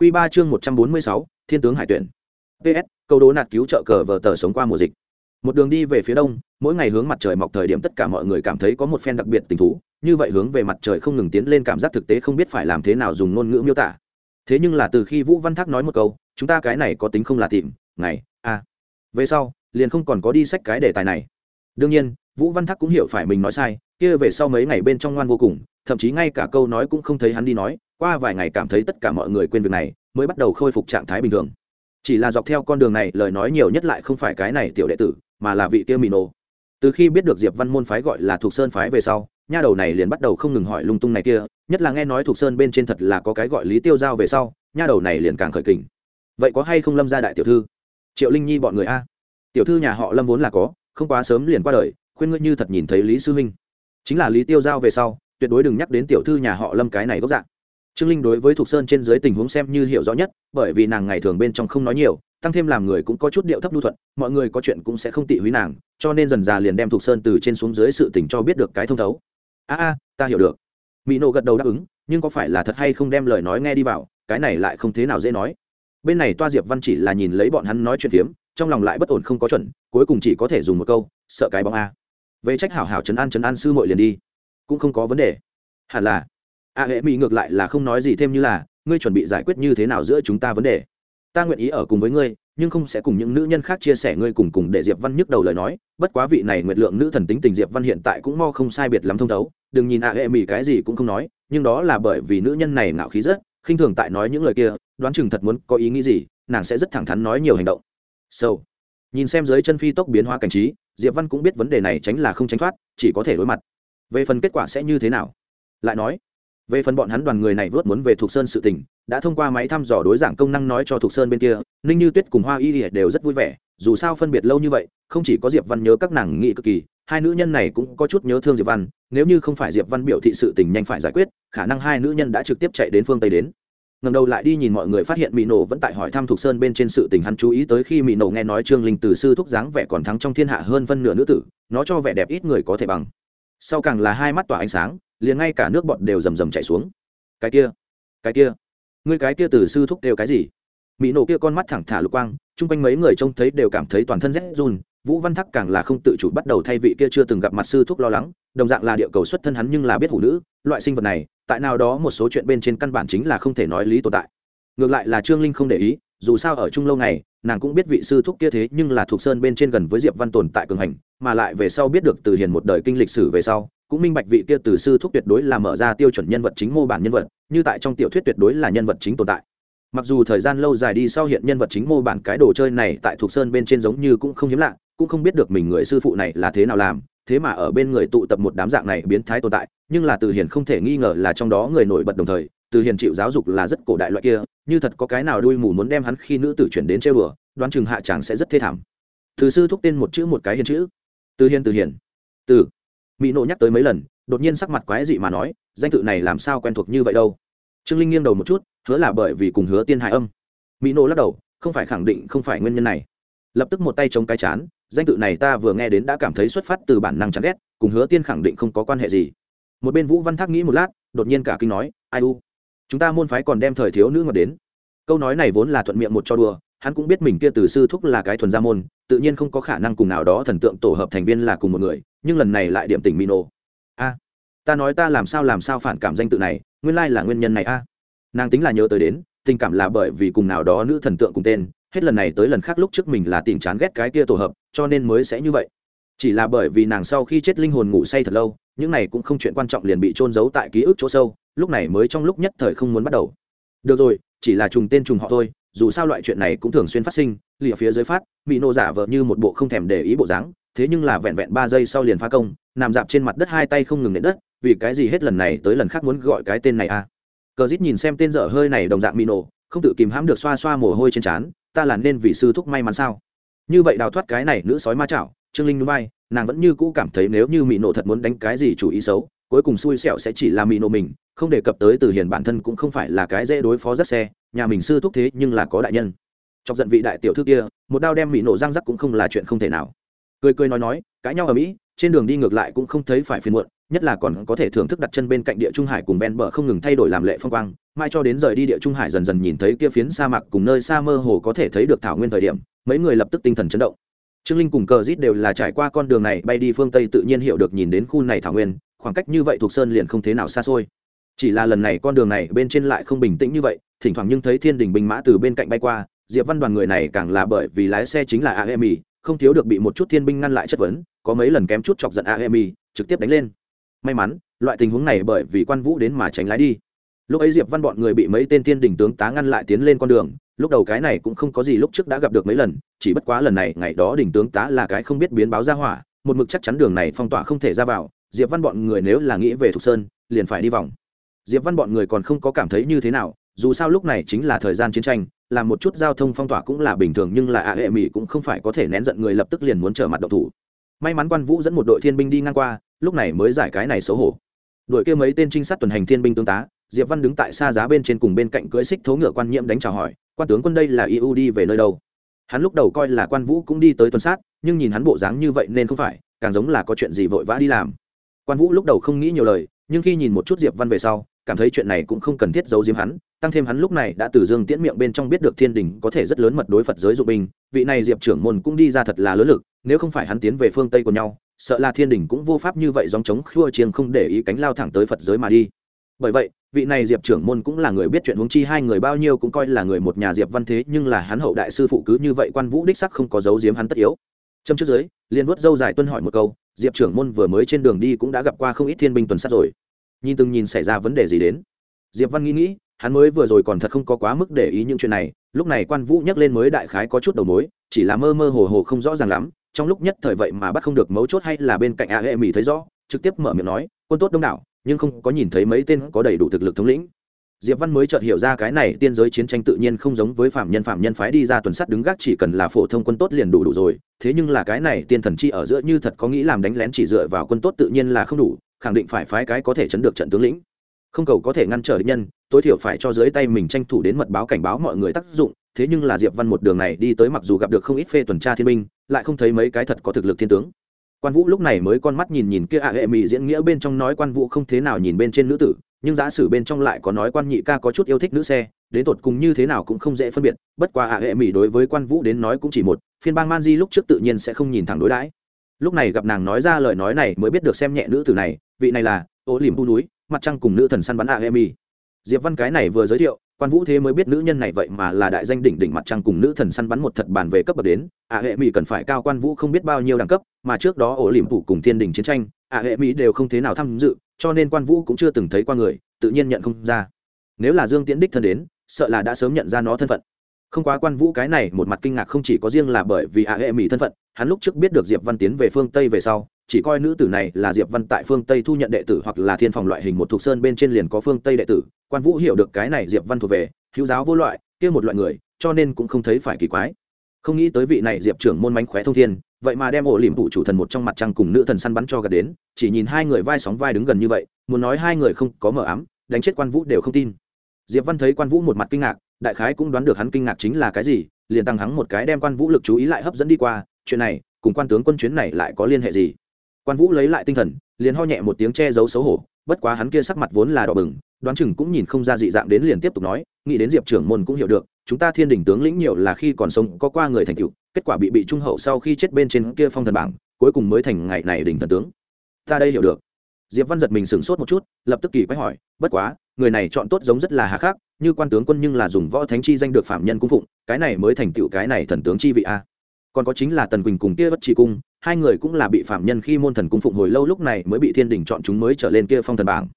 Quy 3 chương 146, Thiên tướng hải tuyển. PS, câu đố nạt cứu trợ cờ vở tờ sống qua mùa dịch. Một đường đi về phía đông, mỗi ngày hướng mặt trời mọc thời điểm tất cả mọi người cảm thấy có một phen đặc biệt tình thú, như vậy hướng về mặt trời không ngừng tiến lên cảm giác thực tế không biết phải làm thế nào dùng ngôn ngữ miêu tả. Thế nhưng là từ khi Vũ Văn Thác nói một câu, chúng ta cái này có tính không là tìm, ngày, a. Về sau, liền không còn có đi sách cái đề tài này. Đương nhiên, Vũ Văn Thác cũng hiểu phải mình nói sai, kia về sau mấy ngày bên trong ngoan vô cùng, thậm chí ngay cả câu nói cũng không thấy hắn đi nói, qua vài ngày cảm thấy tất cả mọi người quên việc này, mới bắt đầu khôi phục trạng thái bình thường. Chỉ là dọc theo con đường này, lời nói nhiều nhất lại không phải cái này tiểu đệ tử, mà là vị kia mì nổ từ khi biết được diệp văn môn phái gọi là thuộc sơn phái về sau, nha đầu này liền bắt đầu không ngừng hỏi lung tung này kia, nhất là nghe nói thuộc sơn bên trên thật là có cái gọi lý tiêu giao về sau, nha đầu này liền càng khởi kình. Vậy có hay không lâm gia đại tiểu thư? Triệu linh nhi bọn người a. Tiểu thư nhà họ lâm vốn là có, không quá sớm liền qua đời, khuyên ngươi như thật nhìn thấy lý sư huynh chính là lý tiêu giao về sau, tuyệt đối đừng nhắc đến tiểu thư nhà họ lâm cái này gốc dạng trương linh đối với thục sơn trên dưới tình huống xem như hiểu rõ nhất, bởi vì nàng ngày thường bên trong không nói nhiều, tăng thêm làm người cũng có chút điệu thấp lưu thuận, mọi người có chuyện cũng sẽ không tị húy nàng, cho nên dần già liền đem thục sơn từ trên xuống dưới sự tình cho biết được cái thông thấu. A a, ta hiểu được. Mỹ nộ gật đầu đáp ứng, nhưng có phải là thật hay không đem lời nói nghe đi vào, cái này lại không thế nào dễ nói. Bên này toa diệp văn chỉ là nhìn lấy bọn hắn nói chuyện phiếm, trong lòng lại bất ổn không có chuẩn, cuối cùng chỉ có thể dùng một câu, sợ cái bóng a. Về trách hảo hảo trấn an trấn an sư muội liền đi, cũng không có vấn đề. Hẳn là a hệ mỹ ngược lại là không nói gì thêm như là, ngươi chuẩn bị giải quyết như thế nào giữa chúng ta vấn đề? Ta nguyện ý ở cùng với ngươi, nhưng không sẽ cùng những nữ nhân khác chia sẻ ngươi cùng cùng để diệp văn nhức đầu lời nói, bất quá vị này nguyệt lượng nữ thần tính tình diệp văn hiện tại cũng mo không sai biệt lắm thông thấu, đừng nhìn a hệ mỹ cái gì cũng không nói, nhưng đó là bởi vì nữ nhân này ngạo khí rất, khinh thường tại nói những lời kia, đoán chừng thật muốn có ý nghĩ gì, nàng sẽ rất thẳng thắn nói nhiều hành động. Sâu nhìn xem dưới chân phi tốc biến hóa cảnh trí, diệp văn cũng biết vấn đề này tránh là không tránh thoát, chỉ có thể đối mặt. Về phần kết quả sẽ như thế nào? Lại nói về phần bọn hắn đoàn người này vớt muốn về thuộc sơn sự tình, đã thông qua máy thăm dò đối dạng công năng nói cho thuộc sơn bên kia, ninh như tuyết cùng hoa y đều rất vui vẻ, dù sao phân biệt lâu như vậy, không chỉ có diệp văn nhớ các nàng nghị cực kỳ, hai nữ nhân này cũng có chút nhớ thương diệp văn, nếu như không phải diệp văn biểu thị sự tình nhanh phải giải quyết, khả năng hai nữ nhân đã trực tiếp chạy đến phương tây đến. Ngầm đầu lại đi nhìn mọi người phát hiện mỹ nổ vẫn tại hỏi thăm thuộc sơn bên trên sự tình, hắn chú ý tới khi mỹ nổ nghe nói trương linh từ sư thúc dáng vẻ còn thắng trong thiên hạ hơn phân nửa nữ tử, nó cho vẻ đẹp ít người có thể bằng. Sau càng là hai mắt tỏa ánh sáng liền ngay cả nước bọt đều rầm rầm chảy xuống. Cái kia cái kia, ngươi cái kia từ sư thúc đều cái gì? Mỹ nổ kia con mắt thẳng thả lục quang, chung quanh mấy người trông thấy đều cảm thấy toàn thân rét run, vũ văn thắc càng là không tự chủ bắt đầu thay vị kia chưa từng gặp mặt sư thúc lo lắng, đồng dạng là địa cầu xuất thân hắn nhưng là biết hủ nữ, loại sinh vật này, tại nào đó một số chuyện bên trên căn bản chính là không thể nói lý tồn tại. Ngược lại là trương linh không để ý, dù sao ở chung lâu ngày, nàng cũng biết vị sư thúc kia thế nhưng là thuộc sơn bên trên gần với diệp văn tồn tại cường hành, mà lại về sau biết được từ hiền một đời kinh lịch sử về sau cũng minh bạch vị kia từ sư thúc tuyệt đối là mở ra tiêu chuẩn nhân vật chính mô bản nhân vật, như tại trong tiểu thuyết tuyệt đối là nhân vật chính tồn tại. Mặc dù thời gian lâu dài đi sau hiện nhân vật chính mô bản cái đồ chơi này tại thuộc sơn bên trên giống như cũng không hiếm lạ, cũng không biết được mình người sư phụ này là thế nào làm, thế mà ở bên người tụ tập một đám dạng này biến thái tồn tại, nhưng là từ hiền không thể nghi ngờ là trong đó người nổi bật đồng thời, từ hiền chịu giáo dục là rất cổ đại loại kia, như thật có cái nào đuôi mù muốn đem hắn khi nữ tử chuyển đến chơi bừa đoán chừng hạ chàng sẽ rất thê thảm. Từ sư thúc tên một chữ một cái hiền chữ. Từ hiền từ hiền. Từ mỹ nộ nhắc tới mấy lần, đột nhiên sắc mặt quái dị mà nói, danh tự này làm sao quen thuộc như vậy đâu? Trương linh nghiêng đầu một chút, hứa là bởi vì cùng hứa tiên Hải âm. Mỹ nộ lắc đầu, không phải khẳng định không phải nguyên nhân này. Lập tức một tay chống cái chán, danh tự này ta vừa nghe đến đã cảm thấy xuất phát từ bản năng chán ghét, cùng hứa tiên khẳng định không có quan hệ gì. Một bên vũ văn thác nghĩ một lát, đột nhiên cả kinh nói, ai u, chúng ta môn phái còn đem thời thiếu nữ ngọt đến. Câu nói này vốn là thuận miệng một cho đùa hắn cũng biết mình kia từ sư thúc là cái thuần gia môn, tự nhiên không có khả năng cùng nào đó thần tượng tổ hợp thành viên là cùng một người, nhưng lần này lại điểm tỉnh mino. A, ta nói ta làm sao làm sao phản cảm danh tự này, nguyên lai là nguyên nhân này a. Nàng tính là nhớ tới đến, tình cảm là bởi vì cùng nào đó nữ thần tượng cùng tên, hết lần này tới lần khác lúc trước mình là tìm chán ghét cái kia tổ hợp, cho nên mới sẽ như vậy. Chỉ là bởi vì nàng sau khi chết linh hồn ngủ say thật lâu, những này cũng không chuyện quan trọng liền bị trôn giấu tại ký ức chỗ sâu, lúc này mới trong lúc nhất thời không muốn bắt đầu. Được rồi, chỉ là trùng tên trùng họ thôi dù sao loại chuyện này cũng thường xuyên phát sinh, lìa phía dưới phát bị nô giả vờ như một bộ không thèm để ý bộ dáng, thế nhưng là vẹn vẹn ba giây sau liền phá công, nằm dạp trên mặt đất hai tay không ngừng nện đất, vì cái gì hết lần này tới lần khác muốn gọi cái tên này à? Cờ dít nhìn xem tên dở hơi này đồng dạng mỹ nổ không tự kìm hãm được xoa xoa mồ hôi trên trán, ta là nên vì sư thúc may mắn sao? Như vậy đào thoát cái này nữ sói ma chảo, trương linh núi bay, nàng vẫn như cũ cảm thấy nếu như mỹ Nô thật muốn đánh cái gì chủ ý xấu, cuối cùng xui xẻo sẽ chỉ là mỹ Nô mình, không đề cập tới từ hiền bản thân cũng không phải là cái dễ đối phó rất xe nhà mình sư thúc thế nhưng là có đại nhân. Chọc giận vị đại tiểu thư kia, một đao đem mỹ nổ răng rắc cũng không là chuyện không thể nào. Cười cười nói nói, cãi nhau ở mỹ, trên đường đi ngược lại cũng không thấy phải phiền muộn, nhất là còn có thể thưởng thức đặt chân bên cạnh địa trung hải cùng ven bờ không ngừng thay đổi làm lệ phong quang, mai cho đến rời đi địa trung hải dần dần nhìn thấy kia phiến sa mạc cùng nơi xa mơ hồ có thể thấy được thảo nguyên thời điểm, mấy người lập tức tinh thần chấn động. Trương linh cùng cờ rít đều là trải qua con đường này bay đi phương tây tự nhiên hiểu được nhìn đến khu này thảo nguyên, khoảng cách như vậy thuộc sơn liền không thế nào xa xôi. Chỉ là lần này con đường này bên trên lại không bình tĩnh như vậy thỉnh thoảng nhưng thấy thiên đình binh mã từ bên cạnh bay qua, diệp văn đoàn người này càng là bởi vì lái xe chính là aemi không thiếu được bị một chút thiên binh ngăn lại chất vấn, có mấy lần kém chút chọc giận aemi trực tiếp đánh lên. May mắn, loại tình huống này bởi vì quan vũ đến mà tránh lái đi. Lúc ấy diệp văn bọn người bị mấy tên thiên đình tướng tá ngăn lại tiến lên con đường, lúc đầu cái này cũng không có gì lúc trước đã gặp được mấy lần, chỉ bất quá lần này ngày đó đỉnh tướng tá là cái không biết biến báo ra hỏa, một mực chắc chắn đường này phong tỏa không thể ra vào, diệp văn bọn người nếu là nghĩ về thục sơn, liền phải đi vòng. Diệp văn bọn người còn không có cảm thấy như thế nào dù sao lúc này chính là thời gian chiến tranh, làm một chút giao thông phong tỏa cũng là bình thường nhưng là ạ hệ mỹ cũng không phải có thể nén giận người lập tức liền muốn trở mặt độc thủ. May mắn quan vũ dẫn một đội thiên binh đi ngang qua, lúc này mới giải cái này xấu hổ. Đội kia mấy tên trinh sát tuần hành thiên binh tương tá, diệp văn đứng tại xa giá bên trên cùng bên cạnh cưỡi xích thố ngựa quan nhiễm đánh chào hỏi, quan tướng quân đây là eu đi về nơi đâu? Hắn lúc đầu coi là quan vũ cũng đi tới tuần sát, nhưng nhìn hắn bộ dáng như vậy nên không phải, càng giống là có chuyện gì vội vã đi làm. Quan vũ lúc đầu không nghĩ nhiều lời, nhưng khi nhìn một chút diệp văn về sau cảm thấy chuyện này cũng không cần thiết giấu giếm hắn, tăng thêm hắn lúc này đã từ dương tiễn miệng bên trong biết được thiên đình có thể rất lớn mật đối phật giới dụng binh, vị này diệp trưởng môn cũng đi ra thật là lớn lực, nếu không phải hắn tiến về phương tây của nhau, sợ là thiên đình cũng vô pháp như vậy dòng chống khua chiêng không để ý cánh lao thẳng tới phật giới mà đi. Bởi vậy, vị này diệp trưởng môn cũng là người biết chuyện huống chi hai người bao nhiêu cũng coi là người một nhà diệp văn thế, nhưng là hắn hậu đại sư phụ cứ như vậy quan vũ đích sắc không có giấu giếm hắn tất yếu. Châm trước dưới, liền vuốt dâu dài tuân hỏi một câu, diệp trưởng môn vừa mới trên đường đi cũng đã gặp qua không ít thiên binh tuần sát rồi nhìn từng nhìn xảy ra vấn đề gì đến. Diệp văn nghĩ nghĩ, hắn mới vừa rồi còn thật không có quá mức để ý những chuyện này, lúc này quan vũ nhắc lên mới đại khái có chút đầu mối, chỉ là mơ mơ hồ hồ không rõ ràng lắm, trong lúc nhất thời vậy mà bắt không được mấu chốt hay là bên cạnh a hệ mỹ thấy rõ, trực tiếp mở miệng nói, quân tốt đông đảo, nhưng không có nhìn thấy mấy tên có đầy đủ thực lực thống lĩnh diệp văn mới chợt hiểu ra cái này tiên giới chiến tranh tự nhiên không giống với phạm nhân phạm nhân phái đi ra tuần sắt đứng gác chỉ cần là phổ thông quân tốt liền đủ đủ rồi. Thế nhưng là cái này tiên thần chi ở giữa như thật có nghĩ làm đánh lén chỉ dựa vào quân tốt tự nhiên là không đủ, khẳng định phải phái cái có thể chấn được trận tướng lĩnh. Không cầu có thể ngăn trở địch nhân, tối thiểu phải cho dưới tay mình tranh thủ đến mật báo cảnh báo mọi người tác dụng. Thế nhưng là diệp văn một đường này đi tới mặc dù gặp được không ít phê tuần tra thiên minh lại không thấy mấy cái thật có thực lực thiên tướng. Quan vũ lúc này mới con mắt nhìn nhìn kia ạ hệ mỹ diễn nghĩa bên trong nói quan vũ không thế nào nhìn bên trên nữ tử nhưng giả sử bên trong lại có nói quan nhị ca có chút yêu thích nữ xe, đến tột cùng như thế nào cũng không dễ phân biệt, bất qua ạ hệ mỹ đối với quan vũ đến nói cũng chỉ một, phiên bang man di lúc trước tự nhiên sẽ không nhìn thẳng đối đãi. Lúc này gặp nàng nói ra lời nói này mới biết được xem nhẹ nữ tử này, vị này là, ô lìm u núi, mặt trăng cùng nữ thần săn bắn ạ hệ mỹ diệp văn cái này vừa giới thiệu, quan vũ thế mới biết nữ nhân này vậy mà là đại danh đỉnh đỉnh mặt trăng cùng nữ thần săn bắn một thật bàn về cấp bậc đến, ạ hệ mỹ cần phải cao quan vũ không biết bao nhiêu đẳng cấp, mà trước đó ổ liềm phủ cùng thiên đình chiến tranh, ạ hệ mỹ đều không thế nào tham dự cho nên quan vũ cũng chưa từng thấy qua người, tự nhiên nhận không ra. Nếu là dương tiễn đích thân đến, sợ là đã sớm nhận ra nó thân phận. Không quá quan vũ cái này, một mặt kinh ngạc không chỉ có riêng là bởi vì ạ hệ mỹ thân phận, hắn lúc trước biết được diệp văn tiến về phương tây về sau, chỉ coi nữ tử này là diệp văn tại phương tây thu nhận đệ tử hoặc là thiên phòng loại hình một thuộc sơn bên trên liền có phương tây đệ tử. Quan vũ hiểu được cái này diệp văn thuộc về, hữu giáo vô loại, kia một loại người, cho nên cũng không thấy phải kỳ quái. Không nghĩ tới vị này diệp trưởng môn mánh khóe thông thiên vậy mà đem ổ liềm tụ chủ thần một trong mặt trăng cùng nữ thần săn bắn cho gạt đến, chỉ nhìn hai người vai sóng vai đứng gần như vậy, muốn nói hai người không có mờ ám, đánh chết quan vũ đều không tin. Diệp văn thấy quan vũ một mặt kinh ngạc, đại khái cũng đoán được hắn kinh ngạc chính là cái gì, liền tăng hắng một cái đem quan vũ lực chú ý lại hấp dẫn đi qua, chuyện này, cùng quan tướng quân chuyến này lại có liên hệ gì? Quan vũ lấy lại tinh thần, liền ho nhẹ một tiếng che giấu xấu hổ bất quá hắn kia sắc mặt vốn là đỏ bừng, đoán chừng cũng nhìn không ra dị dạng đến liền tiếp tục nói, nghĩ đến diệp trưởng môn cũng hiểu được, chúng ta thiên đình tướng lĩnh nhiều là khi còn sống có qua người thành cựu kết quả bị bị trung hậu sau khi chết bên trên kia phong thần bảng, cuối cùng mới thành ngày này đỉnh thần tướng. Ta đây hiểu được. Diệp văn giật mình sửng sốt một chút, lập tức kỳ quái hỏi, bất quá, người này chọn tốt giống rất là hà khắc, như quan tướng quân nhưng là dùng võ thánh chi danh được phạm nhân cung phụng, cái này mới thành tựu cái này thần tướng chi vị a còn có chính là tần quỳnh cùng kia bất chỉ cung, hai người cũng là bị phạm nhân khi môn thần cung phụng hồi lâu lúc này mới bị thiên đình chọn chúng mới trở lên kia phong thần bảng.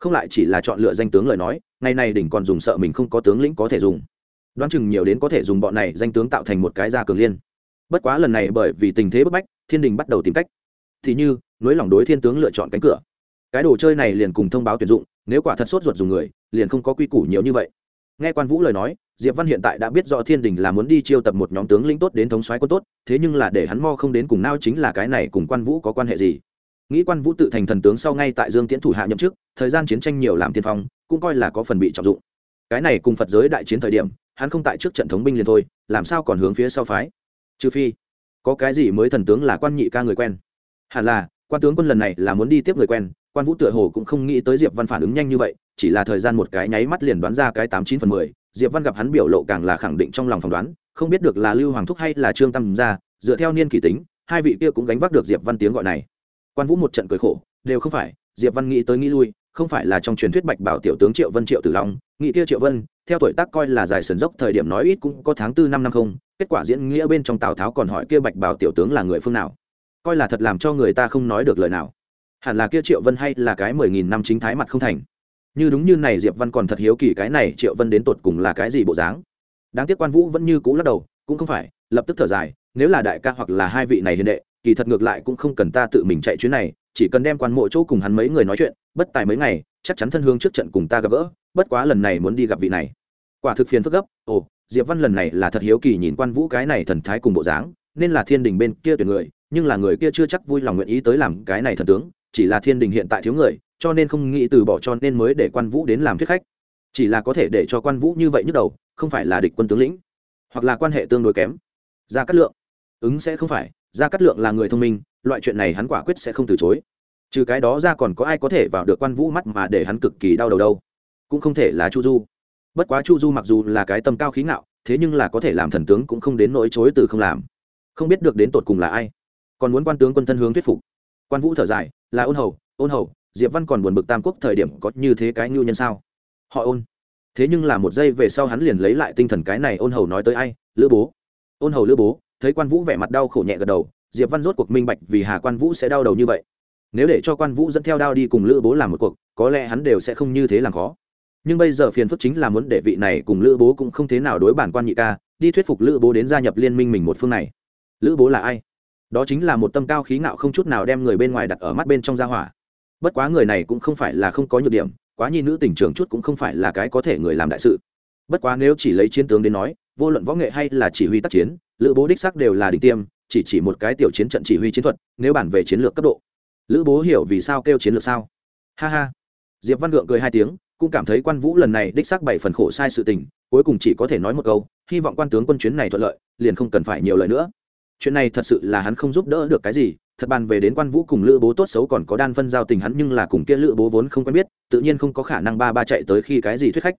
Không lại chỉ là chọn lựa danh tướng lời nói, ngày này đỉnh còn dùng sợ mình không có tướng lĩnh có thể dùng. Đoán chừng nhiều đến có thể dùng bọn này danh tướng tạo thành một cái gia cường liên. Bất quá lần này bởi vì tình thế bức bách, thiên đình bắt đầu tìm cách. Thì như, nối lòng đối thiên tướng lựa chọn cánh cửa. Cái đồ chơi này liền cùng thông báo tuyển dụng, nếu quả thật sốt ruột dùng người, liền không có quy củ nhiều như vậy nghe quan vũ lời nói, diệp văn hiện tại đã biết rõ thiên đình là muốn đi chiêu tập một nhóm tướng lĩnh tốt đến thống soái quân tốt, thế nhưng là để hắn mo không đến cùng nao chính là cái này cùng quan vũ có quan hệ gì? Nghĩ quan vũ tự thành thần tướng sau ngay tại dương tiễn thủ hạ nhậm chức, thời gian chiến tranh nhiều làm tiên phong, cũng coi là có phần bị trọng dụng. Cái này cùng phật giới đại chiến thời điểm, hắn không tại trước trận thống binh liền thôi, làm sao còn hướng phía sau phái? Trừ phi, có cái gì mới thần tướng là quan nhị ca người quen. Hẳn là, quan tướng quân lần này là muốn đi tiếp người quen, quan vũ tựa hồ cũng không nghĩ tới diệp văn phản ứng nhanh như vậy chỉ là thời gian một cái nháy mắt liền đoán ra cái tám chín phần mười, diệp văn gặp hắn biểu lộ càng là khẳng định trong lòng phỏng đoán, không biết được là lưu hoàng thúc hay là trương tâm gia, dựa theo niên kỷ tính, hai vị kia cũng gánh vác được diệp văn tiếng gọi này. Quan vũ một trận cười khổ, đều không phải, diệp văn nghĩ tới nghĩ lui, không phải là trong truyền thuyết bạch bảo tiểu tướng triệu vân triệu tử long, nghĩ kia triệu vân, theo tuổi tác coi là dài sườn dốc, thời điểm nói ít cũng có tháng tư năm năm không, kết quả diễn nghĩa bên trong tào tháo còn hỏi kia bạch bảo tiểu tướng là người phương nào. Coi là thật làm cho người ta không nói được lời nào. Hẳn là kia triệu vân hay là cái mười nghìn năm chính thái mặt không thành như đúng như này diệp văn còn thật hiếu kỳ cái này triệu vân đến tột cùng là cái gì bộ dáng. Đáng tiếc quan vũ vẫn như cũ lắc đầu, cũng không phải, lập tức thở dài, nếu là đại ca hoặc là hai vị này hiền đệ, kỳ thật ngược lại cũng không cần ta tự mình chạy chuyến này, chỉ cần đem quan mộ chỗ cùng hắn mấy người nói chuyện, bất tài mấy ngày, chắc chắn thân hương trước trận cùng ta gặp gỡ, bất quá lần này muốn đi gặp vị này. Quả thực phiền phức gấp, ồ, diệp văn lần này là thật hiếu kỳ nhìn quan vũ cái này thần thái cùng bộ dáng, nên là thiên đình bên kia tuyển người, nhưng là người kia chưa chắc vui lòng nguyện ý tới làm cái này thần tướng, chỉ là thiên đình hiện tại thiếu người cho nên không nghĩ từ bỏ cho nên mới để quan vũ đến làm thuyết khách. Chỉ là có thể để cho quan vũ như vậy nhức đầu, không phải là địch quân tướng lĩnh, hoặc là quan hệ tương đối kém. Gia cát lượng. Ứng sẽ không phải, gia cát lượng là người thông minh, loại chuyện này hắn quả quyết sẽ không từ chối. Trừ cái đó ra còn có ai có thể vào được quan vũ mắt mà để hắn cực kỳ đau đầu đâu. Cũng không thể là chu du. Bất quá chu du mặc dù là cái tầm cao khí ngạo, thế nhưng là có thể làm thần tướng cũng không đến nỗi chối từ không làm. Không biết được đến tột cùng là ai. Còn muốn quan tướng quân thân hướng thuyết phục. Quan vũ thở dài, là ôn hầu ôn hầu diệp văn còn buồn bực tam quốc thời điểm có như thế cái nhu nhân sao? Họ ôn. Thế nhưng là một giây về sau hắn liền lấy lại tinh thần cái này ôn hầu nói tới ai? Lữ bố. Ôn hầu lữ bố, thấy quan vũ vẻ mặt đau khổ nhẹ gật đầu, diệp văn rốt cuộc minh bạch vì hà quan vũ sẽ đau đầu như vậy. Nếu để cho quan vũ dẫn theo đao đi cùng lữ bố làm một cuộc, có lẽ hắn đều sẽ không như thế làm khó. Nhưng bây giờ phiền phức chính là muốn để vị này cùng lữ bố cũng không thế nào đối bản quan nhị ca, đi thuyết phục lữ bố đến gia nhập liên minh mình một phương này. Lữ bố là ai? Đó chính là một tâm cao khí ngạo không chút nào đem người bên ngoài đặt ở mắt bên trong gia hỏa bất quá người này cũng không phải là không có nhược điểm, quá nhi nữ tình trường chút cũng không phải là cái có thể người làm đại sự. Bất quá nếu chỉ lấy chiến tướng đến nói, vô luận võ nghệ hay là chỉ huy tác chiến, lữ bố đích sắc đều là đỉnh tiêm, chỉ chỉ một cái tiểu chiến trận chỉ huy chiến thuật, nếu bản về chiến lược cấp độ. Lữ bố hiểu vì sao kêu chiến lược sao? Ha ha. Diệp văn gượng cười hai tiếng, cũng cảm thấy quan vũ lần này đích xác bảy phần khổ sai sự tình, cuối cùng chỉ có thể nói một câu, hy vọng quan tướng quân chuyến này thuận lợi, liền không cần phải nhiều lời nữa. Chuyện này thật sự là hắn không giúp đỡ được cái gì thật bàn về đến quan vũ cùng lữ bố tốt xấu còn có đan phân giao tình hắn nhưng là cùng kia lữ bố vốn không quen biết, tự nhiên không có khả năng ba ba chạy tới khi cái gì thuyết khách.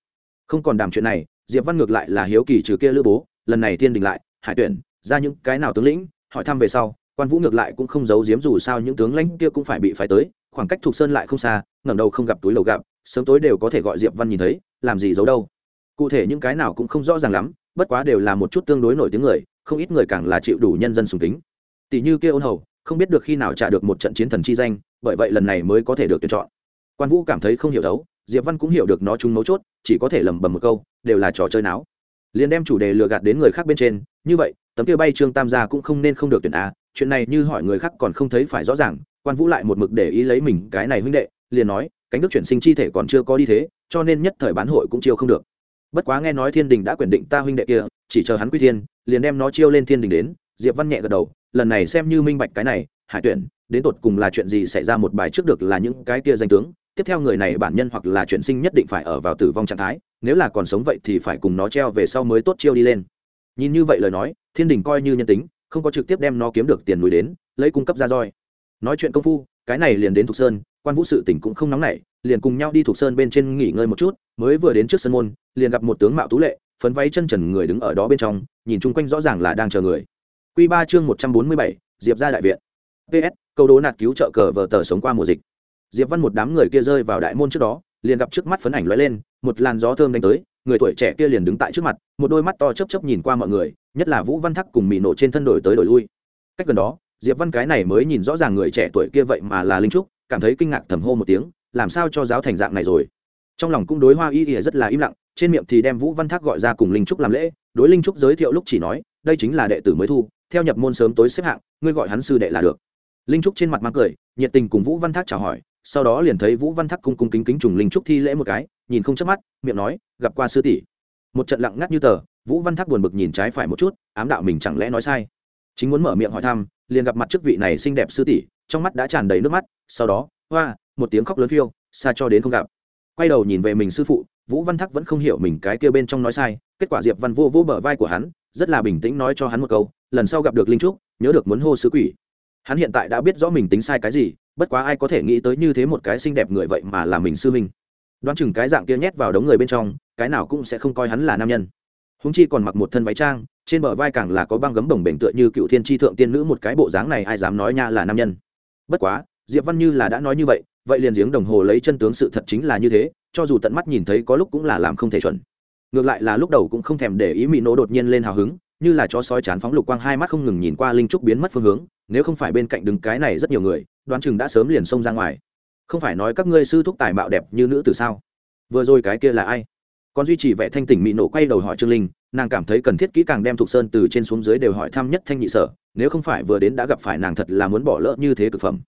Không còn đàm chuyện này, diệp văn ngược lại là hiếu kỳ trừ kia lữ bố, lần này thiên đình lại, hải tuyển, ra những cái nào tướng lĩnh, hỏi thăm về sau, quan vũ ngược lại cũng không giấu giếm dù sao những tướng lãnh kia cũng phải bị phải tới, khoảng cách thuộc sơn lại không xa, ngẩng đầu không gặp túi lầu gặp, sớm tối đều có thể gọi diệp văn nhìn thấy, làm gì giấu đâu. Cụ thể những cái nào cũng không rõ ràng lắm, bất quá đều là một chút tương đối nổi tiếng người, không ít người càng là chịu đủ nhân dân sùng kính. Tỷ như kia ôn hầu không biết được khi nào trả được một trận chiến thần chi danh, bởi vậy lần này mới có thể được tuyển chọn. Quan vũ cảm thấy không hiểu đấu, diệp văn cũng hiểu được nó chung mấu chốt, chỉ có thể lẩm bẩm một câu, đều là trò chơi náo. Liền đem chủ đề lừa gạt đến người khác bên trên, như vậy, tấm kia bay trương tam gia cũng không nên không được tuyển a, chuyện này như hỏi người khác còn không thấy phải rõ ràng, quan vũ lại một mực để ý lấy mình, cái này huynh đệ, liền nói, cánh đức chuyển sinh chi thể còn chưa có đi thế, cho nên nhất thời bán hội cũng chiêu không được. Bất quá nghe nói thiên đình đã quyền định ta huynh đệ kia, chỉ chờ hắn quy thiên, liền đem nó chiêu lên thiên đình đến, diệp văn nhẹ gật đầu lần này xem như minh bạch cái này, hải tuyển, đến tột cùng là chuyện gì xảy ra một bài trước được là những cái kia danh tướng, tiếp theo người này bản nhân hoặc là chuyển sinh nhất định phải ở vào tử vong trạng thái, nếu là còn sống vậy thì phải cùng nó treo về sau mới tốt chiêu đi lên. Nhìn như vậy lời nói, thiên đình coi như nhân tính, không có trực tiếp đem nó kiếm được tiền núi đến, lấy cung cấp ra roi. Nói chuyện công phu, cái này liền đến thục sơn, quan vũ sự tỉnh cũng không nóng nảy, liền cùng nhau đi thục sơn bên trên nghỉ ngơi một chút, mới vừa đến trước sân môn, liền gặp một tướng mạo tú lệ, phấn váy chân trần người đứng ở đó bên trong, nhìn chung quanh rõ ràng là đang chờ người. Quy ba chương một trăm bốn mươi bảy, diệp gia đại viện. Ps câu đố nạt cứu trợ cờ vở tờ sống qua mùa dịch. Diệp văn một đám người kia rơi vào đại môn trước đó, liền gặp trước mắt phấn ảnh lóe lên, một làn gió thơm đánh tới, người tuổi trẻ kia liền đứng tại trước mặt, một đôi mắt to chớp chớp nhìn qua mọi người, nhất là vũ văn thắc cùng mị nổ trên thân đổi tới đổi lui. Cách gần đó, diệp văn cái này mới nhìn rõ ràng người trẻ tuổi kia vậy mà là linh trúc, cảm thấy kinh ngạc thầm hô một tiếng, làm sao cho giáo thành dạng này rồi? Trong lòng cũng đối hoa y Y rất là im lặng, trên miệng thì đem vũ văn thác gọi ra cùng linh trúc làm lễ, đối linh trúc giới thiệu lúc chỉ nói, đây chính là đệ tử mới thu theo nhập môn sớm tối xếp hạng, ngươi gọi hắn sư đệ là được. Linh trúc trên mặt mang cười, nhiệt tình cùng vũ văn thác chào hỏi, sau đó liền thấy vũ văn thác cung cung kính kính trùng linh trúc thi lễ một cái, nhìn không chớp mắt, miệng nói, gặp qua sư tỷ. Một trận lặng ngắt như tờ, vũ văn thác buồn bực nhìn trái phải một chút, ám đạo mình chẳng lẽ nói sai. Chính muốn mở miệng hỏi thăm, liền gặp mặt trước vị này xinh đẹp sư tỷ, trong mắt đã tràn đầy nước mắt, sau đó, hoa, một tiếng khóc lớn phiêu, xa cho đến không gặp. Quay đầu nhìn về mình sư phụ, vũ văn thắc vẫn không hiểu mình cái kia bên trong nói sai, kết quả diệp văn vô vô bờ vai của hắn rất là bình tĩnh nói cho hắn một câu, lần sau gặp được linh trúc, nhớ được muốn hô sứ quỷ. Hắn hiện tại đã biết rõ mình tính sai cái gì, bất quá ai có thể nghĩ tới như thế một cái xinh đẹp người vậy mà là mình sư minh đoán chừng cái dạng kia nhét vào đống người bên trong, cái nào cũng sẽ không coi hắn là nam nhân. Húng chi còn mặc một thân váy trang, trên bờ vai càng là có băng gấm bồng bềnh tựa như cựu thiên tri thượng tiên nữ một cái bộ dáng này ai dám nói nha là nam nhân. Bất quá, diệp văn như là đã nói như vậy vậy liền giếng đồng hồ lấy chân tướng sự thật chính là như thế, cho dù tận mắt nhìn thấy có lúc cũng là làm không thể chuẩn ngược lại là lúc đầu cũng không thèm để ý mỹ nổ đột nhiên lên hào hứng, như là chó sói chán phóng lục quang hai mắt không ngừng nhìn qua linh trúc biến mất phương hướng, nếu không phải bên cạnh đứng cái này rất nhiều người, đoán chừng đã sớm liền xông ra ngoài. Không phải nói các ngươi sư thúc tài mạo đẹp như nữ từ sao? Vừa rồi cái kia là ai? Còn duy trì vẻ thanh tỉnh mỹ nổ quay đầu hỏi trương linh, nàng cảm thấy cần thiết kỹ càng đem thục sơn từ trên xuống dưới đều hỏi thăm nhất thanh nhị sở, nếu không phải vừa đến đã gặp phải nàng thật là muốn bỏ lỡ như thế cực phẩm.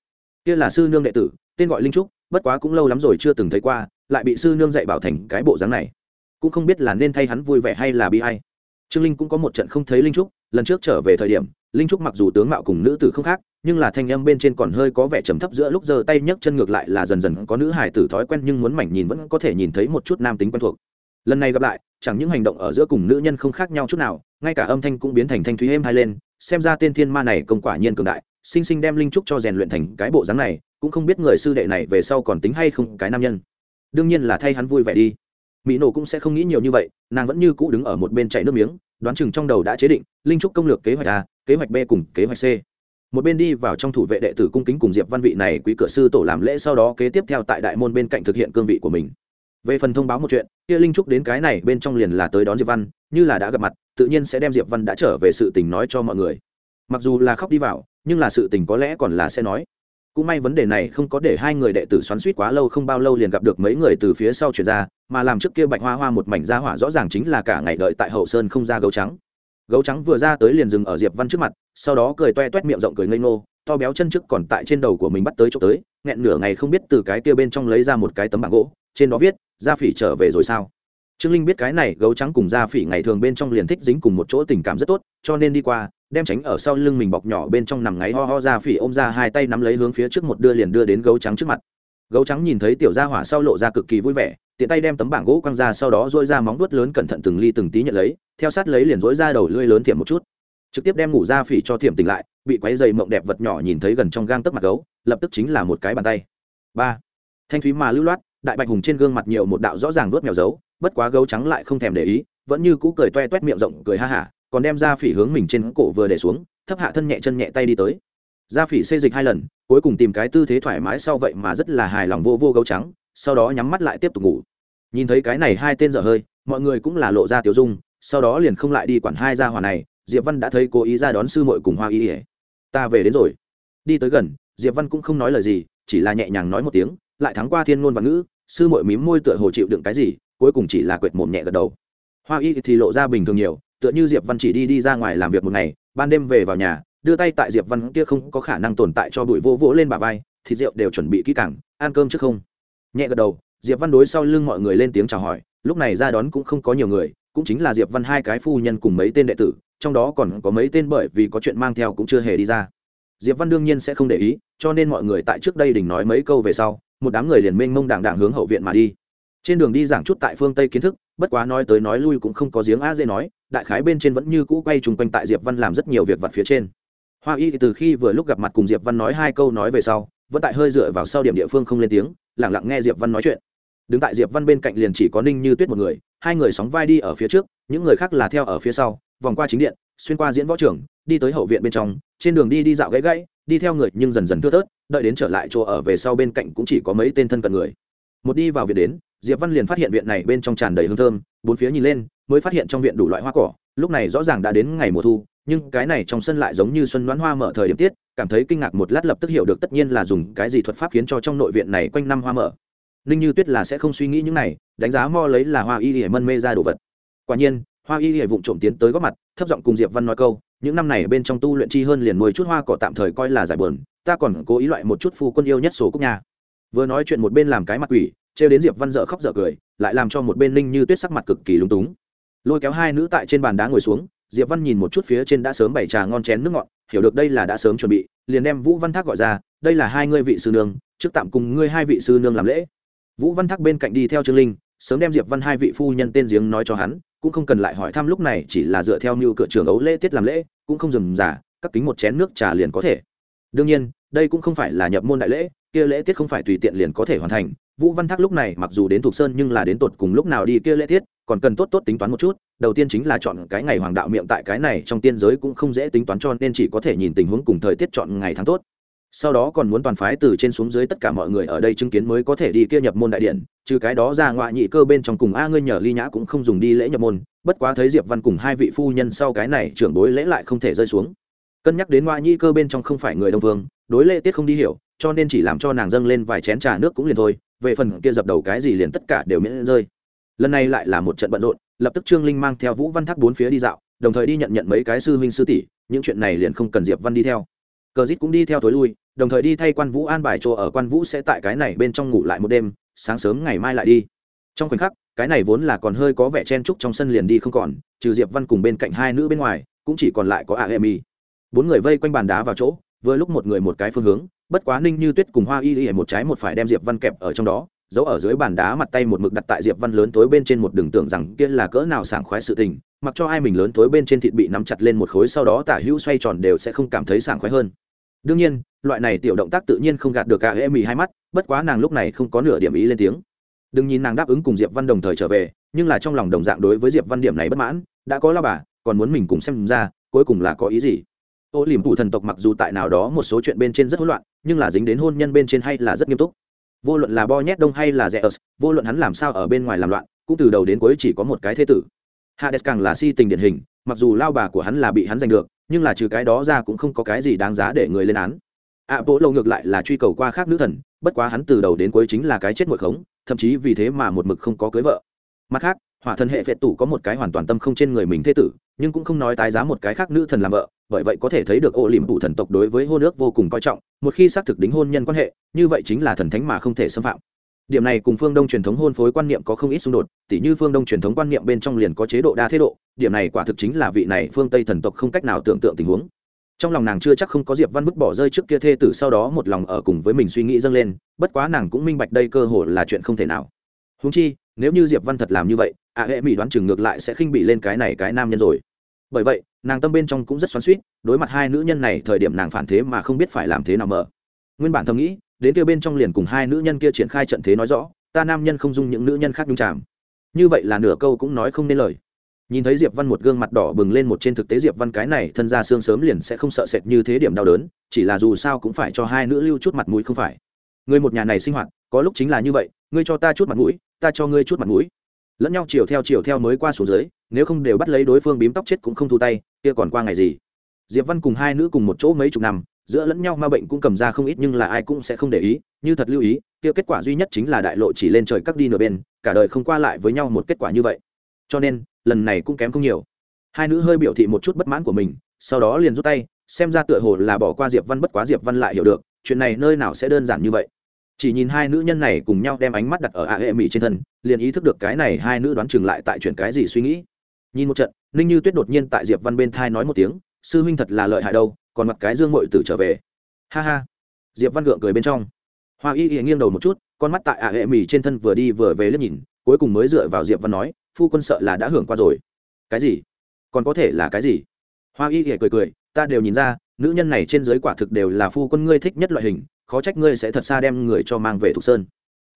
Kia là sư nương đệ tử, tên gọi linh trúc, bất quá cũng lâu lắm rồi chưa từng thấy qua, lại bị sư nương dạy bảo thành cái bộ dáng này cũng không biết là nên thay hắn vui vẻ hay là bi hay trương linh cũng có một trận không thấy linh trúc, lần trước trở về thời điểm, linh trúc mặc dù tướng mạo cùng nữ tử không khác, nhưng là thanh âm bên trên còn hơi có vẻ trầm thấp giữa lúc giơ tay nhấc chân ngược lại là dần dần có nữ hài tử thói quen nhưng muốn mảnh nhìn vẫn có thể nhìn thấy một chút nam tính quen thuộc. Lần này gặp lại, chẳng những hành động ở giữa cùng nữ nhân không khác nhau chút nào, ngay cả âm thanh cũng biến thành thanh thúy êm hai lên, xem ra tên thiên ma này công quả nhiên cường đại sinh sinh đem linh trúc cho rèn luyện thành cái bộ dáng này, cũng không biết người sư đệ này về sau còn tính hay không cái nam nhân. Đương nhiên là thay hắn vui vẻ đi mỹ nổ cũng sẽ không nghĩ nhiều như vậy, nàng vẫn như cũ đứng ở một bên chạy nước miếng, đoán chừng trong đầu đã chế định, linh trúc công lược kế hoạch a, kế hoạch b cùng kế hoạch c. Một bên đi vào trong thủ vệ đệ tử cung kính cùng diệp văn vị này quý cửa sư tổ làm lễ sau đó kế tiếp theo tại đại môn bên cạnh thực hiện cương vị của mình. Về phần thông báo một chuyện, kia linh trúc đến cái này bên trong liền là tới đón diệp văn, như là đã gặp mặt, tự nhiên sẽ đem diệp văn đã trở về sự tình nói cho mọi người. Mặc dù là khóc đi vào, nhưng là sự tình có lẽ còn là sẽ nói cũng may vấn đề này không có để hai người đệ tử xoắn suýt quá lâu, không bao lâu liền gặp được mấy người từ phía sau chuyển ra, mà làm trước kia bạch hoa hoa một mảnh ra hỏa rõ ràng chính là cả ngày đợi tại hậu sơn không ra gấu trắng. Gấu trắng vừa ra tới liền dừng ở diệp văn trước mặt, sau đó cười toe toét miệng rộng cười ngây ngô, to béo chân trước còn tại trên đầu của mình bắt tới chỗ tới, nghẹn nửa ngày không biết từ cái kia bên trong lấy ra một cái tấm bảng gỗ, trên đó viết, gia phỉ trở về rồi sao? Trương linh biết cái này gấu trắng cùng gia phỉ ngày thường bên trong liền thích dính cùng một chỗ tình cảm rất tốt, cho nên đi qua đem tránh ở sau lưng mình bọc nhỏ bên trong nằm ngáy ho ho ra phỉ ôm ra hai tay nắm lấy hướng phía trước một đưa liền đưa đến gấu trắng trước mặt. Gấu trắng nhìn thấy tiểu gia hỏa sau lộ ra cực kỳ vui vẻ, tiện tay đem tấm bảng gỗ quăng ra sau đó dỗi ra móng vuốt lớn cẩn thận từng ly từng tí nhận lấy, theo sát lấy liền dỗi ra đầu lưỡi lớn thiểm một chút. Trực tiếp đem ngủ ra phỉ cho thiểm tỉnh lại, bị quấy dày mộng đẹp vật nhỏ nhìn thấy gần trong gang tấc mặt gấu, lập tức chính là một cái bàn tay. Ba. Thanh thúy mà lưu loát, đại bạch hùng trên gương mặt nhiều một đạo rõ ràng vuốt mèo dấu, bất quá gấu trắng lại không thèm để ý, vẫn như cũ cười toe toét miệng rộng cười ha hả còn đem ra phỉ hướng mình trên cổ vừa để xuống, thấp hạ thân nhẹ chân nhẹ tay đi tới. Ra phỉ xê dịch hai lần, cuối cùng tìm cái tư thế thoải mái sau vậy mà rất là hài lòng vô vô gấu trắng, sau đó nhắm mắt lại tiếp tục ngủ. Nhìn thấy cái này hai tên dở hơi, mọi người cũng là lộ ra tiểu dung, sau đó liền không lại đi quản hai gia hỏa này, diệp văn đã thấy cố ý ra đón sư muội cùng hoa y ỉa ta về đến rồi. Đi tới gần, diệp văn cũng không nói lời gì, chỉ là nhẹ nhàng nói một tiếng, lại thắng qua thiên ngôn và ngữ, sư muội mím môi tựa hồ chịu đựng cái gì, cuối cùng chỉ là quệt mồm nhẹ gật đầu. Hoa y thì lộ ra bình thường nhiều tựa như diệp văn chỉ đi đi ra ngoài làm việc một ngày, ban đêm về vào nhà, đưa tay tại diệp văn kia không có khả năng tồn tại cho bụi vô vỗ lên bà vai, thịt rượu đều chuẩn bị kỹ càng, ăn cơm trước không? Nhẹ gật đầu, diệp văn đối sau lưng mọi người lên tiếng chào hỏi, lúc này ra đón cũng không có nhiều người, cũng chính là diệp văn hai cái phu nhân cùng mấy tên đệ tử, trong đó còn có mấy tên bởi vì có chuyện mang theo cũng chưa hề đi ra. Diệp văn đương nhiên sẽ không để ý, cho nên mọi người tại trước đây đình nói mấy câu về sau, một đám người liền mênh mông đảng đảng hướng hậu viện mà đi trên đường đi giảng chút tại phương tây kiến thức, bất quá nói tới nói lui cũng không có giếng a dễ nói, đại khái bên trên vẫn như cũ quay chung quanh tại diệp văn làm rất nhiều việc vặt phía trên. Hoa y từ khi vừa lúc gặp mặt cùng diệp văn nói hai câu nói về sau, vẫn tại hơi dựa vào sau điểm địa phương không lên tiếng lẳng lặng nghe diệp văn nói chuyện. Đứng tại diệp văn bên cạnh liền chỉ có ninh như tuyết một người, hai người sóng vai đi ở phía trước, những người khác là theo ở phía sau, vòng qua chính điện, xuyên qua diễn võ trưởng đi tới hậu viện bên trong, trên đường đi đi dạo gãy gãy, đi theo người nhưng dần dần thưa thớt, đợi đến trở lại chỗ ở về sau bên cạnh cũng chỉ có mấy tên thân cận người. Một đi vào viện đến diệp văn liền phát hiện viện này bên trong tràn đầy hương thơm, bốn phía nhìn lên, mới phát hiện trong viện đủ loại hoa cỏ, lúc này rõ ràng đã đến ngày mùa thu, nhưng cái này trong sân lại giống như xuân đoán hoa mở thời điểm tiết, cảm thấy kinh ngạc một lát lập tức hiểu được tất nhiên là dùng cái gì thuật pháp khiến cho trong nội viện này quanh năm hoa mở. Ninh như tuyết là sẽ không suy nghĩ những này, đánh giá mo lấy là hoa y hề mân mê ra đồ vật. Quả nhiên, hoa y hề vụng trộm tiến tới góp mặt, thấp giọng cùng diệp văn nói câu, những năm này bên trong tu luyện chi hơn liền nuôi chút hoa cỏ tạm thời coi là giải buồn, ta còn cố ý loại một chút phu quân yêu nhất số cúc nha. Vừa nói chuyện một bên làm cái mặt quỷ trêu đến diệp văn dợ khóc dợ cười, lại làm cho một bên ninh như tuyết sắc mặt cực kỳ lúng túng. Lôi kéo hai nữ tại trên bàn đá ngồi xuống, diệp văn nhìn một chút phía trên đã sớm bày trà ngon chén nước ngọt, hiểu được đây là đã sớm chuẩn bị, liền đem vũ văn thác gọi ra, đây là hai ngươi vị sư nương, trước tạm cùng ngươi hai vị sư nương làm lễ. Vũ văn thác bên cạnh đi theo trương linh, sớm đem diệp văn hai vị phu nhân tên giếng nói cho hắn, cũng không cần lại hỏi thăm lúc này, chỉ là dựa theo như cửa trường ấu lễ tiết làm lễ, cũng không dừng giả cắt kính một chén nước trà liền có thể. Đương nhiên, đây cũng không phải là nhập môn đại lễ, kia lễ tiết không phải tùy tiện liền có thể hoàn thành vũ văn thác lúc này mặc dù đến thuộc sơn nhưng là đến tột cùng lúc nào đi kia lễ tiết, còn cần tốt tốt tính toán một chút, đầu tiên chính là chọn cái ngày hoàng đạo miệng tại cái này trong tiên giới cũng không dễ tính toán cho nên chỉ có thể nhìn tình huống cùng thời tiết chọn ngày tháng tốt. Sau đó còn muốn toàn phái từ trên xuống dưới tất cả mọi người ở đây chứng kiến mới có thể đi kia nhập môn đại điện, trừ cái đó ra ngoại nhị cơ bên trong cùng a ngươi nhờ ly nhã cũng không dùng đi lễ nhập môn, bất quá thấy diệp văn cùng hai vị phu nhân sau cái này trưởng bối lễ lại không thể rơi xuống. Cân nhắc đến ngoại nhị cơ bên trong không phải người đông vương, đối lễ tiết không đi hiểu, cho nên chỉ làm cho nàng dâng lên vài chén trà nước cũng liền thôi về phần kia dập đầu cái gì liền tất cả đều miễn rơi. Lần này lại là một trận bận rộn, lập tức trương linh mang theo vũ văn thác bốn phía đi dạo, đồng thời đi nhận nhận mấy cái sư huynh sư tỷ, những chuyện này liền không cần diệp văn đi theo. Cờ dít cũng đi theo thối lui, đồng thời đi thay quan vũ an bài chỗ ở, quan vũ sẽ tại cái này bên trong ngủ lại một đêm, sáng sớm ngày mai lại đi. Trong khoảnh khắc, cái này vốn là còn hơi có vẻ chen trúc trong sân liền đi không còn, trừ diệp văn cùng bên cạnh hai nữ bên ngoài, cũng chỉ còn lại có a emi bốn người vây quanh bàn đá vào chỗ, vừa lúc một người một cái phương hướng bất quá ninh như tuyết cùng hoa y y một trái một phải đem diệp văn kẹp ở trong đó, giấu ở dưới bàn đá mặt tay một mực đặt tại diệp văn lớn tối bên trên một đường tưởng rằng kia là cỡ nào sảng khoái sự tình, mặc cho ai mình lớn tối bên trên thịt bị nắm chặt lên một khối sau đó tả hữu xoay tròn đều sẽ không cảm thấy sảng khoái hơn. Đương nhiên, loại này tiểu động tác tự nhiên không gạt được cả emi hai mắt, bất quá nàng lúc này không có nửa điểm ý lên tiếng. Đừng nhìn nàng đáp ứng cùng diệp văn đồng thời trở về, nhưng là trong lòng đồng dạng đối với diệp văn điểm này bất mãn, đã có lao bà, còn muốn mình cùng xem ra, cuối cùng là có ý gì. Ô liềm phủ thần tộc mặc dù tại nào đó một số chuyện bên trên rất hỗn loạn nhưng là dính đến hôn nhân bên trên hay là rất nghiêm túc. Vô luận là bo nhét đông hay là rẻ ớt vô luận hắn làm sao ở bên ngoài làm loạn, cũng từ đầu đến cuối chỉ có một cái thế tử. Hades càng là si tình điển hình, mặc dù lao bà của hắn là bị hắn giành được, nhưng là trừ cái đó ra cũng không có cái gì đáng giá để người lên án. Ạ bộ lâu ngược lại là truy cầu qua khác nữ thần, bất quá hắn từ đầu đến cuối chính là cái chết mội khống, thậm chí vì thế mà một mực không có cưới vợ. Mặt khác hỏa thần hệ phệ tủ có một cái hoàn toàn tâm không trên người mình thế tử, nhưng cũng không nói tái giá một cái khác nữ thần làm vợ, bởi vậy có thể thấy được ô liềm tủ thần tộc đối với hôn ước vô cùng coi trọng, một khi xác thực đính hôn nhân quan hệ, như vậy chính là thần thánh mà không thể xâm phạm. Điểm này cùng phương đông truyền thống hôn phối quan niệm có không ít xung đột, tỉ như phương đông truyền thống quan niệm bên trong liền có chế độ đa thế độ, điểm này quả thực chính là vị này phương tây thần tộc không cách nào tưởng tượng tình huống. Trong lòng nàng chưa chắc không có diệp văn vứt bỏ rơi trước kia thê tử sau đó một lòng ở cùng với mình suy nghĩ dâng lên, bất quá nàng cũng minh bạch đây cơ hội là chuyện không thể nào. Húng chi, nếu như diệp văn thật làm như vậy ạ hệ mỹ đoán chừng ngược lại sẽ khinh bị lên cái này cái nam nhân rồi. Bởi vậy, nàng tâm bên trong cũng rất xoắn suýt đối mặt hai nữ nhân này, thời điểm nàng phản thế mà không biết phải làm thế nào mở. Nguyên bản thầm nghĩ, đến kia bên trong liền cùng hai nữ nhân kia triển khai trận thế nói rõ, ta nam nhân không dung những nữ nhân khác nhung chạm như vậy là nửa câu cũng nói không nên lời. Nhìn thấy diệp văn một gương mặt đỏ bừng lên một trên thực tế diệp văn cái này thân ra xương sớm liền sẽ không sợ sệt như thế điểm đau đớn, chỉ là dù sao cũng phải cho hai nữ lưu chút mặt mũi không phải. Người một nhà này sinh hoạt, có lúc chính là như vậy, ngươi cho ta chút mặt mũi, ta cho ngươi chút mặt mũi lẫn nhau chiều theo chiều theo mới qua xuống dưới, nếu không đều bắt lấy đối phương bím tóc chết cũng không thu tay, kia còn qua ngày gì? Diệp văn cùng hai nữ cùng một chỗ mấy chục năm, giữa lẫn nhau ma bệnh cũng cầm ra không ít nhưng là ai cũng sẽ không để ý, như thật lưu ý, kia kết quả duy nhất chính là đại lộ chỉ lên trời cắt đi nửa bên, cả đời không qua lại với nhau một kết quả như vậy. Cho nên, lần này cũng kém không nhiều. Hai nữ hơi biểu thị một chút bất mãn của mình, sau đó liền rút tay, xem ra tựa hồ là bỏ qua diệp văn bất quá diệp văn lại hiểu được, chuyện này nơi nào sẽ đơn giản như vậy chỉ nhìn hai nữ nhân này cùng nhau đem ánh mắt đặt ở a hệ mỹ trên thân, liền ý thức được cái này hai nữ đoán chừng lại tại chuyện cái gì suy nghĩ. Nhìn một trận, ninh như tuyết đột nhiên tại diệp văn bên thai nói một tiếng, sư huynh thật là lợi hại đâu, còn mặc cái dương mội tử trở về. Ha ha. Diệp văn gượng cười bên trong. Hoa y y nghiêng đầu một chút, con mắt tại ạ hệ mì trên thân vừa đi vừa về liếc nhìn, cuối cùng mới dựa vào diệp văn nói, phu quân sợ là đã hưởng qua rồi. Cái gì? Còn có thể là cái gì? Hoa y y cười cười, ta đều nhìn ra, nữ nhân này trên giới quả thực đều là phu quân ngươi thích nhất loại hình khó trách ngươi sẽ thật xa đem người cho mang về thục sơn.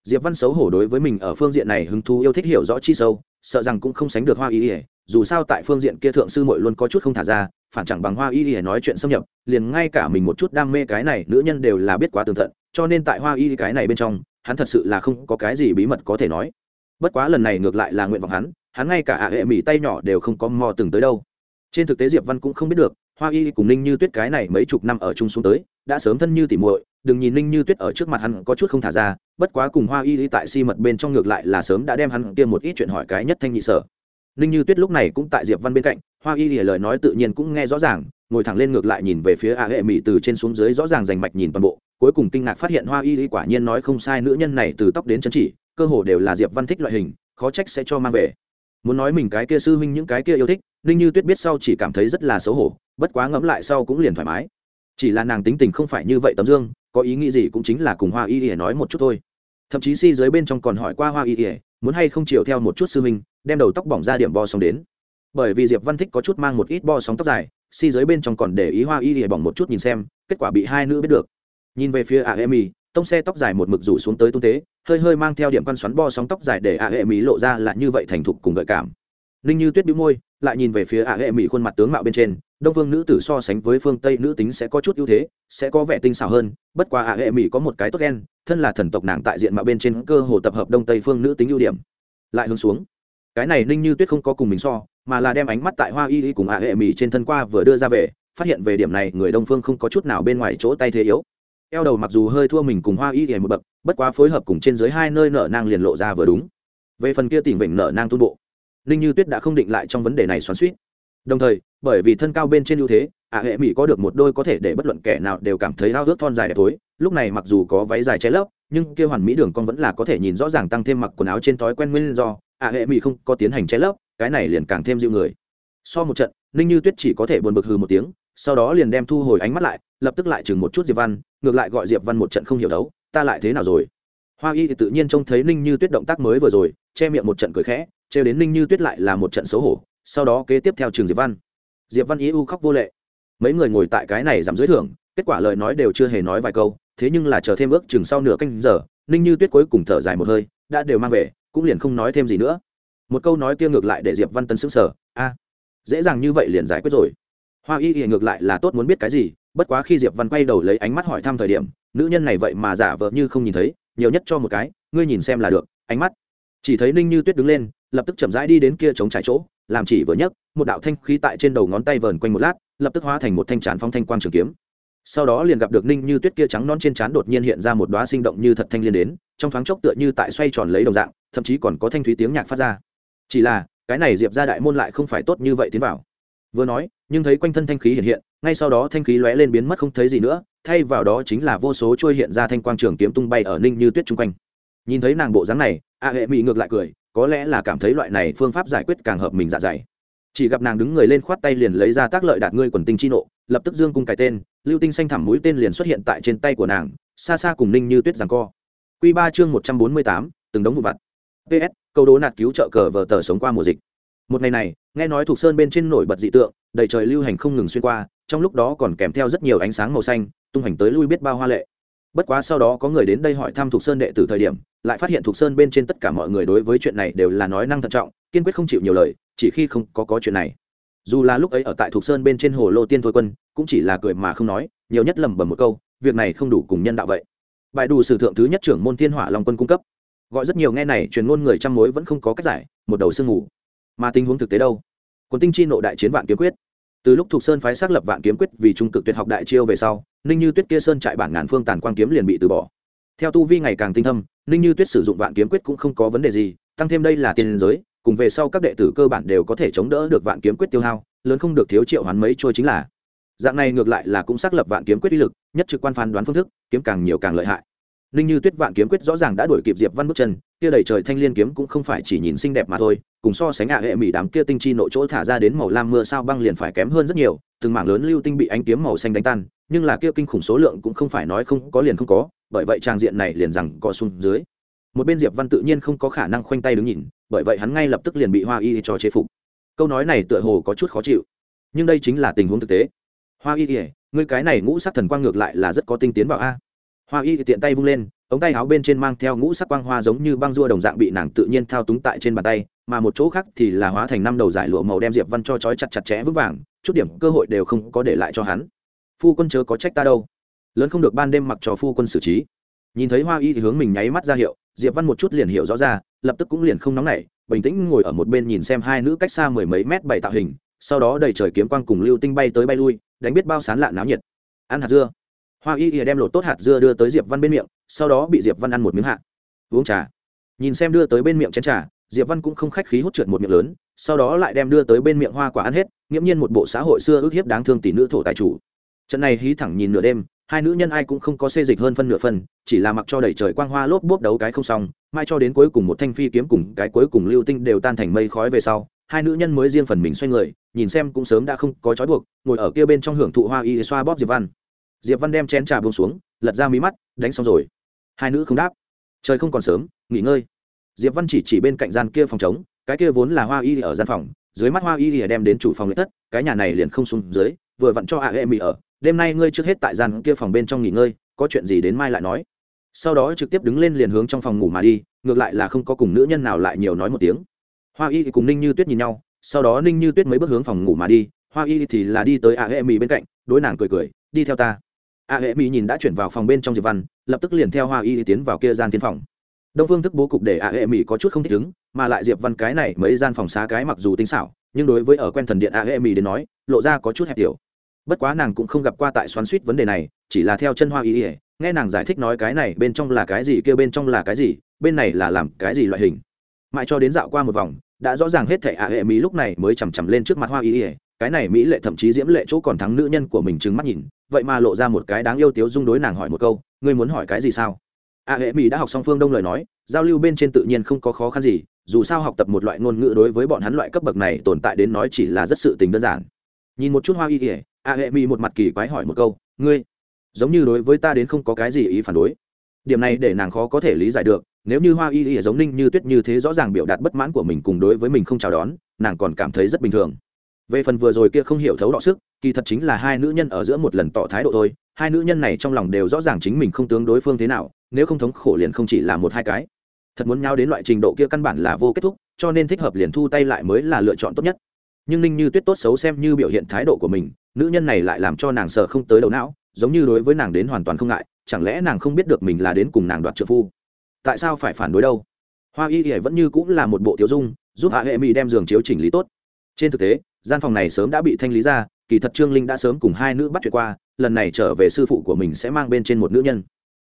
Diệp văn xấu hổ đối với mình ở phương diện này hứng thú yêu thích hiểu rõ chi sâu, sợ rằng cũng không sánh được hoa y ỉa dù sao tại phương diện kia thượng sư mội luôn có chút không thả ra, phản chẳng bằng hoa y ỉa nói chuyện xâm nhập, liền ngay cả mình một chút đam mê cái này nữ nhân đều là biết quá tường tận, cho nên tại hoa y cái này bên trong, hắn thật sự là không có cái gì bí mật có thể nói. Bất quá lần này ngược lại là nguyện vọng hắn hắn ngay cả ạ hệ mỹ tay nhỏ đều không có mò từng tới đâu. Trên thực tế diệp văn cũng không biết được, hoa y cùng ninh như tuyết cái này mấy chục năm ở chung xuống tới đã sớm thân như tỉ muội, đừng nhìn ninh như tuyết ở trước mặt hắn có chút không thả ra, bất quá cùng hoa y y tại si mật bên trong ngược lại là sớm đã đem hắn kia một ít chuyện hỏi cái nhất thanh nhị sở. Ninh như tuyết lúc này cũng tại diệp văn bên cạnh, hoa y y lời nói tự nhiên cũng nghe rõ ràng, ngồi thẳng lên ngược lại nhìn về phía a hệ mỹ từ trên xuống dưới rõ ràng rành mạch nhìn toàn bộ, cuối cùng kinh ngạc phát hiện hoa y quả nhiên nói không sai nữ nhân này từ tóc đến chân chỉ, cơ hồ đều là diệp văn thích loại hình, khó trách sẽ cho mang về. Muốn nói mình cái kia sư huynh những cái kia yêu thích, ninh như tuyết biết sau chỉ cảm thấy rất là xấu hổ, bất quá ngẫm lại sau cũng liền thoải mái chỉ là nàng tính tình không phải như vậy tấm dương, có ý nghĩ gì cũng chính là cùng hoa y ỉa nói một chút thôi. Thậm chí si dưới bên trong còn hỏi qua hoa y ỉa muốn hay không chiều theo một chút sư minh đem đầu tóc bỏng ra điểm bo xong đến. Bởi vì diệp văn thích có chút mang một ít bo sóng tóc dài, si dưới bên trong còn để ý hoa y ỉa bỏng một chút nhìn xem, kết quả bị hai nữ biết được. Nhìn về phía a emi tông xe tóc dài một mực rủ xuống tới tung tế, hơi hơi mang theo điểm quan xoắn bo sóng tóc dài để a emi lộ ra là như vậy thành thục cùng gợi cảm. Ninh như tuyết đĩu môi, lại nhìn về phía a emi khuôn mặt tướng mạo bên trên đông phương nữ tử so sánh với phương tây nữ tính sẽ có chút ưu thế, sẽ có vẻ tinh xảo hơn, bất quá ạ hệ mỹ có một cái tốt đen thân là thần tộc nàng tại diện mạo bên trên cơ hồ tập hợp đông tây phương nữ tính ưu điểm. Lại hướng xuống. Cái này ninh như tuyết không có cùng mình so, mà là đem ánh mắt tại hoa y y cùng ạ hệ Mỹ trên thân qua vừa đưa ra về, phát hiện về điểm này người đông phương không có chút nào bên ngoài chỗ tay thế yếu. Eo đầu mặc dù hơi thua mình cùng hoa y y một bậc, bất quá phối hợp cùng trên dưới hai nơi nở nang liền lộ ra vừa đúng. Về phần kia tỉnh vịnh nở nang tu bộ, ninh như tuyết đã không định lại trong vấn đề này xoắn suýt đồng thời, bởi vì thân cao bên trên ưu thế ạ hệ mỹ có được một đôi có thể để bất luận kẻ nào đều cảm thấy ao ước thon dài đẹp tối lúc này mặc dù có váy dài che lấp, nhưng kia hoàn mỹ đường con vẫn là có thể nhìn rõ ràng tăng thêm mặc quần áo trên thói quen nguyên do. Ạ hệ mỹ không có tiến hành che lấp, cái này liền càng thêm dịu người. So một trận, ninh như tuyết chỉ có thể buồn bực hừ một tiếng, sau đó liền đem thu hồi ánh mắt lại, lập tức lại chừng một chút diệp văn, ngược lại gọi diệp văn một trận không hiểu đấu, ta lại thế nào rồi? Hoa y thì tự nhiên trông thấy ninh như tuyết động tác mới vừa rồi, che miệng một trận cười khẽ, trêu đến ninh như tuyết lại là một trận xấu hổ sau đó kế tiếp theo trường diệp văn. Diệp văn ý u khóc vô lệ. Mấy người ngồi tại cái này giảm dưới thưởng, kết quả lời nói đều chưa hề nói vài câu, thế nhưng là chờ thêm ước chừng sau nửa canh giờ, ninh như tuyết cuối cùng thở dài một hơi, đã đều mang về, cũng liền không nói thêm gì nữa. Một câu nói kia ngược lại để diệp văn tân xứng sở a, dễ dàng như vậy liền giải quyết rồi. Hoa y y ngược lại là tốt muốn biết cái gì, bất quá khi diệp văn quay đầu lấy ánh mắt hỏi thăm thời điểm, nữ nhân này vậy mà giả vờ như không nhìn thấy, nhiều nhất cho một cái, ngươi nhìn xem là được, ánh mắt. Chỉ thấy ninh như tuyết đứng lên, lập tức chậm rãi đi đến kia chống trải chỗ làm chỉ vừa nhấc, một đạo thanh khí tại trên đầu ngón tay vờn quanh một lát, lập tức hóa thành một thanh chán phong thanh quang trường kiếm. Sau đó liền gặp được ninh như tuyết kia trắng non trên trán đột nhiên hiện ra một đoá sinh động như thật thanh liên đến, trong thoáng chốc tựa như tại xoay tròn lấy đồng dạng, thậm chí còn có thanh thúy tiếng nhạc phát ra. Chỉ là, cái này diệp ra đại môn lại không phải tốt như vậy tiến vào. Vừa nói, nhưng thấy quanh thân thanh khí hiện hiện, ngay sau đó thanh khí lóe lên biến mất không thấy gì nữa, thay vào đó chính là vô số trôi hiện ra thanh quang trường kiếm tung bay ở ninh như tuyết chung quanh. Nhìn thấy nàng bộ dáng này, a hệ mỹ ngược lại cười có lẽ là cảm thấy loại này phương pháp giải quyết càng hợp mình dạ dày. Chỉ gặp nàng đứng người lên khoát tay liền lấy ra tác lợi đạt ngươi quần tinh chi nộ, lập tức dương cung cái tên, lưu tinh xanh thẳm mũi tên liền xuất hiện tại trên tay của nàng, xa xa cùng ninh như tuyết rằng co. Q ba chương một trăm bốn mươi tám, từng đống vụ vặt. Ps câu đố nạt cứu trợ cờ vờ tờ sống qua mùa dịch. Một ngày này, nghe nói thuộc sơn bên trên nổi bật dị tượng, đầy trời lưu hành không ngừng xuyên qua, trong lúc đó còn kèm theo rất nhiều ánh sáng màu xanh, tung hành tới lui biết bao hoa lệ. Bất quá sau đó có người đến đây hỏi thăm thuộc sơn đệ tử thời điểm lại phát hiện thuộc sơn bên trên tất cả mọi người đối với chuyện này đều là nói năng thận trọng, kiên quyết không chịu nhiều lời, chỉ khi không có có chuyện này. Dù là lúc ấy ở tại thuộc sơn bên trên hồ lô tiên thôi quân, cũng chỉ là cười mà không nói, nhiều nhất lẩm bẩm một câu, việc này không đủ cùng nhân đạo vậy. Bài đủ sử thượng thứ nhất trưởng môn thiên hỏa long quân cung cấp. Gọi rất nhiều nghe này, truyền ngôn người trăm mối vẫn không có cách giải, một đầu sương ngủ mà tình huống thực tế đâu? Quân tinh chi nộ đại chiến vạn kiếm quyết. Từ lúc thuộc sơn phái xác lập vạn kiếm quyết vì trung cực tuyệt học đại chiêu về sau, ninh như tuyết kia sơn trại bản ngàn phương tàn quang kiếm liền bị từ bỏ. Theo tu vi ngày càng tinh thâm ninh như tuyết sử dụng vạn kiếm quyết cũng không có vấn đề gì, tăng thêm đây là tiền giới, cùng về sau các đệ tử cơ bản đều có thể chống đỡ được vạn kiếm quyết tiêu hao, lớn không được thiếu triệu hoán mấy trôi chính là. Dạng này ngược lại là cũng xác lập vạn kiếm quyết uy lực, nhất trực quan phán đoán phương thức, kiếm càng nhiều càng lợi hại. Ninh như tuyết vạn kiếm quyết rõ ràng đã đổi kịp diệp văn bước chân, kia đầy trời thanh liên kiếm cũng không phải chỉ nhìn xinh đẹp mà thôi, cùng so sánh ạ hệ mỹ đám kia tinh chi nội chỗ thả ra đến màu lam mưa sao băng liền phải kém hơn rất nhiều, từng mảng lớn lưu tinh bị ánh kiếm màu xanh đánh tan, nhưng là kia kinh khủng số lượng cũng không phải nói không có liền không có bởi vậy trang diện này liền rằng có xuống dưới. Một bên diệp văn tự nhiên không có khả năng khoanh tay đứng nhìn, bởi vậy hắn ngay lập tức liền bị hoa y cho chế phục. Câu nói này tựa hồ có chút khó chịu, nhưng đây chính là tình huống thực tế. Hoa y ngươi cái này ngũ sắc thần quang ngược lại là rất có tinh tiến vào a. Hoa y tiện tay vung lên, ống tay áo bên trên mang theo ngũ sắc quang hoa giống như băng rua đồng dạng bị nàng tự nhiên thao túng tại trên bàn tay, mà một chỗ khác thì là hóa thành năm đầu giải lụa màu đem diệp văn cho trói chặt chặt chẽ vững vàng, chút điểm cơ hội đều không có để lại cho hắn. Phu quân chớ có trách ta đâu lớn không được ban đêm mặc cho phu quân xử trí. Nhìn thấy hoa y thì hướng mình nháy mắt ra hiệu, diệp văn một chút liền hiểu rõ ra, lập tức cũng liền không nóng nảy, bình tĩnh ngồi ở một bên nhìn xem hai nữ cách xa mười mấy mét bảy tạo hình, sau đó đầy trời kiếm quang cùng lưu tinh bay tới bay lui, đánh biết bao sán lạ náo nhiệt. Ăn hạt dưa. Hoa y thì đem lột tốt hạt dưa đưa tới diệp văn bên miệng, sau đó bị diệp văn ăn một miếng hạ. Uống trà. Nhìn xem đưa tới bên miệng chén trà, diệp văn cũng không khách khí hút trượt một miệng lớn, sau đó lại đem đưa tới bên miệng hoa quả ăn hết, nghiễm nhiên một bộ xã hội xưa ước hiếp đáng thương tỷ nữ thổ tài chủ. Trận này hí thẳng nhìn nửa đêm hai nữ nhân ai cũng không có xê dịch hơn phân nửa phân, chỉ là mặc cho đẩy trời quang hoa lốp bốp đấu cái không xong, mai cho đến cuối cùng một thanh phi kiếm cùng cái cuối cùng lưu tinh đều tan thành mây khói về sau, hai nữ nhân mới riêng phần mình xoay người, nhìn xem cũng sớm đã không có trói buộc, ngồi ở kia bên trong hưởng thụ hoa y xoa bóp diệp văn. Diệp văn đem chén trà buông xuống, lật ra mí mắt, đánh xong rồi. Hai nữ không đáp. Trời không còn sớm, nghỉ ngơi. Diệp văn chỉ chỉ bên cạnh gian kia phòng trống, cái kia vốn là hoa y ở gian phòng, dưới mắt hoa y đem đến chủ phòng lễ thất, cái nhà này liền không xuống dưới, vừa vặn cho à hệ mỹ ở đêm nay ngươi trước hết tại gian kia phòng bên trong nghỉ ngơi, có chuyện gì đến mai lại nói. Sau đó trực tiếp đứng lên liền hướng trong phòng ngủ mà đi, ngược lại là không có cùng nữ nhân nào lại nhiều nói một tiếng. Hoa y thì cùng ninh như tuyết nhìn nhau, sau đó ninh như tuyết mấy bước hướng phòng ngủ mà đi, hoa y thì là đi tới a hệ mỹ bên cạnh, đối nàng cười cười, đi theo ta. A hệ mỹ nhìn đã chuyển vào phòng bên trong diệp văn, lập tức liền theo hoa y tiến vào kia gian tiến phòng. Đông phương thức bố cục để a hệ mỹ có chút không thích ứng, mà lại diệp văn cái này mấy gian phòng xá cái mặc dù tinh xảo, nhưng đối với ở quen thần điện a hệ mỹ đến nói, lộ ra có chút hẹp tiểu bất quá nàng cũng không gặp qua tại xoắn suýt vấn đề này, chỉ là theo chân hoa ý ỉa nghe nàng giải thích nói cái này bên trong là cái gì kêu bên trong là cái gì, bên này là làm cái gì loại hình. Mãi cho đến dạo qua một vòng, đã rõ ràng hết thẻ a hệ mỹ lúc này mới chằm chằm lên trước mặt hoa ý ỉa cái này mỹ lệ thậm chí diễm lệ chỗ còn thắng nữ nhân của mình trừng mắt nhìn, vậy mà lộ ra một cái đáng yêu tiếu dung đối nàng hỏi một câu, ngươi muốn hỏi cái gì sao? A hệ mỹ đã học song phương đông lời nói, giao lưu bên trên tự nhiên không có khó khăn gì, dù sao học tập một loại ngôn ngữ đối với bọn hắn loại cấp bậc này tồn tại đến nói chỉ là rất sự tình đơn giản. Nhìn một chút hoa y ỉa a hệ mỹ một mặt kỳ quái hỏi một câu, ngươi, giống như đối với ta đến không có cái gì ý phản đối. Điểm này để nàng khó có thể lý giải được, nếu như hoa y Y giống ninh như tuyết như thế rõ ràng biểu đạt bất mãn của mình cùng đối với mình không chào đón, nàng còn cảm thấy rất bình thường. Về phần vừa rồi kia không hiểu thấu đọ sức, kỳ thật chính là hai nữ nhân ở giữa một lần tỏ thái độ thôi, hai nữ nhân này trong lòng đều rõ ràng chính mình không tướng đối phương thế nào, nếu không thống khổ liền không chỉ là một hai cái. Thật muốn nhau đến loại trình độ kia căn bản là vô kết thúc, cho nên thích hợp liền thu tay lại mới là lựa chọn tốt nhất. Nhưng ninh như tuyết tốt xấu xem như biểu hiện thái độ của mình nữ nhân này lại làm cho nàng sợ không tới đầu não, giống như đối với nàng đến hoàn toàn không ngại, chẳng lẽ nàng không biết được mình là đến cùng nàng đoạt trợ phu? Tại sao phải phản đối đâu? Hoa y ỉa vẫn như cũng là một bộ tiểu dung, giúp hạ hệ mỹ đem giường chiếu chỉnh lý tốt. Trên thực tế, gian phòng này sớm đã bị thanh lý ra, kỳ thật trương linh đã sớm cùng hai nữ bắt chuyện qua, lần này trở về sư phụ của mình sẽ mang bên trên một nữ nhân.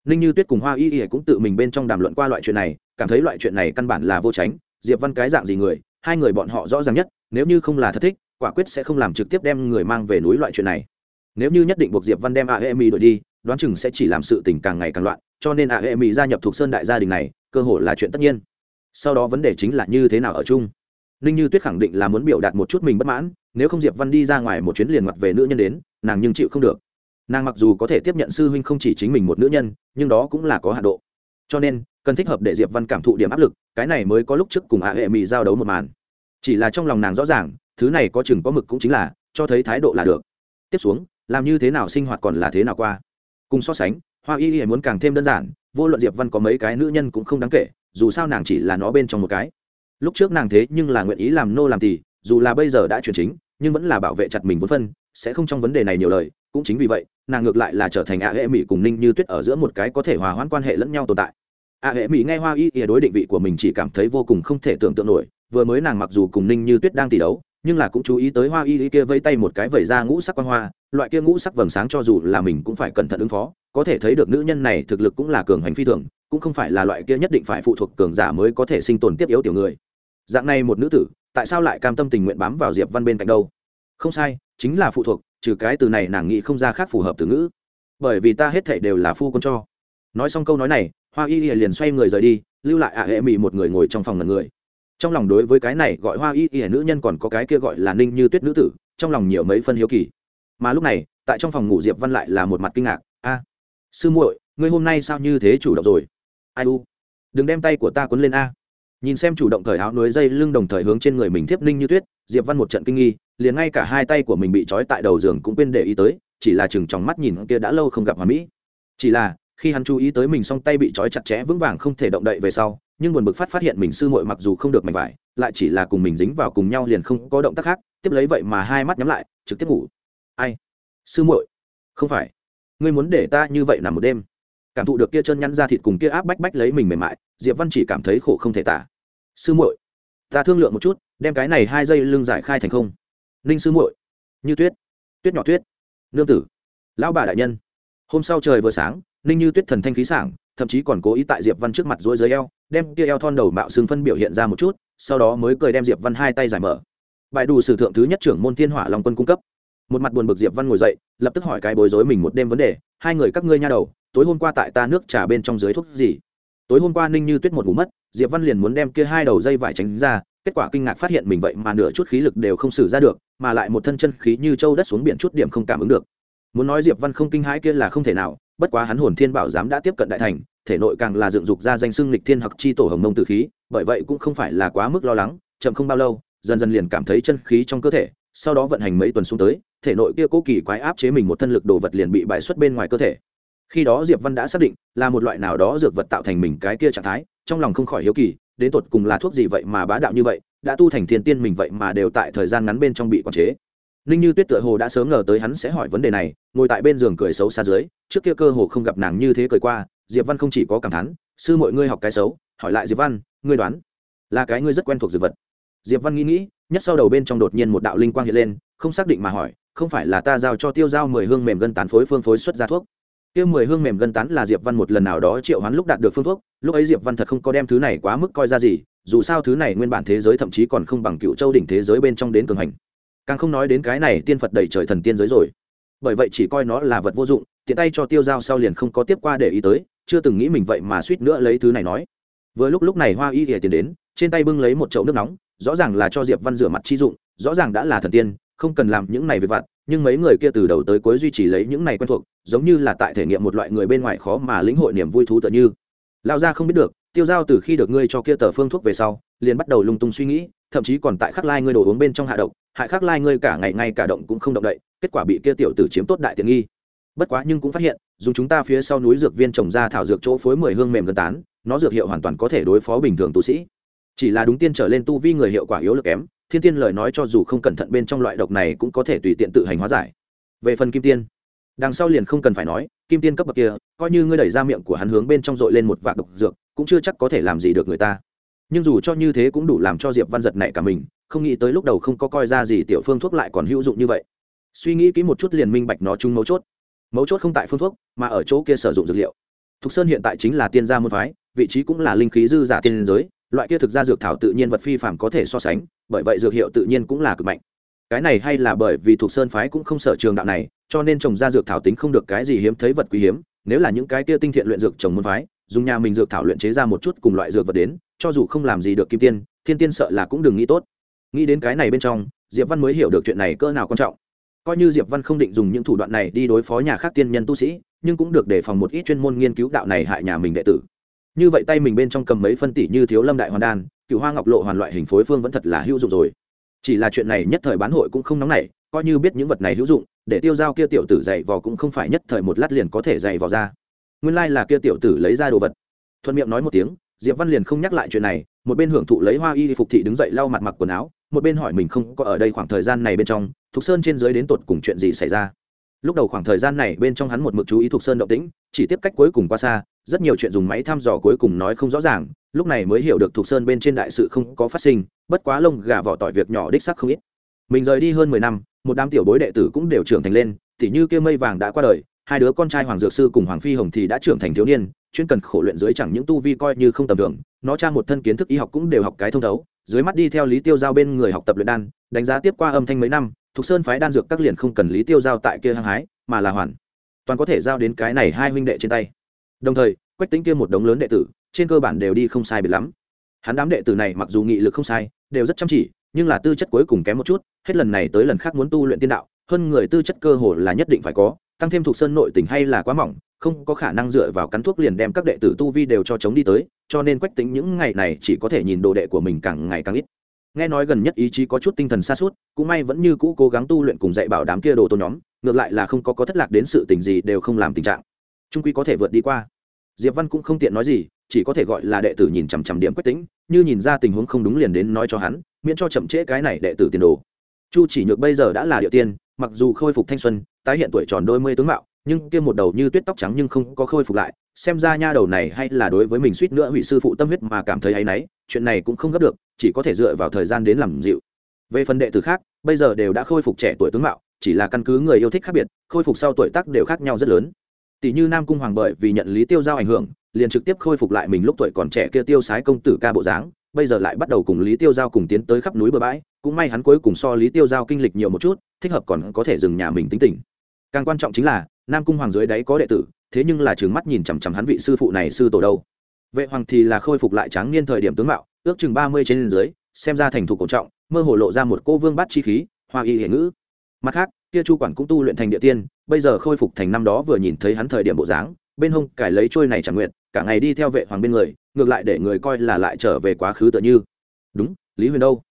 Ninh như tuyết cùng hoa y y cũng tự mình bên trong đàm luận qua loại chuyện này, cảm thấy loại chuyện này căn bản là vô tránh, diệp văn cái dạng gì người, hai người bọn họ rõ ràng nhất, nếu như không là thật thích quả quyết sẽ không làm trực tiếp đem người mang về núi loại chuyện này. Nếu như nhất định buộc diệp văn đem a e mi đổi đi, đoán chừng sẽ chỉ làm sự tình càng ngày càng loạn, cho nên a e mi gia nhập thuộc sơn đại gia đình này, cơ hội là chuyện tất nhiên. Sau đó vấn đề chính là như thế nào ở chung. Ninh như tuyết khẳng định là muốn biểu đạt một chút mình bất mãn, nếu không diệp văn đi ra ngoài một chuyến liền mặt về nữ nhân đến, nàng nhưng chịu không được. Nàng mặc dù có thể tiếp nhận sư huynh không chỉ chính mình một nữ nhân, nhưng đó cũng là có hạ độ. Cho nên, cần thích hợp để diệp văn cảm thụ điểm áp lực, cái này mới có lúc trước cùng hạ hệ mỹ giao đấu một màn. Chỉ là trong lòng nàng rõ ràng thứ này có chừng có mực cũng chính là, cho thấy thái độ là được. Tiếp xuống, làm như thế nào sinh hoạt còn là thế nào qua. Cùng so sánh, hoa y y muốn càng thêm đơn giản, vô luận diệp văn có mấy cái nữ nhân cũng không đáng kể, dù sao nàng chỉ là nó bên trong một cái. Lúc trước nàng thế nhưng là nguyện ý làm nô làm tỳ, dù là bây giờ đã chuyển chính, nhưng vẫn là bảo vệ chặt mình vốn phân, sẽ không trong vấn đề này nhiều lời, cũng chính vì vậy, nàng ngược lại là trở thành ạ hệ mỹ cùng ninh như tuyết ở giữa một cái có thể hòa hoãn quan hệ lẫn nhau tồn tại. Ạ hệ mỹ nghe hoa y y đối định vị của mình chỉ cảm thấy vô cùng không thể tưởng tượng nổi, vừa mới nàng mặc dù cùng ninh như tuyết đang tỷ đấu nhưng là cũng chú ý tới hoa y kia vây tay một cái vẩy ra ngũ sắc quan hoa, loại kia ngũ sắc vầng sáng cho dù là mình cũng phải cẩn thận ứng phó, có thể thấy được nữ nhân này thực lực cũng là cường hành phi thường, cũng không phải là loại kia nhất định phải phụ thuộc cường giả mới có thể sinh tồn tiếp yếu tiểu người. Dạng này một nữ tử, tại sao lại cam tâm tình nguyện bám vào diệp văn bên cạnh đâu? Không sai, chính là phụ thuộc, trừ cái từ này nàng nghĩ không ra khác phù hợp từ ngữ. Bởi vì ta hết thảy đều là phu con cho. Nói xong câu nói này, hoa y liền xoay người rời đi, lưu lại ạ hệ mỹ một người ngồi trong phòng ngần người trong lòng đối với cái này gọi hoa y y nữ nhân còn có cái kia gọi là ninh như tuyết nữ tử, trong lòng nhiều mấy phân hiếu kỳ. Mà lúc này, tại trong phòng ngủ diệp văn lại là một mặt kinh ngạc, a, sư muội, ngươi hôm nay sao như thế chủ động rồi? Ai u? Đừng đem tay của ta quấn lên a. Nhìn xem chủ động thời áo núi dây lưng đồng thời hướng trên người mình thiếp ninh như tuyết, diệp văn một trận kinh nghi, liền ngay cả hai tay của mình bị trói tại đầu giường cũng quên để ý tới, chỉ là chừng trong mắt nhìn kia đã lâu không gặp hoa mỹ. Chỉ là, khi hắn chú ý tới mình song tay bị trói chặt chẽ vững vàng không thể động đậy về sau nhưng buồn bực phát phát hiện mình sư muội mặc dù không được mảnh vải, lại chỉ là cùng mình dính vào cùng nhau liền không có động tác khác, tiếp lấy vậy mà hai mắt nhắm lại, trực tiếp ngủ. Ai? Sư muội? Không phải. Ngươi muốn để ta như vậy nằm một đêm. Cảm thụ được kia chân nhăn ra thịt cùng kia áp bách bách lấy mình mềm mại, diệp văn chỉ cảm thấy khổ không thể tả. Sư muội, ta thương lượng một chút, đem cái này hai dây lưng giải khai thành không. Ninh sư muội, như tuyết tuyết nhỏ tuyết, nương tử, lão bà đại nhân. Hôm sau trời vừa sáng, ninh như tuyết thần thanh khí sảng thậm chí còn cố ý tại diệp văn trước mặt dối dưới eo, đem kia eo thon đầu mạo xương phân biểu hiện ra một chút, sau đó mới cười đem diệp văn hai tay giải mở. Bài đủ sử thượng thứ nhất trưởng môn thiên hỏa long quân cung cấp. Một mặt buồn bực diệp văn ngồi dậy, lập tức hỏi cái bối rối mình một đêm vấn đề, hai người các ngươi nha đầu, tối hôm qua tại ta nước trà bên trong dưới thuốc gì? Tối hôm qua ninh như tuyết một ngủ mất, diệp văn liền muốn đem kia hai đầu dây vải tránh ra, kết quả kinh ngạc phát hiện mình vậy mà nửa chút khí lực đều không xử ra được, mà lại một thân chân khí như châu đất xuống biển chút điểm không cảm ứng được. Muốn nói diệp văn không kinh hãi kia là không thể nào bất quá hắn hồn thiên bảo giám đã tiếp cận đại thành, thể nội càng là dựng dục ra danh xưng lịch thiên hoặc chi tổ hồng mông tử khí, bởi vậy cũng không phải là quá mức lo lắng, chậm không bao lâu, dần dần liền cảm thấy chân khí trong cơ thể, sau đó vận hành mấy tuần xuống tới, thể nội kia cố kỳ quái áp chế mình một thân lực đồ vật liền bị bài xuất bên ngoài cơ thể. Khi đó diệp văn đã xác định, là một loại nào đó dược vật tạo thành mình cái kia trạng thái, trong lòng không khỏi hiếu kỳ, đến tột cùng là thuốc gì vậy mà bá đạo như vậy, đã tu thành thiên tiên mình vậy mà đều tại thời gian ngắn bên trong bị quản chế ninh như tuyết tựa hồ đã sớm ngờ tới hắn sẽ hỏi vấn đề này, ngồi tại bên giường cười xấu xa dưới, trước kia cơ hồ không gặp nàng như thế cười qua, diệp văn không chỉ có cảm thán, sư mọi ngươi học cái xấu, hỏi lại diệp văn, ngươi đoán là cái ngươi rất quen thuộc dược vật. Diệp văn nghĩ nghĩ, nhất sau đầu bên trong đột nhiên một đạo linh quang hiện lên, không xác định mà hỏi, không phải là ta giao cho tiêu giao mười hương mềm gân tán phối phương phối xuất ra thuốc? Tiêu mười hương mềm gân tán là diệp văn một lần nào đó triệu hoán lúc đạt được phương thuốc, lúc ấy diệp văn thật không có đem thứ này quá mức coi ra gì, dù sao thứ này nguyên bản thế giới thậm chí còn không bằng cựu châu đỉnh thế giới bên trong đến cường hành càng không nói đến cái này tiên phật đầy trời thần tiên giới rồi. Bởi vậy chỉ coi nó là vật vô dụng, tiện tay cho tiêu giao sau liền không có tiếp qua để ý tới, chưa từng nghĩ mình vậy mà suýt nữa lấy thứ này nói. Vừa lúc lúc này hoa y ỉa tiền đến, trên tay bưng lấy một chậu nước nóng, rõ ràng là cho diệp văn rửa mặt chi dụng, rõ ràng đã là thần tiên, không cần làm những này về vặt, nhưng mấy người kia từ đầu tới cuối duy trì lấy những này quen thuộc, giống như là tại thể nghiệm một loại người bên ngoài khó mà lĩnh hội niềm vui thú tự như. Lao ra không biết được, tiêu giao từ khi được ngươi cho kia tờ phương thuốc về sau liền bắt đầu lung tung suy nghĩ, thậm chí còn tại khắc lai ngươi đồ uống bên trong hạ độc, hại khắc lai ngươi cả ngày, ngay cả động cũng không động đậy, kết quả bị kia tiểu tử chiếm tốt đại tiện nghi. Bất quá nhưng cũng phát hiện, dùng chúng ta phía sau núi dược viên trồng ra thảo dược chỗ phối mười hương mềm gần tán, nó dược hiệu hoàn toàn có thể đối phó bình thường tu sĩ. Chỉ là đúng tiên trở lên tu vi người hiệu quả yếu lực kém, thiên tiên lời nói cho dù không cẩn thận bên trong loại độc này cũng có thể tùy tiện tự hành hóa giải. Về phần kim tiên, đằng sau liền không cần phải nói, kim tiên cấp bậc kia, coi như ngươi đẩy ra miệng của hắn hướng bên trong dội lên một vạc độc dược, cũng chưa chắc có thể làm gì được người ta nhưng dù cho như thế cũng đủ làm cho diệp văn giật này cả mình, không nghĩ tới lúc đầu không có coi ra gì tiểu phương thuốc lại còn hữu dụng như vậy. Suy nghĩ kỹ một chút liền minh bạch nó chung mấu chốt. Mấu chốt không tại phương thuốc, mà ở chỗ kia sử dụng dược liệu. Thục sơn hiện tại chính là tiên gia môn phái, vị trí cũng là linh khí dư giả tiên giới, loại kia thực ra dược thảo tự nhiên vật phi phạm có thể so sánh, bởi vậy dược hiệu tự nhiên cũng là cực mạnh. Cái này hay là bởi vì thuộc sơn phái cũng không sở trường đạo này, cho nên trồng ra dược thảo tính không được cái gì hiếm thấy vật quý hiếm, nếu là những cái kia tinh thiện luyện dược trồng môn phái, dùng nhà mình dược thảo luyện chế ra một chút cùng loại dược vật đến cho dù không làm gì được kim tiên, thiên tiên sợ là cũng đừng nghĩ tốt. Nghĩ đến cái này bên trong, diệp văn mới hiểu được chuyện này cỡ nào quan trọng. Coi như diệp văn không định dùng những thủ đoạn này đi đối phó nhà khác tiên nhân tu sĩ, nhưng cũng được đề phòng một ít chuyên môn nghiên cứu đạo này hại nhà mình đệ tử. Như vậy tay mình bên trong cầm mấy phân tỷ như thiếu lâm đại hoàn đan cựu hoa ngọc lộ hoàn loại hình phối phương vẫn thật là hữu dụng rồi. Chỉ là chuyện này nhất thời bán hội cũng không nóng nảy, coi như biết những vật này hữu dụng, để tiêu giao kia tiểu tử dạy vò cũng không phải nhất thời một lát liền có thể dạy vò ra. Nguyên Lai là kia tiểu tử lấy ra đồ vật. Thuận miệng nói một tiếng diệp văn liền không nhắc lại chuyện này, một bên hưởng thụ lấy hoa y phục thị đứng dậy lau mặt mặc quần áo, một bên hỏi mình không có ở đây khoảng thời gian này bên trong, thục sơn trên dưới đến tột cùng chuyện gì xảy ra. Lúc đầu khoảng thời gian này bên trong hắn một mực chú ý thục sơn động tĩnh, chỉ tiếp cách cuối cùng qua xa, rất nhiều chuyện dùng máy thăm dò cuối cùng nói không rõ ràng, lúc này mới hiểu được thục sơn bên trên đại sự không có phát sinh, bất quá lông gà vỏ tỏi việc nhỏ đích sắc không ít. Mình rời đi hơn mười năm, một đám tiểu bối đệ tử cũng đều trưởng thành lên, tỉ như kia mây vàng đã qua đời, hai đứa con trai hoàng dược sư cùng hoàng phi hồng thì đã trưởng thành thiếu niên chuyên cần khổ luyện dưới chẳng những tu vi coi như không tầm thường, nó tra một thân kiến thức y học cũng đều học cái thông thấu, dưới mắt đi theo lý tiêu giao bên người học tập luyện đan, đánh giá tiếp qua âm thanh mấy năm, thục sơn phái đan dược các liền không cần lý tiêu giao tại kia hăng hái, mà là hoàn. Toàn có thể giao đến cái này hai huynh đệ trên tay. Đồng thời, quách tính kia một đống lớn đệ tử, trên cơ bản đều đi không sai biệt lắm. Hắn đám đệ tử này mặc dù nghị lực không sai, đều rất chăm chỉ, nhưng là tư chất cuối cùng kém một chút, hết lần này tới lần khác muốn tu luyện tiên đạo, hơn người tư chất cơ hồ là nhất định phải có, tăng thêm thuộc sơn nội tình hay là quá mỏng không có khả năng dựa vào cắn thuốc liền đem các đệ tử tu vi đều cho chống đi tới, cho nên quách tính những ngày này chỉ có thể nhìn đồ đệ của mình càng ngày càng ít. Nghe nói gần nhất ý chí có chút tinh thần xa suốt cũng may vẫn như cũ cố gắng tu luyện cùng dạy bảo đám kia đồ tôn nhóm, ngược lại là không có có thất lạc đến sự tình gì đều không làm tình trạng. Trung quy có thể vượt đi qua. Diệp văn cũng không tiện nói gì, chỉ có thể gọi là đệ tử nhìn chằm chằm điểm quách tính như nhìn ra tình huống không đúng liền đến nói cho hắn, miễn cho chậm trễ cái này đệ tử tiền đồ. Chu chỉ nhược bây giờ đã là địa tiên, mặc dù khôi phục thanh xuân, tái hiện tuổi tròn đôi mươi tướng mạo nhưng kia một đầu như tuyết tóc trắng nhưng không có khôi phục lại, xem ra nha đầu này hay là đối với mình suýt nữa hủy sư phụ tâm huyết mà cảm thấy áy náy, chuyện này cũng không gấp được, chỉ có thể dựa vào thời gian đến làm dịu. Về phần đệ tử khác, bây giờ đều đã khôi phục trẻ tuổi tướng mạo, chỉ là căn cứ người yêu thích khác biệt, khôi phục sau tuổi tác đều khác nhau rất lớn. Tỷ như nam cung hoàng bởi vì nhận lý tiêu giao ảnh hưởng, liền trực tiếp khôi phục lại mình lúc tuổi còn trẻ kia tiêu sái công tử ca bộ dáng, bây giờ lại bắt đầu cùng lý tiêu giao cùng tiến tới khắp núi bờ bãi, cũng may hắn cuối cùng so lý tiêu giao kinh lịch nhiều một chút, thích hợp còn có thể dừng nhà mình tính tình. Càng quan trọng chính là nam cung hoàng dưới đáy có đệ tử, thế nhưng là trừng mắt nhìn chằm chằm hắn vị sư phụ này sư tổ đâu. Vệ hoàng thì là khôi phục lại tráng niên thời điểm tướng mạo, ước chừng ba mươi trên dưới, xem ra thành thục cổ trọng, mơ hồ lộ ra một cô vương bát chi khí, hoa y hệ ngữ. Mặt khác, kia chu quản cũng tu luyện thành địa tiên, bây giờ khôi phục thành năm đó vừa nhìn thấy hắn thời điểm bộ dáng, bên hông cải lấy trôi này chẳng nguyện, cả ngày đi theo vệ hoàng bên người, ngược lại để người coi là lại trở về quá khứ tựa như. Đúng, lý huyền đâu?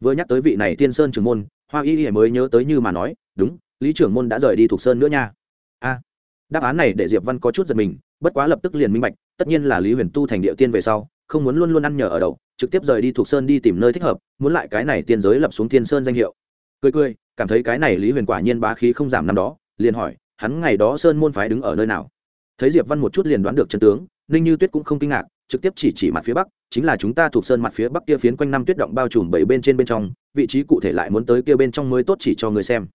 Vừa nhắc tới vị này tiên sơn trường môn, hoa y y mới nhớ tới như mà nói, đúng, lý trưởng môn đã rời đi thuộc sơn nữa nha a đáp án này để diệp văn có chút giật mình, bất quá lập tức liền minh bạch, tất nhiên là lý huyền tu thành địa tiên về sau, không muốn luôn luôn ăn nhờ ở đậu, trực tiếp rời đi thuộc sơn đi tìm nơi thích hợp, muốn lại cái này tiên giới lập xuống thiên sơn danh hiệu. Cười cười, cảm thấy cái này lý huyền quả nhiên bá khí không giảm năm đó, liền hỏi, hắn ngày đó sơn môn phái đứng ở nơi nào? Thấy diệp văn một chút liền đoán được chân tướng, ninh như tuyết cũng không kinh ngạc, trực tiếp chỉ chỉ mặt phía bắc, chính là chúng ta thuộc sơn mặt phía bắc kia phiến quanh năm tuyết động bao trùm bảy bên trên bên trong, vị trí cụ thể lại muốn tới kia bên trong mới tốt chỉ cho người xem.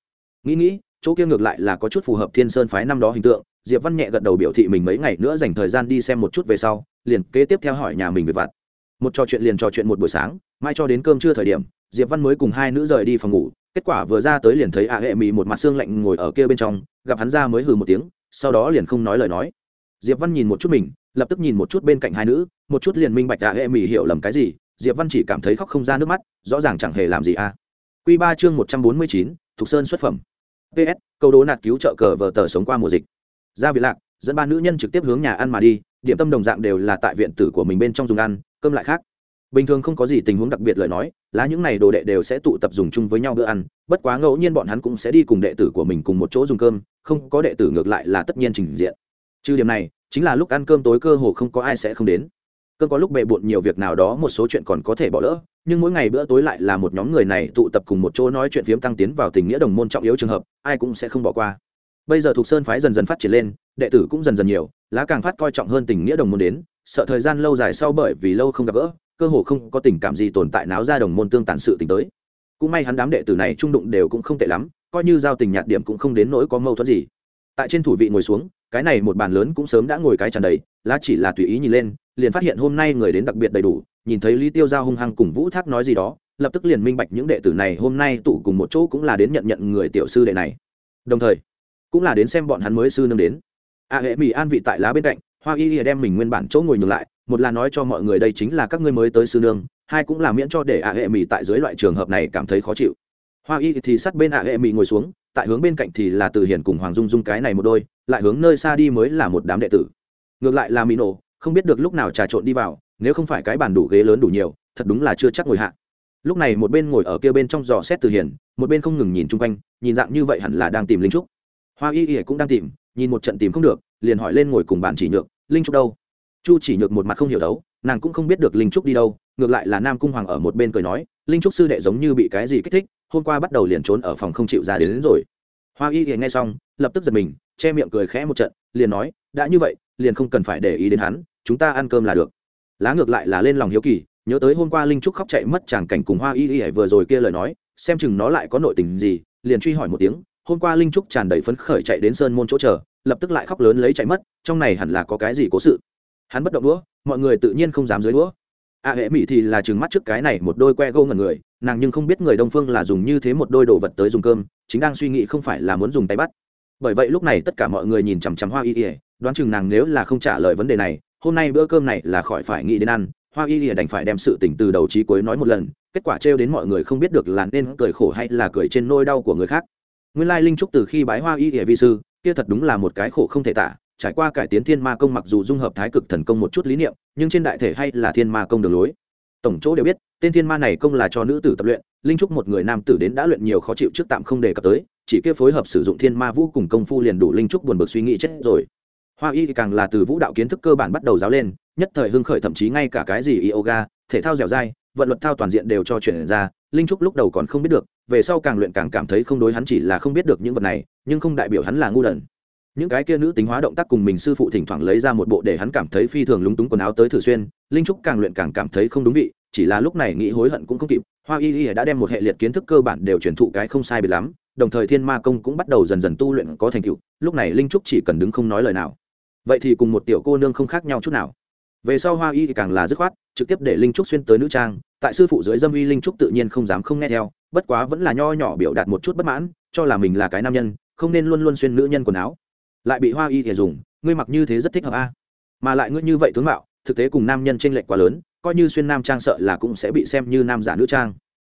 Nghĩ nghĩ chỗ kia ngược lại là có chút phù hợp thiên sơn phái năm đó hình tượng, diệp văn nhẹ gật đầu biểu thị mình mấy ngày nữa dành thời gian đi xem một chút về sau, liền kế tiếp theo hỏi nhà mình về vặt. Một trò chuyện liền trò chuyện một buổi sáng, mai cho đến cơm trưa thời điểm, diệp văn mới cùng hai nữ rời đi phòng ngủ, kết quả vừa ra tới liền thấy ạ hệ mì một mặt xương lạnh ngồi ở kia bên trong, gặp hắn ra mới hừ một tiếng, sau đó liền không nói lời nói. Diệp văn nhìn một chút mình, lập tức nhìn một chút bên cạnh hai nữ, một chút liền minh bạch ạ hệ mì hiểu lầm cái gì, diệp văn chỉ cảm thấy khóc không ra nước mắt, rõ ràng chẳng hề làm gì à q ba chương một trăm bốn mươi chín, thục sơn xuất phẩm ps câu đố nạt cứu trợ cờ vờ tờ sống qua mùa dịch. Ra vị lạc, dẫn ba nữ nhân trực tiếp hướng nhà ăn mà đi, điểm tâm đồng dạng đều là tại viện tử của mình bên trong dùng ăn, cơm lại khác. Bình thường không có gì tình huống đặc biệt lời nói, lá những này đồ đệ đều sẽ tụ tập dùng chung với nhau bữa ăn, bất quá ngẫu nhiên bọn hắn cũng sẽ đi cùng đệ tử của mình cùng một chỗ dùng cơm, không có đệ tử ngược lại là tất nhiên trình diện. Trừ điểm này, chính là lúc ăn cơm tối cơ hồ không có ai sẽ không đến. Cơm có lúc bệ bộn nhiều việc nào đó một số chuyện còn có thể bỏ lỡ nhưng mỗi ngày bữa tối lại là một nhóm người này tụ tập cùng một chỗ nói chuyện phiếm tăng tiến vào tình nghĩa đồng môn trọng yếu trường hợp, ai cũng sẽ không bỏ qua. Bây giờ thuộc sơn phái dần dần phát triển lên, đệ tử cũng dần dần nhiều, lá càng phát coi trọng hơn tình nghĩa đồng môn đến, sợ thời gian lâu dài sau bởi vì lâu không gặp gỡ, cơ hồ không có tình cảm gì tồn tại náo ra đồng môn tương tàn sự tình tới. Cũng may hắn đám đệ tử này trung đụng đều cũng không tệ lắm, coi như giao tình nhạt điểm cũng không đến nỗi có mâu thuẫn gì tại trên thủ vị ngồi xuống, cái này một bàn lớn cũng sớm đã ngồi cái tràn đầy, lá chỉ là tùy ý nhìn lên, liền phát hiện hôm nay người đến đặc biệt đầy đủ, nhìn thấy lý tiêu giao hung hăng cùng vũ thác nói gì đó, lập tức liền minh bạch những đệ tử này hôm nay tụ cùng một chỗ cũng là đến nhận nhận người tiểu sư đệ này. Đồng thời, cũng là đến xem bọn hắn mới sư nương đến. A hệ mỹ an vị tại lá bên cạnh, hoa y y đem mình nguyên bản chỗ ngồi nhường lại, một là nói cho mọi người đây chính là các ngươi mới tới sư nương, hai cũng là miễn cho để a hệ mỹ tại dưới loại trường hợp này cảm thấy khó chịu. Hoa y thì sát bên a hệ mỹ ngồi xuống tại hướng bên cạnh thì là từ hiền cùng hoàng dung dung cái này một đôi, lại hướng nơi xa đi mới là một đám đệ tử. Ngược lại là mỹ nổ không biết được lúc nào trà trộn đi vào, nếu không phải cái bàn đủ ghế lớn đủ nhiều, thật đúng là chưa chắc ngồi hạ. Lúc này một bên ngồi ở kia bên trong giò xét từ hiền, một bên không ngừng nhìn chung quanh, nhìn dạng như vậy hẳn là đang tìm linh trúc. Hoa y y cũng đang tìm, nhìn một trận tìm không được, liền hỏi lên ngồi cùng bàn chỉ nhược, linh trúc đâu? Chu chỉ nhược một mặt không hiểu đấu, nàng cũng không biết được linh trúc đi đâu, ngược lại là nam cung hoàng ở một bên cười nói linh trúc sư đệ giống như bị cái gì kích thích hôm qua bắt đầu liền trốn ở phòng không chịu ra đến, đến rồi. Hoa y thì nghe xong lập tức giật mình che miệng cười khẽ một trận liền nói đã như vậy liền không cần phải để ý đến hắn chúng ta ăn cơm là được. Lá ngược lại là lên lòng hiếu kỳ nhớ tới hôm qua linh trúc khóc chạy mất chàng cảnh cùng hoa y y vừa rồi kia lời nói xem chừng nó lại có nội tình gì liền truy hỏi một tiếng hôm qua linh trúc tràn đầy phấn khởi chạy đến sơn môn chỗ chờ lập tức lại khóc lớn lấy chạy mất trong này hẳn là có cái gì cố sự. Hắn bất động đũa mọi người tự nhiên không dám dưới đũa a à, hệ mỹ thì là chừng mắt trước cái này một đôi que gâu ngần người nàng nhưng không biết người đông phương là dùng như thế một đôi đồ vật tới dùng cơm chính đang suy nghĩ không phải là muốn dùng tay bắt. Bởi vậy lúc này tất cả mọi người nhìn chằm chằm hoa y ỉa đoán chừng nàng nếu là không trả lời vấn đề này hôm nay bữa cơm này là khỏi phải nghĩ đến ăn hoa y ỉa đành phải đem sự tỉnh từ đầu trí cuối nói một lần kết quả trêu đến mọi người không biết được là nên cười khổ hay là cười trên nôi đau của người khác. Nguyên lai linh trúc từ khi bái hoa y ỉa vi sư kia thật đúng là một cái khổ không thể tả trải qua cải tiến thiên ma công mặc dù dung hợp thái cực thần công một chút lý niệm, nhưng trên đại thể hay là thiên ma công đường lối. Tổng chỗ đều biết, tên thiên ma này công là cho nữ tử tập luyện, linh trúc một người nam tử đến đã luyện nhiều khó chịu trước tạm không đề cập tới, chỉ kia phối hợp sử dụng thiên ma vũ cùng công phu liền đủ linh trúc buồn bực suy nghĩ chết rồi. Hoa y càng là từ vũ đạo kiến thức cơ bản bắt đầu giáo lên, nhất thời hưng khởi thậm chí ngay cả cái gì yoga, thể thao dẻo dai, vận luật thao toàn diện đều cho chuyển ra, linh trúc lúc đầu còn không biết được, về sau càng luyện càng cảm thấy không đối hắn chỉ là không biết được những vật này, nhưng không đại biểu hắn là ngu đần những cái kia nữ tính hóa động tác cùng mình sư phụ thỉnh thoảng lấy ra một bộ để hắn cảm thấy phi thường lúng túng quần áo tới thử xuyên, linh trúc càng luyện càng cảm thấy không đúng vị, chỉ là lúc này nghĩ hối hận cũng không kịp, hoa y y đã đem một hệ liệt kiến thức cơ bản đều truyền thụ cái không sai biệt lắm, đồng thời thiên ma công cũng bắt đầu dần dần tu luyện có thành tựu, lúc này linh trúc chỉ cần đứng không nói lời nào. Vậy thì cùng một tiểu cô nương không khác nhau chút nào. Về sau hoa y thì càng là dứt khoát, trực tiếp để linh trúc xuyên tới nữ trang, tại sư phụ dưới dâm uy linh trúc tự nhiên không dám không nghe theo, bất quá vẫn là nho nhỏ biểu đạt một chút bất mãn, cho là mình là cái nam nhân, không nên luôn luôn xuyên nữ nhân quần áo lại bị hoa y thì dùng, ngươi mặc như thế rất thích hợp a. Mà lại ngươi như vậy tướng mạo, thực tế cùng nam nhân tranh lệch quá lớn, coi như xuyên nam trang sợ là cũng sẽ bị xem như nam giả nữ trang.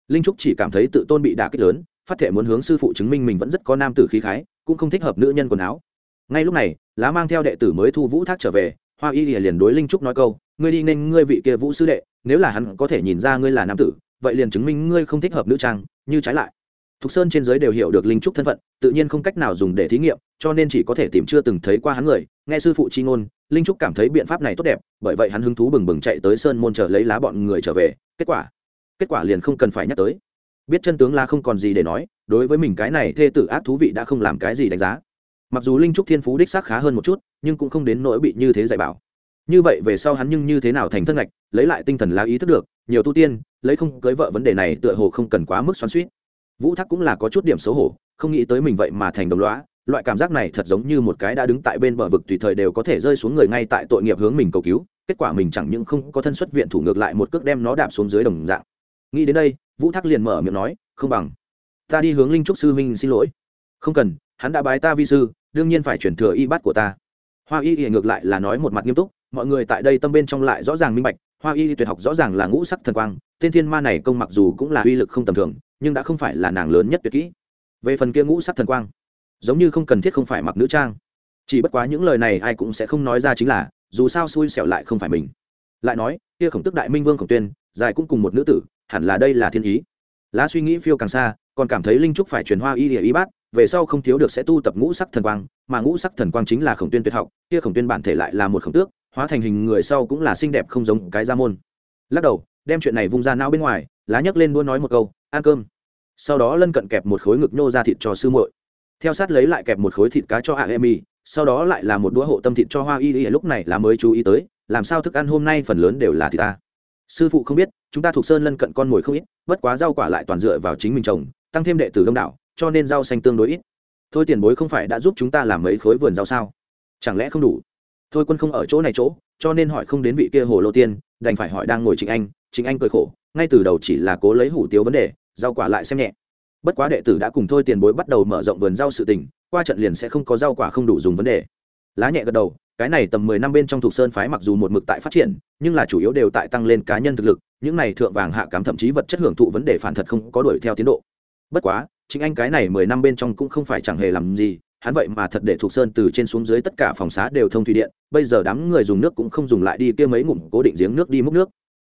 Linh trúc chỉ cảm thấy tự tôn bị đả kích lớn, phát thể muốn hướng sư phụ chứng minh mình vẫn rất có nam tử khí khái, cũng không thích hợp nữ nhân quần áo. Ngay lúc này, lá mang theo đệ tử mới thu vũ thác trở về, hoa y liền đối linh trúc nói câu, ngươi đi nên ngươi vị kia vũ sư đệ, nếu là hắn có thể nhìn ra ngươi là nam tử, vậy liền chứng minh ngươi không thích hợp nữ trang, như trái lại thục sơn trên giới đều hiểu được linh trúc thân phận, tự nhiên không cách nào dùng để thí nghiệm, cho nên chỉ có thể tìm chưa từng thấy qua hắn người. Nghe sư phụ chi ngôn, linh trúc cảm thấy biện pháp này tốt đẹp, bởi vậy hắn hứng thú bừng bừng chạy tới sơn môn chờ lấy lá bọn người trở về. Kết quả kết quả liền không cần phải nhắc tới. Biết chân tướng la không còn gì để nói, đối với mình cái này thê tử ác thú vị đã không làm cái gì đánh giá. Mặc dù linh trúc thiên phú đích xác khá hơn một chút, nhưng cũng không đến nỗi bị như thế dạy bảo. Như vậy về sau hắn nhưng như thế nào thành thân ngạch, lấy lại tinh thần lá ý thức được, nhiều tu tiên, lấy không cưới vợ vấn đề này tựa hồ không cần quá mức xoắn suýt vũ thác cũng là có chút điểm xấu hổ, không nghĩ tới mình vậy mà thành đồng loá loại cảm giác này thật giống như một cái đã đứng tại bên bờ vực tùy thời đều có thể rơi xuống người ngay tại tội nghiệp hướng mình cầu cứu, kết quả mình chẳng những không có thân xuất viện thủ ngược lại một cước đem nó đạp xuống dưới đồng dạng. Nghĩ đến đây, vũ thác liền mở miệng nói, không bằng, ta đi hướng linh trúc sư huynh xin lỗi. Không cần, hắn đã bái ta vi sư, đương nhiên phải chuyển thừa y bát của ta. Hoa y y ngược lại là nói một mặt nghiêm túc, mọi người tại đây tâm bên trong lại rõ ràng minh bạch, hoa y tuyệt học rõ ràng là ngũ sắc thần quang, tên thiên ma này công mặc dù cũng là uy lực không tầm thường nhưng đã không phải là nàng lớn nhất tuyệt kỹ. Về phần kia ngũ sắc thần quang, giống như không cần thiết không phải mặc nữ trang. Chỉ bất quá những lời này ai cũng sẽ không nói ra chính là, dù sao xui xẻo lại không phải mình. Lại nói, kia khổng tức đại minh vương khổng tuyên, dài cũng cùng một nữ tử, hẳn là đây là thiên ý. Lá suy nghĩ phiêu càng xa, còn cảm thấy linh trúc phải truyền hoa y địa y bát, về sau không thiếu được sẽ tu tập ngũ sắc thần quang, mà ngũ sắc thần quang chính là khổng tuyên tuyệt học, kia khổng tuyên bản thể lại là một khổng tước, hóa thành hình người sau cũng là xinh đẹp không giống cái gia môn. Lắc đầu, đem chuyện này vung ra não bên ngoài, lá nhấc lên đua nói một câu ăn cơm. Sau đó lân cận kẹp một khối ngực nhô ra thịt cho sư muội. Theo sát lấy lại kẹp một khối thịt cá cho a emi sau đó lại là một đũa hộ tâm thịt cho hoa y y, lúc này là mới chú ý tới, làm sao thức ăn hôm nay phần lớn đều là thịt ta. Sư phụ không biết, chúng ta thuộc sơn lân cận con mồi không ít, bất quá rau quả lại toàn dựa vào chính mình trồng, tăng thêm đệ tử đông đảo, cho nên rau xanh tương đối ít. Thôi tiền bối không phải đã giúp chúng ta làm mấy khối vườn rau sao? Chẳng lẽ không đủ? Thôi quân không ở chỗ này chỗ, cho nên hỏi không đến vị kia hồ lô tiên, đành phải hỏi đang ngồi chính anh chính anh cười khổ ngay từ đầu chỉ là cố lấy hủ tiếu vấn đề, rau quả lại xem nhẹ. Bất quá đệ tử đã cùng thôi tiền bối bắt đầu mở rộng vườn rau sự tình, qua trận liền sẽ không có rau quả không đủ dùng vấn đề. Lá nhẹ gật đầu, cái này tầm mười năm bên trong thuộc sơn phái mặc dù một mực tại phát triển, nhưng là chủ yếu đều tại tăng lên cá nhân thực lực, những này thượng vàng hạ cám thậm chí vật chất hưởng thụ vấn đề phản thật không có đuổi theo tiến độ. Bất quá chính anh cái này mười năm bên trong cũng không phải chẳng hề làm gì, hắn vậy mà thật để thuộc sơn từ trên xuống dưới tất cả phòng xá đều thông thủy điện, bây giờ đám người dùng nước cũng không dùng lại đi kia mấy ngụm cố định giếng nước đi múc nước.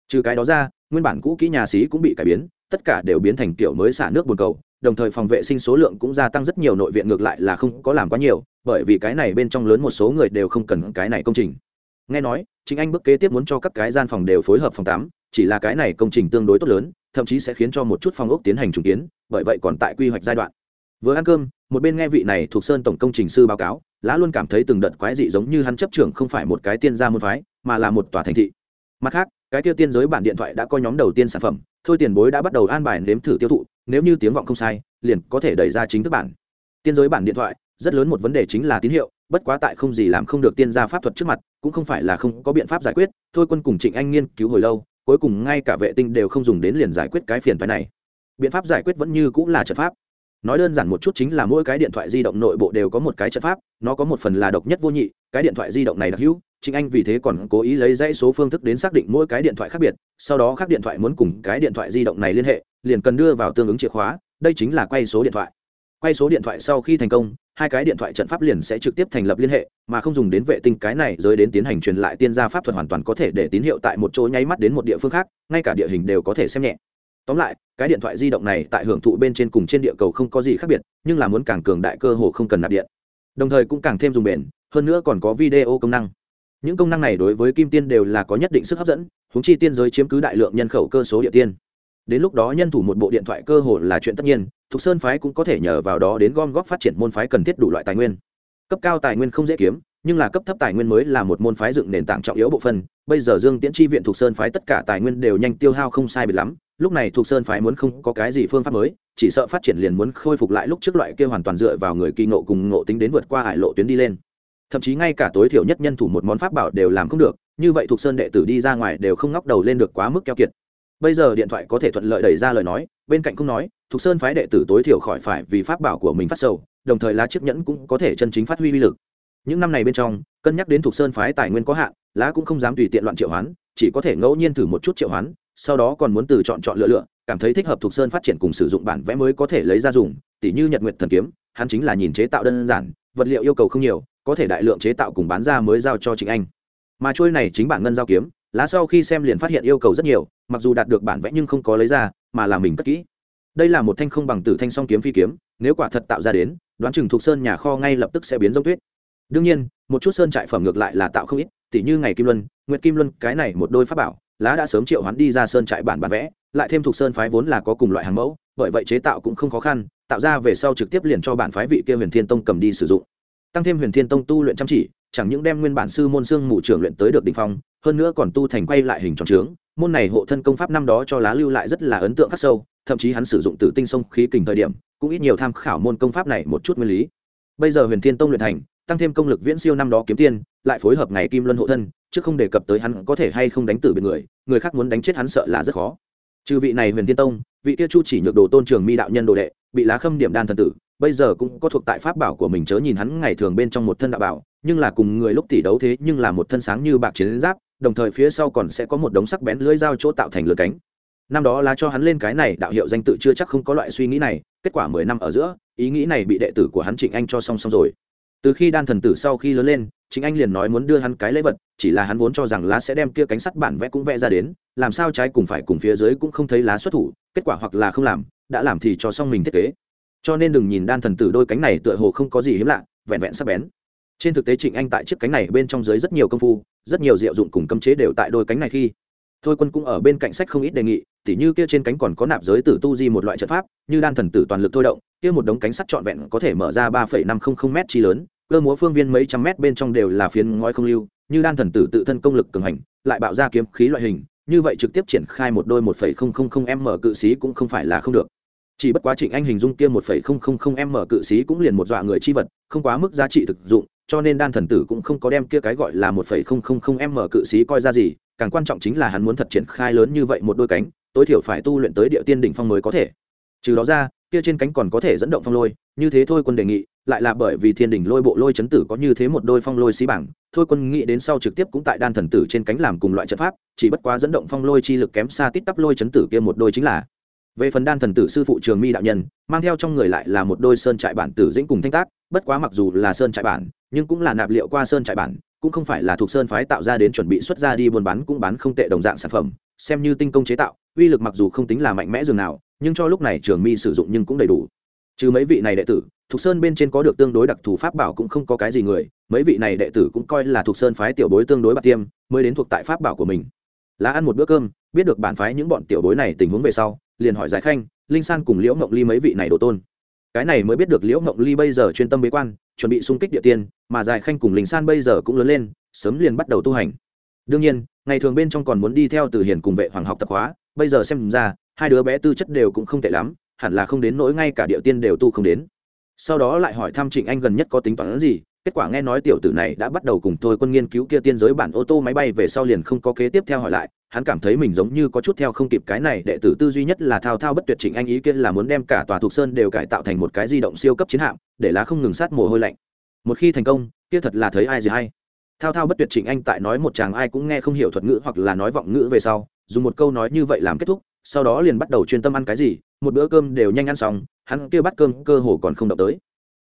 Trừ cái đó ra nguyên bản cũ kỹ nhà xí cũng bị cải biến, tất cả đều biến thành kiểu mới xả nước bồn cầu, đồng thời phòng vệ sinh số lượng cũng gia tăng rất nhiều, nội viện ngược lại là không có làm quá nhiều, bởi vì cái này bên trong lớn một số người đều không cần cái này công trình. Nghe nói chính anh bước kế tiếp muốn cho các cái gian phòng đều phối hợp phòng tắm, chỉ là cái này công trình tương đối tốt lớn, thậm chí sẽ khiến cho một chút phòng ốc tiến hành trùng kiến, bởi vậy còn tại quy hoạch giai đoạn. Vừa ăn cơm, một bên nghe vị này thuộc sơn tổng công trình sư báo cáo lá luôn cảm thấy từng đợt quái dị giống như hắn chấp trưởng không phải một cái tiên gia môn phái, mà là một tòa thành thị. Mặt khác cái tiêu tiên giới bản điện thoại đã có nhóm đầu tiên sản phẩm, thôi tiền bối đã bắt đầu an bài nếm thử tiêu thụ, nếu như tiếng vọng không sai, liền có thể đẩy ra chính thức bản. Tiên giới bản điện thoại, rất lớn một vấn đề chính là tín hiệu, bất quá tại không gì làm không được tiên gia pháp thuật trước mặt, cũng không phải là không có biện pháp giải quyết, thôi quân cùng trịnh anh nghiên cứu hồi lâu, cuối cùng ngay cả vệ tinh đều không dùng đến liền giải quyết cái phiền phái này. Biện pháp giải quyết vẫn như cũng là trận pháp. Nói đơn giản một chút chính là mỗi cái điện thoại di động nội bộ đều có một cái trận pháp, nó có một phần là độc nhất vô nhị, cái điện thoại di động này đặc hữu chính anh vì thế còn cố ý lấy dãy số phương thức đến xác định mỗi cái điện thoại khác biệt, sau đó các điện thoại muốn cùng cái điện thoại di động này liên hệ, liền cần đưa vào tương ứng chìa khóa, đây chính là quay số điện thoại. Quay số điện thoại sau khi thành công, hai cái điện thoại trận pháp liền sẽ trực tiếp thành lập liên hệ, mà không dùng đến vệ tinh cái này giới đến tiến hành truyền lại tiên gia pháp thuật hoàn toàn có thể để tín hiệu tại một chỗ nháy mắt đến một địa phương khác, ngay cả địa hình đều có thể xem nhẹ. Tóm lại, cái điện thoại di động này tại hưởng thụ bên trên cùng trên địa cầu không có gì khác biệt, nhưng là muốn càng cường đại cơ hồ không cần nạp điện. Đồng thời cũng càng thêm dùng bền, hơn nữa còn có video công năng những công năng này đối với kim tiên đều là có nhất định sức hấp dẫn húng chi tiên giới chiếm cứ đại lượng nhân khẩu cơ số địa tiên. Đến lúc đó nhân thủ một bộ điện thoại cơ hồ là chuyện tất nhiên, thục sơn phái cũng có thể nhờ vào đó đến gom góp phát triển môn phái cần thiết đủ loại tài nguyên. Cấp cao tài nguyên không dễ kiếm, nhưng là cấp thấp tài nguyên mới là một môn phái dựng nền tảng trọng yếu bộ phân bây giờ dương tiễn tri viện thục sơn phái tất cả tài nguyên đều nhanh tiêu hao không sai biệt lắm, lúc này thục sơn phái muốn không có cái gì phương pháp mới, chỉ sợ phát triển liền muốn khôi phục lại lúc trước loại kia hoàn toàn dựa vào người kỳ ngộ cùng ngộ tính đến vượt qua hải lộ tuyến đi lên thậm chí ngay cả tối thiểu nhất nhân thủ một món pháp bảo đều làm không được, như vậy thuộc sơn đệ tử đi ra ngoài đều không ngóc đầu lên được quá mức keo kiệt. Bây giờ điện thoại có thể thuận lợi đẩy ra lời nói, bên cạnh không nói, thuộc sơn phái đệ tử tối thiểu khỏi phải vì pháp bảo của mình phát sầu, đồng thời lá chiếc nhẫn cũng có thể chân chính phát huy uy lực. Những năm này bên trong, cân nhắc đến thuộc sơn phái tài nguyên có hạn, lá cũng không dám tùy tiện loạn triệu hoán, chỉ có thể ngẫu nhiên thử một chút triệu hoán, sau đó còn muốn từ chọn chọn lựa lựa, cảm thấy thích hợp thuộc sơn phát triển cùng sử dụng bản vẽ mới có thể lấy ra dùng, tỉ như nhật nguyệt thần kiếm, hắn chính là nhìn chế tạo đơn giản, vật liệu yêu cầu không nhiều có thể đại lượng chế tạo cùng bán ra mới giao cho chính anh. Mà trôi này chính bản ngân giao kiếm, lá sau khi xem liền phát hiện yêu cầu rất nhiều, mặc dù đạt được bản vẽ nhưng không có lấy ra, mà là mình cất kỹ. Đây là một thanh không bằng tử thanh song kiếm phi kiếm, nếu quả thật tạo ra đến, đoán chừng thuộc sơn nhà kho ngay lập tức sẽ biến giống tuyết. Đương nhiên, một chút sơn trại phẩm ngược lại là tạo không ít, tỉ như ngày kim luân, nguyệt kim luân, cái này một đôi pháp bảo, lá đã sớm triệu hoán đi ra sơn trại bản bản vẽ, lại thêm thuộc sơn phái vốn là có cùng loại hàng mẫu, bởi vậy chế tạo cũng không khó khăn, tạo ra về sau trực tiếp liền cho bản phái vị kia huyền thiên tông cầm đi sử dụng tăng thêm huyền thiên tông tu luyện chăm chỉ, chẳng những đem nguyên bản sư môn xương mù trưởng luyện tới được đ ỉ n h phong, hơn nữa còn tu thành quay lại hình tròn trướng, môn này hộ thân công pháp năm đó cho lá lưu lại rất là ấn tượng khắc sâu, thậm chí hắn sử dụng tử tinh sông khí kình thời điểm, cũng ít nhiều tham khảo môn công pháp này một chút nguyên lý. Bây giờ huyền thiên tông luyện thành, tăng thêm công lực viễn siêu năm đó kiếm tiên, lại phối hợp ngày kim luân hộ thân, chứ không đề cập tới hắn có thể hay không đánh tử biệt người người khác muốn đánh chết hắn sợ là rất khó. Trừ vị này huyền thiên tông, vị kia chu chỉ nhược đồ tôn trường mi đạo nhân đồ đệ, bị lá khâm điểm đan thần tử bây giờ cũng có thuộc tại pháp bảo của mình chớ nhìn hắn ngày thường bên trong một thân đạo bảo, nhưng là cùng người lúc tỷ đấu thế nhưng là một thân sáng như bạc chiến giáp, đồng thời phía sau còn sẽ có một đống sắc bén lưỡi dao chỗ tạo thành lưỡi cánh. Năm đó lá cho hắn lên cái này, đạo hiệu danh tự chưa chắc không có loại suy nghĩ này, kết quả mười năm ở giữa, ý nghĩ này bị đệ tử của hắn trịnh anh cho song song rồi. Từ khi đan thần tử sau khi lớn lên chính anh liền nói muốn đưa hắn cái lễ vật, chỉ là hắn vốn cho rằng lá sẽ đem kia cánh sắt bản vẽ cũng vẽ ra đến, làm sao trái cùng phải cùng phía dưới cũng không thấy lá xuất thủ, kết quả hoặc là không làm, đã làm thì cho xong mình thiết kế cho nên đừng nhìn đan thần tử đôi cánh này tựa hồ không có gì hiếm lạ, vẹn vẹn sắc bén. Trên thực tế trịnh anh tại chiếc cánh này bên trong dưới rất nhiều công phu, rất nhiều diệu dụng cùng cấm chế đều tại đôi cánh này khi. Thôi quân cũng ở bên cạnh sách không ít đề nghị, tỉ như kia trên cánh còn có nạp giới tử tu di một loại trận pháp, như đan thần tử toàn lực thôi động, kia một đống cánh sắt trọn vẹn có thể mở ra ba phẩy năm không không m chi lớn, cơ múa phương viên mấy trăm mét bên trong đều là phiến ngói không lưu, như đan thần tử tự thân công lực cường hành, lại bạo ra kiếm khí loại hình, như vậy trực tiếp triển khai một đôi một phẩy không không không m cự sĩ cũng không phải là không được chỉ bất quá trịnh anh hình dung kia một phẩy không không không m cự sĩ cũng liền một dọa người chi vật, không quá mức giá trị thực dụng, cho nên đan thần tử cũng không có đem kia cái gọi là một phẩy không không không m cự sĩ coi ra gì, càng quan trọng chính là hắn muốn thật triển khai lớn như vậy một đôi cánh, tối thiểu phải tu luyện tới địa tiên đỉnh phong mới có thể. Trừ đó ra, kia trên cánh còn có thể dẫn động phong lôi, như thế thôi quân đề nghị, lại là bởi vì thiên đỉnh lôi bộ lôi chấn tử có như thế một đôi phong lôi xí bảng, thôi quân nghĩ đến sau trực tiếp cũng tại đan thần tử trên cánh làm cùng loại trận pháp, chỉ bất quá dẫn động phong lôi chi lực kém xa tít tắp lôi chấn tử kia một đôi chính là về phần đan thần tử sư phụ trường mi đạo nhân, mang theo trong người lại là một đôi sơn trại bản tử dĩnh cùng thanh tác, bất quá mặc dù là sơn trại bản, nhưng cũng là nạp liệu qua sơn trại bản, cũng không phải là thuộc sơn phái tạo ra đến chuẩn bị xuất ra đi buôn bán cũng bán không tệ đồng dạng sản phẩm, xem như tinh công chế tạo, uy lực mặc dù không tính là mạnh mẽ dường nào, nhưng cho lúc này trường mi sử dụng nhưng cũng đầy đủ. Trừ mấy vị này đệ tử, thuộc sơn bên trên có được tương đối đặc thù pháp bảo cũng không có cái gì người, mấy vị này đệ tử cũng coi là thuộc sơn phái tiểu bối tương đối bạc tiêm, mới đến thuộc tại pháp bảo của mình. Lá ăn một bữa cơm, biết được bản phái những bọn tiểu bối này tình huống về sau liền hỏi giải khanh, linh san cùng liễu mộng ly mấy vị này đồ tôn. Cái này mới biết được liễu mộng ly bây giờ chuyên tâm bế quan, chuẩn bị xung kích địa tiên, mà giải khanh cùng linh san bây giờ cũng lớn lên, sớm liền bắt đầu tu hành. Đương nhiên, ngày thường bên trong còn muốn đi theo từ hiền cùng vệ hoàng học tập hóa, bây giờ xem ra, hai đứa bé tư chất đều cũng không tệ lắm, hẳn là không đến nỗi ngay cả địa tiên đều tu không đến. Sau đó lại hỏi thăm trịnh anh gần nhất có tính toán gì kết quả nghe nói tiểu tử này đã bắt đầu cùng thôi quân nghiên cứu kia tiên giới bản ô tô máy bay về sau liền không có kế tiếp theo hỏi lại, hắn cảm thấy mình giống như có chút theo không kịp cái này, đệ tử tư duy nhất là thao thao bất tuyệt chỉnh anh ý kiến là muốn đem cả tòa thuộc sơn đều cải tạo thành một cái di động siêu cấp chiến hạm, để lá không ngừng sát mồ hôi lạnh. Một khi thành công, kia thật là thấy ai gì hay. Thao thao bất tuyệt chỉnh anh tại nói một chàng ai cũng nghe không hiểu thuật ngữ hoặc là nói vọng ngữ về sau, dùng một câu nói như vậy làm kết thúc, sau đó liền bắt đầu chuyên tâm ăn cái gì, một bữa cơm đều nhanh ăn xong, hắn kia bắt cơm cơ hồ còn không động tới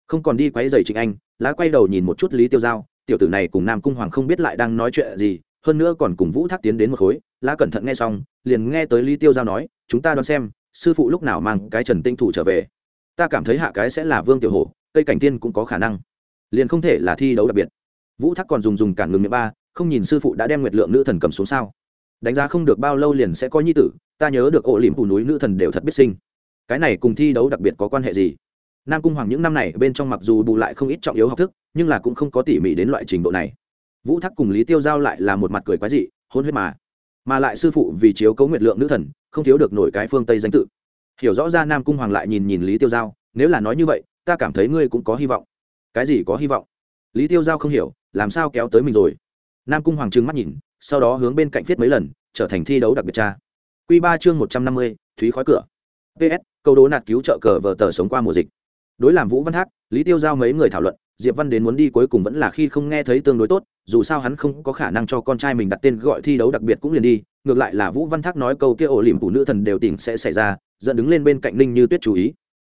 không còn đi quấy giày trịnh anh, lá quay đầu nhìn một chút lý tiêu giao, tiểu tử này cùng nam cung hoàng không biết lại đang nói chuyện gì, hơn nữa còn cùng vũ thác tiến đến một khối, lá cẩn thận nghe xong, liền nghe tới lý tiêu giao nói, chúng ta đoán xem, sư phụ lúc nào mang cái trần tinh thủ trở về. Ta cảm thấy hạ cái sẽ là vương tiểu hổ, cây cảnh tiên cũng có khả năng. Liền không thể là thi đấu đặc biệt. Vũ thác còn dùng dùng cản ngừng miệng ba, không nhìn sư phụ đã đem nguyệt lượng nữ thần cầm xuống sao? Đánh giá không được bao lâu liền sẽ có nhi tử, ta nhớ được ổ liễm phủ núi nữ thần đều thật biết sinh. Cái này cùng thi đấu đặc biệt có quan hệ gì? Nam cung hoàng những năm này bên trong mặc dù bù lại không ít trọng yếu học thức, nhưng là cũng không có tỉ mỉ đến loại trình độ này. Vũ thắc cùng lý tiêu giao lại là một mặt cười quái dị, hôn huyết mà. Mà lại sư phụ vì chiếu cấu nguyệt lượng nữ thần, không thiếu được nổi cái phương tây danh tự. Hiểu rõ ra nam cung hoàng lại nhìn nhìn lý tiêu giao, nếu là nói như vậy, ta cảm thấy ngươi cũng có hy vọng. Cái gì có hy vọng? Lý tiêu giao không hiểu, làm sao kéo tới mình rồi? Nam cung hoàng trừng mắt nhìn, sau đó hướng bên cạnh viết mấy lần, trở thành thi đấu đặc biệt cha. Q ba chương một trăm năm mươi, thúy khói cửa. Ps câu đố nạt cứu trợ cờ vờ tờ sống qua mùa dịch đối làm vũ văn thác, lý tiêu giao mấy người thảo luận, diệp văn đến muốn đi cuối cùng vẫn là khi không nghe thấy tương đối tốt, dù sao hắn không có khả năng cho con trai mình đặt tên gọi thi đấu đặc biệt cũng liền đi, ngược lại là vũ văn thác nói câu kia ổ liềm phụ nữ thần đều tỉnh sẽ xảy ra dẫn đứng lên bên cạnh ninh như tuyết chú ý.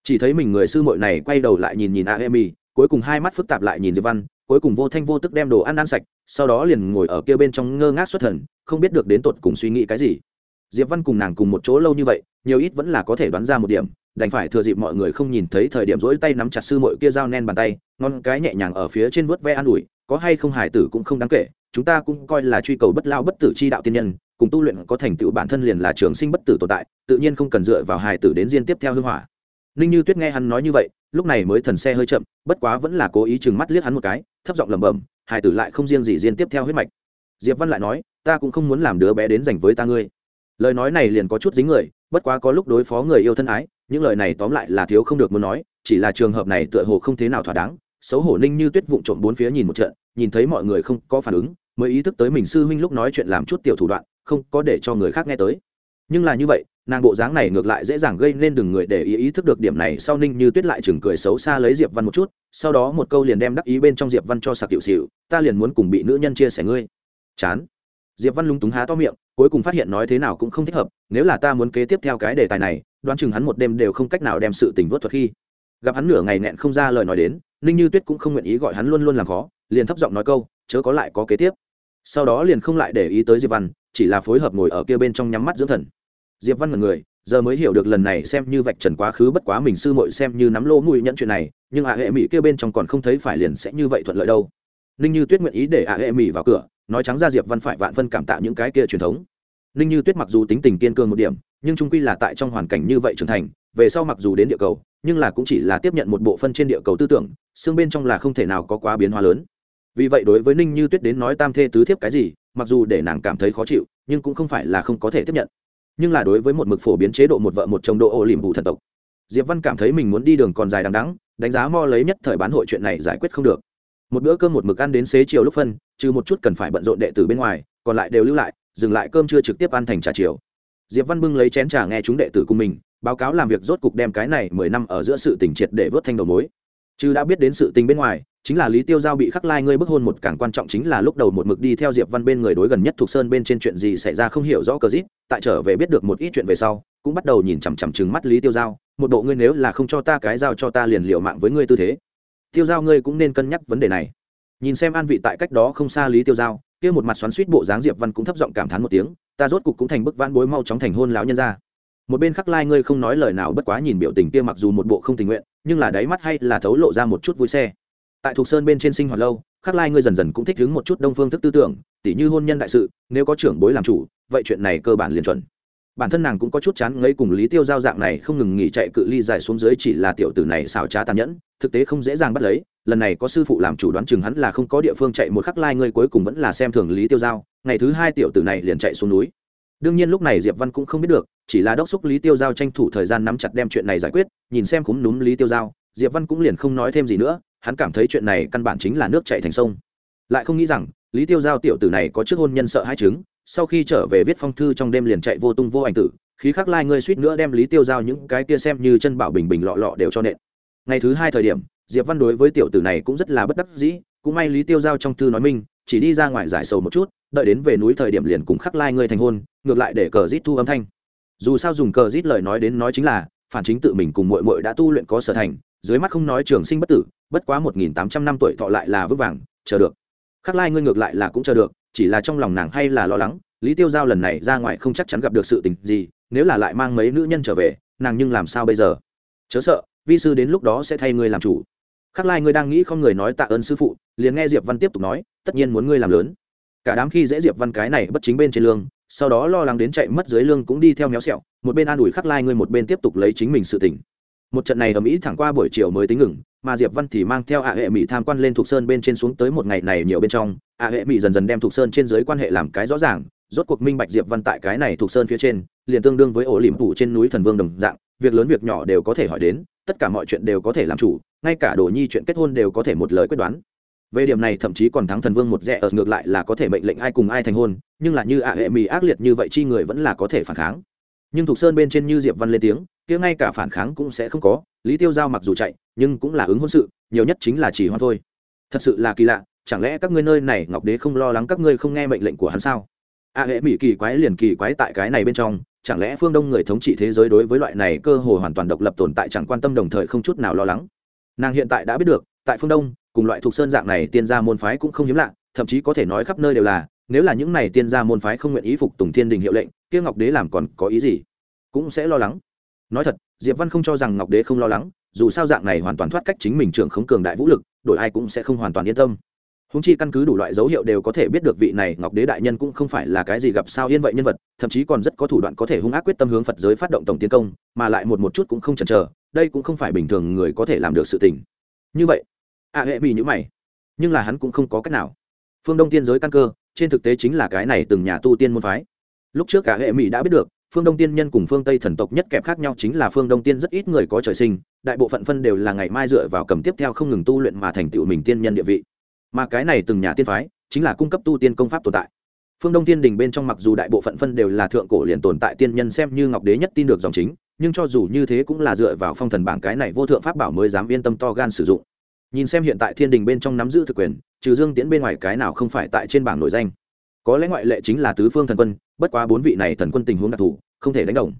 Chỉ thấy mình người sư muội này quay đầu lại nhìn nhìn a emi, cuối cùng hai mắt phức tạp lại nhìn diệp văn, cuối cùng vô thanh vô tức đem đồ ăn ăn sạch, sau đó liền ngồi ở kia bên trong ngơ ngác xuất thần, không biết được đến tột cùng suy nghĩ cái gì. Diệp văn cùng nàng cùng một chỗ lâu như vậy, nhiều ít vẫn là có thể đoán ra một điểm đành phải thừa dịp mọi người không nhìn thấy thời điểm rỗi tay nắm chặt sư mội kia dao nen bàn tay ngon cái nhẹ nhàng ở phía trên vớt ve an ủi, có hay không hải tử cũng không đáng kể, chúng ta cũng coi là truy cầu bất lao bất tử chi đạo tiên nhân, cùng tu luyện có thành tựu bản thân liền là trường sinh bất tử tồn tại, tự nhiên không cần dựa vào hải tử đến diên tiếp theo hư hỏa. Ninh như tuyết nghe hắn nói như vậy, lúc này mới thần xe hơi chậm, bất quá vẫn là cố ý chừng mắt liếc hắn một cái, thấp giọng lẩm bẩm hải tử lại không riêng gì diên tiếp theo huyết mạch. Diệp văn lại nói, ta cũng không muốn làm đứa bé đến dành với ta ngươi. Lời nói này liền có chút dính người bất quá có lúc đối phó người yêu thân ái, những lời này tóm lại là thiếu không được muốn nói, chỉ là trường hợp này tựa hồ không thế nào thỏa đáng. Xấu hổ ninh như tuyết vụng trộm bốn phía nhìn một trận, nhìn thấy mọi người không có phản ứng, mới ý thức tới mình sư huynh lúc nói chuyện làm chút tiểu thủ đoạn, không có để cho người khác nghe tới. Nhưng là như vậy, nàng bộ dáng này ngược lại dễ dàng gây nên đừng người để ý ý thức được điểm này, sau ninh như tuyết lại chừng cười xấu xa lấy diệp văn một chút, sau đó một câu liền đem đắc ý bên trong diệp văn cho sạc tiểu xịu ta liền muốn cùng bị nữ nhân chia sẻ ngươi. Chán. Diệp văn lúng túng há to miệng cuối cùng phát hiện nói thế nào cũng không thích hợp, nếu là ta muốn kế tiếp theo cái đề tài này, đoán chừng hắn một đêm đều không cách nào đem sự tình vớt thuật khi. Gặp hắn nửa ngày nẹn không ra lời nói đến, ninh như tuyết cũng không nguyện ý gọi hắn luôn luôn làm khó, liền thấp giọng nói câu, chớ có lại có kế tiếp. Sau đó liền không lại để ý tới diệp văn, chỉ là phối hợp ngồi ở kia bên trong nhắm mắt dưỡng thần. Diệp văn là người, giờ mới hiểu được lần này xem như vạch trần quá khứ bất quá mình sư muội xem như nắm lỗ mùi nhận chuyện này, nhưng ạ hệ mỹ kia bên trong còn không thấy phải liền sẽ như vậy thuận lợi đâu. Ninh như tuyết nguyện ý để ạ hệ mỹ vào cửa nói trắng ra diệp văn phải vạn phân cảm tạ những cái kia truyền thống. Ninh như tuyết mặc dù tính tình kiên cường một điểm, nhưng trung quy là tại trong hoàn cảnh như vậy trưởng thành, về sau mặc dù đến địa cầu, nhưng là cũng chỉ là tiếp nhận một bộ phân trên địa cầu tư tưởng, xương bên trong là không thể nào có quá biến hóa lớn. Vì vậy đối với ninh như tuyết đến nói tam thê tứ thiếp cái gì, mặc dù để nàng cảm thấy khó chịu, nhưng cũng không phải là không có thể tiếp nhận. Nhưng là đối với một mực phổ biến chế độ một vợ một chồng độ ô liềm bù thần tộc, diệp văn cảm thấy mình muốn đi đường còn dài đằng đắng đánh giá mo lấy nhất thời bán hội chuyện này giải quyết không được một bữa cơm một mực ăn đến xế chiều lúc phân, trừ một chút cần phải bận rộn đệ tử bên ngoài, còn lại đều lưu lại, dừng lại cơm chưa trực tiếp ăn thành trà chiều. Diệp văn bưng lấy chén trà nghe chúng đệ tử cùng mình, báo cáo làm việc rốt cục đem cái này mười năm ở giữa sự tình triệt để vớt thanh đầu mối. Chứ đã biết đến sự tình bên ngoài, chính là lý tiêu giao bị khắc lai ngươi bức hôn một càng quan trọng chính là lúc đầu một mực đi theo diệp văn bên người đối gần nhất thuộc sơn bên trên chuyện gì xảy ra không hiểu rõ cờ dít tại trở về biết được một ít chuyện về sau, cũng bắt đầu nhìn chằm chằm chừng mắt lý tiêu giao, một bộ ngươi nếu là không cho ta cái giao cho ta liền liệu mạng với ngươi tư thế tiêu giao ngươi cũng nên cân nhắc vấn đề này. Nhìn xem an vị tại cách đó không xa lý tiêu giao, kia một mặt xoắn suýt bộ dáng diệp văn cũng thấp giọng cảm thán một tiếng, ta rốt cục cũng thành bức vãn bối mau chóng thành hôn lão nhân ra một bên khắc lai ngươi không nói lời nào bất quá nhìn biểu tình kia mặc dù một bộ không tình nguyện, nhưng là đáy mắt hay là thấu lộ ra một chút vui xe. Tại thuộc sơn bên trên sinh hoạt lâu, khắc lai ngươi dần dần cũng thích ứng một chút đông phương thức tư tưởng, tỉ như hôn nhân đại sự, nếu có trưởng bối làm chủ, vậy chuyện này cơ bản liền chuẩn bản thân nàng cũng có chút chán ngấy cùng lý tiêu giao dạng này không ngừng nghỉ chạy cự ly dài xuống dưới chỉ là tiểu tử này xảo trá tàn nhẫn, thực tế không dễ dàng bắt lấy, lần này có sư phụ làm chủ đoán chừng hắn là không có địa phương chạy một khắc lai ngươi cuối cùng vẫn là xem thường lý tiêu giao, ngày thứ hai tiểu tử này liền chạy xuống núi. Đương nhiên lúc này diệp văn cũng không biết được, chỉ là đốc xúc lý tiêu giao tranh thủ thời gian nắm chặt đem chuyện này giải quyết, nhìn xem cũng núm lý tiêu giao, diệp văn cũng liền không nói thêm gì nữa, hắn cảm thấy chuyện này căn bản chính là nước chạy thành sông. Lại không nghĩ rằng, lý tiêu giao tiểu tử này có trước hôn nhân sợ hai chứng sau khi trở về viết phong thư trong đêm liền chạy vô tung vô ảnh tử, khí khắc lai ngươi suýt nữa đem lý tiêu giao những cái kia xem như chân bảo bình bình lọ lọ đều cho nện. Ngày thứ hai thời điểm, diệp văn đối với tiểu tử này cũng rất là bất đắc dĩ, cũng may lý tiêu giao trong thư nói minh, chỉ đi ra ngoài giải sầu một chút, đợi đến về núi thời điểm liền cùng khắc lai ngươi thành hôn, ngược lại để cờ rít thu âm thanh. Dù sao dùng cờ rít lời nói đến nói chính là, phản chính tự mình cùng mội mội đã tu luyện có sở thành, dưới mắt không nói trường sinh bất tử, bất quá một nghìn tám trăm năm tuổi thọ lại là vững vàng, chờ được. Khắc lai ngươi ngược lại là cũng chờ được chỉ là trong lòng nàng hay là lo lắng lý tiêu giao lần này ra ngoài không chắc chắn gặp được sự tình gì nếu là lại mang mấy nữ nhân trở về nàng nhưng làm sao bây giờ? Chớ sợ vi sư đến lúc đó sẽ thay ngươi làm chủ. Khắc lai ngươi đang nghĩ không người nói tạ ơn sư phụ liền nghe diệp văn tiếp tục nói tất nhiên muốn ngươi làm lớn. Cả đám khi dễ diệp văn cái này bất chính bên trên lương sau đó lo lắng đến chạy mất dưới lương cũng đi theo méo sẹo, một bên an ủi khắc lai ngươi một bên tiếp tục lấy chính mình sự tỉnh một trận này ở mỹ thẳng qua buổi chiều mới tính ngừng, mà diệp văn thì mang theo ạ hệ mỹ tham quan lên thuộc sơn bên trên xuống tới một ngày này nhiều bên trong. Ạ hệ mỹ dần dần đem thuộc sơn trên dưới quan hệ làm cái rõ ràng, rốt cuộc minh bạch diệp văn tại cái này thuộc sơn phía trên, liền tương đương với ổ liềm phủ trên núi thần vương đồng dạng, việc lớn việc nhỏ đều có thể hỏi đến, tất cả mọi chuyện đều có thể làm chủ, ngay cả đồ nhi chuyện kết hôn đều có thể một lời quyết đoán. Về điểm này thậm chí còn thắng thần vương một rẻ ở ờ, ngược lại là có thể mệnh lệnh ai cùng ai thành hôn, nhưng là như ạ hệ mỹ ác liệt như vậy chi người vẫn là có thể phản kháng. Nhưng thuộc sơn bên trên như diệp văn lên tiếng kia ngay cả phản kháng cũng sẽ không có, lý tiêu giao mặc dù chạy, nhưng cũng là ứng hôn sự, nhiều nhất chính là chỉ hoan thôi. Thật sự là kỳ lạ, chẳng lẽ các ngươi nơi này ngọc đế không lo lắng các ngươi không nghe mệnh lệnh của hắn sao? A hệ mỹ kỳ quái liền kỳ quái tại cái này bên trong, chẳng lẽ phương đông người thống trị thế giới đối với loại này cơ hồ hoàn toàn độc lập tồn tại chẳng quan tâm đồng thời không chút nào lo lắng? Nàng hiện tại đã biết được, tại phương đông, cùng loại thuộc sơn dạng này tiên gia môn phái cũng không hiếm lạ, thậm chí có thể nói khắp nơi đều là, nếu là những này tiên gia môn phái không nguyện ý phục tùng thiên đình hiệu lệnh, kia ngọc đế làm còn có ý gì? Cũng sẽ lo lắng nói thật, diệp văn không cho rằng ngọc đế không lo lắng, dù sao dạng này hoàn toàn thoát cách chính mình trưởng khống cường đại vũ lực, đổi ai cũng sẽ không hoàn toàn yên tâm. Húng chi căn cứ đủ loại dấu hiệu đều có thể biết được vị này ngọc đế đại nhân cũng không phải là cái gì gặp sao yên vậy nhân vật, thậm chí còn rất có thủ đoạn có thể hung ác quyết tâm hướng phật giới phát động tổng tiến công, mà lại một một chút cũng không chần chờ, đây cũng không phải bình thường người có thể làm được sự tình. Như vậy à hệ bị nhữ mày, nhưng là hắn cũng không có cách nào. Phương đông tiên giới căn cơ, trên thực tế chính là cái này từng nhà tu tiên môn phái. Lúc trước cả hệ mỹ đã biết được phương đông tiên nhân cùng phương tây thần tộc nhất kẹp khác nhau chính là phương đông tiên rất ít người có trời sinh, đại bộ phận phân đều là ngày mai dựa vào cầm tiếp theo không ngừng tu luyện mà thành tựu mình tiên nhân địa vị. Mà cái này từng nhà tiên phái, chính là cung cấp tu tiên công pháp tồn tại. Phương đông tiên đình bên trong mặc dù đại bộ phận phân đều là thượng cổ liền tồn tại tiên nhân xem như ngọc đế nhất tin được dòng chính, nhưng cho dù như thế cũng là dựa vào phong thần bảng cái này vô thượng pháp bảo mới dám yên tâm to gan sử dụng. Nhìn xem hiện tại thiên đình bên trong nắm giữ thực quyền, trừ dương tiễn bên ngoài cái nào không phải tại trên bảng nổi danh. Có lẽ ngoại lệ chính là tứ phương thần quân, bất quá bốn vị này thần quân tình huống đặc thù không thể đánh đồng.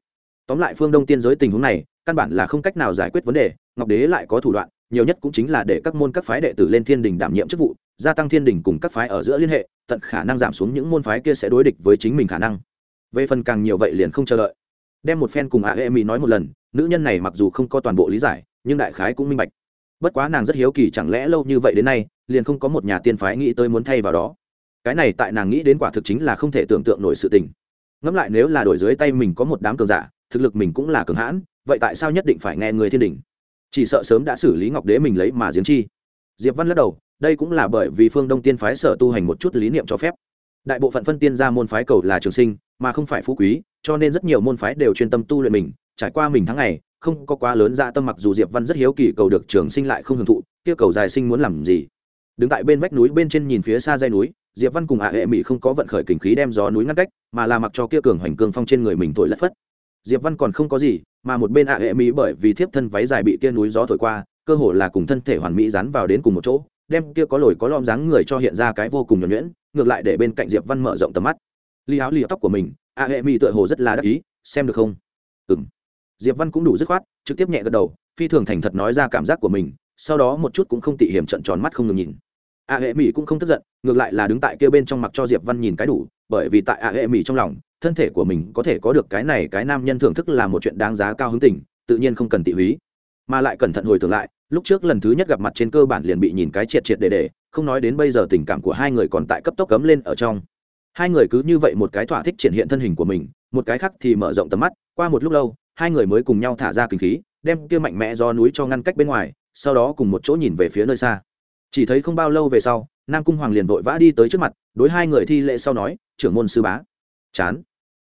Tóm lại phương đông tiên giới tình huống này, căn bản là không cách nào giải quyết vấn đề, ngọc đế lại có thủ đoạn, nhiều nhất cũng chính là để các môn các phái đệ tử lên thiên đình đảm nhiệm chức vụ, gia tăng thiên đình cùng các phái ở giữa liên hệ, tận khả năng giảm xuống những môn phái kia sẽ đối địch với chính mình khả năng. Về phần càng nhiều vậy liền không chờ đợi. Đem một phen cùng a e mỹ nói một lần, nữ nhân này mặc dù không có toàn bộ lý giải, nhưng đại khái cũng minh bạch. Bất quá nàng rất hiếu kỳ chẳng lẽ lâu như vậy đến nay, liền không có một nhà tiên phái nghĩ tới muốn thay vào đó. Cái này tại nàng nghĩ đến quả thực chính là không thể tưởng tượng nổi sự tình ngẫm lại nếu là đổi dưới tay mình có một đám cường giả, thực lực mình cũng là cường hãn, vậy tại sao nhất định phải nghe người thiên đình? Chỉ sợ sớm đã xử lý ngọc đế mình lấy mà giếng chi. Diệp văn lắc đầu, đây cũng là bởi vì phương đông tiên phái sở tu hành một chút lý niệm cho phép. Đại bộ phận phân tiên ra môn phái cầu là trường sinh, mà không phải phú quý, cho nên rất nhiều môn phái đều chuyên tâm tu luyện mình, trải qua mình tháng ngày, không có quá lớn ra tâm mặc dù diệp văn rất hiếu kỳ cầu được trường sinh lại không hưởng thụ, kia cầu dài sinh muốn làm gì? Đứng tại bên vách núi bên trên nhìn phía xa dây núi diệp văn cùng ạ hệ mỹ không có vận khởi kình khí đem gió núi ngăn cách, mà là mặc cho kia cường hoành cương phong trên người mình thổi lất phất. Diệp văn còn không có gì, mà một bên ạ hệ mỹ bởi vì thiếp thân váy dài bị kia núi gió thổi qua, cơ hồ là cùng thân thể hoàn mỹ dán vào đến cùng một chỗ, đem kia có lồi có lom dáng người cho hiện ra cái vô cùng nhuẩn nhuyễn, ngược lại để bên cạnh diệp văn mở rộng tầm mắt. Ly áo ly tóc của mình ạ hệ mỹ tựa hồ rất là đắc ý, xem được không? Ừng diệp văn cũng đủ dứt khoát, trực tiếp nhẹ gật đầu, phi thường thành thật nói ra cảm giác của mình, sau đó một chút cũng không tỉ hiểm trận tròn mắt không ngừng nhìn a hệ mỹ cũng không tức giận, ngược lại là đứng tại kia bên trong mặc cho diệp văn nhìn cái đủ, bởi vì tại a hệ mỹ trong lòng, thân thể của mình có thể có được cái này cái nam nhân thưởng thức là một chuyện đáng giá cao hứng tình, tự nhiên không cần tị húy. Mà lại cẩn thận hồi tưởng lại, lúc trước lần thứ nhất gặp mặt trên cơ bản liền bị nhìn cái triệt triệt để để, không nói đến bây giờ tình cảm của hai người còn tại cấp tốc cấm lên ở trong. Hai người cứ như vậy một cái thỏa thích triển hiện thân hình của mình, một cái khác thì mở rộng tầm mắt, qua một lúc lâu, hai người mới cùng nhau thả ra kinh khí, đem kia mạnh mẽ do núi cho ngăn cách bên ngoài, sau đó cùng một chỗ nhìn về phía nơi xa chỉ thấy không bao lâu về sau, nam cung hoàng liền vội vã đi tới trước mặt, đối hai người thi lễ sau nói, trưởng môn sư bá. Chán.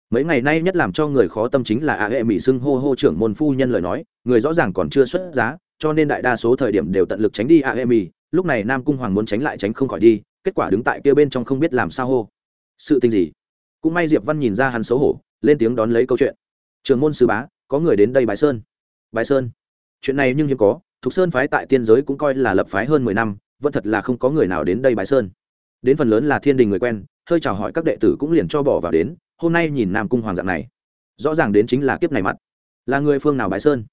Mấy ngày nay nhất làm cho người khó tâm chính là a hệ mỹ xưng hô hô trưởng môn phu nhân lời nói, người rõ ràng còn chưa xuất giá, cho nên đại đa số thời điểm đều tận lực tránh đi a hệ mỹ lúc này nam cung hoàng muốn tránh lại tránh không khỏi đi, kết quả đứng tại kia bên trong không biết làm sao hô. Sự tình gì? Cũng may diệp văn nhìn ra hắn xấu hổ, lên tiếng đón lấy câu chuyện. Trường môn sư bá, có người đến đây bái sơn. Bái sơn? Chuyện này nhưng hiếm có, thục sơn phái tại tiên giới cũng coi là lập phái hơn mười năm vẫn thật là không có người nào đến đây bái sơn. Đến phần lớn là thiên đình người quen, hơi chào hỏi các đệ tử cũng liền cho bỏ vào đến, hôm nay nhìn nam cung hoàng dạng này. Rõ ràng đến chính là kiếp này mặt. Là người phương nào bái sơn?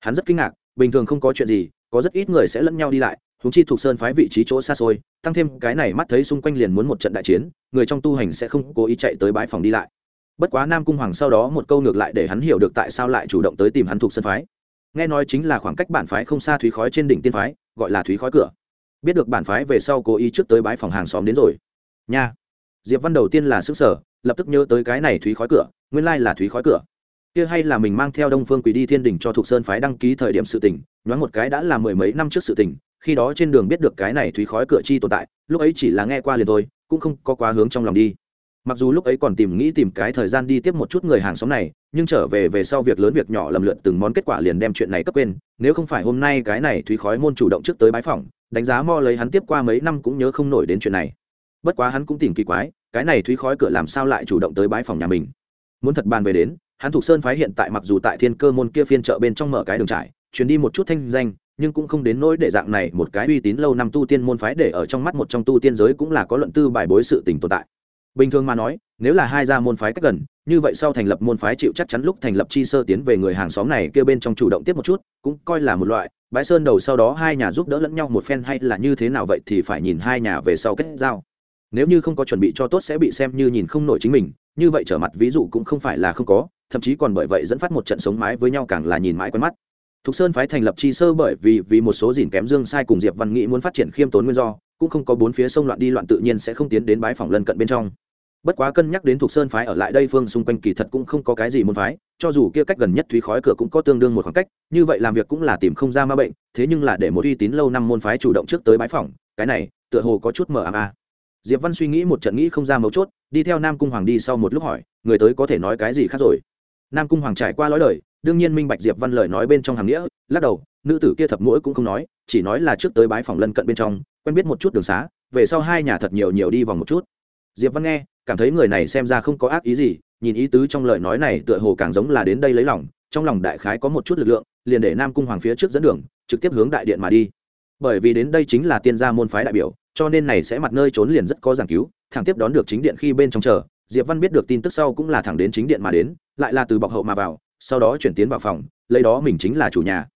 Hắn rất kinh ngạc, bình thường không có chuyện gì, có rất ít người sẽ lẫn nhau đi lại húng chi thuộc sơn phái vị trí chỗ xa xôi, tăng thêm cái này mắt thấy xung quanh liền muốn một trận đại chiến, người trong tu hành sẽ không cố ý chạy tới bãi phòng đi lại. Bất quá nam cung hoàng sau đó một câu ngược lại để hắn hiểu được tại sao lại chủ động tới tìm hắn thuộc sơn phái. Nghe nói chính là khoảng cách bản phái không xa thúy khói trên đỉnh tiên phái, gọi là thúy khói cửa biết được bản phái về sau cố ý trước tới bãi phòng hàng xóm đến rồi. Nha. Diệp văn đầu tiên là sức sở, lập tức nhớ tới cái này thúy khói cửa, nguyên lai là thúy khói cửa. Kia hay là mình mang theo đông phương quỷ đi thiên đình cho Thục sơn phái đăng ký thời điểm sự tình, nhoáng một cái đã là mười mấy năm trước sự tình, khi đó trên đường biết được cái này thúy khói cửa chi tồn tại, lúc ấy chỉ là nghe qua liền thôi, cũng không có quá hướng trong lòng đi. Mặc dù lúc ấy còn tìm nghĩ tìm cái thời gian đi tiếp một chút người hàng xóm này, nhưng trở về về sau việc lớn việc nhỏ lầm lượt từng món kết quả liền đem chuyện này cấp quên, nếu không phải hôm nay cái này thúy khói môn chủ động trước tới bái phòng đánh giá mo lấy hắn tiếp qua mấy năm cũng nhớ không nổi đến chuyện này. Bất quá hắn cũng tìm kỳ quái, cái này thúy khói cửa làm sao lại chủ động tới bái phòng nhà mình? Muốn thật bàn về đến, hắn thuộc sơn phái hiện tại mặc dù tại thiên cơ môn kia phiên chợ bên trong mở cái đường trải chuyến đi một chút thanh danh, nhưng cũng không đến nỗi để dạng này một cái uy tín lâu năm tu tiên môn phái để ở trong mắt một trong tu tiên giới cũng là có luận tư bài bối sự tình tồn tại. Bình thường mà nói, nếu là hai gia môn phái cách gần, như vậy sau thành lập môn phái chịu chắc chắn lúc thành lập chi sơ tiến về người hàng xóm này kia bên trong chủ động tiếp một chút cũng coi là một loại bãi sơn đầu sau đó hai nhà giúp đỡ lẫn nhau một phen hay là như thế nào vậy thì phải nhìn hai nhà về sau kết giao. Nếu như không có chuẩn bị cho tốt sẽ bị xem như nhìn không nổi chính mình, như vậy trở mặt ví dụ cũng không phải là không có, thậm chí còn bởi vậy dẫn phát một trận sống mái với nhau càng là nhìn mãi quen mắt. Thục sơn phái thành lập chi sơ bởi vì vì một số dìn kém dương sai cùng diệp văn nghĩ muốn phát triển khiêm tốn nguyên do, cũng không có bốn phía sông loạn đi loạn tự nhiên sẽ không tiến đến bái phòng lân cận bên trong. Bất quá cân nhắc đến Thục sơn phái ở lại đây phương xung quanh kỳ thật cũng không có cái gì muốn phái cho dù kia cách gần nhất thúy khói cửa cũng có tương đương một khoảng cách, như vậy làm việc cũng là tìm không ra ma bệnh, thế nhưng là để một uy tín lâu năm môn phái chủ động trước tới bãi phỏng, cái này, tựa hồ có chút mờ ám a. Diệp văn suy nghĩ một trận nghĩ không ra mấu chốt, đi theo nam cung hoàng đi sau một lúc hỏi, người tới có thể nói cái gì khác rồi? Nam cung hoàng trải qua lối lời, đương nhiên minh bạch diệp văn lời nói bên trong hàng nghĩa, lắc đầu, nữ tử kia thập mũi cũng không nói, chỉ nói là trước tới bái phòng lân cận bên trong, quen biết một chút đường xá, về sau hai nhà thật nhiều nhiều đi vòng một chút. Diệp văn nghe, cảm thấy người này xem ra không có ác ý gì nhìn ý tứ trong lời nói này tựa hồ càng giống là đến đây lấy lòng, trong lòng đại khái có một chút lực lượng, liền để nam cung hoàng phía trước dẫn đường, trực tiếp hướng đại điện mà đi. Bởi vì đến đây chính là tiên gia môn phái đại biểu, cho nên này sẽ mặt nơi trốn liền rất có giảng cứu, thẳng tiếp đón được chính điện khi bên trong chờ, diệp văn biết được tin tức sau cũng là thẳng đến chính điện mà đến, lại là từ bọc hậu mà vào, sau đó chuyển tiến vào phòng, lấy đó mình chính là chủ nhà.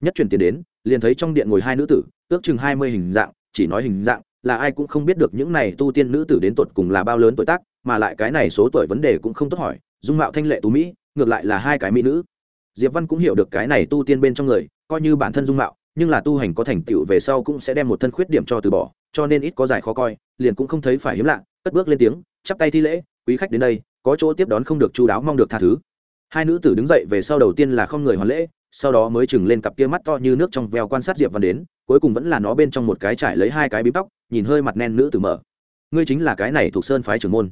Nhất chuyển tiến đến, liền thấy trong điện ngồi hai nữ tử, ước chừng hai mươi hình dạng, chỉ nói hình dạng, là ai cũng không biết được những này tu tiên nữ tử đến tuổi cùng là bao lớn tuổi tác mà lại cái này số tuổi vấn đề cũng không tốt hỏi, dung mạo thanh lệ tú mỹ, ngược lại là hai cái mỹ nữ. Diệp văn cũng hiểu được cái này tu tiên bên trong người, coi như bản thân dung mạo, nhưng là tu hành có thành tựu về sau cũng sẽ đem một thân khuyết điểm cho từ bỏ, cho nên ít có dài khó coi, liền cũng không thấy phải hiếm lạ, cất bước lên tiếng, chắp tay thi lễ, quý khách đến đây, có chỗ tiếp đón không được chu đáo mong được tha thứ. Hai nữ tử đứng dậy về sau đầu tiên là không người hoàn lễ, sau đó mới chừng lên cặp kia mắt to như nước trong veo quan sát diệp văn đến, cuối cùng vẫn là nó bên trong một cái trải lấy hai cái bím tóc, nhìn hơi mặt nen nữ tử mở. Ngươi chính là cái này thuộc sơn phái trưởng môn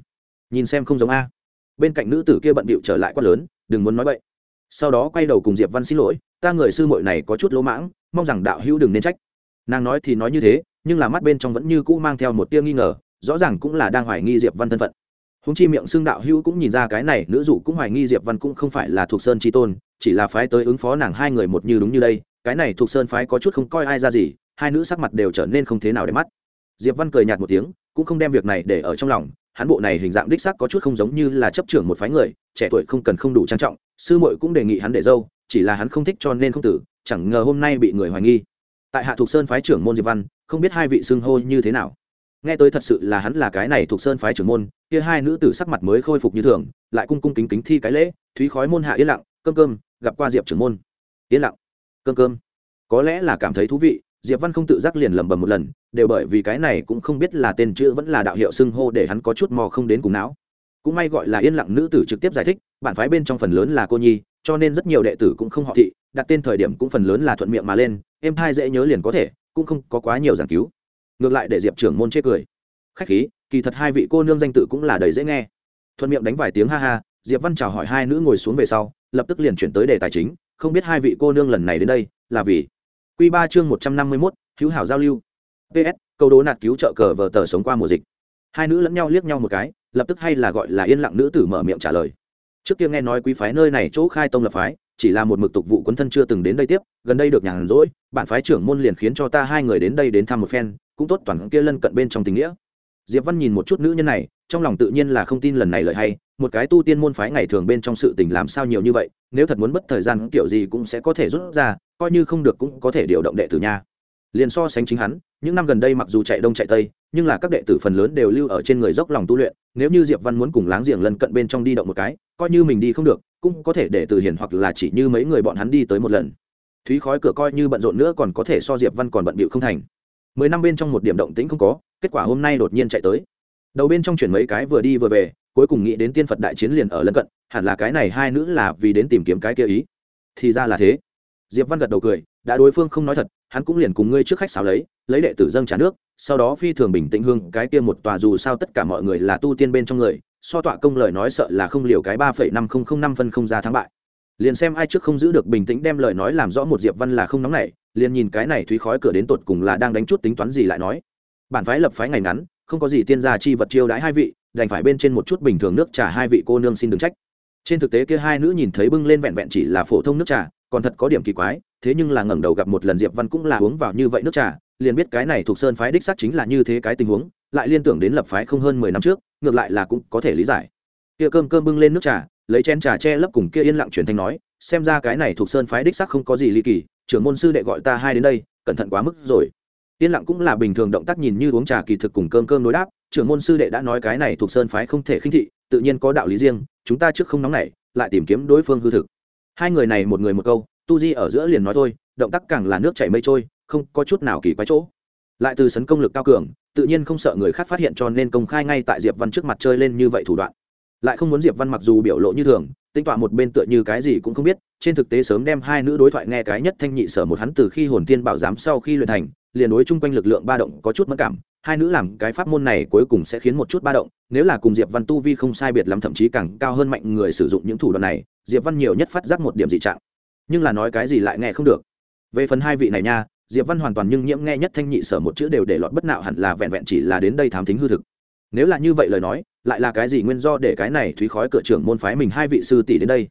nhìn xem không giống a. Bên cạnh nữ tử kia bận bịu trở lại quát lớn, đừng muốn nói vậy sau đó quay đầu cùng diệp văn xin lỗi, ta người sư muội này có chút lỗ mãng, mong rằng đạo hữu đừng nên trách. Nàng nói thì nói như thế, nhưng là mắt bên trong vẫn như cũ mang theo một tia nghi ngờ, rõ ràng cũng là đang hoài nghi diệp văn thân phận. Húng chi miệng xương đạo hữu cũng nhìn ra cái này, nữ dụ cũng hoài nghi diệp văn cũng không phải là thuộc sơn tri tôn, chỉ là phái tới ứng phó nàng hai người một như đúng như đây, cái này thuộc sơn phái có chút không coi ai ra gì, hai nữ sắc mặt đều trở nên không thế nào để mắt. Diệp văn cười nhạt một tiếng, cũng không đem việc này để ở trong lòng hắn bộ này hình dạng đích xác có chút không giống như là chấp trưởng một phái người, trẻ tuổi không cần không đủ trang trọng, sư muội cũng đề nghị hắn để dâu, chỉ là hắn không thích cho nên không tử, chẳng ngờ hôm nay bị người hoài nghi. Tại hạ thuộc sơn phái trưởng môn diệp văn, không biết hai vị xưng hô như thế nào. Nghe tới thật sự là hắn là cái này thuộc sơn phái trưởng môn, kia hai nữ tử sắc mặt mới khôi phục như thường, lại cung cung kính kính thi cái lễ, thúy khói môn hạ yên lặng, cơm cơm, gặp qua diệp trưởng môn. Yên lặng. Cơm cơm. Có lẽ là cảm thấy thú vị diệp văn không tự giác liền lẩm bẩm một lần, đều bởi vì cái này cũng không biết là tên chữ vẫn là đạo hiệu xưng hô để hắn có chút mò không đến cùng não. Cũng may gọi là yên lặng nữ tử trực tiếp giải thích bản phái bên trong phần lớn là cô nhi, cho nên rất nhiều đệ tử cũng không họ thị, đặt tên thời điểm cũng phần lớn là thuận miệng mà lên, em hai dễ nhớ liền có thể, cũng không có quá nhiều giảng cứu. Ngược lại để diệp trưởng môn chê cười. Khách khí, kỳ thật hai vị cô nương danh tự cũng là đầy dễ nghe. Thuận miệng đánh vài tiếng ha ha, diệp văn chào hỏi hai nữ ngồi xuống về sau, lập tức liền chuyển tới đề tài chính, không biết hai vị cô nương lần này đến đây là vì Quy ba chương một trăm năm mươi mốt, hữu hảo giao lưu. Ps câu đố nạt cứu trợ cờ vở tờ sống qua mùa dịch. Hai nữ lẫn nhau liếc nhau một cái, lập tức hay là gọi là yên lặng nữ tử mở miệng trả lời. Trước kia nghe nói quý phái nơi này chỗ khai tông lập phái, chỉ là một mực tục vụ quân thân chưa từng đến đây tiếp, gần đây được nhàn rỗi bản phái trưởng môn liền khiến cho ta hai người đến đây đến thăm một phen, cũng tốt toàn kia lân cận bên trong tình nghĩa. Diệp văn nhìn một chút nữ nhân này, trong lòng tự nhiên là không tin lần này lợi hay, một cái tu tiên môn phái ngày thường bên trong sự tình làm sao nhiều như vậy, nếu thật muốn bất thời gian kiểu gì cũng sẽ có thể rút ra coi như không được cũng có thể điều động đệ tử nha. Liền so sánh chính hắn, những năm gần đây mặc dù chạy đông chạy tây, nhưng là các đệ tử phần lớn đều lưu ở trên người dốc lòng tu luyện, nếu như diệp văn muốn cùng láng giềng lân cận bên trong đi động một cái, coi như mình đi không được, cũng có thể để từ hiền hoặc là chỉ như mấy người bọn hắn đi tới một lần. Thúy khói cửa coi như bận rộn nữa còn có thể so diệp văn còn bận bịu không thành. Mười năm bên trong một điểm động tĩnh không có, kết quả hôm nay đột nhiên chạy tới. Đầu bên trong chuyển mấy cái vừa đi vừa về, cuối cùng nghĩ đến tiên phật đại chiến liền ở lân cận, hẳn là cái này hai nữ là vì đến tìm kiếm cái kia ý. Thì ra là thế diệp văn gật đầu cười, đã đối phương không nói thật, hắn cũng liền cùng ngươi trước khách xáo lấy lấy đệ tử dâng trả nước, sau đó phi thường bình tĩnh hương cái kia một tòa dù sao tất cả mọi người là tu tiên bên trong người, so tọa công lời nói sợ là không liều cái ba phẩy năm không không năm phân không ra thắng bại. Liền xem ai trước không giữ được bình tĩnh đem lời nói làm rõ một diệp văn là không nóng nảy, liền nhìn cái này thúy khói cửa đến tột cùng là đang đánh chút tính toán gì lại nói. Bản phái lập phái ngày ngắn, không có gì tiên gia chi vật chiêu đãi hai vị, đành phải bên trên một chút bình thường nước trà hai vị cô nương xin đừng trách. Trên thực tế kia hai nữ nhìn thấy bưng lên vẹn vẹn chỉ là phổ thông nước trà còn thật có điểm kỳ quái thế nhưng là ngẩng đầu gặp một lần diệp văn cũng là uống vào như vậy nước trà liền biết cái này thuộc sơn phái đích xác chính là như thế cái tình huống lại liên tưởng đến lập phái không hơn mười năm trước ngược lại là cũng có thể lý giải. Kia cơm cơm bưng lên nước trà lấy chén trà che lấp cùng kia yên lặng truyền thanh nói xem ra cái này thuộc sơn phái đích xác không có gì ly kỳ trưởng môn sư đệ gọi ta hai đến đây cẩn thận quá mức rồi. Yên lặng cũng là bình thường động tác nhìn như uống trà kỳ thực cùng cơm cơm đối đáp trưởng môn sư đệ đã nói cái này thuộc sơn phái không thể khinh thị tự nhiên có đạo lý riêng chúng ta trước không nóng này, lại tìm kiếm đối phương hư thực hai người này một người một câu, tu di ở giữa liền nói thôi, động tác càng là nước chảy mây trôi, không có chút nào kỳ quái chỗ. Lại từ sấn công lực cao cường, tự nhiên không sợ người khác phát hiện cho nên công khai ngay tại diệp văn trước mặt chơi lên như vậy thủ đoạn. Lại không muốn diệp văn mặc dù biểu lộ như thường, tính tọa một bên tựa như cái gì cũng không biết, trên thực tế sớm đem hai nữ đối thoại nghe cái nhất thanh nhị sở một hắn từ khi hồn tiên bảo giám sau khi luyện thành, liền đối chung quanh lực lượng ba động có chút mất cảm hai nữ làm cái pháp môn này cuối cùng sẽ khiến một chút ba động, nếu là cùng diệp văn tu vi không sai biệt lắm, thậm chí càng cao hơn mạnh người sử dụng những thủ đoạn này, diệp văn nhiều nhất phát giác một điểm dị trạng. Nhưng là nói cái gì lại nghe không được. Về phần hai vị này nha, diệp văn hoàn toàn nhưng nhiễm nghe nhất thanh nhị sở một chữ đều để lọt bất nạo hẳn là vẹn vẹn chỉ là đến đây thám thính hư thực. Nếu là như vậy lời nói, lại là cái gì nguyên do để cái này thúy khói cửa trưởng môn phái mình hai vị sư tỷ đến đây?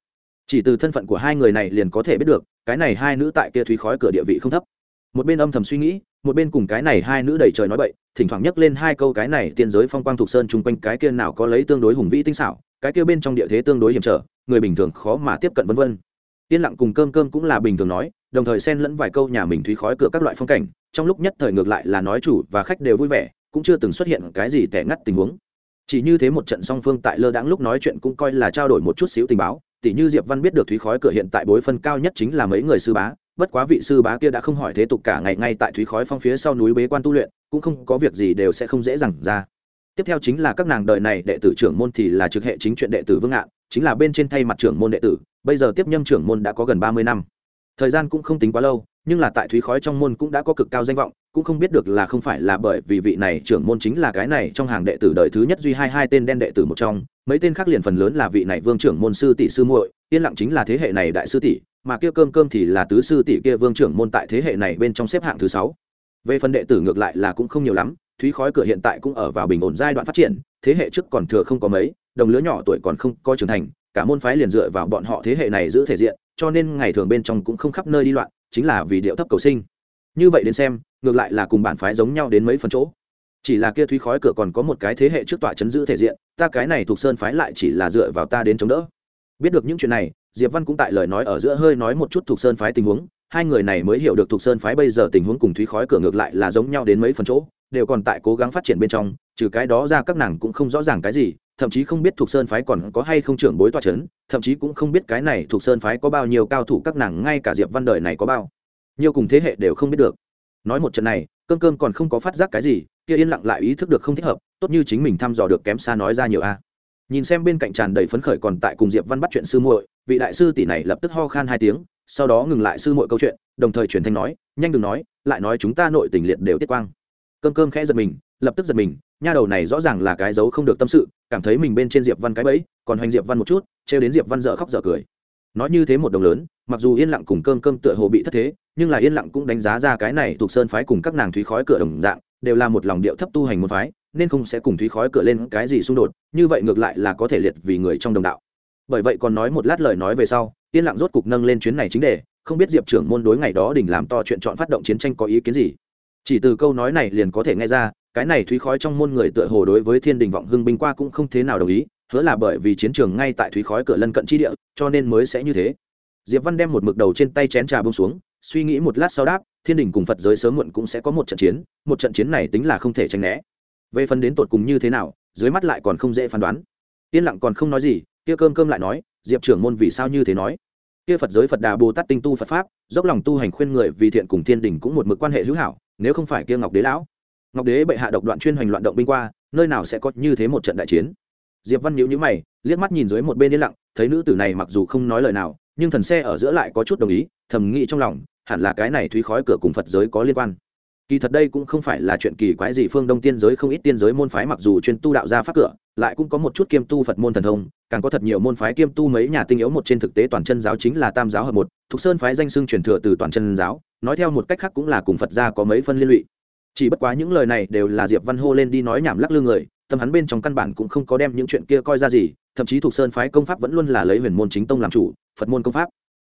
Chỉ từ thân phận của hai người này liền có thể biết được, cái này hai nữ tại kia thúy khói cửa địa vị không thấp một bên âm thầm suy nghĩ, một bên cùng cái này hai nữ đầy trời nói bậy, thỉnh thoảng nhắc lên hai câu cái này tiên giới phong quang thục sơn chung quanh cái kia nào có lấy tương đối hùng vĩ tinh xảo, cái kia bên trong địa thế tương đối hiểm trở, người bình thường khó mà tiếp cận vân vân. Yên lặng cùng cơm cơm cũng là bình thường nói, đồng thời xen lẫn vài câu nhà mình thúy khói cửa các loại phong cảnh, trong lúc nhất thời ngược lại là nói chủ và khách đều vui vẻ, cũng chưa từng xuất hiện cái gì tẻ ngắt tình huống. Chỉ như thế một trận song phương tại lơ đãng lúc nói chuyện cũng coi là trao đổi một chút xíu tình báo tỷ như diệp văn biết được thúy khói cửa hiện tại bối phân cao nhất chính là mấy người sư bá bất quá vị sư bá kia đã không hỏi thế tục cả ngày ngay tại thúy khói phong phía sau núi bế quan tu luyện, cũng không có việc gì đều sẽ không dễ dàng ra. Tiếp theo chính là các nàng đời này, đệ tử trưởng môn thì là trực hệ chính chuyện đệ tử vương ngạn, chính là bên trên thay mặt trưởng môn đệ tử, bây giờ tiếp nhâm trưởng môn đã có gần ba mươi năm. Thời gian cũng không tính quá lâu, nhưng là tại thúy khói trong môn cũng đã có cực cao danh vọng, cũng không biết được là không phải là bởi vì vị này trưởng môn chính là cái này trong hàng đệ tử đời thứ nhất duy hai hai tên đen đệ tử một trong, mấy tên khác liền phần lớn là vị này vương trưởng môn sư tỷ sư muội, yên lặng chính là thế hệ này đại sư tỷ mà kia cơm cơm thì là tứ sư tỷ kia vương trưởng môn tại thế hệ này bên trong xếp hạng thứ sáu. Về phần đệ tử ngược lại là cũng không nhiều lắm, thúy khói cửa hiện tại cũng ở vào bình ổn giai đoạn phát triển, thế hệ trước còn thừa không có mấy, đồng lứa nhỏ tuổi còn không có trưởng thành, cả môn phái liền dựa vào bọn họ thế hệ này giữ thể diện, cho nên ngày thường bên trong cũng không khắp nơi đi loạn, chính là vì điệu thấp cầu sinh. Như vậy đến xem, ngược lại là cùng bản phái giống nhau đến mấy phần chỗ. Chỉ là kia thúy khói cửa còn có một cái thế hệ trước tọa chấn giữ thể diện, ta cái này thuộc sơn phái lại chỉ là dựa vào ta đến chống đỡ. Biết được những chuyện này diệp văn cũng tại lời nói ở giữa hơi nói một chút thuộc sơn phái tình huống, hai người này mới hiểu được thuộc sơn phái bây giờ tình huống cùng thúy khói cửa ngược lại là giống nhau đến mấy phần chỗ, đều còn tại cố gắng phát triển bên trong, trừ cái đó ra các nàng cũng không rõ ràng cái gì, thậm chí không biết thuộc sơn phái còn có hay không trưởng bối tọa c h ấ n thậm chí cũng không biết cái này thuộc sơn phái có bao nhiêu cao thủ các nàng ngay cả diệp văn đời này có bao nhiêu cùng thế hệ đều không biết được. Nói một trận này, cơm cơm còn không có phát giác cái gì, kia yên lặng lại ý thức được không thích hợp, tốt như chính mình thăm dò được kém xa nói ra nhiều a nhìn xem bên cạnh tràn đầy phấn khởi còn tại cùng diệp văn bắt chuyện sư muội, vị đại sư tỷ này lập tức ho khan hai tiếng, sau đó ngừng lại sư muội câu chuyện, đồng thời truyền thanh nói, nhanh đừng nói, lại nói chúng ta nội tình liệt đều tiết quang. Cơm cơm khẽ giật mình, lập tức giật mình, nha đầu này rõ ràng là cái dấu không được tâm sự, cảm thấy mình bên trên diệp văn cái bẫy, còn hoành diệp văn một chút, trêu đến diệp văn dở khóc dở cười. Nói như thế một đồng lớn, mặc dù yên lặng cùng cơm cơm tựa hồ bị thất thế, nhưng là yên lặng cũng đánh giá ra cái này thuộc sơn phái cùng các nàng thúy khói cửa đồng dạng, đều là một lòng điệu thấp tu hành một phái nên không sẽ cùng thúy khói cửa lên cái gì xung đột, như vậy ngược lại là có thể liệt vì người trong đồng đạo. Bởi vậy còn nói một lát lời nói về sau, yên lặng rốt cục nâng lên chuyến này chính đề, không biết diệp trưởng môn đối ngày đó đỉnh làm to chuyện chọn phát động chiến tranh có ý kiến gì. Chỉ từ câu nói này liền có thể nghe ra, cái này thúy khói trong môn người tựa hồ đối với thiên đình vọng hưng binh qua cũng không thế nào đồng ý, hứa là bởi vì chiến trường ngay tại thúy khói cửa lân cận chi địa, cho nên mới sẽ như thế. Diệp văn đem một mực đầu trên tay chén trà bông xuống, suy nghĩ một lát sau đáp, thiên đình cùng phật giới sớm muộn cũng sẽ có một trận chiến, một trận chiến này tính là không thể tránh né về phần đến tột cùng như thế nào, dưới mắt lại còn không dễ phán đoán. Yên lặng còn không nói gì, kia cơm cơm lại nói, diệp trưởng môn vì sao như thế nói? Kia phật giới phật đà bồ tát tinh tu phật pháp, dốc lòng tu hành khuyên người vì thiện cùng thiên đình cũng một mực quan hệ hữu hảo, nếu không phải kia ngọc đế lão. Ngọc đế bệ hạ độc đoạn chuyên hoành loạn động binh qua, nơi nào sẽ có như thế một trận đại chiến? Diệp văn nhữ nhữ mày, liếc mắt nhìn dưới một bên yên lặng, thấy nữ tử này mặc dù không nói lời nào, nhưng thần xe ở giữa lại có chút đồng ý, thầm nghĩ trong lòng, hẳn là cái này thúy khói cửa cùng phật giới có liên quan kỳ thật đây cũng không phải là chuyện kỳ quái gì, phương đông tiên giới không ít tiên giới môn phái mặc dù chuyên tu đạo gia pháp cửa, lại cũng có một chút kiêm tu phật môn thần thông, càng có thật nhiều môn phái kiêm tu mấy nhà tinh yếu một trên thực tế toàn chân giáo chính là tam giáo hợp một, thục sơn phái danh xưng truyền thừa từ toàn chân giáo, nói theo một cách khác cũng là cùng phật gia có mấy phân liên lụy. Chỉ bất quá những lời này đều là diệp văn hô lên đi nói nhảm lắc lư người, tâm hắn bên trong căn bản cũng không có đem những chuyện kia coi ra gì, thậm chí thuộc sơn phái công pháp vẫn luôn là lấy huyền môn chính tông làm chủ, phật môn công pháp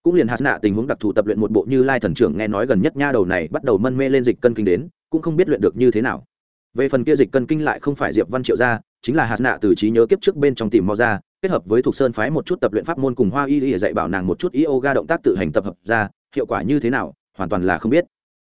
cũng liền hạt nạ tình huống đặc thù tập luyện một bộ như lai thần trưởng nghe nói gần nhất nha đầu này bắt đầu mân mê lên dịch cân kinh đến, cũng không biết luyện được như thế nào. Về phần kia dịch cân kinh lại không phải diệp văn triệu ra, chính là hạt nạ từ trí nhớ kiếp trước bên trong tìm mò ra, kết hợp với thuộc sơn phái một chút tập luyện pháp môn cùng hoa y y dạy bảo nàng một chút yoga động tác tự hành tập hợp ra, hiệu quả như thế nào, hoàn toàn là không biết.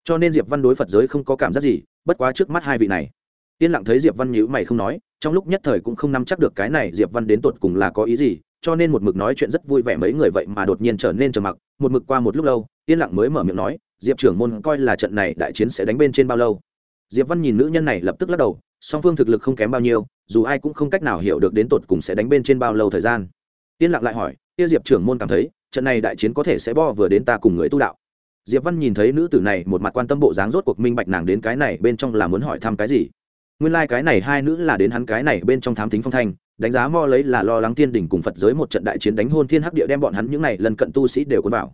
Cho nên diệp văn đối phật giới không có cảm giác gì, bất quá trước mắt hai vị này. Yên lặng thấy diệp văn nhữ mày không nói, trong lúc nhất thời cũng không nắm chắc được cái này diệp văn đến tột cùng là có ý gì cho nên một mực nói chuyện rất vui vẻ mấy người vậy mà đột nhiên trở nên trầm mặc, một mực qua một lúc lâu, yên lặng mới mở miệng nói, diệp trưởng môn coi là trận này đại chiến sẽ đánh bên trên bao lâu? Diệp văn nhìn nữ nhân này lập tức lắc đầu, song phương thực lực không kém bao nhiêu, dù ai cũng không cách nào hiểu được đến tột cùng sẽ đánh bên trên bao lâu thời gian. Yên lặng lại hỏi kia diệp trưởng môn cảm thấy, trận này đại chiến có thể sẽ bo vừa đến ta cùng người tu đạo? Diệp văn nhìn thấy nữ tử này, một mặt quan tâm bộ dáng rốt cuộc minh bạch nàng đến cái này bên trong là muốn hỏi thăm cái gì. Nguyên lai、like、cái này hai nữ là đến hắn cái này bên trong thám tính phong thanh đánh giá mo lấy là lo lắng thiên đình cùng phật giới một trận đại chiến đánh hôn thiên hắc địa đem bọn hắn những này lần cận tu sĩ đều cuốn vào.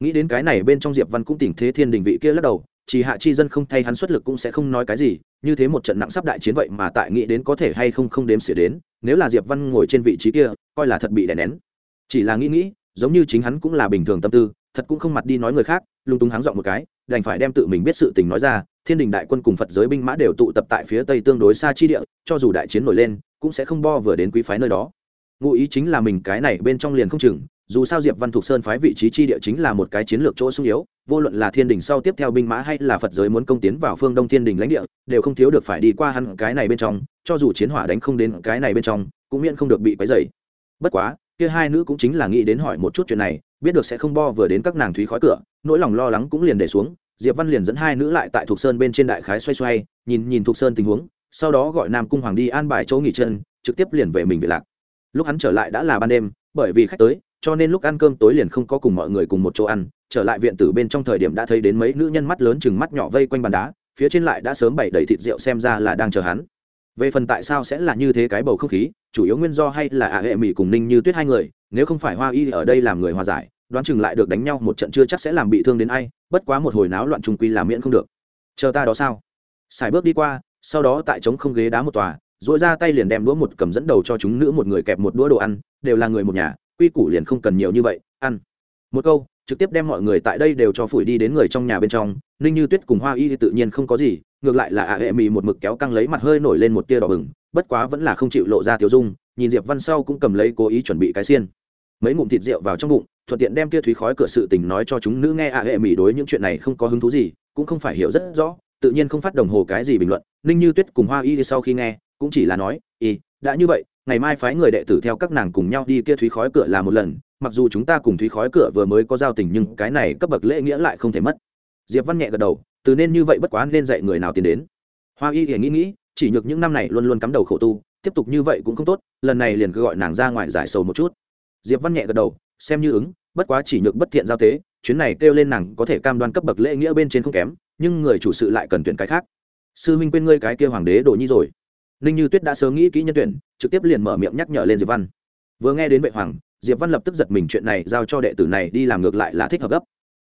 Nghĩ đến cái này bên trong diệp văn cũng tỉnh thế thiên đình vị kia lắc đầu, chỉ hạ chi dân không thay hắn xuất lực cũng sẽ không nói cái gì, như thế một trận nặng sắp đại chiến vậy mà tại nghĩ đến có thể hay không không đếm xỉa đến, nếu là diệp văn ngồi trên vị trí kia, coi là thật bị đè nén. Chỉ là nghĩ nghĩ, giống như chính hắn cũng là bình thường tâm tư, thật cũng không mặt đi nói người khác, lung tung háng dọn một cái, đành phải đem tự mình biết sự tình nói ra, thiên đình đại quân cùng phật giới binh mã đều tụ tập tại phía tây tương đối xa chi địa, cho dù đại chiến nổi lên cũng sẽ không bo vừa đến quý phái nơi đó. Ngụ ý chính là mình cái này bên trong liền không chừng, dù sao diệp văn thục sơn phái vị trí chi địa chính là một cái chiến lược chỗ sung yếu, vô luận là thiên đình sau tiếp theo binh mã hay là phật giới muốn công tiến vào phương đông thiên đình lãnh địa, đều không thiếu được phải đi qua hẳn cái này bên trong, cho dù chiến hỏa đánh không đến cái này bên trong, cũng miễn không được bị quấy dày bất quá, kia hai nữ cũng chính là nghĩ đến hỏi một chút chuyện này, biết được sẽ không bo vừa đến các nàng thúy khói cửa, nỗi lòng lo lắng cũng liền để xuống, diệp văn liền dẫn hai nữ lại tại thục sơn bên trên đại khái xoay xoay, nhìn nhìn thục sơn tình huống sau đó gọi nam cung hoàng đi an bài chỗ nghỉ chân, trực tiếp liền về mình về lạc. Lúc hắn trở lại đã là ban đêm, bởi vì khách tới, cho nên lúc ăn cơm tối liền không có cùng mọi người cùng một chỗ ăn, trở lại viện tử bên trong thời điểm đã thấy đến mấy nữ nhân mắt lớn chừng mắt nhỏ vây quanh bàn đá, phía trên lại đã sớm bày đầy thịt rượu xem ra là đang chờ hắn. Về phần tại sao sẽ là như thế cái bầu không khí, chủ yếu nguyên do hay là ả hệ mỹ cùng ninh như tuyết hai người, nếu không phải hoa y ở đây làm người hòa giải, đoán chừng lại được đánh nhau một trận chưa chắc sẽ làm bị thương đến ai, bất quá một hồi náo loạn trung quy làm miễn không được. Chờ ta đó sao? Xài bước đi qua sau đó tại trống không ghế đá một tòa dội ra tay liền đem đũa một cầm dẫn đầu cho chúng nữ một người kẹp một đũa đồ ăn, đều là người một nhà, quy củ liền không cần nhiều như vậy, ăn. Một câu, trực tiếp đem mọi người tại đây đều cho phủi đi đến người trong nhà bên trong, ninh như tuyết cùng hoa y thì tự nhiên không có gì, ngược lại là ạ hệ mì một mực kéo căng lấy mặt hơi nổi lên một tia đỏ bừng, bất quá vẫn là không chịu lộ ra tiểu dung, nhìn diệp văn sau cũng cầm lấy cố ý chuẩn bị cái xiên. Mấy ngụm thịt rượu vào trong bụng, thuận tiện đem tia thúy khói cửa sự tình nói cho chúng nữ nghe ạ hệ mì đối những chuyện này không có hứng thú gì, cũng không phải hiểu rất rõ tự nhiên không phát đồng hồ cái gì bình luận, ninh như tuyết cùng hoa y sau khi nghe, cũng chỉ là nói y đã như vậy, ngày mai phái người đệ tử theo các nàng cùng nhau đi kia thúy khói cửa là một lần, mặc dù chúng ta cùng thúy khói cửa vừa mới có giao tình nhưng cái này cấp bậc lễ nghĩa lại không thể mất. Diệp văn nhẹ gật đầu, từ nên như vậy bất quá nên dạy người nào tiến đến. Hoa y thì nghĩ nghĩ, chỉ nhược những năm này luôn luôn cắm đầu khổ tu, tiếp tục như vậy cũng không tốt, lần này liền cứ gọi nàng ra ngoài giải sầu một chút. Diệp văn nhẹ gật đầu, xem như ứng, bất quá chỉ nhược bất thiện giao tế, chuyến này kêu lên nàng có thể cam đoan cấp bậc lễ nghĩa bên trên không kém nhưng người chủ sự lại cần tuyển cái khác. Sư huynh quên ngươi cái kia hoàng đế đồ nhi rồi. Ninh như tuyết đã sớm nghĩ kỹ nhân tuyển, trực tiếp liền mở miệng nhắc nhở lên diệp văn. Vừa nghe đến vệ hoàng, diệp văn lập tức giật mình chuyện này giao cho đệ tử này đi làm ngược lại là thích hợp gấp.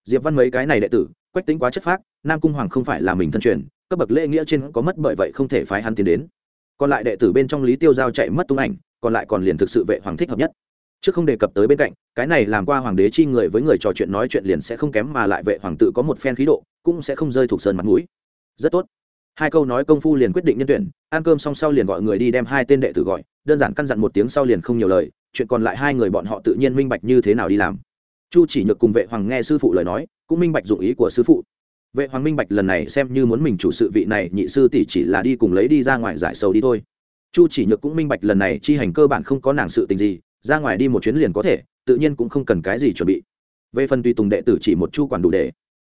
Diệp văn mấy cái này đệ tử, quách tính quá chất phác, nam cung hoàng không phải là mình thân truyền, cấp bậc lễ nghĩa trên có mất bởi vậy không thể phái hắn tiến đến. Còn lại đệ tử bên trong lý tiêu giao chạy mất tung ảnh, còn lại còn liền thực sự vệ hoàng thích hợp nhất chứ không đề cập tới bên cạnh, cái này làm qua hoàng đế chi người với người trò chuyện nói chuyện liền sẽ không kém mà lại vệ hoàng tự có một phen khí độ, cũng sẽ không rơi thuộc sơn mặt mũi. Rất tốt. Hai câu nói công phu liền quyết định nhân tuyển, ăn cơm xong sau liền gọi người đi đem hai tên đệ tử gọi, đơn giản căn dặn một tiếng sau liền không nhiều lời, chuyện còn lại hai người bọn họ tự nhiên minh bạch như thế nào đi làm. Chu chỉ nhược cùng vệ hoàng nghe sư phụ lời nói, cũng minh bạch dụng ý của sư phụ. Vệ hoàng minh bạch lần này xem như muốn mình chủ sự vị này, nhị sư tỷ chỉ là đi cùng lấy đi ra ngoài giải sầu đi thôi. Chu chỉ nhược cũng minh bạch lần này chi hành cơ bản không có nàng sự tình gì ra ngoài đi một chuyến liền có thể, tự nhiên cũng không cần cái gì chuẩn bị. Về phần tùy tùng đệ tử chỉ một chu quản đủ để.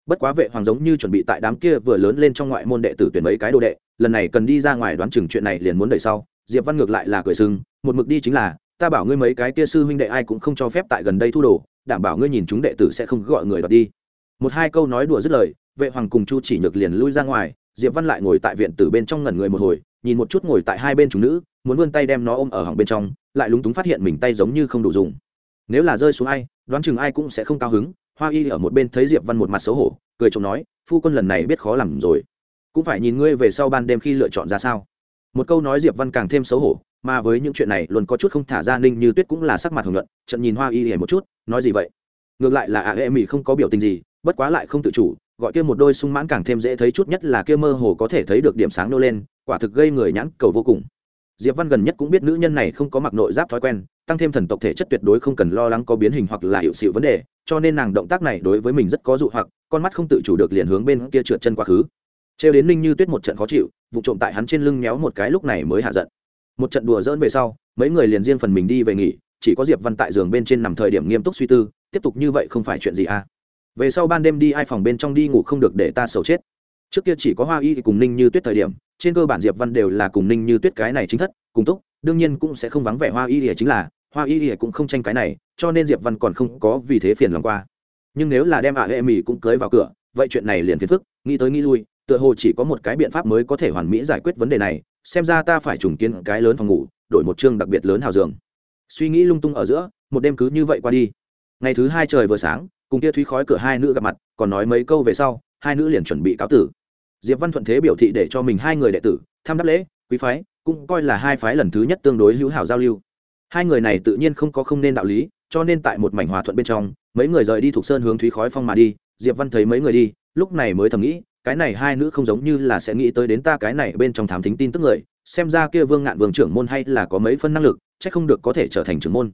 Bất quá vệ hoàng giống như chuẩn bị tại đám kia vừa lớn lên trong ngoại môn đệ tử tuyển mấy cái đồ đệ, lần này cần đi ra ngoài đoán chừng chuyện này liền muốn đợi sau, diệp văn ngược lại là cười sưng, một mực đi chính là, ta bảo ngươi mấy cái kia sư huynh đệ ai cũng không cho phép tại gần đây thu đồ, đảm bảo ngươi nhìn chúng đệ tử sẽ không gọi người đoạt đi. Một hai câu nói đùa dứt lời, vệ hoàng cùng chu chỉ nhược liền lui ra ngoài, diệp văn lại ngồi tại viện tử bên trong ngẩn người một hồi, nhìn một chút ngồi tại hai bên chúng nữ muốn vươn tay đem nó ôm ở hỏng bên trong, lại lúng túng phát hiện mình tay giống như không đủ dùng. Nếu là rơi xuống ai, đoán chừng ai cũng sẽ không cao hứng. Hoa y ở một bên thấy diệp văn một mặt xấu hổ, cười chồng nói, phu quân lần này biết khó làm rồi. Cũng phải nhìn ngươi về sau ban đêm khi lựa chọn ra sao. Một câu nói diệp văn càng thêm xấu hổ, mà với những chuyện này luôn có chút không thả ra ninh như tuyết cũng là sắc mặt hồng luận trận nhìn hoa y hề một chút, nói gì vậy? Ngược lại là ả hệ mỹ không có biểu tình gì, bất quá lại không tự chủ, gọi kia một đôi sung mãn càng thêm dễ thấy chút nhất là kia mơ hồ có thể thấy được điểm sáng nô lên, quả thực gây người nhãn cầu vô cùng diệp văn gần nhất cũng biết nữ nhân này không có mặc nội giáp thói quen, tăng thêm thần tộc thể chất tuyệt đối không cần lo lắng có biến hình hoặc là hiệu sự vấn đề, cho nên nàng động tác này đối với mình rất có dụ hoặc, con mắt không tự chủ được liền hướng bên kia trượt chân quá khứ. Trêu đến ninh như tuyết một trận khó chịu, vụ trộm tại hắn trên lưng méo một cái lúc này mới hạ giận. Một trận đùa dỡn về sau, mấy người liền riêng phần mình đi về nghỉ, chỉ có diệp văn tại giường bên trên nằm thời điểm nghiêm túc suy tư, tiếp tục như vậy không phải chuyện gì à? Về sau ban đêm đi ai phòng bên trong đi ngủ không được để ta sầu chết. Trước kia chỉ có hoa y cùng ninh như tuyết thời điểm trên cơ bản diệp văn đều là cùng ninh như tuyết cái này chính thất, cùng túc, đương nhiên cũng sẽ không vắng vẻ hoa y ỉa chính là, hoa y ỉa cũng không tranh cái này, cho nên diệp văn còn không có vì thế phiền lòng qua. Nhưng nếu là đem ạ hệ mỹ cũng cưới vào cửa, vậy chuyện này liền phiền phức, nghĩ tới nghĩ lui, tựa hồ chỉ có một cái biện pháp mới có thể hoàn mỹ giải quyết vấn đề này, xem ra ta phải trùng kiến cái lớn phòng ngủ, đổi một chương đặc biệt lớn hào giường. Suy nghĩ lung tung ở giữa, một đêm cứ như vậy qua đi. Ngày thứ hai trời vừa sáng, cùng kia thúy khói cửa hai nữ gặp mặt, còn nói mấy câu về sau, hai nữ liền chuẩn bị cáo tử diệp văn thuận thế biểu thị để cho mình hai người đệ tử tham đáp lễ, quý phái cũng coi là hai phái lần thứ nhất tương đối hữu hảo giao lưu. Hai người này tự nhiên không có không nên đạo lý, cho nên tại một mảnh hòa thuận bên trong, mấy người rời đi thuộc sơn hướng thúy khói phong mà đi, diệp văn thấy mấy người đi, lúc này mới thầm nghĩ, cái này hai nữ không giống như là sẽ nghĩ tới đến ta cái này bên trong thám thính tin tức người, xem ra kia vương ngạn vương trưởng môn hay là có mấy phân năng lực, chắc không được có thể trở thành trưởng môn.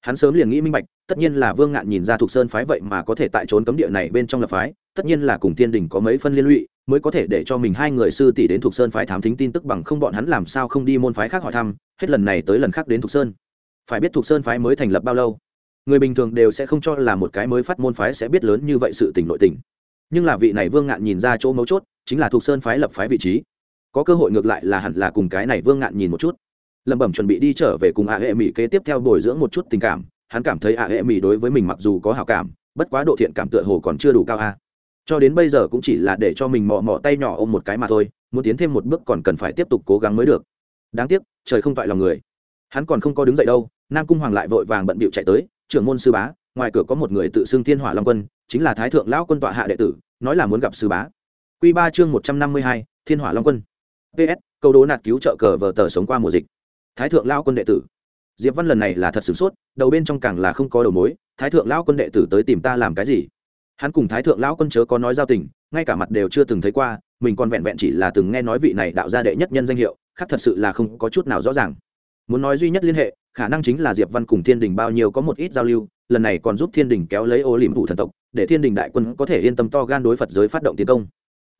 Hắn sớm liền nghĩ minh bạch, tất nhiên là vương ngạn nhìn ra thuộc sơn phái vậy mà có thể tại trốn cấm địa này bên trong lập phái, tất nhiên là cùng thiên đình có mấy phân liên lụy mới có thể để cho mình hai người sư tỷ đến thuộc sơn phái thám thính tin tức bằng không bọn hắn làm sao không đi môn phái khác hỏi thăm, hết lần này tới lần khác đến thuộc sơn. Phải biết thuộc sơn phái mới thành lập bao lâu? Người bình thường đều sẽ không cho là một cái mới phát môn phái sẽ biết lớn như vậy sự tình nội tình. Nhưng là vị này vương ngạn nhìn ra chỗ mấu chốt, chính là thuộc sơn phái lập phái vị trí. Có cơ hội ngược lại là hẳn là cùng cái này vương ngạn nhìn một chút. Lẩm bẩm chuẩn bị đi trở về cùng ạ hệ mỹ kế tiếp theo bồi dưỡng một chút tình cảm, hắn cảm thấy ạ hệ mỹ đối với mình mặc dù có hảo cảm, bất quá độ thiện cảm tựa hồ còn chưa đủ cao a cho đến bây giờ cũng chỉ là để cho mình mò mò tay nhỏ ôm một cái mà thôi, muốn tiến thêm một bước còn cần phải tiếp tục cố gắng mới được. Đáng tiếc, trời không toại lòng người. Hắn còn không có đứng dậy đâu, nam cung hoàng lại vội vàng bận bịu chạy tới, trưởng môn sư bá, ngoài cửa có một người tự xưng thiên hỏa long quân, chính là thái thượng lão quân tọa hạ đệ tử, nói là muốn gặp sư bá. Q ba chương một trăm năm mươi hai, thiên hỏa long quân. Ps câu đố nạt cứu trợ cờ vờ tờ sống qua mùa dịch. Thái thượng lao quân đệ tử. Diệp văn lần này là thật sửng sốt, đầu bên trong càng là không có đầu mối, thái thượng lão quân đệ tử tới tìm ta làm cái gì? Hắn cùng thái thượng lão quân chớ có nói giao tình, ngay cả mặt đều chưa từng thấy qua, mình còn vẹn vẹn chỉ là từng nghe nói vị này đạo gia đệ nhất nhân danh hiệu, khác thật sự là không có chút nào rõ ràng. Muốn nói duy nhất liên hệ, khả năng chính là diệp văn cùng thiên đình bao nhiêu có một ít giao lưu, lần này còn giúp thiên đình kéo lấy ô liềm thủ thần tộc, để thiên đình đại quân có thể yên tâm to gan đối phật giới phát động tiến công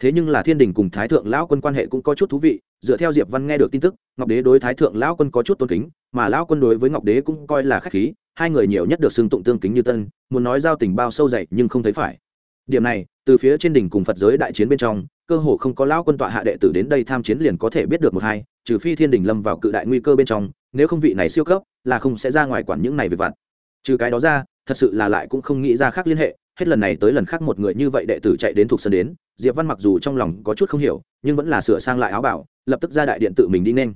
thế nhưng là thiên đình cùng thái thượng lão quân quan hệ cũng có chút thú vị, dựa theo diệp văn nghe được tin tức, ngọc đế đối thái thượng lão quân có chút tôn kính, mà lão quân đối với ngọc đế cũng coi là khách khí, hai người nhiều nhất được xưng tụng tương kính như tân, muốn nói giao tình bao sâu dày nhưng không thấy phải. Điểm này, từ phía trên đỉnh cùng phật giới đại chiến bên trong, cơ hồ không có lão quân tọa hạ đệ tử đến đây tham chiến liền có thể biết được một hai, trừ phi thiên đình lâm vào cự đại nguy cơ bên trong, nếu không vị này siêu cấp, là không sẽ ra ngoài quản những này về vặt. Trừ cái đó ra, thật sự là lại cũng không nghĩ ra khác liên hệ hết lần này tới lần khác một người như vậy đệ tử chạy đến thuộc sân đến, diệp văn mặc dù trong lòng có chút không hiểu, nhưng vẫn là sửa sang lại áo bảo, lập tức ra đại điện tự mình đi nên.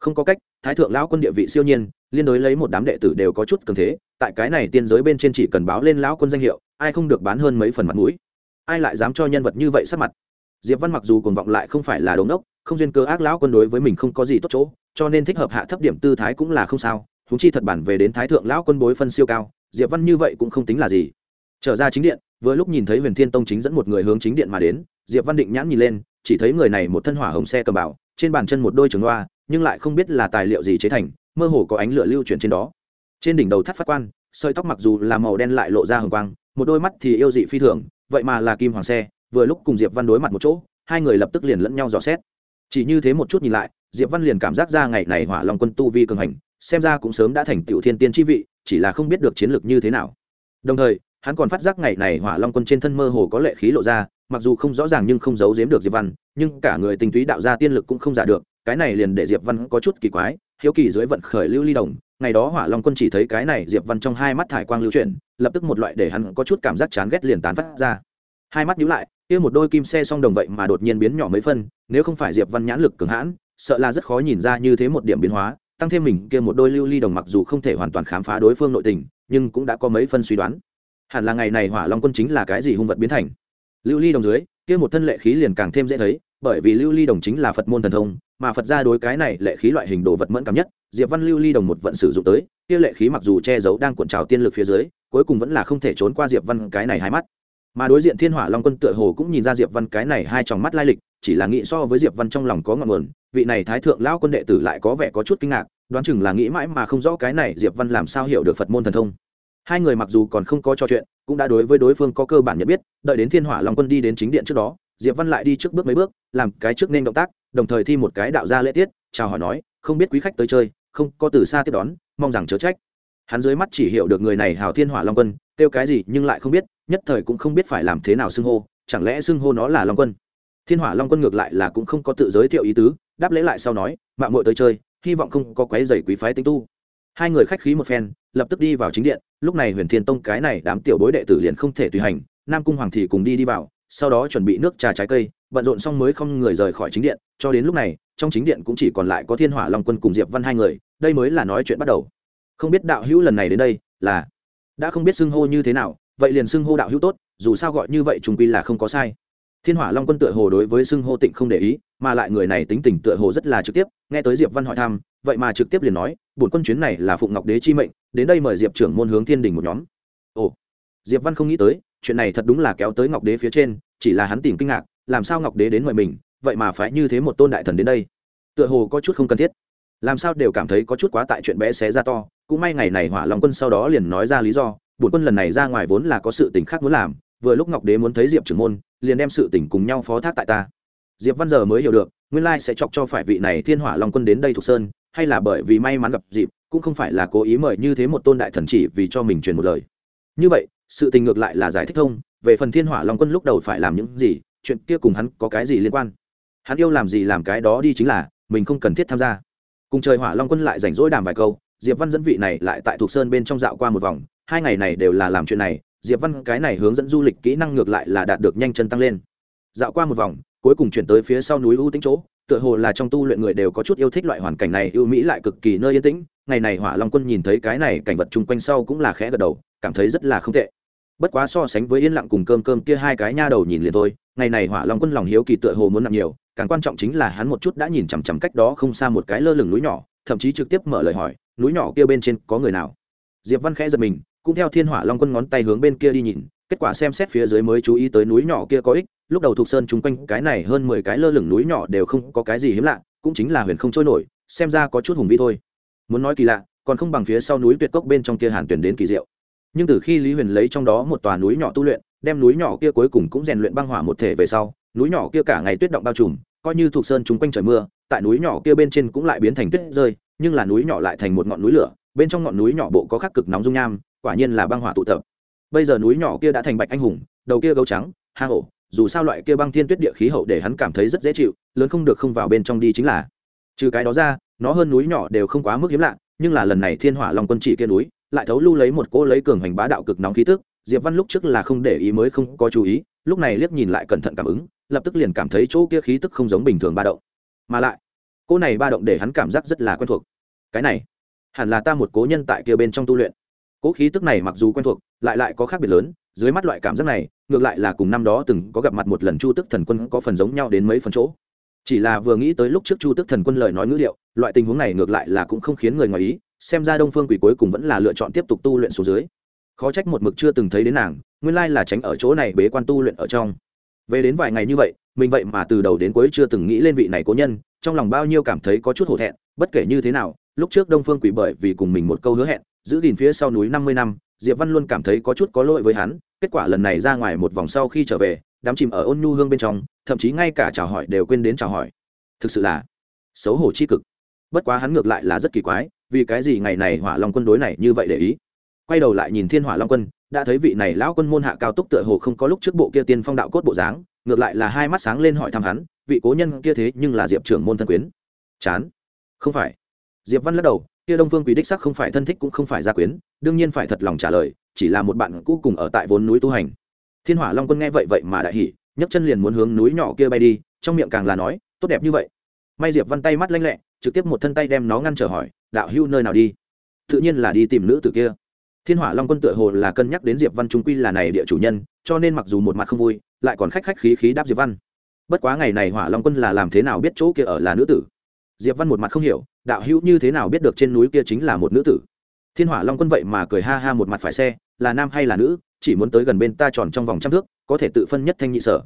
Không có cách, thái thượng lão quân địa vị siêu nhiên, liên đối lấy một đám đệ tử đều có chút cường thế, tại cái này tiên giới bên trên chỉ cần báo lên lão quân danh hiệu, ai không được bán hơn mấy phần mặt mũi. Ai lại dám cho nhân vật như vậy sắc mặt? Diệp văn mặc dù còn vọng lại không phải là đống đốc không duyên cơ ác lão quân đối với mình không có gì tốt chỗ, cho nên thích hợp hạ thấp điểm tư thái cũng là không sao húng chi thật bản về đến thái thượng lão quân bối phân siêu cao, diệp văn như vậy cũng không tính là gì trở ra chính điện, vừa lúc nhìn thấy huyền thiên tông chính dẫn một người hướng chính điện mà đến, diệp văn định nhãn nhìn lên, chỉ thấy người này một thân hỏa hồng xe cầm bảo, trên bàn chân một đôi trường loa nhưng lại không biết là tài liệu gì chế thành, mơ hồ có ánh lửa lưu chuyển trên đó. Trên đỉnh đầu thắt phát quan, sợi tóc mặc dù là màu đen lại lộ ra hồng quang, một đôi mắt thì yêu dị phi thường, vậy mà là kim hoàng xe, vừa lúc cùng diệp văn đối mặt một chỗ, hai người lập tức liền lẫn nhau dò xét. Chỉ như thế một chút nhìn lại, diệp văn liền cảm giác ra ngày này hỏa long quân tu vi cường hành, xem ra cũng sớm đã thành tiểu thiên tiên chi vị, chỉ là không biết được chiến lược như thế nào. Đồng thời hắn còn phát giác ngày này hỏa long quân trên thân mơ hồ có lệ khí lộ ra, mặc dù không rõ ràng nhưng không giấu giếm được diệp văn, nhưng cả người tinh túy đạo ra tiên lực cũng không giả được, cái này liền để diệp văn có chút kỳ quái, hiếu kỳ dưới vận khởi lưu ly đồng, ngày đó hỏa long quân chỉ thấy cái này diệp văn trong hai mắt thải quang lưu chuyển, lập tức một loại để hắn có chút cảm giác chán ghét liền tán phát ra. Hai mắt nhíu lại, kia một đôi kim xe song đồng vậy mà đột nhiên biến nhỏ mấy phân, nếu không phải diệp văn nhãn lực cường hãn, sợ là rất khó nhìn ra như thế một điểm biến hóa, tăng thêm mình kia một đôi lưu ly đồng mặc dù không thể hoàn toàn khám phá đối phương nội tình, nhưng cũng đã có mấy phân suy đoán hẳn là ngày này hỏa long quân chính là cái gì hung vật biến thành? Lưu ly đồng dưới, kia một thân lệ khí liền càng thêm dễ thấy, bởi vì lưu ly đồng chính là phật môn thần thông, mà phật ra đối cái này lệ khí loại hình đồ vật mẫn cảm nhất, diệp văn lưu ly đồng một vận sử dụng tới, kia lệ khí mặc dù che giấu đang cuộn trào tiên lực phía dưới, cuối cùng vẫn là không thể trốn qua diệp văn cái này hai mắt. Mà đối diện thiên hỏa long quân tựa hồ cũng nhìn ra diệp văn cái này hai tròng mắt lai lịch, chỉ là nghĩ so với diệp văn trong lòng có ngọn nguồn, vị này thái thượng lão quân đệ tử lại có vẻ có chút kinh ngạc, đoán chừng là nghĩ mãi mà không rõ cái này diệp văn làm sao hiểu được phật môn thần thông hai người mặc dù còn không có trò chuyện, cũng đã đối với đối phương có cơ bản nhận biết, đợi đến thiên hỏa long quân đi đến chính điện trước đó, diệp văn lại đi trước bước mấy bước, làm cái trước nên động tác, đồng thời thi một cái đạo gia lễ tiết, chào hỏi nói, không biết quý khách tới chơi, không có từ xa tiếp đón, mong rằng chớ trách. Hắn dưới mắt chỉ hiểu được người này hào thiên hỏa long quân, kêu cái gì nhưng lại không biết, nhất thời cũng không biết phải làm thế nào xưng hô, chẳng lẽ xưng hô nó là long quân? Thiên hỏa long quân ngược lại là cũng không có tự giới thiệu ý tứ, đáp lễ lại sau nói mạng mội tới chơi, hy vọng không có quái dày quý phái tinh tu. Hai người khách khí một phen, lập tức đi vào chính điện lúc này huyền thiên tông cái này đám tiểu bối đệ tử liền không thể tùy hành, nam cung hoàng thì cùng đi đi vào, sau đó chuẩn bị nước trà trái cây, bận rộn xong mới không người rời khỏi chính điện, cho đến lúc này, trong chính điện cũng chỉ còn lại có thiên hỏa long quân cùng diệp văn hai người, đây mới là nói chuyện bắt đầu. Không biết đạo hữu lần này đến đây là đã không biết xưng hô như thế nào, vậy liền xưng hô đạo hữu tốt, dù sao gọi như vậy trùng quy là không có sai. Thiên hỏa long quân tựa hồ đối với xưng hô tịnh không để ý mà lại người này tính tình tựa hồ rất là trực tiếp, nghe tới diệp văn hỏi thăm, vậy mà trực tiếp liền nói, bổn quân chuyến này là phụng ngọc đế chi mệnh, đến đây mời diệp trưởng môn hướng thiên đình một nhóm. Ồ. Diệp văn không nghĩ tới, chuyện này thật đúng là kéo tới ngọc đế phía trên, chỉ là hắn tìm kinh ngạc, làm sao ngọc đế đến mời mình, vậy mà phải như thế một tôn đại thần đến đây? Tựa hồ có chút không cần thiết. Làm sao đều cảm thấy có chút quá tại chuyện bé xé ra to, cũng may ngày này hỏa long quân sau đó liền nói ra lý do, bổn quân lần này ra ngoài vốn là có sự tình khác muốn làm, vừa lúc ngọc đế muốn thấy diệp trưởng môn, liền đem sự tình cùng nhau phó thác tại ta diệp văn giờ mới hiểu được, nguyên lai sẽ chọc cho phải vị này thiên hỏa long quân đến đây thuộc sơn, hay là bởi vì may mắn gặp dịp, cũng không phải là cố ý mời như thế một tôn đại thần chỉ vì cho mình truyền một lời. Như vậy, sự tình ngược lại là giải thích thông, về phần thiên hỏa long quân lúc đầu phải làm những gì, chuyện kia cùng hắn có cái gì liên quan? Hắn yêu làm gì làm cái đó đi chính là, mình không cần thiết tham gia. Cùng trời hỏa long quân lại rảnh rỗi đàm vài câu, diệp văn dẫn vị này lại tại thuộc sơn bên trong dạo qua một vòng, hai ngày này đều là làm chuyện này, diệp văn cái này hướng dẫn du lịch kỹ năng ngược lại là đạt được nhanh chân tăng lên. Dạo qua một vòng cuối cùng chuyển tới phía sau núi u tĩnh chỗ, tựa hồ là trong tu luyện người đều có chút yêu thích loại hoàn cảnh này ưu mỹ lại cực kỳ nơi yên tĩnh. Ngày này hỏa long quân nhìn thấy cái này cảnh vật chung quanh sau cũng là khẽ gật đầu, cảm thấy rất là không tệ. Bất quá so sánh với yên lặng cùng cơm cơm kia hai cái nha đầu nhìn liền thôi, ngày này hỏa long quân lòng hiếu kỳ tựa hồ muốn nặng nhiều, càng quan trọng chính là hắn một chút đã nhìn chằm chằm cách đó không xa một cái lơ lửng núi nhỏ, thậm chí trực tiếp mở lời hỏi, núi nhỏ kia bên trên có người nào? Diệp văn khẽ giật mình, cũng theo thiên hỏa long quân ngón tay hướng bên kia đi nhìn kết quả xem xét phía dưới mới chú ý tới núi nhỏ kia có ích, lúc đầu thuộc sơn chung quanh cái này hơn mười cái lơ lửng núi nhỏ đều không có cái gì hiếm lạ, cũng chính là huyền không trôi nổi, xem ra có chút hùng vĩ thôi. Muốn nói kỳ lạ, còn không bằng phía sau núi tuyệt cốc bên trong kia hàn tuyển đến kỳ diệu. Nhưng từ khi lý huyền lấy trong đó một tòa núi nhỏ tu luyện, đem núi nhỏ kia cuối cùng cũng rèn luyện băng hỏa một thể về sau, núi nhỏ kia cả ngày tuyết động bao trùm, coi như thuộc sơn chung quanh trời mưa, tại núi nhỏ kia bên trên cũng lại biến thành tuyết rơi, nhưng là núi nhỏ lại thành một ngọn núi lửa, bên trong ngọn núi nhỏ bộ có khắc cực nóng dung nham, quả nhiên là băng hỏa tụ tập bây giờ núi nhỏ kia đã thành bạch anh hùng, đầu kia gấu trắng, hang ổ, dù sao loại kia băng thiên tuyết địa khí hậu để hắn cảm thấy rất dễ chịu, lớn không được không vào bên trong đi chính là. Trừ cái đó ra, nó hơn núi nhỏ đều không quá mức hiếm lạ, nhưng là lần này thiên hỏa long quân chỉ kia núi, lại thấu lưu lấy một cỗ lấy cường hành bá đạo cực nóng khí tức, diệp văn lúc trước là không để ý mới không có chú ý, lúc này liếc nhìn lại cẩn thận cảm ứng, lập tức liền cảm thấy chỗ kia khí tức không giống bình thường ba động. Mà lại, cỗ này ba động để hắn cảm giác rất là quen thuộc. Cái này, hẳn là ta một cố nhân tại kia bên trong tu luyện. Cỗ khí tức này mặc dù quen thuộc lại lại có khác biệt lớn, dưới mắt loại cảm giác này, ngược lại là cùng năm đó từng có gặp mặt một lần chu tức thần quân có phần giống nhau đến mấy phần chỗ. Chỉ là vừa nghĩ tới lúc trước chu tức thần quân lời nói ngữ liệu loại tình huống này ngược lại là cũng không khiến người ngoài ý, xem ra đông phương quỷ cuối cùng vẫn là lựa chọn tiếp tục tu luyện số dưới. Khó trách một mực chưa từng thấy đến nàng, nguyên lai là tránh ở chỗ này bế quan tu luyện ở trong. Về đến vài ngày như vậy, mình vậy mà từ đầu đến cuối chưa từng nghĩ lên vị này cố nhân, trong lòng bao nhiêu cảm thấy có chút hổ thẹn, bất kể như thế nào, lúc trước đông phương quỷ bởi vì cùng mình một câu hứa hẹn, giữ gìn phía sau núi năm mươi năm diệp văn luôn cảm thấy có chút có lỗi với hắn, kết quả lần này ra ngoài một vòng sau khi trở về, đám chìm ở ôn nhu hương bên trong, thậm chí ngay cả chào hỏi đều quên đến chào hỏi. Thực sự là xấu hổ chi cực. Bất quá hắn ngược lại là rất kỳ quái, vì cái gì ngày này hỏa long quân đối này như vậy để ý? Quay đầu lại nhìn thiên hỏa long quân, đã thấy vị này lão quân môn hạ cao túc tựa hồ không có lúc trước bộ kia tiên phong đạo cốt bộ dáng, ngược lại là hai mắt sáng lên hỏi thăm hắn, vị cố nhân kia thế nhưng là diệp trưởng môn thân quyến. Chán. Không phải. Diệp văn lắc đầu kia đông phương quý đích sắc không phải thân thích cũng không phải gia quyến, đương nhiên phải thật lòng trả lời, chỉ là một bạn cũ cùng ở tại vốn núi tu hành. Thiên hỏa long quân nghe vậy vậy mà đại hỉ, nhấc chân liền muốn hướng núi nhỏ kia bay đi, trong miệng càng là nói, tốt đẹp như vậy. May diệp văn tay mắt lanh lẹ, trực tiếp một thân tay đem nó ngăn trở hỏi, đạo hưu nơi nào đi? Tự nhiên là đi tìm nữ tử kia. Thiên hỏa long quân tựa hồ là cân nhắc đến diệp văn trung quy là này địa chủ nhân, cho nên mặc dù một mặt không vui, lại còn khách khách khí khí đáp diệp văn. Bất quá ngày này hỏa long quân là làm thế nào biết chỗ kia ở là nữ tử? Diệp văn một mặt không hiểu đạo hữu như thế nào biết được trên núi kia chính là một nữ tử? Thiên hỏa long quân vậy mà cười ha ha một mặt phải xe, là nam hay là nữ, chỉ muốn tới gần bên ta tròn trong vòng trăm thước, có thể tự phân nhất thanh nhị sở.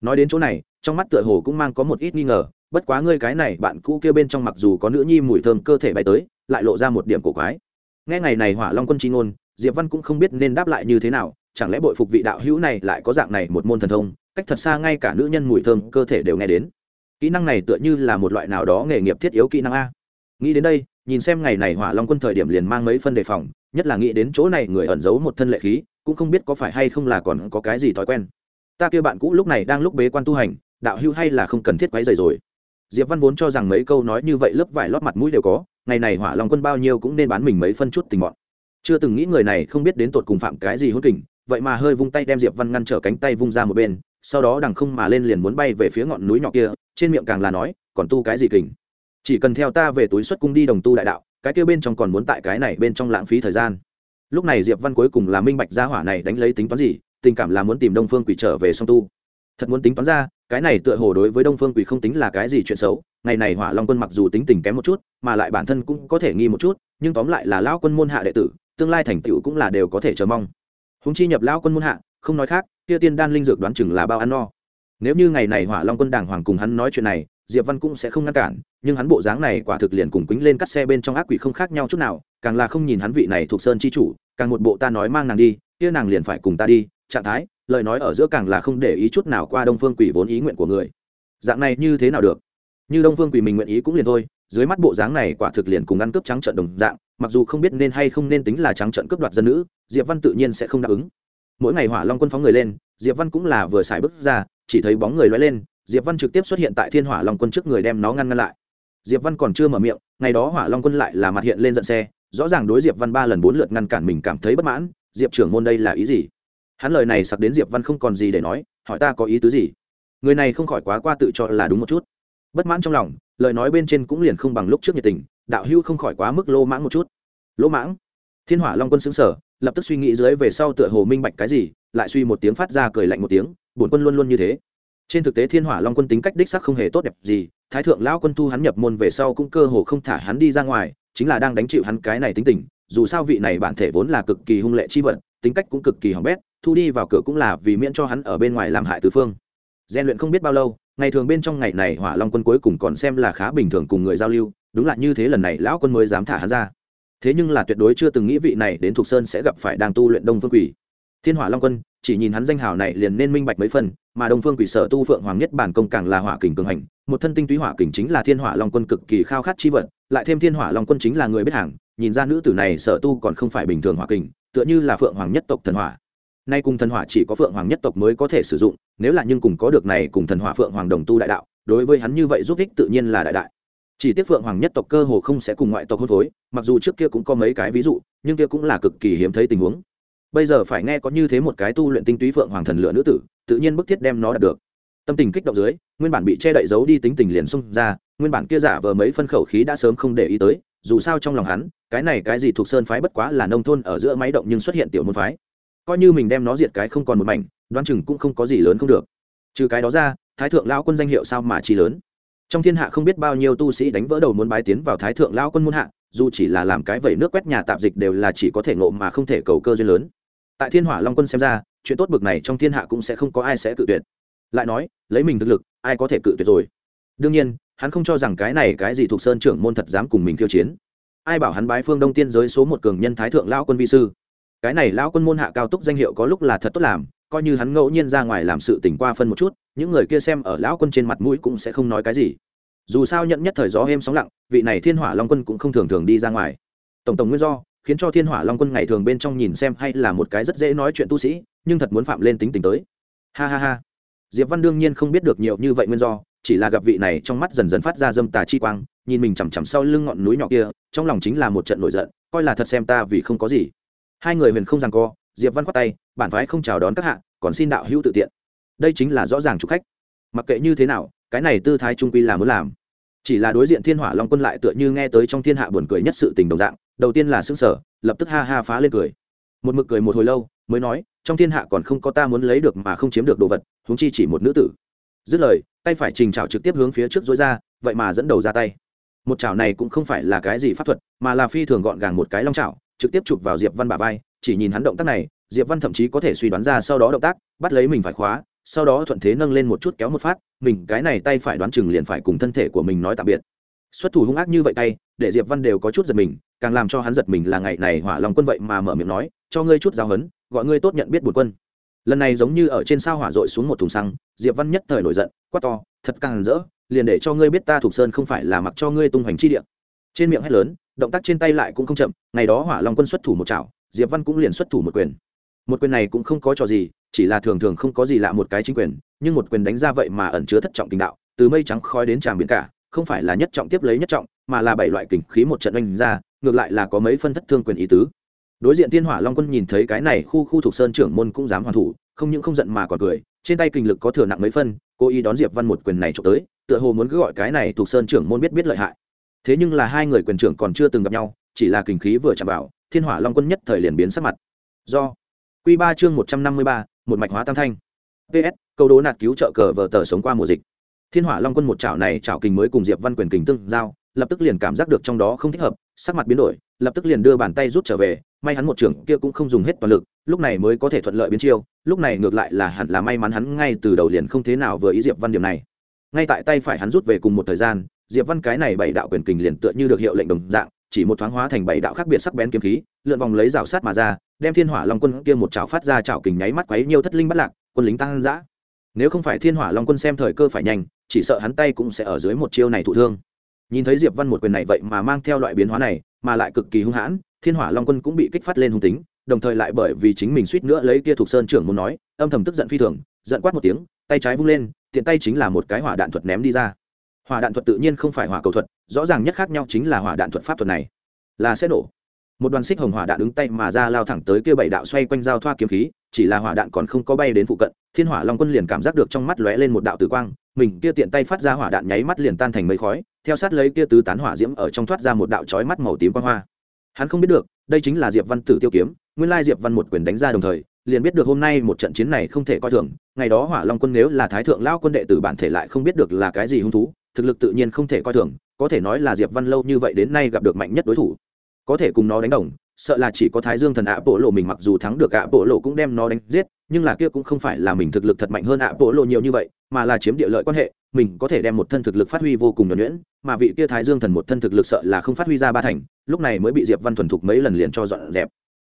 Nói đến chỗ này, trong mắt tựa hồ cũng mang có một ít nghi ngờ, bất quá ngươi cái này bạn cũ kia bên trong mặc dù có nữ nhi mùi thơm cơ thể bay tới, lại lộ ra một điểm cổ quái. Nghe ngày này hỏa long quân chi ngôn, diệp văn cũng không biết nên đáp lại như thế nào, chẳng lẽ bội phục vị đạo hữu này lại có dạng này một môn thần thông, cách thật xa ngay cả nữ nhân mùi thơm cơ thể đều nghe đến. Kỹ năng này tựa như là một loại nào đó nghề nghiệp thiết yếu kỹ năng a nghĩ đến đây, nhìn xem ngày này hỏa long quân thời điểm liền mang mấy phân đề phòng, nhất là nghĩ đến chỗ này người ẩn giấu một thân lệ khí, cũng không biết có phải hay không là còn có cái gì thói quen. Ta kia bạn cũ lúc này đang lúc bế quan tu hành, đạo hưu hay là không cần thiết quấy dày rồi. Diệp văn vốn cho rằng mấy câu nói như vậy lớp vải lót mặt mũi đều có, ngày này hỏa long quân bao nhiêu cũng nên bán mình mấy phân chút tình bọn chưa từng nghĩ người này không biết đến tột cùng phạm cái gì hốt kình, vậy mà hơi vung tay đem diệp văn ngăn trở cánh tay vung ra một bên, sau đó đằng không mà lên liền muốn bay về phía ngọn núi nhỏ kia, trên miệng càng là nói, còn tu cái gì kình? Chỉ cần theo ta về túi xuất cung đi đồng tu đại đạo, cái kia bên trong còn muốn tại cái này bên trong lãng phí thời gian. Lúc này diệp văn cuối cùng là minh bạch gia hỏa này đánh lấy tính toán gì, tình cảm là muốn tìm đông phương quỷ trở về song tu. Thật muốn tính toán ra, cái này tựa hồ đối với đông phương quỷ không tính là cái gì chuyện xấu, ngày này hỏa long quân mặc dù tính tình kém một chút, mà lại bản thân cũng có thể nghi một chút, nhưng tóm lại là lão quân môn hạ đệ tử, tương lai thành tựu cũng là đều có thể chờ mong. Húng chi nhập lão quân môn hạ, không nói khác, kia tiên đan linh dược đoán chừng là bao ăn no. Nếu như ngày này hỏa long quân đàng hoàng cùng hắn nói chuyện này diệp văn cũng sẽ không ngăn cản, nhưng hắn bộ dáng này quả thực liền cùng quýnh lên cắt xe bên trong ác quỷ không khác nhau chút nào, càng là không nhìn hắn vị này thuộc sơn chi chủ, càng một bộ ta nói mang nàng đi, kia nàng liền phải cùng ta đi, trạng thái, lời nói ở giữa càng là không để ý chút nào qua đông phương quỷ vốn ý nguyện của người. Dạng này như thế nào được? Như đông phương quỷ mình nguyện ý cũng liền thôi, dưới mắt bộ dáng này quả thực liền cùng ăn cướp trắng trận đồng dạng, mặc dù không biết nên hay không nên tính là trắng trận cướp đoạt dân nữ, diệp văn tự nhiên sẽ không đáp ứng. Mỗi ngày hỏa long quân phóng người lên, diệp văn cũng là vừa xài bước ra, chỉ thấy bóng người loay lên diệp văn trực tiếp xuất hiện tại thiên hỏa long quân trước người đem nó ngăn ngăn lại. Diệp văn còn chưa mở miệng, ngày đó hỏa long quân lại là mặt hiện lên giận xe, rõ ràng đối diệp văn ba lần bốn lượt ngăn cản mình cảm thấy bất mãn, diệp trưởng môn đây là ý gì? Hắn lời này sặc đến diệp văn không còn gì để nói, hỏi ta có ý tứ gì? Người này không khỏi quá qua tự cho là đúng một chút. Bất mãn trong lòng, lời nói bên trên cũng liền không bằng lúc trước nhiệt tình, đạo hưu không khỏi quá mức lô mãng một chút. Lỗ mãng? Thiên hỏa long quân xứng sở lập tức suy nghĩ dưới về sau tựa hồ minh bạch cái gì, lại suy một tiếng phát ra cười lạnh một tiếng bổn quân luôn luôn như thế trên thực tế thiên hỏa long quân tính cách đích sắc không hề tốt đẹp gì, thái thượng lão quân thu hắn nhập môn về sau cũng cơ hồ không thả hắn đi ra ngoài, chính là đang đánh chịu hắn cái này tính tình, dù sao vị này bản thể vốn là cực kỳ hung lệ chi vật, tính cách cũng cực kỳ hỏng bét, thu đi vào cửa cũng là vì miễn cho hắn ở bên ngoài làm hại tứ phương. Gian luyện không biết bao lâu, ngày thường bên trong ngày này hỏa long quân cuối cùng còn xem là khá bình thường cùng người giao lưu, đúng là như thế lần này lão quân mới dám thả hắn ra. Thế nhưng là tuyệt đối chưa từng nghĩ vị này đến thuộc sơn sẽ gặp phải đang tu luyện đông phương quỷ. Thiên hỏa long quân chỉ nhìn hắn danh hào này liền nên minh bạch mấy phần, mà đông phương quỷ sở tu phượng hoàng nhất bản công càng là hỏa kình cường hành, một thân tinh túy hỏa kình chính là thiên hỏa long quân cực kỳ khao khát chi vật lại thêm thiên hỏa long quân chính là người biết hàng, nhìn ra nữ tử này sở tu còn không phải bình thường hỏa kình, tựa như là phượng hoàng nhất tộc thần hỏa. Nay cùng thần hỏa chỉ có phượng hoàng nhất tộc mới có thể sử dụng, nếu là nhưng cùng có được này cùng thần hỏa phượng hoàng đồng tu đại đạo, đối với hắn như vậy giúp ích tự nhiên là đại đại. Chỉ tiếc phượng hoàng nhất tộc cơ hồ không sẽ cùng ngoại tộc hôn phối, mặc dù trước kia cũng có mấy cái ví dụ, nhưng kia cũng là cực kỳ hiếm thấy tình huống bây giờ phải nghe có như thế một cái tu luyện tinh túy phượng hoàng thần lửa nữ tử, tự nhiên bức thiết đem nó đạt được. Tâm tình kích động dưới, nguyên bản bị che đậy giấu đi tính tình liền xung ra, nguyên bản kia giả vờ mấy phân khẩu khí đã sớm không để ý tới, dù sao trong lòng hắn, cái này cái gì thuộc sơn phái bất quá là nông thôn ở giữa máy động nhưng xuất hiện tiểu môn phái. Coi như mình đem nó diệt cái không còn một mảnh, đoán chừng cũng không có gì lớn không được. Trừ cái đó ra, thái thượng lão quân danh hiệu sao mà chi lớn? Trong thiên hạ không biết bao nhiêu tu sĩ đánh vỡ đầu muốn bái tiến vào thái thượng lão quân môn hạ, dù chỉ là làm cái vẩy nước quét nhà tạp dịch đều là chỉ có thể ngộ mà không thể cầu cơ duyên lớn tại thiên hỏa long quân xem ra, chuyện tốt bực này trong thiên hạ cũng sẽ không có ai sẽ cự tuyệt. Lại nói, lấy mình thực lực, ai có thể cự tuyệt rồi? Đương nhiên, hắn không cho rằng cái này cái gì thuộc sơn trưởng môn thật dám cùng mình khiêu chiến. Ai bảo hắn bái phương đông tiên giới số một cường nhân thái thượng lão quân vi sư? Cái này lão quân môn hạ cao túc danh hiệu có lúc là thật tốt làm, coi như hắn ngẫu nhiên ra ngoài làm sự tỉnh qua phân một chút, những người kia xem ở lão quân trên mặt mũi cũng sẽ không nói cái gì. Dù sao nhận nhất thời gió êm sóng lặng, vị này thiên hỏa long quân cũng không thường thường đi ra ngoài. Tổng tổng nguyên do khiến cho thiên hỏa long quân ngày thường bên trong nhìn xem hay là một cái rất dễ nói chuyện tu sĩ, nhưng thật muốn phạm lên tính tình tới. Ha ha ha. Diệp văn đương nhiên không biết được nhiều như vậy nguyên do, chỉ là gặp vị này trong mắt dần dần phát ra dâm tà chi quang, nhìn mình chằm chằm sau lưng ngọn núi nhỏ kia, trong lòng chính là một trận nổi giận, coi là thật xem ta vì không có gì. Hai người huyền không rằng co, diệp văn khoát tay, bản phái không chào đón các hạ, còn xin đạo hữu tự tiện. Đây chính là rõ ràng chủ khách. Mặc kệ như thế nào, cái này tư thái trung quy là muốn làm. Chỉ là đối diện thiên hỏa long quân lại tựa như nghe tới trong thiên hạ buồn cười nhất sự tình đồng dạng đầu tiên là xứng sở lập tức ha ha phá lên cười. Một mực cười một hồi lâu, mới nói, trong thiên hạ còn không có ta muốn lấy được mà không chiếm được đồ vật, huống chi chỉ một nữ tử. Dứt lời, tay phải trình trào trực tiếp hướng phía trước dối ra, vậy mà dẫn đầu ra tay. Một chảo này cũng không phải là cái gì pháp thuật, mà là phi thường gọn gàng một cái long chảo, trực tiếp chụp vào diệp văn bà vai, chỉ nhìn hắn động tác này, diệp văn thậm chí có thể suy đoán ra sau đó động tác, bắt lấy mình phải khóa, sau đó thuận thế nâng lên một chút kéo một phát, mình, cái này tay phải đoán chừng liền phải cùng thân thể của mình nói tạm biệt. Xuất thủ hung ác như vậy tay, để diệp văn đều có chút giật mình càng làm cho hắn giật mình là ngày này hỏa lòng quân vậy mà mở miệng nói, cho ngươi chút giáo hấn, gọi ngươi tốt nhận biết bột quân. Lần này giống như ở trên sao hỏa dội xuống một thùng xăng, diệp văn nhất thời nổi giận, quát to, thật càng rỡ, liền để cho ngươi biết ta thuộc sơn không phải là mặc cho ngươi tung hoành chi địa. Trên miệng hét lớn, động tác trên tay lại cũng không chậm, ngày đó hỏa long quân xuất thủ một chảo, diệp văn cũng liền xuất thủ một quyền. Một quyền này cũng không có trò gì, chỉ là thường thường không có gì lạ một cái chính quyền, nhưng một quyền đánh ra vậy mà ẩn chứa thất trọng tình đạo, từ mây trắng khói đến tràng biển cả, không phải là nhất trọng tiếp lấy nhất trọng, mà là bảy loại kình khí một trận đánh ra ngược lại là có mấy phân thất thương quyền ý tứ. Đối diện thiên hỏa long quân nhìn thấy cái này khu khu thuộc sơn trưởng môn cũng dám hoàn thủ, không những không giận mà còn cười, trên tay kinh lực có thừa nặng mấy phân cô ý đón diệp văn một quyền này trộm tới, tựa hồ muốn cứ gọi cái này thuộc sơn trưởng môn biết biết lợi hại. Thế nhưng là hai người quyền trưởng còn chưa từng gặp nhau, chỉ là kinh khí vừa chạm vào, thiên hỏa long quân nhất thời liền biến sắc mặt. Do q ba chương một trăm năm mươi ba, một mạch hóa tam thanh. Ps câu đố nạt cứu trợ cờ vờ tờ sống qua mùa dịch. Thiên hỏa long quân một chảo này chảo kình mới cùng diệp văn quyền kình tương giao, lập tức liền cảm giác được trong đó không thích hợp sắc mặt biến đổi, lập tức liền đưa bàn tay rút trở về, may hắn một trưởng kia cũng không dùng hết toàn lực, lúc này mới có thể thuận lợi biến chiêu, lúc này ngược lại là hẳn là may mắn hắn ngay từ đầu liền không thế nào vừa ý diệp văn điểm này. Ngay tại tay phải hắn rút về cùng một thời gian, diệp văn cái này bảy đạo quyền kình liền tựa như được hiệu lệnh đồng dạng, chỉ một thoáng hóa thành bảy đạo khác biệt sắc bén kiếm khí, lượn vòng lấy rào sát mà ra, đem thiên hỏa long quân kia một chảo phát ra chảo kình nháy mắt quấy nhiều thất linh bắt lạc, quân lính tăng dã. Nếu không phải thiên hỏa long quân xem thời cơ phải nhanh, chỉ sợ hắn tay cũng sẽ ở dưới một chiêu này thụ thương nhìn thấy diệp văn một quyền này vậy mà mang theo loại biến hóa này, mà lại cực kỳ hung hãn, thiên hỏa long quân cũng bị kích phát lên hung tính, đồng thời lại bởi vì chính mình suýt nữa lấy kia thuộc sơn trưởng muốn nói, âm thầm tức giận phi thường, giận quát một tiếng, tay trái vung lên, tiện tay chính là một cái hỏa đạn thuật ném đi ra. Hỏa đạn thuật tự nhiên không phải hỏa cầu thuật, rõ ràng nhất khác nhau chính là hỏa đạn thuật pháp thuật này. Là sẽ nổ. Một đoàn xích hồng hỏa đạn đứng tay mà ra lao thẳng tới kia bảy đạo xoay quanh giao thoa kiếm khí, chỉ là hỏa đạn còn không có bay đến phụ cận, thiên hỏa long quân liền cảm giác được trong mắt lóe lên một đạo tử quang, mình kia tiện tay phát ra hỏa đạn nháy mắt liền tan thành mây khói theo sát lấy kia tứ tán hỏa diễm ở trong thoát ra một đạo chói mắt màu tím quang hoa. Hắn không biết được, đây chính là diệp văn tử tiêu kiếm, nguyên lai diệp văn một quyền đánh ra đồng thời, liền biết được hôm nay một trận chiến này không thể coi thường, ngày đó hỏa long quân nếu là thái thượng lao quân đệ tử bản thể lại không biết được là cái gì hung thú, thực lực tự nhiên không thể coi thường, có thể nói là diệp văn lâu như vậy đến nay gặp được mạnh nhất đối thủ. Có thể cùng nó đánh đồng, sợ là chỉ có thái dương thần ạ bộ lộ mình mặc dù thắng được ạ bộ lộ cũng đem nó đánh giết, nhưng là kia cũng không phải là mình thực lực thật mạnh hơn ạ bộ lộ nhiều như vậy, mà là chiếm địa lợi quan hệ mình có thể đem một thân thực lực phát huy vô cùng nhuẩn nhuyễn, mà vị kia thái dương thần một thân thực lực sợ là không phát huy ra ba thành, lúc này mới bị diệp văn thuần thục mấy lần liền cho dọn dẹp.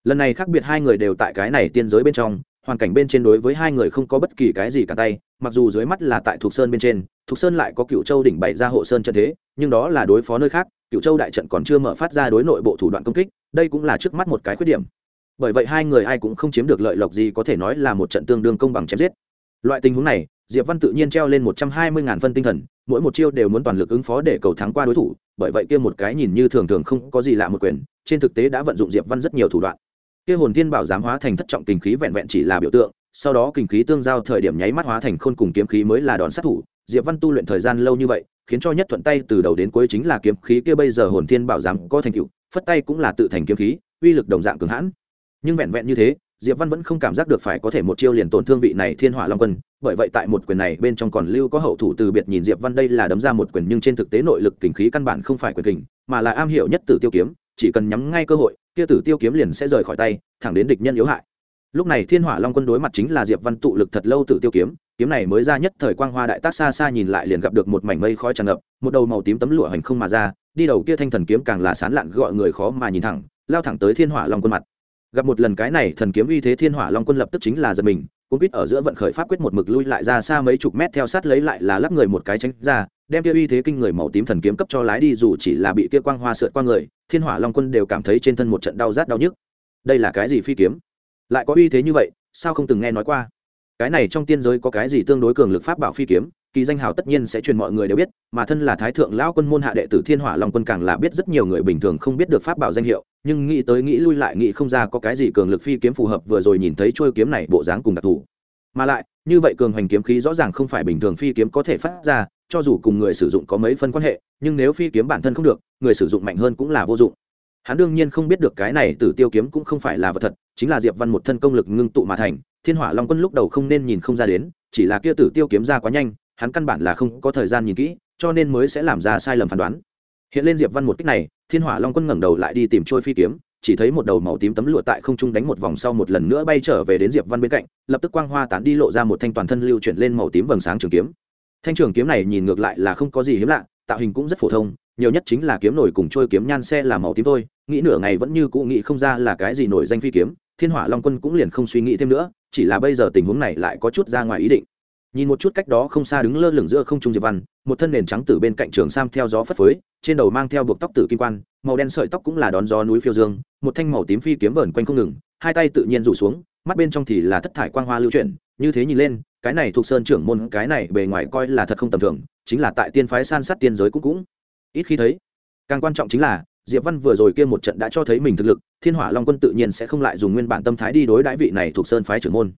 Lần này khác biệt hai người đều tại cái này tiên giới bên trong, hoàn cảnh bên trên đối với hai người không có bất kỳ cái gì cả tay, mặc dù dưới mắt là tại thục sơn bên trên, thục sơn lại có cựu châu đỉnh bày ra hộ sơn trận thế, nhưng đó là đối phó nơi khác cựu châu đại trận còn chưa mở phát ra đối nội bộ thủ đoạn công kích, đây cũng là trước mắt một cái khuyết điểm. Bởi vậy hai người ai cũng không chiếm được lợi lộc gì có thể nói là một trận tương đương công bằng chém giết. Loại tình huống này diệp văn tự nhiên treo lên một trăm hai mươi ngàn phân tinh thần, mỗi một chiêu đều muốn toàn lực ứng phó để cầu thắng qua đối thủ, bởi vậy kia một cái nhìn như thường thường không có gì lạ một quyền, trên thực tế đã vận dụng diệp văn rất nhiều thủ đoạn. Kia hồn thiên bảo giám hóa thành thất trọng kinh khí vẹn vẹn chỉ là biểu tượng, sau đó kinh khí tương giao thời điểm nháy mắt hóa thành khôn cùng kiếm khí mới là đòn sát thủ. Diệp văn tu luyện thời gian lâu như vậy, khiến cho nhất thuận tay từ đầu đến cuối chính là kiếm khí kia bây giờ hồn thiên bảo giám có thành tựu, phất tay cũng là tự thành kiếm khí, uy lực đồng dạng cường hãn. Nhưng vẹn vẹn như thế, diệp văn vẫn không cảm giác được phải có thể một chiêu liền tổn thương vị này thiên hỏa long quân bởi vậy tại một quyền này bên trong còn lưu có hậu thủ từ biệt nhìn diệp văn đây là đấm ra một quyền nhưng trên thực tế nội lực kình khí căn bản không phải quyền kình mà là am hiểu nhất tử tiêu kiếm, chỉ cần nhắm ngay cơ hội, kia tử tiêu kiếm liền sẽ rời khỏi tay, thẳng đến địch nhân yếu hại. Lúc này thiên hỏa long quân đối mặt chính là diệp văn tụ lực thật lâu tử tiêu kiếm kiếm này mới ra nhất thời quang hoa đại tác xa xa nhìn lại liền gặp được một mảnh mây khói tràn ngập, một đầu màu tím tấm lụa hành không mà ra, đi đầu kia thanh thần kiếm càng là sán lạn gọi người khó mà nhìn thẳng, lao thẳng tới thiên hỏa long quân mặt. Gặp một lần cái này thần kiếm uy thế thiên hỏa long quân lập tức chính là giật mình cuốn quýt ở giữa vận khởi pháp quyết một mực lui lại ra xa mấy chục mét theo sát lấy lại là lắp người một cái tránh ra, đem kia uy thế kinh người màu tím thần kiếm cấp cho lái đi dù chỉ là bị kia quang hoa sượt qua người, thiên hỏa long quân đều cảm thấy trên thân một trận đau rát đau nhức. Đây là cái gì phi kiếm? Lại có uy thế như vậy, sao không từng nghe nói qua? Cái này trong tiên giới có cái gì tương đối cường lực pháp bảo phi kiếm? Kỳ danh hào tất nhiên sẽ truyền mọi người đều biết, mà thân là thái thượng lão quân môn hạ đệ tử thiên hỏa long quân càng là biết rất nhiều người bình thường không biết được pháp bảo danh hiệu, nhưng nghĩ tới nghĩ lui lại nghĩ không ra có cái gì cường lực phi kiếm phù hợp vừa rồi nhìn thấy trôi kiếm này bộ dáng cùng đặc thù. Mà lại, như vậy cường hoành kiếm khí rõ ràng không phải bình thường phi kiếm có thể phát ra, cho dù cùng người sử dụng có mấy phân quan hệ, nhưng nếu phi kiếm bản thân không được, người sử dụng mạnh hơn cũng là vô dụng. Hắn đương nhiên không biết được cái này tử tiêu kiếm cũng không phải là vật thật, chính là diệp văn một thân công lực ngưng tụ mà thành, thiên hỏa long quân lúc đầu không nên nhìn không ra đến, chỉ là kia tử tiêu kiếm ra quá nhanh hắn căn bản là không có thời gian nhìn kỹ, cho nên mới sẽ làm ra sai lầm phán đoán. Hiện lên diệp văn một cách này, thiên hỏa long quân ngẩng đầu lại đi tìm trôi phi kiếm, chỉ thấy một đầu màu tím tấm lụa tại không trung đánh một vòng sau một lần nữa bay trở về đến diệp văn bên cạnh, lập tức quang hoa tán đi lộ ra một thanh toàn thân lưu chuyển lên màu tím vầng sáng trường kiếm. Thanh trường kiếm này nhìn ngược lại là không có gì hiếm lạ, tạo hình cũng rất phổ thông, nhiều nhất chính là kiếm nổi cùng trôi kiếm nhan xe là màu tím thôi, nghĩ nửa ngày vẫn như cụ nghĩ không ra là cái gì nổi danh phi kiếm, thiên hỏa long quân cũng liền không suy nghĩ thêm nữa, chỉ là bây giờ tình huống này lại có chút ra ngoài ý định nhìn một chút cách đó không xa đứng lơ lửng giữa không trung diệp văn, một thân nền trắng từ bên cạnh trường sam theo gió phất phới, trên đầu mang theo buộc tóc tử kim quan, màu đen sợi tóc cũng là đón gió núi phiêu dương, một thanh màu tím phi kiếm vờn quanh không ngừng, hai tay tự nhiên rủ xuống, mắt bên trong thì là thất thải quang hoa lưu chuyển, như thế nhìn lên, cái này thuộc sơn trưởng môn, cái này bề ngoài coi là thật không tầm thường, chính là tại tiên phái san sát tiên giới cũng cũng. Ít khi thấy. Càng quan trọng chính là, diệp văn vừa rồi kia một trận đã cho thấy mình thực lực, thiên hỏa long quân tự nhiên sẽ không lại dùng nguyên bản tâm thái đi đối đãi vị này thuộc sơn phái trưởng môn.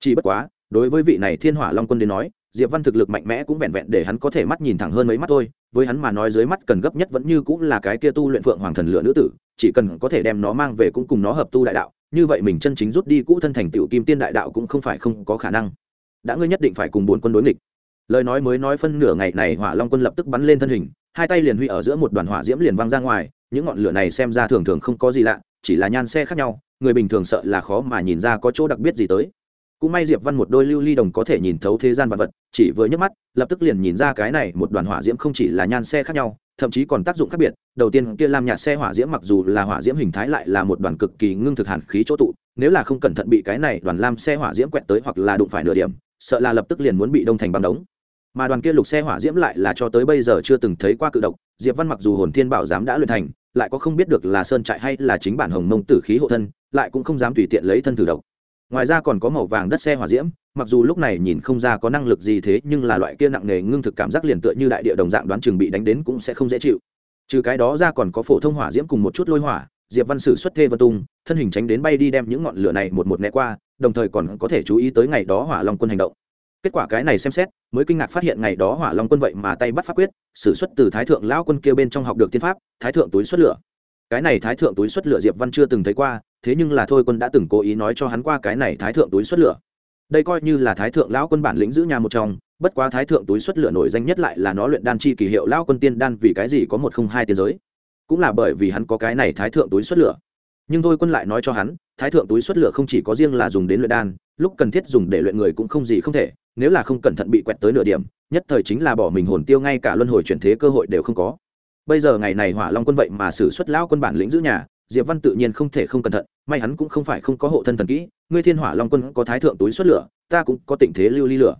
Chỉ bất quá đối với vị này thiên hỏa long quân đến nói, diệp văn thực lực mạnh mẽ cũng vẹn vẹn để hắn có thể mắt nhìn thẳng hơn mấy mắt thôi, với hắn mà nói dưới mắt cần gấp nhất vẫn như cũng là cái kia tu luyện phượng hoàng thần lửa nữ tử, chỉ cần có thể đem nó mang về cũng cùng nó hợp tu đại đạo, như vậy mình chân chính rút đi cũ thân thành tiểu kim tiên đại đạo cũng không phải không có khả năng. Đã ngươi nhất định phải cùng bốn quân đối nghịch. Lời nói mới nói phân nửa ngày này hỏa long quân lập tức bắn lên thân hình, hai tay liền huy ở giữa một đoàn hỏa diễm liền văng ra ngoài, những ngọn lửa này xem ra thường thường không có gì lạ, chỉ là nhan xe khác nhau, người bình thường sợ là khó mà nhìn ra có chỗ đặc biệt gì tới cũng may diệp văn một đôi lưu ly đồng có thể nhìn thấu thế gian vật vật, chỉ vừa nhấc mắt, lập tức liền nhìn ra cái này một đoàn hỏa diễm không chỉ là nhan xe khác nhau, thậm chí còn tác dụng khác biệt. Đầu tiên kia lam nhạt xe hỏa diễm mặc dù là hỏa diễm hình thái lại là một đoàn cực kỳ ngưng thực hàn khí chỗ tụ, nếu là không cẩn thận bị cái này đoàn lam xe hỏa diễm quẹt tới hoặc là đụng phải nửa điểm, sợ là lập tức liền muốn bị đông thành băng đống. Mà đoàn kia lục xe hỏa diễm lại là cho tới bây giờ chưa từng thấy qua cự độc, diệp văn mặc dù hồn thiên bảo giám đã luyện thành, lại có không biết được là sơn trại hay là chính bản hồng mông tử khí hộ thân, lại cũng không dám tùy tiện lấy thân thử độc ngoài ra còn có màu vàng đất xe hỏa diễm, mặc dù lúc này nhìn không ra có năng lực gì thế, nhưng là loại kia nặng nề ngưng thực cảm giác liền tựa như đại địa đồng dạng đoán chừng bị đánh đến cũng sẽ không dễ chịu. Trừ cái đó ra còn có phổ thông hỏa diễm cùng một chút lôi hỏa, diệp văn sử xuất thê vân tung, thân hình tránh đến bay đi đem những ngọn lửa này một một né qua, đồng thời còn có thể chú ý tới ngày đó hỏa long quân hành động. Kết quả cái này xem xét, mới kinh ngạc phát hiện ngày đó hỏa long quân vậy mà tay bắt pháp quyết, sử xuất từ thái thượng lão quân kia bên trong học được tiên pháp, thái thượng túi xuất lửa. Cái này thái thượng túi xuất lửa diệp văn chưa từng thấy qua thế nhưng là thôi quân đã từng cố ý nói cho hắn qua cái này thái thượng túi xuất lửa. Đây coi như là thái thượng lão quân bản lĩnh giữ nhà một trong, bất quá thái thượng túi xuất lửa nổi danh nhất lại là nó luyện đan chi kỳ hiệu lão quân tiên đan vì cái gì có một không hai tiên giới. Cũng là bởi vì hắn có cái này thái thượng túi xuất lửa. Nhưng thôi quân lại nói cho hắn, thái thượng túi xuất lửa không chỉ có riêng là dùng đến luyện đan, lúc cần thiết dùng để luyện người cũng không gì không thể, nếu là không cẩn thận bị quẹt tới nửa điểm, nhất thời chính là bỏ mình hồn tiêu ngay cả luân hồi chuyển thế cơ hội đều không có. Bây giờ ngày này hỏa long quân vậy mà xử xuất lão quân bản lĩnh giữ nhà diệp văn tự nhiên không thể không cẩn thận, may hắn cũng không phải không có hộ thân thần kỹ, ngươi thiên hỏa long quân có thái thượng túi xuất lửa, ta cũng có tình thế lưu ly lửa.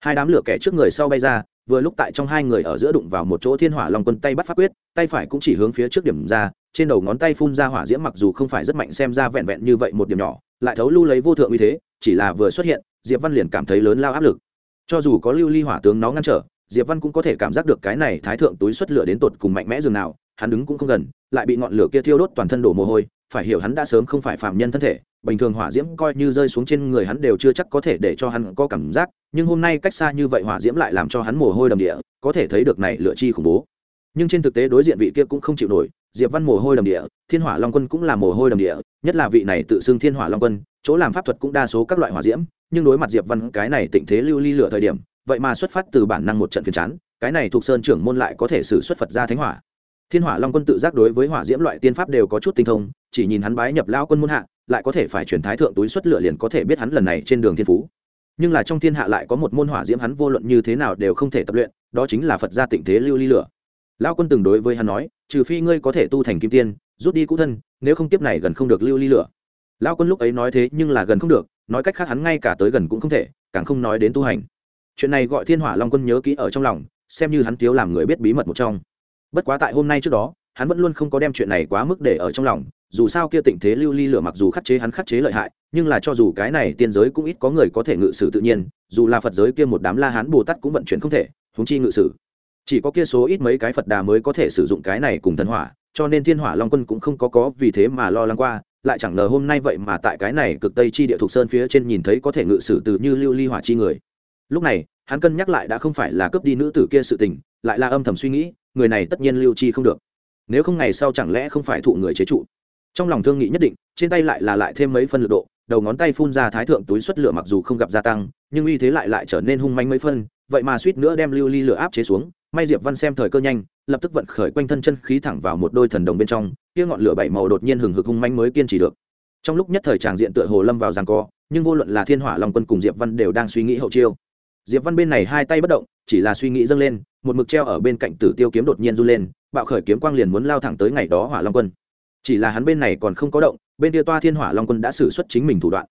Hai đám lửa kẻ trước người sau bay ra, vừa lúc tại trong hai người ở giữa đụng vào một chỗ thiên hỏa long quân tay bắt pháp quyết, tay phải cũng chỉ hướng phía trước điểm ra, trên đầu ngón tay phun ra hỏa diễm mặc dù không phải rất mạnh xem ra vẹn vẹn như vậy một điểm nhỏ, lại thấu lưu lấy vô thượng uy thế, chỉ là vừa xuất hiện, diệp văn liền cảm thấy lớn lao áp lực. Cho dù có lưu ly hỏa tướng nó ngăn trở, diệp văn cũng có thể cảm giác được cái này thái thượng túi xuất lửa đến tột cùng mạnh mẽ dường nào hắn đứng cũng không gần, lại bị ngọn lửa kia thiêu đốt toàn thân đổ mồ hôi, phải hiểu hắn đã sớm không phải phạm nhân thân thể, bình thường hỏa diễm coi như rơi xuống trên người hắn đều chưa chắc có thể để cho hắn có cảm giác, nhưng hôm nay cách xa như vậy hỏa diễm lại làm cho hắn mồ hôi đầm địa, có thể thấy được này lửa chi khủng bố. Nhưng trên thực tế đối diện vị kia cũng không chịu nổi, diệp văn mồ hôi đầm địa, thiên hỏa long quân cũng là mồ hôi đầm địa, nhất là vị này tự xưng thiên hỏa long quân, chỗ làm pháp thuật cũng đa số các loại hỏa diễm, nhưng đối mặt diệp văn cái này tịnh thế lưu ly lửa thời điểm, vậy mà xuất phát từ bản năng một trận phiền chán, cái này thuộc sơn trưởng môn lại có thể xử xuất phật ra thánh hỏa thiên hỏa long quân tự giác đối với hỏa diễm loại tiên pháp đều có chút tinh thông, chỉ nhìn hắn bái nhập lao quân môn hạ, lại có thể phải chuyển thái thượng túi xuất lửa liền có thể biết hắn lần này trên đường thiên phú. Nhưng là trong thiên hạ lại có một môn hỏa diễm hắn vô luận như thế nào đều không thể tập luyện, đó chính là phật gia tịnh thế lưu ly lửa. Lao quân từng đối với hắn nói, trừ phi ngươi có thể tu thành kim tiên, rút đi cũ thân, nếu không tiếp này gần không được lưu ly lửa. Lao quân lúc ấy nói thế nhưng là gần không được, nói cách khác hắn ngay cả tới gần cũng không thể, càng không nói đến tu hành. Chuyện này gọi thiên hỏa long quân nhớ kỹ ở trong lòng, xem như hắn thiếu làm người biết bí mật một trong bất quá tại hôm nay trước đó, hắn vẫn luôn không có đem chuyện này quá mức để ở trong lòng, dù sao kia tình thế lưu ly lửa mặc dù khắc chế hắn khắc chế lợi hại, nhưng là cho dù cái này tiên giới cũng ít có người có thể ngự sử tự nhiên, dù là phật giới kia một đám la hán bồ tát cũng vận chuyển không thể húng chi ngự sử. Chỉ có kia số ít mấy cái phật đà mới có thể sử dụng cái này cùng thần hỏa, cho nên thiên hỏa long quân cũng không có có vì thế mà lo lắng qua, lại chẳng ngờ hôm nay vậy mà tại cái này cực tây chi địa thuộc sơn phía trên nhìn thấy có thể ngự sử từ như lưu ly hỏa chi người. Lúc này hắn cân nhắc lại đã không phải là cướp đi nữ tử kia sự tình, lại là âm thầm suy nghĩ, người này tất nhiên lưu chi không được. Nếu không ngày sau chẳng lẽ không phải thụ người chế trụ? Trong lòng thương nghị nhất định, trên tay lại là lại thêm mấy phân lực độ, đầu ngón tay phun ra thái thượng túi xuất lửa mặc dù không gặp gia tăng, nhưng uy thế lại lại trở nên hung manh mấy phân, vậy mà suýt nữa đem lưu ly lửa áp chế xuống, may diệp văn xem thời cơ nhanh, lập tức vận khởi quanh thân chân khí thẳng vào một đôi thần đồng bên trong, kia ngọn lửa bảy màu đột nhiên hừng hực hung manh mới kiên trì được. Trong lúc nhất thời tràng diện tựa hồ lâm vào giằng co, nhưng vô luận là thiên hỏa long quân cùng diệp văn đều đang suy nghĩ hậu chiêu diệp văn bên này hai tay bất động, chỉ là suy nghĩ dâng lên, một mực treo ở bên cạnh tử tiêu kiếm đột nhiên du lên, bạo khởi kiếm quang liền muốn lao thẳng tới ngày đó hỏa long quân. Chỉ là hắn bên này còn không có động, bên kia toa thiên hỏa long quân đã xử xuất chính mình thủ đoạn.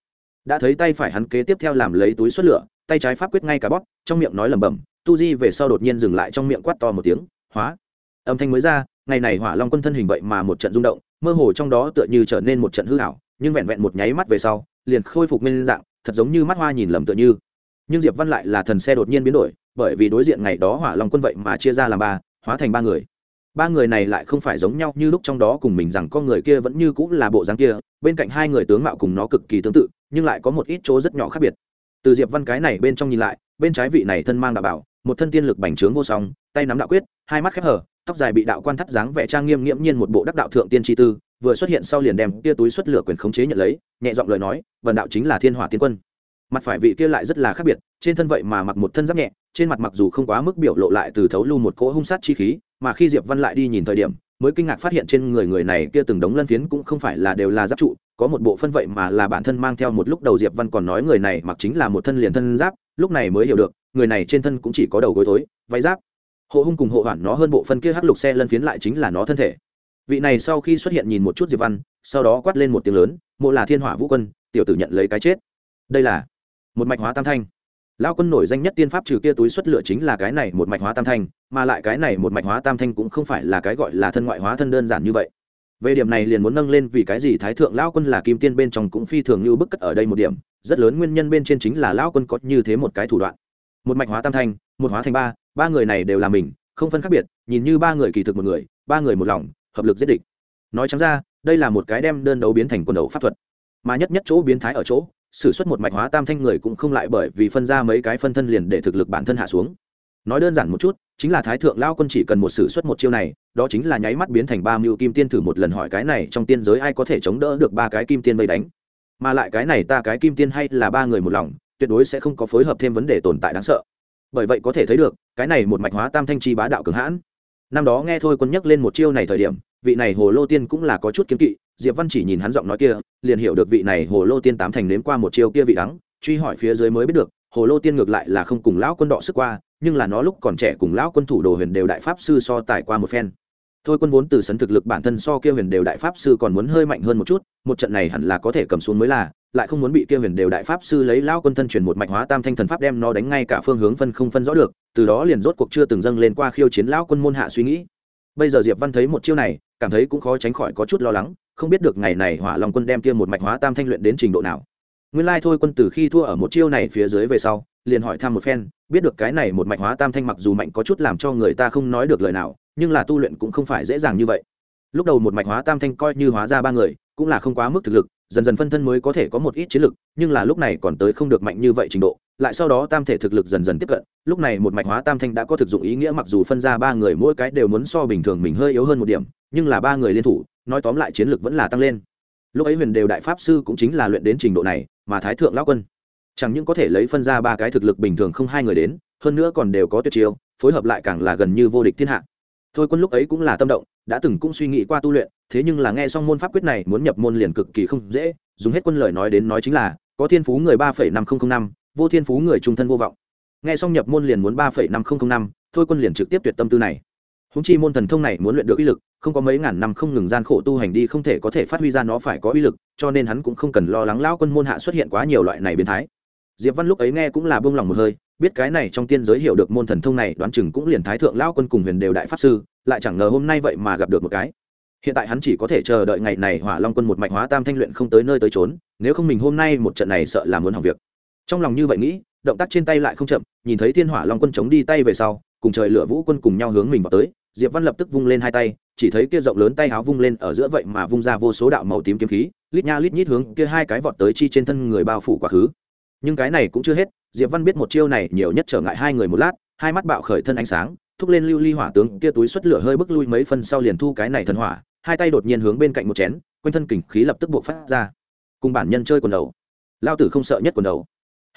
Đã thấy tay phải hắn kế tiếp theo làm lấy túi xuất lửa, tay trái pháp quyết ngay cả bóp, trong miệng nói lẩm bẩm, tu di về sau đột nhiên dừng lại trong miệng quát to một tiếng, hóa! Âm thanh mới ra, ngày này hỏa long quân thân hình vậy mà một trận rung động, mơ hồ trong đó tựa như trở nên một trận hư hảo nhưng vẹn vẹn một nháy mắt về sau, liền khôi phục nguyên dạng, thật giống như mắt hoa nhìn lầm tựa như nhưng diệp văn lại là thần xe đột nhiên biến đổi bởi vì đối diện ngày đó hỏa long quân vậy mà chia ra làm ba hóa thành ba người ba người này lại không phải giống nhau như lúc trong đó cùng mình rằng con người kia vẫn như cũng là bộ dáng kia bên cạnh hai người tướng mạo cùng nó cực kỳ tương tự nhưng lại có một ít chỗ rất nhỏ khác biệt từ diệp văn cái này bên trong nhìn lại bên trái vị này thân mang đạo bảo một thân tiên lực bành trướng vô song tay nắm đạo quyết hai mắt khép hở tóc dài bị đạo quan thắt dáng vẻ trang nghiêm nghiễm nhiên một bộ đắc đạo thượng tiên tri tư vừa xuất hiện sau liền đem kia túi xuất lửa quyền khống chế nhận lấy nhẹ giọng lời nói vần đạo chính là thiên hỏa tiên quân mặt phải vị kia lại rất là khác biệt, trên thân vậy mà mặc một thân giáp nhẹ, trên mặt mặc dù không quá mức biểu lộ lại từ thấu lưu một cỗ hung sát chi khí, mà khi diệp văn lại đi nhìn thời điểm, mới kinh ngạc phát hiện trên người người này kia từng đống lân phiến cũng không phải là đều là giáp trụ, có một bộ phân vậy mà là bản thân mang theo một lúc đầu diệp văn còn nói người này mặc chính là một thân liền thân giáp, lúc này mới hiểu được, người này trên thân cũng chỉ có đầu gối tối váy giáp. Hộ hung cùng hộ hoản nó hơn bộ phân kia hắc lục xe lân phiến lại chính là nó thân thể. Vị này sau khi xuất hiện nhìn một chút diệp văn, sau đó quát lên một tiếng lớn, mộ là thiên hỏa vũ quân, tiểu tử nhận lấy cái chết. Đây là một mạch hóa tam thanh. Lao quân nổi danh nhất tiên pháp trừ kia túi xuất lựa chính là cái này một mạch hóa tam thanh, mà lại cái này một mạch hóa tam thanh cũng không phải là cái gọi là thân ngoại hóa thân đơn giản như vậy. Về điểm này liền muốn nâng lên vì cái gì thái thượng lao quân là kim tiên bên trong cũng phi thường như bức cất ở đây một điểm, rất lớn nguyên nhân bên trên chính là lao quân có như thế một cái thủ đoạn. Một mạch hóa tam thanh, một hóa thành ba ba người này đều là mình, không phân khác biệt, nhìn như ba người kỳ thực một người, ba người một lòng, hợp lực giết địch. Nói chẳng ra, đây là một cái đem đơn đấu biến thành quần đấu pháp thuật, mà nhất nhất chỗ biến thái ở chỗ sử xuất một mạch hóa tam thanh người cũng không lại bởi vì phân ra mấy cái phân thân liền để thực lực bản thân hạ xuống. Nói đơn giản một chút, chính là thái thượng lao quân chỉ cần một sử xuất một chiêu này, đó chính là nháy mắt biến thành ba mưu kim tiên thử một lần hỏi cái này trong tiên giới ai có thể chống đỡ được ba cái kim tiên vây đánh. Mà lại cái này ta cái kim tiên hay là ba người một lòng, tuyệt đối sẽ không có phối hợp thêm vấn đề tồn tại đáng sợ. Bởi vậy có thể thấy được, cái này một mạch hóa tam thanh chi bá đạo cường hãn. Năm đó nghe thôi quân nhắc lên một chiêu này thời điểm, vị này hồ lô tiên cũng là có chút kiếm kỵ diệp văn chỉ nhìn hắn giọng nói kia, liền hiểu được vị này hồ lô tiên tám thành nếm qua một chiêu kia vị đắng, truy hỏi phía dưới mới biết được, hồ lô tiên ngược lại là không cùng lão quân đọ sức qua, nhưng là nó lúc còn trẻ cùng lão quân thủ đồ huyền đều đại pháp sư so tài qua một phen. Thôi quân vốn từ sấn thực lực bản thân so kia huyền đều đại pháp sư còn muốn hơi mạnh hơn một chút, một trận này hẳn là có thể cầm xuống mới là, lại không muốn bị kia huyền đều đại pháp sư lấy lão quân thân truyền một mạch hóa tam thanh thần pháp đem nó đánh ngay cả phương hướng phân không phân rõ được, từ đó liền rốt cuộc chưa từng dâng lên qua khiêu chiến lão quân môn hạ suy nghĩ. Bây giờ diệp văn thấy một chiêu này, cảm thấy cũng khó tránh khỏi có chút lo lắng không biết được ngày này hỏa long quân đem kia một mạch hóa tam thanh luyện đến trình độ nào. Nguyên lai thôi quân từ khi thua ở một chiêu này phía dưới về sau, liền hỏi thăm một phen, biết được cái này một mạch hóa tam thanh mặc dù mạnh có chút làm cho người ta không nói được lời nào, nhưng là tu luyện cũng không phải dễ dàng như vậy. Lúc đầu một mạch hóa tam thanh coi như hóa ra ba người, cũng là không quá mức thực lực, dần dần phân thân mới có thể có một ít chiến lực, nhưng là lúc này còn tới không được mạnh như vậy trình độ, lại sau đó tam thể thực lực dần dần tiếp cận, lúc này một mạch hóa tam thanh đã có thực dụng ý nghĩa mặc dù phân ra ba người mỗi cái đều muốn so bình thường mình hơi yếu hơn một điểm, nhưng là ba người liên thủ nói tóm lại chiến lực vẫn là tăng lên. Lúc ấy huyền đều đại pháp sư cũng chính là luyện đến trình độ này, mà thái thượng lão quân, chẳng những có thể lấy phân ra ba cái thực lực bình thường không hai người đến, hơn nữa còn đều có tuyệt chiêu, phối hợp lại càng là gần như vô địch thiên hạ. Thôi quân lúc ấy cũng là tâm động, đã từng cũng suy nghĩ qua tu luyện, thế nhưng là nghe xong môn pháp quyết này muốn nhập môn liền cực kỳ không dễ, dùng hết quân lời nói đến nói chính là, có thiên phú người ba phẩy năm nghìn năm, vô thiên phú người trung thân vô vọng. Nghe xong nhập môn liền muốn ba phẩy năm nghìn năm, thôi quân liền trực tiếp tuyệt tâm tư này húng chi môn thần thông này muốn luyện được uy lực, không có mấy ngàn năm không ngừng gian khổ tu hành đi không thể có thể phát huy ra nó phải có uy lực, cho nên hắn cũng không cần lo lắng lão quân môn hạ xuất hiện quá nhiều loại này biến thái. Diệp văn lúc ấy nghe cũng là buông lòng một hơi, biết cái này trong tiên giới hiểu được môn thần thông này, đoán chừng cũng liền thái thượng lão quân cùng huyền đều đại pháp sư, lại chẳng ngờ hôm nay vậy mà gặp được một cái. Hiện tại hắn chỉ có thể chờ đợi ngày này hỏa long quân một mạch hóa tam thanh luyện không tới nơi tới trốn nếu không mình hôm nay một trận này sợ là muốn hỏng việc. Trong lòng như vậy nghĩ, động tác trên tay lại không chậm, nhìn thấy thiên hỏa long quân chống đi tay về sau, cùng trời lửa vũ quân cùng nhau hướng mình vào tới diệp văn lập tức vung lên hai tay, chỉ thấy kia rộng lớn tay áo vung lên ở giữa vậy mà vung ra vô số đạo màu tím kiếm khí, lít nha lít nhít hướng kia hai cái vọt tới chi trên thân người bao phủ quá khứ. Nhưng cái này cũng chưa hết, diệp văn biết một chiêu này nhiều nhất trở ngại hai người một lát, hai mắt bạo khởi thân ánh sáng, thúc lên lưu ly hỏa tướng, kia túi xuất lửa hơi bức lui mấy phân sau liền thu cái này thần hỏa, hai tay đột nhiên hướng bên cạnh một chén, quanh thân kình khí lập tức buộc phát ra. Cùng bản nhân chơi quần đầu. Lao tử không sợ nhất quần đầu.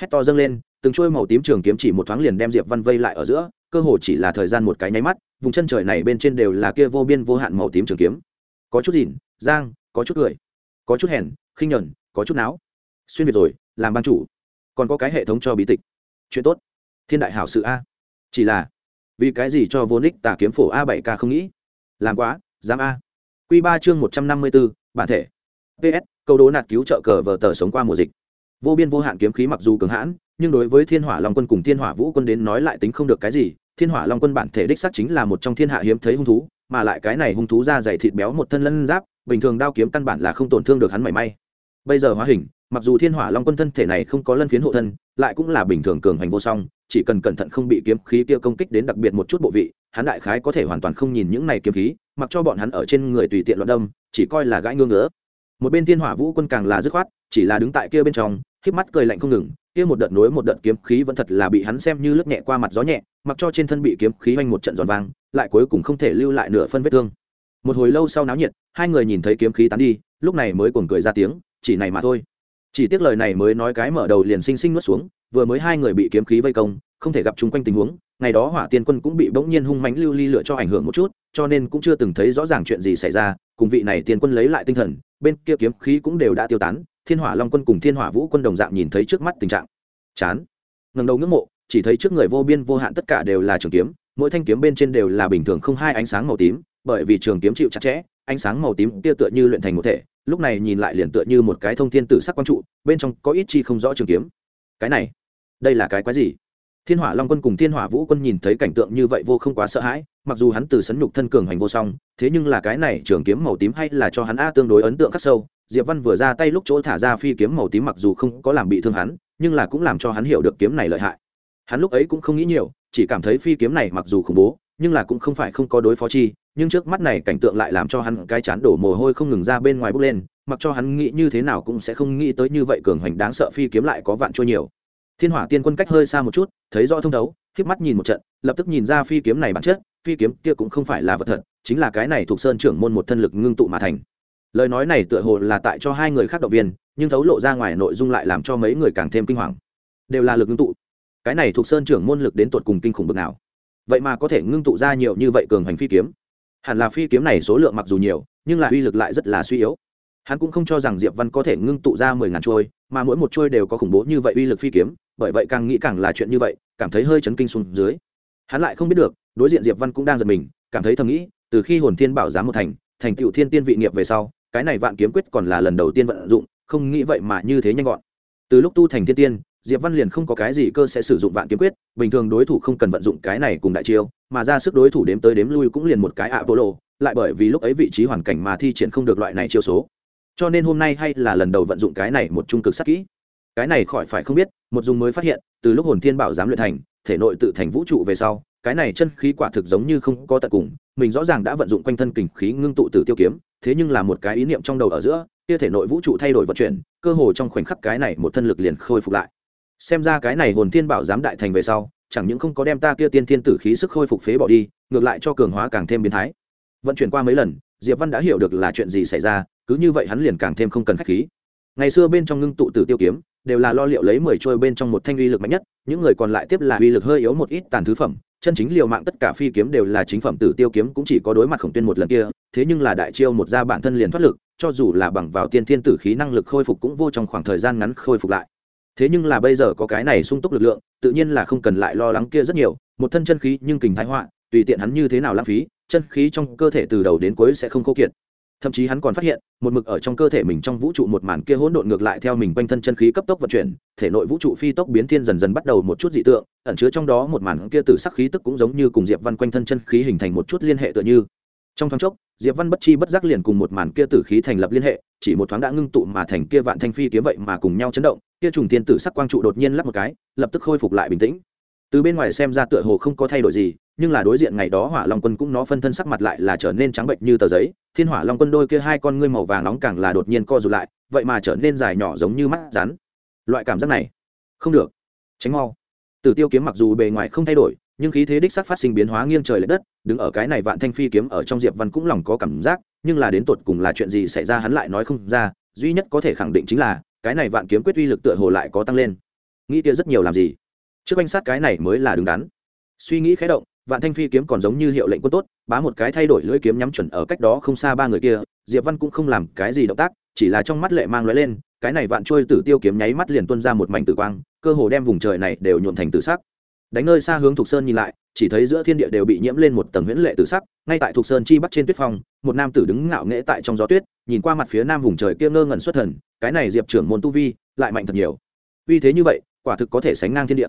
Hét to dâng lên từng trôi màu tím trường kiếm chỉ một thoáng liền đem diệp văn vây lại ở giữa, cơ hồ chỉ là thời gian một cái nháy mắt, vùng chân trời này bên trên đều là kia vô biên vô hạn màu tím trường kiếm. Có chút gìn giang có chút cười, có chút hèn, khinh nhẫn có chút não xuyên việt rồi, làm ban chủ. Còn có cái hệ thống cho bí tịch. Chuyện tốt. Thiên đại hảo sự a. Chỉ là, vì cái gì cho vô ních tà kiếm phổ a bảy k không nghĩ? Làm quá, dám a. Q ba chương một trăm năm mươi b ố bản thể. Ps câu đố nạt cứu trợ cờ vờ tờ sống qua mùa dịch. Vô biên vô hạn kiếm khí mặc dù cường hãn nhưng đối với thiên hỏa long quân cùng thiên hỏa vũ quân đến nói lại tính không được cái gì, thiên hỏa long quân bản thể đích xác chính là một trong thiên hạ hiếm thấy hung thú, mà lại cái này hung thú da dày thịt béo một thân lân giáp, bình thường đao kiếm căn bản là không tổn thương được hắn mảy may. Bây giờ hóa hình, mặc dù thiên hỏa long quân thân thể này không có lân phiến hộ thân, lại cũng là bình thường cường hành vô song, chỉ cần cẩn thận không bị kiếm khí kia công kích đến đặc biệt một chút bộ vị, hắn đại khái có thể hoàn toàn không nhìn những này kiếm khí, mặc cho bọn hắn ở trên người tùy tiện loạn đâm, chỉ coi là gãi ngương ngỡ một bên thiên hỏa vũ quân càng là dứt khoát, chỉ là đứng tại kia bên trong, híp mắt cười lạnh không ngừng kia một đợt nối một đợt kiếm khí vẫn thật là bị hắn xem như lướt nhẹ qua mặt gió nhẹ, mặc cho trên thân bị kiếm khí oanh một trận giòn vang, lại cuối cùng không thể lưu lại nửa phân vết thương. Một hồi lâu sau náo nhiệt, hai người nhìn thấy kiếm khí tán đi, lúc này mới cuồng cười ra tiếng, chỉ này mà thôi. Chỉ tiếc lời này mới nói cái mở đầu liền sinh sinh nuốt xuống, vừa mới hai người bị kiếm khí vây công, không thể gặp chung quanh tình huống, ngày đó hỏa tiên quân cũng bị bỗng nhiên hung mãnh lưu ly lựa cho ảnh hưởng một chút, cho nên cũng chưa từng thấy rõ ràng chuyện gì xảy ra, cùng vị này tiên quân lấy lại tinh thần, bên kia kiếm khí cũng đều đã tiêu tán thiên hỏa long quân cùng thiên hỏa vũ quân đồng dạng nhìn thấy trước mắt tình trạng. Chán. Ngầm đầu ngưỡng mộ, chỉ thấy trước người vô biên vô hạn tất cả đều là trường kiếm, mỗi thanh kiếm bên trên đều là bình thường không hai ánh sáng màu tím, bởi vì trường kiếm chịu chặt chẽ, ánh sáng màu tím kia tựa như luyện thành một thể, lúc này nhìn lại liền tựa như một cái thông thiên tử sắc quang trụ, bên trong có ít chi không rõ trường kiếm. Cái này, đây là cái quái gì? Thiên hỏa long quân cùng thiên hỏa vũ quân nhìn thấy cảnh tượng như vậy vô không quá sợ hãi, mặc dù hắn từ sấn nhục thân cường hành vô song, thế nhưng là cái này trường kiếm màu tím hay là cho hắn a tương đối ấn tượng khắc sâu diệp văn vừa ra tay lúc chỗ thả ra phi kiếm màu tím mặc dù không có làm bị thương hắn, nhưng là cũng làm cho hắn hiểu được kiếm này lợi hại. Hắn lúc ấy cũng không nghĩ nhiều, chỉ cảm thấy phi kiếm này mặc dù khủng bố, nhưng là cũng không phải không có đối phó chi, nhưng trước mắt này cảnh tượng lại làm cho hắn cái chán đổ mồ hôi không ngừng ra bên ngoài bốc lên, mặc cho hắn nghĩ như thế nào cũng sẽ không nghĩ tới như vậy cường hoành đáng sợ phi kiếm lại có vạn trôi nhiều. Thiên hỏa tiên quân cách hơi xa một chút, thấy rõ thông thấu khép mắt nhìn một trận, lập tức nhìn ra phi kiếm này bản chất, phi kiếm kia cũng không phải là vật thật, chính là cái này thuộc sơn trưởng môn một thân lực ngưng tụ mà thành lời nói này tựa hồ là tại cho hai người khác động viên, nhưng thấu lộ ra ngoài nội dung lại làm cho mấy người càng thêm kinh hoàng. Đều là lực ngưng tụ. Cái này thuộc sơn trưởng môn lực đến tột cùng kinh khủng bực nào. Vậy mà có thể ngưng tụ ra nhiều như vậy cường hành phi kiếm. Hẳn là phi kiếm này số lượng mặc dù nhiều, nhưng là uy lực lại rất là suy yếu. Hắn cũng không cho rằng diệp văn có thể ngưng tụ ra mười ngàn trôi, mà mỗi một trôi đều có khủng bố như vậy uy lực phi kiếm, bởi vậy càng nghĩ càng là chuyện như vậy, cảm thấy hơi chấn kinh xuống dưới. Hắn lại không biết được, đối diện diệp văn cũng đang giật mình, cảm thấy thầm nghĩ, từ khi hồn thiên bảo giám một thành thành tựu thiên tiên vị nghiệp về sau cái này vạn kiếm quyết còn là lần đầu tiên vận dụng, không nghĩ vậy mà như thế nhanh gọn. Từ lúc tu thành thiên tiên, diệp văn liền không có cái gì cơ sẽ sử dụng vạn kiếm quyết, bình thường đối thủ không cần vận dụng cái này cùng đại chiêu, mà ra sức đối thủ đếm tới đếm lui cũng liền một cái ạ bộ lộ lại bởi vì lúc ấy vị trí hoàn cảnh mà thi triển không được loại này chiêu số. Cho nên hôm nay hay là lần đầu vận dụng cái này một trung cực sắc kỹ. Cái này khỏi phải không biết, một dùng mới phát hiện, từ lúc hồn thiên bảo giám luyện thành, thể nội tự thành vũ trụ về sau, cái này chân khí quả thực giống như không có tận cùng, mình rõ ràng đã vận dụng quanh thân kình khí ngưng tụ từ tiêu kiếm thế nhưng là một cái ý niệm trong đầu ở giữa, kia thể nội vũ trụ thay đổi vận chuyển, cơ hồ trong khoảnh khắc cái này một thân lực liền khôi phục lại. Xem ra cái này hồn thiên bảo giám đại thành về sau, chẳng những không có đem ta kia tiên thiên tử khí sức khôi phục phế bỏ đi, ngược lại cho cường hóa càng thêm biến thái. Vận chuyển qua mấy lần, diệp văn đã hiểu được là chuyện gì xảy ra, cứ như vậy hắn liền càng thêm không cần khách khí. Ngày xưa bên trong ngưng tụ tử tiêu kiếm, đều là lo liệu lấy mười trôi bên trong một thanh uy lực mạnh nhất, những người còn lại tiếp là uy lực hơi yếu một ít tàn thứ phẩm chân chính liều mạng tất cả phi kiếm đều là chính phẩm tử tiêu kiếm, cũng chỉ có đối mặt khổng tuyên một lần kia, thế nhưng là đại chiêu một ra bản thân liền thoát lực, cho dù là bằng vào tiên thiên tử khí năng lực khôi phục cũng vô trong khoảng thời gian ngắn khôi phục lại. Thế nhưng là bây giờ có cái này sung túc lực lượng, tự nhiên là không cần lại lo lắng kia rất nhiều, một thân chân khí nhưng kình thái họa, tùy tiện hắn như thế nào lãng phí, chân khí trong cơ thể từ đầu đến cuối sẽ không khô kiệt thậm chí hắn còn phát hiện, một mực ở trong cơ thể mình trong vũ trụ một màn kia hỗn độn ngược lại theo mình quanh thân chân khí cấp tốc vận chuyển, thể nội vũ trụ phi tốc biến thiên dần dần bắt đầu một chút dị tượng, ẩn chứa trong đó một màn kia từ sắc khí tức cũng giống như cùng diệp văn quanh thân chân khí hình thành một chút liên hệ tựa như. Trong thoáng chốc, diệp văn bất chi bất giác liền cùng một màn kia tử khí thành lập liên hệ, chỉ một thoáng đã ngưng tụ mà thành kia vạn thanh phi kiếm vậy mà cùng nhau chấn động, kia trùng thiên tử sắc quang trụ đột nhiên lắp một cái, lập tức khôi phục lại bình tĩnh. Từ bên ngoài xem ra tựa hồ không có thay đổi gì nhưng là đối diện ngày đó hỏa long quân cũng nó phân thân sắc mặt lại là trở nên trắng bệnh như tờ giấy. Thiên hỏa long quân đôi kia hai con ngươi màu vàng nóng càng là đột nhiên co rụt lại, vậy mà trở nên dài nhỏ giống như mắt rắn. Loại cảm giác này, không được. Tránh mau. Tử tiêu kiếm mặc dù bề ngoài không thay đổi, nhưng khí thế đích sắc phát sinh biến hóa nghiêng trời l ệ đất, đứng ở cái này vạn thanh phi kiếm ở trong diệp văn cũng lòng có cảm giác, nhưng là đến tột cùng là chuyện gì xảy ra hắn lại nói không ra, duy nhất có thể khẳng định chính là, cái này vạn kiếm quyết uy lực tựa hồ lại có tăng lên. Nghĩ kia rất nhiều làm gì? Trước quanh sát cái này mới là đứng đắn. Suy nghĩ khé động vạn thanh phi kiếm còn giống như hiệu lệnh quân tốt, bá một cái thay đổi lưỡi kiếm nhắm chuẩn ở cách đó không xa ba người kia, diệp văn cũng không làm cái gì động tác, chỉ là trong mắt lệ mang lóe lên, cái này vạn trôi tử tiêu kiếm nháy mắt liền tuôn ra một mảnh tử quang, cơ hồ đem vùng trời này đều nhuộm thành tử sắc. Đánh nơi xa hướng thục sơn nhìn lại, chỉ thấy giữa thiên địa đều bị nhiễm lên một tầng huyễn lệ tử sắc, ngay tại thục sơn chi bắc trên tuyết phong, một nam tử đứng ngạo nghễ tại trong gió tuyết, nhìn qua mặt phía nam vùng trời kia ngơ ngẩn xuất thần, cái này diệp trưởng môn tu vi lại mạnh thật nhiều. Uy thế như vậy, quả thực có thể sánh ngang thiên địa.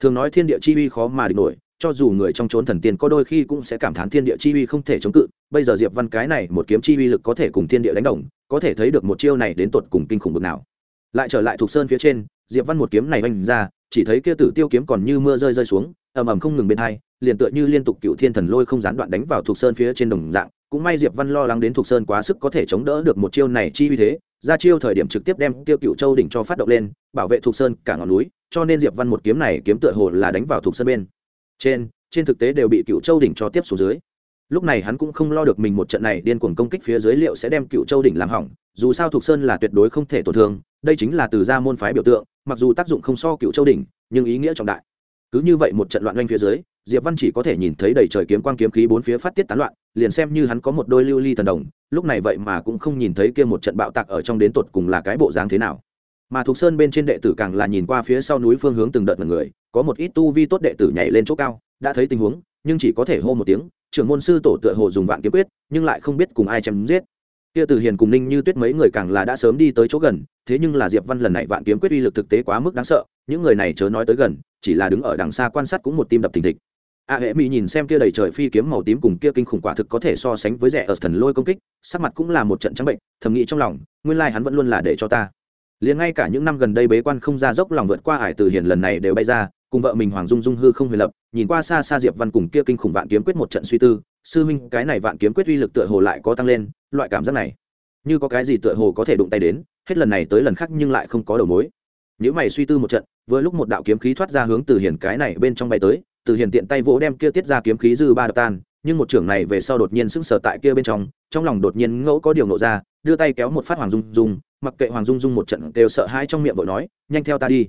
Thường nói thiên địa chi uy khó mà địch nổi cho dù người trong trốn thần tiên có đôi khi cũng sẽ cảm thán thiên địa chi uy không thể chống cự, bây giờ diệp văn cái này một kiếm chi uy lực có thể cùng thiên địa đánh đồng, có thể thấy được một chiêu này đến tột cùng kinh khủng bực nào. Lại trở lại thuộc sơn phía trên, diệp văn một kiếm này oanh ra, chỉ thấy kia tử tiêu kiếm còn như mưa rơi rơi xuống, ầm ầm không ngừng bên hai, liền tựa như liên tục cựu thiên thần lôi không gián đoạn đánh vào thuộc sơn phía trên đồng dạng, cũng may diệp văn lo lắng đến thuộc sơn quá sức có thể chống đỡ được một chiêu này chi uy thế, ra chiêu thời điểm trực tiếp đem tiêu cựu châu đỉnh cho phát động lên, bảo vệ thuộc sơn cả ngọn núi, cho nên diệp văn một kiếm này kiếm tựa hồ là đánh vào thuộc sơn bên trên trên thực tế đều bị cựu châu đỉnh cho tiếp xuống dưới. Lúc này hắn cũng không lo được mình một trận này điên cuồng công kích phía dưới liệu sẽ đem cựu châu đỉnh làm hỏng, dù sao thuộc sơn là tuyệt đối không thể tổn thương, đây chính là từ gia môn phái biểu tượng, mặc dù tác dụng không so cựu châu đỉnh, nhưng ý nghĩa trọng đại. Cứ như vậy một trận loạn doanh phía dưới, diệp văn chỉ có thể nhìn thấy đầy trời kiếm quang kiếm khí bốn phía phát tiết tán loạn, liền xem như hắn có một đôi lưu ly thần đồng, lúc này vậy mà cũng không nhìn thấy kia một trận bạo tạc ở trong đến tột cùng là cái bộ dáng thế nào mà thuộc sơn bên trên đệ tử càng là nhìn qua phía sau núi phương hướng từng đợt mọi người, có một ít tu vi tốt đệ tử nhảy lên chỗ cao, đã thấy tình huống, nhưng chỉ có thể hô một tiếng, trưởng môn sư tổ tựa hồ dùng vạn kiếm quyết, nhưng lại không biết cùng ai chém giết. Kia từ hiền cùng ninh như tuyết mấy người càng là đã sớm đi tới chỗ gần, thế nhưng là diệp văn lần này vạn kiếm quyết uy lực thực tế quá mức đáng sợ, những người này chớ nói tới gần, chỉ là đứng ở đằng xa quan sát cũng một tim đập thình thịch. A hệ mỹ nhìn xem kia đầy trời phi kiếm màu tím cùng kia kinh khủng quả thực có thể so sánh với rẻ ở thần lôi công kích, sắc mặt cũng là một trận trắng bệnh, thầm nghĩ trong lòng, nguyên lai hắn vẫn luôn là để cho ta liền ngay cả những năm gần đây bế quan không ra dốc lòng vượt qua ải từ hiền lần này đều bay ra, cùng vợ mình hoàng dung dung hư không huyền lập, nhìn qua xa xa diệp văn cùng kia kinh khủng vạn kiếm quyết một trận suy tư, sư huynh, cái này vạn kiếm quyết uy lực tựa hồ lại có tăng lên, loại cảm giác này, như có cái gì tựa hồ có thể đụng tay đến, hết lần này tới lần khác nhưng lại không có đầu mối. Nếu mày suy tư một trận, vừa lúc một đạo kiếm khí thoát ra hướng từ hiền cái này bên trong bay tới, từ hiền tiện tay vỗ đem kia tiết ra kiếm khí dư ba đập tan nhưng một trưởng này về sau đột nhiên sững sờ tại kia bên trong trong lòng đột nhiên ngẫu có điều nộ ra, đưa tay kéo một phát hoàng dung dung, mặc kệ hoàng dung dung một trận đều sợ hãi trong miệng vội nói, nhanh theo ta đi.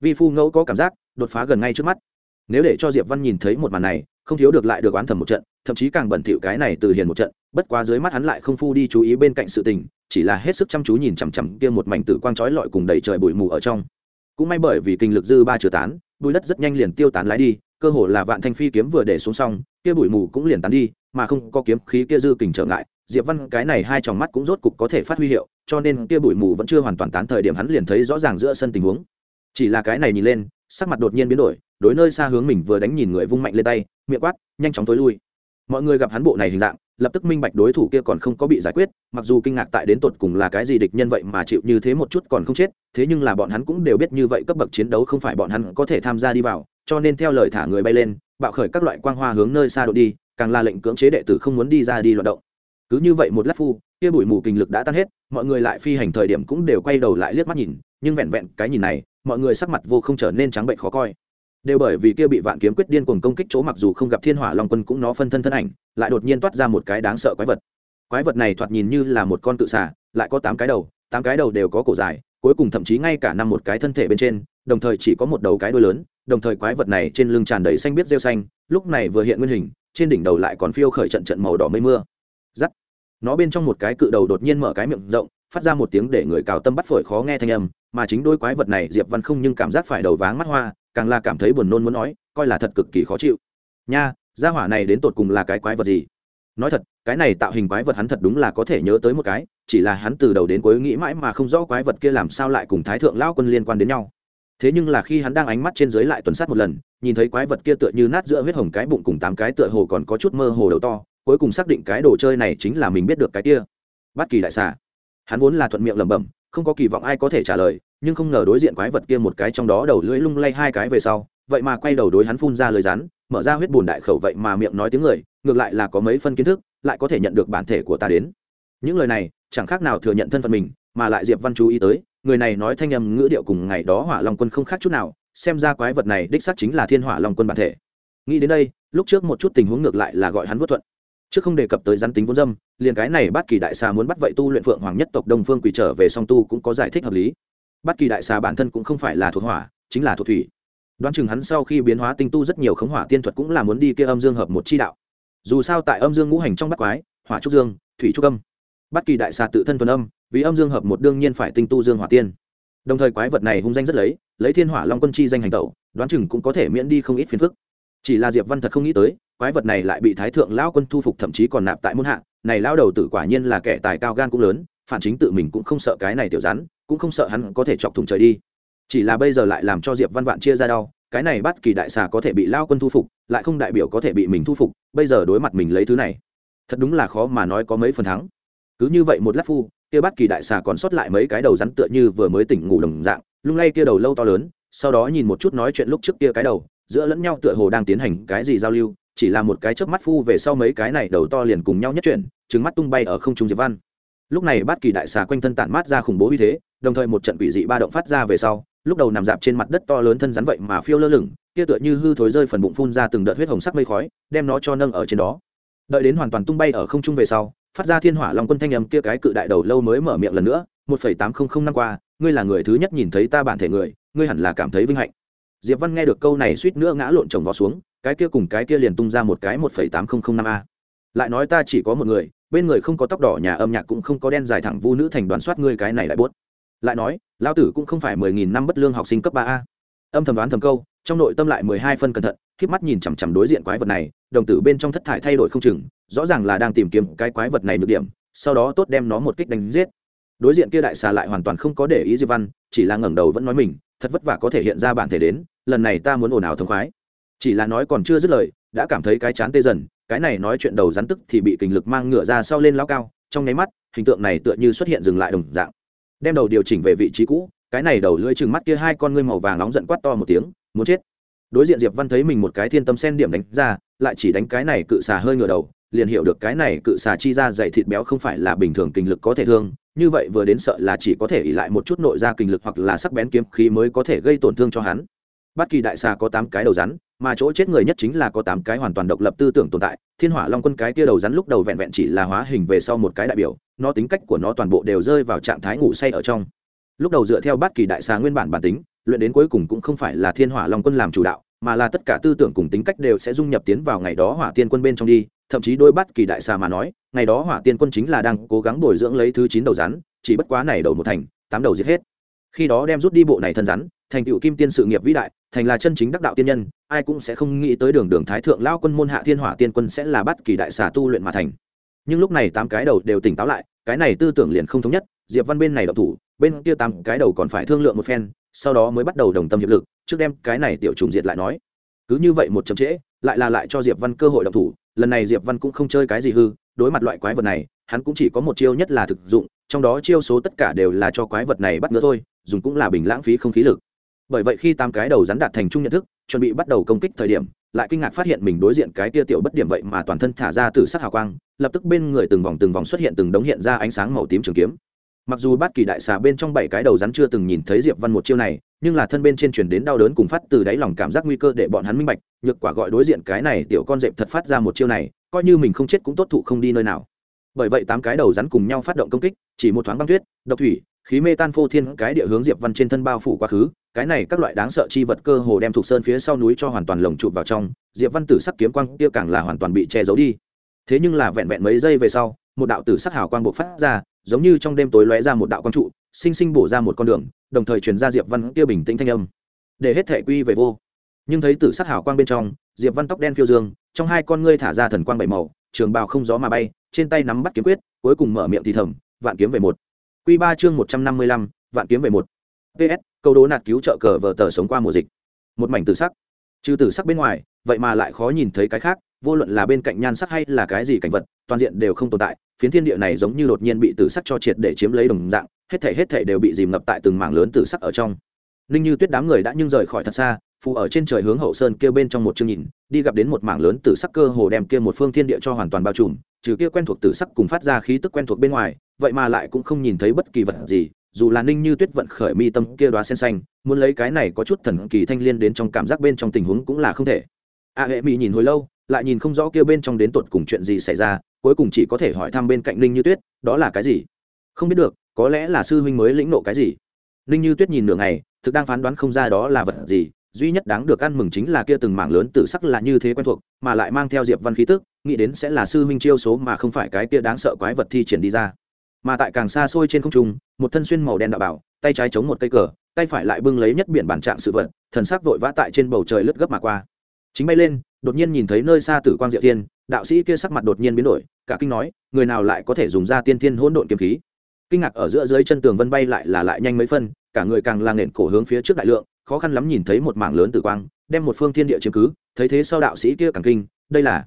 Vi phu ngẫu có cảm giác, đột phá gần ngay trước mắt. Nếu để cho diệp văn nhìn thấy một màn này, không thiếu được lại được oán thầm một trận, thậm chí càng bẩn thỉu cái này từ hiền một trận, bất quá dưới mắt hắn lại không phu đi chú ý bên cạnh sự tình, chỉ là hết sức chăm chú nhìn chằm chằm kia một mảnh tử quang chói lọi cùng đầy trời bụi mù ở trong. Cũng may bởi vì kinh lực dư ba chứa tán bụi đất rất nhanh liền tiêu tán lái đi cơ hồ là vạn thanh phi kiếm vừa để xuống xong, kia bụi mù cũng liền tán đi, mà không có kiếm khí kia dư kình trở ngại, diệp văn cái này hai tròng mắt cũng rốt cục có thể phát huy hiệu, cho nên kia bụi mù vẫn chưa hoàn toàn tán thời điểm hắn liền thấy rõ ràng giữa sân tình huống. Chỉ là cái này nhìn lên, sắc mặt đột nhiên biến đổi, đối nơi xa hướng mình vừa đánh nhìn người vung mạnh lên tay, miệng quát, nhanh chóng tối lui. Mọi người gặp hắn bộ này hình dạng lập tức minh bạch đối thủ kia còn không có bị giải quyết, mặc dù kinh ngạc tại đến tột cùng là cái gì địch nhân vậy mà chịu như thế một chút còn không chết, thế nhưng là bọn hắn cũng đều biết như vậy cấp bậc chiến đấu không phải bọn hắn có thể tham gia đi vào, cho nên theo lời thả người bay lên, bạo khởi các loại quang hoa hướng nơi xa đội đi, càng là lệnh cưỡng chế đệ tử không muốn đi ra đi loạt động. Cứ như vậy một lát phu, kia bụi mù kinh lực đã tan hết, mọi người lại phi hành thời điểm cũng đều quay đầu lại liếc mắt nhìn, nhưng vẹn vẹn cái nhìn này, mọi người sắc mặt vô không trở nên trắng bệnh khó coi đều bởi vì kia bị vạn kiếm quyết điên cuồng công kích chỗ mặc dù không gặp thiên hỏa long quân cũng nó phân thân thân ảnh, lại đột nhiên toát ra một cái đáng sợ quái vật. Quái vật này thoạt nhìn như là một con tự xà, lại có tám cái đầu, tám cái đầu đều có cổ dài, cuối cùng thậm chí ngay cả năm một cái thân thể bên trên, đồng thời chỉ có một đầu cái đuôi lớn, đồng thời quái vật này trên lưng tràn đầy xanh biết rêu xanh, lúc này vừa hiện nguyên hình, trên đỉnh đầu lại còn phiêu khởi trận trận màu đỏ mây mưa. Giắt nó bên trong một cái cự đầu đột nhiên mở cái miệng rộng, phát ra một tiếng để người cào tâm bắt phổi khó nghe thanh âm, mà chính đôi quái vật này diệp văn không nhưng cảm giác phải đầu váng mắt hoa càng là cảm thấy buồn nôn muốn nói, coi là thật cực kỳ khó chịu. Nha, gia hỏa này đến tột cùng là cái quái vật gì? Nói thật, cái này tạo hình quái vật hắn thật đúng là có thể nhớ tới một cái, chỉ là hắn từ đầu đến cuối nghĩ mãi mà không rõ quái vật kia làm sao lại cùng thái thượng lao quân liên quan đến nhau. Thế nhưng là khi hắn đang ánh mắt trên dưới lại tuần sát một lần, nhìn thấy quái vật kia tựa như nát giữa huyết hồng cái bụng cùng tám cái tựa hồ còn có chút mơ hồ đầu to, cuối cùng xác định cái đồ chơi này chính là mình biết được cái kia. Bất kỳ đại xà. Hắn vốn là thuận miệng lẩm bẩm, không có kỳ vọng ai có thể trả lời nhưng không ngờ đối diện quái vật kia một cái trong đó đầu lưỡi lung lay hai cái về sau, vậy mà quay đầu đối hắn phun ra lời rắn, mở ra huyết bùn đại khẩu vậy mà miệng nói tiếng người, ngược lại là có mấy phân kiến thức, lại có thể nhận được bản thể của ta đến. Những lời này, chẳng khác nào thừa nhận thân phận mình, mà lại diệp văn chú ý tới, người này nói thanh âm ngữ điệu cùng ngày đó hỏa long quân không khác chút nào, xem ra quái vật này đích xác chính là thiên hỏa long quân bản thể. Nghĩ đến đây, lúc trước một chút tình huống ngược lại là gọi hắn vất thuận. Trước không đề cập tới rắn tính vốn dâm, liền cái này bắt kỳ đại xà muốn bắt vậy tu luyện phượng hoàng nhất tộc đông phương quỳ trở về song tu cũng có giải thích hợp lý. Bất kỳ đại xà bản thân cũng không phải là thuộc hỏa, chính là thuộc thủy. Đoán chừng hắn sau khi biến hóa tinh tu rất nhiều khống hỏa tiên thuật cũng là muốn đi kia âm dương hợp một chi đạo. Dù sao tại âm dương ngũ hành trong bắt quái, hỏa trúc dương, thủy trúc âm. Bất kỳ đại xà tự thân thuần âm, vì âm dương hợp một đương nhiên phải tinh tu dương hỏa tiên. Đồng thời quái vật này hung danh rất lấy lấy thiên hỏa long quân chi danh hành tẩu, đoán chừng cũng có thể miễn đi không ít phiền phức. Chỉ là diệp văn thật không nghĩ tới, quái vật này lại bị thái thượng lão quân thu phục thậm chí còn nạp tại môn hạ. Này lão đầu tử quả nhiên là kẻ tài cao gan cũng lớn, phản chính tự mình cũng không sợ cái này tiểu rắn cũng không sợ hắn có thể chọc thủng trời đi. Chỉ là bây giờ lại làm cho diệp văn vạn chia ra đau, cái này bắt kỳ đại xà có thể bị lao quân thu phục, lại không đại biểu có thể bị mình thu phục, bây giờ đối mặt mình lấy thứ này, thật đúng là khó mà nói có mấy phần thắng. Cứ như vậy một lát phu, kia bắt kỳ đại xà còn sót lại mấy cái đầu rắn tựa như vừa mới tỉnh ngủ đồng dạng, lung lay kia đầu lâu to lớn, sau đó nhìn một chút nói chuyện lúc trước kia cái đầu, giữa lẫn nhau tựa hồ đang tiến hành cái gì giao lưu, chỉ là một cái chớp mắt phu về sau mấy cái này đầu to liền cùng nhau nhất chuyển trứng mắt tung bay ở không trung diệp văn lúc này bát kỳ đại xà quanh thân tản mát ra khủng bố uy thế, đồng thời một trận quỷ dị ba động phát ra về sau, lúc đầu nằm dạp trên mặt đất to lớn thân rắn vậy mà phiêu lơ lửng, kia tựa như hư thối rơi phần bụng phun ra từng đợt huyết hồng sắc mây khói, đem nó cho nâng ở trên đó. Đợi đến hoàn toàn tung bay ở không trung về sau, phát ra thiên hỏa long quân thanh âm kia cái cự đại đầu lâu mới mở miệng lần nữa, một phẩy tám không không năm qua, ngươi là người thứ nhất nhìn thấy ta bản thể người, ngươi hẳn là cảm thấy vinh hạnh. Diệp văn nghe được câu này suýt nữa ngã lộn chồng vào xuống, cái kia cùng cái kia liền tung ra một cái một phẩy tám không không năm a. Lại nói ta chỉ có một người bên người không có tóc đỏ nhà âm nhạc cũng không có đen dài thẳng vu nữ thành đoàn soát ngươi cái này lại buốt. Lại nói, lão tử cũng không phải mười nghìn năm bất lương học sinh cấp ba a. Âm thầm đoán thầm câu, trong nội tâm lại mười hai phân cẩn thận k mắt nhìn chằm chằm đối diện quái vật này, đồng tử bên trong thất thải thay đổi không chừng, rõ ràng là đang tìm kiếm cái quái vật này nhược điểm, sau đó tốt đem nó một kích đánh giết. Đối diện kia đại xà lại hoàn toàn không có để ý di văn, chỉ là ngẩng đầu vẫn nói mình, thật vất vả có thể hiện ra bản thể đến, lần này ta muốn ồn ào thống khoái. Chỉ là nói còn chưa dứt lời, đã cảm thấy cái chán tê dần cái này nói chuyện đầu rắn tức thì bị kình lực mang ngựa ra sau lên lao cao, trong nháy mắt, hình tượng này tựa như xuất hiện dừng lại đồng dạng. Đem đầu điều chỉnh về vị trí cũ, cái này đầu lưỡi chừng mắt kia hai con ngươi màu vàng nóng giận quát to một tiếng, muốn chết. Đối diện diệp văn thấy mình một cái thiên tâm sen điểm đánh ra, lại chỉ đánh cái này cự xà hơi ngửa đầu, liền hiểu được cái này cự xà chi ra dày thịt béo không phải là bình thường kinh lực có thể thương, như vậy vừa đến sợ là chỉ có thể ỉ lại một chút nội ra kinh lực hoặc là sắc bén kiếm khí mới có thể gây tổn thương cho hắn. Bất kỳ đại xà có tám cái đầu rắn mà chỗ chết người nhất chính là có tám cái hoàn toàn độc lập tư tưởng tồn tại, thiên hỏa long quân cái kia đầu rắn lúc đầu vẹn vẹn chỉ là hóa hình về sau một cái đại biểu, nó tính cách của nó toàn bộ đều rơi vào trạng thái ngủ say ở trong. Lúc đầu dựa theo bất kỳ đại xà nguyên bản bản tính, luyện đến cuối cùng cũng không phải là thiên hỏa long quân làm chủ đạo, mà là tất cả tư tưởng cùng tính cách đều sẽ dung nhập tiến vào ngày đó hỏa tiên quân bên trong đi, thậm chí đôi bất kỳ đại xà mà nói, ngày đó hỏa tiên quân chính là đang cố gắng bồi dưỡng lấy thứ chín đầu rắn, chỉ bất quá này đầu một thành, tám đầu giết hết. Khi đó đem rút đi bộ này thân rắn, thành tựu kim tiên sự nghiệp vĩ đại thành là chân chính đắc đạo tiên nhân, ai cũng sẽ không nghĩ tới đường đường thái thượng lao quân môn hạ thiên hỏa tiên quân sẽ là bắt kỳ đại xà tu luyện mà thành. Nhưng lúc này tám cái đầu đều tỉnh táo lại, cái này tư tưởng liền không thống nhất, diệp văn bên này động thủ, bên kia tám cái đầu còn phải thương lượng một phen, sau đó mới bắt đầu đồng tâm hiệp lực, trước đem cái này tiểu trùng diệt lại nói. Cứ như vậy một chậm trễ, lại là lại cho diệp văn cơ hội động thủ, lần này diệp văn cũng không chơi cái gì hư, đối mặt loại quái vật này, hắn cũng chỉ có một chiêu nhất là thực dụng, trong đó chiêu số tất cả đều là cho quái vật này bắt nữa thôi, dùng cũng là bình lãng phí không khí lực bởi vậy khi tám cái đầu rắn đạt thành chung nhận thức, chuẩn bị bắt đầu công kích thời điểm, lại kinh ngạc phát hiện mình đối diện cái tia tiểu bất điểm vậy mà toàn thân thả ra từ sắc hào quang, lập tức bên người từng vòng từng vòng xuất hiện từng đống hiện ra ánh sáng màu tím trường kiếm. Mặc dù bát kỳ đại xà bên trong bảy cái đầu rắn chưa từng nhìn thấy diệp văn một chiêu này, nhưng là thân bên trên truyền đến đau đớn cùng phát từ đáy lòng cảm giác nguy cơ để bọn hắn minh bạch, nhược quả gọi đối diện cái này tiểu con dẹp thật phát ra một chiêu này, coi như mình không chết cũng tốt thụ không đi nơi nào. Bởi vậy tám cái đầu rắn cùng nhau phát động công kích, chỉ một thoáng băng tuyết, độc thủy, khí mê tan phô thiên cái địa hướng diệp văn trên thân bao phủ quá khứ cái này các loại đáng sợ chi vật cơ hồ đem thuộc sơn phía sau núi cho hoàn toàn lồng chụp vào trong, diệp văn tử sắc kiếm quang kia càng là hoàn toàn bị che giấu đi. Thế nhưng là vẹn vẹn mấy giây về sau, một đạo tử sắc hào quang bộc phát ra, giống như trong đêm tối lóe ra một đạo quang trụ, sinh sinh bổ ra một con đường, đồng thời truyền ra diệp văn kia bình tĩnh thanh âm. Để hết thể quy về vô. Nhưng thấy tử sắc hào quang bên trong, diệp văn tóc đen phiêu dương, trong hai con ngươi thả ra thần quang bảy màu, trường bào không gió mà bay, trên tay nắm bắt kiếm quyết, cuối cùng mở miệng thì thầm, vạn kiếm về một. Quy ba chương một trăm năm mươi lăm, vạn kiếm về một. Ps câu đố nạt cứu trợ cờ vờ tờ sống qua mùa dịch. Một mảnh tử sắc. Trừ tử sắc bên ngoài, vậy mà lại khó nhìn thấy cái khác, vô luận là bên cạnh nhan sắc hay là cái gì cảnh vật, toàn diện đều không tồn tại, phiến thiên địa này giống như đột nhiên bị tử sắc cho triệt để chiếm lấy đồng dạng, hết thể hết thể đều bị dìm ngập tại từng mảng lớn tử sắc ở trong. Ninh như tuyết đám người đã nhưng rời khỏi thật xa, phù ở trên trời hướng hậu sơn kêu bên trong một chương nhìn, đi gặp đến một mảng lớn tử sắc cơ hồ đem kia một phương thiên địa cho hoàn toàn bao trùm, trừ kia quen thuộc tử sắc cùng phát ra khí tức quen thuộc bên ngoài, vậy mà lại cũng không nhìn thấy bất kỳ vật gì dù là ninh như tuyết vận khởi mi tâm kia đoá sen xanh, muốn lấy cái này có chút thần kỳ thanh liên đến trong cảm giác bên trong tình huống cũng là không thể. A hệ mỹ nhìn hồi lâu, lại nhìn không rõ kia bên trong đến tột cùng chuyện gì xảy ra, cuối cùng chỉ có thể hỏi thăm bên cạnh ninh như tuyết, đó là cái gì? Không biết được, có lẽ là sư huynh mới lĩnh nộ cái gì? Ninh như tuyết nhìn nửa ngày, thực đang phán đoán không ra đó là vật gì, duy nhất đáng được ăn mừng chính là kia từng mảng lớn tự sắc là như thế quen thuộc, mà lại mang theo diệp văn khí tức, nghĩ đến sẽ là sư huynh chiêu số mà không phải cái kia đáng sợ quái vật thi triển đi ra mà tại càng xa xôi trên không trung, một thân xuyên màu đen đạo bảo, tay trái chống một cây cờ, tay phải lại bưng lấy nhất biển bản trạng sự vật, thần sắc vội vã tại trên bầu trời lướt gấp mà qua. Chính bay lên, đột nhiên nhìn thấy nơi xa tử quang diệu tiên đạo sĩ kia sắc mặt đột nhiên biến đổi, cả kinh nói, người nào lại có thể dùng ra tiên thiên hỗn độn kiếm khí? Kinh ngạc ở giữa dưới chân tường vân bay lại là lại nhanh mấy phân, cả người càng lang nện cổ hướng phía trước đại lượng, khó khăn lắm nhìn thấy một mảng lớn tử quang, đem một phương thiên địa chiếm cứ, thấy thế sau đạo sĩ kia càng kinh, đây là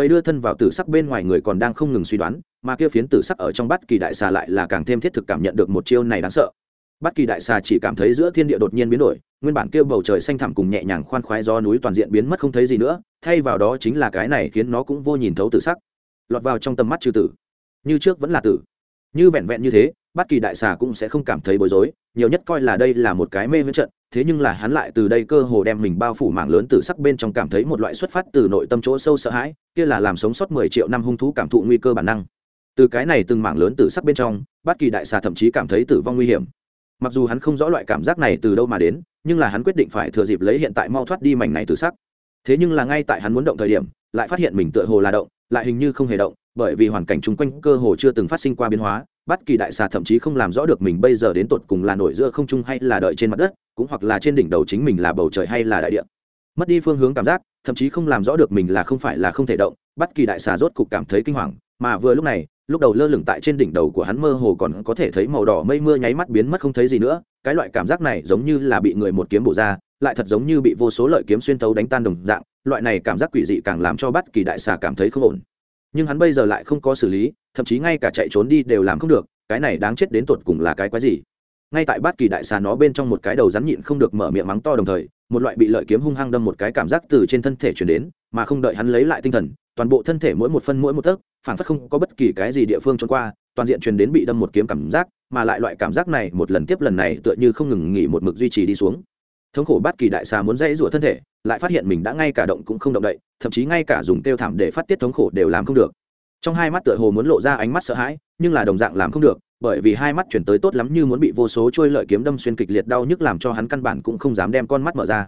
bầy đưa thân vào tử sắc bên ngoài người còn đang không ngừng suy đoán, mà kia phiến tử sắc ở trong bát kỳ đại xà lại là càng thêm thiết thực cảm nhận được một chiêu này đáng sợ. Bát kỳ đại xà chỉ cảm thấy giữa thiên địa đột nhiên biến đổi, nguyên bản kia bầu trời xanh thẳm cùng nhẹ nhàng khoan khoái do núi toàn diện biến mất không thấy gì nữa, thay vào đó chính là cái này khiến nó cũng vô nhìn thấu tử sắc. Lọt vào trong tầm mắt trừ tử. Như trước vẫn là tử. Như vẹn vẹn như thế bất kỳ đại xà cũng sẽ không cảm thấy bối rối, nhiều nhất coi là đây là một cái mê viễn trận, thế nhưng là hắn lại từ đây cơ hồ đem mình bao phủ mảng lớn từ sắc bên trong cảm thấy một loại xuất phát từ nội tâm chỗ sâu sợ hãi, kia là làm sống sót mười triệu năm hung thú cảm thụ nguy cơ bản năng. Từ cái này từng mảng lớn từ sắc bên trong, bất kỳ đại xà thậm chí cảm thấy tử vong nguy hiểm. Mặc dù hắn không rõ loại cảm giác này từ đâu mà đến, nhưng là hắn quyết định phải thừa dịp lấy hiện tại mau thoát đi mảnh này từ sắc. Thế nhưng là ngay tại hắn muốn động thời điểm, lại phát hiện mình tựa hồ là động, lại hình như không hề động, bởi vì hoàn cảnh chung quanh cơ hồ chưa từng phát sinh qua biến hóa bất kỳ đại xà thậm chí không làm rõ được mình bây giờ đến tột cùng là nổi giữa không trung hay là đợi trên mặt đất, cũng hoặc là trên đỉnh đầu chính mình là bầu trời hay là đại địa. Mất đi phương hướng cảm giác, thậm chí không làm rõ được mình là không phải là không thể động, bất kỳ đại xà rốt cục cảm thấy kinh hoàng, mà vừa lúc này, lúc đầu lơ lửng tại trên đỉnh đầu của hắn mơ hồ còn có thể thấy màu đỏ mây mưa nháy mắt biến mất không thấy gì nữa, cái loại cảm giác này giống như là bị người một kiếm bổ ra, lại thật giống như bị vô số lợi kiếm xuyên tấu đánh tan đồng dạng, loại này cảm giác quỷ dị càng làm cho bất kỳ đại xà cảm thấy không ổn nhưng hắn bây giờ lại không có xử lý, thậm chí ngay cả chạy trốn đi đều làm không được, cái này đáng chết đến tột cùng là cái quái gì? Ngay tại bát kỳ đại xà nó bên trong một cái đầu rắn nhịn không được mở miệng mắng to đồng thời, một loại bị lợi kiếm hung hăng đâm một cái cảm giác từ trên thân thể chuyển đến, mà không đợi hắn lấy lại tinh thần, toàn bộ thân thể mỗi một phân mỗi một tấc phản phất không có bất kỳ cái gì địa phương trốn qua, toàn diện truyền đến bị đâm một kiếm cảm giác, mà lại loại cảm giác này một lần tiếp lần này tựa như không ngừng nghỉ một mực duy trì đi xuống thống khổ bát kỳ đại xà muốn dãy rủa thân thể, lại phát hiện mình đã ngay cả động cũng không động đậy, thậm chí ngay cả dùng tiêu thảm để phát tiết thống khổ đều làm không được. Trong hai mắt tựa hồ muốn lộ ra ánh mắt sợ hãi, nhưng là đồng dạng làm không được, bởi vì hai mắt chuyển tới tốt lắm như muốn bị vô số trôi lợi kiếm đâm xuyên kịch liệt đau nhức làm cho hắn căn bản cũng không dám đem con mắt mở ra.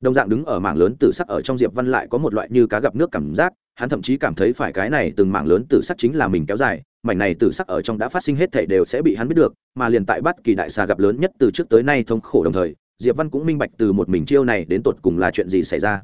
Đồng dạng đứng ở mảng lớn tử sắc ở trong diệp văn lại có một loại như cá gặp nước cảm giác, hắn thậm chí cảm thấy phải cái này từng mảng lớn tử sắc chính là mình kéo dài, mảnh này tử sắc ở trong đã phát sinh hết thể đều sẽ bị hắn biết được, mà liền tại bắt kỳ đại xà gặp lớn nhất từ trước tới nay thống khổ đồng thời diệp văn cũng minh bạch từ một mình chiêu này đến tột cùng là chuyện gì xảy ra.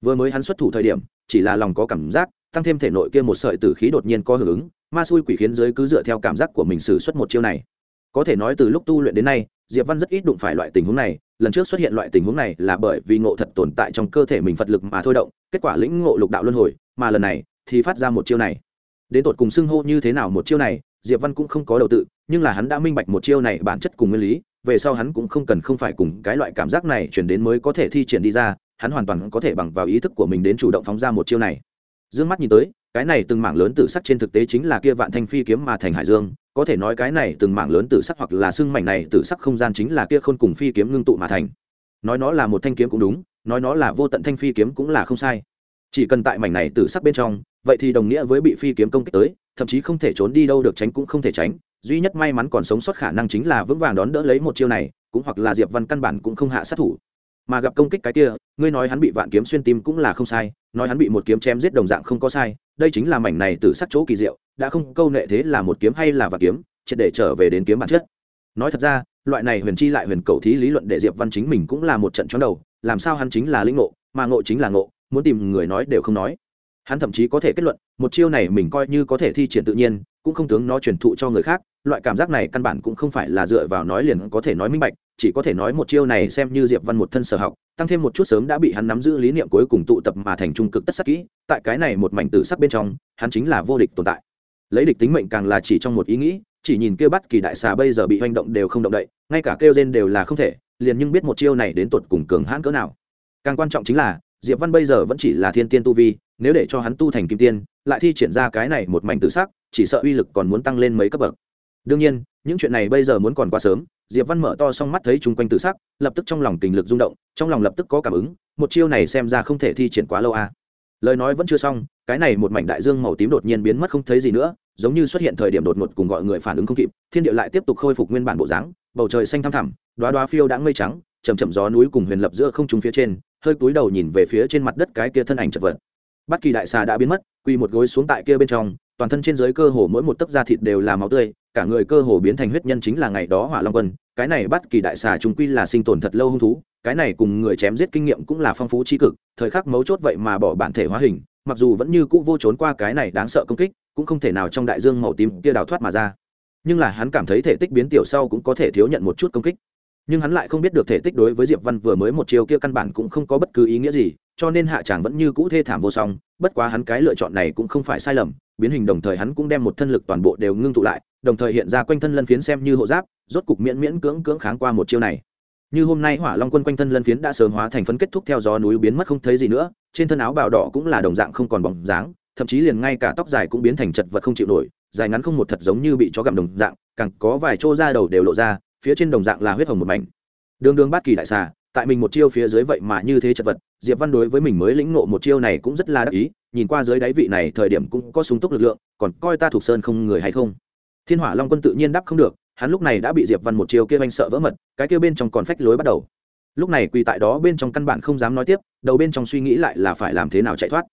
Vừa mới hắn xuất thủ thời điểm, chỉ là lòng có cảm giác, tăng thêm thể nội kia một sợi tử khí đột nhiên có hưởng ứng, ma xui quỷ khiến giới cứ dựa theo cảm giác của mình xử xuất một chiêu này. Có thể nói từ lúc tu luyện đến nay, diệp văn rất ít đụng phải loại tình huống này, lần trước xuất hiện loại tình huống này là bởi vì ngộ thật tồn tại trong cơ thể mình phật lực mà thôi động, kết quả lĩnh ngộ lục đạo luân hồi, mà lần này thì phát ra một chiêu này. Đến tột cùng xưng hô như thế nào một chiêu này, diệp văn cũng không có đầu tự, nhưng là hắn đã minh bạch một chiêu này bản chất cùng nguyên lý về sau hắn cũng không cần không phải cùng cái loại cảm giác này chuyển đến mới có thể thi triển đi ra, hắn hoàn toàn có thể bằng vào ý thức của mình đến chủ động phóng ra một chiêu này. D ư ơ n g mắt nhìn tới, cái này từng mảng lớn tử sắc trên thực tế chính là kia vạn thanh phi kiếm mà thành hải dương, có thể nói cái này từng mảng lớn tử sắc hoặc là xương mảnh này tử sắc không gian chính là kia khôn cùng phi kiếm ngưng tụ mà thành. Nói nó là một thanh kiếm cũng đúng, nói nó là vô tận thanh phi kiếm cũng là không sai. Chỉ cần tại mảnh này tử sắc bên trong vậy thì đồng nghĩa với bị phi kiếm công kích tới, thậm chí không thể trốn đi đâu được tránh cũng không thể tránh. Duy nhất may mắn còn sống sót khả năng chính là vững vàng đón đỡ lấy một chiêu này, cũng hoặc là diệp văn căn bản cũng không hạ sát thủ. Mà gặp công kích cái kia, ngươi nói hắn bị vạn kiếm xuyên tim cũng là không sai, nói hắn bị một kiếm chém giết đồng dạng không có sai, đây chính là mảnh này từ sắc chỗ kỳ diệu, đã không câu nệ thế là một kiếm hay là vạn kiếm, triệt để trở về đến kiếm bản chất. Nói thật ra, loại này huyền chi lại huyền cầu thí lý luận để diệp văn chính mình cũng là một trận chóng đầu, làm sao hắn chính là linh ngộ, mà ngộ chính là ngộ, muốn tìm người nói đều không nói hắn thậm chí có thể kết luận, một chiêu này mình coi như có thể thi triển tự nhiên, cũng không tướng nó truyền thụ cho người khác, loại cảm giác này căn bản cũng không phải là dựa vào nói liền có thể nói minh bạch, chỉ có thể nói một chiêu này xem như diệp văn một thân sở học, tăng thêm một chút sớm đã bị hắn nắm giữ lý niệm cuối cùng tụ tập mà thành trung cực tất sắc kỹ, tại cái này một mảnh tử sắc bên trong, hắn chính là vô địch tồn tại. Lấy địch tính mệnh càng là chỉ trong một ý nghĩ, chỉ nhìn kêu bắt kỳ đại xà bây giờ bị hoành động đều không động đậy, ngay cả kêu gen đều là không thể, liền nhưng biết một chiêu này đến tuột cùng cường hãn cỡ nào. Càng quan trọng chính là, diệp văn bây giờ vẫn chỉ là thiên tiên tu vi nếu để cho hắn tu thành kim tiên, lại thi triển ra cái này một mảnh tự sắc, chỉ sợ uy lực còn muốn tăng lên mấy cấp bậc đương nhiên, những chuyện này bây giờ muốn còn quá sớm, diệp văn mở to xong mắt thấy chung quanh tự sắc, lập tức trong lòng tình lực rung động, trong lòng lập tức có cảm ứng, một chiêu này xem ra không thể thi triển quá lâu à. lời nói vẫn chưa xong, cái này một mảnh đại dương màu tím đột nhiên biến mất không thấy gì nữa, giống như xuất hiện thời điểm đột ngột cùng gọi người phản ứng không kịp, thiên địa lại tiếp tục khôi phục nguyên bản bộ dáng, bầu trời xanh thăm thẳm đoá đoá phiêu đã mây trắng chầm chậm gió núi cùng huyền lập giữa không trung phía trên, hơi cúi đầu nhìn về phía trên mặt đất cái kia thân ảnh chật vật bất kỳ đại xà đã biến mất, quỳ một gối xuống tại kia bên trong, toàn thân trên dưới cơ hồ mỗi một tấc da thịt đều là máu tươi, cả người cơ hồ biến thành huyết nhân chính là ngày đó hỏa long quân. Cái này bất kỳ đại xà chúng quy là sinh tồn thật lâu hung thú, cái này cùng người chém giết kinh nghiệm cũng là phong phú tri cực, thời khắc mấu chốt vậy mà bỏ bản thể hóa hình, mặc dù vẫn như cũ vô trốn qua cái này đáng sợ công kích, cũng không thể nào trong đại dương màu tím kia đào thoát mà ra. Nhưng là hắn cảm thấy thể tích biến tiểu sau cũng có thể thiếu nhận một chút công kích. Nhưng hắn lại không biết được thể tích đối với diệp văn vừa mới một chiều kia căn bản cũng không có bất cứ ý nghĩa gì cho nên hạ tràng vẫn như cũ thê thảm vô song, bất quá hắn cái lựa chọn này cũng không phải sai lầm, biến hình đồng thời hắn cũng đem một thân lực toàn bộ đều ngưng tụ lại, đồng thời hiện ra quanh thân lân phiến xem như hộ giáp, rốt cục miễn miễn cưỡng cưỡng kháng qua một chiêu này. Như hôm nay hỏa long quân quanh thân lân phiến đã sớm hóa thành phấn kết thúc theo gió núi biến mất không thấy gì nữa, trên thân áo bào đỏ cũng là đồng dạng không còn bóng dáng, thậm chí liền ngay cả tóc dài cũng biến thành chật vật không chịu nổi, dài ngắn không một thật giống như bị chó gặm đồng dạng, càng có vài chỗ da đầu đều lộ ra, phía trên đồng dạng là huyết hồng một mảnh. Đường đường bát kỳ đại xà tại mình một chiêu phía dưới vậy mà như thế chật vật, diệp văn đối với mình mới lĩnh ngộ một chiêu này cũng rất là đắc ý, nhìn qua dưới đáy vị này thời điểm cũng có súng túc lực lượng, còn coi ta thuộc sơn không người hay không. Thiên hỏa long quân tự nhiên đáp không được, hắn lúc này đã bị diệp văn một chiêu kia anh sợ vỡ mật, cái kia bên trong còn phách lối bắt đầu. Lúc này quỳ tại đó bên trong căn bản không dám nói tiếp, đầu bên trong suy nghĩ lại là phải làm thế nào chạy thoát.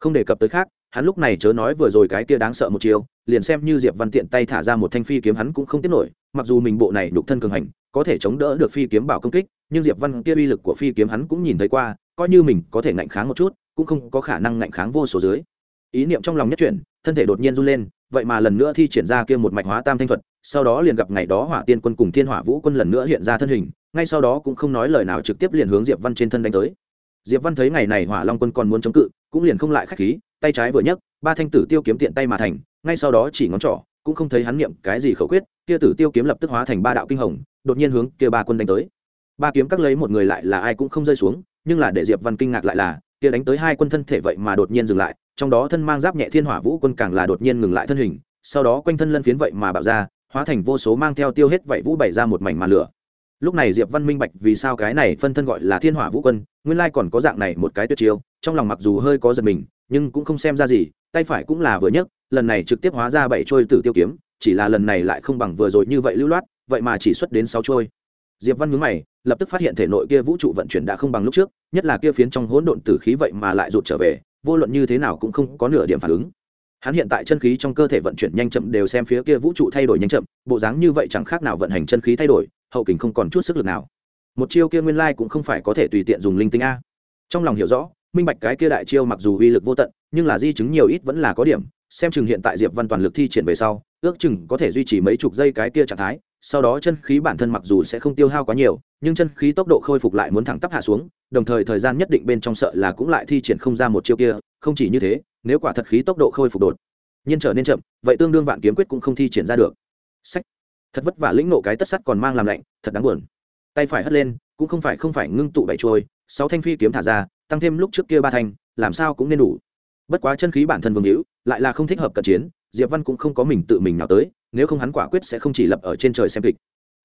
Không đề cập tới khác hắn lúc này chớ nói vừa rồi cái kia đáng sợ một chiêu, liền xem như diệp văn tiện tay thả ra một thanh phi kiếm hắn cũng không tiếp nổi, mặc dù mình bộ này đục thân cường hành, có thể chống đỡ được phi kiếm bảo công kích, nhưng diệp văn kia uy lực của phi kiếm hắn cũng nhìn thấy qua, coi như mình có thể ngạnh kháng một chút, cũng không có khả năng ngạnh kháng vô số dưới. Ý niệm trong lòng nhất chuyển, thân thể đột nhiên run lên, vậy mà lần nữa thi triển ra kia một mạch hóa tam thanh thuật, sau đó liền gặp ngày đó hỏa tiên quân cùng thiên hỏa vũ quân lần nữa hiện ra thân hình, ngay sau đó cũng không nói lời nào trực tiếp liền hướng diệp văn trên thân đánh tới. Diệp văn thấy ngày này hỏa long quân còn muốn chống cự, cũng liền không lại khách khí tay trái vừa nhấc, ba thanh tử tiêu kiếm tiện tay mà thành, ngay sau đó chỉ ngón trỏ, cũng không thấy hắn niệm cái gì khẩu quyết, kia tử tiêu kiếm lập tức hóa thành ba đạo kinh hồng, đột nhiên hướng kia ba quân đánh tới. Ba kiếm các lấy một người lại là ai cũng không rơi xuống, nhưng là để diệp văn kinh ngạc lại là, kia đánh tới hai quân thân thể vậy mà đột nhiên dừng lại, trong đó thân mang giáp nhẹ thiên hỏa vũ quân càng là đột nhiên ngừng lại thân hình, sau đó quanh thân lân phiến vậy mà bạo ra, hóa thành vô số mang theo tiêu hết vậy vũ bày ra một mảnh màn lửa. Lúc này diệp văn minh bạch vì sao cái này phân thân gọi là thiên hỏa vũ quân, nguyên lai còn có dạng này một cái tuyệt chiêu, trong lòng mặc dù hơi có giật mình nhưng cũng không xem ra gì, tay phải cũng là vừa nhất lần này trực tiếp hóa ra bảy trôi tử tiêu kiếm, chỉ là lần này lại không bằng vừa rồi như vậy lưu loát, vậy mà chỉ xuất đến sáu trôi. Diệp văn nhướng mày, lập tức phát hiện thể nội kia vũ trụ vận chuyển đã không bằng lúc trước, nhất là kia phiến trong hỗn độn tử khí vậy mà lại rụt trở về, vô luận như thế nào cũng không có nửa điểm phản ứng. Hắn hiện tại chân khí trong cơ thể vận chuyển nhanh chậm đều xem phía kia vũ trụ thay đổi nhanh chậm, bộ dáng như vậy chẳng khác nào vận hành chân khí thay đổi, hậu kình không còn chút sức lực nào. Một chiêu kia nguyên lai cũng không phải có thể tùy tiện dùng linh tinh a. Trong lòng hiểu rõ minh bạch cái kia đại chiêu mặc dù uy lực vô tận, nhưng là di chứng nhiều ít vẫn là có điểm, xem chừng hiện tại diệp văn toàn lực thi triển về sau, ước chừng có thể duy trì mấy chục giây cái kia trạng thái, sau đó chân khí bản thân mặc dù sẽ không tiêu hao quá nhiều, nhưng chân khí tốc độ khôi phục lại muốn thẳng tắp hạ xuống, đồng thời thời gian nhất định bên trong sợ là cũng lại thi triển không ra một chiêu kia, không chỉ như thế, nếu quả thật khí tốc độ khôi phục đột nhiên trở nên chậm, vậy tương đương vạn kiếm quyết cũng không thi triển ra được. Sách. Thật vất vả lĩnh nộ cái tất sắt còn mang làm lạnh, thật đáng buồn. Tay phải hất lên, cũng không phải không phải ngưng tụ bảy trôi sáu thanh phi kiếm thả ra tăng thêm lúc trước kia ba thành, làm sao cũng nên đủ. Bất quá chân khí bản thân vương hữu, lại là không thích hợp cận chiến, diệp văn cũng không có mình tự mình nào tới, nếu không hắn quả quyết sẽ không chỉ lập ở trên trời xem kịch.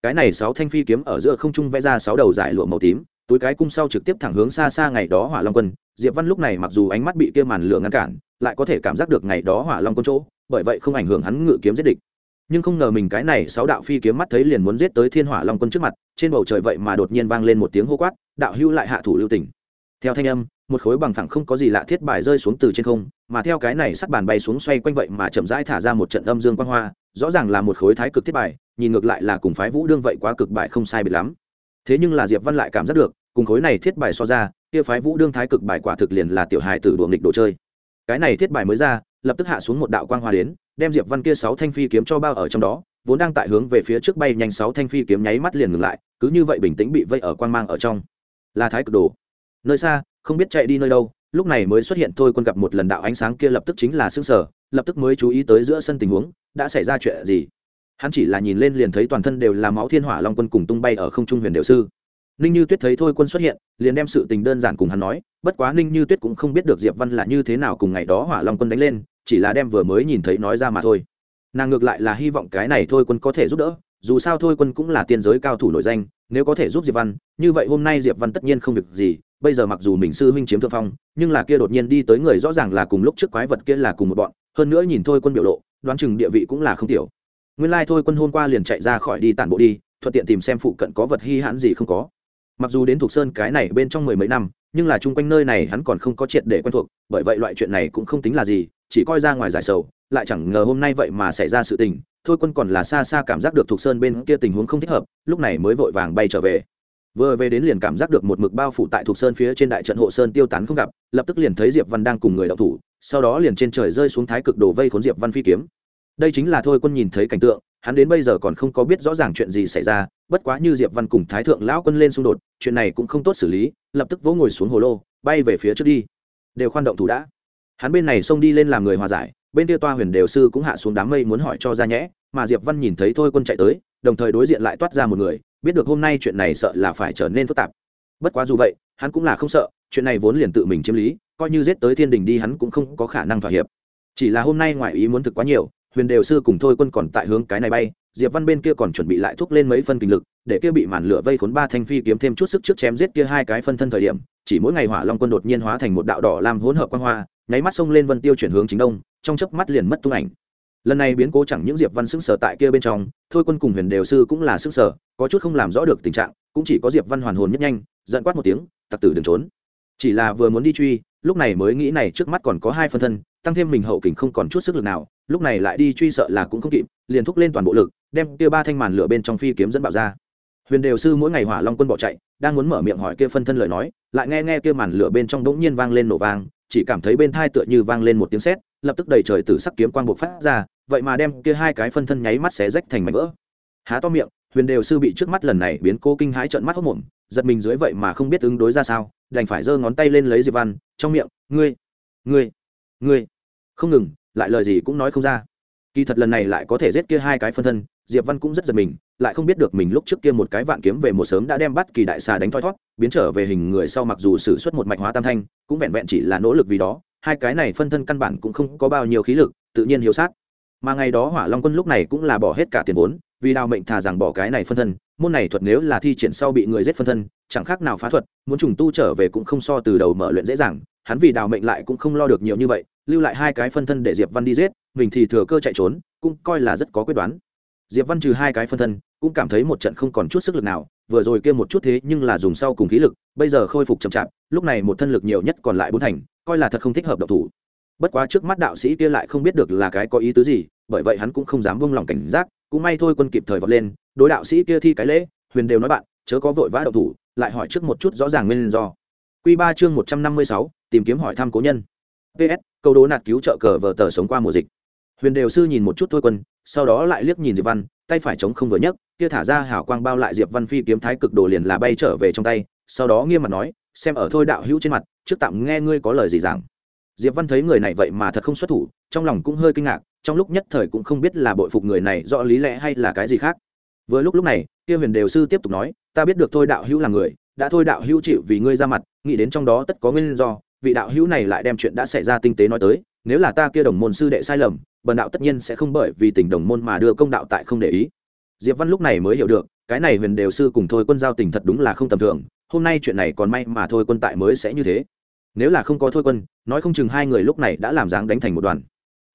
Cái này sáu thanh phi kiếm ở giữa không trung vẽ ra sáu đầu giải lụa màu tím, túi cái cung sau trực tiếp thẳng hướng xa xa ngày đó hỏa long quân. Diệp văn lúc này mặc dù ánh mắt bị kia màn lửa ngăn cản, lại có thể cảm giác được ngày đó hỏa long quân chỗ, bởi vậy không ảnh hưởng hắn ngự kiếm giết địch. Nhưng không ngờ mình cái này sáu đạo phi kiếm mắt thấy liền muốn giết tới thiên hỏa long quân trước mặt, trên bầu trời vậy mà đột nhiên vang lên một tiếng hô quát, đạo hưu lại hạ thủ lưu tình theo thanh âm, một khối bằng phẳng không có gì lạ thiết bài rơi xuống từ trên không, mà theo cái này sắt bàn bay xuống xoay quanh vậy mà chậm rãi thả ra một trận âm dương quang hoa, rõ ràng là một khối thái cực thiết bài, nhìn ngược lại là cùng phái vũ đương vậy quá cực bài không sai biệt lắm. Thế nhưng là diệp văn lại cảm giác được, cùng khối này thiết bài so ra, kia phái vũ đương thái cực bài quả thực liền là tiểu hài tử đùa nghịch đồ chơi. Cái này thiết bài mới ra, lập tức hạ xuống một đạo quang hoa đến, đem diệp văn kia sáu thanh phi kiếm cho bao ở trong đó, vốn đang tại hướng về phía trước bay nhanh sáu thanh phi kiếm nháy mắt liền ngừng lại, cứ như vậy bình tĩnh bị vây ở quang mang ở trong. Là thái cực đồ nơi xa, không biết chạy đi nơi đâu, lúc này mới xuất hiện thôi quân gặp một lần đạo ánh sáng kia lập tức chính là xương sở lập tức mới chú ý tới giữa sân tình huống, đã xảy ra chuyện gì. Hắn chỉ là nhìn lên liền thấy toàn thân đều là máu thiên hỏa long quân cùng tung bay ở không trung huyền đều sư. Ninh như tuyết thấy thôi quân xuất hiện, liền đem sự tình đơn giản cùng hắn nói, bất quá ninh như tuyết cũng không biết được diệp văn là như thế nào cùng ngày đó hỏa long quân đánh lên, chỉ là đem vừa mới nhìn thấy nói ra mà thôi. Nàng ngược lại là hy vọng cái này thôi quân có thể giúp đỡ dù sao thôi quân cũng là tiên giới cao thủ nổi danh, nếu có thể giúp diệp văn, như vậy hôm nay diệp văn tất nhiên không việc gì, bây giờ mặc dù mình sư huynh chiếm thượng phong, nhưng là kia đột nhiên đi tới người rõ ràng là cùng lúc trước quái vật kia là cùng một bọn, hơn nữa nhìn thôi quân biểu lộ, đoán chừng địa vị cũng là không tiểu. Nguyên lai thôi quân hôm qua liền chạy ra khỏi đi tản bộ đi, thuận tiện tìm xem phụ cận có vật hy hãn gì không có. Mặc dù đến thuộc sơn cái này bên trong mười mấy năm, nhưng là chung quanh nơi này hắn còn không có triệt để quen thuộc, bởi vậy loại chuyện này cũng không tính là gì, chỉ coi ra ngoài giải sầu, lại chẳng ngờ hôm nay vậy mà xảy ra sự tình thôi quân còn là xa xa cảm giác được thuộc sơn bên kia tình huống không thích hợp, lúc này mới vội vàng bay trở về. Vừa về đến liền cảm giác được một mực bao phủ tại thuộc sơn phía trên đại trận hộ sơn tiêu tán không gặp, lập tức liền thấy diệp văn đang cùng người đậu thủ, sau đó liền trên trời rơi xuống thái cực đồ vây khốn diệp văn phi kiếm. Đây chính là thôi quân nhìn thấy cảnh tượng, hắn đến bây giờ còn không có biết rõ ràng chuyện gì xảy ra, bất quá như diệp văn cùng thái thượng lão quân lên xung đột, chuyện này cũng không tốt xử lý, lập tức vỗ ngồi xuống hồ lô, bay về phía trước đi. Đều khoan động thủ đã. Hắn bên này xông đi lên làm người hòa giải bên kia toa huyền đều sư cũng hạ xuống đám mây muốn hỏi cho ra nhẽ, mà diệp văn nhìn thấy thôi quân chạy tới, đồng thời đối diện lại toát ra một người, biết được hôm nay chuyện này sợ là phải trở nên phức tạp. Bất quá dù vậy, hắn cũng là không sợ, chuyện này vốn liền tự mình chiếm lý, coi như giết tới thiên đình đi hắn cũng không có khả năng thỏa hiệp. Chỉ là hôm nay ngoại ý muốn thực quá nhiều, huyền đều sư cùng thôi quân còn tại hướng cái này bay, diệp văn bên kia còn chuẩn bị lại thúc lên mấy phân kinh lực, để kia bị màn lửa vây khốn ba thanh phi kiếm thêm chút sức trước chém giết kia hai cái phân thân thời điểm, chỉ mỗi ngày hỏa long quân đột nhiên hóa thành một đạo đỏ làm hỗn hợp quang hoa, nháy mắt xông lên vân tiêu chuyển hướng chính đông trong chớp mắt liền mất tung ảnh. Lần này biến cố chẳng những diệp văn sững sờ tại kia bên trong, thôi quân cùng huyền đều sư cũng là sững sờ, có chút không làm rõ được tình trạng, cũng chỉ có diệp văn hoàn hồn nhất nhanh, giận quát một tiếng, tặc tử đừng trốn. Chỉ là vừa muốn đi truy, lúc này mới nghĩ này trước mắt còn có hai phân thân, tăng thêm mình hậu kình không còn chút sức lực nào, lúc này lại đi truy sợ là cũng không kịp, liền thúc lên toàn bộ lực, đem kia ba thanh màn lửa bên trong phi kiếm dẫn bạo ra. Huyền đều sư mỗi ngày hỏa long quân bỏ chạy, đang muốn mở miệng hỏi kia phân thân lời nói, lại nghe nghe kia màn lửa bên trong đống nhiên vang lên nổ vang chỉ cảm thấy bên thai tựa như vang lên một tiếng sét, lập tức đầy trời tử sắc kiếm quang bộc phát ra, vậy mà đem kia hai cái phân thân nháy mắt xé rách thành mảnh vỡ. Há to miệng, huyền đều sư bị trước mắt lần này biến cô kinh hãi trợn mắt hốc mồm giật mình dưới vậy mà không biết ứng đối ra sao, đành phải giơ ngón tay lên lấy diệp văn, trong miệng, ngươi ngươi ngươi. Không ngừng, lại lời gì cũng nói không ra kỳ thật lần này lại có thể giết kia hai cái phân thân, diệp văn cũng rất giật mình, lại không biết được mình lúc trước kia một cái vạn kiếm về một sớm đã đem bắt kỳ đại xà đánh thoi thót, biến trở về hình người sau mặc dù sử xuất một mạch hóa tam thanh, cũng vẹn vẹn chỉ là nỗ lực vì đó, hai cái này phân thân căn bản cũng không có bao nhiêu khí lực, tự nhiên hiếu sát. Mà ngày đó hỏa long quân lúc này cũng là bỏ hết cả tiền vốn, vì đào mệnh thà rằng bỏ cái này phân thân, môn này thuật nếu là thi triển sau bị người giết phân thân, chẳng khác nào phá thuật, muốn trùng tu trở về cũng không so từ đầu mở luyện dễ dàng, hắn vì đào mệnh lại cũng không lo được nhiều như vậy, lưu lại hai cái phân thân để diệp văn đi giết mình thì thừa cơ chạy trốn, cũng coi là rất có quyết đoán. Diệp văn trừ hai cái phân thân, cũng cảm thấy một trận không còn chút sức lực nào, vừa rồi kia một chút thế nhưng là dùng sau cùng khí lực, bây giờ khôi phục chậm chạp, lúc này một thân lực nhiều nhất còn lại bốn thành, coi là thật không thích hợp độc thủ. Bất quá trước mắt đạo sĩ kia lại không biết được là cái có ý tứ gì, bởi vậy hắn cũng không dám buông lòng cảnh giác, cũng may thôi quân kịp thời vọt lên, đối đạo sĩ kia thi cái lễ, huyền đều nói bạn, chớ có vội vã độc thủ, lại hỏi trước một chút rõ ràng nguyên do. Quy ba chương một trăm năm mươi sáu, tìm kiếm hỏi thăm cố nhân. Ps câu đố nạt cứu trợ cờ vờ tờ sống qua mùa dịch huyền đều sư nhìn một chút thôi quân, sau đó lại liếc nhìn diệp văn, tay phải chống không vừa nhấc, kia thả ra hảo quang bao lại diệp văn phi kiếm thái cực đồ liền là bay trở về trong tay, sau đó nghiêm mặt nói, xem ở thôi đạo hữu trên mặt, trước tạm nghe ngươi có lời gì giảng. Diệp văn thấy người này vậy mà thật không xuất thủ, trong lòng cũng hơi kinh ngạc, trong lúc nhất thời cũng không biết là bội phục người này rõ lý lẽ hay là cái gì khác. Vừa lúc lúc này, kia huyền đều sư tiếp tục nói, ta biết được thôi đạo hữu là người, đã thôi đạo hữu chịu vì ngươi ra mặt, nghĩ đến trong đó tất có nguyên do, vị đạo hữu này lại đem chuyện đã xảy ra tinh tế nói tới, nếu là ta kia đồng môn sư đệ sai lầm bần đạo tất nhiên sẽ không bởi vì tình đồng môn mà đưa công đạo tại không để ý. Diệp văn lúc này mới hiểu được, cái này huyền đều sư cùng thôi quân giao tình thật đúng là không tầm thường, hôm nay chuyện này còn may mà thôi quân tại mới sẽ như thế. Nếu là không có thôi quân, nói không chừng hai người lúc này đã làm dáng đánh thành một đoàn.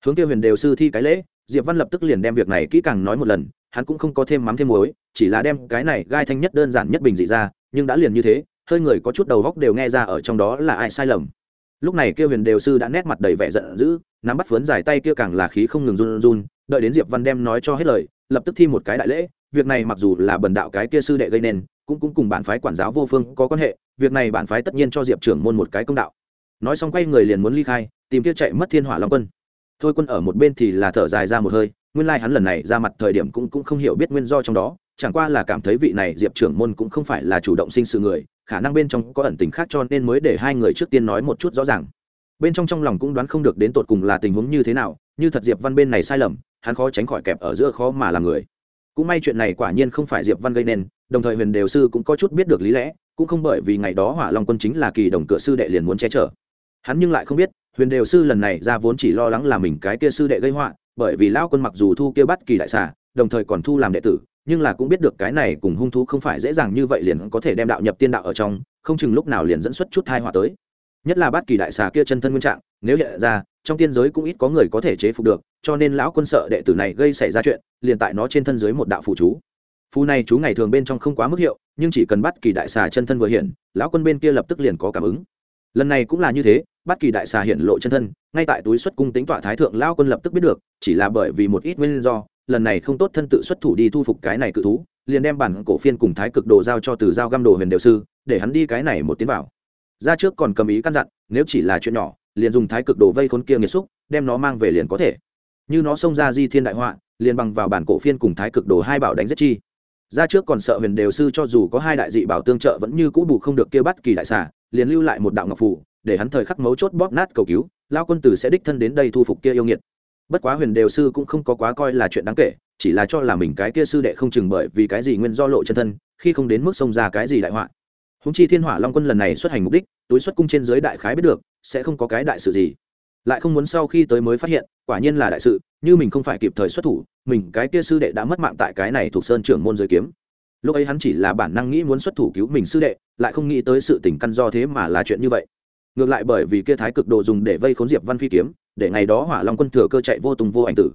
Hướng kia huyền đều sư thi cái lễ, diệp văn lập tức liền đem việc này kỹ càng nói một lần, hắn cũng không có thêm mắm thêm muối, chỉ là đem cái này gai thanh nhất đơn giản nhất bình dị ra, nhưng đã liền như thế, hơi người có chút đầu góc đều nghe ra ở trong đó là ai sai lầm lúc này kia huyền đều sư đã nét mặt đầy vẻ giận dữ, nắm bắt phướn dài tay kia càng là khí không ngừng run run, đợi đến diệp văn đem nói cho hết lời, lập tức thi một cái đại lễ, việc này mặc dù là bần đạo cái kia sư đệ gây nên, cũng cũng cùng bản phái quản giáo vô phương có quan hệ, việc này bản phái tất nhiên cho diệp trưởng môn một cái công đạo. Nói xong quay người liền muốn ly khai, tìm kia chạy mất thiên hỏa long quân. Thôi quân ở một bên thì là thở dài ra một hơi, nguyên lai hắn lần này ra mặt thời điểm cũng cũng không hiểu biết nguyên do trong đó, chẳng qua là cảm thấy vị này diệp trưởng môn cũng không phải là chủ động sinh sự người khả năng bên trong có ẩn tình khác cho nên mới để hai người trước tiên nói một chút rõ ràng. Bên trong trong lòng cũng đoán không được đến tột cùng là tình huống như thế nào, như thật diệp văn bên này sai lầm, hắn khó tránh khỏi kẹp ở giữa khó mà làm người. Cũng may chuyện này quả nhiên không phải diệp văn gây nên, đồng thời huyền đều sư cũng có chút biết được lý lẽ, cũng không bởi vì ngày đó hỏa long quân chính là kỳ đồng cửa sư đệ liền muốn che chở. Hắn nhưng lại không biết, huyền đều sư lần này ra vốn chỉ lo lắng là mình cái kia sư đệ gây họa, bởi vì lao quân mặc dù thu kia bắt kỳ đại xà, đồng thời còn thu làm đệ tử nhưng là cũng biết được cái này cùng hung thú không phải dễ dàng như vậy liền có thể đem đạo nhập tiên đạo ở trong, không chừng lúc nào liền dẫn xuất chút thai họa tới. Nhất là bát kỳ đại xà kia chân thân nguyên trạng, nếu hiện ra, trong tiên giới cũng ít có người có thể chế phục được, cho nên lão quân sợ đệ tử này gây xảy ra chuyện, liền tại nó trên thân giới một đạo phù chú. Phù này chú ngày thường bên trong không quá mức hiệu, nhưng chỉ cần bắt kỳ đại xà chân thân vừa hiện, lão quân bên kia lập tức liền có cảm ứng. Lần này cũng là như thế bắt kỳ đại xà hiện lộ chân thân, ngay tại túi xuất cung tính tọa thái thượng, lão quân lập tức biết được, chỉ là bởi vì một ít nguyên do lần này không tốt thân tự xuất thủ đi thu phục cái này cự thú, liền đem bản cổ phiên cùng thái cực đồ giao cho từ giao găm đồ huyền đều sư, để hắn đi cái này một tiến vào. Ra trước còn cầm ý căn dặn, nếu chỉ là chuyện nhỏ, liền dùng thái cực đồ vây khốn kia nghiệt xúc, đem nó mang về liền có thể. Như nó xông ra di thiên đại họa, liền bằng vào bản cổ phiên cùng thái cực đồ hai bảo đánh giết chi. Ra trước còn sợ huyền đều sư cho dù có hai đại dị bảo tương trợ vẫn như cũ bù không được kia bắt kỳ đại xà, liền lưu lại một đạo ngọc phủ để hắn thời khắc mấu chốt bóp nát cầu cứu, lao quân tử sẽ đích thân đến đây thu phục kia yêu nghiệt bất quá huyền đều sư cũng không có quá coi là chuyện đáng kể, chỉ là cho là mình cái kia sư đệ không chừng bởi vì cái gì nguyên do lộ chân thân, khi không đến mức xông ra cái gì đại họa. Húng chi thiên hỏa long quân lần này xuất hành mục đích, túi xuất cung trên dưới đại khái biết được, sẽ không có cái đại sự gì. Lại không muốn sau khi tới mới phát hiện, quả nhiên là đại sự, như mình không phải kịp thời xuất thủ, mình cái kia sư đệ đã mất mạng tại cái này thuộc sơn trưởng môn giới kiếm. Lúc ấy hắn chỉ là bản năng nghĩ muốn xuất thủ cứu mình sư đệ, lại không nghĩ tới sự tình căn do thế mà là chuyện như vậy. Ngược lại bởi vì kia thái cực đồ dùng để vây khốn diệp văn phi kiếm để ngày đó hỏa long quân thừa cơ chạy vô tùng vô ảnh tử.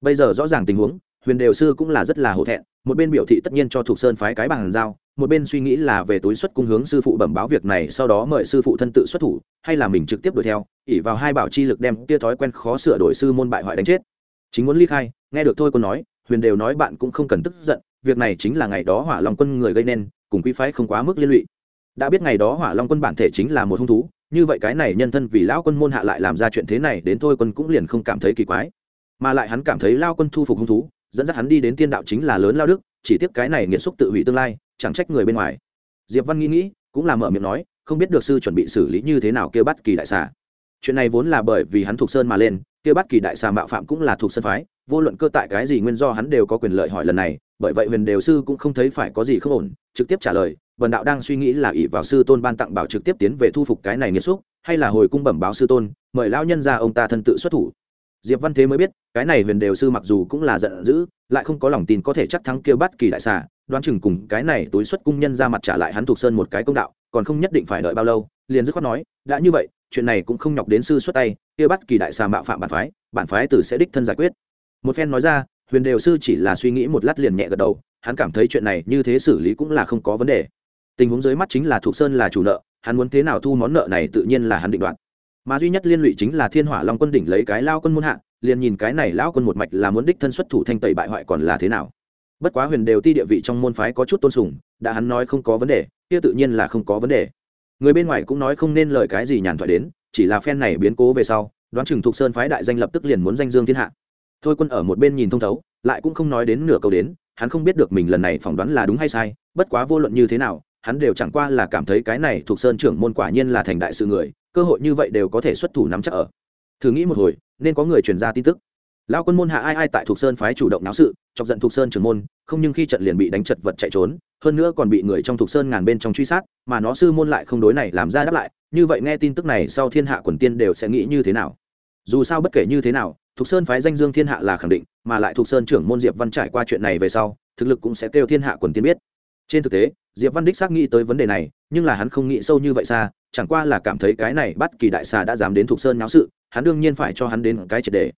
Bây giờ rõ ràng tình huống, huyền đều sư cũng là rất là hổ thẹn, một bên biểu thị tất nhiên cho thuộc sơn phái cái bằng giao, một bên suy nghĩ là về túi xuất cung hướng sư phụ bẩm báo việc này, sau đó mời sư phụ thân tự xuất thủ, hay là mình trực tiếp đuổi theo ỉ vào hai bảo chi lực đem kia thói quen khó sửa đổi sư môn bại hoại đánh chết. Chính muốn ly khai, nghe được thôi còn nói, huyền đều nói bạn cũng không cần tức giận, việc này chính là ngày đó hỏa long quân người gây nên, cùng quý phái không quá mức liên lụy. Đã biết ngày đó hỏa long quân bản thể chính là một hung thú như vậy cái này nhân thân vì lão quân môn hạ lại làm ra chuyện thế này đến thôi quân cũng liền không cảm thấy kỳ quái. Mà lại hắn cảm thấy lao quân thu phục hung thú, dẫn dắt hắn đi đến tiên đạo chính là lớn lao đức, chỉ tiếc cái này nghiệt xúc tự hủy tương lai, chẳng trách người bên ngoài. Diệp văn nghĩ nghĩ, cũng là mở miệng nói, không biết được sư chuẩn bị xử lý như thế nào kêu bắt kỳ đại xà. Chuyện này vốn là bởi vì hắn thuộc sơn mà lên kêu bắt kỳ đại xà mạo phạm cũng là thuộc sơn phái, vô luận cơ tại cái gì nguyên do hắn đều có quyền lợi hỏi lần này bởi vậy huyền đều sư cũng không thấy phải có gì không ổn, trực tiếp trả lời vần đạo đang suy nghĩ là ỷ vào sư tôn ban tặng bảo trực tiếp tiến về thu phục cái này nghiêm xúc, hay là hồi cung bẩm báo sư tôn, mời lão nhân ra ông ta thân tự xuất thủ. Diệp văn thế mới biết, cái này huyền đều sư mặc dù cũng là giận dữ, lại không có lòng tin có thể chắc thắng kia bắt kỳ đại xà, đoán chừng cùng cái này túi xuất cung nhân ra mặt trả lại hắn thuộc sơn một cái công đạo, còn không nhất định phải đợi bao lâu, liền dứt khoát nói, đã như vậy, chuyện này cũng không nhọc đến sư xuất tay, kia bắt kỳ đại xà mạo phạm bản phái bản phái tử sẽ đích thân giải quyết. Một phen nói ra huyền đều sư chỉ là suy nghĩ một lát liền nhẹ gật đầu, hắn cảm thấy chuyện này như thế xử lý cũng là không có vấn đề. Tình huống dưới mắt chính là thuộc sơn là chủ nợ, hắn muốn thế nào thu món nợ này tự nhiên là hắn định đoạt. Mà duy nhất liên lụy chính là thiên hỏa long quân đỉnh lấy cái lao quân muôn hạ, liền nhìn cái này lão quân một mạch là muốn đích thân xuất thủ thanh tẩy bại hoại còn là thế nào. Bất quá huyền đều ti địa vị trong môn phái có chút tôn sùng, đã hắn nói không có vấn đề, kia tự nhiên là không có vấn đề. Người bên ngoài cũng nói không nên lời cái gì nhàn thoại đến, chỉ là phen này biến cố về sau, đoán chừng thuộc sơn phái đại danh lập tức liền muốn danh dương thiên hạ thôi quân ở một bên nhìn thông thấu, lại cũng không nói đến nửa câu đến, hắn không biết được mình lần này phỏng đoán là đúng hay sai, bất quá vô luận như thế nào, hắn đều chẳng qua là cảm thấy cái này thuộc sơn trưởng môn quả nhiên là thành đại sự người, cơ hội như vậy đều có thể xuất thủ nắm chắc ở. Thử nghĩ một hồi, nên có người truyền ra tin tức. Lao quân môn hạ ai ai tại thuộc sơn phái chủ động náo sự, chọc giận thuộc sơn trưởng môn, không nhưng khi trận liền bị đánh chật vật chạy trốn, hơn nữa còn bị người trong thuộc sơn ngàn bên trong truy sát, mà nó sư môn lại không đối này làm ra đáp lại, như vậy nghe tin tức này sau thiên hạ quần tiên đều sẽ nghĩ như thế nào? Dù sao bất kể như thế nào thuộc sơn phái danh dương thiên hạ là khẳng định, mà lại thuộc sơn trưởng môn diệp văn trải qua chuyện này về sau, thực lực cũng sẽ kêu thiên hạ quần tiên biết. Trên thực tế, diệp văn đích xác nghĩ tới vấn đề này, nhưng là hắn không nghĩ sâu như vậy xa, chẳng qua là cảm thấy cái này bắt kỳ đại xà đã dám đến thuộc sơn náo sự, hắn đương nhiên phải cho hắn đến cái triệt đề.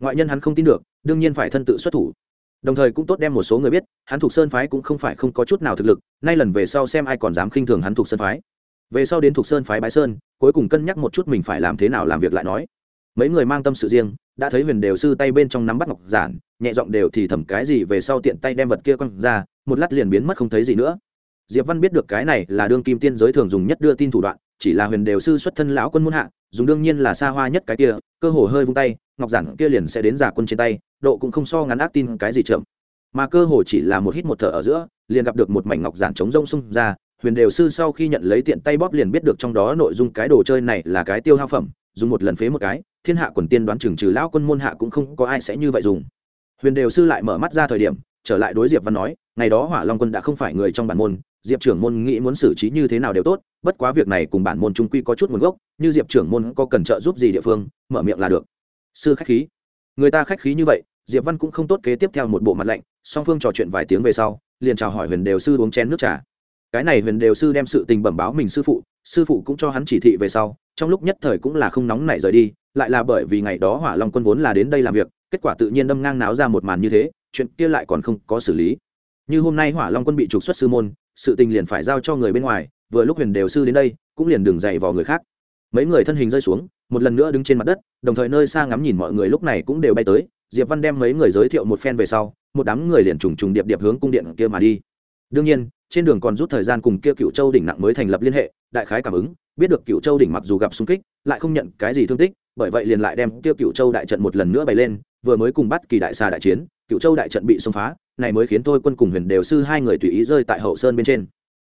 Ngoại nhân hắn không tin được, đương nhiên phải thân tự xuất thủ. Đồng thời cũng tốt đem một số người biết, hắn thuộc sơn phái cũng không phải không có chút nào thực lực, nay lần về sau xem ai còn dám khinh thường hắn thuộc sơn phái. Về sau đến thuộc sơn phái bái sơn, cuối cùng cân nhắc một chút mình phải làm thế nào làm việc lại nói. Mấy người mang tâm sự riêng đã thấy huyền đều sư tay bên trong nắm bắt ngọc giản, nhẹ giọng đều thì thầm cái gì về sau tiện tay đem vật kia quăng ra, một lát liền biến mất không thấy gì nữa. Diệp văn biết được cái này là đương kim tiên giới thường dùng nhất đưa tin thủ đoạn, chỉ là huyền đều sư xuất thân lão quân muôn hạ, dùng đương nhiên là xa hoa nhất cái kia, cơ hồ hơi vung tay, ngọc giản kia liền sẽ đến giả quân trên tay, độ cũng không so ngắn ác tin cái gì chậm. Mà cơ hồ chỉ là một hít một thở ở giữa, liền gặp được một mảnh ngọc giản chống rông xung ra, huyền đều sư sau khi nhận lấy tiện tay bóp liền biết được trong đó nội dung cái đồ chơi này là cái tiêu hao phẩm, dùng một lần phế một cái thiên hạ quần tiên đoán chừng trừ lão quân môn hạ cũng không có ai sẽ như vậy dùng. Huyền đều sư lại mở mắt ra thời điểm, trở lại đối diệp văn nói, ngày đó hỏa long quân đã không phải người trong bản môn, diệp trưởng môn nghĩ muốn xử trí như thế nào đều tốt, bất quá việc này cùng bản môn trung quy có chút nguồn gốc, như diệp trưởng môn có cần trợ giúp gì địa phương, mở miệng là được. Sư khách khí. Người ta khách khí như vậy, diệp văn cũng không tốt kế tiếp theo một bộ mặt lạnh, song phương trò chuyện vài tiếng về sau, liền chào hỏi huyền đều sư uống chén nước trà. Cái này huyền đều sư đem sự tình bẩm báo mình sư phụ sư phụ cũng cho hắn chỉ thị về sau, trong lúc nhất thời cũng là không nóng nảy rời đi lại là bởi vì ngày đó hỏa long quân vốn là đến đây làm việc, kết quả tự nhiên đâm ngang náo ra một màn như thế, chuyện kia lại còn không có xử lý. Như hôm nay hỏa long quân bị trục xuất sư môn, sự tình liền phải giao cho người bên ngoài, vừa lúc huyền đều sư đến đây, cũng liền đường dày vào người khác. Mấy người thân hình rơi xuống, một lần nữa đứng trên mặt đất, đồng thời nơi xa ngắm nhìn mọi người lúc này cũng đều bay tới, diệp văn đem mấy người giới thiệu một phen về sau, một đám người liền trùng trùng điệp điệp hướng cung điện kia mà đi. Đương nhiên, trên đường còn rút thời gian cùng kia cựu châu đỉnh nặng mới thành lập liên hệ, đại khái cảm ứng, biết được cựu châu đỉnh mặc dù gặp xung kích, lại không nhận cái gì thương tích bởi vậy liền lại đem tiêu cựu châu đại trận một lần nữa bày lên, vừa mới cùng bắt kỳ đại xà đại chiến, cựu châu đại trận bị xông phá, này mới khiến tôi quân cùng huyền đều sư hai người tùy ý rơi tại hậu sơn bên trên.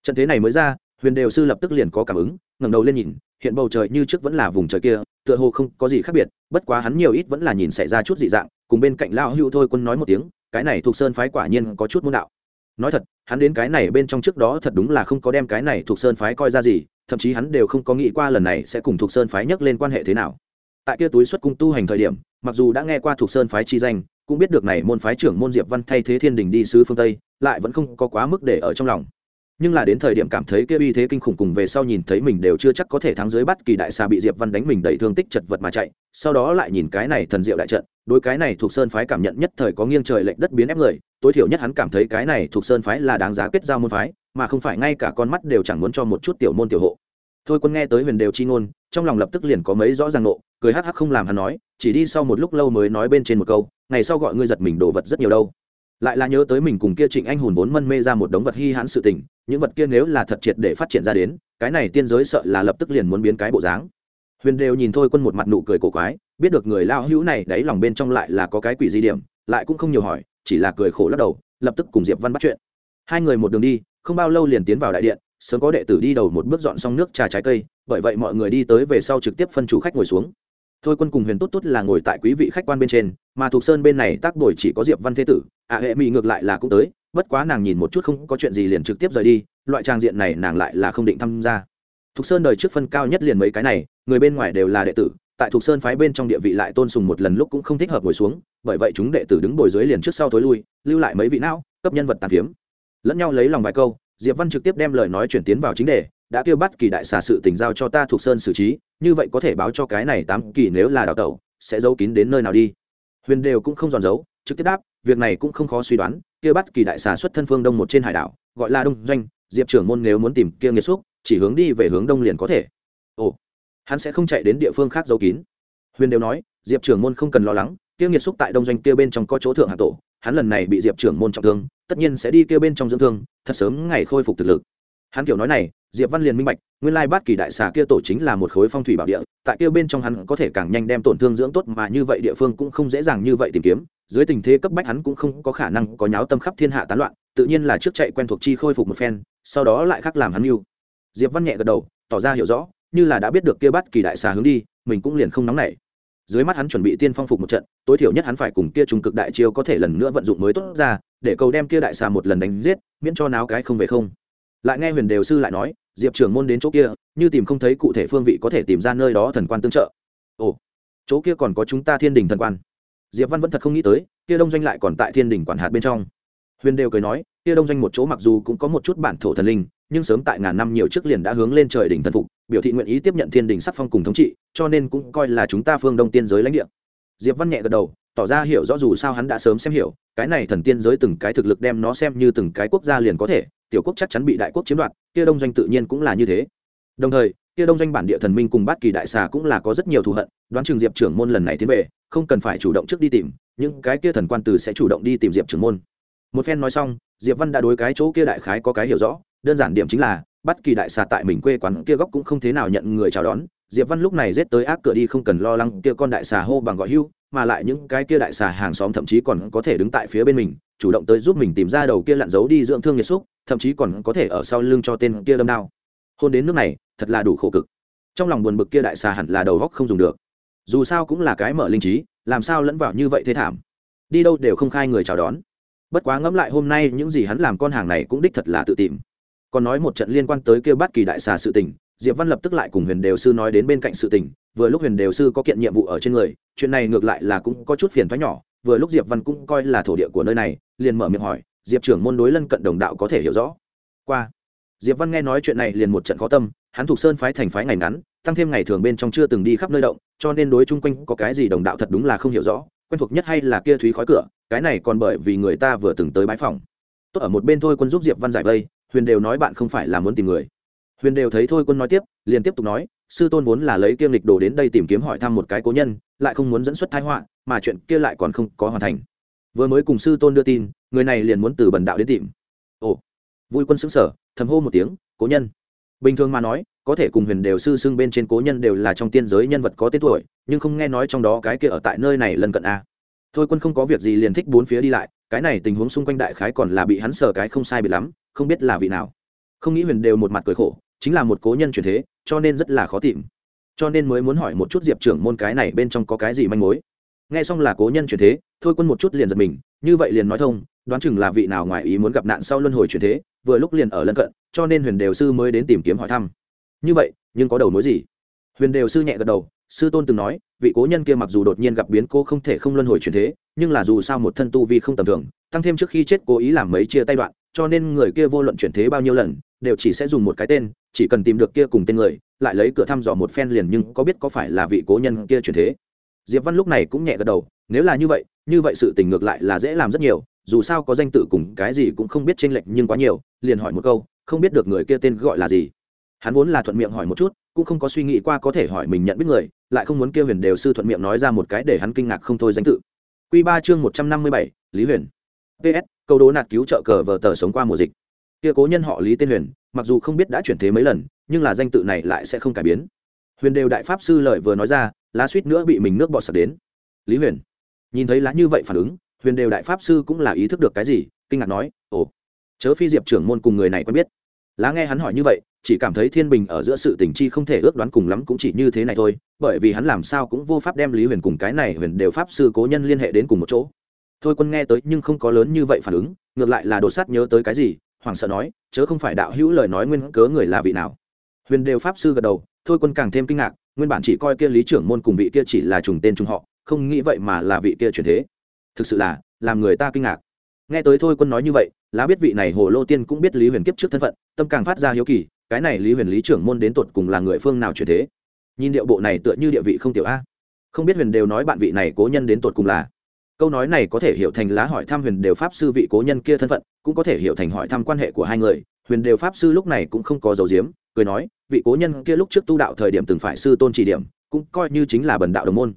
Trận thế này mới ra, huyền đều sư lập tức liền có cảm ứng, ngẩng đầu lên nhìn, hiện bầu trời như trước vẫn là vùng trời kia, tựa hồ không có gì khác biệt, bất quá hắn nhiều ít vẫn là nhìn xảy ra chút dị dạng, cùng bên cạnh lão hưu thôi quân nói một tiếng, cái này thuộc sơn phái quả nhiên có chút môn đạo. Nói thật, hắn đến cái này bên trong trước đó thật đúng là không có đem cái này thuộc sơn phái coi ra gì, thậm chí hắn đều không có nghĩ qua lần này sẽ cùng thuộc sơn phái nhắc lên quan hệ thế nào tại kia túi xuất cung tu hành thời điểm, mặc dù đã nghe qua thuộc sơn phái chi danh, cũng biết được này môn phái trưởng môn diệp văn thay thế thiên đình đi sứ phương tây, lại vẫn không có quá mức để ở trong lòng. Nhưng là đến thời điểm cảm thấy kia uy thế kinh khủng cùng về sau nhìn thấy mình đều chưa chắc có thể thắng dưới bắt kỳ đại xa bị diệp văn đánh mình đầy thương tích chật vật mà chạy, sau đó lại nhìn cái này thần diệu đại trận, đối cái này thuộc sơn phái cảm nhận nhất thời có nghiêng trời lệch đất biến ép người, tối thiểu nhất hắn cảm thấy cái này thuộc sơn phái là đáng giá kết giao môn phái, mà không phải ngay cả con mắt đều chẳng muốn cho một chút tiểu môn tiểu hộ. Thôi quân nghe tới huyền đều chi ngôn, trong lòng lập tức liền có mấy rõ ràng nộ cười hắc hắc không làm hắn nói, chỉ đi sau một lúc lâu mới nói bên trên một câu, ngày sau gọi ngươi giật mình đồ vật rất nhiều đâu. Lại là nhớ tới mình cùng kia trịnh anh hùn vốn mân mê ra một đống vật hy hãn sự tình, những vật kia nếu là thật triệt để phát triển ra đến, cái này tiên giới sợ là lập tức liền muốn biến cái bộ dáng. Huyền đều nhìn thôi quân một mặt nụ cười cổ quái, biết được người lao hữu này đáy lòng bên trong lại là có cái quỷ di điểm, lại cũng không nhiều hỏi, chỉ là cười khổ lắc đầu, lập tức cùng diệp văn bắt chuyện. Hai người một đường đi, không bao lâu liền tiến vào đại điện, sớm có đệ tử đi đầu một bước dọn xong nước trà trái cây, bởi vậy mọi người đi tới về sau trực tiếp phân chủ khách ngồi xuống thôi quân cùng huyền tốt tốt là ngồi tại quý vị khách quan bên trên, mà thuộc sơn bên này tác đổi chỉ có diệp văn thế tử, ạ hệ mỹ ngược lại là cũng tới, bất quá nàng nhìn một chút không có chuyện gì liền trực tiếp rời đi, loại trang diện này nàng lại là không định tham gia. Thục sơn đời trước phân cao nhất liền mấy cái này, người bên ngoài đều là đệ tử, tại thục sơn phái bên trong địa vị lại tôn sùng một lần lúc cũng không thích hợp ngồi xuống, bởi vậy chúng đệ tử đứng bồi dưới liền trước sau thối lui, lưu lại mấy vị não, cấp nhân vật tàn phiếm. Lẫn nhau lấy lòng vài câu, diệp văn trực tiếp đem lời nói chuyển tiến vào chính đề đã kêu bắt kỳ đại xà sự tình giao cho ta thuộc sơn xử trí, như vậy có thể báo cho cái này tám kỳ nếu là đào tẩu, sẽ giấu kín đến nơi nào đi. Huyền đều cũng không giòn giấu, trực tiếp đáp, việc này cũng không khó suy đoán kia bắt kỳ đại xà xuất thân phương đông một trên hải đảo, gọi là đông doanh, diệp trưởng môn nếu muốn tìm kia nghiệt xúc, chỉ hướng đi về hướng đông liền có thể. Ồ, hắn sẽ không chạy đến địa phương khác giấu kín. Huyền đều nói, diệp trưởng môn không cần lo lắng, kia nghiệt xúc tại đông doanh kia bên trong có chỗ thượng hạ tổ, hắn lần này bị diệp trưởng môn trọng thương, tất nhiên sẽ đi kia bên trong dưỡng thương, thật sớm ngày khôi phục thực lực. Hắn kiểu nói này diệp văn liền minh bạch, nguyên lai bát kỳ đại xà kia tổ chính là một khối phong thủy bảo địa, tại kia bên trong hắn có thể càng nhanh đem tổn thương dưỡng tốt mà như vậy địa phương cũng không dễ dàng như vậy tìm kiếm, dưới tình thế cấp bách hắn cũng không có khả năng có nháo tâm khắp thiên hạ tán loạn, tự nhiên là trước chạy quen thuộc chi khôi phục một phen, sau đó lại khác làm hắn mưu. Diệp văn nhẹ gật đầu, tỏ ra hiểu rõ, như là đã biết được kia bát kỳ đại xà hướng đi, mình cũng liền không nóng nảy. Dưới mắt hắn chuẩn bị tiên phong phục một trận, tối thiểu nhất hắn phải cùng kia trung cực đại chiêu có thể lần nữa vận dụng mới tốt ra, để cầu đem kia đại xà một lần đánh giết, miễn cho náo cái không về không. Lại nghe huyền đều sư lại nói diệp trưởng môn đến chỗ kia, như tìm không thấy cụ thể phương vị có thể tìm ra nơi đó thần quan tương trợ. Ồ, chỗ kia còn có chúng ta thiên đình thần quan. Diệp văn vẫn thật không nghĩ tới, kia đông doanh lại còn tại thiên đình quản hạt bên trong. Huyền đều cười nói, kia đông doanh một chỗ mặc dù cũng có một chút bản thổ thần linh, nhưng sớm tại ngàn năm nhiều trước liền đã hướng lên trời đỉnh thần phục, biểu thị nguyện ý tiếp nhận thiên đình sắc phong cùng thống trị, cho nên cũng coi là chúng ta phương đông tiên giới lãnh địa. Diệp văn nhẹ gật đầu, tỏ ra hiểu rõ dù sao hắn đã sớm xem hiểu, cái này thần tiên giới từng cái thực lực đem nó xem như từng cái quốc gia liền có thể tiểu quốc chắc chắn bị đại quốc chiếm đoạt, kia đông doanh tự nhiên cũng là như thế. Đồng thời, kia đông doanh bản địa thần minh cùng bát kỳ đại xà cũng là có rất nhiều thù hận, đoán chừng diệp trưởng môn lần này tiến về, không cần phải chủ động trước đi tìm, những cái kia thần quan từ sẽ chủ động đi tìm diệp trưởng môn. Một phen nói xong, diệp văn đã đối cái chỗ kia đại khái có cái hiểu rõ, đơn giản điểm chính là bất kỳ đại xà tại mình quê quán kia góc cũng không thế nào nhận người chào đón diệp văn lúc này rết tới ác cửa đi, không cần lo lắng kia con đại xà hô bằng gọi hưu, mà lại những cái kia đại xà hàng xóm thậm chí còn có thể đứng tại phía bên mình, chủ động tới giúp mình tìm ra đầu kia lặn giấu đi dưỡng thương nhiệt xúc, thậm chí còn có thể ở sau lưng cho tên kia đâm đao hôn đến nước này, thật là đủ khổ cực. Trong lòng buồn bực kia đại xà hẳn là đầu góc không dùng được. Dù sao cũng là cái mở linh trí, làm sao lẫn vào như vậy thế thảm? Đi đâu đều không khai người chào đón. Bất quá ngẫm lại hôm nay những gì hắn làm con hàng này cũng đích thật là tự tìm. Còn nói một trận liên quan tới kia bát kỳ đại xà sự tình diệp văn lập tức lại cùng huyền đều sư nói đến bên cạnh sự tình, vừa lúc huyền đều sư có kiện nhiệm vụ ở trên người, chuyện này ngược lại là cũng có chút phiền thoái nhỏ, vừa lúc diệp văn cũng coi là thổ địa của nơi này, liền mở miệng hỏi, diệp trưởng môn đối lân cận đồng đạo có thể hiểu rõ? Qua. Diệp văn nghe nói chuyện này liền một trận khó tâm, hắn thuộc sơn phái thành phái ngày ngắn, tăng thêm ngày thường bên trong chưa từng đi khắp nơi động, cho nên đối chung quanh có cái gì đồng đạo thật đúng là không hiểu rõ, quen thuộc nhất hay là kia thúy khói cửa, cái này còn bởi vì người ta vừa từng tới bãi phòng. Tốt ở một bên thôi, quân giúp diệp văn giải vây, huyền đều nói bạn không phải là muốn tìm người huyền đều thấy thôi quân nói tiếp, liền tiếp tục nói, sư tôn vốn là lấy kiêm lịch đồ đến đây tìm kiếm hỏi thăm một cái cố nhân, lại không muốn dẫn xuất thái họa, mà chuyện kia lại còn không có hoàn thành. Vừa mới cùng sư tôn đưa tin, người này liền muốn từ bần đạo đến tìm. Ồ, vui quân xứng sở thầm hô một tiếng, cố nhân. Bình thường mà nói, có thể cùng huyền đều sư xưng bên trên cố nhân đều là trong tiên giới nhân vật có tên tuổi, nhưng không nghe nói trong đó cái kia ở tại nơi này lần cận a. Thôi quân không có việc gì liền thích bốn phía đi lại, cái này tình huống xung quanh đại khái còn là bị hắn sờ cái không sai bị lắm, không biết là vị nào. Không nghĩ huyền đều một mặt cười khổ chính là một cố nhân chuyển thế, cho nên rất là khó tìm. Cho nên mới muốn hỏi một chút diệp trưởng môn cái này bên trong có cái gì manh mối. Nghe xong là cố nhân chuyển thế, thôi quân một chút liền giật mình, như vậy liền nói thông, đoán chừng là vị nào ngoài ý muốn gặp nạn sau luân hồi chuyển thế, vừa lúc liền ở lân cận, cho nên huyền đều sư mới đến tìm kiếm hỏi thăm. Như vậy, nhưng có đầu mối gì? Huyền đều sư nhẹ gật đầu, sư tôn từng nói, vị cố nhân kia mặc dù đột nhiên gặp biến cô không thể không luân hồi chuyển thế, nhưng là dù sao một thân tu vi không tầm thường, tăng thêm trước khi chết cố ý làm mấy chia tay đoạn, cho nên người kia vô luận chuyển thế bao nhiêu lần đều chỉ sẽ dùng một cái tên, chỉ cần tìm được kia cùng tên người, lại lấy cửa thăm dò một phen liền nhưng có biết có phải là vị cố nhân kia chuyển thế. Diệp văn lúc này cũng nhẹ gật đầu, nếu là như vậy như vậy sự tình ngược lại là dễ làm rất nhiều, dù sao có danh tự cùng cái gì cũng không biết chênh lệch nhưng quá nhiều, liền hỏi một câu, không biết được người kia tên gọi là gì. Hắn vốn là thuận miệng hỏi một chút, cũng không có suy nghĩ qua có thể hỏi mình nhận biết người, lại không muốn kia huyền đều sư thuận miệng nói ra một cái để hắn kinh ngạc không thôi danh tự. Q ba chương một trăm năm mươi bảy, lý huyền. Ps câu đố nạt cứu trợ cờ vờ tờ sống qua mùa dịch kia cố nhân họ lý tên huyền, mặc dù không biết đã chuyển thế mấy lần, nhưng là danh tự này lại sẽ không cải biến. Huyền đều đại pháp sư lợi vừa nói ra, lá suýt nữa bị mình nước bọt sập đến. Lý huyền, nhìn thấy lá như vậy phản ứng, huyền đều đại pháp sư cũng là ý thức được cái gì, kinh ngạc nói, ồ, chớ phi diệp trưởng môn cùng người này quen biết. Lá nghe hắn hỏi như vậy, chỉ cảm thấy thiên bình ở giữa sự tình chi không thể ước đoán cùng lắm cũng chỉ như thế này thôi, bởi vì hắn làm sao cũng vô pháp đem lý huyền cùng cái này huyền đều pháp sư cố nhân liên hệ đến cùng một chỗ. Thôi quân nghe tới nhưng không có lớn như vậy phản ứng, ngược lại là đột sát nhớ tới cái gì hoàng sợ nói, chớ không phải đạo hữu lời nói nguyên cớ người là vị nào. Huyền đều pháp sư gật đầu, thôi quân càng thêm kinh ngạc, nguyên bản chỉ coi kia lý trưởng môn cùng vị kia chỉ là trùng tên trùng họ, không nghĩ vậy mà là vị kia chuyển thế. Thực sự là, làm người ta kinh ngạc. Nghe tới thôi quân nói như vậy, lá biết vị này hồ lô tiên cũng biết lý huyền kiếp trước thân phận, tâm càng phát ra hiếu kỳ, cái này lý huyền lý trưởng môn đến tột cùng là người phương nào chuyển thế? Nhìn điệu bộ này tựa như địa vị không tiểu a. Không biết huyền đều nói bạn vị này cố nhân đến tột cùng là câu nói này có thể hiểu thành lá hỏi thăm huyền đều pháp sư vị cố nhân kia thân phận, cũng có thể hiểu thành hỏi thăm quan hệ của hai người. Huyền đều pháp sư lúc này cũng không có dấu diếm cười nói, vị cố nhân kia lúc trước tu đạo thời điểm từng phải sư tôn chỉ điểm, cũng coi như chính là bần đạo đồng môn.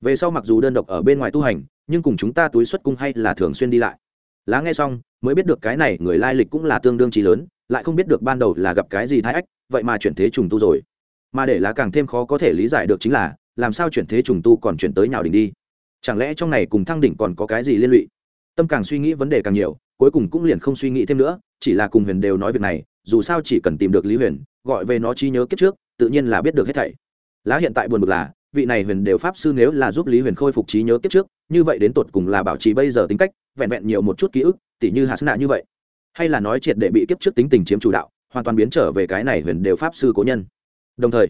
Về sau mặc dù đơn độc ở bên ngoài tu hành, nhưng cùng chúng ta túi xuất cung hay là thường xuyên đi lại. Lá nghe xong, mới biết được cái này người lai lịch cũng là tương đương trí lớn, lại không biết được ban đầu là gặp cái gì thái ách, vậy mà chuyển thế trùng tu rồi. Mà để lá càng thêm khó có thể lý giải được chính là, làm sao chuyển thế trùng tu còn chuyển tới nhào đỉnh đi chẳng lẽ trong này cùng thăng đỉnh còn có cái gì liên lụy? Tâm càng suy nghĩ vấn đề càng nhiều, cuối cùng cũng liền không suy nghĩ thêm nữa, chỉ là cùng huyền đều nói việc này, dù sao chỉ cần tìm được lý huyền, gọi về nó trí nhớ kiếp trước, tự nhiên là biết được hết thảy. Lá hiện tại buồn bực là, vị này huyền đều pháp sư nếu là giúp lý huyền khôi phục trí nhớ kiếp trước, như vậy đến tột cùng là bảo trì bây giờ tính cách, vẹn vẹn nhiều một chút ký ức, tỉ như hạt nạ như vậy. Hay là nói triệt để bị kiếp trước tính tình chiếm chủ đạo, hoàn toàn biến trở về cái này huyền đều pháp sư cố nhân. Đồng thời,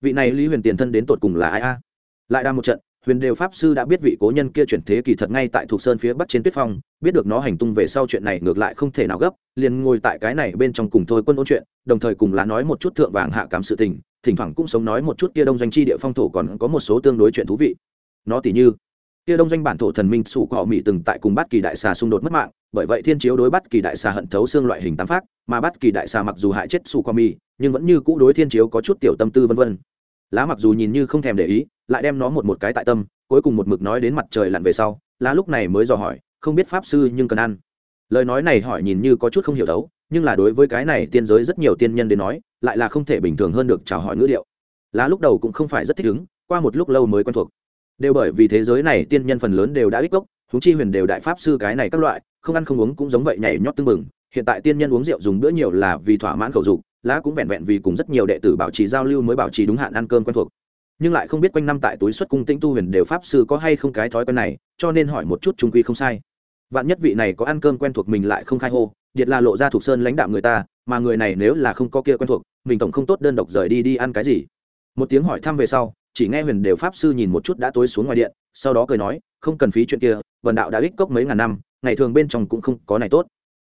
vị này lý huyền tiền thân đến tột cùng là ai a? Lại đang một trận huyền đều pháp sư đã biết vị cố nhân kia chuyển thế kỳ thật ngay tại thuộc sơn phía bắc trên tuyết phong, biết được nó hành tung về sau chuyện này ngược lại không thể nào gấp, liền ngồi tại cái này bên trong cùng thôi quân ôn chuyện, đồng thời cùng lá nói một chút thượng vàng hạ cám sự tình, thỉnh thoảng cũng sống nói một chút kia đông doanh chi địa phong thổ còn có một số tương đối chuyện thú vị. Nó tỉ như, kia đông doanh bản thổ thần minh sụ của họ mỹ từng tại cùng bát kỳ đại xà xung đột mất mạng, bởi vậy thiên chiếu đối bát kỳ đại xà hận thấu xương loại hình tám phát, mà bát kỳ đại xà mặc dù hại chết sụ của mỹ nhưng vẫn như cũ đối thiên chiếu có chút tiểu tâm tư vân vân lá mặc dù nhìn như không thèm để ý, lại đem nó một một cái tại tâm, cuối cùng một mực nói đến mặt trời lặn về sau, lá lúc này mới dò hỏi, không biết pháp sư nhưng cần ăn? Lời nói này hỏi nhìn như có chút không hiểu đấu, nhưng là đối với cái này tiên giới rất nhiều tiên nhân đến nói, lại là không thể bình thường hơn được chào hỏi ngữ điệu. Lá lúc đầu cũng không phải rất thích ứng, qua một lúc lâu mới quen thuộc. Đều bởi vì thế giới này tiên nhân phần lớn đều đã ích gốc húng chi huyền đều đại pháp sư cái này các loại, không ăn không uống cũng giống vậy nhảy nhót tưng bừng. Hiện tại tiên nhân uống rượu dùng bữa nhiều là vì thỏa mãn khẩu dục lá cũng vẹn vẹn vì cùng rất nhiều đệ tử bảo trì giao lưu mới bảo trì đúng hạn ăn cơm quen thuộc. Nhưng lại không biết quanh năm tại túi xuất cung tĩnh tu huyền đều pháp sư có hay không cái thói quen này, cho nên hỏi một chút trung quy không sai. Vạn nhất vị này có ăn cơm quen thuộc mình lại không khai hô, điệt là lộ ra thuộc sơn lãnh đạo người ta, mà người này nếu là không có kia quen thuộc, mình tổng không tốt đơn độc rời đi đi ăn cái gì. Một tiếng hỏi thăm về sau, chỉ nghe huyền đều pháp sư nhìn một chút đã tối xuống ngoài điện, sau đó cười nói, không cần phí chuyện kia, vần đạo đã ích cốc mấy ngàn năm, ngày thường bên trong cũng không có này tốt.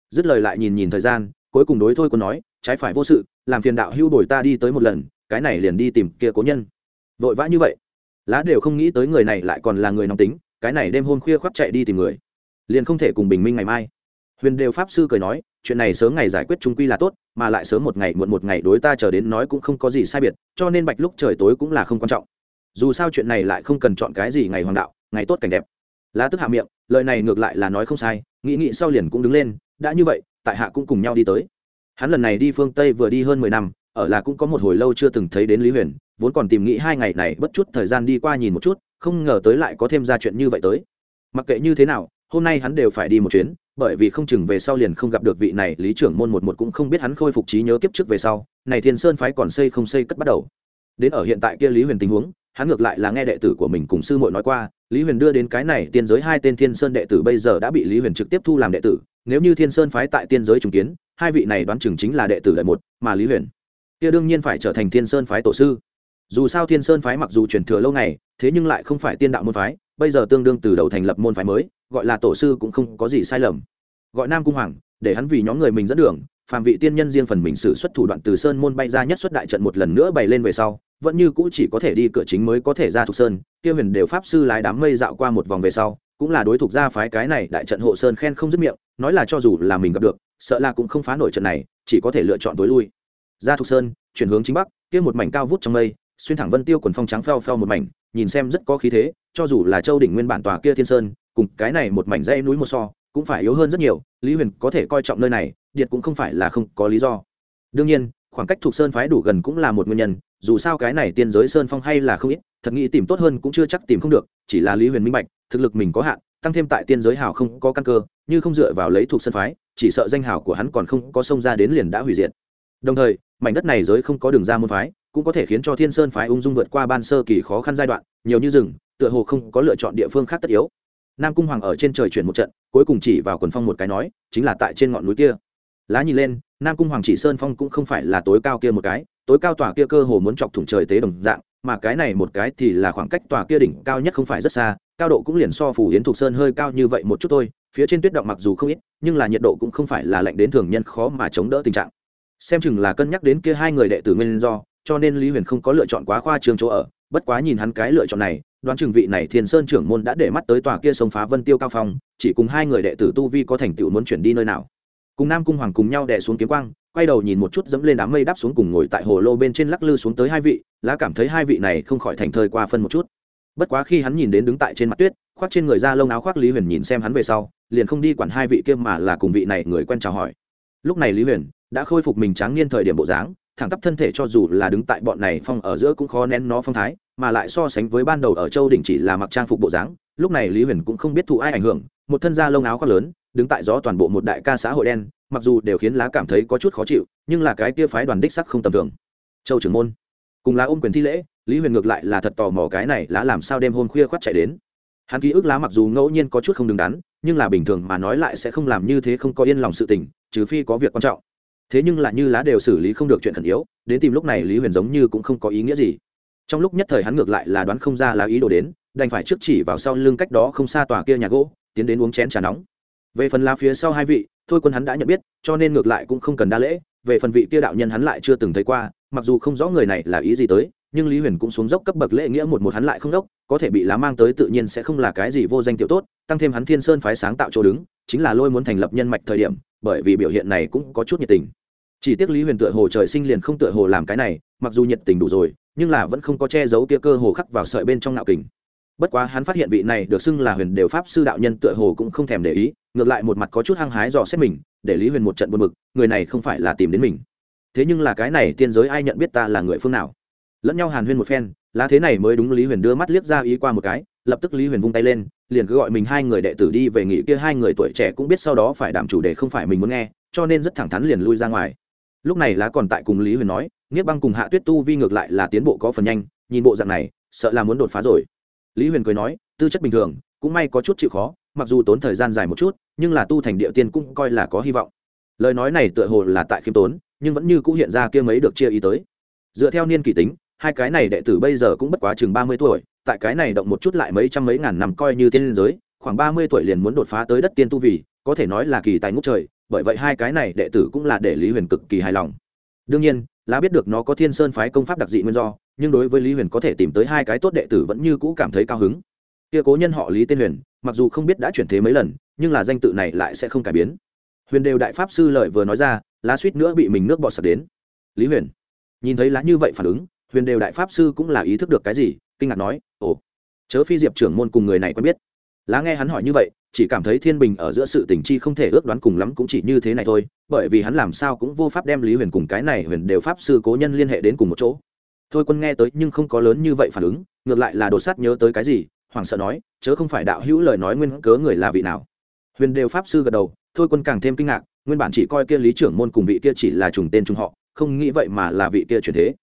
Dứt lời lại nhìn nhìn thời gian, cuối cùng đối thôi còn nói trái phải vô sự, làm phiền đạo hưu đổi ta đi tới một lần, cái này liền đi tìm kia cố nhân. Vội vã như vậy. Lá đều không nghĩ tới người này lại còn là người nóng tính, cái này đêm hôm khuya khoác chạy đi tìm người. Liền không thể cùng bình minh ngày mai. Huyền đều pháp sư cười nói, chuyện này sớm ngày giải quyết trung quy là tốt, mà lại sớm một ngày muộn một ngày đối ta chờ đến nói cũng không có gì sai biệt, cho nên bạch lúc trời tối cũng là không quan trọng. Dù sao chuyện này lại không cần chọn cái gì ngày hoàng đạo, ngày tốt cảnh đẹp. Lá tức hạ miệng, lời này ngược lại là nói không sai, nghĩ nghĩ sau liền cũng đứng lên, đã như vậy, tại hạ cũng cùng nhau đi tới hắn lần này đi phương tây vừa đi hơn mười năm, ở là cũng có một hồi lâu chưa từng thấy đến lý huyền, vốn còn tìm nghĩ hai ngày này bất chút thời gian đi qua nhìn một chút, không ngờ tới lại có thêm ra chuyện như vậy tới. Mặc kệ như thế nào, hôm nay hắn đều phải đi một chuyến, bởi vì không chừng về sau liền không gặp được vị này lý trưởng môn một một cũng không biết hắn khôi phục trí nhớ kiếp trước về sau, này thiên sơn phái còn xây không xây cất bắt đầu. Đến ở hiện tại kia lý huyền tình huống hắn ngược lại là nghe đệ tử của mình cùng sư muội nói qua, lý huyền đưa đến cái này tiên giới hai tên thiên sơn đệ tử bây giờ đã bị lý huyền trực tiếp thu làm đệ tử, nếu như thiên sơn phái tại tiên giới trùng kiến, hai vị này đoán chừng chính là đệ tử đệ một, mà lý huyền kia đương nhiên phải trở thành thiên sơn phái tổ sư. Dù sao thiên sơn phái mặc dù truyền thừa lâu ngày, thế nhưng lại không phải tiên đạo môn phái, bây giờ tương đương từ đầu thành lập môn phái mới, gọi là tổ sư cũng không có gì sai lầm. Gọi nam cung hoàng, để hắn vì nhóm người mình dẫn đường, phàm vị tiên nhân riêng phần mình sử xuất thủ đoạn từ sơn môn bay ra nhất xuất đại trận một lần nữa bày lên về sau vẫn như cũ chỉ có thể đi cửa chính mới có thể ra thuộc sơn, kia huyền đều pháp sư lái đám mây dạo qua một vòng về sau, cũng là đối thủ gia phái cái này đại trận hộ sơn khen không dứt miệng, nói là cho dù là mình gặp được, sợ là cũng không phá nổi trận này, chỉ có thể lựa chọn tối lui. Ra thuộc sơn, chuyển hướng chính bắc, kia một mảnh cao vút trong mây, xuyên thẳng vân tiêu quần phong trắng phèo phèo một mảnh, nhìn xem rất có khí thế, cho dù là châu đỉnh nguyên bản tòa kia thiên sơn, cùng cái này một mảnh dây núi một so, cũng phải yếu hơn rất nhiều, lý huyền có thể coi trọng nơi này, điệt cũng không phải là không có lý do. Đương nhiên, khoảng cách thuộc sơn phái đủ gần cũng là một nguyên nhân dù sao cái này tiên giới sơn phong hay là không ít, thật nghĩ tìm tốt hơn cũng chưa chắc tìm không được, chỉ là lý huyền minh bạch, thực lực mình có hạn, tăng thêm tại tiên giới hào không có căn cơ, như không dựa vào lấy thuộc sân phái, chỉ sợ danh hào của hắn còn không có sông ra đến liền đã hủy diệt. Đồng thời, mảnh đất này giới không có đường ra môn phái, cũng có thể khiến cho thiên sơn phái ung dung vượt qua ban sơ kỳ khó khăn giai đoạn, nhiều như rừng, tựa hồ không có lựa chọn địa phương khác tất yếu. Nam cung hoàng ở trên trời chuyển một trận, cuối cùng chỉ vào quần phong một cái nói, chính là tại trên ngọn núi kia. Lá nhìn lên, nam cung hoàng chỉ sơn phong cũng không phải là tối cao kia một cái tối cao tòa kia cơ hồ muốn chọc thủng trời tế đồng dạng, mà cái này một cái thì là khoảng cách tòa kia đỉnh cao nhất không phải rất xa, cao độ cũng liền so phủ yến thục sơn hơi cao như vậy một chút thôi, phía trên tuyết động mặc dù không ít, nhưng là nhiệt độ cũng không phải là lạnh đến thường nhân khó mà chống đỡ tình trạng. Xem chừng là cân nhắc đến kia hai người đệ tử nguyên do, cho nên lý huyền không có lựa chọn quá khoa trường chỗ ở, bất quá nhìn hắn cái lựa chọn này, đoán chừng vị này thiên sơn trưởng môn đã để mắt tới tòa kia sông phá vân tiêu cao phong, chỉ cùng hai người đệ tử tu vi có thành tựu muốn chuyển đi nơi nào cùng nam cung hoàng cùng nhau đè xuống kiếm quang, quay đầu nhìn một chút dẫm lên đám mây đáp xuống cùng ngồi tại hồ lô bên trên lắc lư xuống tới hai vị, lá cảm thấy hai vị này không khỏi thành thơi qua phân một chút. Bất quá khi hắn nhìn đến đứng tại trên mặt tuyết, khoác trên người da lông áo khoác lý huyền nhìn xem hắn về sau, liền không đi quản hai vị kia mà là cùng vị này người quen chào hỏi. Lúc này lý huyền đã khôi phục mình tráng niên thời điểm bộ dáng, thẳng tắp thân thể cho dù là đứng tại bọn này phong ở giữa cũng khó nén nó phong thái mà lại so sánh với ban đầu ở châu đỉnh chỉ là mặc trang phục bộ dáng, lúc này lý huyền cũng không biết thụ ai ảnh hưởng, một thân da lông áo khoác lớn, đứng tại gió toàn bộ một đại ca xã hội đen, mặc dù đều khiến lá cảm thấy có chút khó chịu, nhưng là cái kia phái đoàn đích sắc không tầm thường. Châu trưởng môn, cùng lá ôm quyền thi lễ, lý huyền ngược lại là thật tò mò cái này lá làm sao đêm hôm khuya khoắt chạy đến. Hắn ký ức lá mặc dù ngẫu nhiên có chút không đứng đắn, nhưng là bình thường mà nói lại sẽ không làm như thế không có yên lòng sự tình, trừ phi có việc quan trọng. Thế nhưng là như lá đều xử lý không được chuyện khẩn yếu, đến tìm lúc này lý huyền giống như cũng không có ý nghĩa gì trong lúc nhất thời hắn ngược lại là đoán không ra lá ý đồ đến, đành phải trước chỉ vào sau lưng cách đó không xa tòa kia nhà gỗ, tiến đến uống chén trà nóng. Về phần lá phía sau hai vị, thôi quân hắn đã nhận biết, cho nên ngược lại cũng không cần đa lễ. Về phần vị kia đạo nhân hắn lại chưa từng thấy qua, mặc dù không rõ người này là ý gì tới, nhưng lý huyền cũng xuống dốc cấp bậc lễ nghĩa một một hắn lại không đốc, có thể bị lá mang tới tự nhiên sẽ không là cái gì vô danh tiểu tốt, tăng thêm hắn thiên sơn phái sáng tạo chỗ đứng, chính là lôi muốn thành lập nhân mạch thời điểm, bởi vì biểu hiện này cũng có chút nhiệt tình chỉ tiếc lý huyền tựa hồ trời sinh liền không tựa hồ làm cái này, mặc dù nhiệt tình đủ rồi, nhưng là vẫn không có che giấu kia cơ hồ khắc vào sợi bên trong nạo kình. Bất quá hắn phát hiện vị này được xưng là huyền đều pháp sư đạo nhân tựa hồ cũng không thèm để ý, ngược lại một mặt có chút hăng hái dò xét mình, để lý huyền một trận buồn mực người này không phải là tìm đến mình. Thế nhưng là cái này tiên giới ai nhận biết ta là người phương nào? Lẫn nhau hàn huyên một phen lá thế này mới đúng lý huyền đưa mắt liếc ra ý qua một cái, lập tức lý huyền vung tay lên, liền cứ gọi mình hai người đệ tử đi về nghỉ kia hai người tuổi trẻ cũng biết sau đó phải đảm chủ đề không phải mình muốn nghe, cho nên rất thẳng thắn liền lui ra ngoài lúc này lá còn tại cùng lý huyền nói nghiếp băng cùng hạ tuyết tu vi ngược lại là tiến bộ có phần nhanh, nhìn bộ dạng này, sợ là muốn đột phá rồi. Lý huyền cười nói, tư chất bình thường, cũng may có chút chịu khó, mặc dù tốn thời gian dài một chút, nhưng là tu thành địa tiên cũng coi là có hy vọng. Lời nói này tựa hồ là tại khiêm tốn, nhưng vẫn như cũ hiện ra kia mấy được chia ý tới. Dựa theo niên kỷ tính, hai cái này đệ tử bây giờ cũng bất quá chừng ba mươi tuổi, tại cái này động một chút lại mấy trăm mấy ngàn năm coi như tiên liên giới, khoảng ba mươi tuổi liền muốn đột phá tới đất tiên tu vì có thể nói là kỳ tài ngút trời bởi vậy hai cái này đệ tử cũng là để lý huyền cực kỳ hài lòng. Đương nhiên, lá biết được nó có thiên sơn phái công pháp đặc dị nguyên do, nhưng đối với lý huyền có thể tìm tới hai cái tốt đệ tử vẫn như cũ cảm thấy cao hứng. Kia cố nhân họ lý tên huyền, mặc dù không biết đã chuyển thế mấy lần, nhưng là danh tự này lại sẽ không cải biến. Huyền đều đại pháp sư lợi vừa nói ra, lá suýt nữa bị mình nước bọt sập đến. Lý huyền, nhìn thấy lá như vậy phản ứng, huyền đều đại pháp sư cũng là ý thức được cái gì, kinh ngạc nói, ồ, chớ phi diệp trưởng môn cùng người này quen biết. Lá nghe hắn hỏi như vậy chỉ cảm thấy thiên bình ở giữa sự tình chi không thể ước đoán cùng lắm cũng chỉ như thế này thôi, bởi vì hắn làm sao cũng vô pháp đem lý huyền cùng cái này huyền đều pháp sư cố nhân liên hệ đến cùng một chỗ. Thôi quân nghe tới nhưng không có lớn như vậy phản ứng, ngược lại là đột sát nhớ tới cái gì hoàng sợ nói, chớ không phải đạo hữu lời nói nguyên cớ người là vị nào. Huyền đều pháp sư gật đầu, thôi quân càng thêm kinh ngạc, nguyên bản chỉ coi kia lý trưởng môn cùng vị kia chỉ là trùng tên trùng họ, không nghĩ vậy mà là vị kia chuyển thế.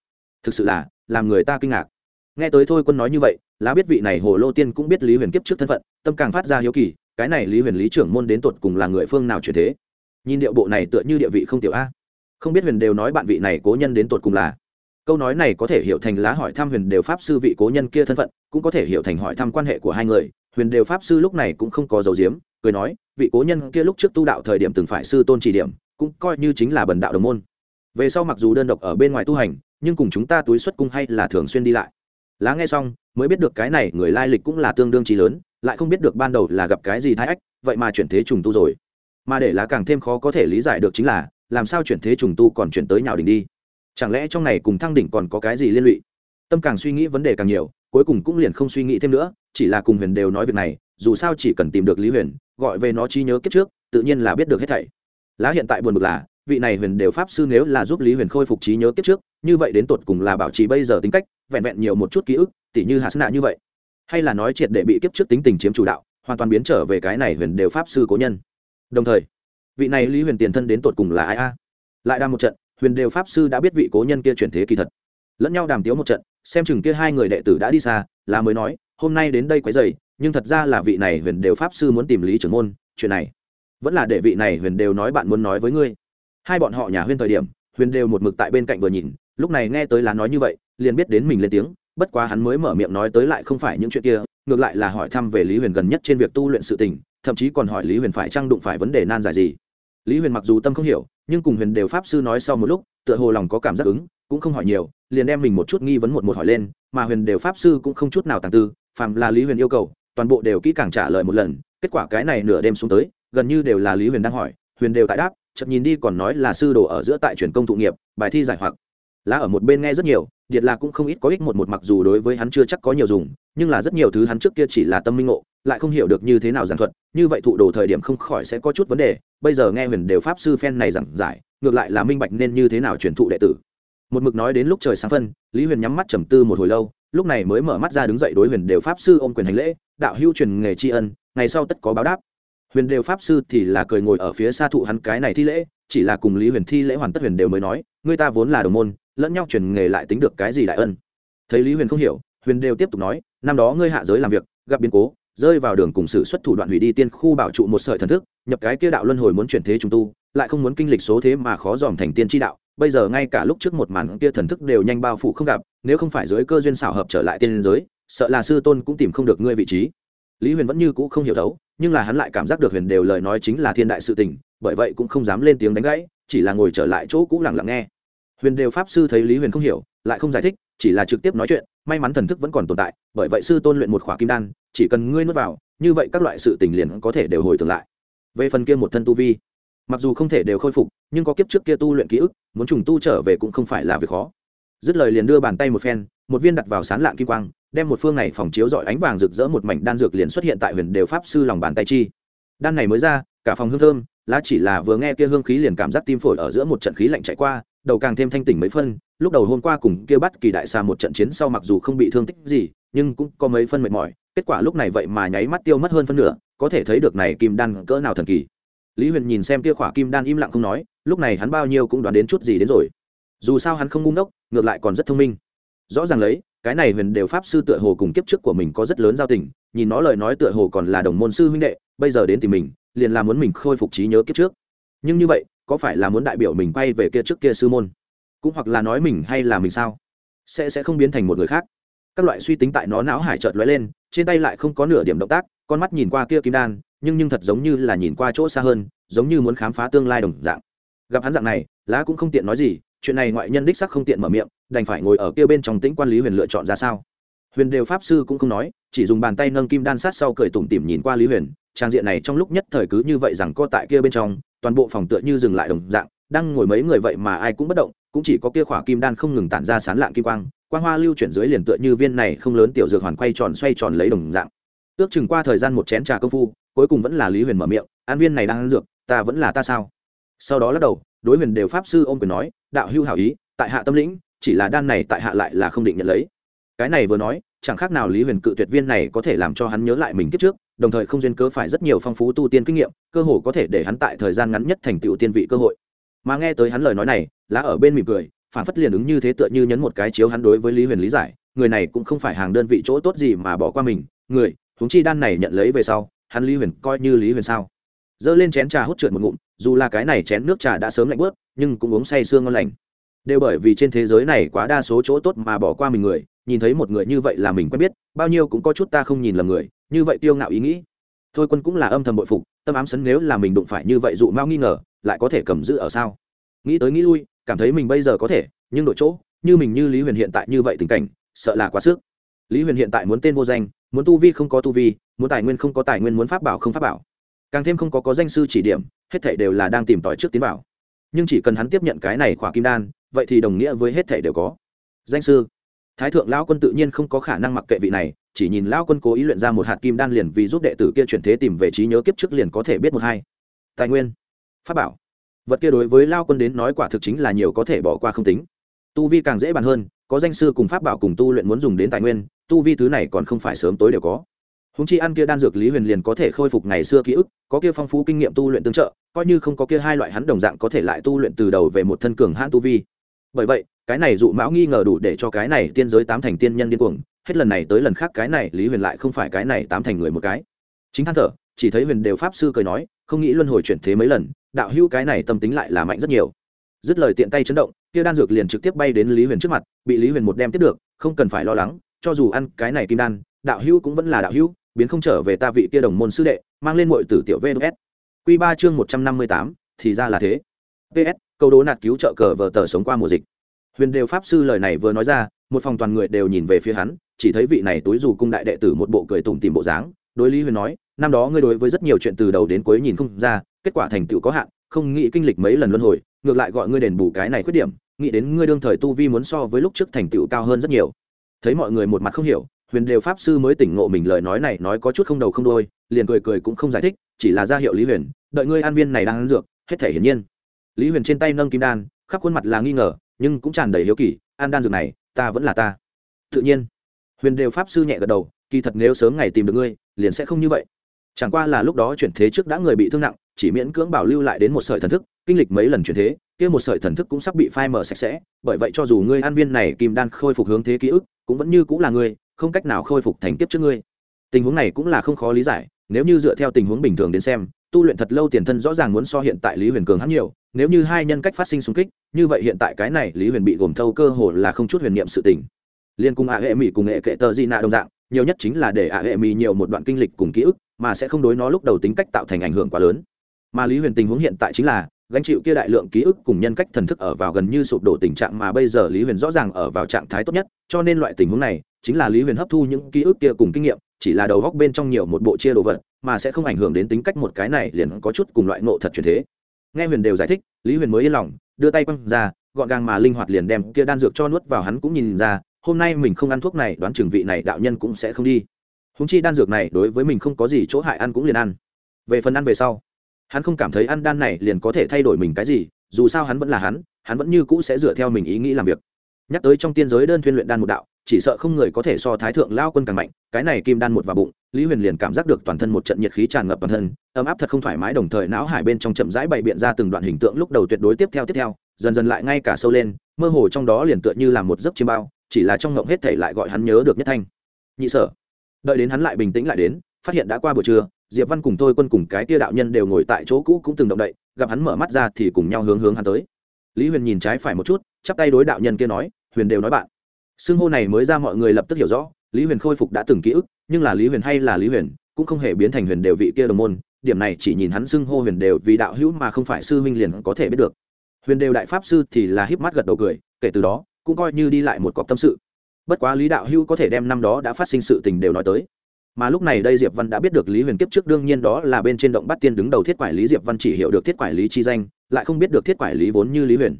Thực sự là, làm người ta kinh ngạc. Nghe tới thôi quân nói như vậy, lá biết vị này hồ lô tiên cũng biết lý huyền kiếp trước thân phận, tâm càng phát ra hiếu kỳ cái này lý huyền lý trưởng môn đến tột cùng là người phương nào chuyển thế? Nhìn điệu bộ này tựa như địa vị không tiểu a. Không biết huyền đều nói bạn vị này cố nhân đến tột cùng là? Câu nói này có thể hiểu thành lá hỏi thăm huyền đều pháp sư vị cố nhân kia thân phận, cũng có thể hiểu thành hỏi thăm quan hệ của hai người. Huyền đều pháp sư lúc này cũng không có dấu diếm, cười nói, vị cố nhân kia lúc trước tu đạo thời điểm từng phải sư tôn chỉ điểm, cũng coi như chính là bần đạo đồng môn. Về sau mặc dù đơn độc ở bên ngoài tu hành, nhưng cùng chúng ta túi xuất cung hay là thường xuyên đi lại. Lá nghe xong, mới biết được cái này người lai lịch cũng là tương đương trí lớn lại không biết được ban đầu là gặp cái gì thái ách, vậy mà chuyển thế trùng tu rồi. Mà để lá càng thêm khó có thể lý giải được chính là, làm sao chuyển thế trùng tu còn chuyển tới nhào đỉnh đi? Chẳng lẽ trong này cùng thăng đỉnh còn có cái gì liên lụy? Tâm càng suy nghĩ vấn đề càng nhiều, cuối cùng cũng liền không suy nghĩ thêm nữa, chỉ là cùng huyền đều nói việc này, dù sao chỉ cần tìm được lý huyền, gọi về nó chi nhớ kiếp trước, tự nhiên là biết được hết thảy. Lá hiện tại buồn bực là, vị này huyền đều pháp sư nếu là giúp lý huyền khôi phục trí nhớ kiếp trước, như vậy đến tột cùng là bảo trì bây giờ tính cách, vẹn vẹn nhiều một chút ký ức, tỉ như hạ nạ như vậy hay là nói triệt để bị kiếp trước tính tình chiếm chủ đạo, hoàn toàn biến trở về cái này huyền đều pháp sư cố nhân. Đồng thời, vị này lý huyền tiền thân đến tột cùng là ai a? Lại đang một trận, huyền đều pháp sư đã biết vị cố nhân kia chuyển thế kỳ thật. Lẫn nhau đàm tiếu một trận, xem chừng kia hai người đệ tử đã đi xa, là mới nói, hôm nay đến đây quấy dày nhưng thật ra là vị này huyền đều pháp sư muốn tìm lý trưởng môn, chuyện này vẫn là để vị này huyền đều nói bạn muốn nói với ngươi. Hai bọn họ nhà huyên thời điểm, huyền đều một mực tại bên cạnh vừa nhìn, lúc này nghe tới lá nói như vậy, liền biết đến mình lên tiếng bất quá hắn mới mở miệng nói tới lại không phải những chuyện kia, ngược lại là hỏi thăm về lý huyền gần nhất trên việc tu luyện sự tình, thậm chí còn hỏi lý huyền phải trang đụng phải vấn đề nan giải gì. Lý huyền mặc dù tâm không hiểu, nhưng cùng huyền đều pháp sư nói sau một lúc, tựa hồ lòng có cảm giác ứng, cũng không hỏi nhiều, liền đem mình một chút nghi vấn một một hỏi lên, mà huyền đều pháp sư cũng không chút nào tàng tư, phàm là lý huyền yêu cầu, toàn bộ đều kỹ càng trả lời một lần, kết quả cái này nửa đêm xuống tới, gần như đều là lý huyền đang hỏi, huyền đều tại đáp chậm nhìn đi còn nói là sư đồ ở giữa tại truyền công thụ nghiệp, bài thi giải hoặc lá ở một bên nghe rất nhiều, điệt là cũng không ít có ích một một mặc dù đối với hắn chưa chắc có nhiều dùng, nhưng là rất nhiều thứ hắn trước kia chỉ là tâm minh ngộ, lại không hiểu được như thế nào giảng thuật, như vậy thụ đồ thời điểm không khỏi sẽ có chút vấn đề, bây giờ nghe huyền đều pháp sư phen này giảng giải, ngược lại là minh bạch nên như thế nào truyền thụ đệ tử. Một mực nói đến lúc trời sáng phân, lý huyền nhắm mắt trầm tư một hồi lâu, lúc này mới mở mắt ra đứng dậy đối huyền đều pháp sư ôm quyền hành lễ, đạo hữu truyền nghề tri ân, ngày sau tất có báo đáp. Huyền đều pháp sư thì là cười ngồi ở phía xa thụ hắn cái này thi lễ chỉ là cùng lý huyền thi lễ hoàn tất huyền đều mới nói người ta vốn là đồng môn, lẫn nhau truyền nghề lại tính được cái gì đại ân? Thấy lý huyền không hiểu, huyền đều tiếp tục nói, năm đó ngươi hạ giới làm việc, gặp biến cố, rơi vào đường cùng sự xuất thủ đoạn hủy đi tiên khu bảo trụ một sợi thần thức, nhập cái kia đạo luân hồi muốn chuyển thế chúng tu, lại không muốn kinh lịch số thế mà khó dòm thành tiên tri đạo. Bây giờ ngay cả lúc trước một màn kia thần thức đều nhanh bao phủ không gặp, nếu không phải dưới cơ duyên xảo hợp trở lại tiên giới, sợ là sư tôn cũng tìm không được ngươi vị trí. Lý huyền vẫn như cũ không hiểu đấu nhưng là hắn lại cảm giác được huyền đều lời nói chính là thiên đại sự tình, bởi vậy cũng không dám lên tiếng đánh gãy, chỉ là ngồi trở lại chỗ cũ lặng lặng nghe. Huyền đều pháp sư thấy lý huyền không hiểu, lại không giải thích, chỉ là trực tiếp nói chuyện, may mắn thần thức vẫn còn tồn tại, bởi vậy sư tôn luyện một khỏa kim đan, chỉ cần ngươi nuốt vào, như vậy các loại sự tình liền có thể đều hồi tưởng lại. Về phần kia một thân tu vi, mặc dù không thể đều khôi phục, nhưng có kiếp trước kia tu luyện ký ức, muốn trùng tu trở về cũng không phải là việc khó. Dứt lời liền đưa bàn tay một phen, một viên đặt vào sán lạng kim quang đem một phương này phòng chiếu dọi ánh vàng rực rỡ một mảnh đan dược liền xuất hiện tại huyền đều pháp sư lòng bàn tay chi. Đan này mới ra, cả phòng hương thơm, lá chỉ là vừa nghe kia hương khí liền cảm giác tim phổi ở giữa một trận khí lạnh chạy qua, đầu càng thêm thanh tỉnh mấy phân, lúc đầu hôm qua cùng kia bắt kỳ đại xa một trận chiến sau mặc dù không bị thương tích gì, nhưng cũng có mấy phân mệt mỏi, kết quả lúc này vậy mà nháy mắt tiêu mất hơn phân nửa, có thể thấy được này kim đan cỡ nào thần kỳ. Lý huyền nhìn xem kia khỏa kim đan im lặng không nói, lúc này hắn bao nhiêu cũng đoán đến chút gì đến rồi. Dù sao hắn không ngu ngốc, ngược lại còn rất thông minh. Rõ ràng lấy cái này huyền đều pháp sư tựa hồ cùng kiếp trước của mình có rất lớn giao tình, nhìn nó lời nói tựa hồ còn là đồng môn sư huynh đệ, bây giờ đến tìm mình, liền là muốn mình khôi phục trí nhớ kiếp trước. Nhưng như vậy, có phải là muốn đại biểu mình quay về kia trước kia sư môn? Cũng hoặc là nói mình hay là mình sao? Sẽ sẽ không biến thành một người khác. Các loại suy tính tại nó não hải chợt lóe lên, trên tay lại không có nửa điểm động tác, con mắt nhìn qua kia kim đan, nhưng nhưng thật giống như là nhìn qua chỗ xa hơn, giống như muốn khám phá tương lai đồng dạng. Gặp hắn dạng này, lá cũng không tiện nói gì chuyện này ngoại nhân đích sắc không tiện mở miệng, đành phải ngồi ở kia bên trong tĩnh quan lý huyền lựa chọn ra sao? Huyền đều pháp sư cũng không nói, chỉ dùng bàn tay nâng kim đan sát sau cười tủm tỉm nhìn qua lý huyền, trang diện này trong lúc nhất thời cứ như vậy rằng co tại kia bên trong, toàn bộ phòng tựa như dừng lại đồng dạng, đang ngồi mấy người vậy mà ai cũng bất động, cũng chỉ có kia khỏa kim đan không ngừng tản ra sán lạng kim quang quang hoa lưu chuyển dưới liền tựa như viên này không lớn tiểu dược hoàn quay tròn xoay tròn lấy đồng dạng. Ước chừng qua thời gian một chén trà công phu, cuối cùng vẫn là lý huyền mở miệng, an viên này đang ăn dược, ta vẫn là ta sao? Sau đó lắc đầu đối huyền đều pháp sư ôm quyền nói, đạo hưu hảo ý, tại hạ tâm lĩnh, chỉ là đan này tại hạ lại là không định nhận lấy. Cái này vừa nói, chẳng khác nào lý huyền cự tuyệt viên này có thể làm cho hắn nhớ lại mình kiếp trước, đồng thời không duyên cớ phải rất nhiều phong phú tu tiên kinh nghiệm, cơ hồ có thể để hắn tại thời gian ngắn nhất thành tựu tiên vị cơ hội. Mà nghe tới hắn lời nói này, lá ở bên mỉm cười, phản phất liền ứng như thế tựa như nhấn một cái chiếu hắn đối với lý huyền lý giải, người này cũng không phải hàng đơn vị chỗ tốt gì mà bỏ qua mình, người, huống chi đan này nhận lấy về sau, hắn lý huyền coi như lý huyền sao? Giơ lên chén trà hút trượt một ngụm, dù là cái này chén nước trà đã sớm lạnh bớt, nhưng cũng uống say sương ngon lành. Đều bởi vì trên thế giới này quá đa số chỗ tốt mà bỏ qua mình người, nhìn thấy một người như vậy là mình quen biết, bao nhiêu cũng có chút ta không nhìn lầm người, như vậy tiêu ngạo ý nghĩ. Thôi quân cũng là âm thầm bội phục, tâm ám sấn nếu là mình đụng phải như vậy dụ mau nghi ngờ, lại có thể cầm giữ ở sao? Nghĩ tới nghĩ lui, cảm thấy mình bây giờ có thể, nhưng đội chỗ, như mình như lý huyền hiện tại như vậy tình cảnh, sợ là quá sức. Lý huyền hiện tại muốn tên vô danh, muốn tu vi không có tu vi, muốn tài nguyên không có tài nguyên muốn pháp bảo không pháp bảo càng thêm không có có danh sư chỉ điểm, hết thảy đều là đang tìm tòi trước tiến bảo nhưng chỉ cần hắn tiếp nhận cái này khỏa kim đan, vậy thì đồng nghĩa với hết thảy đều có. Danh sư, thái thượng lão quân tự nhiên không có khả năng mặc kệ vị này, chỉ nhìn lão quân cố ý luyện ra một hạt kim đan liền vì giúp đệ tử kia chuyển thế tìm về trí nhớ kiếp trước liền có thể biết một hai. Tài nguyên, pháp bảo. Vật kia đối với lao quân đến nói quả thực chính là nhiều có thể bỏ qua không tính. Tu vi càng dễ bàn hơn, có danh sư cùng pháp bảo cùng tu luyện muốn dùng đến tài nguyên, tu vi thứ này còn không phải sớm tối đều có húng chi ăn kia đan dược lý huyền liền có thể khôi phục ngày xưa ký ức, có kia phong phú kinh nghiệm tu luyện tương trợ, coi như không có kia hai loại hắn đồng dạng có thể lại tu luyện từ đầu về một thân cường hãn tu vi. Bởi vậy, cái này dụ mão nghi ngờ đủ để cho cái này tiên giới tám thành tiên nhân điên cuồng, hết lần này tới lần khác cái này lý huyền lại không phải cái này tám thành người một cái. Chính than thở, chỉ thấy huyền đều pháp sư cười nói, không nghĩ luân hồi chuyển thế mấy lần, đạo hữu cái này tâm tính lại là mạnh rất nhiều. Dứt lời tiện tay chấn động, kia đan dược liền trực tiếp bay đến lý huyền trước mặt, bị lý huyền một đem tiếp được, không cần phải lo lắng, cho dù ăn cái này kim đan, đạo hữu cũng vẫn là đạo hữu biến không trở về ta vị kia đồng môn sư đệ, mang lên mọi tử tiểu vs q ba chương một trăm năm mươi tám, thì ra là thế. Ps câu đố nạt cứu trợ cờ vờ tờ sống qua mùa dịch. Huyền đều pháp sư lời này vừa nói ra, một phòng toàn người đều nhìn về phía hắn, chỉ thấy vị này túi dù cung đại đệ tử một bộ cười tủm tìm bộ dáng. Đối lý huyền nói, năm đó ngươi đối với rất nhiều chuyện từ đầu đến cuối nhìn không ra, kết quả thành tựu có hạn, không nghĩ kinh lịch mấy lần luân hồi, ngược lại gọi ngươi đền bù cái này khuyết điểm, nghĩ đến ngươi đương thời tu vi muốn so với lúc trước thành tựu cao hơn rất nhiều. Thấy mọi người một mặt không hiểu huyền đều pháp sư mới tỉnh ngộ mình lời nói này nói có chút không đầu không đôi, liền cười cười cũng không giải thích, chỉ là ra hiệu lý huyền, đợi ngươi an viên này đang ăn dược, hết thể hiển nhiên. Lý huyền trên tay nâng kim đan, khắp khuôn mặt là nghi ngờ, nhưng cũng tràn đầy hiếu kỳ an đan dược này, ta vẫn là ta. Tự nhiên, huyền đều pháp sư nhẹ gật đầu, kỳ thật nếu sớm ngày tìm được ngươi, liền sẽ không như vậy. Chẳng qua là lúc đó chuyển thế trước đã người bị thương nặng, chỉ miễn cưỡng bảo lưu lại đến một sợi thần thức, kinh lịch mấy lần chuyển thế, kia một sợi thần thức cũng sắp bị phai mở sạch sẽ, bởi vậy cho dù ngươi an viên này kim đan khôi phục hướng thế ký ức, cũng vẫn như cũng là ngươi không cách nào khôi phục thành kiếp trước ngươi. Tình huống này cũng là không khó lý giải, nếu như dựa theo tình huống bình thường đến xem, tu luyện thật lâu tiền thân rõ ràng muốn so hiện tại lý huyền cường hắn nhiều, nếu như hai nhân cách phát sinh xung kích, như vậy hiện tại cái này lý huyền bị gồm thâu cơ hồ là không chút huyền niệm sự tình. Liên cung ạ hệ mỹ cùng hệ kệ tờ di nạ đồng dạng, nhiều nhất chính là để ạ hệ mỹ nhiều một đoạn kinh lịch cùng ký ức, mà sẽ không đối nó lúc đầu tính cách tạo thành ảnh hưởng quá lớn. Mà lý huyền tình huống hiện tại chính là, gánh chịu kia đại lượng ký ức cùng nhân cách thần thức ở vào gần như sụp đổ tình trạng mà bây giờ lý huyền rõ ràng ở vào trạng thái tốt nhất, cho nên loại tình huống này chính là lý huyền hấp thu những ký ức kia cùng kinh nghiệm, chỉ là đầu góc bên trong nhiều một bộ chia đồ vật, mà sẽ không ảnh hưởng đến tính cách một cái này liền có chút cùng loại nộ thật truyền thế. Nghe huyền đều giải thích, lý huyền mới yên lòng, đưa tay quăng ra, gọn gàng mà linh hoạt liền đem kia đan dược cho nuốt vào hắn cũng nhìn ra, hôm nay mình không ăn thuốc này, đoán chừng vị này đạo nhân cũng sẽ không đi. Húng chi đan dược này đối với mình không có gì chỗ hại ăn cũng liền ăn. Về phần ăn về sau, hắn không cảm thấy ăn đan này liền có thể thay đổi mình cái gì, dù sao hắn vẫn là hắn hắn vẫn như cũ sẽ dựa theo mình ý nghĩ làm việc nhắc tới trong tiên giới đơn thuyên luyện đan một đạo, chỉ sợ không người có thể so thái thượng lao quân càng mạnh, cái này kim đan một vào bụng, lý huyền liền cảm giác được toàn thân một trận nhiệt khí tràn ngập toàn thân, ấm áp thật không thoải mái đồng thời não hải bên trong chậm rãi bày biện ra từng đoạn hình tượng lúc đầu tuyệt đối tiếp theo tiếp theo, dần dần lại ngay cả sâu lên, mơ hồ trong đó liền tựa như là một giấc chiêm bao, chỉ là trong ngộng hết thể lại gọi hắn nhớ được nhất thanh. Nhị sở. Đợi đến hắn lại bình tĩnh lại đến, phát hiện đã qua buổi trưa, diệp văn cùng tôi quân cùng cái tia đạo nhân đều ngồi tại chỗ cũ cũng từng động đậy, gặp hắn mở mắt ra thì cùng nhau hướng hướng hắn tới lý huyền nhìn trái phải một chút, chắp tay đối đạo nhân kia nói, huyền đều nói bạn. Xưng hô này mới ra mọi người lập tức hiểu rõ, lý huyền khôi phục đã từng ký ức, nhưng là lý huyền hay là lý huyền, cũng không hề biến thành huyền đều vị kia đồng môn, điểm này chỉ nhìn hắn xưng hô huyền đều vì đạo hữu mà không phải sư huynh liền có thể biết được. Huyền đều đại pháp sư thì là híp mắt gật đầu cười, kể từ đó, cũng coi như đi lại một cọc tâm sự. Bất quá lý đạo hữu có thể đem năm đó đã phát sinh sự tình đều nói tới mà lúc này đây diệp văn đã biết được lý huyền kiếp trước đương nhiên đó là bên trên động bắt tiên đứng đầu thiết quản lý diệp văn chỉ hiểu được thiết quản lý chi danh, lại không biết được thiết quản lý vốn như lý huyền.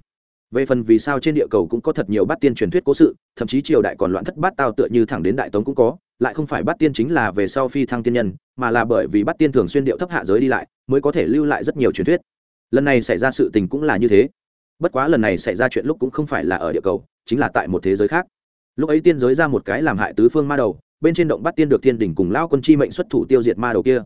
Về phần vì sao trên địa cầu cũng có thật nhiều bát tiên truyền thuyết cố sự, thậm chí triều đại còn loạn thất bát tao tựa như thẳng đến đại tống cũng có, lại không phải bát tiên chính là về sau phi thăng tiên nhân, mà là bởi vì bát tiên thường xuyên điệu thấp hạ giới đi lại, mới có thể lưu lại rất nhiều truyền thuyết. Lần này xảy ra sự tình cũng là như thế. Bất quá lần này xảy ra chuyện lúc cũng không phải là ở địa cầu, chính là tại một thế giới khác. Lúc ấy tiên giới ra một cái làm hại tứ phương ma đầu bên trên động bắt tiên được thiên đỉnh cùng lao quân chi mệnh xuất thủ tiêu diệt ma đầu kia.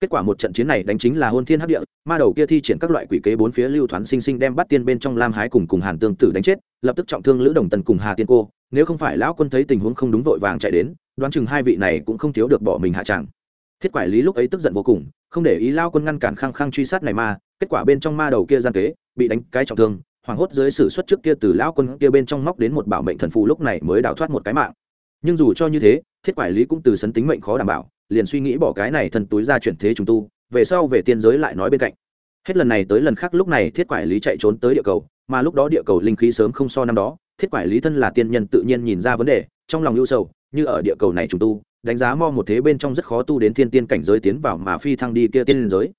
Kết quả một trận chiến này đánh chính là hôn thiên hấp địa, ma đầu kia thi triển các loại quỷ kế bốn phía lưu thoáng sinh sinh đem bắt tiên bên trong lam hái cùng cùng hàn tương tử đánh chết, lập tức trọng thương lữ đồng tần cùng hà tiên cô. Nếu không phải lão quân thấy tình huống không đúng vội vàng chạy đến, đoán chừng hai vị này cũng không thiếu được bỏ mình hạ tràng thiết quản lý lúc ấy tức giận vô cùng, không để ý lao quân ngăn cản khăng khăng truy sát này ma kết quả bên trong ma đầu kia gian kế, bị đánh cái trọng thương, hoảng hốt dưới sự xuất trước kia từ lão quân kia bên trong móc đến một bảo mệnh thần phù lúc này mới đào thoát một cái mạng nhưng dù cho như thế, thiết quản lý cũng từ sấn tính mệnh khó đảm bảo, liền suy nghĩ bỏ cái này thần túi ra chuyển thế trùng tu, về sau về tiên giới lại nói bên cạnh. Hết lần này tới lần khác lúc này thiết quản lý chạy trốn tới địa cầu, mà lúc đó địa cầu linh khí sớm không so năm đó, thiết quản lý thân là tiên nhân tự nhiên nhìn ra vấn đề, trong lòng ưu sầu, như ở địa cầu này trùng tu, đánh giá mo một thế bên trong rất khó tu đến thiên tiên cảnh giới tiến vào mà phi thăng đi kia tiên giới.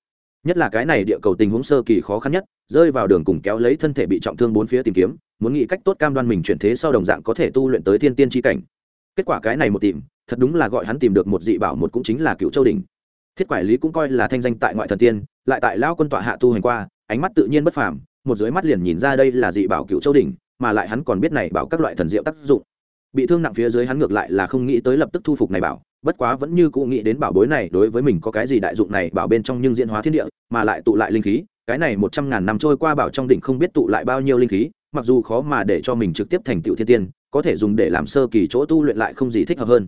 Nhất là cái này địa cầu tình huống sơ kỳ khó khăn nhất, rơi vào đường cùng kéo lấy thân thể bị trọng thương bốn phía tìm kiếm, muốn nghĩ cách tốt cam đoan mình chuyển thế sau đồng dạng có thể tu luyện tới thiên tiên tri cảnh kết quả cái này một tìm, thật đúng là gọi hắn tìm được một dị bảo một cũng chính là cựu châu đình thiết quản lý cũng coi là thanh danh tại ngoại thần tiên, lại tại lao quân tọa hạ tu hành qua, ánh mắt tự nhiên bất phàm, một dưới mắt liền nhìn ra đây là dị bảo cựu châu đình mà lại hắn còn biết này bảo các loại thần diệu tác dụng. Bị thương nặng phía dưới hắn ngược lại là không nghĩ tới lập tức thu phục này bảo, bất quá vẫn như cụ nghĩ đến bảo bối này đối với mình có cái gì đại dụng này bảo bên trong nhưng diễn hóa thiên địa, mà lại tụ lại linh khí, cái này một trăm ngàn năm trôi qua bảo trong đỉnh không biết tụ lại bao nhiêu linh khí, mặc dù khó mà để cho mình trực tiếp thành tựu thiên tiên có thể dùng để làm sơ kỳ chỗ tu luyện lại không gì thích hợp hơn.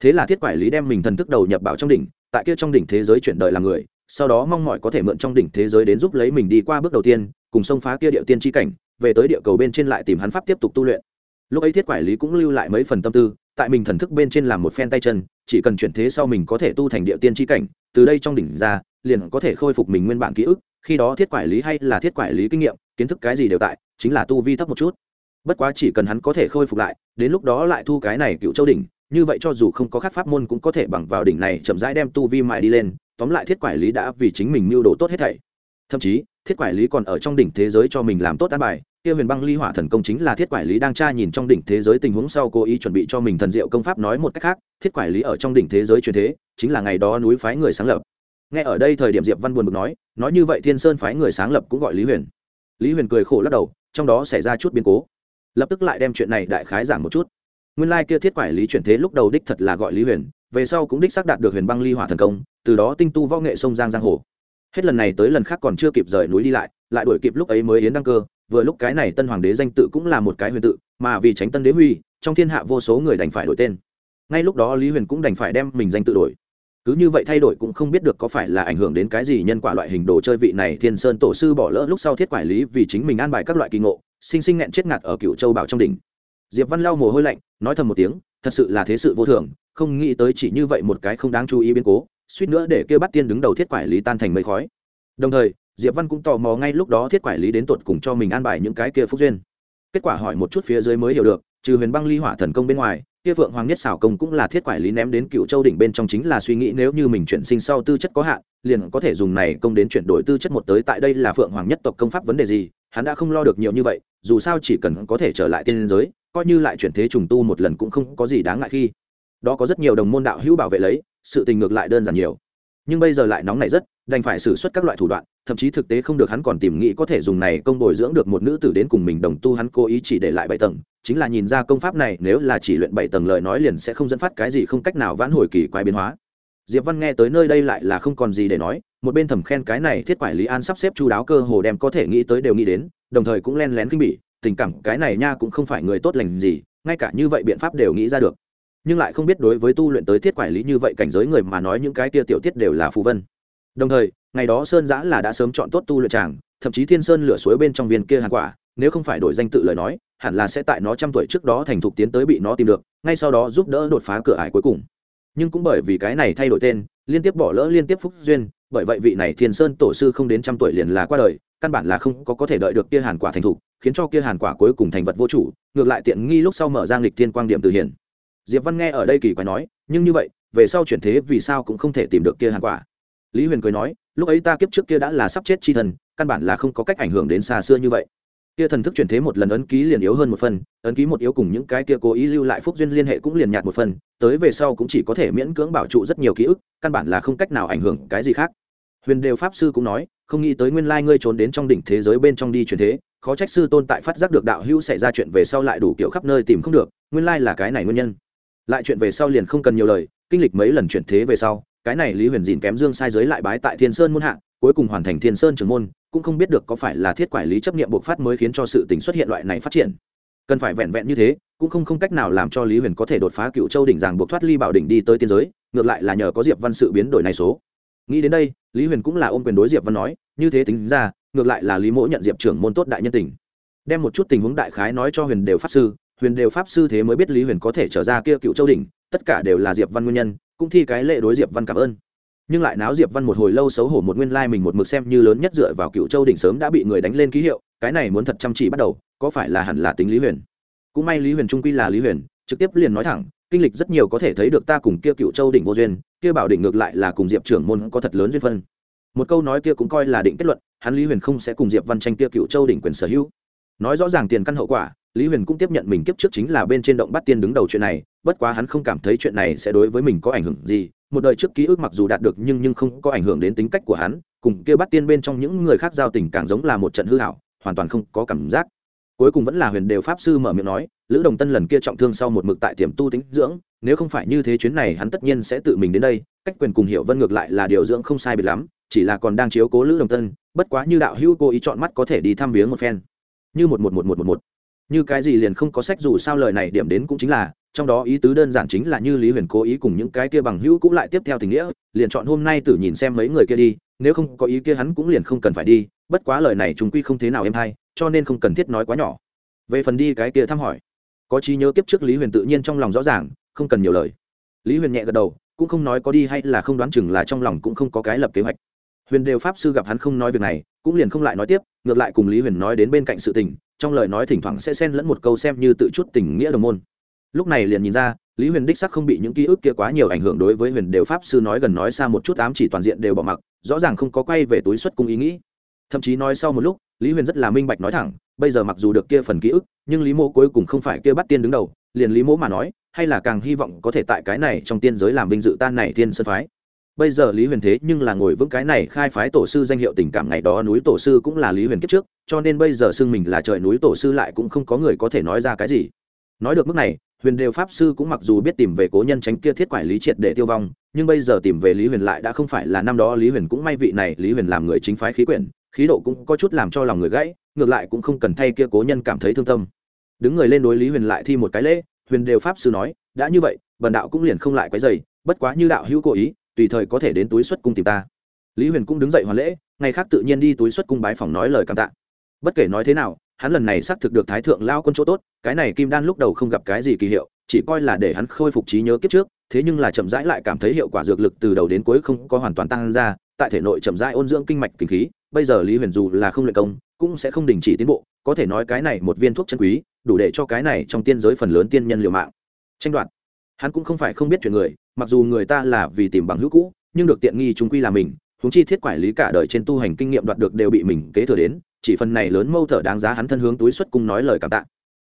Thế là thiết quản lý đem mình thần thức đầu nhập bảo trong đỉnh, tại kia trong đỉnh thế giới chuyển đời làm người, sau đó mong mọi có thể mượn trong đỉnh thế giới đến giúp lấy mình đi qua bước đầu tiên, cùng xông phá kia địa tiên tri cảnh, về tới địa cầu bên trên lại tìm hắn pháp tiếp tục tu luyện. Lúc ấy thiết quản lý cũng lưu lại mấy phần tâm tư, tại mình thần thức bên trên làm một phen tay chân, chỉ cần chuyển thế sau mình có thể tu thành địa tiên tri cảnh, từ đây trong đỉnh ra, liền có thể khôi phục mình nguyên bản ký ức, khi đó thiết quản lý hay là thiết quản lý kinh nghiệm, kiến thức cái gì đều tại, chính là tu vi thấp một chút bất quá chỉ cần hắn có thể khôi phục lại, đến lúc đó lại thu cái này cựu châu đỉnh, như vậy cho dù không có khác pháp môn cũng có thể bằng vào đỉnh này chậm rãi đem tu vi mại đi lên, tóm lại thiết quản lý đã vì chính mình mưu đồ tốt hết thảy. Thậm chí, thiết quản lý còn ở trong đỉnh thế giới cho mình làm tốt an bài, kia huyền băng ly hỏa thần công chính là thiết quản lý đang tra nhìn trong đỉnh thế giới tình huống sau cố ý chuẩn bị cho mình thần diệu công pháp nói một cách khác, thiết quản lý ở trong đỉnh thế giới truyền thế, chính là ngày đó núi phái người sáng lập. Nghe ở đây thời điểm diệp văn buồn bực nói nói như vậy thiên sơn phái người sáng lập cũng gọi lý huyền. Lý huyền cười khổ lắc đầu, trong đó xảy ra chút biến cố lập tức lại đem chuyện này đại khái giảng một chút. Nguyên lai kia thiết quản lý chuyển thế lúc đầu đích thật là gọi lý huyền, về sau cũng đích xác đạt được huyền băng ly hỏa thần công, từ đó tinh tu võ nghệ sông giang giang hồ. Hết lần này tới lần khác còn chưa kịp rời núi đi lại lại đuổi kịp lúc ấy mới yến đăng cơ, vừa lúc cái này tân hoàng đế danh tự cũng là một cái huyền tự, mà vì tránh tân đế huy, trong thiên hạ vô số người đành phải đổi tên. Ngay lúc đó lý huyền cũng đành phải đem mình danh tự đổi. Cứ như vậy thay đổi cũng không biết được có phải là ảnh hưởng đến cái gì nhân quả loại hình đồ chơi vị này thiên sơn tổ sư bỏ lỡ lúc sau thiết quản lý vì chính mình an bài các loại kỳ ngộ sinh sinh nghẹn chết ngạt ở cựu châu bảo trong đỉnh. Diệp văn lau mồ hôi lạnh, nói thầm một tiếng, thật sự là thế sự vô thường, không nghĩ tới chỉ như vậy một cái không đáng chú ý biến cố, suýt nữa để kêu bắt tiên đứng đầu thiết quản lý tan thành mây khói. Đồng thời, diệp văn cũng tò mò ngay lúc đó thiết quản lý đến tột cùng cho mình an bài những cái kia phúc duyên. Kết quả hỏi một chút phía dưới mới hiểu được, trừ huyền băng ly hỏa thần công bên ngoài, kia phượng hoàng nhất xảo công cũng là thiết quản lý ném đến cựu châu đỉnh bên trong chính là suy nghĩ nếu như mình chuyển sinh sau tư chất có hạn, liền có thể dùng này công đến chuyển đổi tư chất một tới tại đây là phượng hoàng nhất tộc công pháp vấn đề gì hắn đã không lo được nhiều như vậy, dù sao chỉ cần có thể trở lại tiên giới, coi như lại chuyển thế trùng tu một lần cũng không có gì đáng ngại khi. Đó có rất nhiều đồng môn đạo hữu bảo vệ lấy, sự tình ngược lại đơn giản nhiều. Nhưng bây giờ lại nóng này rất, đành phải xử suất các loại thủ đoạn, thậm chí thực tế không được hắn còn tìm nghĩ có thể dùng này công bồi dưỡng được một nữ tử đến cùng mình đồng tu, hắn cố ý chỉ để lại bảy tầng, chính là nhìn ra công pháp này nếu là chỉ luyện bảy tầng lời nói liền sẽ không dẫn phát cái gì không cách nào vãn hồi kỳ quái biến hóa diệp văn nghe tới nơi đây lại là không còn gì để nói, một bên thầm khen cái này thiết quản lý an sắp xếp chu đáo cơ hồ đem có thể nghĩ tới đều nghĩ đến, đồng thời cũng len lén kinh bỉ, tình cảm cái này nha cũng không phải người tốt lành gì, ngay cả như vậy biện pháp đều nghĩ ra được. Nhưng lại không biết đối với tu luyện tới thiết quản lý như vậy cảnh giới người mà nói những cái tia tiểu tiết đều là phù vân. Đồng thời, ngày đó sơn giã là đã sớm chọn tốt tu luyện tràng thậm chí thiên sơn lửa suối bên trong viên kia hàn quả, nếu không phải đổi danh tự lời nói, hẳn là sẽ tại nó trăm tuổi trước đó thành thục tiến tới bị nó tìm được, ngay sau đó giúp đỡ đột phá cửa ải cuối cùng nhưng cũng bởi vì cái này thay đổi tên, liên tiếp bỏ lỡ liên tiếp phúc duyên, bởi vậy vị này thiên sơn tổ sư không đến trăm tuổi liền là qua đời, căn bản là không có có thể đợi được kia hàn quả thành thục, khiến cho kia hàn quả cuối cùng thành vật vô chủ, ngược lại tiện nghi lúc sau mở ra nghịch thiên quang điểm từ hiển. Diệp văn nghe ở đây kỳ quái nói, nhưng như vậy, về sau chuyển thế vì sao cũng không thể tìm được kia hàn quả? Lý huyền cười nói, lúc ấy ta kiếp trước kia đã là sắp chết chi thần, căn bản là không có cách ảnh hưởng đến xa xưa như vậy kia thần thức chuyển thế một lần ấn ký liền yếu hơn một phần ấn ký một yếu cùng những cái kia cố ý lưu lại phúc duyên liên hệ cũng liền nhạt một phần tới về sau cũng chỉ có thể miễn cưỡng bảo trụ rất nhiều ký ức căn bản là không cách nào ảnh hưởng cái gì khác. Huyền đều pháp sư cũng nói không nghĩ tới nguyên lai ngươi trốn đến trong đỉnh thế giới bên trong đi chuyển thế khó trách sư tôn tại phát giác được đạo hữu xảy ra chuyện về sau lại đủ kiểu khắp nơi tìm không được nguyên lai là cái này nguyên nhân. Lại chuyện về sau liền không cần nhiều lời kinh lịch mấy lần chuyển thế về sau cái này lý huyền dìn kém dương sai giới lại bái tại thiên sơn muôn hạng, cuối cùng hoàn thành thiên sơn trưởng môn cũng không biết được có phải là thiết quản lý chấp nghiệm bộc phát mới khiến cho sự tình xuất hiện loại này phát triển. Cần phải vẹn vẹn như thế, cũng không không cách nào làm cho lý huyền có thể đột phá cựu châu đỉnh giảng buộc thoát ly bảo đỉnh đi tới tiên giới, ngược lại là nhờ có diệp văn sự biến đổi này số. Nghĩ đến đây, lý huyền cũng là ôm quyền đối diệp văn nói, như thế tính ra, ngược lại là lý mỗ nhận diệp trưởng môn tốt đại nhân tình. Đem một chút tình huống đại khái nói cho huyền đều pháp sư, huyền đều pháp sư thế mới biết lý huyền có thể trở ra kia cựu châu đỉnh, tất cả đều là diệp văn nguyên nhân, cũng thi cái lệ đối diệp văn cảm ơn nhưng lại náo diệp văn một hồi lâu xấu hổ một nguyên lai mình một mực xem như lớn nhất dựa vào cựu châu đỉnh sớm đã bị người đánh lên ký hiệu, cái này muốn thật chăm chỉ bắt đầu, có phải là hẳn là tính lý huyền? Cũng may lý huyền trung quy là lý huyền, trực tiếp liền nói thẳng, kinh lịch rất nhiều có thể thấy được ta cùng kia cựu châu đỉnh vô duyên, kia bảo đỉnh ngược lại là cùng diệp trưởng môn có thật lớn duyên phân. Một câu nói kia cũng coi là định kết luận, hắn lý huyền không sẽ cùng diệp văn tranh kia cựu châu đỉnh quyền sở hữu. Nói rõ ràng tiền căn hậu quả, lý huyền cũng tiếp nhận mình kiếp trước chính là bên trên động bắt tiên đứng đầu chuyện này, bất quá hắn không cảm thấy chuyện này sẽ đối với mình có ảnh hưởng gì một đời trước ký ức mặc dù đạt được nhưng nhưng không có ảnh hưởng đến tính cách của hắn, cùng kia bắt tiên bên trong những người khác giao tình càng giống là một trận hư hảo, hoàn toàn không có cảm giác. Cuối cùng vẫn là huyền đều pháp sư mở miệng nói, lữ đồng tân lần kia trọng thương sau một mực tại tiềm tu tính dưỡng, nếu không phải như thế chuyến này hắn tất nhiên sẽ tự mình đến đây, cách quyền cùng hiểu vân ngược lại là điều dưỡng không sai biệt lắm, chỉ là còn đang chiếu cố lữ đồng tân, bất quá như đạo hữu cô ý chọn mắt có thể đi thăm viếng một phen. Như một một một một một một. Như cái gì liền không có sách dù sao lời này điểm đến cũng chính là trong đó ý tứ đơn giản chính là như lý huyền cố ý cùng những cái kia bằng hữu cũng lại tiếp theo tình nghĩa, liền chọn hôm nay tự nhìn xem mấy người kia đi, nếu không có ý kia hắn cũng liền không cần phải đi, bất quá lời này chúng quy không thế nào em hay, cho nên không cần thiết nói quá nhỏ. Về phần đi cái kia thăm hỏi, có trí nhớ kiếp trước lý huyền tự nhiên trong lòng rõ ràng, không cần nhiều lời. Lý huyền nhẹ gật đầu, cũng không nói có đi hay là không đoán chừng là trong lòng cũng không có cái lập kế hoạch. Huyền đều pháp sư gặp hắn không nói việc này, cũng liền không lại nói tiếp, ngược lại cùng lý huyền nói đến bên cạnh sự tình, trong lời nói thỉnh thoảng sẽ xen lẫn một câu xem như tự chút tình nghĩa đồng môn lúc này liền nhìn ra, lý huyền đích sắc không bị những ký ức kia quá nhiều ảnh hưởng đối với huyền đều pháp sư nói gần nói xa một chút ám chỉ toàn diện đều bỏ mặc, rõ ràng không có quay về túi xuất cung ý nghĩ. Thậm chí nói sau một lúc, lý huyền rất là minh bạch nói thẳng, bây giờ mặc dù được kia phần ký ức, nhưng lý mô cuối cùng không phải kia bắt tiên đứng đầu, liền lý mô mà nói, hay là càng hy vọng có thể tại cái này trong tiên giới làm vinh dự tan này thiên sơn phái. Bây giờ lý huyền thế nhưng là ngồi vững cái này khai phái tổ sư danh hiệu tình cảm ngày đó núi tổ sư cũng là lý huyền kiếp trước, cho nên bây giờ xưng mình là trời núi tổ sư lại cũng không có người có thể nói ra cái gì. Nói được mức này huyền đều pháp sư cũng mặc dù biết tìm về cố nhân tránh kia thiết quản lý triệt để tiêu vong, nhưng bây giờ tìm về lý huyền lại đã không phải là năm đó lý huyền cũng may vị này lý huyền làm người chính phái khí quyển, khí độ cũng có chút làm cho lòng người gãy, ngược lại cũng không cần thay kia cố nhân cảm thấy thương tâm. Đứng người lên đối lý huyền lại thi một cái lễ, huyền đều pháp sư nói, đã như vậy, bần đạo cũng liền không lại quấy dày bất quá như đạo hữu cố ý, tùy thời có thể đến túi xuất cung tìm ta. Lý huyền cũng đứng dậy hoàn lễ, ngày khác tự nhiên đi túi xuất cung bái phòng nói lời cảm tạ. Bất kể nói thế nào hắn lần này xác thực được thái thượng lao quân chỗ tốt, cái này kim đan lúc đầu không gặp cái gì kỳ hiệu, chỉ coi là để hắn khôi phục trí nhớ kiếp trước, thế nhưng là chậm rãi lại cảm thấy hiệu quả dược lực từ đầu đến cuối không có hoàn toàn tăng ra, tại thể nội chậm rãi ôn dưỡng kinh mạch kinh khí, bây giờ lý huyền dù là không luyện công, cũng sẽ không đình chỉ tiến bộ, có thể nói cái này một viên thuốc chân quý, đủ để cho cái này trong tiên giới phần lớn tiên nhân liều mạng. Tranh đoạt. Hắn cũng không phải không biết chuyện người, mặc dù người ta là vì tìm bằng hữu cũ, nhưng được tiện nghi chúng quy là mình húng chi thiết quản lý cả đời trên tu hành kinh nghiệm đoạt được đều bị mình kế thừa đến, chỉ phần này lớn mâu thở đáng giá hắn thân hướng túi xuất cung nói lời cảm tạ.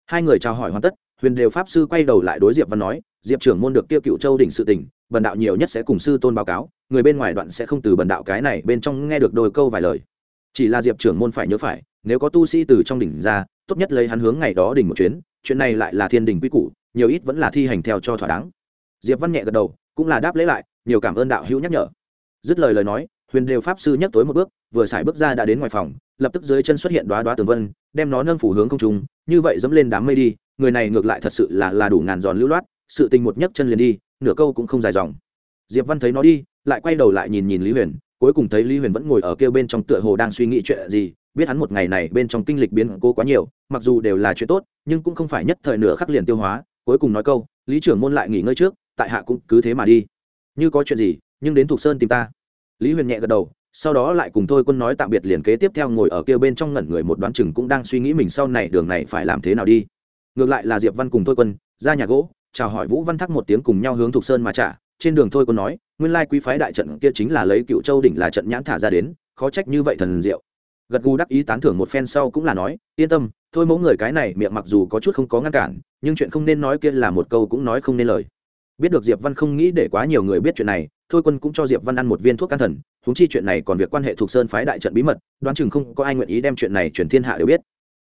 Hai người chào hỏi hoàn tất, huyền đều pháp sư quay đầu lại đối diệp văn nói, diệp trưởng môn được kia cựu châu đỉnh sự tình bần đạo nhiều nhất sẽ cùng sư tôn báo cáo, người bên ngoài đoạn sẽ không từ bần đạo cái này bên trong nghe được đôi câu vài lời. Chỉ là diệp trưởng môn phải nhớ phải, nếu có tu sĩ từ trong đỉnh ra, tốt nhất lấy hắn hướng ngày đó đỉnh một chuyến, chuyện này lại là thiên đình quy củ, nhiều ít vẫn là thi hành theo cho thỏa đáng. Diệp văn nhẹ gật đầu, cũng là đáp lễ lại, nhiều cảm ơn đạo hữu nhắc nhở. Dứt lời lời nói huyền đều pháp sư nhắc tối một bước, vừa xài bước ra đã đến ngoài phòng, lập tức dưới chân xuất hiện đoá đoá tường vân, đem nó nâng phủ hướng không trung, như vậy dẫm lên đám mây đi, người này ngược lại thật sự là là đủ ngàn giòn lưu loát, sự tình một nhấc chân liền đi, nửa câu cũng không dài dòng. Diệp văn thấy nó đi, lại quay đầu lại nhìn nhìn lý huyền, cuối cùng thấy lý huyền vẫn ngồi ở kêu bên trong tựa hồ đang suy nghĩ chuyện gì, biết hắn một ngày này bên trong kinh lịch biến cố quá nhiều, mặc dù đều là chuyện tốt, nhưng cũng không phải nhất thời nửa khắc liền tiêu hóa, cuối cùng nói câu, lý trưởng môn lại nghỉ ngơi trước, tại hạ cũng cứ thế mà đi. Như có chuyện gì, nhưng đến thuộc sơn tìm ta lý huyền nhẹ gật đầu, sau đó lại cùng thôi quân nói tạm biệt liền kế tiếp theo ngồi ở kia bên trong ngẩn người một đoán chừng cũng đang suy nghĩ mình sau này đường này phải làm thế nào đi. Ngược lại là diệp văn cùng thôi quân, ra nhà gỗ, chào hỏi vũ văn thắc một tiếng cùng nhau hướng thục sơn mà trả. Trên đường thôi quân nói, nguyên lai quý phái đại trận kia chính là lấy cựu châu đỉnh là trận nhãn thả ra đến, khó trách như vậy thần diệu. Gật gù đắc ý tán thưởng một phen sau cũng là nói, yên tâm, thôi mẫu người cái này miệng mặc dù có chút không có ngăn cản, nhưng chuyện không nên nói kia là một câu cũng nói không nên lời. Biết được diệp văn không nghĩ để quá nhiều người biết chuyện này thôi quân cũng cho diệp văn ăn một viên thuốc can thần húng chi chuyện này còn việc quan hệ thuộc sơn phái đại trận bí mật, đoán chừng không có ai nguyện ý đem chuyện này chuyển thiên hạ đều biết.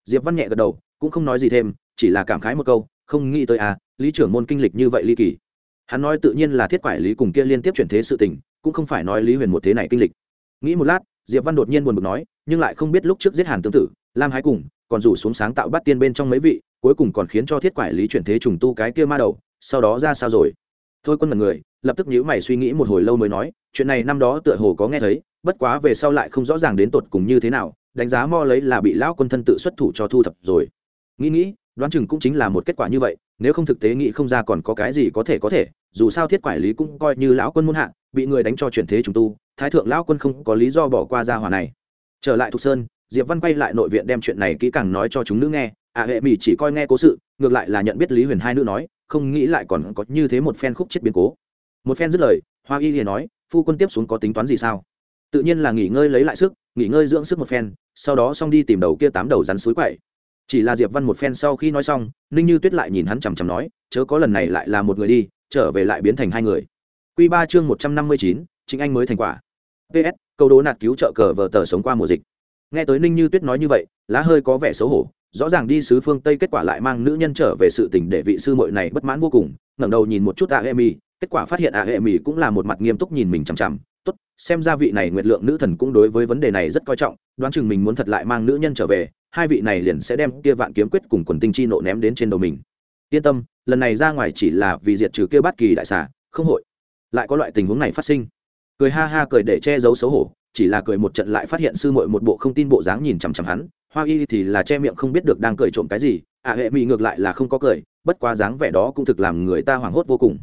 Diệp văn nhẹ gật đầu, cũng không nói gì thêm, chỉ là cảm khái một câu, không nghĩ tới à lý trưởng môn kinh lịch như vậy ly kỳ. Hắn nói tự nhiên là thiết quải lý cùng kia liên tiếp chuyển thế sự tình, cũng không phải nói lý huyền một thế này kinh lịch. Nghĩ một lát, diệp văn đột nhiên buồn bực nói, nhưng lại không biết lúc trước giết hàn tương tự lam hái cùng, còn rủ xuống sáng tạo bắt tiên bên trong mấy vị, cuối cùng còn khiến cho thiết quải lý chuyển thế trùng tu cái kia ma đầu, sau đó ra sao rồi? Thôi quân mật người lập tức nhíu mày suy nghĩ một hồi lâu mới nói, chuyện này năm đó tựa hồ có nghe thấy, bất quá về sau lại không rõ ràng đến tột cùng như thế nào, đánh giá mo lấy là bị lão quân thân tự xuất thủ cho thu thập rồi. Nghĩ nghĩ, đoán chừng cũng chính là một kết quả như vậy, nếu không thực tế nghĩ không ra còn có cái gì có thể có thể, dù sao thiết quản lý cũng coi như lão quân muôn hạ, bị người đánh cho chuyển thế chúng tu, thái thượng lão quân không có lý do bỏ qua gia hỏa này. Trở lại thục sơn, diệp văn quay lại nội viện đem chuyện này kỹ càng nói cho chúng nữ nghe a hệ mỹ chỉ coi nghe cố sự, ngược lại là nhận biết lý huyền hai nữ nói, không nghĩ lại còn có như thế một phen khúc chết biến cố một phen dứt lời, hoa y liền nói, phu quân tiếp xuống có tính toán gì sao? Tự nhiên là nghỉ ngơi lấy lại sức, nghỉ ngơi dưỡng sức một phen, sau đó xong đi tìm đầu kia tám đầu rắn suối quậy. Chỉ là diệp văn một phen sau khi nói xong, ninh như tuyết lại nhìn hắn chằm chằm nói, chớ có lần này lại là một người đi, trở về lại biến thành hai người. Q ba chương một trăm năm mươi chín chính anh mới thành quả. Ps câu đố nạt cứu trợ cờ vờ tờ sống qua mùa dịch. Nghe tới ninh như tuyết nói như vậy, lá hơi có vẻ xấu hổ, rõ ràng đi sứ phương tây kết quả lại mang nữ nhân trở về sự tình để vị sư muội này bất mãn vô cùng, ngẩng đầu nhìn một chút a emi kết quả phát hiện ạ hệ mỹ cũng là một mặt nghiêm túc nhìn mình chằm chằm. Tốt xem ra vị này nguyệt lượng nữ thần cũng đối với vấn đề này rất coi trọng đoán chừng mình muốn thật lại mang nữ nhân trở về hai vị này liền sẽ đem kia vạn kiếm quyết cùng quần tinh chi nộ ném đến trên đầu mình. Yên tâm lần này ra ngoài chỉ là vì diệt trừ kia bát kỳ đại xà không hội. Lại có loại tình huống này phát sinh. Cười ha ha cười để che giấu xấu hổ chỉ là cười một trận lại phát hiện sư muội một bộ không tin bộ dáng nhìn chằm chằm hắn hoa y thì là che miệng không biết được đang cười trộm cái gì ạ à, hệ mỹ ngược lại là không có cười bất quá dáng vẻ đó cũng thực làm người ta hoảng hốt vô cùng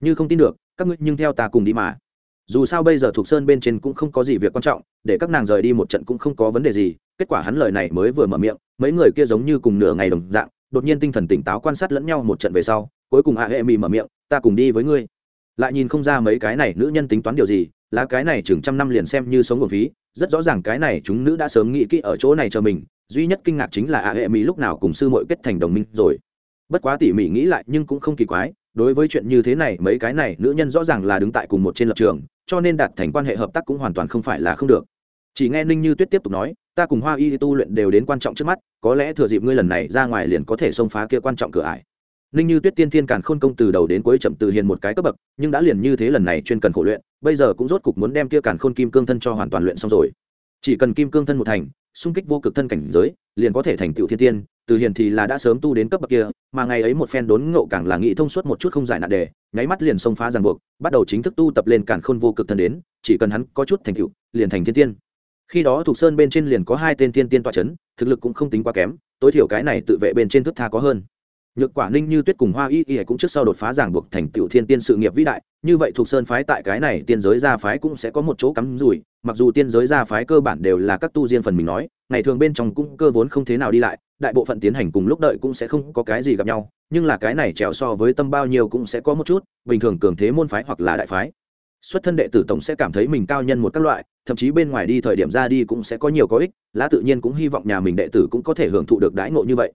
như không tin được, các ngươi nhưng theo ta cùng đi mà. Dù sao bây giờ thuộc sơn bên trên cũng không có gì việc quan trọng, để các nàng rời đi một trận cũng không có vấn đề gì, kết quả hắn lời này mới vừa mở miệng, mấy người kia giống như cùng nửa ngày đồng dạng, đột nhiên tinh thần tỉnh táo quan sát lẫn nhau một trận về sau, cuối cùng hạ hệ mỹ mở miệng, ta cùng đi với ngươi. Lại nhìn không ra mấy cái này nữ nhân tính toán điều gì, là cái này chừng trăm năm liền xem như sống của phí, rất rõ ràng cái này chúng nữ đã sớm nghĩ kỹ ở chỗ này chờ mình, duy nhất kinh ngạc chính là hạ hệ mỹ lúc nào cùng sư mội kết thành đồng minh rồi. Bất quá tỉ mỉ nghĩ lại nhưng cũng không kỳ quái đối với chuyện như thế này, mấy cái này nữ nhân rõ ràng là đứng tại cùng một trên lập trường, cho nên đạt thành quan hệ hợp tác cũng hoàn toàn không phải là không được. Chỉ nghe ninh như tuyết tiếp tục nói, ta cùng hoa y tu luyện đều đến quan trọng trước mắt, có lẽ thừa dịp ngươi lần này ra ngoài liền có thể xông phá kia quan trọng cửa ải. Ninh như tuyết tiên thiên càn khôn công từ đầu đến cuối chậm từ hiền một cái cấp bậc, nhưng đã liền như thế lần này chuyên cần khổ luyện, bây giờ cũng rốt cục muốn đem kia càn khôn kim cương thân cho hoàn toàn luyện xong rồi. Chỉ cần kim cương thân một thành xung kích vô cực thân cảnh giới, liền có thể thành tựu thiên tiên, từ hiền thì là đã sớm tu đến cấp bậc kia, mà ngày ấy một phen đốn ngộ càng là nghĩ thông suốt một chút không giải nạn đề, nháy mắt liền xông phá ràng buộc, bắt đầu chính thức tu tập lên càn khôn vô cực thân đến, chỉ cần hắn có chút thành tựu, liền thành thiên tiên. Khi đó thuộc sơn bên trên liền có hai tên tiên tiên tọa c h ấ n thực lực cũng không tính quá kém, tối thiểu cái này tự vệ bên trên thức tha có hơn nhược quả ninh như tuyết cùng hoa y y cũng trước sau đột phá giảng buộc thành tựu thiên tiên sự nghiệp vĩ đại, như vậy thuộc sơn phái tại cái này tiên giới gia phái cũng sẽ có một chỗ cắm rủi, mặc dù tiên giới gia phái cơ bản đều là các tu diên phần mình nói, ngày thường bên trong cũng cơ vốn không thế nào đi lại, đại bộ phận tiến hành cùng lúc đợi cũng sẽ không có cái gì gặp nhau, nhưng là cái này trèo so với tâm bao nhiêu cũng sẽ có một chút, bình thường cường thế môn phái hoặc là đại phái. Xuất thân đệ tử tổng sẽ cảm thấy mình cao nhân một các loại, thậm chí bên ngoài đi thời điểm ra đi cũng sẽ có nhiều có ích, lá tự nhiên cũng hy vọng nhà mình đệ tử cũng có thể hưởng thụ được đãi ngộ như vậy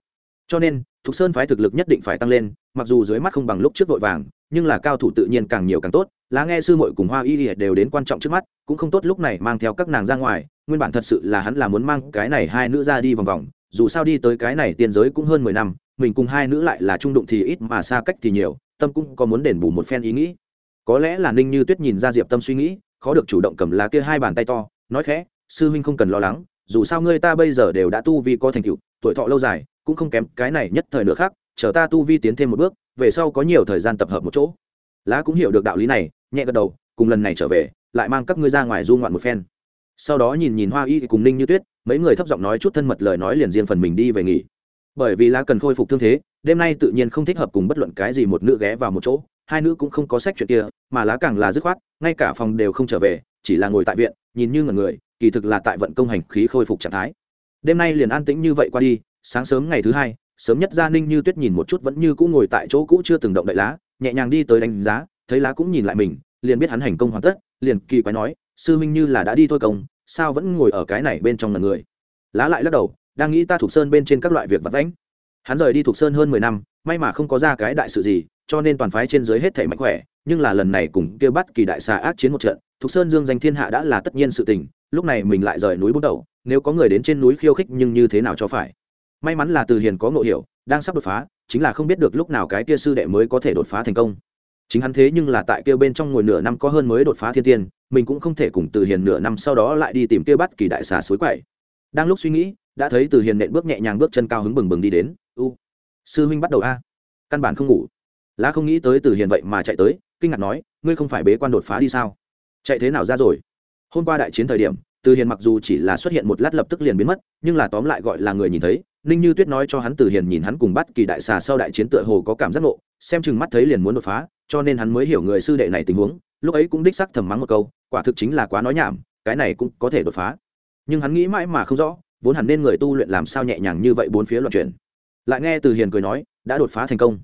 cho nên, thục sơn phái thực lực nhất định phải tăng lên, mặc dù dưới mắt không bằng lúc trước vội vàng, nhưng là cao thủ tự nhiên càng nhiều càng tốt, lá nghe sư muội cùng hoa y ỉa đều đến quan trọng trước mắt, cũng không tốt lúc này mang theo các nàng ra ngoài, nguyên bản thật sự là hắn là muốn mang cái này hai nữ ra đi vòng vòng, dù sao đi tới cái này tiên giới cũng hơn mười năm, mình cùng hai nữ lại là trung đụng thì ít mà xa cách thì nhiều, tâm cũng có muốn đền bù một phen ý nghĩ. Có lẽ là ninh như tuyết nhìn ra diệp tâm suy nghĩ, khó được chủ động cầm lá kia hai bàn tay to, nói khẽ, sư huynh không cần lo lắng, dù sao ngươi ta bây giờ đều đã tu vì có thành tựu, tuổi thọ lâu dài cũng không kém cái này nhất thời nữa khác, chờ ta tu vi tiến thêm một bước, về sau có nhiều thời gian tập hợp một chỗ. Lá cũng hiểu được đạo lý này, nhẹ gật đầu, cùng lần này trở về, lại mang các ngươi ra ngoài du ngoạn một phen. Sau đó nhìn nhìn hoa y cùng ninh như tuyết, mấy người thấp giọng nói chút thân mật lời nói liền riêng phần mình đi về nghỉ. Bởi vì lá cần khôi phục thương thế, đêm nay tự nhiên không thích hợp cùng bất luận cái gì một nữ ghé vào một chỗ, hai nữ cũng không có sách chuyện kia, mà lá càng là dứt khoát, ngay cả phòng đều không trở về, chỉ là ngồi tại viện, nhìn như ngần người, kỳ thực là tại vận công hành khí khôi phục trạng thái. Đêm nay liền an tĩnh như vậy qua đi sáng sớm ngày thứ hai, sớm nhất gia ninh như tuyết nhìn một chút vẫn như cũ ngồi tại chỗ cũ chưa từng động đậy lá, nhẹ nhàng đi tới đánh giá, thấy lá cũng nhìn lại mình, liền biết hắn hành công hoàn tất, liền kỳ quái nói, sư minh như là đã đi thôi công, sao vẫn ngồi ở cái này bên trong lần người? Lá lại lắc đầu, đang nghĩ ta thuộc sơn bên trên các loại việc vật vãnh. Hắn rời đi thuộc sơn hơn mười năm, may mà không có ra cái đại sự gì, cho nên toàn phái trên dưới hết thể mạnh khỏe, nhưng là lần này cùng kêu bắt kỳ đại xà ác chiến một trận, thuộc sơn dương danh thiên hạ đã là tất nhiên sự tình, lúc này mình lại rời núi bút đầu nếu có người đến trên núi khiêu khích nhưng như thế nào cho phải? May mắn là từ hiền có ngộ hiểu, đang sắp đột phá, chính là không biết được lúc nào cái kia sư đệ mới có thể đột phá thành công. Chính hắn thế nhưng là tại kêu bên trong ngồi nửa năm có hơn mới đột phá thiên tiên, mình cũng không thể cùng từ hiền nửa năm sau đó lại đi tìm kêu bắt kỳ đại xà suối quậy. Đang lúc suy nghĩ, đã thấy từ hiền nện bước nhẹ nhàng bước chân cao hứng bừng bừng đi đến, u, sư huynh bắt đầu a. Căn bản không ngủ. Lá không nghĩ tới từ hiền vậy mà chạy tới, kinh ngạc nói, ngươi không phải bế quan đột phá đi sao? Chạy thế nào ra rồi? Hôm qua đại chiến thời điểm, từ hiền mặc dù chỉ là xuất hiện một lát lập tức liền biến mất, nhưng là tóm lại gọi là người nhìn thấy ninh như tuyết nói cho hắn từ hiền nhìn hắn cùng bắt kỳ đại xà sau đại chiến tựa hồ có cảm giác ngộ, xem chừng mắt thấy liền muốn đột phá, cho nên hắn mới hiểu người sư đệ này tình huống, lúc ấy cũng đích sắc thầm mắng một câu, quả thực chính là quá nói nhảm, cái này cũng có thể đột phá. Nhưng hắn nghĩ mãi mà không rõ, vốn hẳn nên người tu luyện làm sao nhẹ nhàng như vậy bốn phía loạn chuyển. Lại nghe từ hiền cười nói, đã đột phá thành công.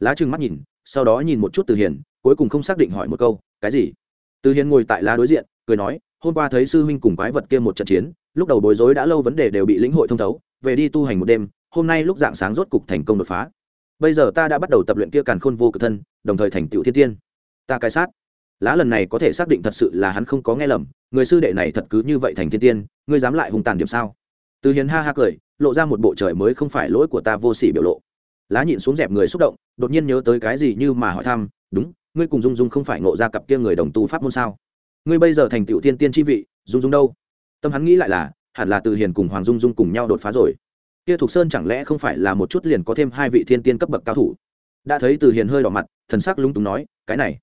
Lá trừng mắt nhìn, sau đó nhìn một chút từ hiền, cuối cùng không xác định hỏi một câu, cái gì? Từ hiền ngồi tại lá đối diện, cười nói, hôm qua thấy sư huynh cùng quái vật kia một trận chiến, lúc đầu bối rối đã lâu vấn đề đều bị lĩnh hội thông thấu về đi tu hành một đêm, hôm nay lúc dạng sáng rốt cục thành công đột phá. Bây giờ ta đã bắt đầu tập luyện kia càn khôn vô cực thân, đồng thời thành tựu thiên tiên. Ta cai sát. Lá lần này có thể xác định thật sự là hắn không có nghe lầm, người sư đệ này thật cứ như vậy thành thiên tiên, ngươi dám lại hung tàn điểm sao? Từ hiền ha ha cười, lộ ra một bộ trời mới không phải lỗi của ta vô sỉ biểu lộ. Lá nhịn xuống dẹp người xúc động, đột nhiên nhớ tới cái gì như mà hỏi thăm, đúng, ngươi cùng dung dung không phải ngộ ra cặp kia người đồng tu pháp môn sao? Ngươi bây giờ thành tựu thiên tiên chi vị, dung dung đâu? Tâm hắn nghĩ lại là hẳn là từ hiền cùng hoàng dung dung cùng nhau đột phá rồi. Kia thục sơn chẳng lẽ không phải là một chút liền có thêm hai vị thiên tiên cấp bậc cao thủ? Đã thấy từ hiền hơi đỏ mặt, thần sắc lúng túng nói, cái này,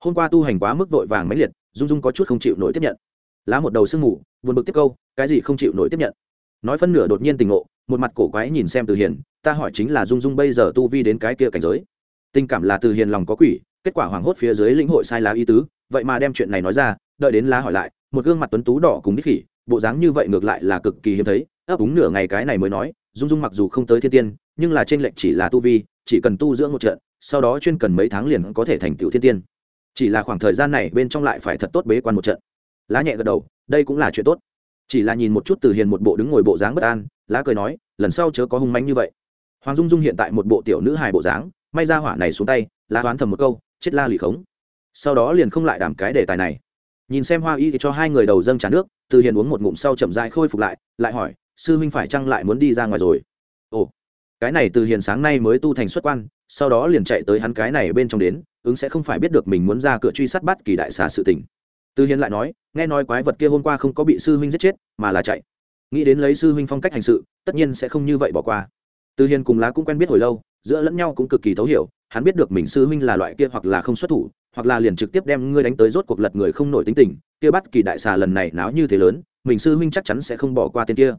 hôm qua tu hành quá mức vội vàng máy liệt, dung dung có chút không chịu nổi tiếp nhận. Lá một đầu sương mù, buồn bực tiếp câu, cái gì không chịu nổi tiếp nhận? Nói phân nửa đột nhiên tình ngộ, một mặt cổ quái nhìn xem từ hiền, ta hỏi chính là dung dung bây giờ tu vi đến cái kia cảnh giới? Tình cảm là từ hiền lòng có quỷ, kết quả hoảng hốt phía dưới lĩnh hội sai lá y tứ, vậy mà đem chuyện này nói ra, đợi đến lá hỏi lại, một gương mặt tuấn tú đỏ cùng đích khỉ bộ dáng như vậy ngược lại là cực kỳ hiếm thấy, ấp úng nửa ngày cái này mới nói, dung dung mặc dù không tới thiên tiên, nhưng là trên lệnh chỉ là tu vi, chỉ cần tu dưỡng một trận, sau đó chuyên cần mấy tháng liền có thể thành tựu thiên tiên. Chỉ là khoảng thời gian này bên trong lại phải thật tốt bế quan một trận. Lá nhẹ gật đầu, đây cũng là chuyện tốt. Chỉ là nhìn một chút từ hiền một bộ đứng ngồi bộ dáng bất an, lá cười nói, lần sau chớ có hung manh như vậy. Hoàng dung dung hiện tại một bộ tiểu nữ hài bộ dáng, may ra hỏa này xuống tay, lá đoán thầm một câu, chết la lì khống. Sau đó liền không lại đảm cái đề tài này nhìn xem hoa y thì cho hai người đầu dâng trả nước, từ hiền uống một ngụm sau chậm dại khôi phục lại lại hỏi, sư huynh phải chăng lại muốn đi ra ngoài rồi? Ồ, cái này từ hiền sáng nay mới tu thành xuất quan, sau đó liền chạy tới hắn cái này bên trong đến, ứng sẽ không phải biết được mình muốn ra cửa truy sát bắt kỳ đại xà sự tình. Từ hiền lại nói, nghe nói quái vật kia hôm qua không có bị sư huynh giết chết, mà là chạy. Nghĩ đến lấy sư huynh phong cách hành sự, tất nhiên sẽ không như vậy bỏ qua. Từ hiền cùng lá cũng quen biết hồi lâu, giữa lẫn nhau cũng cực kỳ thấu hiểu, hắn biết được mình sư huynh là loại kia hoặc là không xuất thủ hoặc là liền trực tiếp đem ngươi đánh tới rốt cuộc lật người không nổi tính tình, kia bắt kỳ đại xà lần này náo như thế lớn, mình sư huynh chắc chắn sẽ không bỏ qua tên kia.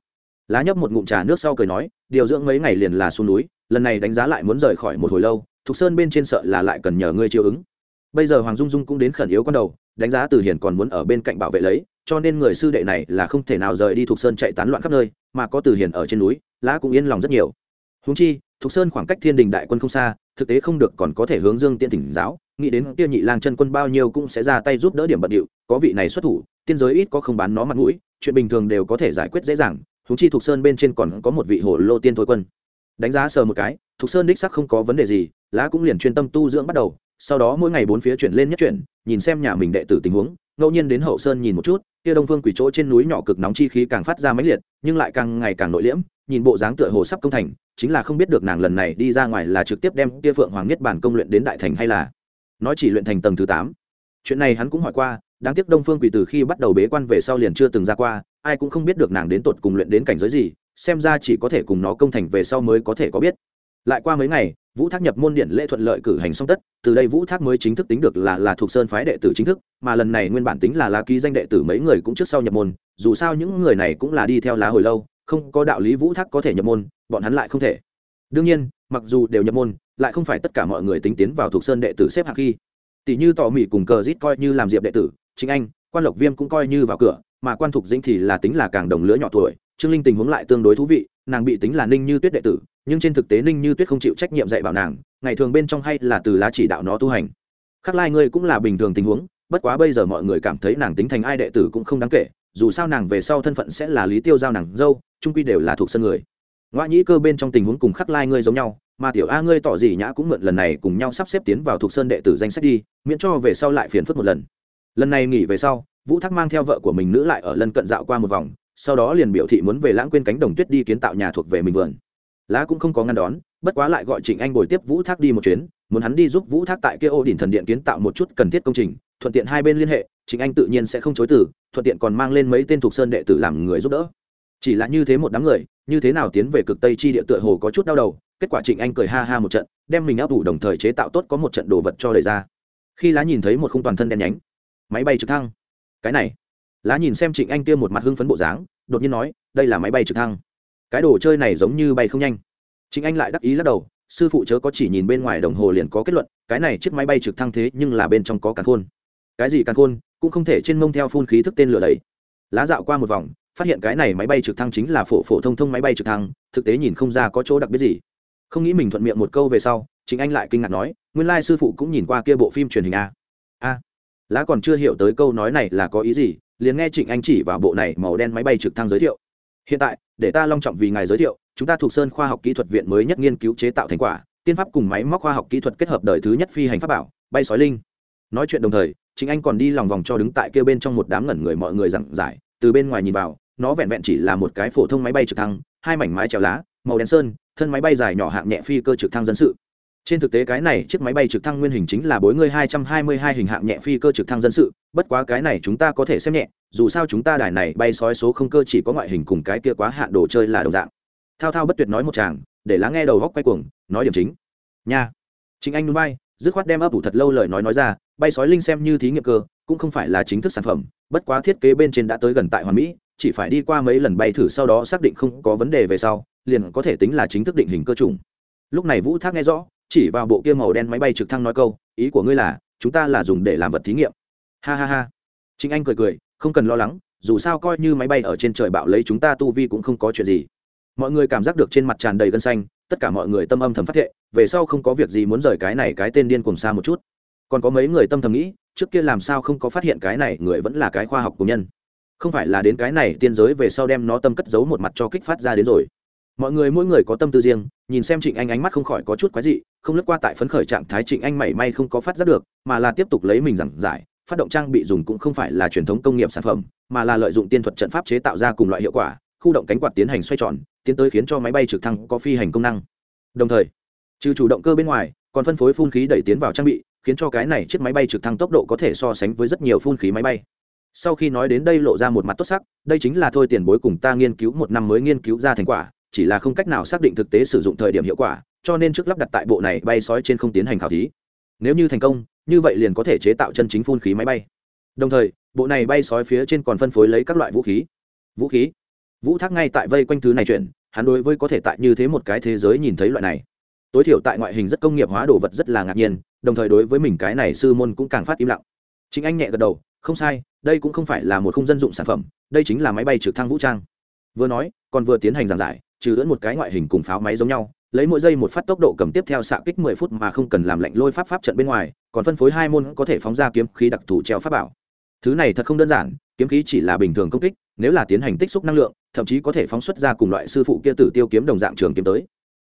Lá nhấp một ngụm trà nước sau cười nói, điều dưỡng mấy ngày liền là xuống núi, lần này đánh giá lại muốn rời khỏi một hồi lâu, thục sơn bên trên sợ là lại cần nhờ ngươi chiêu ứng. Bây giờ hoàng dung dung cũng đến khẩn yếu con đầu, đánh giá từ hiền còn muốn ở bên cạnh bảo vệ lấy, cho nên người sư đệ này là không thể nào rời đi thục sơn chạy tán loạn khắp nơi, mà có từ hiền ở trên núi, lá cũng yên lòng rất nhiều. Húng chi, thục sơn khoảng cách thiên đình đại quân không xa, thực tế không được còn có thể hướng dương tiên tỉnh giáo nghĩ đến kia nhị lang chân quân bao nhiêu cũng sẽ ra tay giúp đỡ điểm bận điệu, có vị này xuất thủ, tiên giới ít có không bán nó mặt mũi, chuyện bình thường đều có thể giải quyết dễ dàng húng chi thục sơn bên trên còn có một vị hồ lô tiên thôi quân. Đánh giá sờ một cái, thục sơn đích sắc không có vấn đề gì, lá cũng liền chuyên tâm tu dưỡng bắt đầu, sau đó mỗi ngày bốn phía chuyển lên nhất chuyển, nhìn xem nhà mình đệ tử tình huống, ngẫu nhiên đến hậu sơn nhìn một chút, kia đông phương quỷ chỗ trên núi nhỏ cực nóng chi khí càng phát ra mãnh liệt, nhưng lại càng ngày càng nội liễm, nhìn bộ dáng tựa hồ sắp công thành, chính là không biết được nàng lần này đi ra ngoài là trực tiếp đem kia phượng hoàng niết bản công luyện đến đại thành hay là nói chỉ luyện thành tầng thứ tám. Chuyện này hắn cũng hỏi qua, đáng tiếc đông phương quỷ từ khi bắt đầu bế quan về sau liền chưa từng ra qua, ai cũng không biết được nàng đến tột cùng luyện đến cảnh giới gì, xem ra chỉ có thể cùng nó công thành về sau mới có thể có biết. Lại qua mấy ngày, vũ thác nhập môn điện lễ thuận lợi cử hành xong tất, từ đây vũ thác mới chính thức tính được là là thuộc sơn phái đệ tử chính thức, mà lần này nguyên bản tính là lá ký danh đệ tử mấy người cũng trước sau nhập môn, dù sao những người này cũng là đi theo lá hồi lâu, không có đạo lý vũ thác có thể nhập môn, bọn hắn lại không thể. Đương nhiên mặc dù đều nhập môn, lại không phải tất cả mọi người tính tiến vào thuộc sơn đệ tử xếp hạng khi. Tỷ như tỏ mỹ cùng cờ rít coi như làm diệp đệ tử chính anh, quan lộc viêm cũng coi như vào cửa, mà quan thục dĩnh thì là tính là càng đồng lứa nhỏ tuổi, trương linh tình huống lại tương đối thú vị, nàng bị tính là ninh như tuyết đệ tử, nhưng trên thực tế ninh như tuyết không chịu trách nhiệm dạy bảo nàng, ngày thường bên trong hay là từ lá chỉ đạo nó tu hành. Khắc lai ngươi cũng là bình thường tình huống, bất quá bây giờ mọi người cảm thấy nàng tính thành ai đệ tử cũng không đáng kể, dù sao nàng về sau thân phận sẽ là lý tiêu giao nàng dâu trung quy đều là thuộc sân người. Ngoại nhĩ cơ bên trong tình huống cùng khắc lai ngươi giống nhau mà tiểu a ngươi tỏ gì nhã cũng mượn lần này cùng nhau sắp xếp tiến vào thuộc sơn đệ tử danh sách đi, miễn cho về sau lại phiền phức một lần. Lần này nghỉ về sau, vũ thắc mang theo vợ của mình nữ lại ở lân cận dạo qua một vòng, sau đó liền biểu thị muốn về lãng quên cánh đồng tuyết đi kiến tạo nhà thuộc về mình vườn. Lá cũng không có ngăn đón, bất quá lại gọi trịnh anh bồi tiếp vũ thác đi một chuyến, muốn hắn đi giúp vũ thác tại kia ô đỉnh thần điện kiến tạo một chút cần thiết công trình, thuận tiện hai bên liên hệ, trịnh anh tự nhiên sẽ không chối từ, thuận tiện còn mang lên mấy tên thuộc sơn đệ tử làm người giúp đỡ. Chỉ là như thế một đám người, như thế nào tiến về cực tây chi địa tựa hồ có chút đau đầu kết quả trịnh anh cười ha ha một trận, đem mình áp đủ đồng thời chế tạo tốt có một trận đồ vật cho đầy ra. Khi lá nhìn thấy một khung toàn thân đen nhánh, máy bay trực thăng. Cái này, lá nhìn xem trịnh anh kia một mặt hưng phấn bộ dáng, đột nhiên nói, đây là máy bay trực thăng. Cái đồ chơi này giống như bay không nhanh. Trịnh anh lại đắc ý lắc đầu, sư phụ chớ có chỉ nhìn bên ngoài đồng hồ liền có kết luận, cái này chiếc máy bay trực thăng thế nhưng là bên trong có càn khôn. Cái gì càn khôn? Cũng không thể trên mông theo phun khí thức tên lửa đấy. Lá dạo qua một vòng, phát hiện cái này máy bay trực thăng chính là phổ phổ thông thông máy bay trực thăng, thực tế nhìn không ra có chỗ đặc biệt gì không nghĩ mình thuận miệng một câu về sau chính anh lại kinh ngạc nói, nguyên lai sư phụ cũng nhìn qua kia bộ phim truyền hình a a lá còn chưa hiểu tới câu nói này là có ý gì, liền nghe trịnh anh chỉ vào bộ này màu đen máy bay trực thăng giới thiệu. Hiện tại, để ta long trọng vì ngài giới thiệu, chúng ta thuộc sơn khoa học kỹ thuật viện mới nhất nghiên cứu chế tạo thành quả, tiên pháp cùng máy móc khoa học kỹ thuật kết hợp đời thứ nhất phi hành pháp bảo, bay sói linh. Nói chuyện đồng thời chính anh còn đi lòng vòng cho đứng tại kia bên trong một đám ngẩn người mọi người giảng giải, từ bên ngoài nhìn vào, nó vẹn vẹn chỉ là một cái phổ thông máy bay trực thăng, hai mảnh mái trèo lá, màu đen sơn thân máy bay dài nhỏ hạng nhẹ phi cơ trực thăng dân sự. Trên thực tế cái này chiếc máy bay trực thăng nguyên hình chính là bối ngươi hai trăm hai mươi hai hình hạng nhẹ phi cơ trực thăng dân sự, bất quá cái này chúng ta có thể xem nhẹ, dù sao chúng ta đài này bay sói số không cơ chỉ có ngoại hình cùng cái kia quá hạn đồ chơi là đồng dạng. Thao thao bất tuyệt nói một chàng, để lắng nghe đầu góc quay cuồng, nói điểm chính. Nha. Chính anh núi bay, dứt khoát đem ấp ủ thật lâu lời nói nói ra, bay sói linh xem như thí nghiệm cơ, cũng không phải là chính thức sản phẩm, bất quá thiết kế bên trên đã tới gần tại hoàn mỹ, chỉ phải đi qua mấy lần bay thử sau đó xác định không có vấn đề về sau liền có thể tính là chính thức định hình cơ chủng lúc này vũ thác nghe rõ, chỉ vào bộ kia màu đen máy bay trực thăng nói câu, ý của ngươi là, chúng ta là dùng để làm vật thí nghiệm. Ha ha ha. Chính anh cười cười, không cần lo lắng, dù sao coi như máy bay ở trên trời bạo lấy chúng ta tu vi cũng không có chuyện gì. Mọi người cảm giác được trên mặt tràn đầy gân xanh, tất cả mọi người tâm âm thầm phát thệ, về sau không có việc gì muốn rời cái này cái tên điên cùng xa một chút. Còn có mấy người tâm thầm nghĩ, trước kia làm sao không có phát hiện cái này người vẫn là cái khoa học của nhân. Không phải là đến cái này tiên giới về sau đem nó tâm cất giấu một mặt cho kích phát ra đến rồi mọi người mỗi người có tâm tư riêng, nhìn xem trịnh anh ánh mắt không khỏi có chút quái dị, không lướt qua tại phấn khởi trạng thái trịnh anh mảy may không có phát giác được, mà là tiếp tục lấy mình giảng giải, phát động trang bị dùng cũng không phải là truyền thống công nghiệp sản phẩm, mà là lợi dụng tiên thuật trận pháp chế tạo ra cùng loại hiệu quả, khu động cánh quạt tiến hành xoay tròn, tiến tới khiến cho máy bay trực thăng có phi hành công năng. Đồng thời, trừ chủ động cơ bên ngoài, còn phân phối phun khí đẩy tiến vào trang bị, khiến cho cái này chiếc máy bay trực thăng tốc độ có thể so sánh với rất nhiều phun khí máy bay. Sau khi nói đến đây lộ ra một mặt tốt sắc, đây chính là thôi tiền bối cùng ta nghiên cứu một năm mới nghiên cứu ra thành quả chỉ là không cách nào xác định thực tế sử dụng thời điểm hiệu quả, cho nên trước lắp đặt tại bộ này bay sói trên không tiến hành khảo thí. Nếu như thành công, như vậy liền có thể chế tạo chân chính phun khí máy bay. Đồng thời, bộ này bay sói phía trên còn phân phối lấy các loại vũ khí. Vũ khí? Vũ thác ngay tại vây quanh thứ này chuyện, hắn đối với có thể tại như thế một cái thế giới nhìn thấy loại này. Tối thiểu tại ngoại hình rất công nghiệp hóa đồ vật rất là ngạc nhiên, đồng thời đối với mình cái này sư môn cũng càng phát im lặng. Chính anh nhẹ gật đầu, không sai, đây cũng không phải là một không dân dụng sản phẩm, đây chính là máy bay trực thăng vũ trang. Vừa nói, còn vừa tiến hành giảng giải trừ lẫn một cái ngoại hình cùng pháo máy giống nhau, lấy mỗi giây một phát tốc độ cầm tiếp theo xạ kích mười phút mà không cần làm lạnh lôi pháp pháp trận bên ngoài, còn phân phối hai môn có thể phóng ra kiếm khí đặc thù treo pháp bảo. Thứ này thật không đơn giản, kiếm khí chỉ là bình thường công kích, nếu là tiến hành tích xúc năng lượng, thậm chí có thể phóng xuất ra cùng loại sư phụ kia tử tiêu kiếm đồng dạng trường kiếm tới.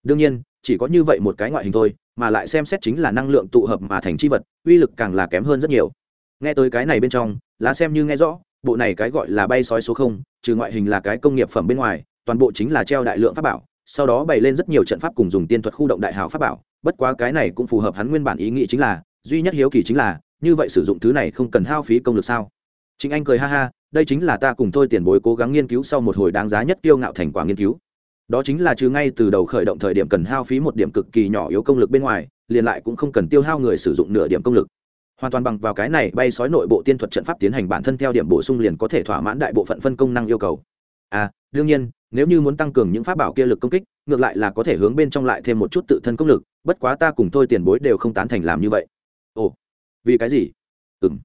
Đương nhiên, chỉ có như vậy một cái ngoại hình thôi, mà lại xem xét chính là năng lượng tụ hợp mà thành chi vật, uy lực càng là kém hơn rất nhiều. Nghe tới cái này bên trong, lá xem như nghe rõ, bộ này cái gọi là bay sói số không, trừ ngoại hình là cái công nghiệp phẩm bên ngoài toàn bộ chính là treo đại lượng pháp bảo, sau đó bày lên rất nhiều trận pháp cùng dùng tiên thuật khu động đại hào pháp bảo. Bất quá cái này cũng phù hợp hắn nguyên bản ý nghĩ chính là, duy nhất hiếu kỳ chính là, như vậy sử dụng thứ này không cần hao phí công lực sao? Chính anh cười ha ha, đây chính là ta cùng tôi tiền bối cố gắng nghiên cứu sau một hồi đáng giá nhất tiêu ngạo thành quả nghiên cứu. Đó chính là trừ ngay từ đầu khởi động thời điểm cần hao phí một điểm cực kỳ nhỏ yếu công lực bên ngoài, liền lại cũng không cần tiêu hao người sử dụng nửa điểm công lực. Hoàn toàn bằng vào cái này, bay sói nội bộ tiên thuật trận pháp tiến hành bản thân theo điểm bổ sung liền có thể thỏa mãn đại bộ phận phân công năng yêu cầu à đương nhiên, nếu như muốn tăng cường những pháp bảo kia lực công kích, ngược lại là có thể hướng bên trong lại thêm một chút tự thân công lực, bất quá ta cùng tôi tiền bối đều không tán thành làm như vậy. Ồ, vì cái gì? Ừ m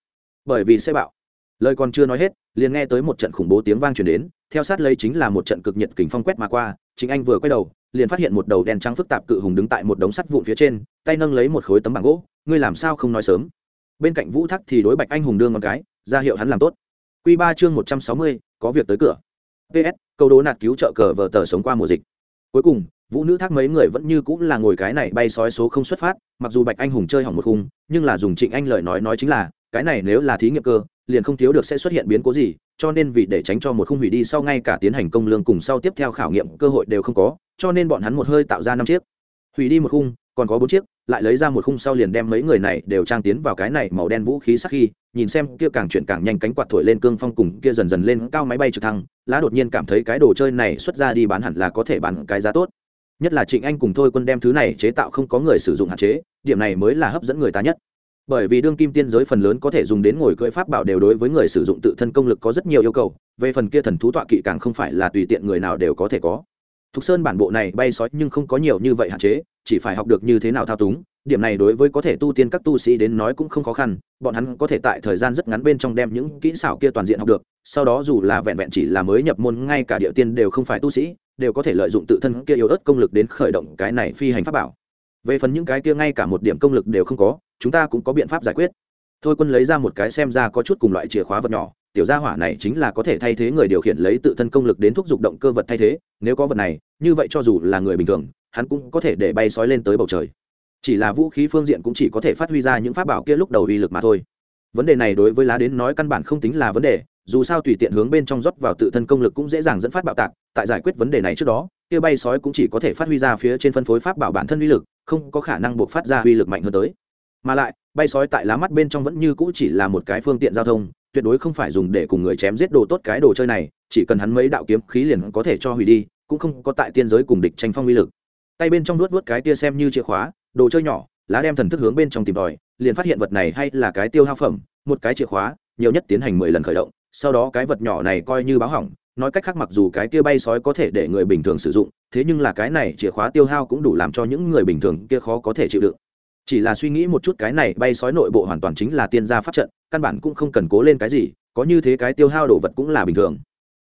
bởi vì sẽ bạo lời còn chưa nói hết, liền nghe tới một trận khủng bố tiếng vang truyền đến, theo sát lấy chính là một trận cực nhiệt kình phong quét mà qua chính anh vừa quay đầu, liền phát hiện một đầu đen trắng phức tạp cự hùng đứng tại một đống sắt vụn phía trên, tay nâng lấy một khối tấm bảng gỗ, ngươi làm sao không nói sớm? Bên cạnh vũ thắc thì đối bạch anh hùng đương một cái, ra hiệu hắn làm tốt. Q ba chương một trăm sáu mươi, có việc tới cửa ps câu đố nạt cứu trợ cờ vờ tờ sống qua mùa dịch. Cuối cùng, vũ nữ thác mấy người vẫn như cũng là ngồi cái này bay sói số không xuất phát, mặc dù bạch anh hùng chơi hỏng một khung, nhưng là dùng trịnh anh lời nói nói chính là, cái này nếu là thí nghiệm cơ, liền không thiếu được sẽ xuất hiện biến cố gì, cho nên vì để tránh cho một khung hủy đi sau ngay cả tiến hành công lương cùng sau tiếp theo khảo nghiệm cơ hội đều không có, cho nên bọn hắn một hơi tạo ra năm chiếc. Hủy đi một khung, còn có bốn chiếc, lại lấy ra một khung sau liền đem mấy người này đều trang tiến vào cái này màu đen vũ khí sắc khi nhìn xem kia càng chuyển càng nhanh cánh quạt thổi lên cương phong cùng kia dần dần lên cao máy bay trực thăng, lá đột nhiên cảm thấy cái đồ chơi này xuất ra đi bán hẳn là có thể bán cái giá tốt. Nhất là trịnh anh cùng thôi quân đem thứ này chế tạo không có người sử dụng hạn chế, điểm này mới là hấp dẫn người ta nhất. Bởi vì đương kim tiên giới phần lớn có thể dùng đến ngồi cưỡi pháp bảo đều đối với người sử dụng tự thân công lực có rất nhiều yêu cầu, về phần kia thần thú tọa kỵ càng không phải là tùy tiện người nào đều có thể có. Thục sơn bản bộ này bay sói nhưng không có nhiều như vậy hạn chế, chỉ phải học được như thế nào thao túng điểm này đối với có thể tu tiên các tu sĩ đến nói cũng không khó khăn, bọn hắn có thể tại thời gian rất ngắn bên trong đem những kỹ xảo kia toàn diện học được, sau đó dù là vẹn vẹn chỉ là mới nhập môn, ngay cả địa tiên đều không phải tu sĩ, đều có thể lợi dụng tự thân kia yếu ớt công lực đến khởi động cái này phi hành pháp bảo. Về phần những cái kia ngay cả một điểm công lực đều không có, chúng ta cũng có biện pháp giải quyết. Thôi quân lấy ra một cái xem ra có chút cùng loại chìa khóa vật nhỏ, tiểu gia hỏa này chính là có thể thay thế người điều khiển lấy tự thân công lực đến thúc giục động cơ vật thay thế, nếu có vật này, như vậy cho dù là người bình thường, hắn cũng có thể để bay sói lên tới bầu trời chỉ là vũ khí phương diện cũng chỉ có thể phát huy ra những pháp bảo kia lúc đầu uy lực mà thôi. Vấn đề này đối với lá đến nói căn bản không tính là vấn đề, dù sao tùy tiện hướng bên trong rót vào tự thân công lực cũng dễ dàng dẫn phát bạo tạc, tại giải quyết vấn đề này trước đó, kia bay sói cũng chỉ có thể phát huy ra phía trên phân phối pháp bảo bản thân uy lực, không có khả năng buộc phát ra uy lực mạnh hơn tới. Mà lại, bay sói tại lá mắt bên trong vẫn như cũ chỉ là một cái phương tiện giao thông, tuyệt đối không phải dùng để cùng người chém giết đồ tốt cái đồ chơi này, chỉ cần hắn mấy đạo kiếm khí liền có thể cho hủy đi, cũng không có tại tiên giới cùng địch tranh phong uy lực tay bên trong nuốt vớt cái tia xem như chìa khóa, đồ chơi nhỏ, lá đem thần thức hướng bên trong tìm tòi, liền phát hiện vật này hay là cái tiêu hao phẩm, một cái chìa khóa, nhiều nhất tiến hành mười lần khởi động, sau đó cái vật nhỏ này coi như báo hỏng, nói cách khác mặc dù cái kia bay sói có thể để người bình thường sử dụng, thế nhưng là cái này chìa khóa tiêu hao cũng đủ làm cho những người bình thường kia khó có thể chịu đựng. Chỉ là suy nghĩ một chút cái này bay sói nội bộ hoàn toàn chính là tiên gia pháp trận, căn bản cũng không cần cố lên cái gì, có như thế cái tiêu hao đồ vật cũng là bình thường.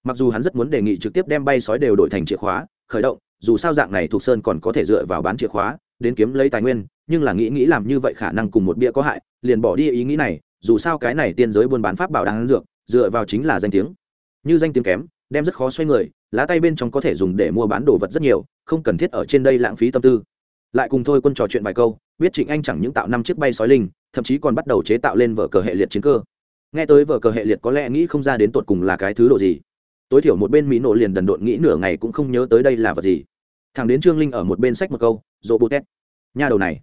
Mặc dù hắn rất muốn đề nghị trực tiếp đem bay sói đều đổi thành chìa khóa, khởi động dù sao dạng này thuộc sơn còn có thể dựa vào bán chìa khóa, đến kiếm lấy tài nguyên, nhưng là nghĩ nghĩ làm như vậy khả năng cùng một bia có hại, liền bỏ đi ý nghĩ này, dù sao cái này tiên giới buôn bán pháp bảo đáng dược, dựa vào chính là danh tiếng. Như danh tiếng kém, đem rất khó xoay người, lá tay bên trong có thể dùng để mua bán đồ vật rất nhiều, không cần thiết ở trên đây lãng phí tâm tư. Lại cùng thôi quân trò chuyện vài câu, biết trịnh anh chẳng những tạo năm chiếc bay sói linh, thậm chí còn bắt đầu chế tạo lên vở cờ hệ liệt chiến cơ. Nghe tới vở cờ hệ liệt có lẽ nghĩ không ra đến tột cùng là cái thứ độ gì. Tối thiểu một bên mỹ nổ liền đần độn nghĩ nửa ngày cũng không nhớ tới đây là vật gì thằng đến trương linh ở một bên sách một câu dỗ bô tét. Nha đầu này,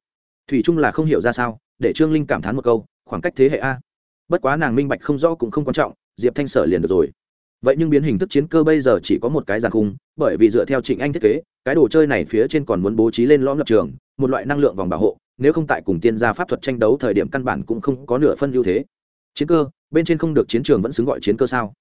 thủy trung là không hiểu ra sao, để trương linh cảm thán một câu, khoảng cách thế hệ a. Bất quá nàng minh bạch không rõ cũng không quan trọng, diệp thanh sở liền được rồi. Vậy nhưng biến hình thức chiến cơ bây giờ chỉ có một cái giàn khung, bởi vì dựa theo trịnh anh thiết kế, cái đồ chơi này phía trên còn muốn bố trí lên lõm lập trường, một loại năng lượng vòng bảo hộ, nếu không tại cùng tiên gia pháp thuật tranh đấu thời điểm căn bản cũng không có nửa phân ưu thế. Chiến cơ, bên trên không được chiến trường vẫn xứng gọi chiến cơ sao?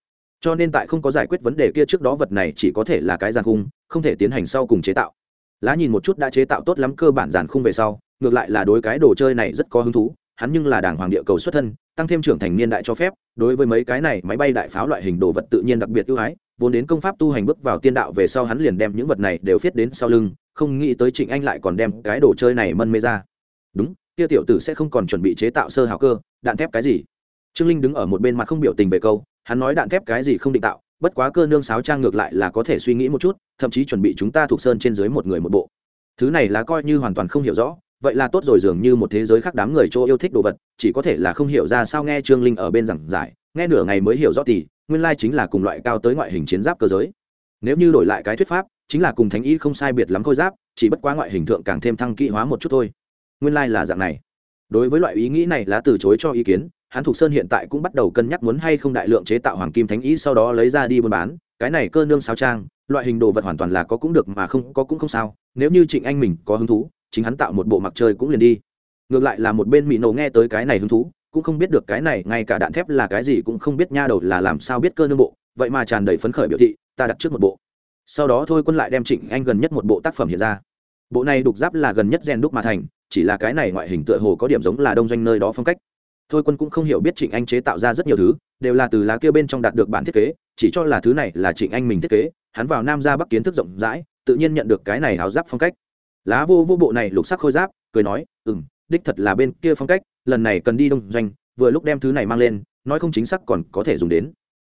Cho nên tại không có giải quyết vấn đề kia trước đó vật này chỉ có thể là cái giàn khung, không thể tiến hành sau cùng chế tạo. Lá nhìn một chút đã chế tạo tốt lắm cơ bản giàn khung về sau, ngược lại là đối cái đồ chơi này rất có hứng thú, hắn nhưng là đảng hoàng địa cầu xuất thân, tăng thêm trưởng thành niên đại cho phép, đối với mấy cái này máy bay đại pháo loại hình đồ vật tự nhiên đặc biệt ưu ái, vốn đến công pháp tu hành bước vào tiên đạo về sau hắn liền đem những vật này đều viết đến sau lưng, không nghĩ tới trịnh anh lại còn đem cái đồ chơi này mân mê ra. Đúng, kia tiểu tử sẽ không còn chuẩn bị chế tạo sơ hào cơ, đạn thép cái gì? Trương linh đứng ở một bên mặt không biểu tình về câu hắn nói đạn thép cái gì không định tạo, bất quá cơ nương sáo trang ngược lại là có thể suy nghĩ một chút, thậm chí chuẩn bị chúng ta thuộc sơn trên dưới một người một bộ. Thứ này là coi như hoàn toàn không hiểu rõ, vậy là tốt rồi dường như một thế giới khác đám người chỗ yêu thích đồ vật, chỉ có thể là không hiểu ra sao nghe trương linh ở bên giảng giải, nghe nửa ngày mới hiểu rõ thì, nguyên lai chính là cùng loại cao tới ngoại hình chiến giáp cơ giới. Nếu như đổi lại cái thuyết pháp, chính là cùng thánh y không sai biệt lắm khôi giáp, chỉ bất quá ngoại hình thượng càng thêm thăng kỹ hóa một chút thôi. Nguyên lai là dạng này. Đối với loại ý nghĩ này lá từ chối cho ý kiến hắn thục sơn hiện tại cũng bắt đầu cân nhắc muốn hay không đại lượng chế tạo hoàng kim thánh ý sau đó lấy ra đi buôn bán, cái này cơ nương sao trang, loại hình đồ vật hoàn toàn là có cũng được mà không có cũng không sao, nếu như trịnh anh mình có hứng thú, chính hắn tạo một bộ mặc chơi cũng liền đi. Ngược lại là một bên mỹ nổ nghe tới cái này hứng thú, cũng không biết được cái này, ngay cả đạn thép là cái gì cũng không biết nha đầu là làm sao biết cơ nương bộ, vậy mà tràn đầy phấn khởi biểu thị, ta đặt trước một bộ. Sau đó thôi quân lại đem trịnh anh gần nhất một bộ tác phẩm hiện ra. Bộ này đục giáp là gần nhất gen đúc mà thành, chỉ là cái này ngoại hình tựa hồ có điểm giống là đông doanh nơi đó phong cách thôi quân cũng không hiểu biết trịnh anh chế tạo ra rất nhiều thứ, đều là từ lá kia bên trong đạt được bản thiết kế, chỉ cho là thứ này là trịnh anh mình thiết kế, hắn vào nam ra bắc kiến thức rộng rãi, tự nhiên nhận được cái này áo giáp phong cách. Lá vô vô bộ này lục sắc khôi giáp, cười nói ừ m đích thật là bên kia phong cách, lần này cần đi đông doanh, vừa lúc đem thứ này mang lên, nói không chính xác còn có thể dùng đến.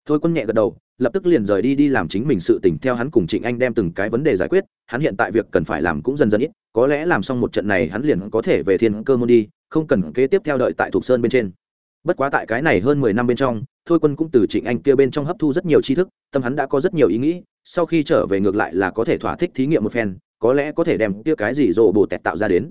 Thôi quân nhẹ gật đầu, lập tức liền rời đi đi làm chính mình sự tỉnh theo hắn cùng trịnh anh đem từng cái vấn đề giải quyết, hắn hiện tại việc cần phải làm cũng dần dần ít, có lẽ làm xong một trận này hắn liền có thể về thiên cơ môn đi không cần kế tiếp theo đợi tại thục sơn bên trên. Bất quá tại cái này hơn mười năm bên trong, thôi quân cũng từ trịnh anh kia bên trong hấp thu rất nhiều tri thức, tâm hắn đã có rất nhiều ý nghĩ, sau khi trở về ngược lại là có thể thỏa thích thí nghiệm một phen, có lẽ có thể đem kia cái gì rộ bồ tẹt tạo ra đến.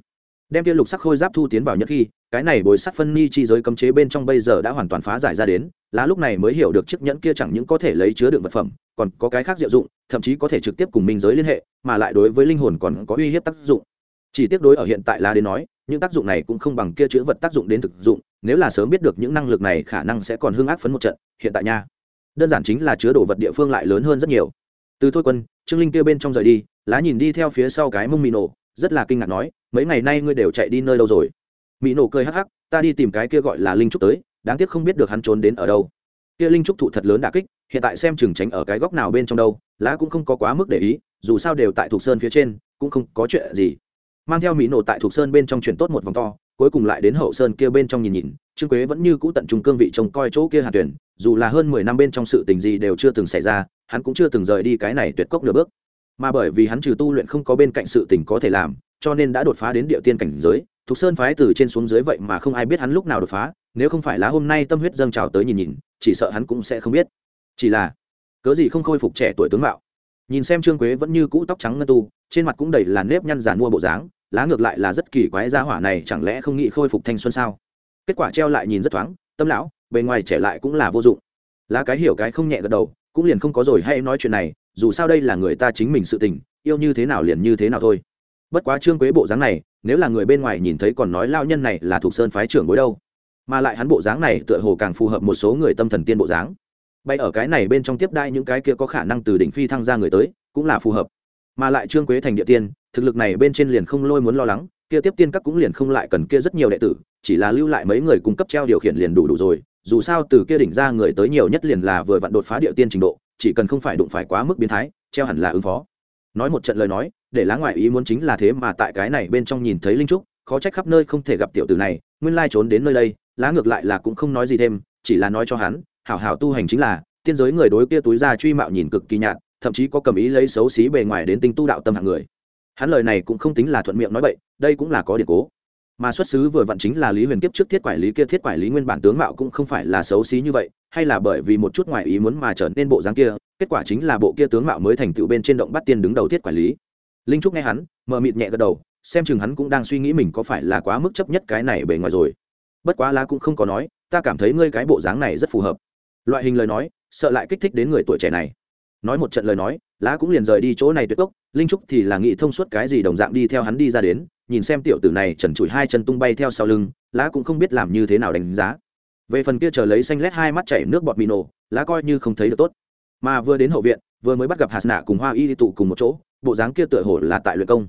Đem kia lục sắc khôi giáp thu tiến vào nhất khi, cái này bồi sắc phân ni chi giới cấm chế bên trong bây giờ đã hoàn toàn phá giải ra đến lá lúc này mới hiểu được chiếc nhẫn kia chẳng những có thể lấy chứa đựng vật phẩm, còn có cái khác diệu dụng, thậm chí có thể trực tiếp cùng minh giới liên hệ, mà lại đối với linh hồn còn có uy hiếp tác dụng. Chỉ tiếc đối ở hiện tại lá đến nói những tác dụng này cũng không bằng kia chữ vật tác dụng đến thực dụng, nếu là sớm biết được những năng lực này khả năng sẽ còn hưng ác phấn một trận, hiện tại nha. Đơn giản chính là chứa đồ vật địa phương lại lớn hơn rất nhiều. Từ thôi quân, trương linh kia bên trong rời đi, lá nhìn đi theo phía sau cái mông mì nổ, rất là kinh ngạc nói, mấy ngày nay ngươi đều chạy đi nơi đâu rồi? Mỹ nổ cười hắc hắc, ta đi tìm cái kia gọi là linh trúc tới, đáng tiếc không biết được hắn trốn đến ở đâu. Kia linh trúc thụ thật lớn đà kích, hiện tại xem chừng tránh ở cái góc nào bên trong đâu, lá cũng không có quá mức để ý, dù sao đều tại thuộc sơn phía trên, cũng không có chuyện gì mang theo mỹ nổ tại thuộc sơn bên trong chuyển tốt một vòng to, cuối cùng lại đến hậu sơn kia bên trong nhìn nhìn, trương quế vẫn như cũ tận trung cương vị trông coi chỗ kia hàn tuyển, dù là hơn mười năm bên trong sự tình gì đều chưa từng xảy ra, hắn cũng chưa từng rời đi cái này tuyệt cốc nửa bước. Mà bởi vì hắn trừ tu luyện không có bên cạnh sự tình có thể làm, cho nên đã đột phá đến địa tiên cảnh giới, thuộc sơn phái từ trên xuống dưới vậy mà không ai biết hắn lúc nào đột phá, nếu không phải lá hôm nay tâm huyết dâng trào tới nhìn nhìn, chỉ sợ hắn cũng sẽ không biết. Chỉ là, cớ gì không khôi phục trẻ tuổi tướng mạo? Nhìn xem trương quế vẫn như cũ tóc trắng ngân tu, trên mặt cũng đầy là nếp nhăn giàn mua bộ dáng lá ngược lại là rất kỳ quái, gia hỏa này chẳng lẽ không nghĩ khôi phục thanh xuân sao? Kết quả treo lại nhìn rất thoáng, tâm lão, bề ngoài trẻ lại cũng là vô dụng. Lá cái hiểu cái không nhẹ gật đầu, cũng liền không có rồi, hay nói chuyện này, dù sao đây là người ta chính mình sự tình, yêu như thế nào liền như thế nào thôi. Bất quá trương quế bộ dáng này, nếu là người bên ngoài nhìn thấy còn nói lao nhân này là thuộc sơn phái trưởng bối đâu. Mà lại hắn bộ dáng này tựa hồ càng phù hợp một số người tâm thần tiên bộ dáng. Bay ở cái này bên trong tiếp đai những cái kia có khả năng từ đỉnh phi thăng ra người tới, cũng là phù hợp. Mà lại trương quế thành địa tiên thực lực này bên trên liền không lôi muốn lo lắng, kia tiếp tiên các cũng liền không lại cần kia rất nhiều đệ tử, chỉ là lưu lại mấy người cung cấp treo điều khiển liền đủ đủ rồi, dù sao từ kia đỉnh ra người tới nhiều nhất liền là vừa vặn đột phá địa tiên trình độ, chỉ cần không phải đụng phải quá mức biến thái, treo hẳn là ứng phó. Nói một trận lời nói, để lá ngoại ý muốn chính là thế mà tại cái này bên trong nhìn thấy linh trúc, khó trách khắp nơi không thể gặp tiểu tử này, nguyên lai trốn đến nơi đây, lá ngược lại là cũng không nói gì thêm, chỉ là nói cho hắn, hảo hảo tu hành chính là, tiên giới người đối kia túi ra truy mạo nhìn cực kỳ nhạt, thậm chí có cầm ý lấy xấu xí bề ngoài đến tinh tu đạo tâm hạng người hắn lời này cũng không tính là thuận miệng nói bậy, đây cũng là có điện cố. Mà xuất xứ vừa vặn chính là lý huyền kiếp trước thiết quản lý kia, thiết quản lý nguyên bản tướng mạo cũng không phải là xấu xí như vậy, hay là bởi vì một chút ngoại ý muốn mà trở nên bộ dáng kia, kết quả chính là bộ kia tướng mạo mới thành tựu bên trên động bắt tiên đứng đầu thiết quản lý. Linh trúc nghe hắn mờ mịt nhẹ gật đầu, xem chừng hắn cũng đang suy nghĩ mình có phải là quá mức chấp nhất cái này bề ngoài rồi. Bất quá lá cũng không có nói, ta cảm thấy ngươi cái bộ dáng này rất phù hợp. Loại hình lời nói, sợ lại kích thích đến người tuổi trẻ này. Nói một trận lời nói, lá cũng liền rời đi chỗ này tuyệt cốc linh trúc thì là nghĩ thông suốt cái gì đồng dạng đi theo hắn đi ra đến, nhìn xem tiểu tử này trần trụi hai chân tung bay theo sau lưng, lá cũng không biết làm như thế nào đánh giá. Về phần kia chờ lấy xanh lét hai mắt chảy nước bọt mì nổ, lá coi như không thấy được tốt. Mà vừa đến hậu viện, vừa mới bắt gặp hạt nạ cùng hoa y đi tụ cùng một chỗ, bộ dáng kia tựa hồ là tại luyện công.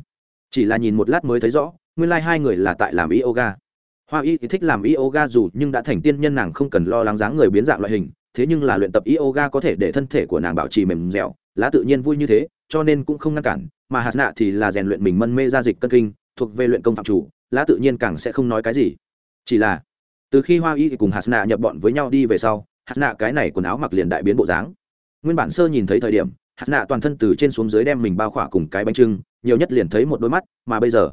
Chỉ là nhìn một lát mới thấy rõ, nguyên lai、like、hai người là tại làm yoga. Hoa y thì thích làm yoga dù nhưng đã thành tiên nhân nàng không cần lo lắng dáng người biến dạng loại hình, thế nhưng là luyện tập yoga có thể để thân thể của nàng bảo trì mềm dẻo, lá tự nhiên vui như thế cho nên cũng không ngăn cản, mà hạt nạ thì là rèn luyện mình mân mê ra dịch cân kinh, thuộc về luyện công phạm chủ, lá tự nhiên càng sẽ không nói cái gì. Chỉ là, từ khi hoa y cùng hạt nạ nhập bọn với nhau đi về sau hạt nạ cái này quần áo mặc liền đại biến bộ dáng. Nguyên bản sơ nhìn thấy thời điểm hạt nạ toàn thân từ trên xuống dưới đem mình bao khỏa cùng cái bánh trưng, nhiều nhất liền thấy một đôi mắt, mà bây giờ,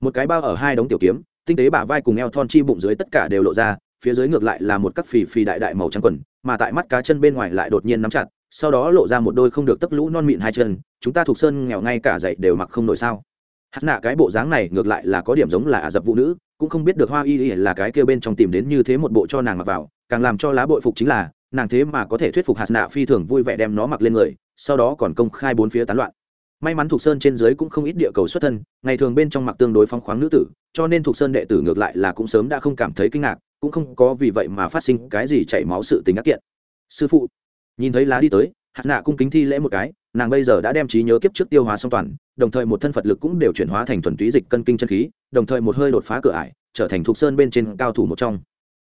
một cái bao ở hai đống tiểu kiếm, tinh tế bả vai cùng eo thon chi bụng dưới tất cả đều lộ ra, phía dưới ngược lại là một các phì phì đại đại màu trắng quần, mà tại mắt cá chân bên ngoài lại đột nhiên nắm chặt sau đó lộ ra một đôi không được tấp lũ non mịn hai chân, chúng ta thuộc sơn nghèo ngay cả dậy đều mặc không nổi sao? Hát nạ cái bộ dáng này ngược lại là có điểm giống là ả dập vũ nữ, cũng không biết được hoa y y là cái kêu bên trong tìm đến như thế một bộ cho nàng mặc vào, càng làm cho lá bội phục chính là, nàng thế mà có thể thuyết phục hạt nạ phi thường vui vẻ đem nó mặc lên người, sau đó còn công khai bốn phía tán loạn. May mắn thuộc sơn trên dưới cũng không ít địa cầu xuất thân, ngày thường bên trong mặc tương đối phong khoáng nữ tử, cho nên thuộc sơn đệ tử ngược lại là cũng sớm đã không cảm thấy kinh ngạc, cũng không có vì vậy mà phát sinh cái gì chảy máu sự tình ác kiện. Sư phụ nhìn thấy lá đi tới, hạt nạ cung kính thi lễ một cái, nàng bây giờ đã đem trí nhớ kiếp trước tiêu hóa song toàn, đồng thời một thân phật lực cũng đều chuyển hóa thành thuần túy dịch cân kinh chân khí, đồng thời một hơi đột phá cửa ải, trở thành thuộc sơn bên trên cao thủ một trong.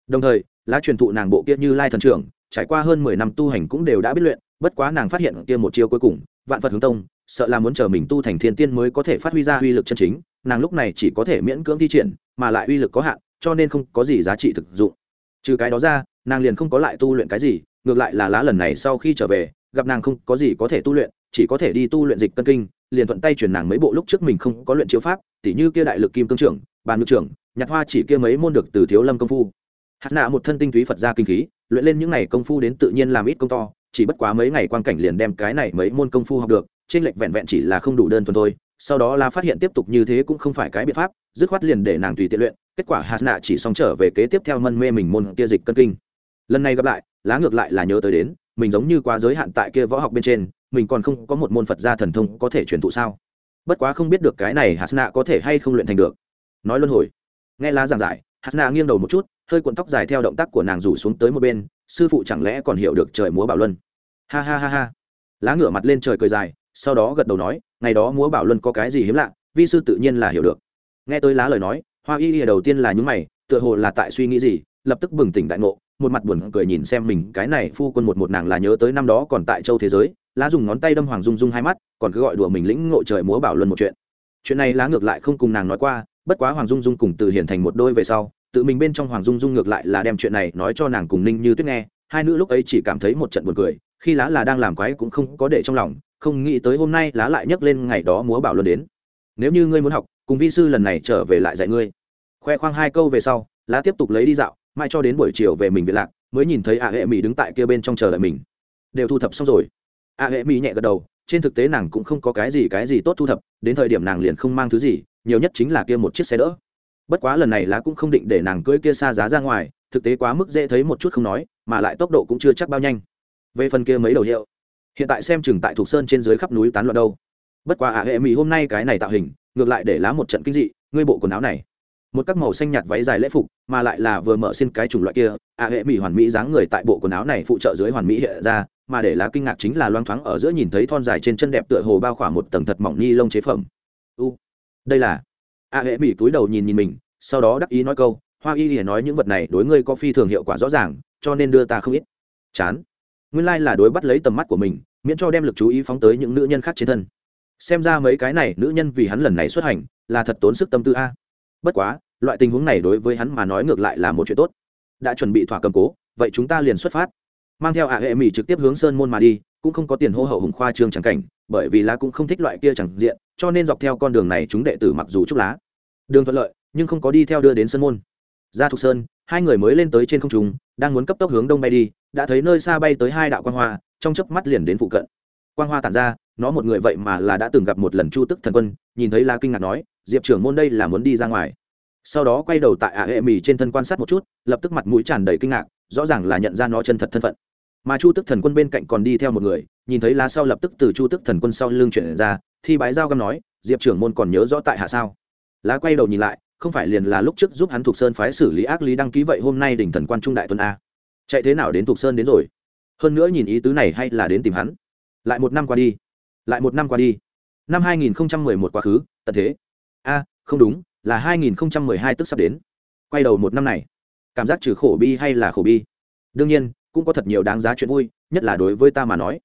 Đồng thời, lá truyền thụ nàng bộ kia như lai thần trưởng, trải qua hơn mười năm tu hành cũng đều đã biết luyện, bất quá nàng phát hiện kia một chiêu cuối cùng, vạn phật hướng tông, sợ là muốn chờ mình tu thành thiên tiên mới có thể phát huy ra uy lực chân chính, nàng lúc này chỉ có thể miễn cưỡng thi triển, mà lại uy lực có hạn, cho nên không có gì giá trị thực dụng. Trừ cái đó ra, nàng liền không có lại tu luyện cái gì ngược lại là lá lần này sau khi trở về, gặp nàng không có gì có thể tu luyện, chỉ có thể đi tu luyện dịch cân kinh, liền thuận tay truyền nàng mấy bộ lúc trước mình không có luyện chiếu pháp, tỉ như kia đại lực kim cương trưởng, bàn ngược trưởng nhặt hoa chỉ kia mấy môn được từ thiếu lâm công phu. Hạt nạ một thân tinh túy phật gia kinh khí, luyện lên những ngày công phu đến tự nhiên làm ít công to, chỉ bất quá mấy ngày quan cảnh liền đem cái này mấy môn công phu học được, trên lệch vẹn vẹn chỉ là không đủ đơn thuần thôi, sau đó là phát hiện tiếp tục như thế cũng không phải cái biện pháp, dứt khoát liền để nàng tùy tiện luyện, kết quả hạt nạ chỉ xong trở về kế tiếp theo mân mê mình môn kia dịch cân kinh lần này gặp lại, lá ngược lại là nhớ tới đến, mình giống như quá giới hạn tại kia võ học bên trên, mình còn không có một môn phật gia thần thông có thể truyền thụ sao? Bất quá không biết được cái này hạt nạ có thể hay không luyện thành được. Nói luân hồi, nghe lá giảng giải hạt nạ nghiêng đầu một chút, hơi cuộn tóc dài theo động tác của nàng rủ xuống tới một bên, sư phụ chẳng lẽ còn hiểu được trời múa bảo luân? Ha ha ha ha. Lá ngửa mặt lên trời cười dài, sau đó gật đầu nói, ngày đó múa bảo luân có cái gì hiếm lạ, vi sư tự nhiên là hiểu được. Nghe tới lá lời nói, hoa y y đầu tiên là những mày, tựa hồ là tại suy nghĩ gì, lập tức bừng tỉnh đại ngộ một mặt buồn cười nhìn xem mình, cái này phu quân một một nàng là nhớ tới năm đó còn tại châu thế giới, lá dùng ngón tay đâm hoàng dung dung hai mắt, còn cứ gọi đùa mình lĩnh ngộ trời múa bảo luân một chuyện. Chuyện này lá ngược lại không cùng nàng nói qua, bất quá hoàng dung dung cùng từ hiển thành một đôi về sau, tự mình bên trong hoàng dung dung ngược lại là đem chuyện này nói cho nàng cùng ninh như tuyết nghe, hai nữ lúc ấy chỉ cảm thấy một trận buồn cười, khi lá là đang làm quái cũng không có để trong lòng, không nghĩ tới hôm nay lá lại nhắc lên ngày đó múa bảo luân đến. Nếu như ngươi muốn học, cùng vi sư lần này trở về lại dạy ngươi. Khoe khoang hai câu về sau, lá tiếp tục lấy đi dạo mai cho đến buổi chiều về mình viện lạc, mới nhìn thấy ạ hệ mỹ đứng tại kia bên trong chờ đợi mình. Đều thu thập xong rồi. Ạ hệ mỹ nhẹ gật đầu, trên thực tế nàng cũng không có cái gì cái gì tốt thu thập, đến thời điểm nàng liền không mang thứ gì, nhiều nhất chính là kia một chiếc xe đỡ. Bất quá lần này lá cũng không định để nàng cưỡi kia xa giá ra ngoài, thực tế quá mức dễ thấy một chút không nói, mà lại tốc độ cũng chưa chắc bao nhanh. Về phần kia mấy đầu hiệu, hiện tại xem chừng tại thuộc sơn trên dưới khắp núi tán loạn đâu. Bất quá ạ hệ mỹ hôm nay cái này tạo hình, ngược lại để lá một trận kinh dị, ngươi bộ quần áo này một các màu xanh nhạt váy dài lễ phục, mà lại là vừa mở xin cái chủng loại kia, ạ hệ mỹ hoàn mỹ dáng người tại bộ quần áo này phụ trợ dưới hoàn mỹ hiện ra, mà để lá kinh ngạc chính là loang thoáng ở giữa nhìn thấy thon dài trên chân đẹp tựa hồ bao khỏa một tầng thật mỏng ni lông chế phẩm. U, đây là, ạ hệ mỹ túi đầu nhìn nhìn mình, sau đó đắc ý nói câu, hoa y thì nói những vật này đối ngươi có phi thường hiệu quả rõ ràng, cho nên đưa ta không ít. Chán. Nguyên lai、like、là đối bắt lấy tầm mắt của mình, miễn cho đem lực chú ý phóng tới những nữ nhân khác trên thân. Xem ra mấy cái này nữ nhân vì hắn lần này xuất hành, là thật tốn sức tâm tư a bất quá, loại tình huống này đối với hắn mà nói ngược lại là một chuyện tốt. Đã chuẩn bị thỏa cầm cố, vậy chúng ta liền xuất phát. Mang theo ạ hệ mỹ trực tiếp hướng sơn môn mà đi, cũng không có tiền hô hậu hùng khoa trương chẳng cảnh, bởi vì lá cũng không thích loại kia chẳng diện, cho nên dọc theo con đường này chúng đệ tử mặc dù trúc lá. Đường thuận lợi, nhưng không có đi theo đưa đến sơn môn. Ra thục sơn, hai người mới lên tới trên không trung, đang muốn cấp tốc hướng đông bay đi, đã thấy nơi xa bay tới hai đạo quan hoa, trong chớp mắt liền đến phụ cận. Quan hoa tản ra nó một người vậy mà là đã từng gặp một lần chu tức thần quân, nhìn thấy la kinh ngạc nói, diệp trưởng môn đây là muốn đi ra ngoài. Sau đó quay đầu tại ạ hệ mì trên thân quan sát một chút, lập tức mặt mũi tràn đầy kinh ngạc, rõ ràng là nhận ra nó chân thật thân phận. Mà chu tức thần quân bên cạnh còn đi theo một người, nhìn thấy lá sau lập tức từ chu tức thần quân sau lưng chuyển ra thi bái giao găm nói, diệp trưởng môn còn nhớ rõ tại hạ sao? Lá quay đầu nhìn lại, không phải liền là lúc trước giúp hắn thuộc sơn phái xử lý ác lý đăng ký vậy hôm nay đỉnh thần quan trung đại tuấn a. Chạy thế nào đến thuộc sơn đến rồi? Hơn nữa nhìn ý tứ này hay là đến tìm hắn. Lại một năm qua đi lại một năm qua đi. Năm 2011 quá khứ, tận thế. A, không đúng, là 2012 tức sắp đến. Quay đầu một năm này, cảm giác trừ khổ bi hay là khổ bi? Đương nhiên, cũng có thật nhiều đáng giá chuyện vui, nhất là đối với ta mà nói.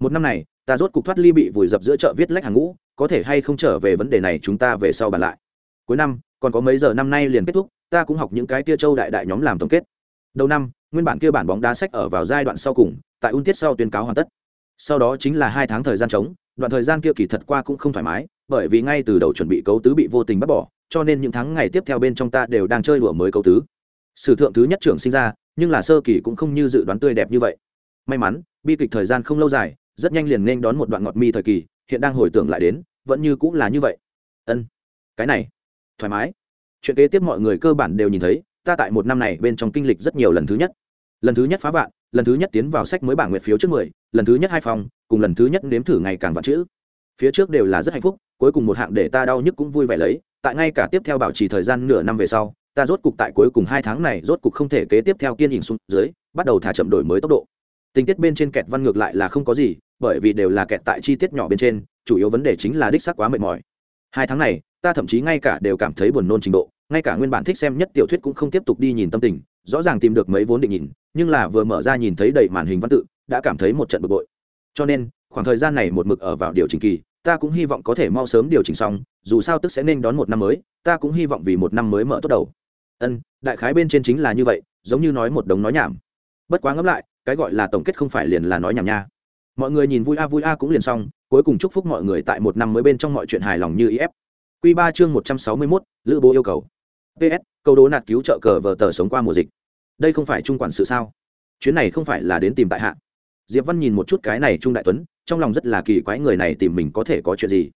Một năm này, ta rốt cục thoát ly bị vùi dập giữa chợ viết lách hàng ngũ, có thể hay không trở về vấn đề này chúng ta về sau bàn lại. Cuối năm, còn có mấy giờ năm nay liền kết thúc, ta cũng học những cái kia châu đại đại nhóm làm tổng kết. Đầu năm, nguyên bản kia bản bóng đá sách ở vào giai đoạn sau cùng, tại un tiết sau tuyên cáo hoàn tất. Sau đó chính là hai tháng thời gian trống đoạn thời gian kia kỳ thật qua cũng không thoải mái, bởi vì ngay từ đầu chuẩn bị cấu tứ bị vô tình bắt bỏ, cho nên những tháng ngày tiếp theo bên trong ta đều đang chơi đùa mới cấu tứ. Sử thượng thứ nhất trưởng sinh ra, nhưng là sơ kỳ cũng không như dự đoán tươi đẹp như vậy. May mắn, bi kịch thời gian không lâu dài, rất nhanh liền nên đón một đoạn ngọt mi thời kỳ, hiện đang hồi tưởng lại đến, vẫn như cũng là như vậy. Ân, cái này, thoải mái. Chuyện kế tiếp mọi người cơ bản đều nhìn thấy, ta tại một năm này bên trong kinh lịch rất nhiều lần thứ nhất. Lần thứ nhất phá vạn lần thứ nhất tiến vào sách mới bảng nguyệt phiếu trước mười, lần thứ nhất hai phòng, cùng lần thứ nhất nếm thử ngày càng vạn chữ. Phía trước đều là rất hạnh phúc, cuối cùng một hạng để ta đau nhức cũng vui vẻ lấy, tại ngay cả tiếp theo bảo trì thời gian nửa năm về sau, ta rốt cục tại cuối cùng hai tháng này rốt cục không thể kế tiếp theo kiên nhịn xuống dưới, bắt đầu thả chậm đổi mới tốc độ. Tình tiết bên trên kẹt văn ngược lại là không có gì, bởi vì đều là kẹt tại chi tiết nhỏ bên trên, chủ yếu vấn đề chính là đích xác quá mệt mỏi. Hai tháng này, ta thậm chí ngay cả đều cảm thấy buồn nôn trình độ, ngay cả nguyên bản thích xem nhất tiểu thuyết cũng không tiếp tục đi nhìn tâm tình rõ ràng tìm được mấy vốn định nhìn, nhưng là vừa mở ra nhìn thấy đầy màn hình văn tự, đã cảm thấy một trận bực bội. Cho nên, khoảng thời gian này một mực ở vào điều chỉnh kỳ, ta cũng hy vọng có thể mau sớm điều chỉnh xong, dù sao tức sẽ nên đón một năm mới, ta cũng hy vọng vì một năm mới mở tốt đầu. Ân, đại khái bên trên chính là như vậy, giống như nói một đống nói nhảm. Bất quá ngẫm lại, cái gọi là tổng kết không phải liền là nói nhảm nha. Mọi người nhìn vui a vui a cũng liền xong, cuối cùng chúc phúc mọi người tại một năm mới bên trong mọi chuyện hài lòng như ý ép. Q ba chương một trăm sáu mươi mốt, lữ bố yêu cầu. Ps câu đố nạt cứu trợ cờ vờ tờ sống qua mùa dịch đây không phải trung quản sự sao? Chuyến này không phải là đến tìm tại hạ. Diệp văn nhìn một chút cái này trung đại tuấn, trong lòng rất là kỳ quái người này tìm mình có thể có chuyện gì?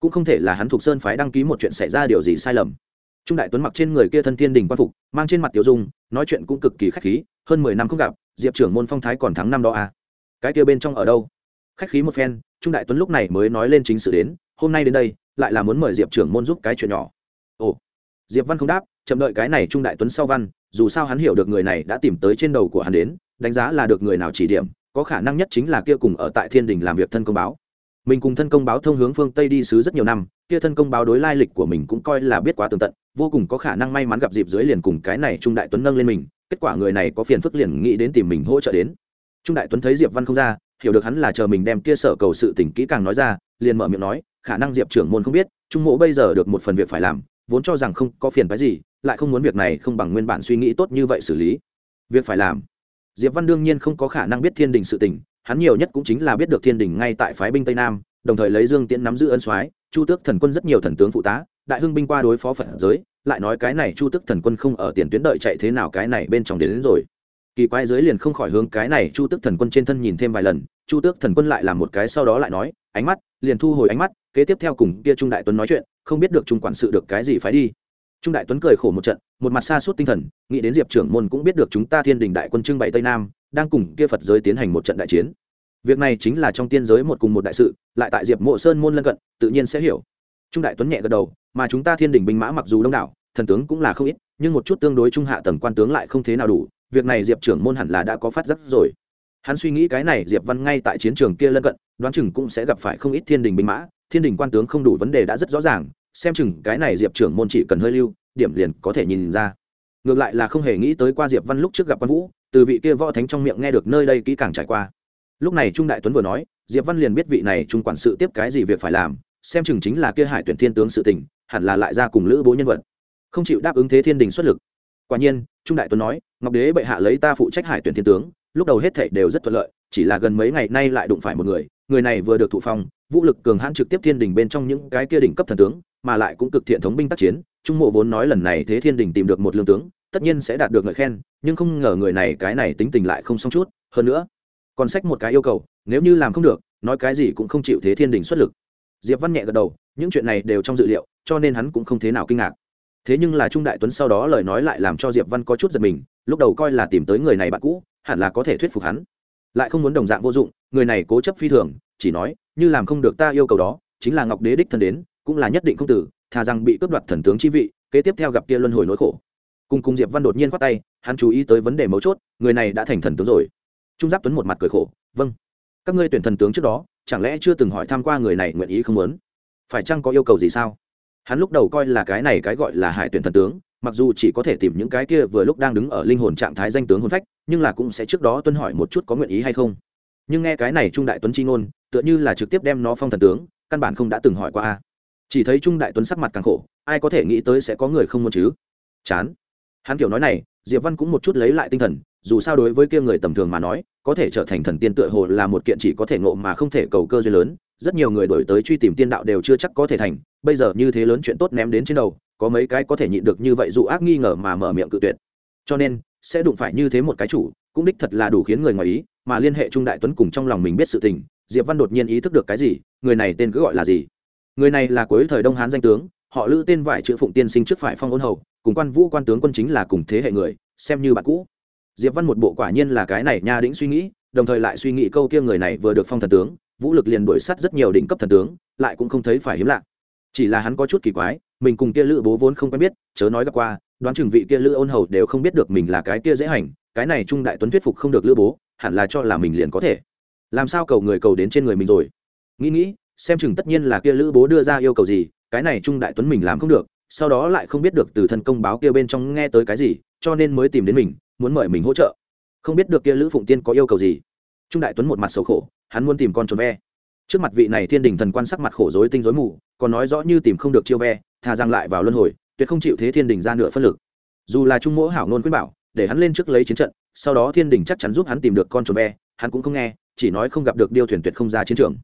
Cũng không thể là hắn thuộc sơn phái đăng ký một chuyện xảy ra điều gì sai lầm. Trung đại tuấn mặc trên người kia thân thiên đình quan phục, mang trên mặt tiểu dung, nói chuyện cũng cực kỳ khách khí, hơn mười năm không gặp, diệp trưởng môn phong thái còn thắng năm đó à. cái kia bên trong ở đâu? Khách khí một phen, trung đại tuấn lúc này mới nói lên chính sự đến, hôm nay đến đây, lại là muốn mời diệp trưởng môn giúp cái chuyện nhỏ. Ồ. Diệp văn không đáp, chậm đợi cái này trung đại tuấn sau văn dù sao hắn hiểu được người này đã tìm tới trên đầu của hắn đến, đánh giá là được người nào chỉ điểm, có khả năng nhất chính là kia cùng ở tại thiên đình làm việc thân công báo. Mình cùng thân công báo thông hướng phương tây đi sứ rất nhiều năm, kia thân công báo đối lai lịch của mình cũng coi là biết quá tường tận, vô cùng có khả năng may mắn gặp dịp dưới liền cùng cái này trung đại tuấn nâng lên mình, kết quả người này có phiền phức liền nghĩ đến tìm mình hỗ trợ đến. Trung đại tuấn thấy diệp văn không ra, hiểu được hắn là chờ mình đem kia sở cầu sự tỉnh kỹ càng nói ra, liền mở miệng nói, khả năng diệp trưởng môn không biết, trung mộ bây giờ được một phần việc phải làm vốn cho rằng không có phiền phái gì lại không muốn việc này không bằng nguyên bản suy nghĩ tốt như vậy xử lý. Việc phải làm. Diệp văn đương nhiên không có khả năng biết thiên đình sự tình hắn nhiều nhất cũng chính là biết được thiên đình ngay tại phái binh tây nam đồng thời lấy dương tiễn nắm giữ ân soái chu tước thần quân rất nhiều thần tướng phụ tá đại hưng binh qua đối phó phật giới lại nói cái này chu tước thần quân không ở tiền tuyến đợi chạy thế nào cái này bên trong đến, đến rồi. Kỳ quái giới liền không khỏi hướng cái này chu tước thần quân trên thân nhìn thêm vài lần chu tước thần quân lại làm một cái sau đó lại nói ánh mắt liền thu hồi ánh mắt kế tiếp theo cùng kia trung đại tuấn nói chuyện, không biết được trung quản sự được cái gì phải đi. Trung đại tuấn cười khổ một trận, một mặt xa suốt tinh thần, nghĩ đến diệp trưởng môn cũng biết được chúng ta thiên đình đại quân trưng bày tây nam, đang cùng kia phật giới tiến hành một trận đại chiến. Việc này chính là trong tiên giới một cùng một đại sự, lại tại diệp mộ sơn môn lân cận, tự nhiên sẽ hiểu. Trung đại tuấn nhẹ gật đầu, mà chúng ta thiên đình binh mã mặc dù đông đảo, thần tướng cũng là không ít, nhưng một chút tương đối trung hạ tầng quan tướng lại không thế nào đủ, việc này diệp trưởng môn hẳn là đã có phát giác rồi. Hắn suy nghĩ cái này diệp văn ngay tại chiến trường kia lân cận, đoán chừng cũng sẽ gặp phải không ít thiên đình binh mã thiên đình quan tướng không đủ vấn đề đã rất rõ ràng, xem chừng cái này diệp trưởng môn chỉ cần hơi lưu, điểm liền có thể nhìn ra. Ngược lại là không hề nghĩ tới qua diệp văn lúc trước gặp quan vũ, từ vị kia võ thánh trong miệng nghe được nơi đây kỹ càng trải qua. Lúc này trung đại tuấn vừa nói, diệp văn liền biết vị này trung quản sự tiếp cái gì việc phải làm, xem chừng chính là kia hải tuyển thiên tướng sự tình, hẳn là lại ra cùng lữ bố nhân vật. Không chịu đáp ứng thế thiên đình xuất lực. Quả nhiên, trung đại tuấn nói, ngọc đế bệ hạ lấy ta phụ trách hải tuyển thiên tướng, lúc đầu hết thảy đều rất thuận lợi, chỉ là gần mấy ngày nay lại đụng phải một người người này vừa được thụ phong vũ lực cường hãn trực tiếp thiên đình bên trong những cái kia đỉnh cấp thần tướng, mà lại cũng cực thiện thống binh tác chiến, trung mộ vốn nói lần này thế thiên đình tìm được một lương tướng, tất nhiên sẽ đạt được lời khen, nhưng không ngờ người này, cái này tính tình lại không xong chút. Hơn nữa, còn sách một cái yêu cầu, nếu như làm không được, nói cái gì cũng không chịu thế thiên đình xuất lực. Diệp văn nhẹ gật đầu, những chuyện này đều trong dự liệu, cho nên hắn cũng không thế nào kinh ngạc. Thế nhưng là trung đại tuấn sau đó lời nói lại làm cho diệp văn có chút giật mình, lúc đầu coi là tìm tới người này bạn cũ, hẳn là có thể thuyết phục hắn. Lại không muốn đồng dạng vô dụng, người này cố chấp phi thường chỉ nói, như làm không được ta yêu cầu đó, chính là ngọc đế đích thân đến, cũng là nhất định không tử, thà rằng bị cướp đoạt thần tướng chi vị, kế tiếp theo gặp kia luân hồi nỗi khổ. Cùng cùng diệp văn đột nhiên khoát tay, hắn chú ý tới vấn đề mấu chốt, người này đã thành thần tướng rồi. Trung giáp tuấn một mặt cười khổ vâng các ngươi tuyển thần tướng trước đó, chẳng lẽ chưa từng hỏi tham qua người này nguyện ý không muốn? Phải chăng có yêu cầu gì sao? Hắn lúc đầu coi là cái này cái gọi là hải tuyển thần tướng, mặc dù chỉ có thể tìm những cái kia vừa lúc đang đứng ở linh hồn trạng thái danh tướng hôn phách, nhưng là cũng sẽ trước đó tuân hỏi một chút có nguyện ý hay không. Nhưng nghe cái này trung đại tuấn chi ngôn tựa như là trực tiếp đem nó phong thần tướng, căn bản không đã từng hỏi qua a. Chỉ thấy trung đại tuấn sắc mặt càng khổ, ai có thể nghĩ tới sẽ có người không muốn chứ? Chán. Hắn kiểu nói này, diệp văn cũng một chút lấy lại tinh thần, dù sao đối với kia người tầm thường mà nói, có thể trở thành thần tiên tựa hồ là một kiện chỉ có thể ngộ mà không thể cầu cơ duyên lớn, rất nhiều người đổi tới truy tìm tiên đạo đều chưa chắc có thể thành, bây giờ như thế lớn chuyện tốt ném đến trên đầu, có mấy cái có thể nhịn được như vậy dù ác nghi ngờ mà mở miệng cự tuyệt. Cho nên, sẽ đụng phải như thế một cái chủ, cũng đích thật là đủ khiến người ngoài ý, mà liên hệ trung đại tuấn cùng trong lòng mình biết sự tình diệp văn đột nhiên ý thức được cái gì, người này tên cứ gọi là gì? Người này là cuối thời đông hán danh tướng, họ lữ tên vải chữ phụng tiên sinh trước phải phong ôn hầu, cùng quan vũ quan tướng quân chính là cùng thế hệ người, xem như bạn cũ. Diệp văn một bộ quả nhiên là cái này nha đĩnh suy nghĩ, đồng thời lại suy nghĩ câu kia người này vừa được phong thần tướng, vũ lực liền đuổi sát rất nhiều đỉnh cấp thần tướng, lại cũng không thấy phải hiếm lạ. Chỉ là hắn có chút kỳ quái, mình cùng kia lữ bố vốn không quen biết, chớ nói gặp qua, đoán chừng vị kia lữ ôn hầu đều không biết được mình là cái kia dễ hành, cái này trung đại tuấn thuyết phục không được lữ bố, hẳn là cho là mình liền có thể làm sao cầu người cầu đến trên người mình rồi? Nghĩ nghĩ, xem chừng tất nhiên là kia lữ bố đưa ra yêu cầu gì, cái này trung đại tuấn mình làm không được, sau đó lại không biết được từ thân công báo kia bên trong nghe tới cái gì, cho nên mới tìm đến mình, muốn mời mình hỗ trợ. Không biết được kia lữ phụng tiên có yêu cầu gì. Trung đại tuấn một mặt xấu khổ, hắn muốn tìm con trốn ve. Trước mặt vị này thiên đình thần quan sắc mặt khổ dối tinh dối mù, còn nói rõ như tìm không được chiêu ve, thà rằng lại vào luân hồi, tuyệt không chịu thế thiên đình ra nửa phân lực. Dù là trung mỗ hảo nôn khuyên bảo, để hắn lên trước lấy chiến trận, sau đó thiên đình chắc chắn giúp hắn tìm được con trồn ve, hắn cũng không nghe chỉ nói không gặp được điêu thuyền tuyệt không ra chiến trường.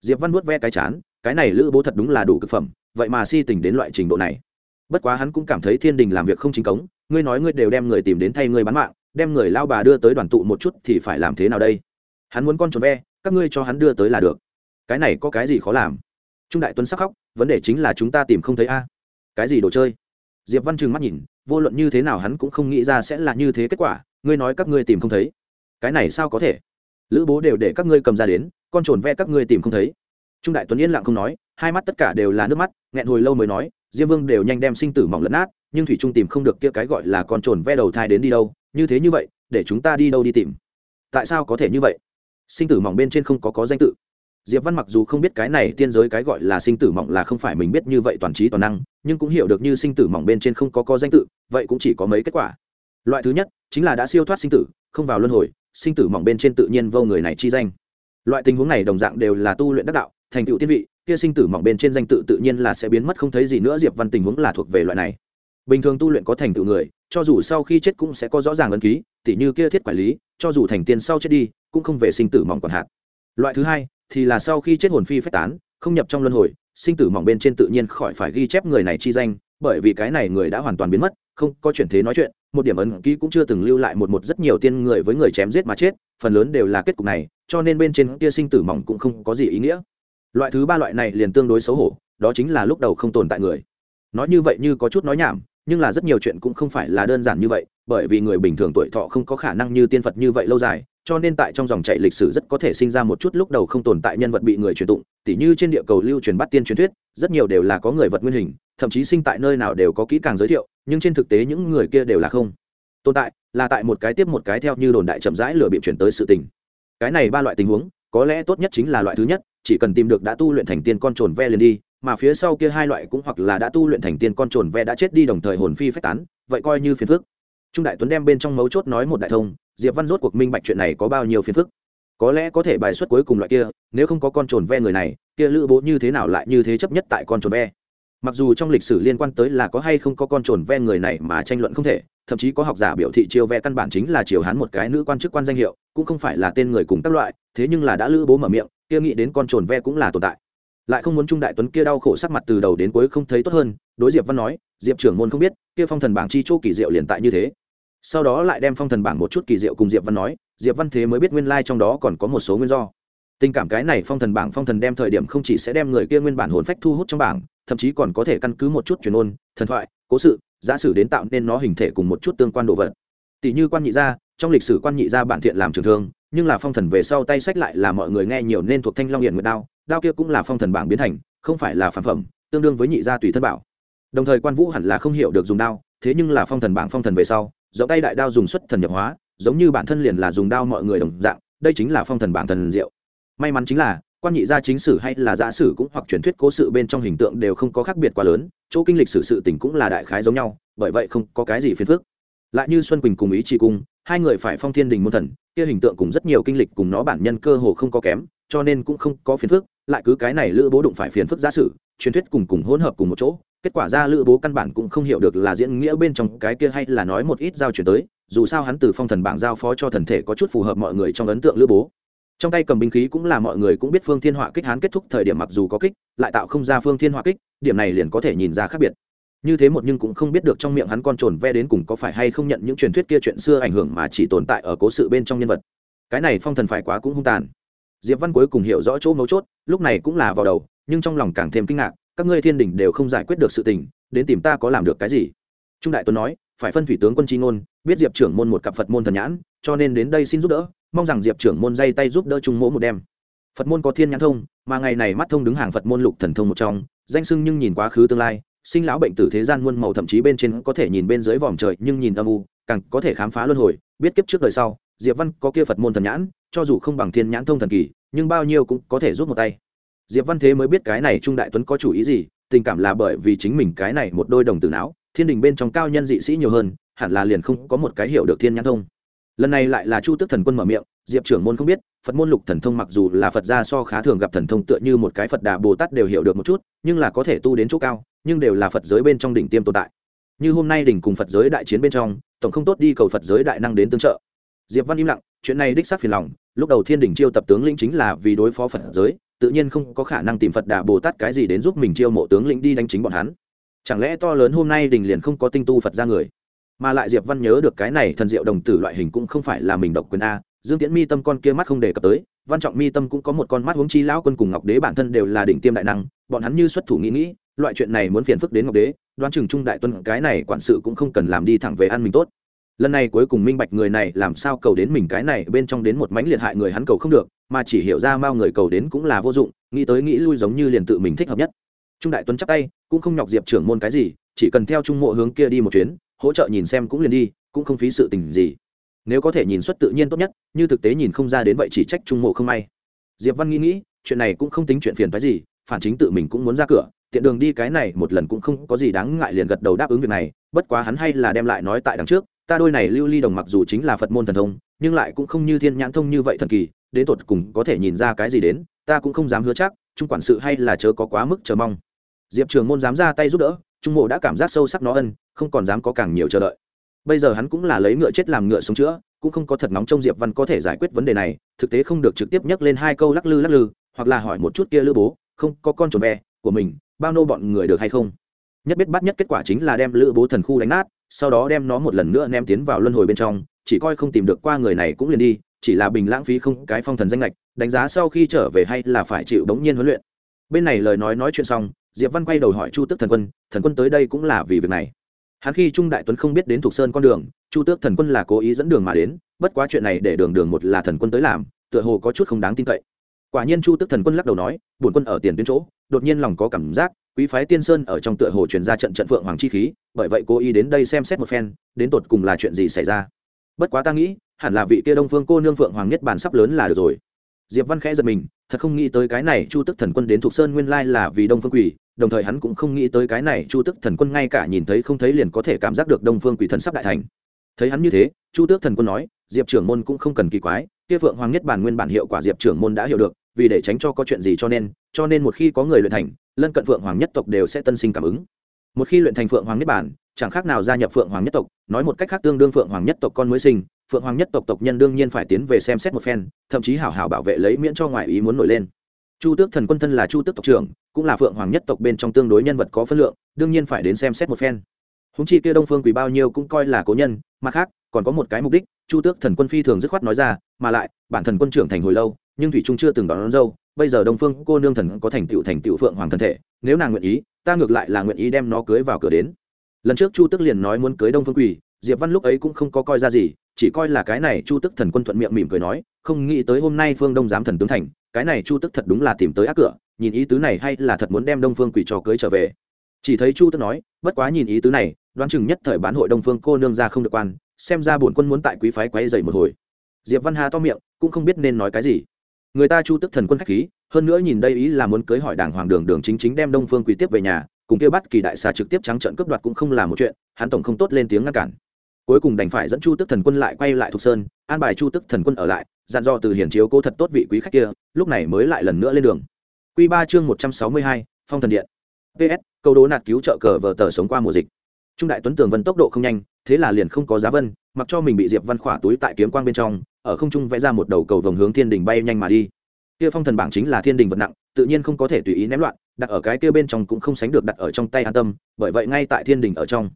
Diệp văn vuốt ve cái chán, cái này lữ bố thật đúng là đủ cực phẩm, vậy mà si tình đến loại trình độ này. Bất quá hắn cũng cảm thấy thiên đình làm việc không chính cống, ngươi nói ngươi đều đem người tìm đến thay ngươi bán mạng, đem người lao bà đưa tới đoàn tụ một chút thì phải làm thế nào đây? Hắn muốn con trồn ve, các ngươi cho hắn đưa tới là được. Cái này có cái gì khó làm? Trung đại tuấn sắc khóc, vấn đề chính là chúng ta tìm không thấy a. Cái gì đồ chơi? Diệp văn trừng mắt nhìn, vô luận như thế nào hắn cũng không nghĩ ra sẽ là như thế kết quả, ngươi nói các ngươi tìm không thấy. Cái này sao có thể? Lữ bố đều để các ngươi cầm ra đến, con trồn ve các ngươi tìm không thấy. Trung đại tuấn yên lặng không nói, hai mắt tất cả đều là nước mắt, nghẹn hồi lâu mới nói, diêm vương đều nhanh đem sinh tử mỏng lẫn nát, nhưng thủy trung tìm không được kia cái gọi là con trồn ve đầu thai đến đi đâu, như thế như vậy, để chúng ta đi đâu đi tìm. Tại sao có thể như vậy? Sinh tử mỏng bên trên không có có danh tự. Diệp văn mặc dù không biết cái này tiên giới cái gọi là sinh tử mỏng là không phải mình biết như vậy toàn trí toàn năng, nhưng cũng hiểu được như sinh tử mỏng bên trên không có có danh tự, vậy cũng chỉ có mấy kết quả. Loại thứ nhất chính là đã siêu thoát sinh tử, không vào luân hồi sinh tử mỏng bên trên tự nhiên vô người này chi danh. Loại tình huống này đồng dạng đều là tu luyện đắc đạo, thành tựu tiên vị, kia sinh tử mỏng bên trên danh tự tự nhiên là sẽ biến mất, không thấy gì nữa, diệp văn tình huống là thuộc về loại này. Bình thường tu luyện có thành tựu người, cho dù sau khi chết cũng sẽ có rõ ràng ấn ký, tỉ như kia thiết quản lý, cho dù thành tiên sau chết đi, cũng không về sinh tử mỏng còn hạt loại thứ hai, thì là sau khi chết hồn phi phách tán, không nhập trong luân hồi, sinh tử mỏng bên trên tự nhiên khỏi phải ghi chép người này chi danh bởi vì cái này người đã hoàn toàn biến mất, không có chuyển thế nói chuyện, một điểm ấn ký cũng chưa từng lưu lại một một rất nhiều tiên người với người chém giết mà chết, phần lớn đều là kết cục này, cho nên bên trên kia sinh tử mỏng cũng không có gì ý nghĩa. Loại thứ ba loại này liền tương đối xấu hổ, đó chính là lúc đầu không tồn tại người. Nói như vậy như có chút nói nhảm, nhưng là rất nhiều chuyện cũng không phải là đơn giản như vậy, bởi vì người bình thường tuổi thọ không có khả năng như tiên phật như vậy lâu dài cho nên tại trong dòng chảy lịch sử rất có thể sinh ra một chút lúc đầu không tồn tại nhân vật bị người truyền tụng, tỉ như trên địa cầu lưu truyền bắt tiên truyền thuyết, rất nhiều đều là có người vật nguyên hình, thậm chí sinh tại nơi nào đều có kỹ càng giới thiệu, nhưng trên thực tế những người kia đều là không tồn tại, là tại một cái tiếp một cái theo như đồn đại chậm rãi lửa bị chuyển tới sự tình. Cái này ba loại tình huống, có lẽ tốt nhất chính là loại thứ nhất, chỉ cần tìm được đã tu luyện thành tiên con trồn ve liền đi, mà phía sau kia hai loại cũng hoặc là đã tu luyện thành tiên con trồn ve đã chết đi đồng thời hồn phi phách tán, vậy coi như phiền phức. Trung đại tuấn đem bên trong mấu chốt nói một đại thông diệp văn rốt cuộc minh bạch chuyện này có bao nhiêu phiền phức. Có lẽ có thể bài xuất cuối cùng loại kia, nếu không có con trồn ve người này, kia lữ bố như thế nào lại như thế chấp nhất tại con trồn ve? Mặc dù trong lịch sử liên quan tới là có hay không có con trồn ve người này mà tranh luận không thể, thậm chí có học giả biểu thị chiêu ve căn bản chính là chiều hán một cái nữ quan chức quan danh hiệu, cũng không phải là tên người cùng các loại, thế nhưng là đã lữ bố mở miệng, kia nghĩ đến con trồn ve cũng là tồn tại. Lại không muốn trung đại tuấn kia đau khổ sắc mặt từ đầu đến cuối không thấy tốt hơn, đối diệp văn nói, diệp trưởng môn không biết, kia phong thần bảng chi chỗ kỳ diệu liền tại như thế sau đó lại đem phong thần bảng một chút kỳ diệu cùng diệp văn nói, diệp văn thế mới biết nguyên lai trong đó còn có một số nguyên do. Tình cảm cái này phong thần bảng phong thần đem thời điểm không chỉ sẽ đem người kia nguyên bản hồn phách thu hút trong bảng, thậm chí còn có thể căn cứ một chút truyền ôn, thần thoại, cố sự, giả sử đến tạo nên nó hình thể cùng một chút tương quan đồ vật. Tỷ như quan nhị gia, trong lịch sử quan nhị gia bản thiện làm trường thương, nhưng là phong thần về sau tay sách lại là mọi người nghe nhiều nên thuộc thanh long hiển nguyệt đao đao kia cũng là phong thần bảng biến thành, không phải là phản phẩm, tương đương với nhị gia tùy thân bảo. Đồng thời quan vũ hẳn là không hiểu được dùng đao, thế nhưng là phong thần bảng phong thần về sau giọng tay đại đao dùng xuất thần nhập hóa, giống như bản thân liền là dùng đao mọi người đồng dạng, đây chính là phong thần bản thần diệu. May mắn chính là, quan nhị gia chính sử hay là giả sử cũng hoặc truyền thuyết cố sự bên trong hình tượng đều không có khác biệt quá lớn, chỗ kinh lịch sử sự tình cũng là đại khái giống nhau, bởi vậy không có cái gì phiền phức. Lại như xuân quỳnh cùng ý chỉ cung, hai người phải phong thiên đình môn thần, kia hình tượng cùng rất nhiều kinh lịch cùng nó bản nhân cơ hồ không có kém, cho nên cũng không có phiền phức, lại cứ cái này lữ bố đụng phải phiền phức giả sử, truyền thuyết cùng cùng hỗn hợp cùng một chỗ kết quả ra lữ bố căn bản cũng không hiểu được là diễn nghĩa bên trong cái kia hay là nói một ít giao chuyển tới, dù sao hắn từ phong thần bảng giao phó cho thần thể có chút phù hợp mọi người trong ấn tượng lữ bố. Trong tay cầm binh khí cũng là mọi người cũng biết phương thiên họa kích hắn kết thúc thời điểm mặc dù có kích, lại tạo không ra phương thiên họa kích, điểm này liền có thể nhìn ra khác biệt. Như thế một nhưng cũng không biết được trong miệng hắn con trồn ve đến cùng có phải hay không nhận những truyền thuyết kia chuyện xưa ảnh hưởng mà chỉ tồn tại ở cố sự bên trong nhân vật. Cái này phong thần phải quá cũng hung tàn. Diệp văn cuối cùng hiểu rõ chỗ mấu chốt, lúc này cũng là vào đầu, nhưng trong lòng càng thêm kinh ngạc các ngươi thiên đình đều không giải quyết được sự tình, đến tìm ta có làm được cái gì? Trung đại tuấn nói, phải phân thủy tướng quân tri ngôn, biết diệp trưởng môn một cặp phật môn thần nhãn, cho nên đến đây xin giúp đỡ, mong rằng diệp trưởng môn dây tay giúp đỡ trung mỗ một đêm. Phật môn có thiên nhãn thông, mà ngày này mắt thông đứng hàng phật môn lục thần thông một trong, danh sưng nhưng nhìn quá khứ tương lai, sinh lão bệnh tử thế gian muôn màu thậm chí bên trên có thể nhìn bên dưới vòm trời, nhưng nhìn âm u, càng có thể khám phá luân hồi, biết kiếp trước đời sau, diệp văn có kia phật môn thần nhãn, cho dù không bằng thiên nhãn thông thần kỳ, nhưng bao nhiêu cũng có thể giúp một tay diệp văn thế mới biết cái này trung đại tuấn có chủ ý gì, tình cảm là bởi vì chính mình cái này một đôi đồng tử não, thiên đình bên trong cao nhân dị sĩ nhiều hơn, hẳn là liền không có một cái hiểu được thiên nhãn thông. Lần này lại là chu tước thần quân mở miệng, diệp trưởng môn không biết, phật môn lục thần thông mặc dù là phật gia so khá thường gặp thần thông tựa như một cái phật đà bồ tát đều hiểu được một chút, nhưng là có thể tu đến chỗ cao, nhưng đều là phật giới bên trong đỉnh tiêm tồn tại. Như hôm nay đỉnh cùng phật giới đại chiến bên trong, tổng không tốt đi cầu phật giới đại năng đến tương trợ. Diệp văn im lặng, chuyện này đích xác phiền lòng, lúc đầu thiên đình chiêu tập tướng lĩnh chính là vì đối phó phật giới tự nhiên không có khả năng tìm phật đà bồ tát cái gì đến giúp mình chiêu mộ tướng lĩnh đi đánh chính bọn hắn. Chẳng lẽ to lớn hôm nay đình liền không có tinh tu phật ra người? Mà lại diệp văn nhớ được cái này thần diệu đồng tử loại hình cũng không phải là mình độc quyền a, dương tiễn mi tâm con kia mắt không đề cập tới, văn trọng mi tâm cũng có một con mắt huống chi lão quân cùng ngọc đế bản thân đều là đỉnh tiêm đại năng, bọn hắn như xuất thủ nghĩ nghĩ, loại chuyện này muốn phiền phức đến ngọc đế, đoán chừng trung đại tuân cái này quản sự cũng không cần làm đi thẳng về ăn mình tốt lần này cuối cùng minh bạch người này làm sao cầu đến mình cái này, bên trong đến một mánh liệt hại người hắn cầu không được, mà chỉ hiểu ra mao người cầu đến cũng là vô dụng, nghĩ tới nghĩ lui giống như liền tự mình thích hợp nhất. Trung đại tuấn chắc tay, cũng không nhọc diệp trưởng môn cái gì, chỉ cần theo trung mộ hướng kia đi một chuyến, hỗ trợ nhìn xem cũng liền đi, cũng không phí sự tình gì. Nếu có thể nhìn xuất tự nhiên tốt nhất, như thực tế nhìn không ra đến vậy chỉ trách trung mộ không may. Diệp văn nghĩ nghĩ, chuyện này cũng không tính chuyện phiền phái gì, phản chính tự mình cũng muốn ra cửa, tiện đường đi cái này một lần cũng không có gì đáng ngại liền gật đầu đáp ứng việc này, bất quá hắn hay là đem lại nói tại đằng trước ta đôi này lưu ly đồng mặc dù chính là phật môn thần thông, nhưng lại cũng không như thiên nhãn thông như vậy thần kỳ, đến tột cùng có thể nhìn ra cái gì đến, ta cũng không dám hứa chắc trung quản sự hay là chớ có quá mức chờ mong. Diệp trường môn dám ra tay giúp đỡ, trung mộ đã cảm giác sâu sắc nó ân, không còn dám có càng nhiều chờ đợi. Bây giờ hắn cũng là lấy ngựa chết làm ngựa sống chữa, cũng không có thật nóng trong diệp văn có thể giải quyết vấn đề này, thực tế không được trực tiếp nhắc lên hai câu lắc lư lắc lư, hoặc là hỏi một chút kia lữ bố, không, có con trồn ve của mình, bao nô bọn người được hay không? Nhất biết bắt nhất kết quả chính là đem lữ bố thần khu đánh nát sau đó đem nó một lần nữa ném tiến vào luân hồi bên trong, chỉ coi không tìm được qua người này cũng liền đi, chỉ là bình lãng phí không cái phong thần danh lệch đánh giá sau khi trở về hay là phải chịu đống nhiên huấn luyện. Bên này lời nói nói chuyện xong, diệp văn quay đầu hỏi chu tước thần quân thần quân tới đây cũng là vì việc này? Hắn khi trung đại tuấn không biết đến thuộc sơn con đường, chu tước thần quân là cố ý dẫn đường mà đến, bất quá chuyện này để đường đường một là thần quân tới làm, tựa hồ có chút không đáng tin cậy. Quả nhiên chu tước thần quân lắc đầu nói, bổn quân ở tiền tuyến chỗ đột nhiên lòng có cảm giác, quý phái tiên sơn ở trong tựa hồ truyền ra trận trận phượng hoàng chi khí, bởi vậy cô ý đến đây xem xét một phen, đến tột cùng là chuyện gì xảy ra. Bất quá ta nghĩ, hẳn là vị kia đông phương cô nương phượng hoàng nhất bản sắp lớn là được rồi. Diệp văn khẽ giật mình, thật không nghĩ tới cái này chu tức thần quân đến thuộc sơn nguyên lai là vì đông phương quỷ, đồng thời hắn cũng không nghĩ tới cái này chu tức thần quân ngay cả nhìn thấy không thấy liền có thể cảm giác được đông phương quỷ thần sắp đại thành. Thấy hắn như thế, chu tước thần quân nói, diệp trưởng môn cũng không cần kỳ quái, kia phượng hoàng nhất bản nguyên bản hiệu quả diệp trưởng môn đã hiểu được vì để tránh cho có chuyện gì cho nên cho nên một khi có người luyện thành, lân cận phượng hoàng nhất tộc đều sẽ tân sinh cảm ứng. Một khi luyện thành phượng hoàng nhất bản chẳng khác nào gia nhập phượng hoàng nhất tộc, nói một cách khác tương đương phượng hoàng nhất tộc con mới sinh, phượng hoàng nhất tộc tộc nhân đương nhiên phải tiến về xem xét một phen, thậm chí hảo hảo bảo vệ lấy miễn cho ngoại ý muốn nổi lên. Chu tước thần quân thân là chu tước tộc trưởng, cũng là phượng hoàng nhất tộc bên trong tương đối nhân vật có phân lượng, đương nhiên phải đến xem xét một phen. Húng chi kia đông phương quỳ bao nhiêu cũng coi là cố nhân, mặt khác, còn có một cái mục đích, chu tước thần quân phi thường dứt khoát nói ra, mà lại, bản thần quân trưởng thành hồi lâu nhưng thủy trung chưa từng đón, đón dâu bây giờ đông phương cô nương thần có thành tựu thành tựu phượng hoàng thân thể nếu nàng nguyện ý ta ngược lại là nguyện ý đem nó cưới vào cửa đến. Lần trước chu tức liền nói muốn cưới đông phương quỳ diệp văn lúc ấy cũng không có coi ra gì chỉ coi là cái này chu tức thần quân thuận miệng mỉm cười nói không nghĩ tới hôm nay phương đông giám thần tướng thành cái này chu tức thật đúng là tìm tới ác cửa nhìn ý tứ này hay là thật muốn đem đông phương quỳ cho cưới trở về. Chỉ thấy chu tức nói bất quá nhìn ý tứ này đoán chừng nhất thời bán hội đông phương cô nương ra không được quan xem ra bổn quân muốn tại quý phái quấy dày một hồi. Diệp văn hà to miệng cũng không biết nên nói cái gì người ta chu tức thần quân khách khí, hơn nữa nhìn đây ý là muốn cưới hỏi đảng hoàng đường đường chính chính đem đông phương quỳ tiếp về nhà, cùng kia bắt kỳ đại xà trực tiếp trắng trận cướp đoạt cũng không là một chuyện, hắn tổng không tốt lên tiếng ngăn cản. Cuối cùng đành phải dẫn chu tức thần quân lại quay lại thục sơn, an bài chu tức thần quân ở lại, dặn dò từ hiển chiếu cố thật tốt vị quý khách kia, lúc này mới lại lần nữa lên đường. Q ba chương một trăm sáu mươi hai, phong thần điện. Ps câu đố nạt cứu trợ cờ vờ tờ sống qua mùa dịch. Trung đại tuấn tường vân tốc độ không nhanh, thế là liền không có giá vân, mặc cho mình bị diệp văn khỏa túi tại kiếm quang bên trong ở không trung vẽ ra một đầu cầu vồng hướng thiên đình bay nhanh mà đi. Kia phong thần bảng chính là thiên đình vật nặng, tự nhiên không có thể tùy ý ném loạn, đặt ở cái kia bên trong cũng không sánh được đặt ở trong tay an tâm, bởi vậy ngay tại thiên đình ở trong.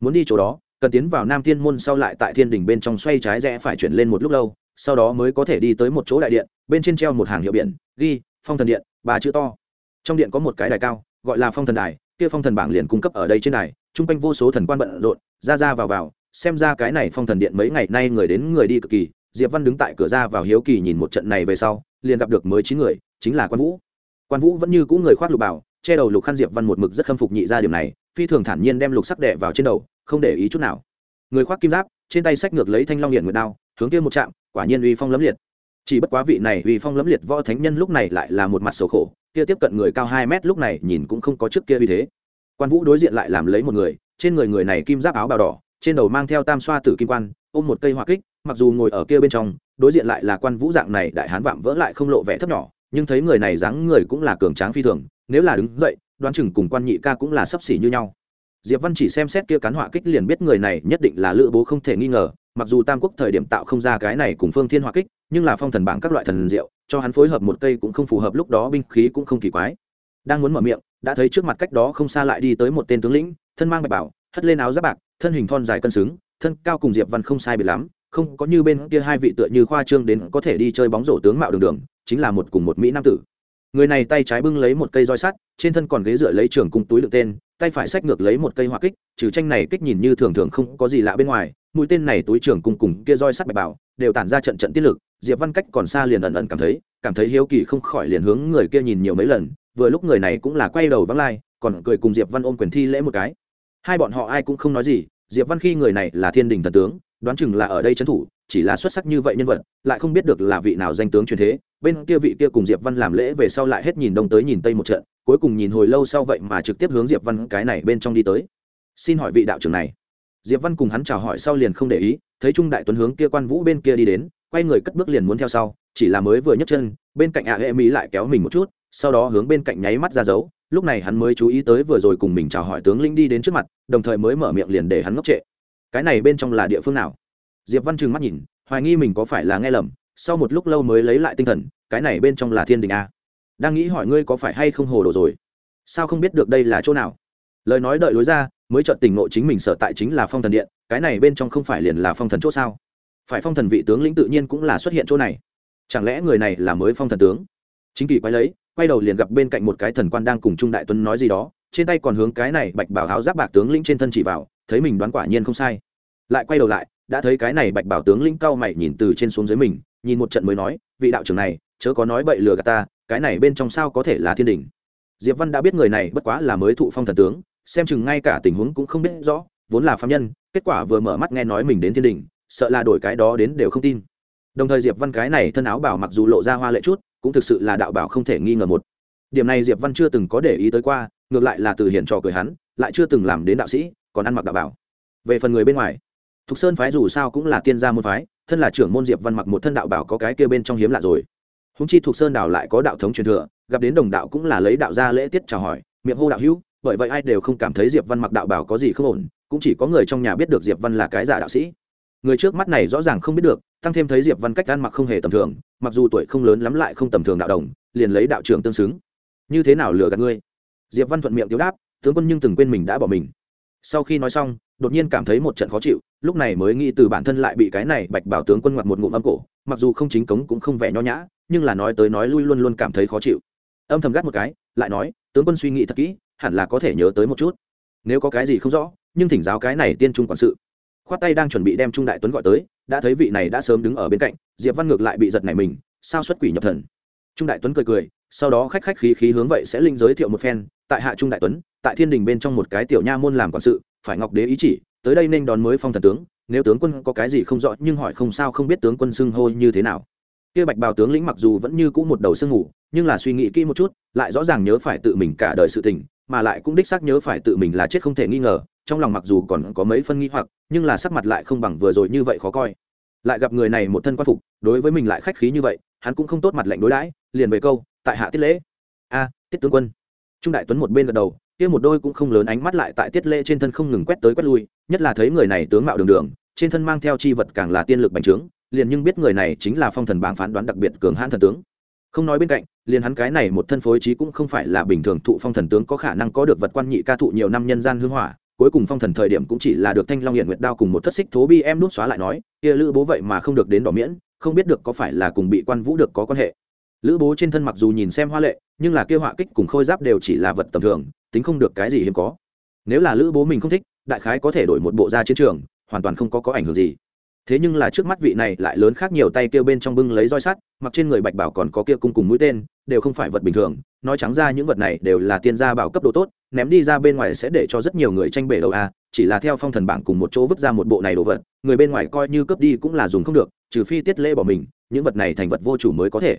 Muốn đi chỗ đó, cần tiến vào nam thiên môn sau lại tại thiên đình bên trong xoay trái rẽ phải chuyển lên một lúc lâu, sau đó mới có thể đi tới một chỗ đại điện, bên trên treo một hàng hiệu biển ghi, phong thần điện, ba chữ to. Trong điện có một cái đài cao, gọi là phong thần đài, kia phong thần bảng liền cung cấp ở đây trên đài, chung quanh vô số thần quan bận rộn, ra ra vào vào, xem ra cái này phong thần điện mấy ngày nay người đến người đi cực kỳ diệp văn đứng tại cửa ra vào hiếu kỳ nhìn một trận này về sau, liền gặp được mới chín người, chính là quan vũ. Quan vũ vẫn như cũ người khoác lục bảo, che đầu lục khăn diệp văn một mực rất khâm phục nhị ra điểm này, phi thường thản nhiên đem lục sắc đệ vào trên đầu, không để ý chút nào. Người khoác kim giáp, trên tay sách ngược lấy thanh long hiển nguyệt đao, hướng kia một chạm, quả nhiên uy phong lấm liệt. Chỉ bất quá vị này uy phong lấm liệt võ thánh nhân lúc này lại là một mặt sầu khổ, kia tiếp cận người cao hai mét lúc này nhìn cũng không có trước kia uy thế. Quan vũ đối diện lại làm lấy một người, trên người người này kim giáp áo bào đỏ, trên đầu mang theo tam xoa tử kim quan ôm một cây hoa kích, mặc dù ngồi ở kia bên trong, đối diện lại là quan vũ dạng này đại hán vạm vỡ lại không lộ vẻ thấp nhỏ, nhưng thấy người này dáng người cũng là cường tráng phi thường, nếu là đứng dậy, đoán chừng cùng quan nhị ca cũng là sấp xỉ như nhau. Diệp văn chỉ xem xét kia cán họa kích liền biết người này nhất định là lữ bố không thể nghi ngờ, mặc dù tam quốc thời điểm tạo không ra cái này cùng phương thiên họa kích, nhưng là phong thần bảng các loại thần diệu, cho hắn phối hợp một cây cũng không phù hợp lúc đó binh khí cũng không kỳ quái. Đang muốn mở miệng, đã thấy trước mặt cách đó không xa lại đi tới một tên tướng lĩnh, thân mang bạch bảo, hất lên áo giáp bạc, thân hình thon dài cân xứng thân cao cùng diệp văn không sai biệt lắm, không có như bên kia hai vị tựa như khoa trương đến có thể đi chơi bóng rổ tướng mạo đường đường, chính là một cùng một mỹ nam tử. Người này tay trái bưng lấy một cây roi sắt, trên thân còn ghế dựa lấy trường cung túi đựng tên, tay phải xách ngược lấy một cây hoa kích, trừ tranh này kích nhìn như thường thường không có gì lạ bên ngoài, mũi tên này túi trường cung cùng kia roi sắt bạch bảo, đều tản ra trận trận tiết lực, diệp văn cách còn xa liền ẩn ẩn cảm thấy cảm thấy hiếu kỳ không khỏi liền hướng người kia nhìn nhiều mấy lần, vừa lúc người này cũng là quay đầu vắng lai, còn cười cùng diệp văn ôm quyền thi lễ một cái. Hai bọn họ ai cũng không nói gì diệp văn khi người này là thiên đình thần tướng, đoán chừng là ở đây trấn thủ, chỉ là xuất sắc như vậy nhân vật, lại không biết được là vị nào danh tướng truyền thế. Bên kia vị kia cùng diệp văn làm lễ về sau lại hết nhìn đông tới nhìn tây một trận, cuối cùng nhìn hồi lâu sau vậy mà trực tiếp hướng diệp văn cái này bên trong đi tới. Xin hỏi vị đạo trưởng này. Diệp văn cùng hắn chào hỏi sau liền không để ý, thấy trung đại tuấn hướng kia quan vũ bên kia đi đến, quay người cất bước liền muốn theo sau, chỉ là mới vừa nhấc chân, bên cạnh ạ hệ mỹ lại kéo mình một chút, sau đó hướng bên cạnh nháy mắt ra dấu lúc này hắn mới chú ý tới vừa rồi cùng mình chào hỏi tướng lĩnh đi đến trước mặt, đồng thời mới mở miệng liền để hắn ngốc trệ. Cái này bên trong là địa phương nào? Diệp văn trừng mắt nhìn, hoài nghi mình có phải là nghe lầm, sau một lúc lâu mới lấy lại tinh thần, cái này bên trong là thiên đình a đang nghĩ hỏi ngươi có phải hay không hồ đồ rồi? Sao không biết được đây là chỗ nào? Lời nói đợi lối ra, mới chợt tỉnh ngộ chính mình sở tại chính là phong thần điện, cái này bên trong không phải liền là phong thần chỗ sao? Phải phong thần vị tướng lĩnh tự nhiên cũng là xuất hiện chỗ này. Chẳng lẽ người này là mới phong thần tướng? Chính kỳ quay lấy, quay đầu liền gặp bên cạnh một cái thần quan đang cùng trung đại tuấn nói gì đó, trên tay còn hướng cái này bạch bảo áo giáp bạc tướng lĩnh trên thân chỉ vào, thấy mình đoán quả nhiên không sai. Lại quay đầu lại, đã thấy cái này bạch bảo tướng lĩnh cao mày nhìn từ trên xuống dưới mình, nhìn một trận mới nói, vị đạo trưởng này, chớ có nói bậy lừa gạt ta, cái này bên trong sao có thể là thiên đình? Diệp văn đã biết người này bất quá là mới thụ phong thần tướng, xem chừng ngay cả tình huống cũng không biết rõ, vốn là phạm nhân, kết quả vừa mở mắt nghe nói mình đến thiên đình, sợ là đổi cái đó đến đều không tin. Đồng thời diệp văn cái này thân áo bảo mặc dù lộ ra hoa lệ chút cũng thực sự là đạo bảo không thể nghi ngờ một. Điểm này diệp văn chưa từng có để ý tới qua, ngược lại là từ hiển trò cười hắn, lại chưa từng làm đến đạo sĩ, còn ăn mặc đạo bảo. Về phần người bên ngoài, thục sơn phái dù sao cũng là tiên gia môn phái, thân là trưởng môn diệp văn mặc một thân đạo bảo có cái kia bên trong hiếm lạ rồi. Húng chi thục sơn đảo lại có đạo thống truyền thừa, gặp đến đồng đạo cũng là lấy đạo gia lễ tiết chào hỏi, miệng hô đạo hữu, bởi vậy ai đều không cảm thấy diệp văn mặc đạo bảo có gì không ổn, cũng chỉ có người trong nhà biết được diệp văn là cái giả đạo sĩ. Người trước mắt này rõ ràng không biết được tăng thêm thấy diệp văn cách ăn mặc không hề tầm thường, mặc dù tuổi không lớn lắm lại không tầm thường đạo đồng, liền lấy đạo trưởng tương xứng. Như thế nào lừa gạt ngươi? Diệp văn thuận miệng tiếu đáp, tướng quân nhưng từng quên mình đã bỏ mình. Sau khi nói xong, đột nhiên cảm thấy một trận khó chịu, lúc này mới nghĩ từ bản thân lại bị cái này bạch bảo tướng quân ngoặt một ngụm âm cổ, mặc dù không chính cống cũng không vẻ nho nhã, nhưng là nói tới nói lui luôn luôn cảm thấy khó chịu. Âm thầm gắt một cái, lại nói, tướng quân suy nghĩ thật kỹ, hẳn là có thể nhớ tới một chút. Nếu có cái gì không rõ, nhưng thỉnh giáo cái này tiên trung quản sự. Khoát tay đang chuẩn bị đem trung đại tuấn gọi tới đã thấy vị này đã sớm đứng ở bên cạnh, diệp văn ngược lại bị giật này mình, sao xuất quỷ nhập thần. Trung đại tuấn cười cười, sau đó khách khách khí khí hướng vậy sẽ linh giới thiệu một phen, tại hạ trung đại tuấn, tại thiên đình bên trong một cái tiểu nha môn làm quản sự, phải ngọc đế ý chỉ, tới đây nên đón mới phong thần tướng, nếu tướng quân có cái gì không rõ, nhưng hỏi không sao không biết tướng quân xưng hô như thế nào. Kia bạch bào tướng lĩnh mặc dù vẫn như cũ một đầu sương ngủ, nhưng là suy nghĩ kỹ một chút, lại rõ ràng nhớ phải tự mình cả đời sự tình, mà lại cũng đích xác nhớ phải tự mình là chết không thể nghi ngờ trong lòng mặc dù còn có mấy phân nghi hoặc, nhưng là sắc mặt lại không bằng vừa rồi như vậy khó coi. Lại gặp người này một thân quan phục, đối với mình lại khách khí như vậy, hắn cũng không tốt mặt lệnh đối đãi, liền về câu, tại hạ tiết lễ. A, tiết tướng quân. Trung đại tuấn một bên gật đầu, kia một đôi cũng không lớn ánh mắt lại tại tiết lễ trên thân không ngừng quét tới quét lui, nhất là thấy người này tướng mạo đường đường, trên thân mang theo chi vật càng là tiên lực bành trướng, liền nhưng biết người này chính là phong thần bảng phán đoán đặc biệt cường hãn thần tướng. Không nói bên cạnh, liền hắn cái này một thân phối trí cũng không phải là bình thường thụ phong thần tướng có khả năng có được vật quan nhị ca thụ nhiều năm nhân gian hương hỏa cuối cùng phong thần thời điểm cũng chỉ là được thanh long hiện nguyệt đao cùng một thất xích thố bi em nút xóa lại nói, kia lữ bố vậy mà không được đến đỏ miễn, không biết được có phải là cùng bị quan vũ được có quan hệ. Lữ bố trên thân mặc dù nhìn xem hoa lệ, nhưng là kia họa kích cùng khôi giáp đều chỉ là vật tầm thường, tính không được cái gì hiếm có. Nếu là lữ bố mình không thích, đại khái có thể đổi một bộ ra chiến trường, hoàn toàn không có có ảnh hưởng gì. Thế nhưng là trước mắt vị này lại lớn khác nhiều tay kêu bên trong bưng lấy roi sắt, mặc trên người bạch bảo còn có kia cung cùng mũi tên đều không phải vật bình thường, nói trắng ra những vật này đều là tiên gia bảo cấp độ tốt, ném đi ra bên ngoài sẽ để cho rất nhiều người tranh bể đầu a chỉ là theo phong thần bảng cùng một chỗ vứt ra một bộ này đồ vật, người bên ngoài coi như cướp đi cũng là dùng không được, trừ phi tiết lễ bỏ mình, những vật này thành vật vô chủ mới có thể.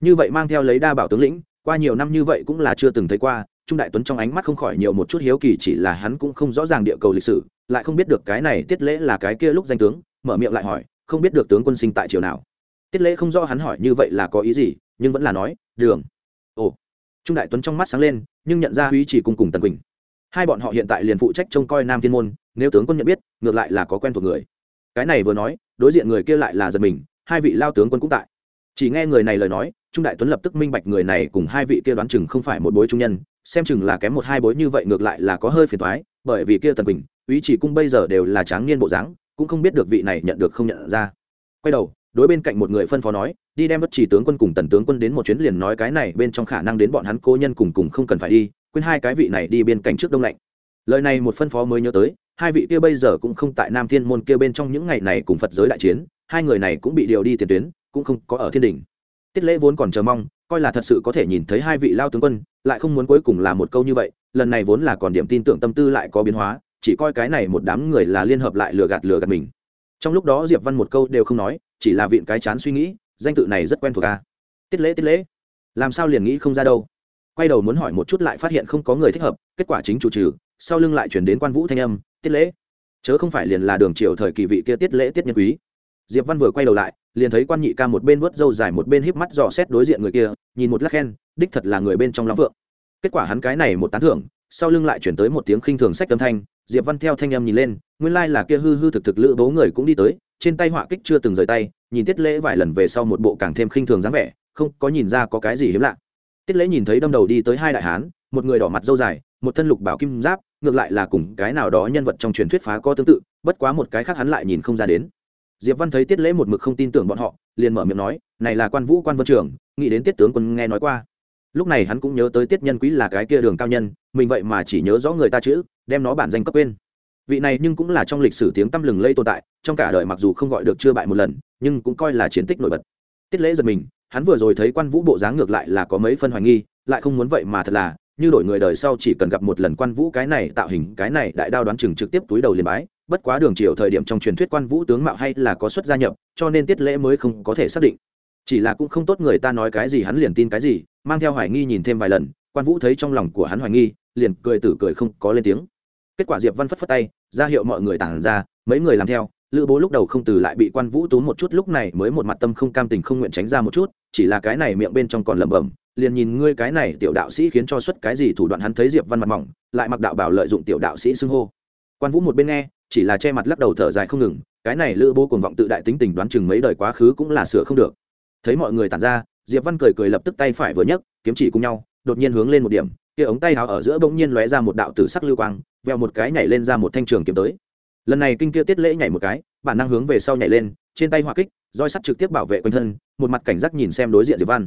Như vậy mang theo lấy đa bảo tướng lĩnh, qua nhiều năm như vậy cũng là chưa từng thấy qua, trung đại tuấn trong ánh mắt không khỏi nhiều một chút hiếu kỳ, chỉ là hắn cũng không rõ ràng địa cầu lịch sử, lại không biết được cái này tiết lễ là cái kia lúc danh tướng, mở miệng lại hỏi, không biết được tướng quân sinh tại triều nào. Tiết lễ không rõ hắn hỏi như vậy là có ý gì nhưng vẫn là nói, đường. Ồ. Trung đại tuấn trong mắt sáng lên, nhưng nhận ra huy chỉ cùng cùng tần quỳnh. Hai bọn họ hiện tại liền phụ trách trông coi nam thiên môn, nếu tướng quân nhận biết, ngược lại là có quen thuộc người. Cái này vừa nói, đối diện người kia lại là giật mình, hai vị lao tướng quân cũng tại. Chỉ nghe người này lời nói, trung đại tuấn lập tức minh bạch người này cùng hai vị kia đoán chừng không phải một bối trung nhân, xem chừng là kém một hai bối như vậy ngược lại là có hơi phiền thoái bởi vì kia tần quỳnh ý chỉ cung bây giờ đều là tráng niên bộ dáng, cũng không biết được vị này nhận được không nhận ra. Quay đầu, đối bên cạnh một người phân phó nói đi đem bất chỉ tướng quân cùng tần tướng quân đến một chuyến liền nói cái này, bên trong khả năng đến bọn hắn cố nhân cùng cùng không cần phải đi, quên hai cái vị này đi bên cạnh trước đông lạnh. Lời này một phân phó mới nhớ tới, hai vị kia bây giờ cũng không tại nam thiên môn kia bên trong những ngày này cùng phật giới đại chiến, hai người này cũng bị điều đi tiền tuyến, cũng không có ở thiên đình tiết lễ vốn còn chờ mong, coi là thật sự có thể nhìn thấy hai vị lao tướng quân, lại không muốn cuối cùng là một câu như vậy, lần này vốn là còn điểm tin tưởng tâm tư lại có biến hóa, chỉ coi cái này một đám người là liên hợp lại lừa gạt lừa gạt mình. Trong lúc đó diệp văn một câu đều không nói, chỉ là viện cái chán suy nghĩ danh tự này rất quen thuộc a tiết lễ tiết lễ. Làm sao liền nghĩ không ra đâu? Quay đầu muốn hỏi một chút lại phát hiện không có người thích hợp, kết quả chính chủ trừ, sau lưng lại chuyển đến quan vũ thanh âm, tiết lễ. Chớ không phải liền là đường triều thời kỳ vị kia tiết lễ, tiết nhân quý. Diệp văn vừa quay đầu lại, liền thấy quan nhị ca một bên vớt râu dài một bên híp mắt dò xét đối diện người kia, nhìn một lát khen, đích thật là người bên trong lắm vượng. Kết quả hắn cái này một tán thưởng, sau lưng lại chuyển tới một tiếng khinh thường sách âm thanh. Diệp văn theo thanh âm nhìn lên, nguyên lai là kia hư hư thực thực lữ bố người cũng đi tới trên tay họa kích chưa từng rời tay, nhìn tiết lễ vài lần về sau một bộ càng thêm khinh thường dáng vẻ, không có nhìn ra có cái gì hiếm lạ. Tiết lễ nhìn thấy đâm đầu đi tới hai đại hán, một người đỏ mặt dâu dài, một thân lục bảo kim giáp, ngược lại là cùng cái nào đó nhân vật trong truyền thuyết phá có tương tự, bất quá một cái khác hắn lại nhìn không ra đến. Diệp văn thấy tiết lễ một mực không tin tưởng bọn họ, liền mở miệng nói, này là quan vũ quan vân trưởng, nghĩ đến tiết tướng quân nghe nói qua. Lúc này hắn cũng nhớ tới tiết nhân quý là cái kia đường cao nhân, mình vậy mà chỉ nhớ rõ người ta chữ, đem nó bản danh cấp quên vị này nhưng cũng là trong lịch sử tiếng tăm lừng lây tồn tại, trong cả đời mặc dù không gọi được chưa bại một lần, nhưng cũng coi là chiến tích nổi bật. Tiết lễ giật mình, hắn vừa rồi thấy quan vũ bộ dáng ngược lại là có mấy phân hoài nghi, lại không muốn vậy mà thật là, như đổi người đời sau chỉ cần gặp một lần quan vũ cái này tạo hình, cái này đại đao đoán chừng trực tiếp túi đầu liền bái, bất quá đường chiều thời điểm trong truyền thuyết quan vũ tướng mạo hay là có xuất gia nhập, cho nên tiết lễ mới không có thể xác định. Chỉ là cũng không tốt người ta nói cái gì hắn liền tin cái gì, mang theo hoài nghi nhìn thêm vài lần, quan vũ thấy trong lòng của hắn hoài nghi, liền cười tử cười không có lên tiếng kết quả diệp văn phất phất tay, ra hiệu mọi người tản ra, mấy người làm theo, lữ bố lúc đầu không từ lại bị quan vũ tú một chút, lúc này mới một mặt tâm không cam tình không nguyện tránh ra một chút, chỉ là cái này miệng bên trong còn lẩm bẩm, liền nhìn ngươi cái này tiểu đạo sĩ khiến cho xuất cái gì thủ đoạn hắn thấy diệp văn mặt mỏng, lại mặc đạo bảo lợi dụng tiểu đạo sĩ xưng hô. Quan vũ một bên nghe, chỉ là che mặt lắc đầu thở dài không ngừng, cái này lữ bố cuồng vọng tự đại tính tình đoán chừng mấy đời quá khứ cũng là sửa không được. Thấy mọi người tản ra, diệp văn cười cười lập tức tay phải vừa nhấc, kiếm chỉ cùng nhau, đột nhiên hướng lên một điểm kia ống tay áo ở giữa bỗng nhiên lóe ra một đạo tử sắc lưu quang veo một cái nhảy lên ra một thanh trường kiếm tới. Lần này kinh kia tiết lễ nhảy một cái, bản năng hướng về sau nhảy lên, trên tay hỏa kích, roi sắt trực tiếp bảo vệ quanh thân, một mặt cảnh giác nhìn xem đối diện diệp văn.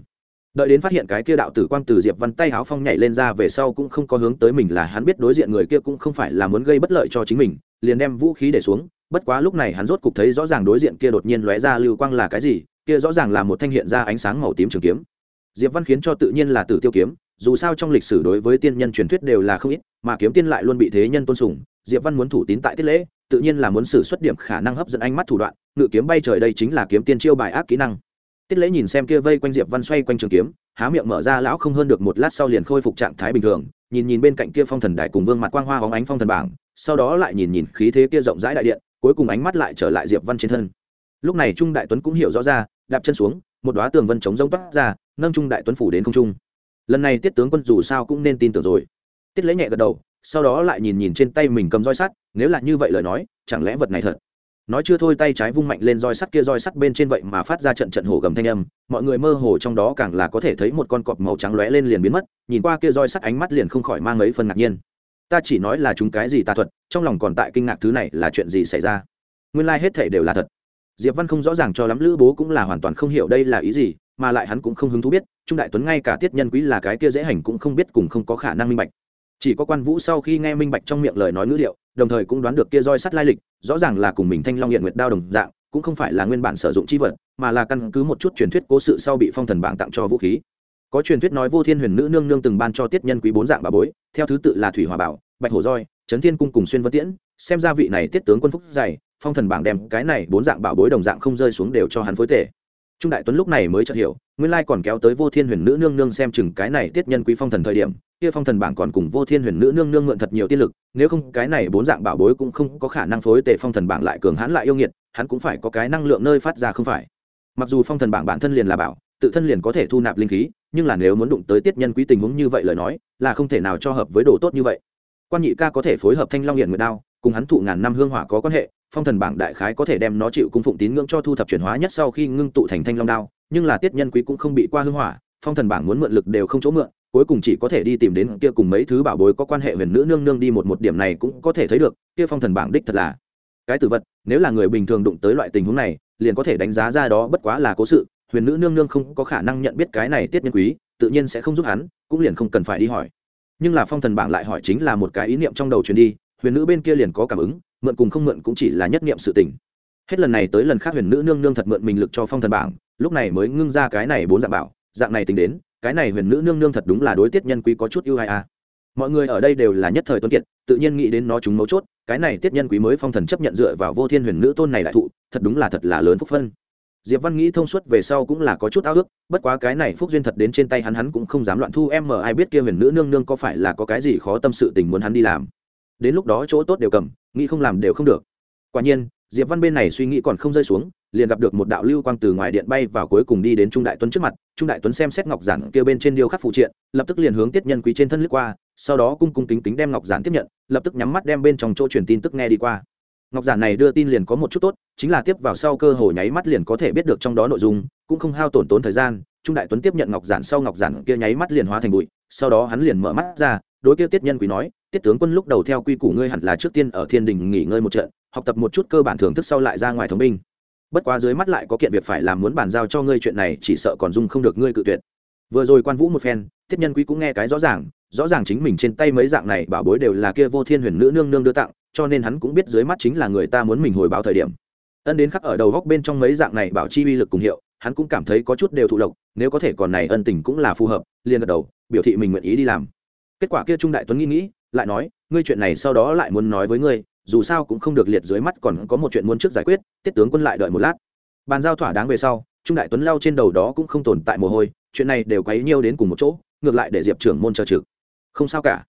Đợi đến phát hiện cái kia đạo tử quang từ diệp văn tay áo phong nhảy lên ra về sau cũng không có hướng tới mình là hắn biết đối diện người kia cũng không phải là muốn gây bất lợi cho chính mình, liền đem vũ khí để xuống, bất quá lúc này hắn rốt cục thấy rõ ràng đối diện kia đột nhiên lóe ra lưu quang là cái gì, kia rõ ràng là một thanh hiện ra ánh sáng màu tím trường kiếm. Diệp văn khiến cho tự nhiên là tử tiêu kiếm dù sao trong lịch sử đối với tiên nhân truyền thuyết đều là không ít, mà kiếm tiên lại luôn bị thế nhân tôn sùng. Diệp văn muốn thủ tín tại tiết lễ, tự nhiên là muốn sử xuất điểm khả năng hấp dẫn ánh mắt thủ đoạn, ngự kiếm bay trời đây chính là kiếm tiên chiêu bài ác kỹ năng. Tiết lễ nhìn xem kia vây quanh diệp văn xoay quanh trường kiếm, há miệng mở ra lão không hơn được một lát sau liền khôi phục trạng thái bình thường, nhìn nhìn bên cạnh kia phong thần đại cùng vương mặt quang hoa hóng ánh phong thần bảng, sau đó lại nhìn nhìn khí thế kia rộng rãi đại điện, cuối cùng ánh mắt lại trở lại diệp văn trên thân. Lúc này trung đại tuấn cũng hiểu rõ ra, đạp chân xuống, một đóa tường vân chống rông toát ra, nâng trung đại tuấn phủ đến không trung lần này tiết tướng quân dù sao cũng nên tin tưởng rồi. Tiết lễ nhẹ gật đầu, sau đó lại nhìn nhìn trên tay mình cầm roi sắt, nếu là như vậy lời nói, chẳng lẽ vật này thật? Nói chưa thôi tay trái vung mạnh lên roi sắt kia roi sắt bên trên vậy mà phát ra trận trận hổ gầm thanh âm, mọi người mơ hồ trong đó càng là có thể thấy một con cọp màu trắng lóe lên liền biến mất, nhìn qua kia roi sắt ánh mắt liền không khỏi mang ấy phần ngạc nhiên. Ta chỉ nói là chúng cái gì tà thuật, trong lòng còn tại kinh ngạc thứ này là chuyện gì xảy ra? Nguyên lai、like、hết thể đều là thật. Diệp văn không rõ ràng cho lắm, lữ bố cũng là hoàn toàn không hiểu đây là ý gì mà lại hắn cũng không hứng thú biết trung đại tuấn ngay cả tiết nhân quý là cái kia dễ hành cũng không biết cùng không có khả năng minh bạch. Chỉ có quan vũ sau khi nghe minh bạch trong miệng lời nói ngữ liệu, đồng thời cũng đoán được kia roi sắt lai lịch rõ ràng là cùng mình thanh long hiện nguyệt đao đồng dạng cũng không phải là nguyên bản sử dụng chi vật mà là căn cứ một chút truyền thuyết cố sự sau bị phong thần bảng tặng cho vũ khí. Có truyền thuyết nói vô thiên huyền nữ nương nương từng ban cho tiết nhân quý bốn dạng bà bối theo thứ tự là thủy hòa bảo bạch hổ roi trấn thiên cung cùng xuyên vân tiễn. Xem ra vị này tiết tướng quân phúc dày phong thần bảng đem cái này bốn dạng bảo bối đồng dạng không rơi xuống đều cho hắn phối tể trung đại tuấn lúc này mới chợt hiểu, nguyên lai còn kéo tới vô thiên huyền nữ nương nương xem chừng cái này tiết nhân quý phong thần thời điểm, kia phong thần bảng còn cùng vô thiên huyền nữ nương nương mượn thật nhiều tiên lực, nếu không cái này bốn dạng bảo bối cũng không có khả năng phối tề phong thần bảng lại cường hãn lại yêu nghiệt, hắn cũng phải có cái năng lượng nơi phát ra không phải. Mặc dù phong thần bảng bản thân liền là bảo, tự thân liền có thể thu nạp linh khí, nhưng là nếu muốn đụng tới tiết nhân quý tình huống như vậy lời nói, là không thể nào cho hợp với đồ tốt như vậy. Quan nhị ca có thể phối hợp thanh long hiện nguyệt đao, cùng hắn thụ ngàn năm hương hỏa có quan hệ phong thần bảng đại khái có thể đem nó chịu cung phụng tín ngưỡng cho thu thập chuyển hóa nhất sau khi ngưng tụ thành thanh long đao, nhưng là tiết nhân quý cũng không bị qua hương hỏa, phong thần bảng muốn mượn lực đều không chỗ mượn, cuối cùng chỉ có thể đi tìm đến kia cùng mấy thứ bảo bối có quan hệ huyền nữ nương nương đi một một điểm này cũng có thể thấy được, kia phong thần bảng đích thật là cái tử vật, nếu là người bình thường đụng tới loại tình huống này, liền có thể đánh giá ra đó bất quá là cố sự, huyền nữ nương nương không có khả năng nhận biết cái này tiết nhân quý, tự nhiên sẽ không giúp hắn, cũng liền không cần phải đi hỏi. Nhưng là phong thần bảng lại hỏi chính là một cái ý niệm trong đầu truyền đi huyền nữ bên kia liền có cảm ứng, mượn cùng không mượn cũng chỉ là nhất niệm sự tình. Hết lần này tới lần khác huyền nữ nương nương thật mượn mình lực cho phong thần bảng, lúc này mới ngưng ra cái này bốn dạng bảo, dạng này tính đến, cái này huyền nữ nương nương thật đúng là đối tiết nhân quý có chút ưu ai a à. mọi người ở đây đều là nhất thời tuân kiệt, tự nhiên nghĩ đến nó chúng mấu chốt, cái này tiết nhân quý mới phong thần chấp nhận dựa vào vô thiên huyền nữ tôn này đại thụ, thật đúng là thật là lớn phúc phân. Diệp văn nghĩ thông suốt về sau cũng là có chút ao ước, bất quá cái này phúc duyên thật đến trên tay hắn hắn cũng không dám loạn thu em mờ ai biết kia huyền nữ nương nương có phải là có cái gì khó tâm sự tình muốn hắn đi làm đến lúc đó chỗ tốt đều cầm, nghĩ không làm đều không được. Quả nhiên, diệp văn bên này suy nghĩ còn không rơi xuống, liền gặp được một đạo lưu quang từ ngoài điện bay vào cuối cùng đi đến trung đại tuấn trước mặt, trung đại tuấn xem xét ngọc giản kia bên trên điêu khắc phụ triện, lập tức liền hướng tiết nhân quý trên thân lướt qua, sau đó cung cung kính kính đem ngọc giản tiếp nhận, lập tức nhắm mắt đem bên trong chỗ truyền tin tức nghe đi qua. Ngọc giản này đưa tin liền có một chút tốt, chính là tiếp vào sau cơ hồ nháy mắt liền có thể biết được trong đó nội dung, cũng không hao tổn tốn thời gian, trung đại tuấn tiếp nhận ngọc giản sau ngọc giản kia nháy mắt liền hóa thành bụi, sau đó hắn liền mở mắt ra đối kia tiết nhân quý nói, tiết tướng quân lúc đầu theo quy củ ngươi hẳn là trước tiên ở thiên đình nghỉ ngơi một trận, học tập một chút cơ bản thưởng thức sau lại ra ngoài thống binh. Bất quá dưới mắt lại có kiện việc phải làm muốn bàn giao cho ngươi chuyện này, chỉ sợ còn dung không được ngươi cự tuyệt. Vừa rồi quan vũ một phen, tiết nhân quý cũng nghe cái rõ ràng rõ ràng chính mình trên tay mấy dạng này bảo bối đều là kia vô thiên huyền nữ nương nương đưa tặng, cho nên hắn cũng biết dưới mắt chính là người ta muốn mình hồi báo thời điểm. Ân đến khắc ở đầu góc bên trong mấy dạng này bảo chi uy lực cùng hiệu, hắn cũng cảm thấy có chút đều thụ lộc, nếu có thể còn này ân tình cũng là phù hợp, liền gật đầu, biểu thị mình nguyện ý đi làm kết quả kia trung đại tuấn nghĩ nghĩ, lại nói, ngươi chuyện này sau đó lại muốn nói với ngươi, dù sao cũng không được liệt dưới mắt còn có một chuyện muốn trước giải quyết, tiết tướng quân lại đợi một lát. Bàn giao thỏa đáng về sau, trung đại tuấn lao trên đầu đó cũng không tồn tại mồ hôi, chuyện này đều quấy nhiêu đến cùng một chỗ, ngược lại để diệp trưởng môn chờ trực. Không sao cả.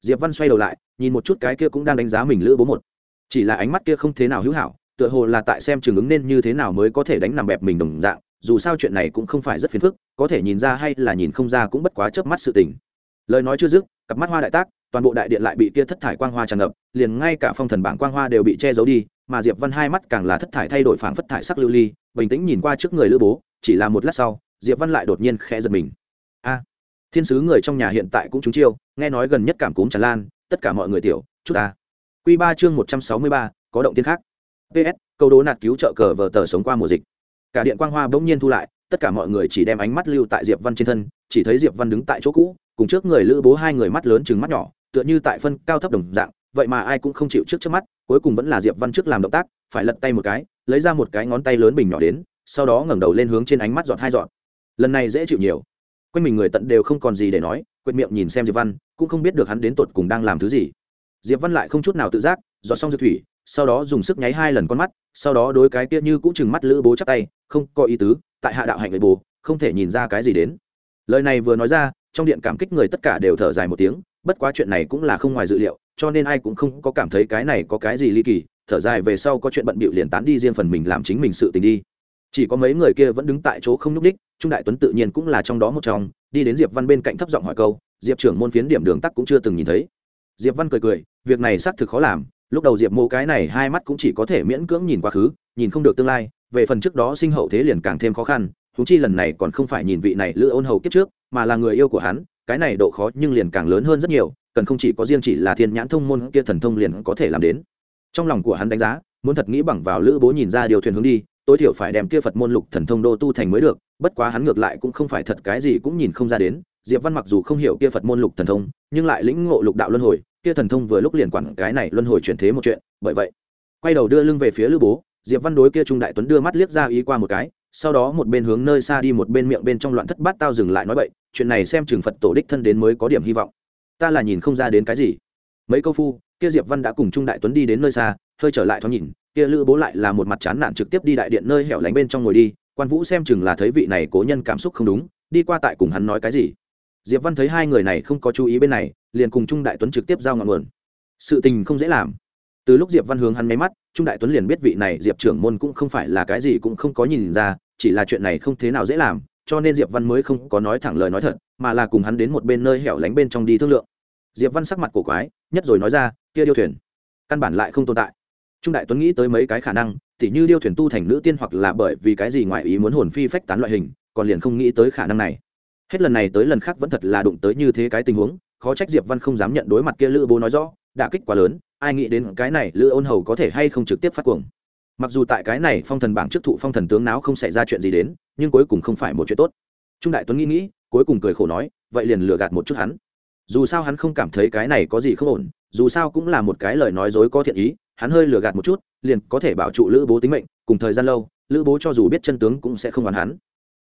Diệp văn xoay đầu lại, nhìn một chút cái kia cũng đang đánh giá mình lữ bố một. Chỉ là ánh mắt kia không thế nào hữu hảo, tựa hồ là tại xem trường ứng nên như thế nào mới có thể đánh nằm bẹp mình đồng dạng, dù sao chuyện này cũng không phải rất phiền phức, có thể nhìn ra hay là nhìn không ra cũng bất quá chớp mắt sự tình. Lời nói chưa dứt cặp mắt hoa đại tác, toàn bộ đại điện lại bị kia thất thải quang hoa tràn ngập, liền ngay cả phong thần bảng quang hoa đều bị che giấu đi, mà diệp văn hai mắt càng là thất thải thay đổi phảng phất thải sắc lưu ly, bình tĩnh nhìn qua trước người lữ bố, chỉ là một lát sau, diệp văn lại đột nhiên khẽ giật mình. A, thiên sứ người trong nhà hiện tại cũng trúng chiêu, nghe nói gần nhất cảm cúm tràn lan, tất cả mọi người tiểu, chút ta. Q ba chương một trăm sáu mươi ba, có động tiên khác. Ps câu đố nạt cứu trợ cờ vờ tờ sống qua mùa dịch. Cả điện quang hoa bỗng nhiên thu lại tất cả mọi người chỉ đem ánh mắt lưu tại diệp văn trên thân, chỉ thấy diệp văn đứng tại chỗ cũ, cùng trước người lữ bố hai người mắt lớn chừng mắt nhỏ, tựa như tại phân cao thấp đồng dạng, vậy mà ai cũng không chịu trước trước mắt, cuối cùng vẫn là diệp văn trước làm động tác, phải lật tay một cái, lấy ra một cái ngón tay lớn bình nhỏ đến, sau đó ngẩng đầu lên hướng trên ánh mắt giọt hai giọt. Lần này dễ chịu nhiều. Quanh mình người tận đều không còn gì để nói, quệt miệng nhìn xem diệp văn, cũng không biết được hắn đến tột cùng đang làm thứ gì. Diệp văn lại không chút nào tự giác, giọt xong dược thủy, sau đó dùng sức nháy hai lần con mắt, sau đó đối cái kia như cũng chừng mắt lữ bố chắc tay, không có ý tứ tại hạ đạo hạnh người bù, không thể nhìn ra cái gì đến. Lời này vừa nói ra trong điện cảm kích người tất cả đều thở dài một tiếng bất quá chuyện này cũng là không ngoài dự liệu cho nên ai cũng không có cảm thấy cái này có cái gì ly kỳ thở dài về sau có chuyện bận bịu liền tán đi riêng phần mình làm chính mình sự tình đi. Chỉ có mấy người kia vẫn đứng tại chỗ không nhúc đích trung đại tuấn tự nhiên cũng là trong đó một trong đi đến diệp văn bên cạnh thấp giọng hỏi câu diệp trưởng môn phiến điểm đường tắc cũng chưa từng nhìn thấy. Diệp văn cười cười việc này xác thực khó làm lúc đầu diệp mô cái này hai mắt cũng chỉ có thể miễn cưỡng nhìn quá khứ nhìn không được tương lai về phần trước đó sinh hậu thế liền càng thêm khó khăn húng chi lần này còn không phải nhìn vị này lữ ôn hầu kiếp trước, mà là người yêu của hắn, cái này độ khó nhưng liền càng lớn hơn rất nhiều, cần không chỉ có riêng chỉ là thiên nhãn thông môn kia thần thông liền có thể làm đến. Trong lòng của hắn đánh giá, muốn thật nghĩ bằng vào lữ bố nhìn ra điều thuyền hướng đi, tối thiểu phải đem kia phật môn lục thần thông đô tu thành mới được, bất quá hắn ngược lại cũng không phải thật cái gì cũng nhìn không ra đến, diệp văn mặc dù không hiểu kia phật môn lục thần thông, nhưng lại lĩnh ngộ lục đạo luân hồi, kia thần thông vừa lúc liền quản cái này luân hồi chuyển thế một chuyện, bởi vậy, quay đầu đưa lưng về phía lữ bố diệp văn đối kia trung đại tuấn đưa mắt liếc ra ý qua một cái, sau đó một bên hướng nơi xa đi một bên miệng bên trong loạn thất bát tao dừng lại nói bậy, chuyện này xem trừng phật tổ đích thân đến mới có điểm hy vọng. Ta là nhìn không ra đến cái gì. Mấy câu phu, kia diệp văn đã cùng trung đại tuấn đi đến nơi xa, hơi trở lại thoáng nhìn, kia lữ bố lại là một mặt chán nản trực tiếp đi đại điện nơi hẻo lánh bên trong ngồi đi, quan vũ xem chừng là thấy vị này cố nhân cảm xúc không đúng, đi qua tại cùng hắn nói cái gì. Diệp văn thấy hai người này không có chú ý bên này, liền cùng trung đại tuấn trực tiếp giao ngọn nguồn. Sự tình không dễ làm từ lúc diệp văn hướng hắn máy mắt, trung đại tuấn liền biết vị này diệp trưởng môn cũng không phải là cái gì cũng không có nhìn ra, chỉ là chuyện này không thế nào dễ làm, cho nên diệp văn mới không có nói thẳng lời nói thật, mà là cùng hắn đến một bên nơi hẻo lánh bên trong đi thương lượng. Diệp văn sắc mặt cổ quái, nhất rồi nói ra, kia điêu thuyền, căn bản lại không tồn tại. Trung đại tuấn nghĩ tới mấy cái khả năng, tỉ như điêu thuyền tu thành nữ tiên hoặc là bởi vì cái gì ngoài ý muốn hồn phi phách tán loại hình, còn liền không nghĩ tới khả năng này. Hết lần này tới lần khác vẫn thật là đụng tới như thế cái tình huống, khó trách diệp văn không dám nhận đối mặt kia lữ bố nói rõ đả kích quá lớn, ai nghĩ đến cái này lữ ôn hầu có thể hay không trực tiếp phát cuồng. Mặc dù tại cái này phong thần bảng trước thụ phong thần tướng não không xảy ra chuyện gì đến, nhưng cuối cùng không phải một chuyện tốt. Trung đại tuấn nghĩ nghĩ, cuối cùng cười khổ nói, vậy liền lừa gạt một chút hắn. Dù sao hắn không cảm thấy cái này có gì không ổn, dù sao cũng là một cái lời nói dối có thiện ý, hắn hơi lừa gạt một chút, liền có thể bảo trụ lữ bố tính mệnh, cùng thời gian lâu, lữ bố cho dù biết chân tướng cũng sẽ không đoán hắn.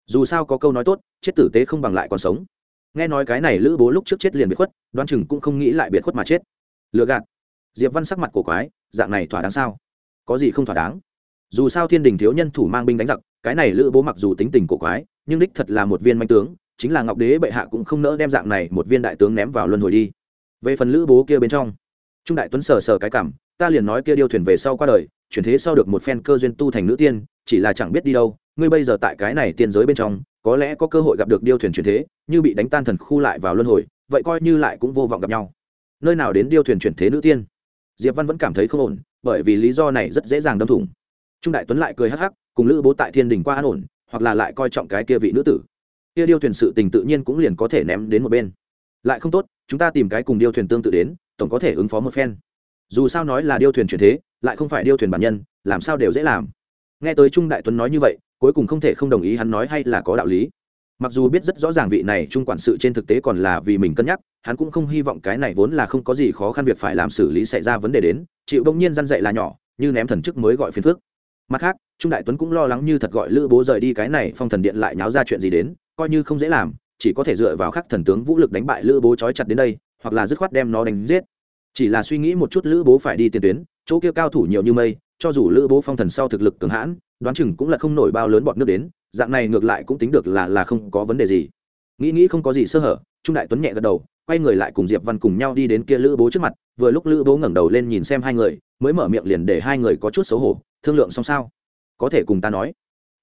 Dù sao có câu nói tốt, chết tử tế không bằng lại còn sống. Nghe nói cái này lữ bố lúc trước chết liền biệt khuất, đoán chừng cũng không nghĩ lại biệt khuất mà chết lừa gạt. Diệp văn sắc mặt cổ quái, dạng này thỏa đáng sao? Có gì không thỏa đáng? Dù sao thiên đình thiếu nhân thủ mang binh đánh giặc, cái này lữ bố mặc dù tính tình cổ quái, nhưng đích thật là một viên manh tướng, chính là ngọc đế bệ hạ cũng không nỡ đem dạng này một viên đại tướng ném vào luân hồi đi. Về phần lữ bố kia bên trong, trung đại tuấn sờ sờ cái cảm, ta liền nói kia điêu thuyền về sau qua đời, chuyển thế sau được một phen cơ duyên tu thành nữ tiên, chỉ là chẳng biết đi đâu, ngươi bây giờ tại cái này tiên giới bên trong, có lẽ có cơ hội gặp được điêu thuyền chuyển thế, như bị đánh tan thần khu lại vào luân hồi, vậy coi như lại cũng vô vọng gặp nhau nơi nào đến điêu thuyền chuyển thế nữ tiên? Diệp văn vẫn cảm thấy không ổn, bởi vì lý do này rất dễ dàng đâm thủng. Trung đại tuấn lại cười hắc hắc, cùng lữ bố tại thiên đình qua an ổn, hoặc là lại coi trọng cái kia vị nữ tử. Kia điêu thuyền sự tình tự nhiên cũng liền có thể ném đến một bên. Lại không tốt, chúng ta tìm cái cùng điêu thuyền tương tự đến, tổng có thể ứng phó một phen. Dù sao nói là điêu thuyền chuyển thế, lại không phải điêu thuyền bản nhân, làm sao đều dễ làm. Nghe tới trung đại tuấn nói như vậy, cuối cùng không thể không đồng ý hắn nói hay là có đạo lý mặc dù biết rất rõ ràng vị này trung quản sự trên thực tế còn là vì mình cân nhắc, hắn cũng không hy vọng cái này vốn là không có gì khó khăn việc phải làm xử lý xảy ra vấn đề đến, chịu đông nhiên răn dậy là nhỏ, như ném thần chức mới gọi phiền phước mặt khác, trung đại tuấn cũng lo lắng như thật gọi lữ bố rời đi cái này phong thần điện lại nháo ra chuyện gì đến, coi như không dễ làm, chỉ có thể dựa vào khắc thần tướng vũ lực đánh bại lữ bố trói chặt đến đây, hoặc là dứt khoát đem nó đánh giết. Chỉ là suy nghĩ một chút lữ bố phải đi tiền tuyến, chỗ kia cao thủ nhiều như mây, cho dù lữ bố phong thần sau thực lực cường hãn đoán chừng cũng là không nổi bao lớn bọn nước đến, dạng này ngược lại cũng tính được là là không có vấn đề gì. Nghĩ nghĩ không có gì sơ hở, trung đại tuấn nhẹ gật đầu, quay người lại cùng diệp văn cùng nhau đi đến kia lữ bố trước mặt, vừa lúc lữ bố ngẩng đầu lên nhìn xem hai người, mới mở miệng liền để hai người có chút xấu hổ, thương lượng xong sao? Có thể cùng ta nói.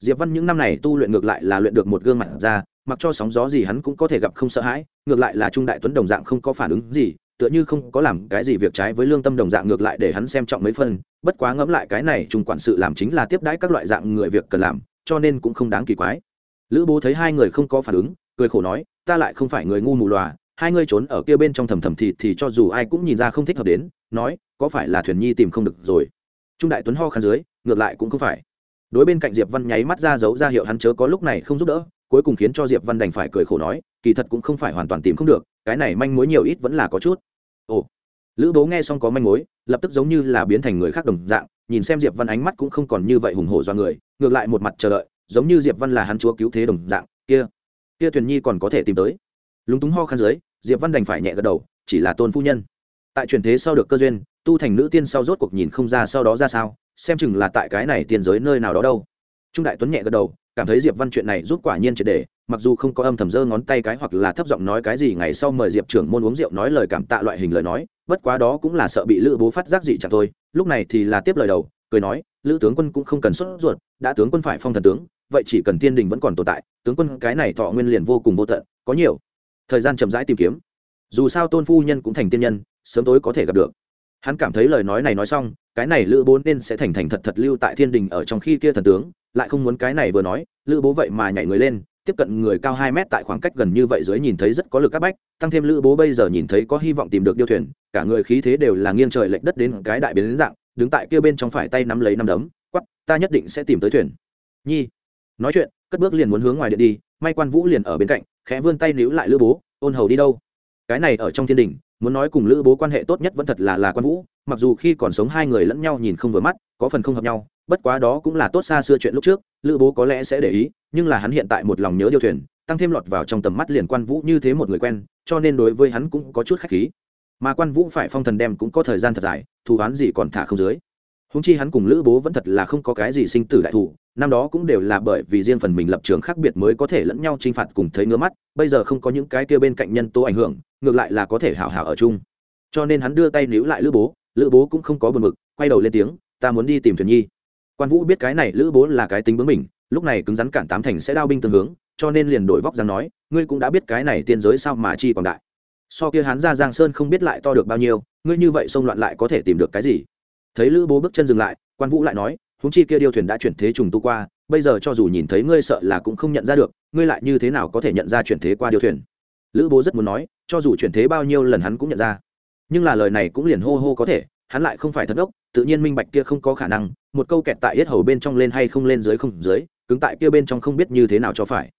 Diệp văn những năm này tu luyện ngược lại là luyện được một gương mặt ra, mặc cho sóng gió gì hắn cũng có thể gặp không sợ hãi, ngược lại là trung đại tuấn đồng dạng không có phản ứng gì, tựa như không có làm cái gì việc trái với lương tâm đồng dạng ngược lại để hắn xem trọng mấy phân bất quá ngẫm lại cái này trung quản sự làm chính là tiếp đãi các loại dạng người việc cần làm, cho nên cũng không đáng kỳ quái. Lữ bố thấy hai người không có phản ứng, cười khổ nói, ta lại không phải người ngu mù lòa, hai ngươi trốn ở kia bên trong thầm thầm thì thì cho dù ai cũng nhìn ra không thích hợp đến, nói, có phải là thuyền nhi tìm không được rồi? Trung đại tuấn ho khăn dưới, ngược lại cũng không phải. Đối bên cạnh diệp văn nháy mắt ra giấu ra hiệu hắn chớ có lúc này không giúp đỡ, cuối cùng khiến cho diệp văn đành phải cười khổ nói, kỳ thật cũng không phải hoàn toàn tìm không được, cái này manh mối nhiều ít vẫn là có chút. Ồ lữ bố nghe xong có manh mối, lập tức giống như là biến thành người khác đồng dạng, nhìn xem diệp văn ánh mắt cũng không còn như vậy hùng hổ do người, ngược lại một mặt chờ đợi, giống như diệp văn là hắn chúa cứu thế đồng dạng, kia kia thuyền nhi còn có thể tìm tới. Lúng túng ho khăn dưới, diệp văn đành phải nhẹ gật đầu, chỉ là tôn phu nhân. Tại truyền thế sau được cơ duyên, tu thành nữ tiên sau rốt cuộc nhìn không ra sau đó ra sao, xem chừng là tại cái này tiên giới nơi nào đó đâu. Trung đại tuấn nhẹ gật đầu cảm thấy diệp văn chuyện này giúp quả nhiên triệt để, mặc dù không có âm thầm dơ ngón tay cái hoặc là thấp giọng nói cái gì, ngày sau mời diệp trưởng môn uống rượu nói lời cảm tạ loại hình lời nói, bất quá đó cũng là sợ bị lữ bố phát giác gì chẳng thôi. Lúc này thì là tiếp lời đầu, cười nói, lữ tướng quân cũng không cần xuất ruột, đã tướng quân phải phong thần tướng, vậy chỉ cần thiên đình vẫn còn tồn tại, tướng quân cái này thọ nguyên liền vô cùng vô tận, có nhiều. Thời gian chậm rãi tìm kiếm. Dù sao tôn phu nhân cũng thành tiên nhân, sớm tối có thể gặp được. Hắn cảm thấy lời nói này nói xong, cái này lữ bố nên sẽ thành thành thật thật lưu tại thiên đình ở trong khi kia thần tướng lại không muốn cái này vừa nói, lữ bố vậy mà nhảy người lên, tiếp cận người cao hai mét tại khoảng cách gần như vậy dưới nhìn thấy rất có lực áp bách, tăng thêm lữ bố bây giờ nhìn thấy có hy vọng tìm được điêu thuyền, cả người khí thế đều là nghiêng trời lệch đất đến cái đại biến dạng, đứng tại kia bên trong phải tay nắm lấy nắm đấm quắp ta nhất định sẽ tìm tới thuyền. Nhi, nói chuyện, cất bước liền muốn hướng ngoài điện đi, may quan vũ liền ở bên cạnh, khẽ vươn tay níu lại lữ bố, ôn hầu đi đâu? Cái này ở trong thiên đình, muốn nói cùng lữ bố quan hệ tốt nhất vẫn thật là là quan vũ mặc dù khi còn sống hai người lẫn nhau nhìn không vừa mắt, có phần không hợp nhau, bất quá đó cũng là tốt xa xưa chuyện lúc trước, lữ bố có lẽ sẽ để ý, nhưng là hắn hiện tại một lòng nhớ điều thuyền, tăng thêm lọt vào trong tầm mắt liền quan vũ như thế một người quen, cho nên đối với hắn cũng có chút khách khí. Mà quan vũ phải phong thần đem cũng có thời gian thật dài, thù oán gì còn thả không dưới. Húng chi hắn cùng lữ bố vẫn thật là không có cái gì sinh tử đại thủ năm đó cũng đều là bởi vì riêng phần mình lập trường khác biệt mới có thể lẫn nhau t r i n h phạt cùng thấy ngứa mắt, bây giờ không có những cái kia bên cạnh nhân tố ảnh hưởng, ngược lại là có thể hảo hảo ở chung. Cho nên hắn đưa tay níu lại lữ bố lữ bố cũng không có buồn mực, quay đầu lên tiếng, ta muốn đi tìm thuyền nhi. Quan vũ biết cái này lữ bố là cái tính bướng mình lúc này cứng rắn cản tám thành sẽ đao binh tương hướng, cho nên liền đổi vóc dáng nói, ngươi cũng đã biết cái này tiên giới sao mà chi còn đại. So kia hắn ra giang sơn không biết lại to được bao nhiêu, ngươi như vậy xông loạn lại có thể tìm được cái gì? Thấy lữ bố bước chân dừng lại, quan vũ lại nói húng chi kia điêu thuyền đã chuyển thế trùng tu qua, bây giờ cho dù nhìn thấy ngươi sợ là cũng không nhận ra được, ngươi lại như thế nào có thể nhận ra chuyển thế qua điêu thuyền? Lữ bố rất muốn nói, cho dù chuyển thế bao nhiêu lần hắn cũng nhận ra nhưng là lời này cũng liền hô hô có thể, hắn lại không phải thật ốc tự nhiên minh bạch kia không có khả năng, một câu kẹt tại yết hầu bên trong lên hay không lên dưới không dưới, cứng tại kia bên trong không biết như thế nào cho phải.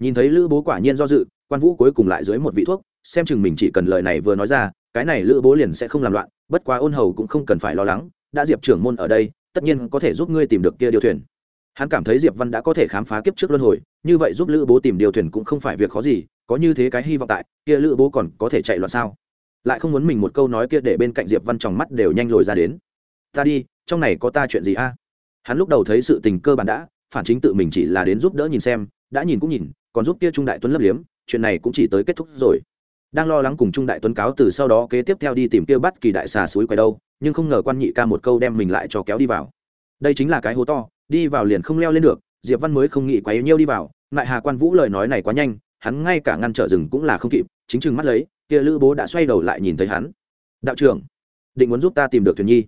Nhìn thấy lữ bố quả nhiên do dự, quan vũ cuối cùng lại dưới một vị thuốc, xem chừng mình chỉ cần lời này vừa nói ra, cái này lữ bố liền sẽ không làm loạn, bất quá ôn hầu cũng không cần phải lo lắng, đã diệp trưởng môn ở đây, tất nhiên có thể giúp ngươi tìm được kia điều thuyền. Hắn cảm thấy diệp văn đã có thể khám phá kiếp trước luân hồi, như vậy giúp lữ bố tìm điều thuyền cũng không phải việc khó gì, có như thế cái hy vọng tại, kia lữ bố còn có thể chạy loạn sao? Lại không muốn mình một câu nói kia để bên cạnh diệp văn tròng mắt đều nhanh lồi ra đến. Ta đi, trong này có ta chuyện gì a? Hắn lúc đầu thấy sự tình cơ bản đã, phản chính tự mình chỉ là đến giúp đỡ nhìn xem, đã nhìn cũng nhìn, còn giúp kia trung đại tuấn lấp liếm, chuyện này cũng chỉ tới kết thúc rồi. Đang lo lắng cùng trung đại tuấn cáo từ sau đó kế tiếp theo đi tìm kia bắt kỳ đại xà suối quay đâu, nhưng không ngờ quan nhị ca một câu đem mình lại cho kéo đi vào. Đây chính là cái hố to, đi vào liền không leo lên được, diệp văn mới không nghĩ quá yếu nhiêu đi vào lại hà quan vũ lời nói này quá nhanh, hắn ngay cả ngăn trở rừng cũng là không kịp, chính chừng mắt lấy kia lữ bố đã xoay đầu lại nhìn thấy hắn. Đạo trưởng, định muốn giúp ta tìm được thuyền nhi.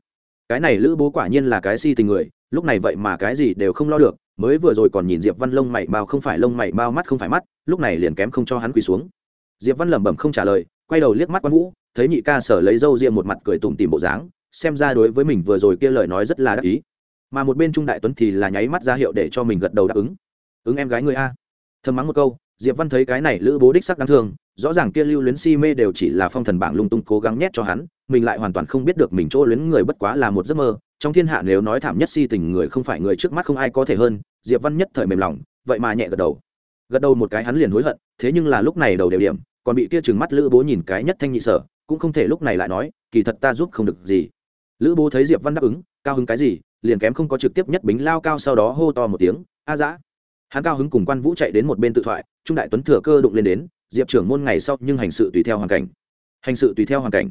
Cái này lữ bố quả nhiên là cái si tình người, lúc này vậy mà cái gì đều không lo được, mới vừa rồi còn nhìn diệp văn lông mày bao không phải lông mày bao mắt không phải mắt, lúc này liền kém không cho hắn quỳ xuống. Diệp văn lẩm bẩm không trả lời, quay đầu liếc mắt quan vũ, thấy nhị ca sở lấy râu riêng một mặt cười tủm tìm bộ dáng, xem ra đối với mình vừa rồi kia lời nói rất là đắc ý. Mà một bên trung đại tuấn thì là nháy mắt ra hiệu để cho mình gật đầu đáp ứng. Ứng em gái người a. Thầm mắng một câu diệp văn thấy cái này lữ bố đích sắc đáng thương, rõ ràng kia lưu luyến si mê đều chỉ là phong thần bảng lung tung cố gắng nhét cho hắn, mình lại hoàn toàn không biết được mình chỗ luyến người bất quá là một giấc mơ. Trong thiên hạ nếu nói thảm nhất si tình người không phải người trước mắt không ai có thể hơn, diệp văn nhất thời mềm lòng, vậy mà nhẹ gật đầu. Gật đầu một cái hắn liền hối hận, thế nhưng là lúc này đầu đều điểm, còn bị kia trừng mắt lữ bố nhìn cái nhất thanh nhị sở, cũng không thể lúc này lại nói, kỳ thật ta giúp không được gì. Lữ bố thấy diệp văn đáp ứng, cao hứng cái gì, liền kém không có trực tiếp nhất bính lao cao sau đó hô to một tiếng, a dã! Hắn cao hứng cùng quan vũ chạy đến một bên tự thoại, trung đại tuấn thừa cơ đụng lên đến, diệp trưởng môn ngày sau nhưng hành sự tùy theo hoàn cảnh. Hành sự tùy theo hoàn cảnh.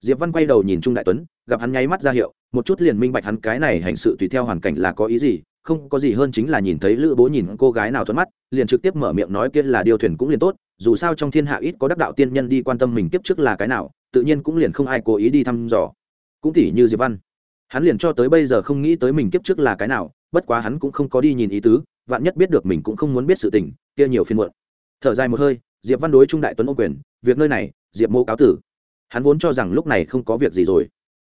Diệp văn quay đầu nhìn trung đại tuấn, gặp hắn nháy mắt ra hiệu, một chút liền minh bạch hắn cái này hành sự tùy theo hoàn cảnh là có ý gì, không có gì hơn chính là nhìn thấy lữ bố nhìn cô gái nào thuận mắt, liền trực tiếp mở miệng nói kia là điều thuyền cũng liền tốt, dù sao trong thiên hạ ít có đắc đạo tiên nhân đi quan tâm mình kiếp trước là cái nào, tự nhiên cũng liền không ai cố ý đi thăm dò. Cũng tỉ như diệp văn, hắn liền cho tới bây giờ không nghĩ tới mình kiếp trước là cái nào, bất quá hắn cũng không có đi nhìn ý tứ vạn nhất biết được mình cũng không muốn biết sự tình, kia nhiều phiên muộn. Thở dài một hơi, diệp văn đối trung đại tuấn ô quyền, việc nơi này, diệp mô cáo tử. Hắn vốn cho rằng lúc này không có việc gì rồi,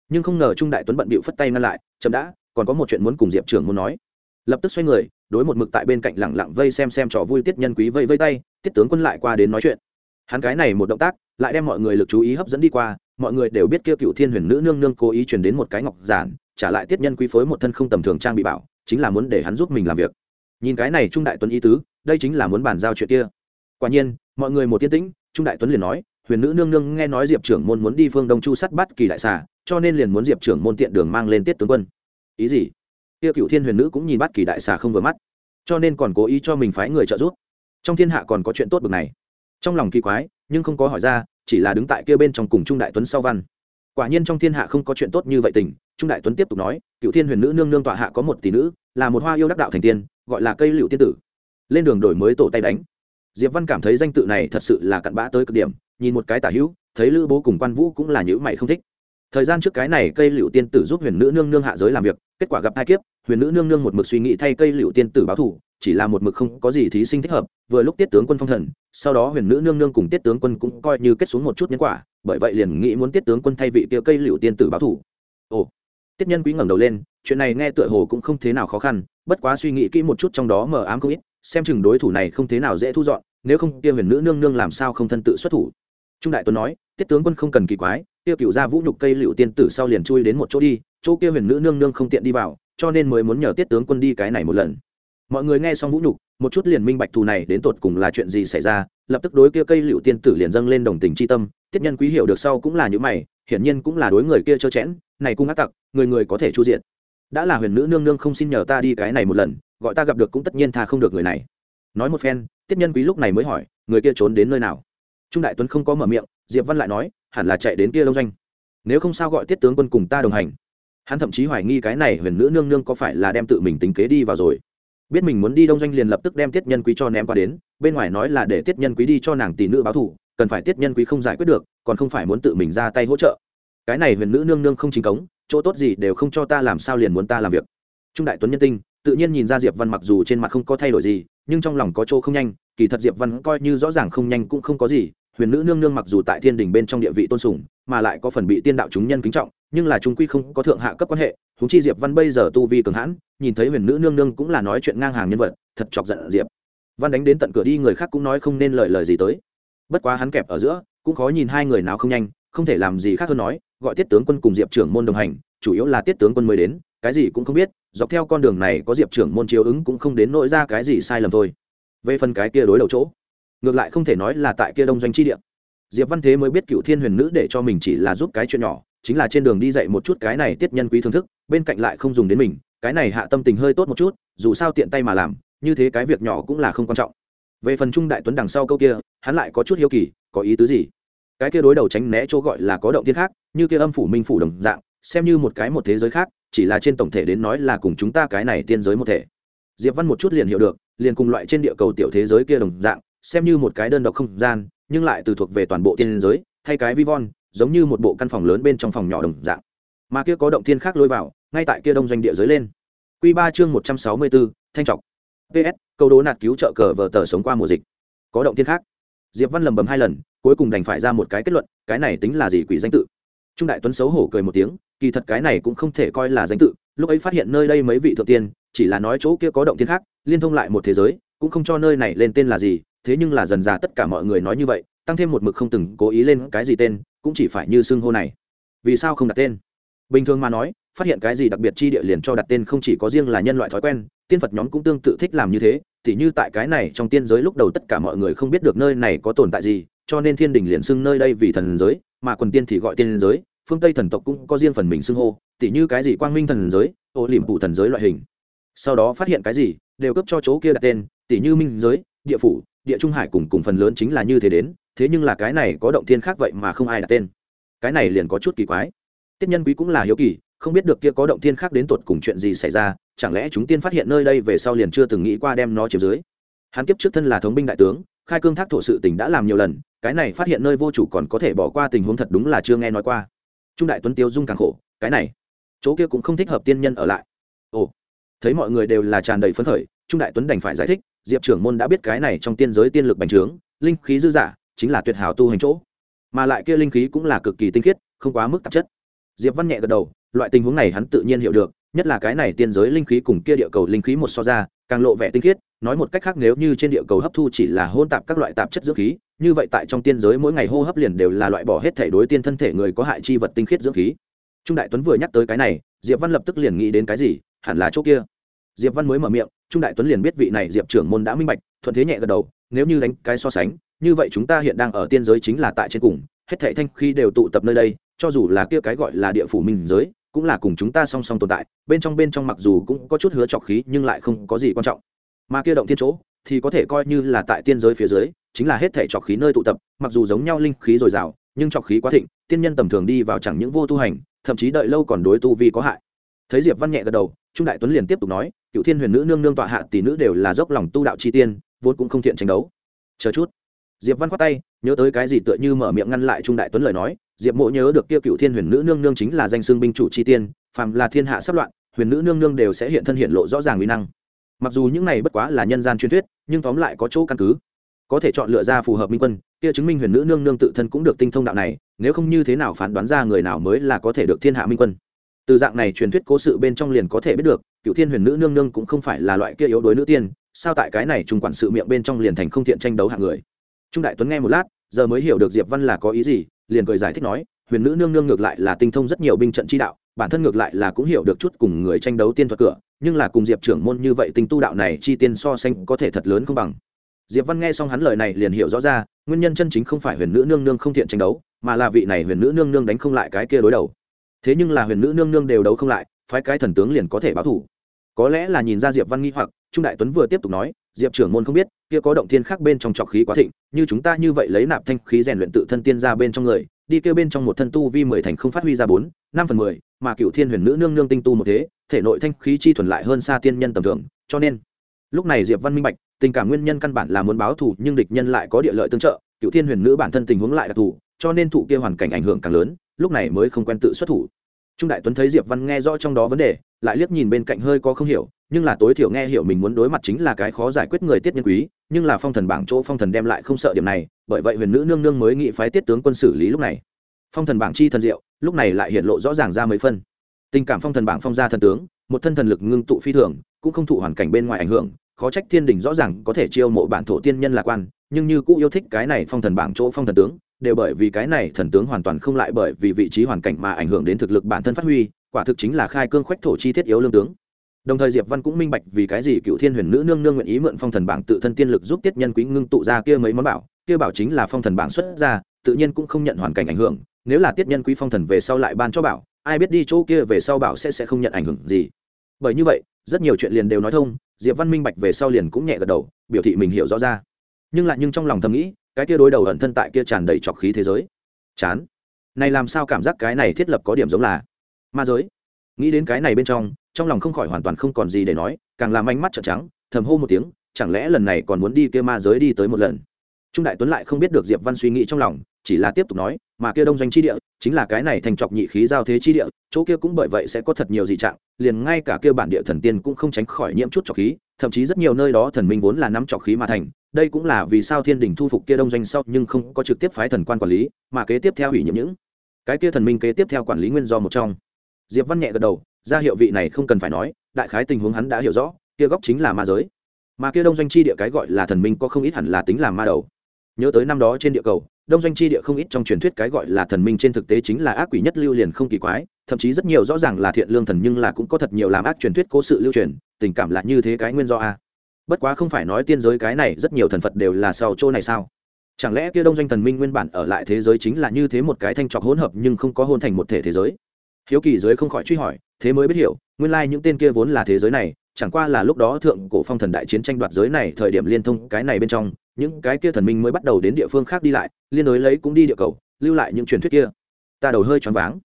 nhưng không ngờ trung đại tuấn bận bịu phất tay ngăn lại, chậm đã, còn có một chuyện muốn cùng diệp trưởng muốn nói. Lập tức xoay người, đối một mực tại bên cạnh lẳng lặng vây xem xem trò vui tiết nhân quý vây vây tay, tiết tướng quân lại qua đến nói chuyện. Hắn cái này một động tác, lại đem mọi người lực chú ý hấp dẫn đi qua, mọi người đều biết kia cựu thiên huyền nữ nương nương cố ý truyền đến một cái ngọc giản, trả lại tiết nhân quý phối một thân không tầm thường trang bị bảo, chính là muốn để hắn giúp mình làm việc nhìn cái này trung đại tuấn ý tứ, đây chính là muốn bàn giao chuyện kia. Quả nhiên, mọi người một tiên tĩnh, trung đại tuấn liền nói, huyền nữ nương nương nghe nói diệp trưởng môn muốn đi phương đông chu sắt bắt kỳ đại xà, cho nên liền muốn diệp trưởng môn tiện đường mang lên tiết tướng quân. Ý gì? Kia cựu thiên huyền nữ cũng nhìn bắt kỳ đại xà không vừa mắt, cho nên còn cố ý cho mình phái người trợ giúp. Trong thiên hạ còn có chuyện tốt bực này. Trong lòng kỳ quái, nhưng không có hỏi ra, chỉ là đứng tại kia bên trong cùng trung đại tuấn sau văn. Quả nhiên trong thiên hạ không có chuyện tốt như vậy tình, trung đại tuấn tiếp tục nói cựu thiên huyền nữ nương nương tọa hạ có một tỷ nữ, là một hoa yêu đắc đạo thành tiên gọi là cây liệu tiên tử. Lên đường đổi mới tổ tay đánh. Diệp văn cảm thấy danh tự này thật sự là cặn bã tới cực điểm, nhìn một cái tả hữu, thấy lữ bố cùng quan vũ cũng là những mày không thích. Thời gian trước cái này cây liệu tiên tử giúp huyền nữ nương nương hạ giới làm việc, kết quả gặp hai kiếp, huyền nữ nương nương một mực suy nghĩ thay cây liệu tiên tử báo thủ chỉ là một mực không có gì thí sinh thích hợp, vừa lúc tiết tướng quân phong thần, sau đó huyền nữ nương nương cùng tiết tướng quân cũng coi như kết xuống một chút nhân quả, bởi vậy liền nghĩ muốn tiết tướng quân thay vị kia cây liệu tiên tử báo thủ ồ, tiết nhân quý ngẩng đầu lên chuyện này nghe tựa hồ cũng không thế nào khó khăn, bất quá suy nghĩ kỹ một chút trong đó mờ ám không ít, xem chừng đối thủ này không thế nào dễ thu dọn, nếu không kia huyền nữ nương nương làm sao không thân tự xuất thủ. Trung đại tuấn nói, tiết tướng quân không cần kỳ quái, tiêu cựu ra vũ nhục cây liệu tiên tử sau liền chui đến một chỗ đi, chỗ kia huyền nữ nương nương không tiện đi vào, cho nên mới muốn nhờ tiết tướng quân đi cái này một lần. Mọi người nghe xong vũ nhục, một chút liền minh bạch thù này đến tột cùng là chuyện gì xảy ra, lập tức đối kia cây liệu tiên tử liền dâng lên đồng tình c h i tâm, tiết nhân quý hiểu được sau cũng là những mày, hiển nhiên cũng là đối người kia trơ chẽn, này cung ác tặc, người người có thể chu diện đã là huyền nữ nương nương không xin nhờ ta đi cái này một lần, gọi ta gặp được cũng tất nhiên tha không được người này. Nói một phen, tiết nhân quý lúc này mới hỏi, người kia trốn đến nơi nào? Trung đại tuấn không có mở miệng, diệp văn lại nói, hẳn là chạy đến kia đông doanh. Nếu không sao gọi tiết tướng quân cùng ta đồng hành. Hắn thậm chí hoài nghi cái này huyền nữ nương nương có phải là đem tự mình tính kế đi vào rồi. Biết mình muốn đi đông doanh liền lập tức đem tiết nhân quý cho ném qua đến, bên ngoài nói là để tiết nhân quý đi cho nàng tỷ nữ báo thủ cần phải tiết nhân quý không giải quyết được, còn không phải muốn tự mình ra tay hỗ trợ. Cái này huyền nữ nương nương không chính cống chỗ tốt gì đều không cho ta làm sao liền muốn ta làm việc. Trung đại tuấn nhân tinh, tự nhiên nhìn ra diệp văn mặc dù trên mặt không có thay đổi gì, nhưng trong lòng có chỗ không nhanh, kỳ thật diệp văn coi như rõ ràng không nhanh cũng không có gì, huyền nữ nương nương mặc dù tại thiên đình bên trong địa vị tôn sùng, mà lại có phần bị tiên đạo chúng nhân kính trọng, nhưng là chúng quy không có thượng hạ cấp quan hệ chúng chi diệp văn bây giờ tu vi cường hãn, nhìn thấy huyền nữ nương nương cũng là nói chuyện ngang hàng nhân vật, thật chọc giận diệp. Văn đánh đến tận cửa đi, người khác cũng nói không nên lời lời gì tới. Bất quá hắn kẹp ở giữa, cũng khó nhìn hai người nào không nhanh, không thể làm gì khác hơn nói gọi tiết tướng quân cùng diệp trưởng môn đồng hành, chủ yếu là tiết tướng quân mới đến, cái gì cũng không biết, dọc theo con đường này có diệp trưởng môn chiếu ứng cũng không đến nỗi ra cái gì sai lầm thôi. Về phần cái kia đối đầu chỗ, ngược lại không thể nói là tại kia đông doanh chi địa. Diệp văn thế mới biết cựu thiên huyền nữ để cho mình chỉ là giúp cái chuyện nhỏ, chính là trên đường đi dạy một chút cái này tiết nhân quý thưởng thức, bên cạnh lại không dùng đến mình, cái này hạ tâm tình hơi tốt một chút, dù sao tiện tay mà làm, như thế cái việc nhỏ cũng là không quan trọng. Về phần trung đại tuấn đằng sau câu kia, hắn lại có chút hiếu kỳ, có ý tứ gì? Cái kia đối đầu tránh né chỗ gọi là có động thiên khác, như kia âm phủ minh phủ đồng dạng, xem như một cái một thế giới khác, chỉ là trên tổng thể đến nói là cùng chúng ta cái này tiên giới một thể. Diệp văn một chút liền hiểu được, liền cùng loại trên địa cầu tiểu thế giới kia đồng dạng, xem như một cái đơn độc không gian, nhưng lại từ thuộc về toàn bộ tiên giới, thay cái vi von giống như một bộ căn phòng lớn bên trong phòng nhỏ đồng dạng. Mà kia có động thiên khác lôi vào, ngay tại kia đông doanh địa giới lên. Q ba chương một trăm sáu mươi bốn, thanh trọc. Ps câu đố nạt cứu trợ cờ vờ tờ sống qua mùa dịch. Có động thiên khác. Diệp văn lầm bầm hai lần cuối cùng đành phải ra một cái kết luận, cái này tính là gì quỷ danh tự? Trung đại tuấn xấu hổ cười một tiếng, kỳ thật cái này cũng không thể coi là danh tự, lúc ấy phát hiện nơi đây mấy vị thượng tiên, chỉ là nói chỗ kia có động thiên khác, liên thông lại một thế giới, cũng không cho nơi này lên tên là gì, thế nhưng là dần dà tất cả mọi người nói như vậy, tăng thêm một mực không từng cố ý lên cái gì tên, cũng chỉ phải như xưng hô này. Vì sao không đặt tên? Bình thường mà nói, phát hiện cái gì đặc biệt chi địa liền cho đặt tên không chỉ có riêng là nhân loại thói quen, tiên phật nhóm cũng tương tự thích làm như thế thì như tại cái này trong tiên giới lúc đầu tất cả mọi người không biết được nơi này có tồn tại gì cho nên thiên đình liền xưng nơi đây vì thần giới, mà quần tiên thì gọi tiên giới, phương tây thần tộc cũng có riêng phần mình xưng hô, tỉ như cái gì quang minh thần giới, ô liềm phụ thần giới loại hình. Sau đó phát hiện cái gì, đều cấp cho chỗ kia đặt tên, tỉ như minh giới, địa phủ, địa trung hải cùng cùng phần lớn chính là như thế đến, thế nhưng là cái này có động thiên khác vậy mà không ai đặt tên. Cái này liền có chút kỳ quái. Tiết nhân quý cũng là hiếu kỳ, không biết được kia có động thiên khác đến tột cùng chuyện gì xảy ra, chẳng lẽ chúng tiên phát hiện nơi đây về sau liền chưa từng nghĩ qua đem nó chiếm dưới. Hắn kiếp trước thân là thống binh đại tướng, khai cương thác thổ sự tỉnh đã làm nhiều lần cái này phát hiện nơi vô chủ còn có thể bỏ qua tình huống thật đúng là chưa nghe nói qua. Trung đại tuấn tiêu dung càng khổ, cái này, chỗ kia cũng không thích hợp tiên nhân ở lại. Ồ, thấy mọi người đều là tràn đầy phấn khởi, trung đại tuấn đành phải giải thích, diệp trưởng môn đã biết cái này trong tiên giới tiên lực bành trướng, linh khí dư giả, chính là tuyệt hảo tu hành chỗ. Mà lại kia linh khí cũng là cực kỳ tinh khiết, không quá mức tạp chất. Diệp văn nhẹ gật đầu, loại tình huống này hắn tự nhiên hiểu được, nhất là cái này tiên giới linh khí cùng kia địa cầu linh khí một so ra, càng lộ vẻ tinh khiết, nói một cách khác nếu như trên địa cầu hấp thu chỉ là hôn tạp các loại tạp chất dưỡng khí như vậy tại trong tiên giới mỗi ngày hô hấp liền đều là loại bỏ hết thể đối tiên thân thể người có hại chi vật tinh khiết dưỡng khí. Trung đại tuấn vừa nhắc tới cái này, diệp văn lập tức liền nghĩ đến cái gì, hẳn là chỗ kia. Diệp văn mới mở miệng, trung đại tuấn liền biết vị này diệp trưởng môn đã minh bạch, thuận thế nhẹ gật đầu, nếu như đánh cái so sánh, như vậy chúng ta hiện đang ở tiên giới chính là tại trên cùng, hết thảy thanh khi đều tụ tập nơi đây, cho dù là kia cái gọi là địa phủ minh giới, cũng là cùng chúng ta song song tồn tại, bên trong bên trong mặc dù cũng có chút hứa trọc khí nhưng lại không có gì quan trọng. Mà kia động thiên chỗ thì có thể coi như là tại tiên giới phía dưới, chính là hết thảy trọc khí nơi tụ tập, mặc dù giống nhau linh khí dồi dào, nhưng trọc khí quá thịnh, tiên nhân tầm thường đi vào chẳng những vô tu hành, thậm chí đợi lâu còn đối tu vi có hại. Thấy diệp văn nhẹ gật đầu, trung đại tuấn liền tiếp tục nói, cựu thiên huyền nữ nương nương tọa hạ tỷ nữ đều là dốc lòng tu đạo chi tiên, vốn cũng không thiện tranh đấu. Chờ chút. Diệp văn khoát tay, nhớ tới cái gì tựa như mở miệng ngăn lại trung đại tuấn lời nói, diệp mộ nhớ được kia cựu thiên huyền nữ nương nương chính là danh xương binh chủ chi tiên, phàm là thiên hạ sắp loạn, huyền nữ nương nương đều sẽ hiện thân hiện lộ rõ ràng uy năng mặc dù những này bất quá là nhân gian truyền thuyết, nhưng tóm lại có chỗ căn cứ. Có thể chọn lựa ra phù hợp minh quân, kia chứng minh huyền nữ nương nương tự thân cũng được tinh thông đạo này, nếu không như thế nào phán đoán ra người nào mới là có thể được thiên hạ minh quân. Từ dạng này truyền thuyết cố sự bên trong liền có thể biết được, cựu thiên huyền nữ nương nương cũng không phải là loại kia yếu đuối nữ tiên, sao tại cái này trung quản sự miệng bên trong liền thành không thiện tranh đấu hạng người. Trung đại tuấn nghe một lát, giờ mới hiểu được diệp văn là có ý gì, liền cười giải thích nói, huyền nữ nương nương ngược lại là tinh thông rất nhiều binh trận chi đạo bản thân ngược lại là cũng hiểu được chút cùng người tranh đấu tiên thuật cửa, nhưng là cùng diệp trưởng môn như vậy tinh tu đạo này chi tiên so sánh có thể thật lớn không bằng. Diệp văn nghe xong hắn lời này liền hiểu rõ ra, nguyên nhân chân chính không phải huyền nữ nương nương không thiện tranh đấu, mà là vị này huyền nữ nương nương đánh không lại cái kia đối đầu. Thế nhưng là huyền nữ nương nương đều đấu không lại, phái cái thần tướng liền có thể báo thủ. Có lẽ là nhìn ra diệp văn nghi hoặc, trung đại tuấn vừa tiếp tục nói, diệp trưởng môn không biết, kia có động thiên khác bên trong trọc khí quá thịnh, như chúng ta như vậy lấy nạp thanh khí rèn luyện tự thân tiên ra bên trong người đi kêu bên trong một thân tu vi mười thành không phát huy ra bốn, năm phần mười, mà cựu thiên huyền nữ nương nương tinh tu một thế, thể nội thanh khí chi thuần lại hơn xa tiên nhân tầm thường, cho nên, lúc này diệp văn minh bạch, tình cảm nguyên nhân căn bản là muốn báo thù, nhưng địch nhân lại có địa lợi tương trợ, cựu thiên huyền nữ bản thân tình huống lại đặc thù, cho nên thụ kia hoàn cảnh ảnh hưởng càng lớn, lúc này mới không quen tự xuất thủ. Trung đại tuấn thấy diệp văn nghe rõ trong đó vấn đề, lại liếc nhìn bên cạnh hơi có không hiểu, nhưng là tối thiểu nghe hiểu mình muốn đối mặt chính là cái khó giải quyết người tiết nhân quý, nhưng là phong thần bảng chỗ phong thần đem lại không sợ điểm này bởi vậy huyền nữ nương nương mới nghị phái tiết tướng quân xử lý lúc này. Phong thần bảng chi thần diệu, lúc này lại hiện lộ rõ ràng ra mấy phân. Tình cảm phong thần bảng phong gia thần tướng, một thân thần lực ngưng tụ phi thường, cũng không thụ hoàn cảnh bên ngoài ảnh hưởng, khó trách thiên đình rõ ràng có thể chiêu mộ bản thổ tiên nhân lạc quan, nhưng như cũ yêu thích cái này phong thần bảng chỗ phong thần tướng, đều bởi vì cái này thần tướng hoàn toàn không lại bởi vì vị trí hoàn cảnh mà ảnh hưởng đến thực lực bản thân phát huy, quả thực chính là khai cương khoách thổ chi thiết yếu lương tướng. Đồng thời diệp văn cũng minh bạch vì cái gì cựu thiên huyền nữ nương nương nguyện ý mượn phong thần bảng tự thân tiên lực giúp tiết nhân quý ngưng tụ ra kia mấy món bảo kia bảo chính là phong thần bảng xuất ra, tự nhiên cũng không nhận hoàn cảnh ảnh hưởng, nếu là tiết nhân quý phong thần về sau lại ban cho bảo, ai biết đi chỗ kia về sau bảo sẽ sẽ không nhận ảnh hưởng gì. Bởi như vậy, rất nhiều chuyện liền đều nói thông, diệp văn minh bạch về sau liền cũng nhẹ gật đầu, biểu thị mình hiểu rõ ra. Nhưng lại nhưng trong lòng thầm nghĩ, cái kia đối đầu ẩn thân tại kia tràn đầy trọc khí thế giới. Chán. Này làm sao cảm giác cái này thiết lập có điểm giống là ma giới? Nghĩ đến cái này bên trong trong lòng không khỏi hoàn toàn không còn gì để nói, càng làm ánh mắt trợn trắng, thầm hô một tiếng, chẳng lẽ lần này còn muốn đi kia ma giới đi tới một lần? Trung đại tuấn lại không biết được diệp văn suy nghĩ trong lòng, chỉ là tiếp tục nói, mà kia đông doanh chi địa, chính là cái này thành trọc nhị khí giao thế chi địa, chỗ kia cũng bởi vậy sẽ có thật nhiều dị trạng, liền ngay cả kia bản địa thần tiên cũng không tránh khỏi nhiễm chút trọc khí, thậm chí rất nhiều nơi đó thần minh vốn là nắm trọc khí mà thành, đây cũng là vì sao thiên đình thu phục kia đông doanh sau nhưng không có trực tiếp phái thần quan quản lý, mà kế tiếp theo hủy nhiễm những cái kia thần minh kế tiếp theo quản lý nguyên do một trong. Diệp văn nhẹ gật đầu, ra hiệu vị này không cần phải nói, đại khái tình huống hắn đã hiểu rõ, kia góc chính là ma giới. Mà kia đông doanh chi địa cái gọi là thần minh có không ít hẳn là tính làm ma đầu nhớ tới năm đó trên địa cầu, đông doanh chi địa không ít trong truyền thuyết cái gọi là thần minh trên thực tế chính là ác quỷ nhất lưu liền không kỳ quái, thậm chí rất nhiều rõ ràng là thiện lương thần nhưng là cũng có thật nhiều làm ác truyền thuyết cố sự lưu truyền, tình cảm là như thế cái nguyên do a. Bất quá không phải nói tiên giới cái này rất nhiều thần phật đều là sau chỗ này sao? Chẳng lẽ kia đông doanh thần minh nguyên bản ở lại thế giới chính là như thế một cái thanh trọc hỗn hợp nhưng không có hôn thành một thể thế giới? Hiếu kỳ giới không khỏi truy hỏi, thế mới biết hiểu, nguyên lai những tên kia vốn là thế giới này, chẳng qua là lúc đó thượng cổ phong thần đại chiến tranh đoạt giới này, thời điểm liên thông cái này bên trong những cái kia thần minh mới bắt đầu đến địa phương khác đi lại, liên đối lấy cũng đi địa cầu, lưu lại những truyền thuyết kia. Ta đầu hơi choáng váng.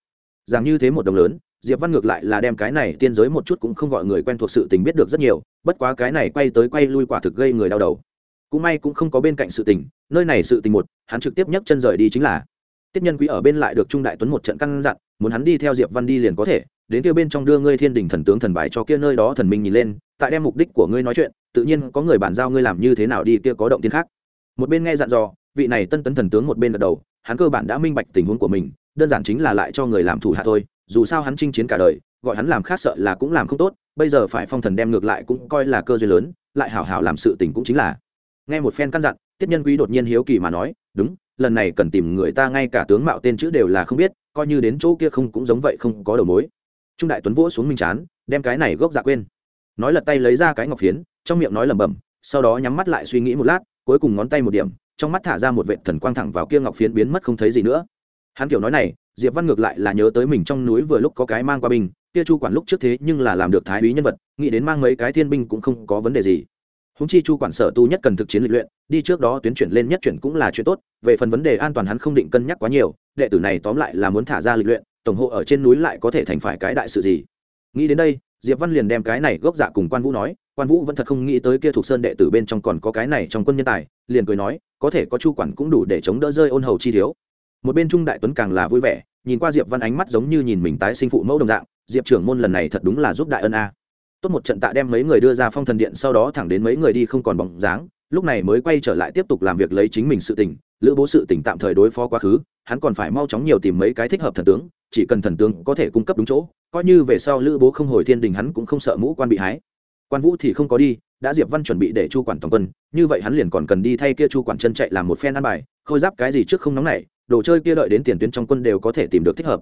Rằng như thế một đồng lớn, diệp văn ngược lại là đem cái này tiên giới một chút cũng không gọi người quen thuộc sự tình biết được rất nhiều, bất quá cái này quay tới quay lui quả thực gây người đau đầu. Cũng may cũng không có bên cạnh sự tình, nơi này sự tình một, hắn trực tiếp nhấc chân rời đi chính là. Tiết nhân quý ở bên lại được trung đại tuấn một trận căn dặn, muốn hắn đi theo diệp văn đi liền có thể đến kia bên trong đưa ngươi thiên đình thần tướng thần bài cho kia nơi đó thần minh nhìn lên, tại đem mục đích của ngươi nói chuyện, tự nhiên có người bàn giao ngươi làm như thế nào đi kia có động tiên khác. Một bên nghe dặn dò, vị này tân tấn thần tướng một bên gật đầu, hắn cơ bản đã minh bạch tình huống của mình, đơn giản chính là lại cho người làm thủ hạ thôi, dù sao hắn chinh chiến cả đời, gọi hắn làm khác sợ là cũng làm không tốt, bây giờ phải phong thần đem ngược lại cũng coi là cơ duyên lớn, lại hảo hảo làm sự tình cũng chính là. Nghe một phen căn dặn, tiết nhân quý đột nhiên hiếu kỳ mà nói, đúng, lần này cần tìm người ta ngay cả tướng mạo tên chữ đều là không biết, coi như đến chỗ kia không cũng giống vậy không có đầu mối trung đại tuấn vỗ xuống minh chán, đem cái này gốc dạ quên. Nói lật tay lấy ra cái ngọc phiến, trong miệng nói lẩm bẩm, sau đó nhắm mắt lại suy nghĩ một lát, cuối cùng ngón tay một điểm, trong mắt thả ra một vệ thần quang thẳng vào kia ngọc phiến biến mất không thấy gì nữa. Hắn kiểu nói này, diệp văn ngược lại là nhớ tới mình trong núi vừa lúc có cái mang qua binh, kia chu quản lúc trước thế nhưng là làm được thái úy nhân vật, nghĩ đến mang mấy cái thiên binh cũng không có vấn đề gì. Húng chi chu quản sở tu nhất cần thực chiến lịch luyện, đi trước đó tuyến chuyển lên nhất chuyển cũng là chuyện tốt, về phần vấn đề an toàn hắn không định cân nhắc quá nhiều, đệ tử này tóm lại là muốn thả ra lịch luyện tổng hộ ở trên núi lại có thể thành phải cái đại sự gì? Nghĩ đến đây, diệp văn liền đem cái này gốc dạ cùng quan vũ nói, quan vũ vẫn thật không nghĩ tới kia thuộc sơn đệ tử bên trong còn có cái này trong quân nhân tài, liền cười nói, có thể có chu quản cũng đủ để chống đỡ rơi ôn hầu chi thiếu. Một bên trung đại tuấn càng là vui vẻ, nhìn qua diệp văn ánh mắt giống như nhìn mình tái sinh phụ mẫu đồng dạng, diệp trưởng môn lần này thật đúng là giúp đại ân a. Tốt một trận tạ đem mấy người đưa ra phong thần điện, sau đó thẳng đến mấy người đi không còn bóng dáng, lúc này mới quay trở lại tiếp tục làm việc lấy chính mình sự tỉnh lữ bố sự tỉnh tạm thời đối phó quá khứ, hắn còn phải mau chóng nhiều tìm mấy cái thích hợp thần tướng chỉ cần thần tướng có thể cung cấp đúng chỗ, coi như về sau lữ bố không hồi thiên đình hắn cũng không sợ mũ quan bị hái. Quan vũ thì không có đi, đã diệp văn chuẩn bị để chu quản toàn quân, như vậy hắn liền còn cần đi thay kia chu quản chân chạy làm một phen ăn bài, khôi giáp cái gì trước không nóng này đồ chơi kia đợi đến tiền tuyến trong quân đều có thể tìm được thích hợp.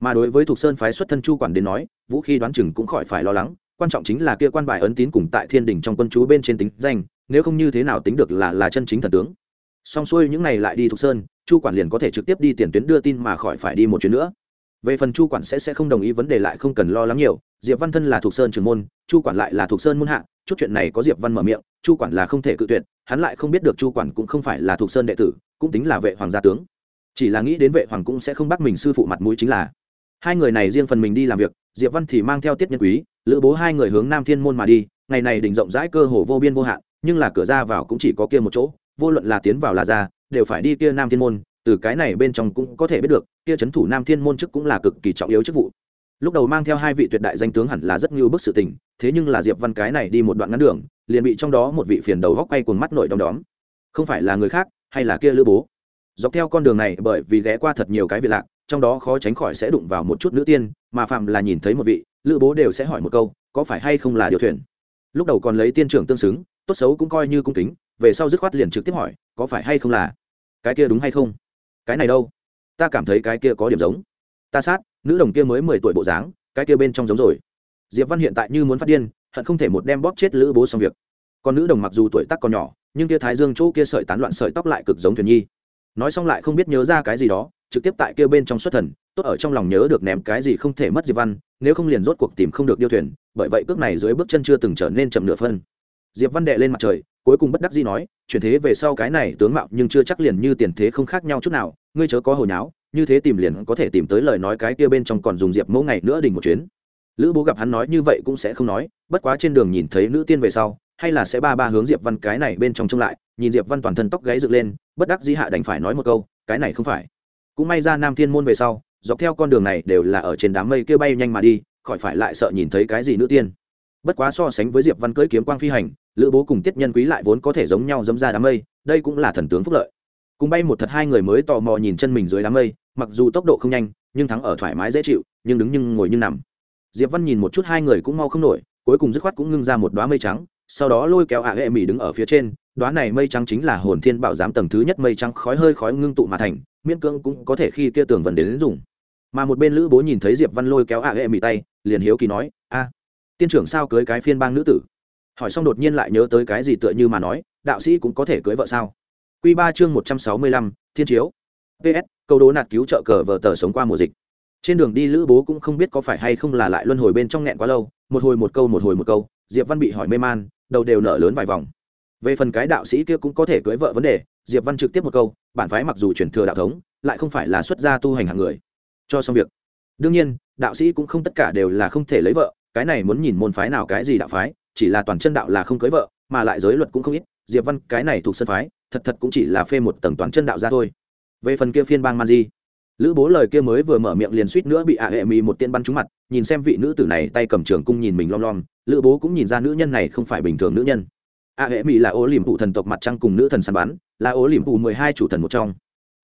Mà đối với thuộc sơn phái xuất thân chu quản đến nói, vũ khí đoán chừng cũng khỏi phải lo lắng, quan trọng chính là kia quan bài ấn tín cùng tại thiên đình trong quân chú bên trên tính danh, nếu không như thế nào tính được là là chân chính thần tướng. Xong xuôi những này lại đi thuộc sơn, chu quản liền có thể trực tiếp đi tiền tuyến đưa tin mà khỏi phải đi một chuyến nữa về phần chu quản sẽ sẽ không đồng ý vấn đề lại không cần lo lắng nhiều, diệp văn thân là thuộc sơn trường môn, chu quản lại là thuộc sơn môn hạ, chút chuyện này có diệp văn mở miệng, chu quản là không thể cự tuyệt, hắn lại không biết được chu quản cũng không phải là thuộc sơn đệ tử, cũng tính là vệ hoàng gia tướng. Chỉ là nghĩ đến vệ hoàng cũng sẽ không bắt mình sư phụ mặt mũi chính là. Hai người này riêng phần mình đi làm việc, diệp văn thì mang theo tiết nhân quý, lữ bố hai người hướng nam thiên môn mà đi, ngày này đỉnh rộng rãi cơ hồ vô biên vô hạn, nhưng là cửa ra vào cũng chỉ có kia một chỗ, vô luận là tiến vào là ra, đều phải đi kia nam thiên môn từ cái này bên trong cũng có thể biết được, kia trấn thủ nam thiên môn chức cũng là cực kỳ trọng yếu chức vụ. Lúc đầu mang theo hai vị tuyệt đại danh tướng hẳn là rất ngưu bức sự tình, thế nhưng là diệp văn cái này đi một đoạn ngắn đường, liền bị trong đó một vị phiền đầu góc quay cuồng mắt nội đom đóm. Không phải là người khác, hay là kia lữ bố? Dọc theo con đường này, bởi vì ghé qua thật nhiều cái vị lạc, trong đó khó tránh khỏi sẽ đụng vào một chút nữ tiên, mà phạm là nhìn thấy một vị, lữ bố đều sẽ hỏi một câu, có phải hay không là điều thuyền? Lúc đầu còn lấy tiên trưởng tương xứng, tốt xấu cũng coi như cung kính, về sau dứt khoát liền trực tiếp hỏi, có phải hay không là? Cái kia đúng hay không? Cái này đâu? Ta cảm thấy cái kia có điểm giống. Ta sát, nữ đồng kia mới mười tuổi bộ dáng, cái kia bên trong giống rồi. Diệp văn hiện tại như muốn phát điên, hận không thể một đem bóp chết lữ bố xong việc. Còn nữ đồng mặc dù tuổi tác còn nhỏ, nhưng kia thái dương chỗ kia sợi tán loạn sợi tóc lại cực giống thuyền nhi. Nói xong lại không biết nhớ ra cái gì đó, trực tiếp tại kia bên trong xuất thần, tốt ở trong lòng nhớ được ném cái gì không thể mất diệp văn, nếu không liền rốt cuộc tìm không được điêu thuyền, bởi vậy cước này dưới bước chân chưa từng trở nên chậm nửa phân diệp văn đệ lên mặt trời, cuối cùng bất đắc dĩ nói, chuyển thế về sau cái này tướng mạo nhưng chưa chắc liền như tiền thế không khác nhau chút nào, ngươi chớ có hồi nháo, như thế tìm liền có thể tìm tới lời nói cái kia bên trong còn dùng diệp mẫu ngày nữa đình một chuyến. Lữ bố gặp hắn nói như vậy cũng sẽ không nói, bất quá trên đường nhìn thấy nữ tiên về sau, hay là sẽ ba ba hướng diệp văn cái này bên trong trông lại, nhìn diệp văn toàn thân tóc gáy dựng lên, bất đắc dĩ hạ đành phải nói một câu, cái này không phải. Cũng may ra nam thiên môn về sau, dọc theo con đường này đều là ở trên đám mây kia bay nhanh mà đi, khỏi phải lại sợ nhìn thấy cái gì nữ tiên. Bất quá so sánh với diệp văn cưỡi kiếm quang phi hành lữ bố cùng tiết nhân quý lại vốn có thể giống nhau dẫm ra đám mây đây cũng là thần tướng phúc lợi. Cùng bay một thật hai người mới tò mò nhìn chân mình dưới đám mây mặc dù tốc độ không nhanh nhưng thắng ở thoải mái dễ chịu nhưng đứng nhưng ngồi như nằm. Diệp văn nhìn một chút hai người cũng mau không nổi cuối cùng dứt khoát cũng ngưng ra một đoá mây trắng sau đó lôi kéo ả hệ mỹ đứng ở phía trên đoá này mây trắng chính là hồn thiên bảo giám tầng thứ nhất mây trắng khói hơi khói ngưng tụ mà thành miễn cưỡng cũng có thể khi kia tường vần đến, đến dùng. Mà một bên lữ bố nhìn thấy diệp văn lôi kéo ả hệ mỹ tay liền hiếu kỳ nói a tiên trưởng sao cưới cái phiên bang nữ tử? Hỏi xong đột nhiên lại nhớ tới cái gì tựa như mà nói, đạo sĩ cũng có thể cưới vợ sao? Q ba chương một trăm sáu mươi lăm, thiên chiếu. Ps câu đố nạt cứu trợ cờ vợ tờ sống qua mùa dịch. Trên đường đi, lữ bố cũng không biết có phải hay không là lại luân hồi bên trong nghẹn quá lâu, một hồi một câu một hồi một câu, diệp văn bị hỏi mê man, đầu đều nở lớn vài vòng. Về phần cái đạo sĩ kia cũng có thể cưới vợ vấn đề, diệp văn trực tiếp một câu, bản phái mặc dù chuyển thừa đạo thống, lại không phải là xuất gia tu hành hàng người. Cho xong việc. Đương nhiên, đạo sĩ cũng không tất cả đều là không thể lấy vợ, cái này muốn nhìn môn phái nào cái gì đạo phái chỉ là toàn chân đạo là không cưới vợ, mà lại giới luật cũng không ít, diệp văn, cái này thuộc sân phái, thật thật cũng chỉ là phê một tầng toàn chân đạo ra thôi. Về phần kia phiên bang man di, lữ bố lời kia mới vừa mở miệng liền suýt nữa bị ạ hệ mì một tiên bắn trúng mặt, nhìn xem vị nữ tử này tay cầm trường cung nhìn mình lom lom, lữ bố cũng nhìn ra nữ nhân này không phải bình thường nữ nhân. Ạ hệ mì là ô liềm phụ thần tộc mặt trăng cùng nữ thần săn bắn, là ô liềm phụ mười hai chủ thần một trong.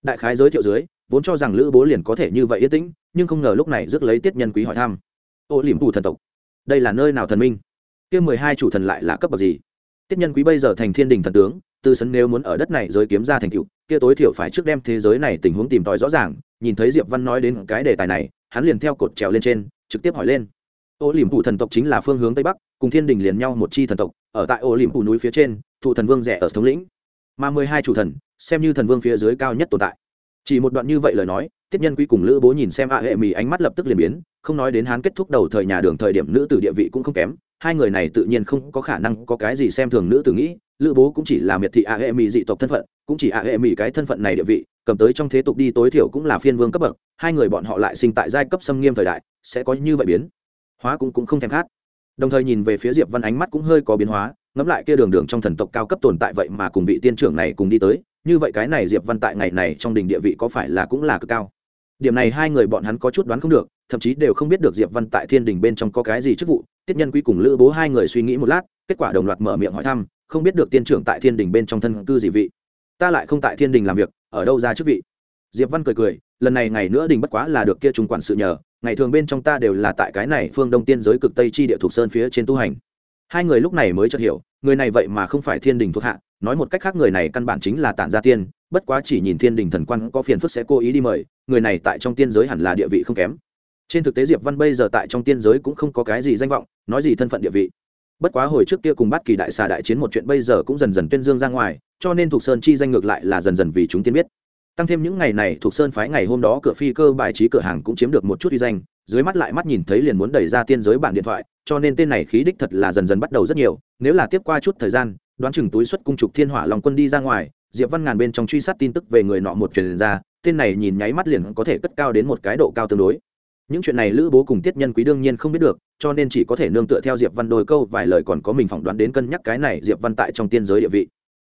Đại khái giới thiệu dưới, vốn cho rằng lữ bố liền có thể như vậy yên tĩnh, nhưng không ngờ lúc này rước lấy tiết nhân quý hỏi thăm. Ô liềm phụ thần tộc, đây là nơi nào thần minh? Kia mười hai chủ thần lại là cấp bậc gì? Tiết nhân quý bây giờ thành thiên đình thần tướng, tư sấn nếu muốn ở đất này giới kiếm ra thành tựu, kia tối thiểu phải trước đem thế giới này tình huống tìm tòi rõ ràng, nhìn thấy diệp văn nói đến cái đề tài này, hắn liền theo cột trèo lên trên, trực tiếp hỏi lên. Ô liềm phủ thần tộc chính là phương hướng tây bắc, cùng thiên đình liền nhau một chi thần tộc, ở tại ô liềm phủ núi phía trên, thụ thần vương rẻ ở thống lĩnh. Mà mười hai chủ thần, xem như thần vương phía dưới cao nhất tồn tại. Chỉ một đoạn như vậy lời nói, tiết nhân quý cùng lữ bố nhìn xem a hệ mì ánh mắt lập tức liền biến, không nói đến hắn kết thúc đầu thời nhà đường thời điểm nữ tử địa vị cũng không kém hai người này tự nhiên không có khả năng có cái gì xem thường nữ tử nghĩ, lữ bố cũng chỉ là miệt thị a hệ mỹ dị tộc thân phận, cũng chỉ a hệ mỹ cái thân phận này địa vị, cầm tới trong thế tục đi tối thiểu cũng là phiên vương cấp bậc, hai người bọn họ lại sinh tại giai cấp xâm nghiêm thời đại, sẽ có như vậy biến. Hóa cũng cũng không thèm khát. Đồng thời nhìn về phía diệp văn ánh mắt cũng hơi có biến hóa, ngẫm lại kia đường đường trong thần tộc cao cấp tồn tại vậy mà cùng vị tiên trưởng này cùng đi tới, như vậy cái này diệp văn tại ngày này trong đình địa vị có phải là cũng là cực cao? Điểm này hai người bọn hắn có chút đoán không được thậm chí đều không biết được diệp văn tại thiên đình bên trong có cái gì chức vụ. Tiết nhân quý cùng lữ bố hai người suy nghĩ một lát, kết quả đồng loạt mở miệng hỏi thăm, không biết được tiên trưởng tại thiên đình bên trong thân cư gì vị. Ta lại không tại thiên đình làm việc, ở đâu ra chức vị? Diệp văn cười cười, lần này ngày nữa đình bất quá là được kia trung quản sự nhờ, ngày thường bên trong ta đều là tại cái này phương đông tiên giới cực tây chi địa thuộc sơn phía trên tu hành. Hai người lúc này mới chợt hiểu, người này vậy mà không phải thiên đình thuộc hạ, nói một cách khác người này căn bản chính là tản gia tiên, bất quá chỉ nhìn thiên đình thần quan có phiền phức sẽ cố ý đi mời, người này tại trong tiên giới hẳn là địa vị không kém trên thực tế diệp văn bây giờ tại trong tiên giới cũng không có cái gì danh vọng, nói gì thân phận địa vị. Bất quá hồi trước kia cùng bắt kỳ đại xà đại chiến một chuyện bây giờ cũng dần dần tuyên dương ra ngoài, cho nên thuộc sơn chi danh ngược lại là dần dần vì chúng tiên biết. Tăng thêm những ngày này thuộc sơn phái ngày hôm đó cửa phi cơ bài trí cửa hàng cũng chiếm được một chút uy danh, dưới mắt lại mắt nhìn thấy liền muốn đẩy ra tiên giới bản điện thoại, cho nên tên này khí đích thật là dần dần bắt đầu rất nhiều, nếu là tiếp qua chút thời gian, đoán chừng túi xuất cung trục thiên hỏa lòng quân đi ra ngoài, diệp văn ngàn bên trong truy sát tin tức về người nọ một truyền ra, tên này nhìn nháy mắt liền có thể cất cao đến một cái độ cao tương đối những chuyện này lữ bố cùng tiết nhân quý đương nhiên không biết được, cho nên chỉ có thể nương tựa theo diệp văn đôi câu vài lời còn có mình phỏng đoán đến cân nhắc cái này diệp văn tại trong tiên giới địa vị.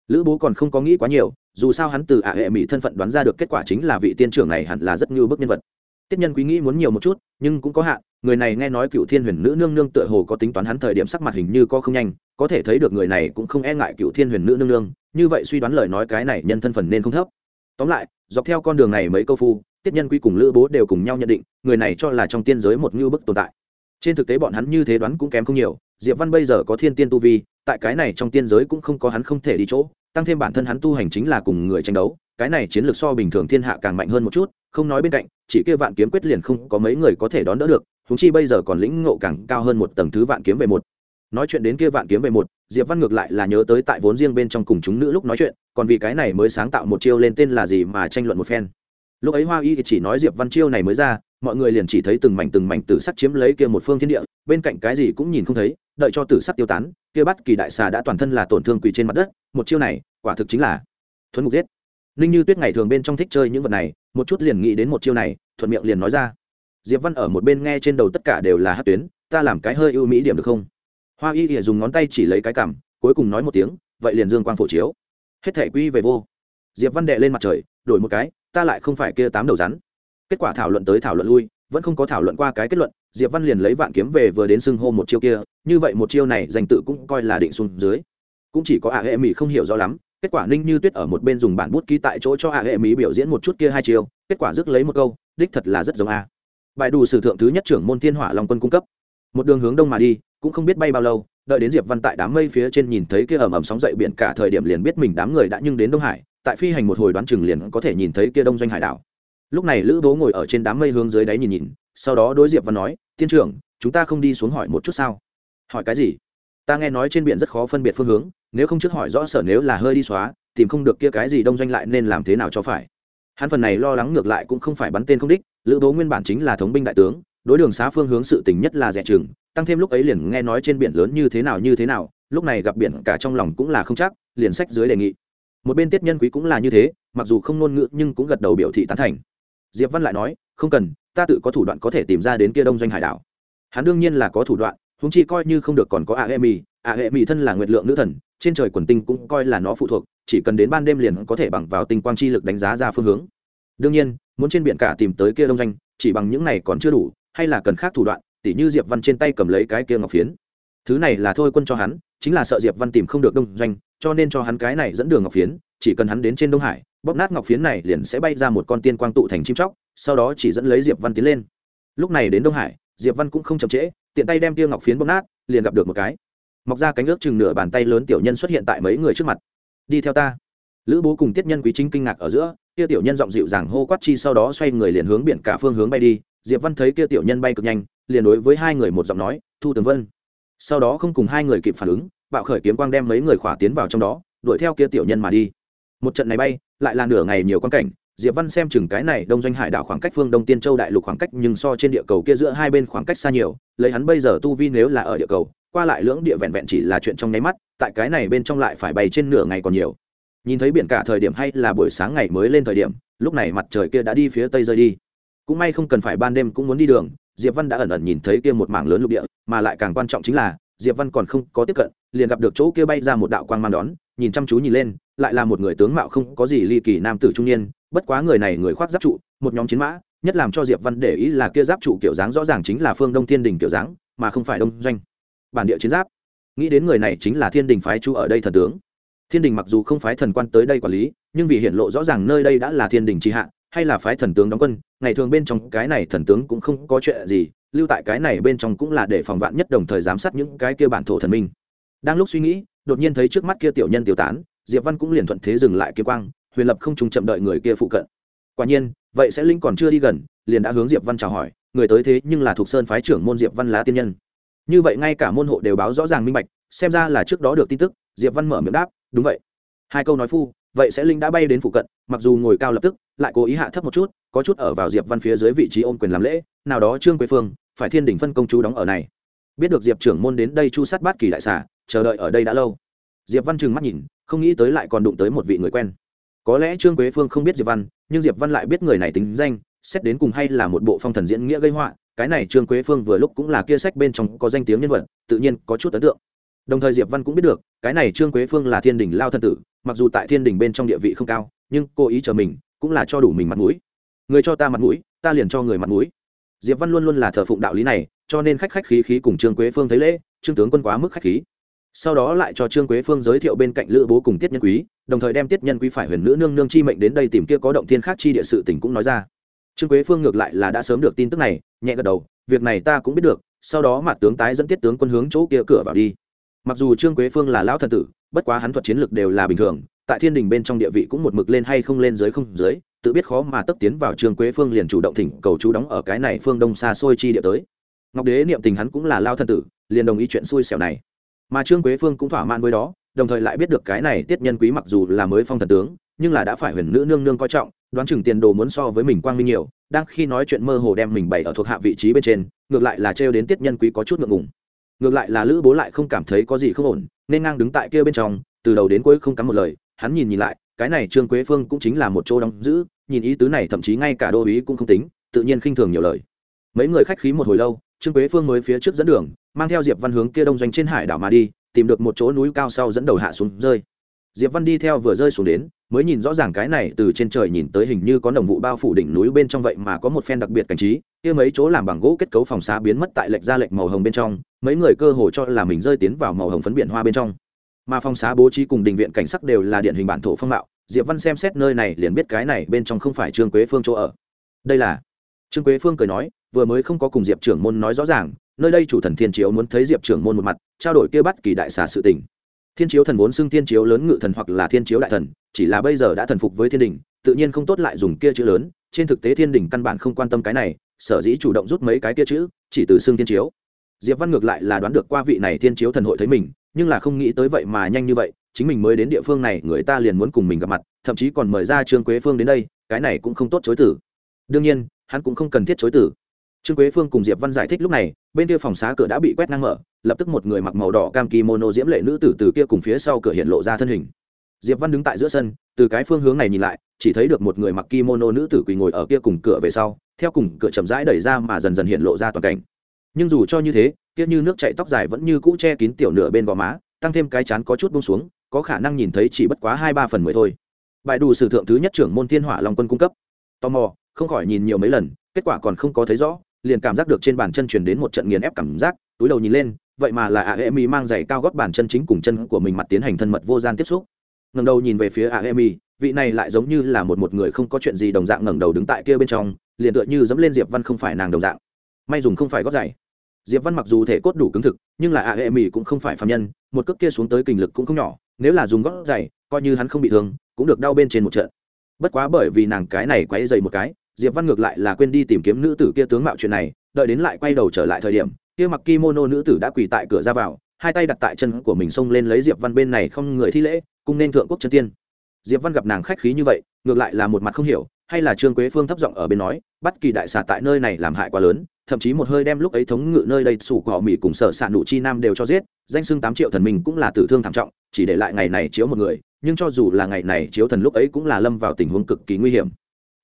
Lữ bố còn không có nghĩ quá nhiều, dù sao hắn từ ả hệ mỹ thân phận đoán ra được kết quả chính là vị tiên trưởng này hẳn là rất như bức nhân vật. Tiết nhân quý nghĩ muốn nhiều một chút, nhưng cũng có hạn, người này nghe nói cựu thiên huyền nữ nương nương tựa hồ có tính toán hắn thời điểm sắc mặt hình như có không nhanh, có thể thấy được người này cũng không e ngại cựu thiên huyền nữ nương nương, như vậy suy đoán lời nói cái này nhân thân phần nên không thấp. Tóm lại, dọc theo con đường này mấy câu phu tiết nhân quy cùng lữ bố đều cùng nhau nhận định, người này cho là trong tiên giới một ngưu bức tồn tại. Trên thực tế bọn hắn như thế đoán cũng kém không nhiều, diệp văn bây giờ có thiên tiên tu vi, tại cái này trong tiên giới cũng không có hắn không thể đi chỗ, tăng thêm bản thân hắn tu hành chính là cùng người tranh đấu, cái này chiến lược so bình thường thiên hạ càng mạnh hơn một chút, không nói bên cạnh, chỉ kia vạn kiếm quyết liền không có mấy người có thể đón đỡ được húng chi bây giờ còn lĩnh ngộ càng cao hơn một tầng thứ vạn kiếm về một. Nói chuyện đến kia vạn kiếm về một, diệp văn ngược lại là nhớ tới tại vốn riêng bên trong cùng chúng nữ lúc nói chuyện, còn vì cái này mới sáng tạo một chiêu lên tên là gì mà tranh luận một phen lúc ấy hoa y chỉ nói diệp văn chiêu này mới ra, mọi người liền chỉ thấy từng mảnh từng mảnh tử sắc chiếm lấy kia một phương thiên địa, bên cạnh cái gì cũng nhìn không thấy, đợi cho tử sắc tiêu tán, kia bắt kỳ đại xà đã toàn thân là tổn thương quỳ trên mặt đất, một chiêu này, quả thực chính là thuấn mục giết. Ninh như tuyết ngày thường bên trong thích chơi những vật này, một chút liền nghĩ đến một chiêu này, thuận miệng liền nói ra. Diệp văn ở một bên nghe trên đầu tất cả đều là hát tuyến, ta làm cái hơi ưu mỹ điểm được không? Hoa y thì dùng ngón tay chỉ lấy cái cảm cuối cùng nói một tiếng, vậy liền dương quang phổ chiếu. Hết thể quy về vô. Diệp văn đệ lên mặt trời, đổi một cái ta lại không phải kia tám đầu rắn. Kết quả thảo luận tới thảo luận lui, vẫn không có thảo luận qua cái kết luận, diệp văn liền lấy vạn kiếm về vừa đến xưng hô một chiêu kia, như vậy một chiêu này danh tự cũng coi là định xuống dưới. Cũng chỉ có ả hệ mỹ không hiểu rõ lắm, kết quả ninh như tuyết ở một bên dùng bản bút ký tại chỗ cho ả hệ mỹ biểu diễn một chút kia hai chiêu, kết quả rước lấy một câu, đích thật là rất giống a. Bài đủ sử thượng thứ nhất trưởng môn thiên hỏa long quân cung cấp. Một đường hướng đông mà đi, cũng không biết bay bao lâu, đợi đến diệp văn tại đám mây phía trên nhìn thấy kia ầm ầm sóng dậy biển cả thời điểm liền biết mình đám người đã nhưng đến đông hải tại phi hành một hồi đoán chừng liền có thể nhìn thấy kia đông doanh hải đảo. Lúc này lữ bố ngồi ở trên đám mây hướng dưới đáy nhìn nhìn, sau đó đối diệp văn nói, tiên trưởng, chúng ta không đi xuống hỏi một chút sao? Hỏi cái gì? Ta nghe nói trên biển rất khó phân biệt phương hướng, nếu không trước hỏi rõ sở nếu là hơi đi xóa, tìm không được kia cái gì đông doanh lại nên làm thế nào cho phải. Hắn phần này lo lắng ngược lại cũng không phải bắn tên không đích, lữ bố nguyên bản chính là thống binh đại tướng, đối đường xá phương hướng sự tình nhất là rẻ chừng, tăng thêm lúc ấy liền nghe nói trên biển lớn như thế nào như thế nào, lúc này gặp biển cả trong lòng cũng là không chắc, liền sách dưới đề nghị một bên tiết nhân quý cũng là như thế, mặc dù không ngôn ngữ nhưng cũng gật đầu biểu thị tán thành. Diệp văn lại nói, không cần, ta tự có thủ đoạn có thể tìm ra đến kia đông doanh hải đảo. Hắn đương nhiên là có thủ đoạn húng chi coi như không được còn có a hệ mì, a hệ mì thân là nguyệt lượng nữ thần, trên trời quần tinh cũng coi là nó phụ thuộc, chỉ cần đến ban đêm liền có thể bằng vào tinh quang chi lực đánh giá ra phương hướng. Đương nhiên, muốn trên biển cả tìm tới kia đông doanh, chỉ bằng những này còn chưa đủ, hay là cần khác thủ đoạn, tỉ như diệp văn trên tay cầm lấy cái kia ngọc phiến. Thứ này là thôi quân cho hắn, chính là sợ diệp văn tìm không được đông doanh cho nên cho hắn cái này dẫn đường ngọc phiến, chỉ cần hắn đến trên đông hải, bóp nát ngọc phiến này liền sẽ bay ra một con tiên quang tụ thành chim chóc, sau đó chỉ dẫn lấy diệp văn tiến lên. Lúc này đến đông hải, diệp văn cũng không chậm trễ, tiện tay đem tiêu ngọc phiến bóp nát, liền gặp được một cái. Mọc ra cánh ước chừng nửa bàn tay lớn tiểu nhân xuất hiện tại mấy người trước mặt. Đi theo ta. Lữ bố cùng tiết nhân quý chính kinh ngạc ở giữa kia tiểu nhân giọng dịu dàng hô quát chi sau đó xoay người liền hướng biển cả phương hướng bay đi. Diệp văn thấy kia tiểu nhân bay cực nhanh, liền đối với hai người một giọng nói, thu tường vân. Sau đó không cùng hai người kịp phản ứng bạo khởi kiếm quang đem mấy người khỏa tiến vào trong đó, đuổi theo kia tiểu nhân mà đi. Một trận này bay, lại là nửa ngày nhiều quan cảnh, diệp văn xem chừng cái này đông doanh hải đảo khoảng cách phương đông tiên châu đại lục khoảng cách, nhưng so trên địa cầu kia giữa hai bên khoảng cách xa nhiều, lấy hắn bây giờ tu vi nếu là ở địa cầu, qua lại lưỡng địa vẹn vẹn chỉ là chuyện trong nháy mắt, tại cái này bên trong lại phải bay trên nửa ngày còn nhiều. Nhìn thấy biển cả thời điểm hay là buổi sáng ngày mới lên thời điểm, lúc này mặt trời kia đã đi phía tây rơi đi. Cũng may không cần phải ban đêm cũng muốn đi đường, diệp văn đã ẩn ẩn nhìn thấy kia một mảng lớn lục địa, mà lại càng quan trọng chính là diệp văn còn không có tiếp cận, liền gặp được chỗ kia bay ra một đạo quang mang đón, nhìn chăm chú nhìn lên, lại là một người tướng mạo không có gì ly kỳ nam tử trung niên, bất quá người này người khoác giáp trụ, một nhóm chiến mã, nhất làm cho diệp văn để ý là kia giáp trụ kiểu dáng rõ ràng chính là phương đông thiên đình kiểu dáng, mà không phải đông doanh. Bản địa chiến giáp. Nghĩ đến người này chính là thiên đình phái chu ở đây thần tướng. Thiên đình mặc dù không phái thần quan tới đây quản lý, nhưng vì hiện lộ rõ ràng nơi đây đã là thiên đình tri hạ, hay là phái thần tướng đóng quân, ngày thường bên trong cái này thần tướng cũng không có chuyện gì lưu tại cái này bên trong cũng là để phòng vạn nhất đồng thời giám sát những cái kia bản thổ thần minh. Đang lúc suy nghĩ, đột nhiên thấy trước mắt kia tiểu nhân tiêu tán, diệp văn cũng liền thuận thế dừng lại kia quang, huyền lập không trùng chậm đợi người kia phụ cận. Quả nhiên, vậy sẽ linh còn chưa đi gần, liền đã hướng diệp văn chào hỏi, người tới thế nhưng là thuộc sơn phái trưởng môn diệp văn lá tiên nhân. Như vậy ngay cả môn hộ đều báo rõ ràng minh bạch, xem ra là trước đó được tin tức, diệp văn mở miệng đáp, đúng vậy. Hai câu nói phu, vậy sẽ linh đã bay đến phụ cận, mặc dù ngồi cao lập tức, lại cố ý hạ thấp một chút, có chút ở vào diệp văn phía dưới vị trí ôm quyền làm lễ, nào đó trương quế phương phải thiên đình phân công chú đóng ở này. Biết được diệp trưởng môn đến đây chu sát bát kỳ đại xà, chờ đợi ở đây đã lâu. Diệp văn trừng mắt nhìn, không nghĩ tới lại còn đụng tới một vị người quen. Có lẽ trương quế phương không biết diệp văn, nhưng diệp văn lại biết người này tính danh, xét đến cùng hay là một bộ phong thần diễn nghĩa gây họa, cái này trương quế phương vừa lúc cũng là kia sách bên trong có danh tiếng nhân vật, tự nhiên có chút ấn tượng. Đồng thời diệp văn cũng biết được, cái này trương quế phương là thiên đình lao thân tử, mặc dù tại thiên đình bên trong địa vị không cao, nhưng cô ý chờ mình, cũng là cho đủ mình mặt mũi. Người cho ta mặt mũi, ta liền cho người mặt mũi diệp văn luôn luôn là thờ phụng đạo lý này, cho nên khách khách khí khí cùng trương quế phương thấy lễ, trương tướng quân quá mức khách khí. Sau đó lại cho trương quế phương giới thiệu bên cạnh lữ bố cùng tiết nhân quý, đồng thời đem tiết nhân quý phải huyền nữ nương nương chi mệnh đến đây tìm kia có động thiên khác chi địa sự tình cũng nói ra. Trương quế phương ngược lại là đã sớm được tin tức này, nhẹ gật đầu, việc này ta cũng biết được, sau đó mặt tướng tái dẫn tiết tướng quân hướng chỗ kia cửa vào đi. Mặc dù trương quế phương là lão thần tử, bất quá hắn thuật chiến lược đều là bình thường, tại thiên đình bên trong địa vị cũng một mực lên hay không lên dưới không dưới tự biết khó mà tấp tiến vào trương quế phương liền chủ động thỉnh cầu chú đóng ở cái này phương đông xa xôi chi địa tới. Ngọc đế niệm tình hắn cũng là lao thần tử, liền đồng ý chuyện xui xẻo này. Mà trương quế phương cũng thỏa mãn với đó, đồng thời lại biết được cái này tiết nhân quý mặc dù là mới phong thần tướng, nhưng là đã phải huyền nữ nương nương coi trọng, đoán chừng tiền đồ muốn so với mình quang minh nhiều, đang khi nói chuyện mơ hồ đem mình bày ở thuộc hạ vị trí bên trên, ngược lại là trêu đến tiết nhân quý có chút ngượng ngùng. Ngược lại là lữ bố lại không cảm thấy có gì không ổn, nên ngang đứng tại kia bên trong, từ đầu đến cuối không cắm một lời, hắn nhìn nhìn lại, cái này trương quế phương cũng chính là một chỗ đóng giữ nhìn ý tứ này thậm chí ngay cả đô ý cũng không tính, tự nhiên khinh thường nhiều lời. Mấy người khách khí một hồi lâu, trương quế phương mới phía trước dẫn đường, mang theo diệp văn hướng kia đông doanh trên hải đảo mà đi, tìm được một chỗ núi cao sau dẫn đầu hạ xuống rơi. Diệp văn đi theo vừa rơi xuống đến, mới nhìn rõ ràng cái này từ trên trời nhìn tới hình như có đồng vụ bao phủ đỉnh núi bên trong vậy mà có một phen đặc biệt cảnh trí, kia mấy chỗ làm bằng gỗ kết cấu phòng xá biến mất tại lệch ra lệch màu hồng bên trong, mấy người cơ hồ cho là mình rơi tiến vào màu hồng phấn biển hoa bên trong. Mà phòng xá bố trí cùng đình viện cảnh sắc đều là điện hình bản thổ phong mạo diệp văn xem xét nơi này liền biết cái này bên trong không phải trương quế phương chỗ ở. Đây là? Trương quế phương cười nói, vừa mới không có cùng diệp trưởng môn nói rõ ràng, nơi đây chủ thần thiên chiếu muốn thấy diệp trưởng môn một mặt, trao đổi kia bắt kỳ đại xà sự tình. Thiên chiếu thần vốn xưng thiên chiếu lớn ngự thần hoặc là thiên chiếu đại thần, chỉ là bây giờ đã thần phục với thiên đình, tự nhiên không tốt lại dùng kia chữ lớn, trên thực tế thiên đình căn bản không quan tâm cái này, sở dĩ chủ động rút mấy cái kia chữ, chỉ từ xưng thiên chiếu. Diệp văn ngược lại là đoán được qua vị này thiên chiếu thần hội thấy mình, nhưng là không nghĩ tới vậy mà nhanh như vậy chính mình mới đến địa phương này, người ta liền muốn cùng mình gặp mặt, thậm chí còn mời ra trương quế phương đến đây, cái này cũng không tốt chối tử đương nhiên, hắn cũng không cần thiết chối tử trương quế phương cùng diệp văn giải thích lúc này, bên kia phòng xá cửa đã bị quét ngang mở, lập tức một người mặc màu đỏ cam kimono diễm lệ nữ tử từ kia cùng phía sau cửa hiện lộ ra thân hình. Diệp văn đứng tại giữa sân, từ cái phương hướng này nhìn lại, chỉ thấy được một người mặc kimono nữ tử quỳ ngồi ở kia cùng cửa về sau, theo cùng cửa chậm rãi đẩy ra mà dần dần hiện lộ ra toàn cảnh. Nhưng dù cho như thế, kia như nước chảy tóc dài vẫn như cũ che kín tiểu nửa bên gò má, tăng thêm cái chán có chút buông xuống có khả năng nhìn thấy chỉ bất quá hai ba phần mười thôi. Bài đủ sử thượng thứ nhất trưởng môn thiên hỏa long quân cung cấp. Tò mò, không khỏi nhìn nhiều mấy lần, kết quả còn không có thấy rõ, liền cảm giác được trên bàn chân truyền đến một trận nghiền ép cảm giác, túi đầu nhìn lên, vậy mà là a e mi mang giày cao gót bàn chân chính cùng chân của mình mặt tiến hành thân mật vô gian tiếp xúc. Ngầm đầu nhìn về phía a e mi vị này lại giống như là một một người không có chuyện gì đồng dạng ngẩng đầu đứng tại kia bên trong, liền tựa như dẫm lên diệp văn không phải nàng đồng dạng. May dùng không phải gót giày. Diệp văn mặc dù thể cốt đủ cứng thực, nhưng là a e mi cũng không phải phạm nhân, một cước kia xuống tới kình lực cũng không nhỏ nếu là dùng gót giày coi như hắn không bị thương, cũng được đau bên trên một trận. Bất quá bởi vì nàng cái này quay dày một cái, diệp văn ngược lại là quên đi tìm kiếm nữ tử kia tướng mạo chuyện này, đợi đến lại quay đầu trở lại thời điểm, kia mặc kimono nữ tử đã quỳ tại cửa ra vào, hai tay đặt tại chân của mình xông lên lấy diệp văn bên này không người thi lễ, cùng nên thượng quốc chân tiên. Diệp văn gặp nàng khách khí như vậy, ngược lại là một mặt không hiểu, hay là trương quế phương thấp giọng ở bên nói, bất kỳ đại xà tại nơi này làm hại quá lớn thậm chí một hơi đem lúc ấy thống ngự nơi đây sủ cỏ mỹ cùng sở s nụ chi nam đều cho giết, danh xưng tám triệu thần mình cũng là tử thương thảm trọng, chỉ để lại ngày này chiếu một người, nhưng cho dù là ngày này chiếu thần lúc ấy cũng là lâm vào tình huống cực kỳ nguy hiểm.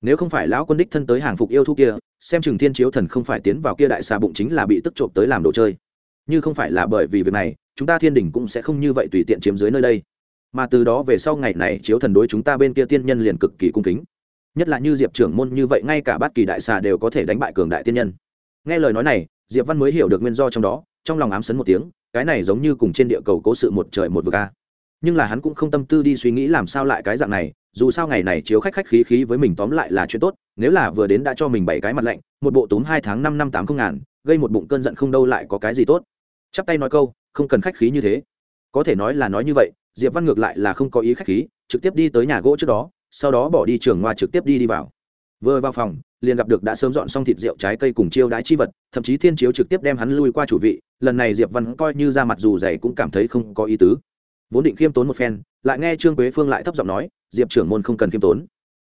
Nếu không phải lão quân đích thân tới hàng phục yêu thu kia, xem chừng thiên chiếu thần không phải tiến vào kia đại xà bụng chính là bị tức trộm tới làm đồ chơi. Như không phải là bởi vì việc này, chúng ta thiên đình cũng sẽ không như vậy tùy tiện chiếm dưới nơi đây. Mà từ đó về sau ngày này chiếu thần đối chúng ta bên kia tiên nhân liền cực kỳ cung kính. Nhất là như diệp trưởng môn như vậy, ngay cả bát kỳ đại xà đều có thể đánh bại cường đại tiên nhân nghe lời nói này, diệp văn mới hiểu được nguyên do trong đó, trong lòng ám sấn một tiếng, cái này giống như cùng trên địa cầu cố sự một trời một vực a. Nhưng là hắn cũng không tâm tư đi suy nghĩ làm sao lại cái dạng này, dù sao ngày này chiếu khách khách khí khí với mình tóm lại là chuyện tốt, nếu là vừa đến đã cho mình bảy cái mặt lạnh, một bộ túm hai tháng năm năm tám không ngàn, gây một bụng cơn giận không đâu lại có cái gì tốt. Chắp tay nói câu, không cần khách khí như thế. Có thể nói là nói như vậy, diệp văn ngược lại là không có ý khách khí, trực tiếp đi tới nhà gỗ trước đó, sau đó bỏ đi trường ngoa trực tiếp đi đi vào vừa vào phòng liền gặp được đã sớm dọn xong thịt rượu trái cây cùng chiêu đái chi vật thậm chí thiên chiếu trực tiếp đem hắn lui qua chủ vị lần này diệp văn coi như ra mặt dù dày cũng cảm thấy không có ý tứ. Vốn định khiêm tốn một phen lại nghe trương quế phương lại thấp giọng nói diệp trưởng môn không cần khiêm tốn.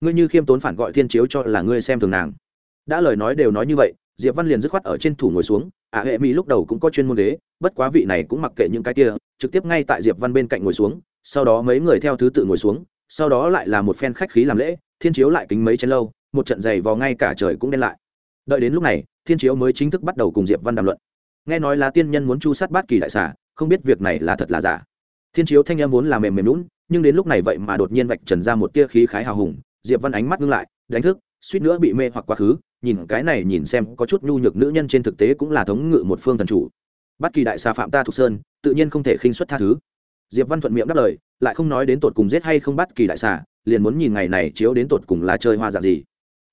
Ngươi như khiêm tốn phản gọi thiên chiếu cho là ngươi xem thường nàng. Đã lời nói đều nói như vậy diệp văn liền dứt khoát ở trên thủ ngồi xuống ả à, hệ mỹ lúc đầu cũng có chuyên môn ghế bất quá vị này cũng mặc kệ những cái kia trực tiếp ngay tại diệp văn bên cạnh ngồi xuống sau đó mấy người theo thứ tự ngồi xuống sau đó lại là một phen khách khí làm lễ thiên chiếu lại kính mấy chén lâu, một trận giày vò ngay cả trời cũng đen lại. Đợi đến lúc này, thiên chiếu mới chính thức bắt đầu cùng diệp văn đàm luận. Nghe nói là tiên nhân muốn chu sát bát kỳ đại xà, không biết việc này là thật là giả. Thiên chiếu thanh em vốn là mềm mềm lún nhưng đến lúc này vậy mà đột nhiên vạch trần ra một tia khí khái hào hùng, diệp văn ánh mắt ngưng lại, đánh thức, suýt nữa bị mê hoặc quá khứ, nhìn cái này nhìn xem có chút nhu nhược nữ nhân trên thực tế cũng là thống ngự một phương thần chủ. Bất kỳ đại xà phạm ta thuộc sơn, tự nhiên không thể khinh xuất tha thứ diệp văn thuận miệng đáp lời, lại không nói đến tột cùng giết hay không bắt kỳ đại xà, liền muốn nhìn ngày này chiếu đến tột cùng là chơi hoa dạng gì.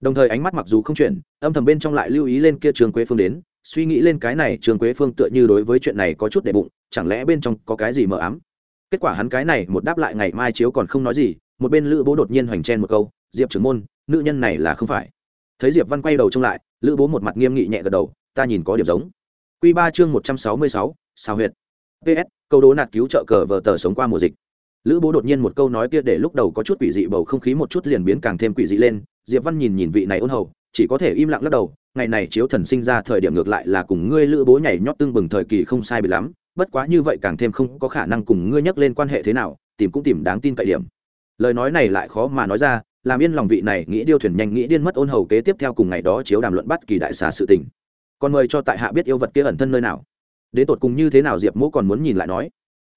Đồng thời ánh mắt mặc dù không chuyển, âm thầm bên trong lại lưu ý lên kia trường quế phương đến, suy nghĩ lên cái này trường quế phương tựa như đối với chuyện này có chút để bụng, chẳng lẽ bên trong có cái gì mờ ám? Kết quả hắn cái này một đáp lại ngày mai chiếu còn không nói gì, một bên lữ bố đột nhiên hoành chen một câu, diệp trưởng môn, nữ nhân này là không phải. Thấy diệp văn quay đầu trông lại, lữ bố một mặt nghiêm nghị nhẹ gật đầu, ta nhìn có điểm giống. Q ba chương một trăm sáu mươi sáu, sao huyệt. Ps câu đố nạt cứu trợ cờ vờ tờ sống qua mùa dịch. Lữ bố đột nhiên một câu nói kia để lúc đầu có chút quỷ dị bầu không khí một chút liền biến càng thêm quỷ dị lên, diệp văn nhìn nhìn vị này ôn hầu, chỉ có thể im lặng lắc đầu, ngày này chiếu thần sinh ra thời điểm ngược lại là cùng ngươi lữ bố nhảy nhót tương bừng thời kỳ không sai bị lắm, bất quá như vậy càng thêm không có khả năng cùng ngươi nhắc lên quan hệ thế nào, tìm cũng tìm đáng tin cậy điểm. Lời nói này lại khó mà nói ra, làm yên lòng vị này nghĩ điêu thuyền nhanh nghĩ điên mất ôn hầu kế tiếp theo cùng ngày đó chiếu đàm luận bắt kỳ đại xà sự tình. Còn mời cho tại hạ biết yêu vật kia ẩn thân nơi nào đến tột cùng như thế nào diệp mỗ còn muốn nhìn lại nói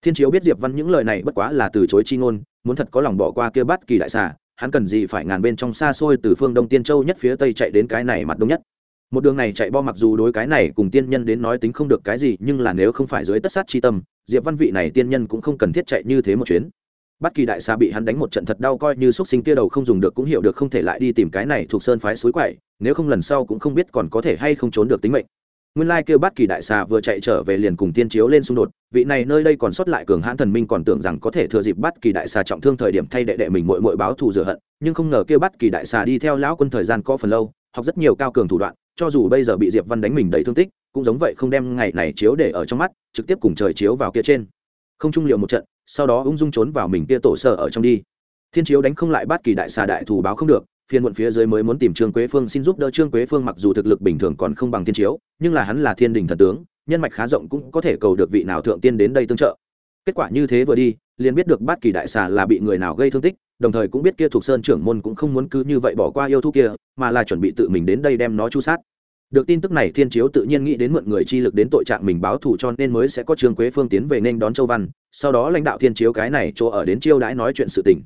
thiên chiếu biết diệp văn những lời này bất quá là từ chối chi ngôn muốn thật có lòng bỏ qua kia bắt kỳ đại xà hắn cần gì phải ngàn bên trong xa xôi từ phương đông tiên châu nhất phía tây chạy đến cái này mặt đông nhất một đường này chạy bo mặc dù đối cái này cùng tiên nhân đến nói tính không được cái gì nhưng là nếu không phải dưới tất sát chi tâm diệp văn vị này tiên nhân cũng không cần thiết chạy như thế một chuyến bất kỳ đại xà bị hắn đánh một trận thật đau coi như xúc sinh kia đầu không dùng được cũng hiểu được không thể lại đi tìm cái này thuộc sơn phái suối quậy, nếu không lần sau cũng không biết còn có thể hay không trốn được tính mệnh nguyên lai kêu bát kỳ đại xà vừa chạy trở về liền cùng tiên chiếu lên xung đột, vị này nơi đây còn sót lại cường hãn thần minh còn tưởng rằng có thể thừa dịp bát kỳ đại xà trọng thương thời điểm thay đệ đệ mình muội muội báo thù rửa hận, nhưng không ngờ kêu bát kỳ đại xà đi theo lão quân thời gian có phần lâu, học rất nhiều cao cường thủ đoạn, cho dù bây giờ bị diệp văn đánh mình đầy thương tích, cũng giống vậy không đem ngày này chiếu để ở trong mắt, trực tiếp cùng trời chiếu vào kia trên. Không trung liệu một trận, sau đó ung dung trốn vào mình kia tổ sở ở trong đi. Thiên chiếu đánh không lại bát kỳ đại xà đại thù báo không được phiên muộn phía dưới mới muốn tìm trương quế phương xin giúp đỡ trương quế phương mặc dù thực lực bình thường còn không bằng thiên chiếu, nhưng là hắn là thiên đình thần tướng, nhân mạch khá rộng cũng có thể cầu được vị nào thượng tiên đến đây tương trợ. Kết quả như thế vừa đi, liền biết được bát kỳ đại xà là bị người nào gây thương tích, đồng thời cũng biết kia thuộc sơn trưởng môn cũng không muốn cứ như vậy bỏ qua yêu thú kia, mà là chuẩn bị tự mình đến đây đem nó chu sát. Được tin tức này, thiên chiếu tự nhiên nghĩ đến mượn người chi lực đến tội trạng mình báo thù cho nên mới sẽ có trương quế phương tiến về nên đón châu văn, sau đó lãnh đạo thiên chiếu cái này chỗ ở đến chiêu đãi nói chuyện sự tình.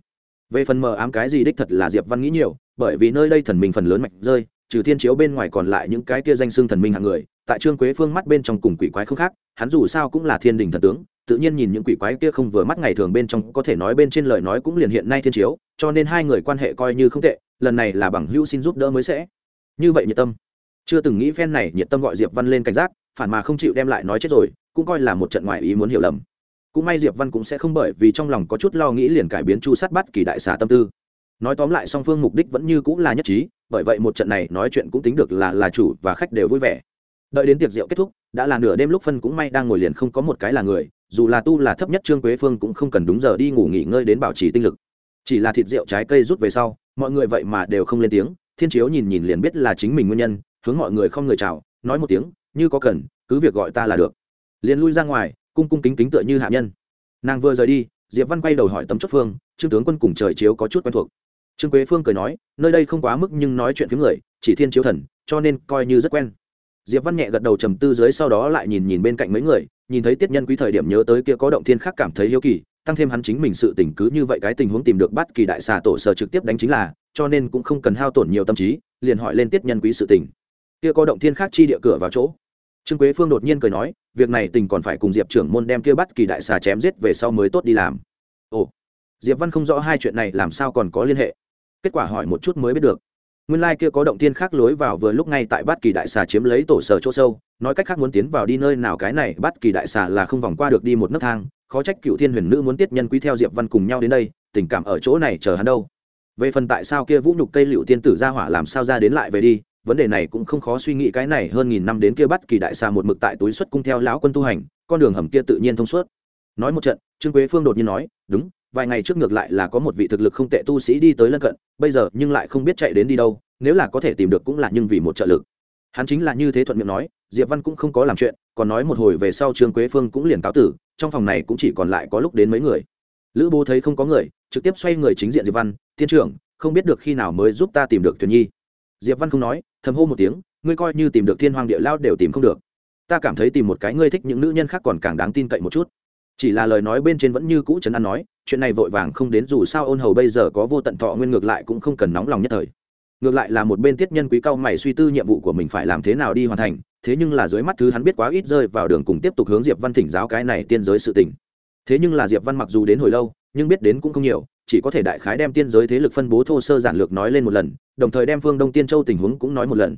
Về phần mờ ám cái gì đích thật là diệp văn nghĩ nhiều bởi vì nơi đây thần minh phần lớn mạch rơi, trừ thiên chiếu bên ngoài còn lại những cái kia danh xưng thần minh hạng người, tại trương quế phương mắt bên trong cùng quỷ quái không khác, hắn dù sao cũng là thiên đình thần tướng, tự nhiên nhìn những quỷ quái kia không vừa mắt ngày thường bên trong, có thể nói bên trên lời nói cũng liền hiện nay thiên chiếu, cho nên hai người quan hệ coi như không tệ, lần này là bằng hữu xin giúp đỡ mới sẽ. Như vậy nhiệt tâm. Chưa từng nghĩ phen này nhiệt tâm gọi diệp văn lên cảnh giác, phản mà không chịu đem lại nói chết rồi, cũng coi là một trận ngoại ý muốn hiểu lầm. Cũng may diệp văn cũng sẽ không bởi vì trong lòng có chút lo nghĩ liền cải biến chu sát bắt kỳ đại xà tâm tư nói tóm lại song phương mục đích vẫn như cũng là nhất trí, bởi vậy một trận này nói chuyện cũng tính được là là chủ và khách đều vui vẻ. Đợi đến tiệc rượu kết thúc, đã là nửa đêm lúc phân cũng may đang ngồi liền không có một cái là người, dù là tu là thấp nhất trương quế phương cũng không cần đúng giờ đi ngủ nghỉ ngơi đến bảo trì tinh lực. Chỉ là thịt rượu trái cây rút về sau, mọi người vậy mà đều không lên tiếng, thiên chiếu nhìn nhìn liền biết là chính mình nguyên nhân, hướng mọi người không người chào, nói một tiếng, như có cần, cứ việc gọi ta là được. Liền lui ra ngoài, cung cung kính kính tựa như hạ nhân. Nàng vừa rời đi, diệp văn quay đầu hỏi tấm chốt phương, trương tướng quân cùng trời chiếu có chút quen thuộc trương quế phương cười nói, nơi đây không quá mức nhưng nói chuyện với người, chỉ thiên chiếu thần, cho nên coi như rất quen. Diệp văn nhẹ gật đầu trầm tư dưới sau đó lại nhìn nhìn bên cạnh mấy người, nhìn thấy tiết nhân quý thời điểm nhớ tới kia có động thiên khác cảm thấy hiếu kỳ, tăng thêm hắn chính mình sự tình cứ như vậy cái tình huống tìm được bắt kỳ đại xà tổ sở trực tiếp đánh chính là, cho nên cũng không cần hao tổn nhiều tâm trí, liền hỏi lên tiết nhân quý sự tình. Kia có động thiên khác chi địa cửa vào chỗ. Trương quế phương đột nhiên cười nói, việc này tình còn phải cùng diệp trưởng môn đem kia bắt kỳ đại xà chém giết về sau mới tốt đi làm. Ồ. Diệp văn không rõ hai chuyện này làm sao còn có liên hệ kết quả hỏi một chút mới biết được. Nguyên lai kia có động tiên khác lối vào vừa lúc ngay tại bát kỳ đại xà chiếm lấy tổ sở chỗ sâu, nói cách khác muốn tiến vào đi nơi nào cái này, bát kỳ đại xà là không vòng qua được đi một nấc thang, khó trách cựu thiên huyền nữ muốn tiết nhân quý theo diệp văn cùng nhau đến đây, tình cảm ở chỗ này chờ hắn đâu. Về phần tại sao kia vũ nhục cây liệu tiên tử ra hỏa làm sao ra đến lại về đi, vấn đề này cũng không khó suy nghĩ cái này hơn nghìn năm đến kia bắt kỳ đại xà một mực tại túi xuất cung theo lão quân tu hành, con đường hầm kia tự nhiên thông suốt. Nói một trận, trương quế phương đột nhiên nói, đúng vài ngày trước ngược lại là có một vị thực lực không tệ tu sĩ đi tới lân cận, bây giờ nhưng lại không biết chạy đến đi đâu, nếu là có thể tìm được cũng là nhưng vì một trợ lực. Hắn chính là như thế thuận miệng nói, diệp văn cũng không có làm chuyện, còn nói một hồi về sau trương quế phương cũng liền cáo tử, trong phòng này cũng chỉ còn lại có lúc đến mấy người. Lữ bố thấy không có người, trực tiếp xoay người chính diện diệp văn tiên trưởng, không biết được khi nào mới giúp ta tìm được thuyền nhi? Diệp văn không nói, thầm hô một tiếng, ngươi coi như tìm được thiên hoàng địa lao đều tìm không được. Ta cảm thấy tìm một cái ngươi thích những nữ nhân khác còn càng đáng tin cậy một chút. Chỉ là lời nói bên trên vẫn như cũ trấn an nói chuyện này vội vàng không đến dù sao ôn hầu bây giờ có vô tận thọ nguyên ngược lại cũng không cần nóng lòng nhất thời. Ngược lại là một bên tiết nhân quý cao mày suy tư nhiệm vụ của mình phải làm thế nào đi hoàn thành, thế nhưng là dưới mắt thứ hắn biết quá ít rơi vào đường cùng tiếp tục hướng diệp văn thỉnh giáo cái này tiên giới sự tình. Thế nhưng là diệp văn mặc dù đến hồi lâu, nhưng biết đến cũng không nhiều, chỉ có thể đại khái đem tiên giới thế lực phân bố thô sơ giản lược nói lên một lần, đồng thời đem phương đông tiên châu tình huống cũng nói một lần.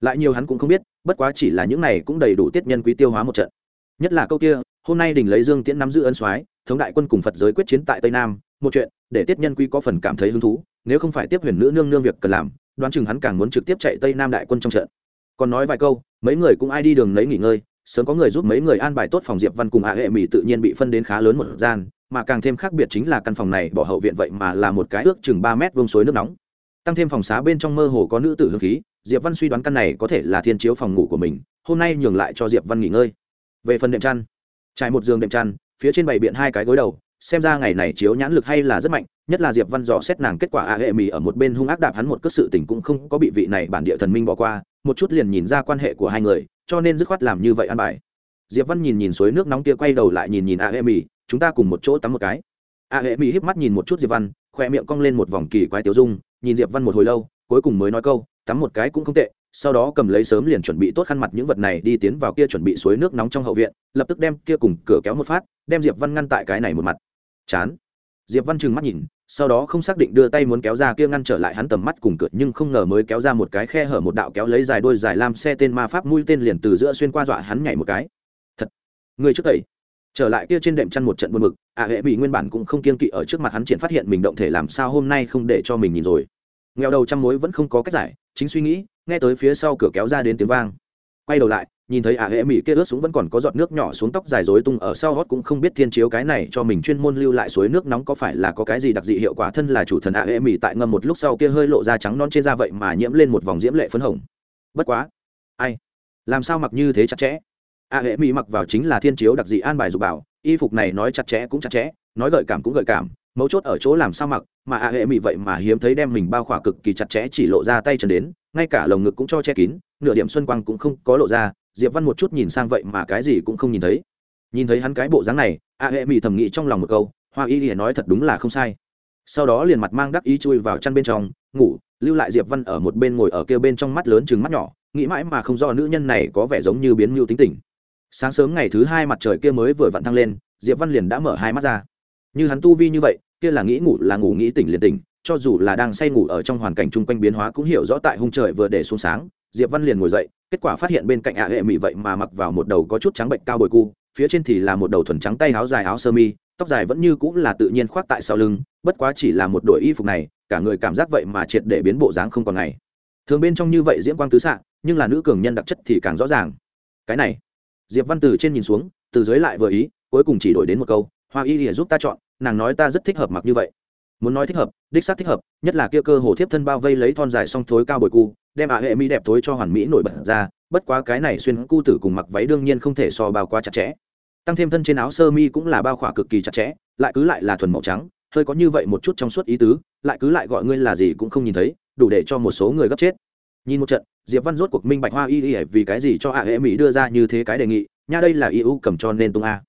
Lại nhiều hắn cũng không biết, bất quá chỉ là những này cũng đầy đủ tiết nhân quý tiêu hóa một trận. Nhất là câu kia hôm nay đình lấy dương tiễn nắm giữ ân soái, thống đại quân cùng phật giới quyết chiến tại tây nam, một chuyện để tiết nhân quý có phần cảm thấy hứng thú, nếu không phải tiếp huyền nữ nương nương việc cần làm, đoán chừng hắn càng muốn trực tiếp chạy tây nam đại quân trong trận. Còn nói vài câu, mấy người cũng ai đi đường lấy nghỉ ngơi, sớm có người giúp mấy người an bài tốt phòng diệp văn cùng ạ hệ mỹ tự nhiên bị phân đến khá lớn một gian, mà càng thêm khác biệt chính là căn phòng này bỏ hậu viện vậy mà là một cái ước chừng ba mét vuông suối nước nóng. Tăng thêm phòng xá bên trong mơ hồ có nữ tử hương khí, diệp văn suy đoán căn này có thể là thiên chiếu phòng ngủ của mình, hôm nay nhường lại cho diệp văn nghỉ ngơi. Về phần đệm chăn trải một giường đệm chăn, phía trên bày biện hai cái gối đầu, xem ra ngày này chiếu nhãn lực hay là rất mạnh, nhất là diệp văn dò xét nàng kết quả a hệ mì ở một bên hung ác đạp hắn một cất sự tình cũng không có bị vị này bản địa thần minh bỏ qua, một chút liền nhìn ra quan hệ của hai người, cho nên dứt khoát làm như vậy ăn bài. Diệp văn nhìn nhìn suối nước nóng kia quay đầu lại nhìn nhìn a hệ mì, chúng ta cùng một chỗ tắm một cái. A hệ mì híp mắt nhìn một chút diệp văn, khoe miệng cong lên một vòng kỳ quái tiêu dung, nhìn diệp văn một hồi lâu, cuối cùng mới nói câu, tắm một cái cũng không tệ sau đó cầm lấy sớm liền chuẩn bị tốt khăn mặt những vật này đi tiến vào kia chuẩn bị suối nước nóng trong hậu viện, lập tức đem kia cùng cửa kéo một phát, đem diệp văn ngăn tại cái này một mặt. Chán. Diệp văn trừng mắt nhìn, sau đó không xác định đưa tay muốn kéo ra kia ngăn trở lại hắn tầm mắt cùng cượt nhưng không ngờ mới kéo ra một cái khe hở một đạo kéo lấy dài đôi dài lam xe tên ma pháp mũi tên liền từ giữa xuyên qua dọa hắn nhảy một cái. Thật. Người trước tẩy. Trở lại kia trên đệm chăn một trận buồn mực ạ hệ bị nguyên bản cũng không kiên kỵ ở trước mặt hắn triển phát hiện mình động thể làm sao hôm nay không để cho mình nhìn rồi nghèo đầu trăm mối vẫn không có cách giải, chính suy nghĩ, nghe tới phía sau cửa kéo ra đến tiếng vang. Quay đầu lại, nhìn thấy ả hệ mỹ kia ướt xuống vẫn còn có giọt nước nhỏ xuống tóc dài dối tung ở sau hót cũng không biết thiên chiếu cái này cho mình chuyên môn lưu lại suối nước nóng có phải là có cái gì đặc dị hiệu quả thân là chủ thần ả hệ mỹ tại ngâm một lúc sau kia hơi lộ ra trắng non trên da vậy mà nhiễm lên một vòng diễm lệ phấn hồng. Bất quá, ai? Làm sao mặc như thế chặt chẽ? Ả hệ mỹ mặc vào chính là thiên chiếu đặc dị an bài dục bảo, y phục này nói chặt chẽ cũng chặt chẽ, nói gợi cảm cũng gợi cảm mấu chốt ở chỗ làm sao mặc, mà ả hệ mị vậy mà hiếm thấy đem mình bao khỏa cực kỳ chặt chẽ chỉ lộ ra tay chân đến, ngay cả lồng ngực cũng cho che kín, nửa điểm xuân quang cũng không có lộ ra, diệp văn một chút nhìn sang vậy mà cái gì cũng không nhìn thấy. Nhìn thấy hắn cái bộ dáng này, a hệ mị thầm nghĩ trong lòng một câu, hoa y lìa nói thật đúng là không sai. Sau đó liền mặt mang đắc ý chui vào chăn bên trong, ngủ, lưu lại diệp văn ở một bên ngồi ở kia bên trong mắt lớn chừng mắt nhỏ, nghĩ mãi mà không do nữ nhân này có vẻ giống như biến mưu tính tình. Sáng sớm ngày thứ hai mặt trời kia mới vừa vặn thăng lên, diệp văn liền đã mở hai mắt ra. Như hắn tu vi như vậy kia là nghĩ ngủ là ngủ nghĩ tỉnh liền tỉnh, cho dù là đang say ngủ ở trong hoàn cảnh chung quanh biến hóa cũng hiểu rõ tại hung trời vừa để xuống sáng, diệp văn liền ngồi dậy, kết quả phát hiện bên cạnh ạ hệ mị vậy mà mặc vào một đầu có chút trắng bệnh cao bồi cu, phía trên thì là một đầu thuần trắng tay áo dài áo sơ mi, tóc dài vẫn như cũng là tự nhiên khoác tại sau lưng, bất quá chỉ là một đội y phục này, cả người cảm giác vậy mà triệt để biến bộ dáng không còn ngày. Thường bên trong như vậy diễm quang tứ xạ, nhưng là nữ cường nhân đặc chất thì càng rõ ràng. Cái này, diệp văn từ trên nhìn xuống, từ dưới lại vừa ý, cuối cùng chỉ đổi đến một câu, hoa y lìa giúp ta chọn nàng nói ta rất thích hợp mặc như vậy. Muốn nói thích hợp, đích xác thích hợp, nhất là kia cơ hồ thiếp thân bao vây lấy thon dài song thối cao bồi cu, đem ạ hệ mỹ đẹp thối cho hoàn mỹ nổi bật ra, bất quá cái này xuyên cu tử cùng mặc váy đương nhiên không thể so bao quá chặt chẽ. Tăng thêm thân trên áo sơ mi cũng là bao khỏa cực kỳ chặt chẽ, lại cứ lại là thuần màu trắng, hơi có như vậy một chút trong suốt ý tứ, lại cứ lại gọi ngươi là gì cũng không nhìn thấy, đủ để cho một số người gấp chết. Nhìn một trận, diệp văn rốt cuộc minh bạch hoa y y vì cái gì cho ạ hệ mỹ đưa ra như thế cái đề nghị, nha đây là eu cầm cho nên tung a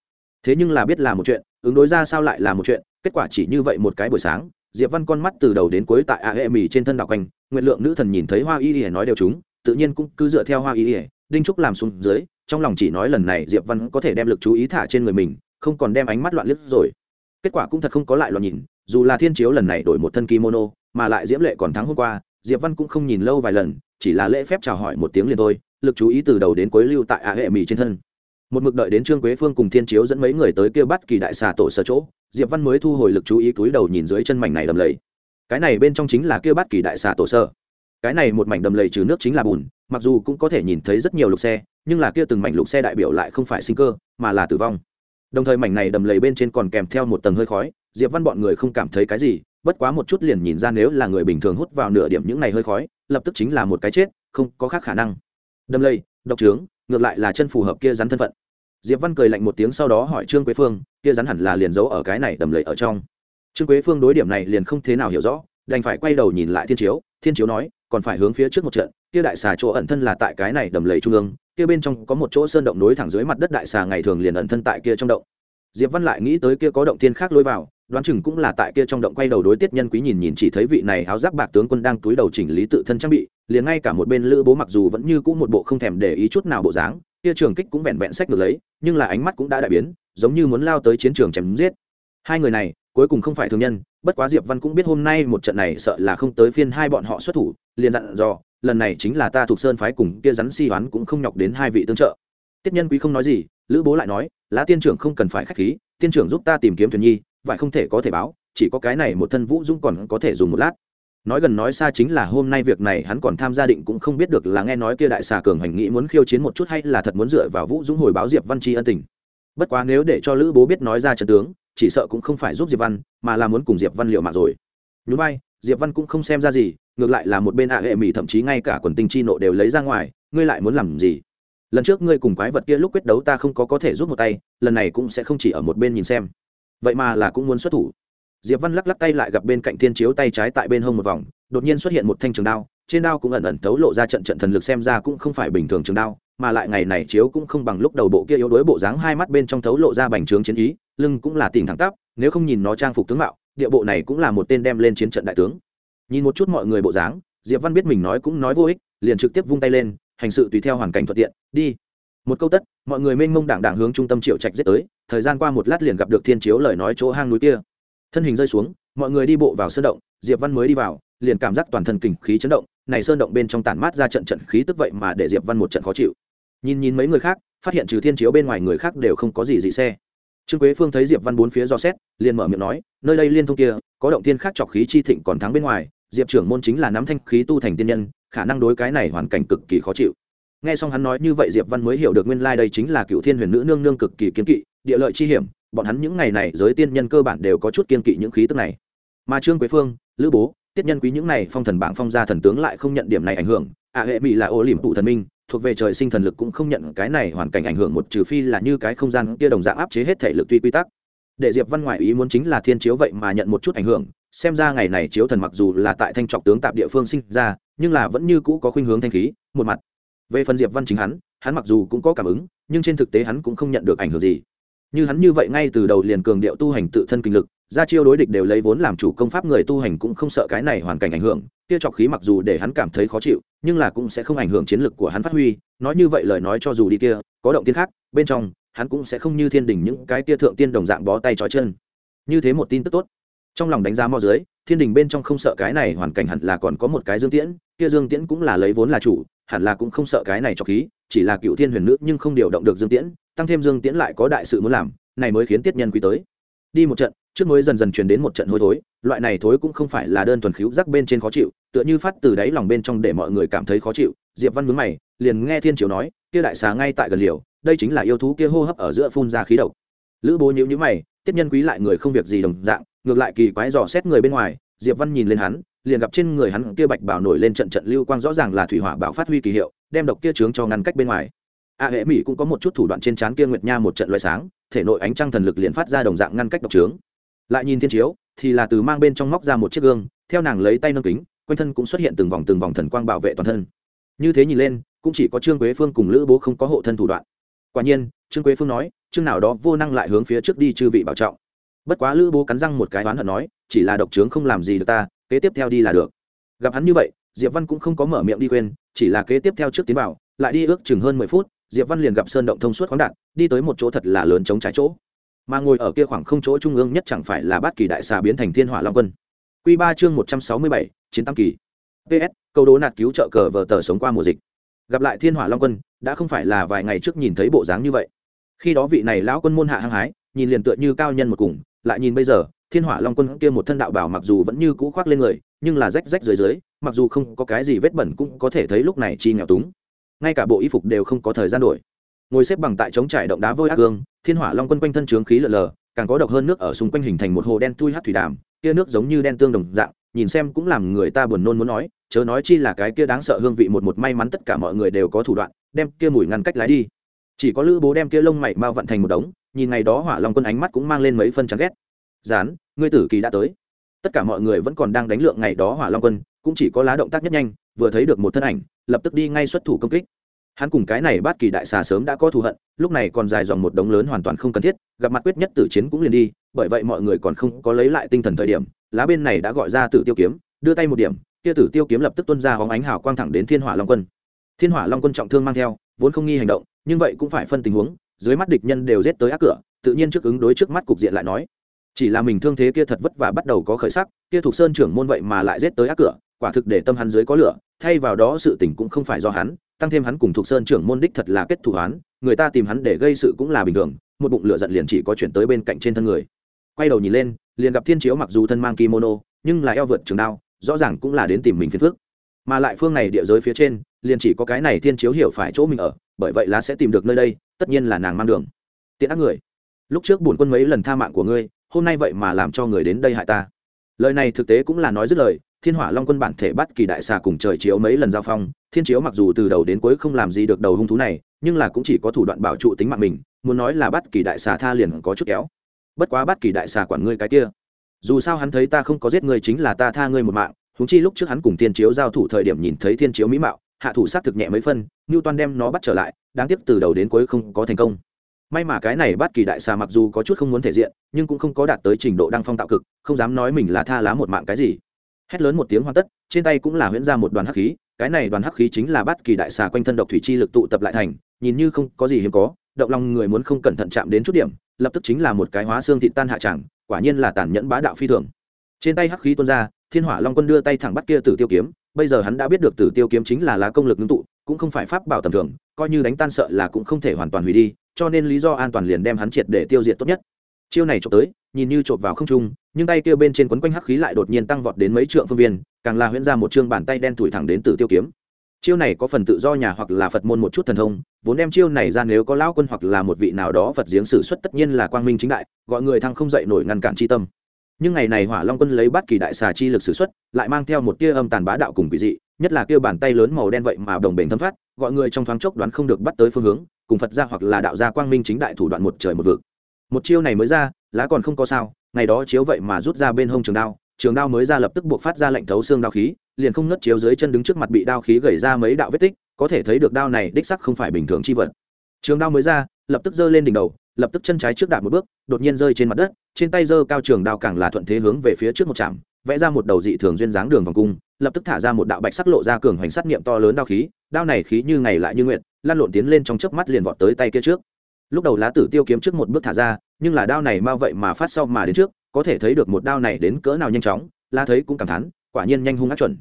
thế nhưng là biết là một chuyện, ứng đối ra sao lại là một chuyện, kết quả chỉ như vậy một cái buổi sáng, diệp văn con mắt từ đầu đến cuối tại a hệ mì trên thân đạo quanh, nguyện lượng nữ thần nhìn thấy hoa y ỉa nói đều chúng, tự nhiên cũng cứ dựa theo hoa y ỉa đinh trúc làm xuống dưới, trong lòng chỉ nói lần này diệp văn có thể đem lực chú ý thả trên người mình, không còn đem ánh mắt loạn liếc rồi. Kết quả cũng thật không có lại loạn nhìn, dù là thiên chiếu lần này đổi một thân kimono, mà lại diễm lệ còn thắng hôm qua, diệp văn cũng không nhìn lâu vài lần, chỉ là lễ phép chào hỏi một tiếng liền thôi, lực chú ý từ đầu đến cuối lưu tại a hệ mì trên thân một mực đợi đến trương quế phương cùng thiên chiếu dẫn mấy người tới kêu bắt kỳ đại xà tổ sở chỗ, diệp văn mới thu hồi lực chú ý túi đầu nhìn dưới chân mảnh này đầm lầy. Cái này bên trong chính là kêu bắt kỳ đại xà tổ sở. Cái này một mảnh đầm lầy trừ nước chính là bùn, mặc dù cũng có thể nhìn thấy rất nhiều lục xe, nhưng là kia từng mảnh lục xe đại biểu lại không phải sinh cơ, mà là tử vong. Đồng thời mảnh này đầm lầy bên trên còn kèm theo một tầng hơi khói, diệp văn bọn người không cảm thấy cái gì, bất quá một chút liền nhìn ra nếu là người bình thường hút vào nửa điểm những này hơi khói, lập tức chính là một cái chết, không có khác khả năng. Đầm lầy, độc trướng, ngược lại là chân phù hợp kia rắn thân phận diệp văn cười lạnh một tiếng sau đó hỏi trương quế phương, kia rắn hẳn là liền giấu ở cái này đầm lầy ở trong. Trương quế phương đối điểm này liền không thế nào hiểu rõ, đành phải quay đầu nhìn lại thiên chiếu. Thiên chiếu nói, còn phải hướng phía trước một trận, kia đại xà chỗ ẩn thân là tại cái này đầm lầy trung ương, kia bên trong có một chỗ sơn động nối thẳng dưới mặt đất đại xà ngày thường liền ẩn thân tại kia trong động. Diệp văn lại nghĩ tới kia có động thiên khác lối vào, đoán chừng cũng là tại kia trong động quay đầu đối tiết nhân quý nhìn nhìn chỉ thấy vị này áo giáp bạc tướng quân đang túi đầu chỉnh lý tự thân trang bị, liền ngay cả một bên lữ bố mặc dù vẫn như cũ một bộ không thèm để ý chút nào bộ dáng kia trường kích cũng vẹn vẹn sách được lấy, nhưng là ánh mắt cũng đã đại biến, giống như muốn lao tới chiến trường chém giết. Hai người này, cuối cùng không phải thường nhân, bất quá diệp văn cũng biết hôm nay một trận này sợ là không tới phiên hai bọn họ xuất thủ, liền dặn dò, lần này chính là ta thuộc sơn phái cùng kia rắn si hoán cũng không nhọc đến hai vị tương trợ. Tiết nhân quý không nói gì, lữ bố lại nói, lá tiên trưởng không cần phải khách khí, tiên trưởng giúp ta tìm kiếm thuyền nhi, vậy không thể có thể báo, chỉ có cái này một thân vũ dũng còn có thể dùng một lát nói gần nói xa chính là hôm nay việc này, hắn còn tham gia định cũng không biết được là nghe nói kia đại xà cường hành nghĩ muốn khiêu chiến một chút hay là thật muốn dựa vào vũ dũng hồi báo diệp văn tri ân tình. Bất quá nếu để cho lữ bố biết nói ra trận tướng, chỉ sợ cũng không phải giúp diệp văn, mà là muốn cùng diệp văn liệu mạng rồi. Nhún vai, diệp văn cũng không xem ra gì, ngược lại là một bên ạ hệ mỹ thậm chí ngay cả quần tinh chi nộ đều lấy ra ngoài, ngươi lại muốn làm gì? Lần trước ngươi cùng quái vật kia lúc quyết đấu ta không có có thể giúp một tay, lần này cũng sẽ không chỉ ở một bên nhìn xem. Vậy mà là cũng muốn xuất thủ diệp văn lắc lắc tay lại gặp bên cạnh thiên chiếu tay trái tại bên hông một vòng, đột nhiên xuất hiện một thanh trường đao, trên đao cũng ẩn ẩn tấu lộ ra trận trận thần lực xem ra cũng không phải bình thường trường đao, mà lại ngày này chiếu cũng không bằng lúc đầu bộ kia yếu đuối bộ dáng hai mắt bên trong thấu lộ ra bành trướng chiến ý, lưng cũng là tỉnh thẳng tắp, nếu không nhìn nó trang phục tướng mạo, địa bộ này cũng là một tên đem lên chiến trận đại tướng. Nhìn một chút mọi người bộ dáng, diệp văn biết mình nói cũng nói vô ích, liền trực tiếp vung tay lên, hành sự tùy theo hoàn cảnh thuận tiện, đi. Một câu tất, mọi người mênh mông đảng đảng hướng trung tâm triệu trạch giết tới, thời gian qua một lát liền gặp được thiên chiếu lời nói chỗ hang núi kia thân hình rơi xuống, mọi người đi bộ vào sơn động, diệp văn mới đi vào, liền cảm giác toàn thân kình khí chấn động, này sơn động bên trong tản mát ra trận trận khí tức vậy mà để diệp văn một trận khó chịu. Nhìn nhìn mấy người khác, phát hiện trừ thiên chiếu bên ngoài người khác đều không có gì dị xe. Trương quế phương thấy diệp văn bốn phía do xét, liền mở miệng nói, nơi đây liên thông kia, có động tiên khác trọc khí chi thịnh còn thắng bên ngoài, diệp trưởng môn chính là nắm thanh khí tu thành tiên nhân, khả năng đối cái này hoàn cảnh cực kỳ khó chịu. Nghe xong hắn nói như vậy, diệp văn mới hiểu được nguyên lai đây chính là cựu thiên huyền nữ nương nương cực kỳ kiến kỵ, địa lợi chi hiểm bọn hắn những ngày này giới tiên nhân cơ bản đều có chút kiên kỵ những khí tức này. Mà trương quế phương, lữ bố, tiết nhân quý những này phong thần bảng phong gia thần tướng lại không nhận điểm này ảnh hưởng. Ạ hệ mỹ là ô liềm tụ thần minh, thuộc về trời sinh thần lực cũng không nhận cái này hoàn cảnh ảnh hưởng một trừ phi là như cái không gian kia đồng dạng áp chế hết thể lực tuy quy tắc. Để diệp văn ngoại ý muốn chính là thiên chiếu vậy mà nhận một chút ảnh hưởng, xem ra ngày này chiếu thần mặc dù là tại thanh trọc tướng tạp địa phương sinh ra, nhưng là vẫn như cũ có khuynh hướng thanh khí, một mặt. Về phần diệp văn chính hắn hắn mặc dù cũng có cảm ứng, nhưng trên thực tế hắn cũng không nhận được ảnh hưởng gì như hắn như vậy ngay từ đầu liền cường điệu tu hành tự thân kinh lực, ra chiêu đối địch đều lấy vốn làm chủ công pháp người tu hành cũng không sợ cái này hoàn cảnh ảnh hưởng, kia trọc khí mặc dù để hắn cảm thấy khó chịu, nhưng là cũng sẽ không ảnh hưởng chiến lực của hắn phát huy. Nói như vậy lời nói cho dù đi kia, có động tiên khác, bên trong, hắn cũng sẽ không như thiên đình những cái kia thượng tiên đồng dạng bó tay trói chân. Như thế một tin tức tốt. Trong lòng đánh giá mo dưới, thiên đình bên trong không sợ cái này hoàn cảnh hẳn là còn có một cái dương tiễn, kia dương tiễn cũng là lấy vốn là chủ, hẳn là cũng không sợ cái này cho khí, chỉ là cựu thiên huyền nữ nhưng không điều động được dương tiễn tăng thêm dương tiễn lại có đại sự muốn làm, này mới khiến tiết nhân quý tới. Đi một trận, trước mới dần dần truyền đến một trận hôi thối, loại này thối cũng không phải là đơn thuần khíu rắc bên trên khó chịu, tựa như phát từ đáy lòng bên trong để mọi người cảm thấy khó chịu. Diệp văn mướn mày, liền nghe thiên triều nói, kia đại xà ngay tại gần liều, đây chính là yêu thú kia hô hấp ở giữa phun ra khí độc. Lữ bố nhíu nhíu mày, tiết nhân quý lại người không việc gì đồng dạng, ngược lại kỳ quái dò xét người bên ngoài. Diệp văn nhìn lên hắn, liền gặp trên người hắn kia bạch bảo nổi lên trận trận lưu quang rõ ràng là thủy hỏa bảo phát huy kỳ hiệu, đem độc kia trướng cho ngăn cách bên ngoài a hệ mỹ cũng có một chút thủ đoạn trên trán kia nguyệt nha một trận loại sáng thể nội ánh trăng thần lực liền phát ra đồng dạng ngăn cách độc trướng. Lại nhìn thiên chiếu thì là từ mang bên trong móc ra một chiếc gương theo nàng lấy tay nâng kính quanh thân cũng xuất hiện từng vòng từng vòng thần quang bảo vệ toàn thân. Như thế nhìn lên cũng chỉ có trương quế phương cùng lữ bố không có hộ thân thủ đoạn. Quả nhiên trương quế phương nói chương nào đó vô năng lại hướng phía trước đi chư vị bảo trọng. Bất quá lữ bố cắn răng một cái oán hận nói chỉ là độc trướng không làm gì được ta kế tiếp theo đi là được. Gặp hắn như vậy diệp văn cũng không có mở miệng đi quên chỉ là kế tiếp theo trước tiến bảo, lại đi ước chừng hơn mười phút diệp văn liền gặp sơn động thông suốt khoáng đạn đi tới một chỗ thật là lớn chống trái chỗ. Mà ngồi ở kia khoảng không chỗ trung ương nhất chẳng phải là bát kỳ đại xà biến thành thiên hỏa long quân. Q ba chương một trăm sáu mươi bảy, chiến tam kỳ. Ps câu đố nạt cứu trợ cờ vờ tờ sống qua mùa dịch. Gặp lại thiên hỏa long quân, đã không phải là vài ngày trước nhìn thấy bộ dáng như vậy. Khi đó vị này lão quân môn hạ hăng hái, nhìn liền tựa như cao nhân một cùng, lại nhìn bây giờ, thiên hỏa long quân kia một thân đạo bảo mặc dù vẫn như cũ khoác lên người, nhưng là rách rách dưới dưới, mặc dù không có cái gì vết bẩn cũng có thể thấy lúc này chi nghèo túng ngay cả bộ y phục đều không có thời gian đổi. Ngồi xếp bằng tại chống trải động đá vôi ác gương, thiên hỏa long quân quanh thân trướng khí lờ lờ, càng có độc hơn nước ở xung quanh hình thành một hồ đen tui hát thủy đàm, kia nước giống như đen tương đồng dạng, nhìn xem cũng làm người ta buồn nôn muốn nói, chớ nói chi là cái kia đáng sợ hương vị một một may mắn tất cả mọi người đều có thủ đoạn, đem kia mùi ngăn cách lái đi. Chỉ có lữ bố đem kia lông mày mau vận thành một đống, nhìn ngày đó hỏa long quân ánh mắt cũng mang lên mấy phân chán ghét. Dán ngươi tử kỳ đã tới. Tất cả mọi người vẫn còn đang đánh lượng ngày đó hỏa long quân, cũng chỉ có lá động tác nhất nhanh, vừa thấy được một thân ảnh lập tức đi ngay xuất thủ công kích. Hắn cùng cái này bát kỳ đại xà sớm đã có thù hận, lúc này còn dài dòng một đống lớn hoàn toàn không cần thiết, gặp mặt quyết nhất tử chiến cũng liền đi, bởi vậy mọi người còn không có lấy lại tinh thần thời điểm, lá bên này đã gọi ra tử tiêu kiếm, đưa tay một điểm, kia tử tiêu kiếm lập tức tuân ra hóng ánh hào quang thẳng đến thiên hỏa long quân. Thiên hỏa long quân trọng thương mang theo, vốn không nghi hành động, nhưng vậy cũng phải phân tình huống, dưới mắt địch nhân đều giết tới ác cửa, tự nhiên trước ứng đối trước mắt cục diện lại nói. Chỉ là mình thương thế kia thật vất vả bắt đầu có khởi sắc, kia thuộc sơn trưởng môn vậy mà lại giết tới ác cửa quả thực để tâm hắn dưới có lửa, thay vào đó sự tình cũng không phải do hắn, tăng thêm hắn cùng thuộc sơn trưởng môn đích thật là kết thủ hắn người ta tìm hắn để gây sự cũng là bình thường, một bụng lửa giận liền chỉ có chuyển tới bên cạnh trên thân người. Quay đầu nhìn lên, liền gặp thiên chiếu mặc dù thân mang kimono, nhưng là eo vượt trường đao, rõ ràng cũng là đến tìm mình phiền phức. mà lại phương này địa giới phía trên, liền chỉ có cái này thiên chiếu hiểu phải chỗ mình ở, bởi vậy là sẽ tìm được nơi đây, tất nhiên là nàng mang đường. Tiện ác người. Lúc trước bổn quân mấy lần tha mạng của ngươi, hôm nay vậy mà làm cho người đến đây hại ta. Lời này thực tế cũng là nói dứt lời thiên hỏa long quân bản thể bắt kỳ đại xà cùng trời chiếu mấy lần giao phong, thiên chiếu mặc dù từ đầu đến cuối không làm gì được đầu hung thú này, nhưng là cũng chỉ có thủ đoạn bảo trụ tính mạng mình, muốn nói là bắt kỳ đại xà tha liền có chút kéo. Bất quá bắt kỳ đại xà quản ngươi cái kia. Dù sao hắn thấy ta không có giết ngươi chính là ta tha ngươi một mạng húng chi lúc trước hắn cùng thiên chiếu giao thủ thời điểm nhìn thấy thiên chiếu mỹ mạo, hạ thủ sát thực nhẹ mấy phân như Toan đem nó bắt trở lại, đáng tiếc từ đầu đến cuối không có thành công. May mà cái này bắt kỳ đại xà mặc dù có chút không muốn thể diện, nhưng cũng không có đạt tới trình độ đăng phong tạo cực, không dám nói mình là tha lá một mạng cái gì hét lớn một tiếng hoàn tất, trên tay cũng là huyễn ra một đoàn hắc khí, cái này đoàn hắc khí chính là bắt kỳ đại xà quanh thân độc thủy chi lực tụ tập lại thành, nhìn như không có gì hiếm có, động lòng người muốn không cẩn thận chạm đến chút điểm, lập tức chính là một cái hóa xương thịt tan hạ chẳng, quả nhiên là tàn nhẫn bá đạo phi thường. Trên tay hắc khí tuôn ra, thiên hỏa long quân đưa tay thẳng bắt kia tử tiêu kiếm, bây giờ hắn đã biết được tử tiêu kiếm chính là lá công lực ngưng tụ, cũng không phải pháp bảo tầm thường, coi như đánh tan sợ là cũng không thể hoàn toàn hủy đi, cho nên lý do an toàn liền đem hắn triệt để tiêu diệt tốt nhất chiêu này trộm tới, nhìn như trộm vào không trung, nhưng tay kia bên trên quấn quanh hắc khí lại đột nhiên tăng vọt đến mấy trượng phương viên, càng là huyễn ra một chương bàn tay đen thủi thẳng đến từ tiêu kiếm. Chiêu này có phần tự do nhà hoặc là phật môn một chút thần thông, vốn đem chiêu này ra nếu có lão quân hoặc là một vị nào đó phật giếng sử xuất tất nhiên là quang minh chính đại, gọi người thăng không dậy nổi ngăn cản chi tâm. Nhưng ngày này hỏa long quân lấy bát kỳ đại xà chi lực sử xuất, lại mang theo một tia âm tàn bá đạo cùng quỷ dị, nhất là kia bàn tay lớn màu đen vậy mà đồng bền thâm thoát, gọi người trong thoáng chốc đoán không được bắt tới phương hướng, cùng phật gia hoặc là đạo gia quang minh chính đại thủ đoạn một trời một vực một chiêu này mới ra, lá còn không có sao, ngày đó chiếu vậy mà rút ra bên hông trường đao trường đao mới ra lập tức buộc phát ra lệnh thấu xương đao khí, liền không nứt chiếu dưới chân đứng trước mặt bị đao khí gầy ra mấy đạo vết tích, có thể thấy được đao này đích sắc không phải bình thường chi vật. Trường đao mới ra, lập tức giơ lên đỉnh đầu, lập tức chân trái trước đạp một bước, đột nhiên rơi trên mặt đất, trên tay giơ cao trường đao càng là thuận thế hướng về phía trước một chạm, vẽ ra một đầu dị thường duyên dáng đường vòng cung, lập tức thả ra một đạo bạch sắc lộ ra cường hoành sát niệm to lớn đao khí, đao này khí như ngày lại như nguyện lan lộn tiến lên trong chớp mắt liền vọt tới tay kia trước lúc đầu lá tử tiêu kiếm trước một bước thả ra, nhưng là đao này mau vậy mà phát sau mà đến trước, có thể thấy được một đao này đến cỡ nào nhanh chóng la thấy cũng cảm thán, quả nhiên nhanh hung ác chuẩn.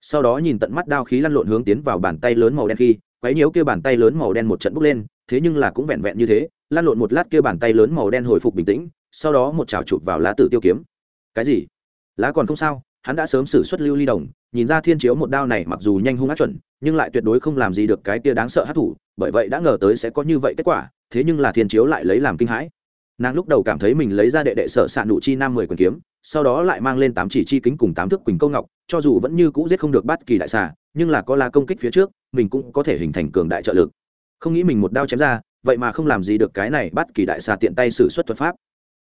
Sau đó nhìn tận mắt đao khí lăn lộn hướng tiến vào bàn tay lớn màu đen khi, quấy nhiễu kia bàn tay lớn màu đen một trận bốc lên, thế nhưng là cũng vẹn vẹn như thế, lăn lộn một lát kia bàn tay lớn màu đen hồi phục bình tĩnh, sau đó một chảo chụp vào lá tử tiêu kiếm. Cái gì? Lá còn không sao, hắn đã sớm xử xuất lưu ly đồng, nhìn ra thiên chiếu một đao này mặc dù nhanh hung ác chuẩn, nhưng lại tuyệt đối không làm gì được cái kia đáng sợ hát thủ bởi vậy đã ngờ tới sẽ có như vậy kết quả thế nhưng là thiên chiếu lại lấy làm kinh hãi. Nàng lúc đầu cảm thấy mình lấy ra đệ đệ sở s ạ nụ chi nam mười quyền kiếm, sau đó lại mang lên tám chỉ chi kính cùng tám thước quỳnh câu ngọc, cho dù vẫn như cũ giết không được bắt kỳ đại xà, nhưng là có la công kích phía trước, mình cũng có thể hình thành cường đại trợ lực. Không nghĩ mình một đao chém ra, vậy mà không làm gì được cái này bắt kỳ đại xà tiện tay xử suất thuật pháp.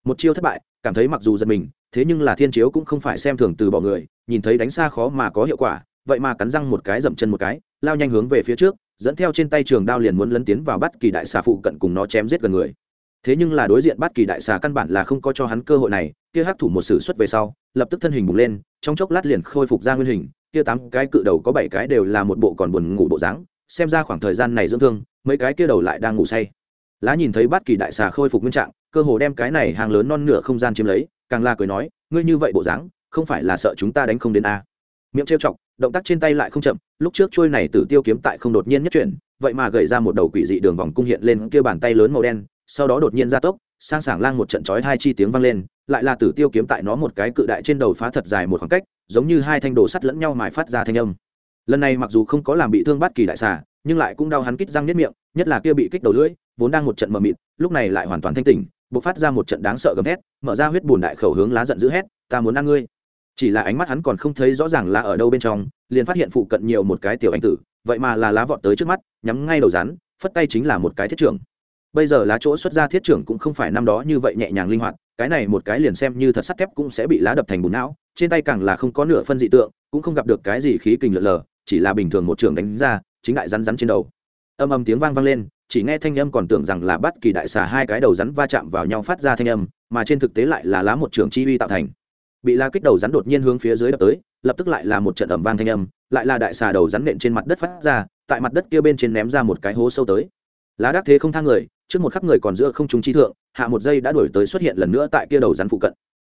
Một chiêu thất bại, cảm thấy mặc dù giật mình, thế nhưng là thiên chiếu cũng không phải xem thường từ bỏ người, nhìn thấy đánh xa khó mà có hiệu quả, vậy mà cắn răng một cái dậm chân một cái lao nhanh hướng về phía trước, dẫn theo trên tay trường đao liền muốn lấn tiến vào bắt kỳ đại xà phụ cận cùng nó chém giết gần người. Thế nhưng là đối diện bắt kỳ đại xà căn bản là không có cho hắn cơ hội này, kia hắc thủ một sử xuất về sau, lập tức thân hình bùng lên, trong chốc lát liền khôi phục ra nguyên hình, kia tám cái cự đầu có bảy cái đều là một bộ còn buồn ngủ bộ dáng, xem ra khoảng thời gian này dưỡng thương, mấy cái kia đầu lại đang ngủ say. Lá nhìn thấy bắt kỳ đại xà khôi phục nguyên trạng, cơ hồ đem cái này hàng lớn non nửa không gian chiếm lấy, càng la cười nói, ngươi như vậy bộ dáng, không phải là sợ chúng ta đánh không đến a? Miệng trêu chọc, động tác trên tay lại không chậm lúc trước trôi này tử tiêu kiếm tại không đột nhiên nhất chuyển, vậy mà gậy ra một đầu quỷ dị đường vòng cung hiện lên kia bàn tay lớn màu đen, sau đó đột nhiên gia tốc, sang sảng lang một trận chói hai chi tiếng vang lên, lại là tử tiêu kiếm tại nó một cái cự đại trên đầu phá thật dài một khoảng cách, giống như hai thanh đồ sắt lẫn nhau mài phát ra thanh âm. Lần này mặc dù không có làm bị thương bát kỳ đại xà, nhưng lại cũng đau hắn kít răng nhất miệng, nhất là kia bị kích đầu lưỡi, vốn đang một trận mờ mịt, lúc này lại hoàn toàn thanh tỉnh, bộc phát ra một trận đáng sợ gầm thét, mở ra huyết bùn đại khẩu hướng lá giận dữ hét, ta muốn ăn ngươi. Chỉ là ánh mắt hắn còn không thấy rõ ràng là ở đâu bên trong liền phát hiện phụ cận nhiều một cái tiểu anh tử, vậy mà là lá vọt tới trước mắt, nhắm ngay đầu rắn, phất tay chính là một cái thiết trưởng. Bây giờ lá chỗ xuất ra thiết trưởng cũng không phải năm đó như vậy nhẹ nhàng linh hoạt, cái này một cái liền xem như thật sắt thép cũng sẽ bị lá đập thành bùn não, trên tay càng là không có nửa phân dị tượng, cũng không gặp được cái gì khí kình lượn lờ chỉ là bình thường một trường đánh ra, chính đại rắn rắn trên đầu. Âm âm tiếng vang vang lên, chỉ nghe thanh âm còn tưởng rằng là bắt kỳ đại xà hai cái đầu rắn va chạm vào nhau phát ra thanh âm, mà trên thực tế lại là lá một trường chi uy tạo thành bị la kích đầu rắn đột nhiên hướng phía dưới đập tới, lập tức lại là một trận ẩm vang thanh âm, lại là đại xà đầu rắn nện trên mặt đất phát ra, tại mặt đất kia bên trên ném ra một cái hố sâu tới. Lá đắc thế không thang người, trước một khắc người còn giữa không trung chi thượng, hạ một giây đã đổi tới xuất hiện lần nữa tại kia đầu rắn phụ cận.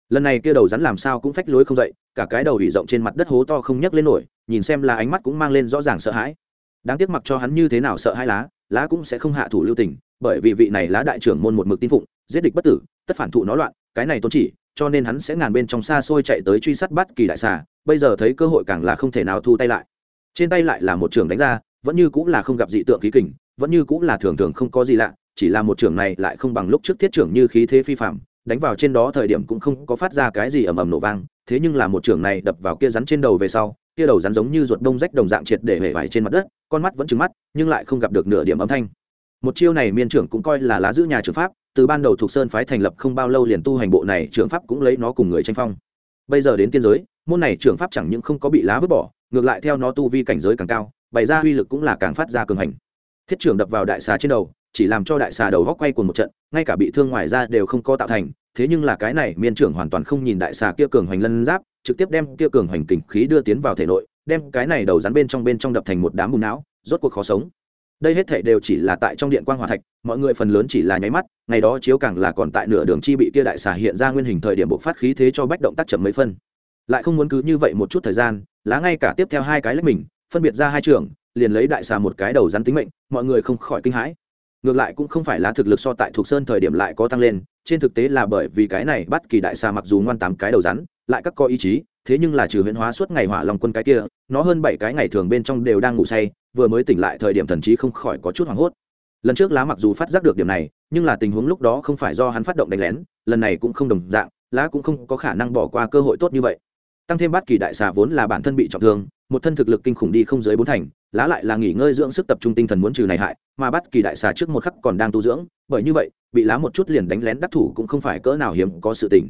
Lần này kia đầu rắn làm sao cũng phách lối không dậy, cả cái đầu hủy rộng trên mặt đất hố to không nhấc lên nổi, nhìn xem là ánh mắt cũng mang lên rõ ràng sợ hãi. Đáng tiếc mặc cho hắn như thế nào sợ hai lá lá cũng sẽ không hạ thủ lưu tình, bởi vì vị này lá đại trưởng môn một mực tin phụng, giết địch bất tử, tất phản thụ nó loạn, cái này tôn chỉ cho nên hắn sẽ ngàn bên trong xa xôi chạy tới truy sát bắt kỳ đại xà, bây giờ thấy cơ hội càng là không thể nào thu tay lại. Trên tay lại là một trường đánh ra, vẫn như cũng là không gặp dị tượng khí kình, vẫn như cũng là thường thường không có gì lạ, chỉ là một trường này lại không bằng lúc trước thiết trưởng như khí thế phi phạm đánh vào trên đó thời điểm cũng không có phát ra cái gì ầm ầm nổ vang, thế nhưng là một trường này đập vào kia rắn trên đầu về sau, kia đầu rắn giống như ruột đông rách đồng dạng triệt để hể vải trên mặt đất, con mắt vẫn trừng mắt, nhưng lại không gặp được nửa điểm âm thanh. Một chiêu này miên trưởng cũng coi là lá giữ nhà trường pháp từ ban đầu thuộc sơn phái thành lập không bao lâu liền tu hành bộ này trưởng pháp cũng lấy nó cùng người tranh phong. Bây giờ đến tiên giới, môn này trưởng pháp chẳng những không có bị lá vứt bỏ, ngược lại theo nó tu vi cảnh giới càng cao, bày ra uy lực cũng là càng phát ra cường hành. Thiết trưởng đập vào đại xà trên đầu, chỉ làm cho đại xà đầu góc quay cùng một trận, ngay cả bị thương ngoài ra đều không có tạo thành, thế nhưng là cái này miên trưởng hoàn toàn không nhìn đại xà kia cường hoành lân giáp, trực tiếp đem kia cường hoành kình khí đưa tiến vào thể nội, đem cái này đầu rắn bên trong bên trong đập thành một đám bùn não, rốt cuộc khó sống đây hết thảy đều chỉ là tại trong điện quang hòa thạch, mọi người phần lớn chỉ là nháy mắt, ngày đó chiếu càng là còn tại nửa đường chi bị kia đại xà hiện ra nguyên hình thời điểm bộ phát khí thế cho bách động tác chậm mấy phân. Lại không muốn cứ như vậy một chút thời gian, lá ngay cả tiếp theo hai cái lách mình, phân biệt ra hai trường, liền lấy đại xà một cái đầu rắn tính mệnh, mọi người không khỏi kinh hãi. Ngược lại cũng không phải là thực lực so tại thuộc sơn thời điểm lại có tăng lên, trên thực tế là bởi vì cái này bắt kỳ đại xà mặc dù ngoan tám cái đầu rắn lại các có ý chí, thế nhưng là trừ huyễn hóa suốt ngày hỏa lòng quân cái kia, nó hơn bảy cái ngày thường bên trong đều đang ngủ say, vừa mới tỉnh lại thời điểm thần trí không khỏi có chút hoảng hốt. Lần trước lá mặc dù phát giác được điểm này, nhưng là tình huống lúc đó không phải do hắn phát động đánh lén, lần này cũng không đồng dạng, lá cũng không có khả năng bỏ qua cơ hội tốt như vậy. Tăng thêm bát kỳ đại xà vốn là bản thân bị trọng thương, một thân thực lực kinh khủng đi không dưới bốn thành, lá lại là nghỉ ngơi dưỡng sức tập trung tinh thần muốn trừ này hại, mà bát kỳ đại xà trước một khắc còn đang tu dưỡng, bởi như vậy, bị lá một chút liền đánh lén đắc thủ cũng không phải cỡ nào hiếm có sự tình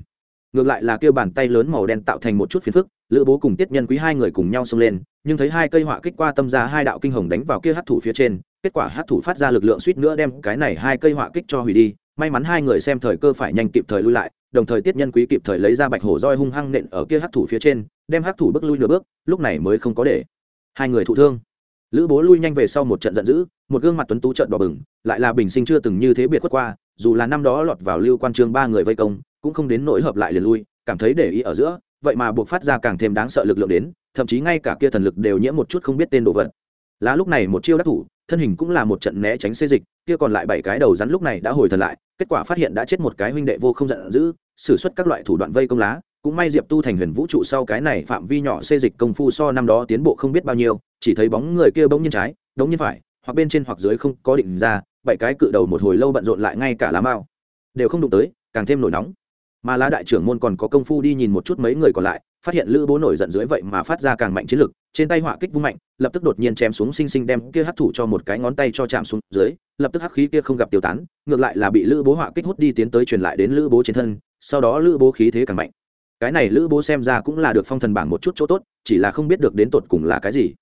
ngược lại là kêu bàn tay lớn màu đen tạo thành một chút phiền phức, lữ bố cùng tiết nhân quý hai người cùng nhau xông lên, nhưng thấy hai cây họa kích qua tâm ra hai đạo kinh hồng đánh vào kia hát thủ phía trên, kết quả hát thủ phát ra lực lượng suýt nữa đem cái này hai cây họa kích cho hủy đi. May mắn hai người xem thời cơ phải nhanh kịp thời lui lại, đồng thời tiết nhân quý kịp thời lấy ra bạch hổ roi hung hăng nện ở kia hát thủ phía trên, đem hát thủ bước lui nửa bước, lúc này mới không có để. Hai người thụ thương. Lữ bố lui nhanh về sau một trận giận dữ, một gương mặt tuấn tú trận đỏ bừng, lại là bình sinh chưa từng như thế biệt khuất qua, dù là năm đó lọt vào lưu quan trương ba người vây công cũng không đến nỗi hợp lại liền lui, cảm thấy để ý ở giữa, vậy mà buộc phát ra càng thêm đáng sợ lực lượng đến, thậm chí ngay cả kia thần lực đều nhiễm một chút không biết tên đồ vật. Lá lúc này một chiêu đắc thủ, thân hình cũng là một trận né tránh xê dịch, kia còn lại bảy cái đầu rắn lúc này đã hồi thần lại, kết quả phát hiện đã chết một cái huynh đệ vô không giận dữ, sử xuất các loại thủ đoạn vây công lá, cũng may diệp tu thành huyền vũ trụ sau cái này phạm vi nhỏ xê dịch công phu so năm đó tiến bộ không biết bao nhiêu, chỉ thấy bóng người kia bỗng nhiên trái đống nhiên phải, hoặc bên trên hoặc dưới không có định ra, bảy cái cự đầu một hồi lâu bận rộn lại ngay cả lá mao, đều không đụng tới, càng thêm nổi nóng mà lá đại trưởng môn còn có công phu đi nhìn một chút mấy người còn lại, phát hiện lữ bố nổi giận dưới vậy mà phát ra càng mạnh chiến lực, trên tay họa kích vung mạnh, lập tức đột nhiên chém xuống xinh xinh đem kia hắc thủ cho một cái ngón tay cho chạm xuống dưới, lập tức hắc khí kia không gặp tiêu tán, ngược lại là bị lữ bố họa kích hút đi tiến tới truyền lại đến lữ bố trên thân, sau đó lữ bố khí thế càng mạnh. Cái này lữ bố xem ra cũng là được phong thần bảng một chút chỗ tốt, chỉ là không biết được đến tột cùng là cái gì.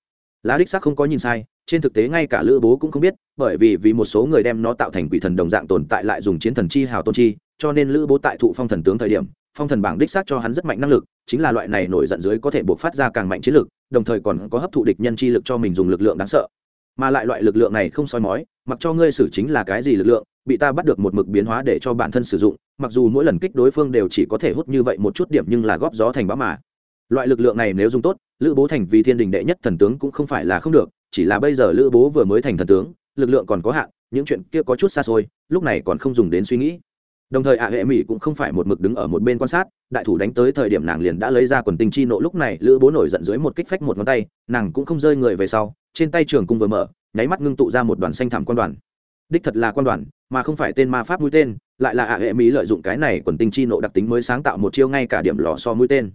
Lá đích xác không có nhìn sai, trên thực tế ngay cả lữ bố cũng không biết, bởi vì vì một số người đem nó tạo thành quỷ thần đồng dạng tồn tại lại dùng chiến thần chi hào tôn chi cho nên lữ bố tại thụ phong thần tướng thời điểm, phong thần bảng đích xác cho hắn rất mạnh năng lực, chính là loại này nổi giận dưới có thể buộc phát ra càng mạnh chiến lực, đồng thời còn có hấp thụ địch nhân chi lực cho mình dùng lực lượng đáng sợ. Mà lại loại lực lượng này không soi mói, mặc cho ngươi xử chính là cái gì lực lượng, bị ta bắt được một mực biến hóa để cho bản thân sử dụng, mặc dù mỗi lần kích đối phương đều chỉ có thể hút như vậy một chút điểm nhưng là góp gió thành bão mà. Loại lực lượng này nếu dùng tốt, lữ bố thành vì thiên đình đệ nhất thần tướng cũng không phải là không được, chỉ là bây giờ lữ bố vừa mới thành thần tướng, lực lượng còn có hạn, những chuyện kia có chút xa xôi, lúc này còn không dùng đến suy nghĩ đồng thời ạ hệ mỹ cũng không phải một mực đứng ở một bên quan sát, đại thủ đánh tới thời điểm nàng liền đã lấy ra quần tinh chi nộ lúc này lữ bố nổi giận dưới một kích phách một ngón tay, nàng cũng không rơi người về sau, trên tay trường cung vừa mở, nháy mắt ngưng tụ ra một đoàn xanh thảm quan đoàn. Đích thật là quan đoàn, mà không phải tên ma pháp mũi tên, lại là ạ hệ mỹ lợi dụng cái này quần tinh chi nộ đặc tính mới sáng tạo một chiêu ngay cả điểm lò so mũi tên.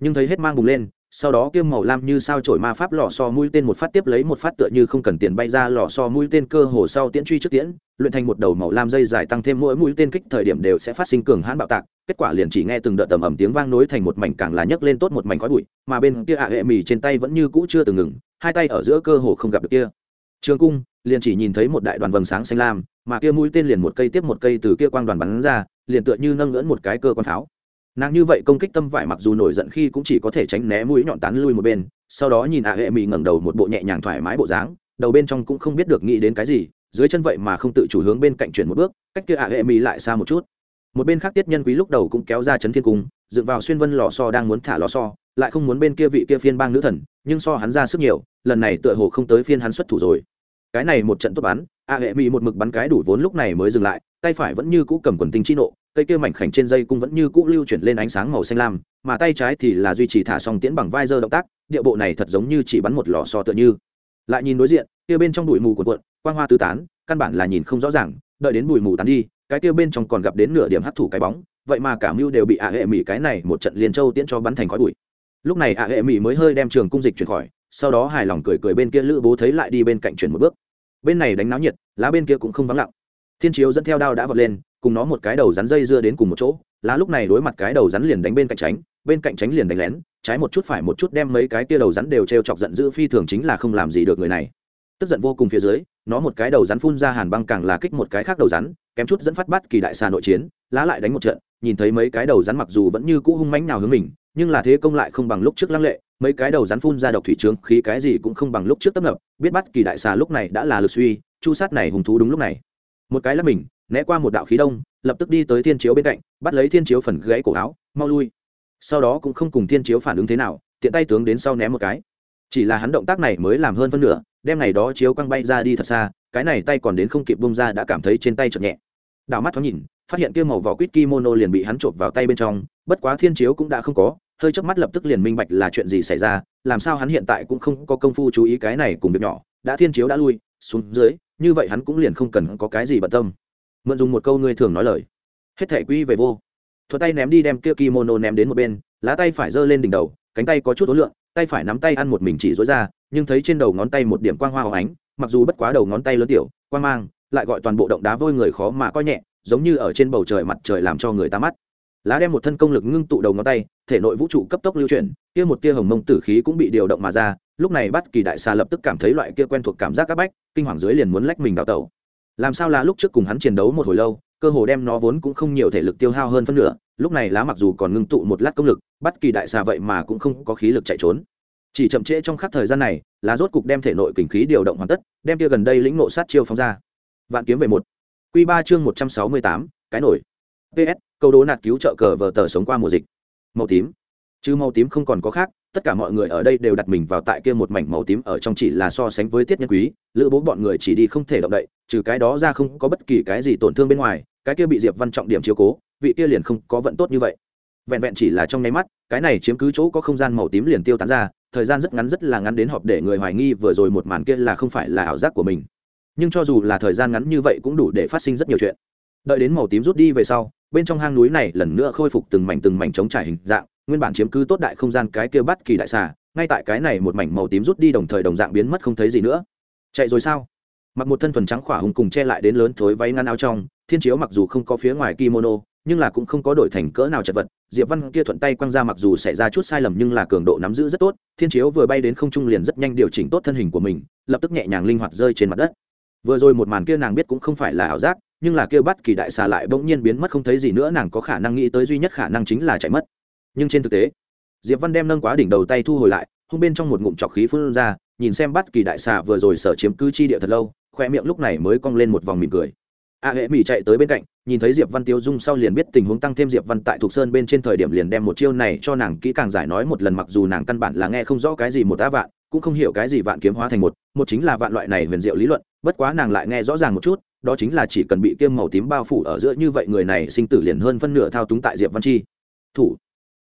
Nhưng thấy hết mang bùng lên sau đó kiêm màu lam như sao trổi ma pháp lò so mũi tên một phát tiếp lấy một phát tựa như không cần tiền bay ra lò so mũi tên cơ hồ sau tiễn truy trước tiễn, luyện thành một đầu màu lam dây dài tăng thêm mỗi mũi tên kích thời điểm đều sẽ phát sinh cường hãn bạo tạc, kết quả liền chỉ nghe từng đợt tầm ầm tiếng vang nối thành một mảnh càng là nhấc lên tốt một mảnh khói bụi, mà bên kia ạ hệ mì trên tay vẫn như cũ chưa từng ngừng, hai tay ở giữa cơ hồ không gặp được kia. Trường cung, liền chỉ nhìn thấy một đại đoàn vầng sáng xanh lam, mà kia mũi tên liền một cây tiếp một cây từ kia quang đoàn bắn ra, liền tựa như nâng ngỡn một cái cơ quan pháo nàng như vậy công kích tâm vải mặc dù nổi giận khi cũng chỉ có thể tránh né mũi nhọn tán lui một bên, sau đó nhìn ạ hệ mỹ ngẩng đầu một bộ nhẹ nhàng thoải mái bộ dáng, đầu bên trong cũng không biết được nghĩ đến cái gì, dưới chân vậy mà không tự chủ hướng bên cạnh chuyển một bước, cách kia ạ hệ mỹ lại xa một chút. Một bên khác tiết nhân quý lúc đầu cũng kéo ra chấn thiên cung, dựng vào xuyên vân lò so đang muốn thả lò so lại không muốn bên kia vị kia phiên bang nữ thần, nhưng so hắn ra sức nhiều, lần này tựa hồ không tới phiên hắn xuất thủ rồi. Cái này một trận tốt bắn a hệ mỹ một mực bắn cái đủ vốn lúc này mới dừng lại, tay phải vẫn như cũ cầm quần tinh chi nộ, cây kia mảnh khảnh trên dây cũng vẫn như cũ lưu chuyển lên ánh sáng màu xanh lam, mà tay trái thì là duy trì thả xong tiễn bằng vai dơ động tác, địa bộ này thật giống như chỉ bắn một lò so tựa như. Lại nhìn đối diện, kia bên trong bụi mù cuộn cuộn, quang hoa tứ tán, căn bản là nhìn không rõ ràng, đợi đến bụi mù tán đi, cái kia bên trong còn gặp đến nửa điểm hấp thủ cái bóng, vậy mà cả mưu đều bị ạ hệ mỹ cái này một trận liên châu tiễn cho bắn thành khói bụi. Lúc này ạ hệ mỹ mới hơi đem trường cung dịch chuyển khỏi, sau đó hài lòng cười cười bên kia lữ bố thấy lại đi bên cạnh chuyển một bước bên này đánh náo nhiệt, lá bên kia cũng không vắng lặng. Thiên chiếu dẫn theo đao đã vọt lên, cùng nó một cái đầu rắn dây dưa đến cùng một chỗ, lá lúc này đối mặt cái đầu rắn liền đánh bên cạnh tránh, bên cạnh tránh liền đánh lén, trái một chút phải một chút đem mấy cái kia đầu rắn đều t r e o chọc giận dữ phi thường chính là không làm gì được người này. Tức giận vô cùng phía dưới, nó một cái đầu rắn phun ra hàn băng càng là kích một cái khác đầu rắn, kém chút dẫn phát bắt kỳ đại xà nội chiến, lá lại đánh một trận, nhìn thấy mấy cái đầu rắn mặc dù vẫn như cũ hung mánh nào hướng mình nhưng là thế công lại không bằng lúc trước lăng lệ, mấy cái đầu rắn phun ra độc thủy trướng, khí cái gì cũng không bằng lúc trước tấp nập, biết bắt kỳ đại xà lúc này đã là lực suy, chu sát này hùng thú đúng lúc này. Một cái là mình, né qua một đạo khí đông, lập tức đi tới thiên chiếu bên cạnh, bắt lấy thiên chiếu phần gãy cổ áo, mau lui. Sau đó cũng không cùng thiên chiếu phản ứng thế nào, tiện tay tướng đến sau ném một cái. Chỉ là hắn động tác này mới làm hơn phân nửa, đem này đó chiếu quăng bay ra đi thật xa, cái này tay còn đến không kịp bông ra đã cảm thấy trên tay chợt nhẹ. Đảo mắt thoáng nhìn phát hiện kia màu vỏ quýt kimono liền bị hắn chộp vào tay bên trong, bất quá thiên chiếu cũng đã không có, hơi chớp mắt lập tức liền minh bạch là chuyện gì xảy ra, làm sao hắn hiện tại cũng không có công phu chú ý cái này cùng việc nhỏ, đã thiên chiếu đã lui, xuống dưới, như vậy hắn cũng liền không cần có cái gì bận tâm. Mượn dùng một câu ngươi thường nói lời. Hết thể quy về vô. Thuật tay ném đi đem kia kimono ném đến một bên, lá tay phải giơ lên đỉnh đầu, cánh tay có chút ối lượng, tay phải nắm tay ăn một mình chỉ dối ra, nhưng thấy trên đầu ngón tay một điểm quang hoa hào ánh, mặc dù bất quá đầu ngón tay lớn tiểu, quang mang, lại gọi toàn bộ động đá vôi người khó mà coi nhẹ giống như ở trên bầu trời mặt trời làm cho người ta mắt. Lá đem một thân công lực ngưng tụ đầu ngón tay, thể nội vũ trụ cấp tốc lưu chuyển, kia một tia hồng mông tử khí cũng bị điều động mà ra, lúc này bắt kỳ đại xà lập tức cảm thấy loại kia quen thuộc cảm giác áp bách, kinh hoàng dưới liền muốn lách mình đào tẩu. Làm sao là lúc trước cùng hắn chiến đấu một hồi lâu, cơ hồ đem nó vốn cũng không nhiều thể lực tiêu hao hơn phân nửa, lúc này lá mặc dù còn ngưng tụ một lát công lực bắt kỳ đại xà vậy mà cũng không có khí lực chạy trốn. Chỉ chậm trễ trong khắc thời gian này, lá rốt cục đem thể nội kình khí điều động hoàn tất, đem kia gần đây lĩnh nộ sát chiêu phóng ra. Vạn kiếm về một. Quy ba chương một trăm sáu mươi tám, cái nổi. Ps câu đố nạt cứu trợ cờ vở tờ sống qua mùa dịch. Màu tím. Chứ màu tím không còn có khác, tất cả mọi người ở đây đều đặt mình vào tại kia một mảnh màu tím ở trong chỉ là so sánh với tiết nhân quý, lữ bố bọn người chỉ đi không thể động đậy, trừ cái đó ra không có bất kỳ cái gì tổn thương bên ngoài, cái kia bị diệp văn trọng điểm chiếu cố, vị kia liền không có vận tốt như vậy. Vẹn vẹn chỉ là trong nháy mắt, cái này chiếm cứ chỗ có không gian màu tím liền tiêu tán ra, thời gian rất ngắn rất là ngắn đến họp để người hoài nghi vừa rồi một màn kia là không phải là ảo giác của mình nhưng cho dù là thời gian ngắn như vậy cũng đủ để phát sinh rất nhiều chuyện. Đợi đến màu tím rút đi về sau, bên trong hang núi này lần nữa khôi phục từng mảnh từng mảnh trống trải hình dạng, nguyên bản chiếm cứ tốt đại không gian cái kia bắt kỳ đại xà, ngay tại cái này một mảnh màu tím rút đi đồng thời đồng dạng biến mất không thấy gì nữa. Chạy rồi sao? Mặc một thân thuần trắng khỏa hùng cùng che lại đến lớn thối váy ngăn áo trong, thiên chiếu mặc dù không có phía ngoài kimono, nhưng là cũng không có đổi thành cỡ nào chật vật. Diệp văn kia thuận tay quăng ra mặc dù xảy ra chút sai lầm nhưng là cường độ nắm giữ rất tốt, thiên chiếu vừa bay đến không trung liền rất nhanh điều chỉnh tốt thân hình của mình, lập tức nhẹ nhàng linh hoạt rơi trên mặt đất vừa rồi một màn kia nàng biết cũng không phải là ảo giác, nhưng là kia bắt kỳ đại xà lại bỗng nhiên biến mất không thấy gì nữa, nàng có khả năng nghĩ tới duy nhất khả năng chính là chạy mất. Nhưng trên thực tế, diệp văn đem nâng quá đỉnh đầu tay thu hồi lại, hung bên trong một ngụm trọc khí phun ra, nhìn xem bắt kỳ đại xà vừa rồi sở chiếm cứ chi địa thật lâu, khoe miệng lúc này mới cong lên một vòng mỉm cười. A hệ mỹ chạy tới bên cạnh, nhìn thấy diệp văn tiêu dung sau liền biết tình huống tăng thêm diệp văn tại thục sơn bên trên thời điểm liền đem một chiêu này cho nàng kỹ càng giải nói một lần, mặc dù nàng căn bản là nghe không rõ cái gì một tá vạn, cũng không hiểu cái gì vạn kiếm hóa thành một một chính là vạn loại này huyền diệu lý luận bất quá nàng lại nghe rõ ràng một chút, đó chính là chỉ cần bị kiêm màu tím bao phủ ở giữa như vậy người này sinh tử liền hơn phân nửa thao túng tại diệp văn chi. Thủ.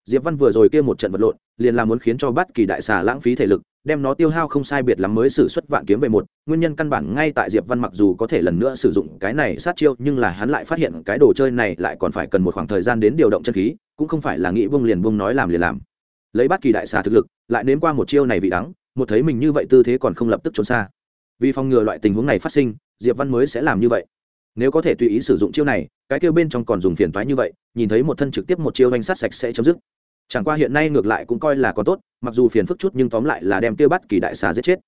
Diệp văn vừa rồi kia một trận vật lộn, liền là muốn khiến cho bất kỳ đại xà lãng phí thể lực, đem nó tiêu hao không sai biệt lắm mới sử xuất vạn kiếm về một, nguyên nhân căn bản ngay tại diệp văn mặc dù có thể lần nữa sử dụng cái này sát chiêu, nhưng là hắn lại phát hiện cái đồ chơi này lại còn phải cần một khoảng thời gian đến điều động chân khí, cũng không phải là nghĩ vung liền vung nói làm liền làm. Lấy bất kỳ đại xà thực lực, lại nếm qua một chiêu này vị đắng, một thấy mình như vậy tư thế còn không lập tức trốn xa vì phòng ngừa loại tình huống này phát sinh, diệp văn mới sẽ làm như vậy. Nếu có thể tùy ý sử dụng chiêu này, cái kêu bên trong còn dùng phiền toái như vậy, nhìn thấy một thân trực tiếp một chiêu danh sát sạch sẽ chấm dứt. Chẳng qua hiện nay ngược lại cũng coi là có tốt, mặc dù phiền phức chút nhưng tóm lại là đem tiêu bắt kỳ đại xà giết chết.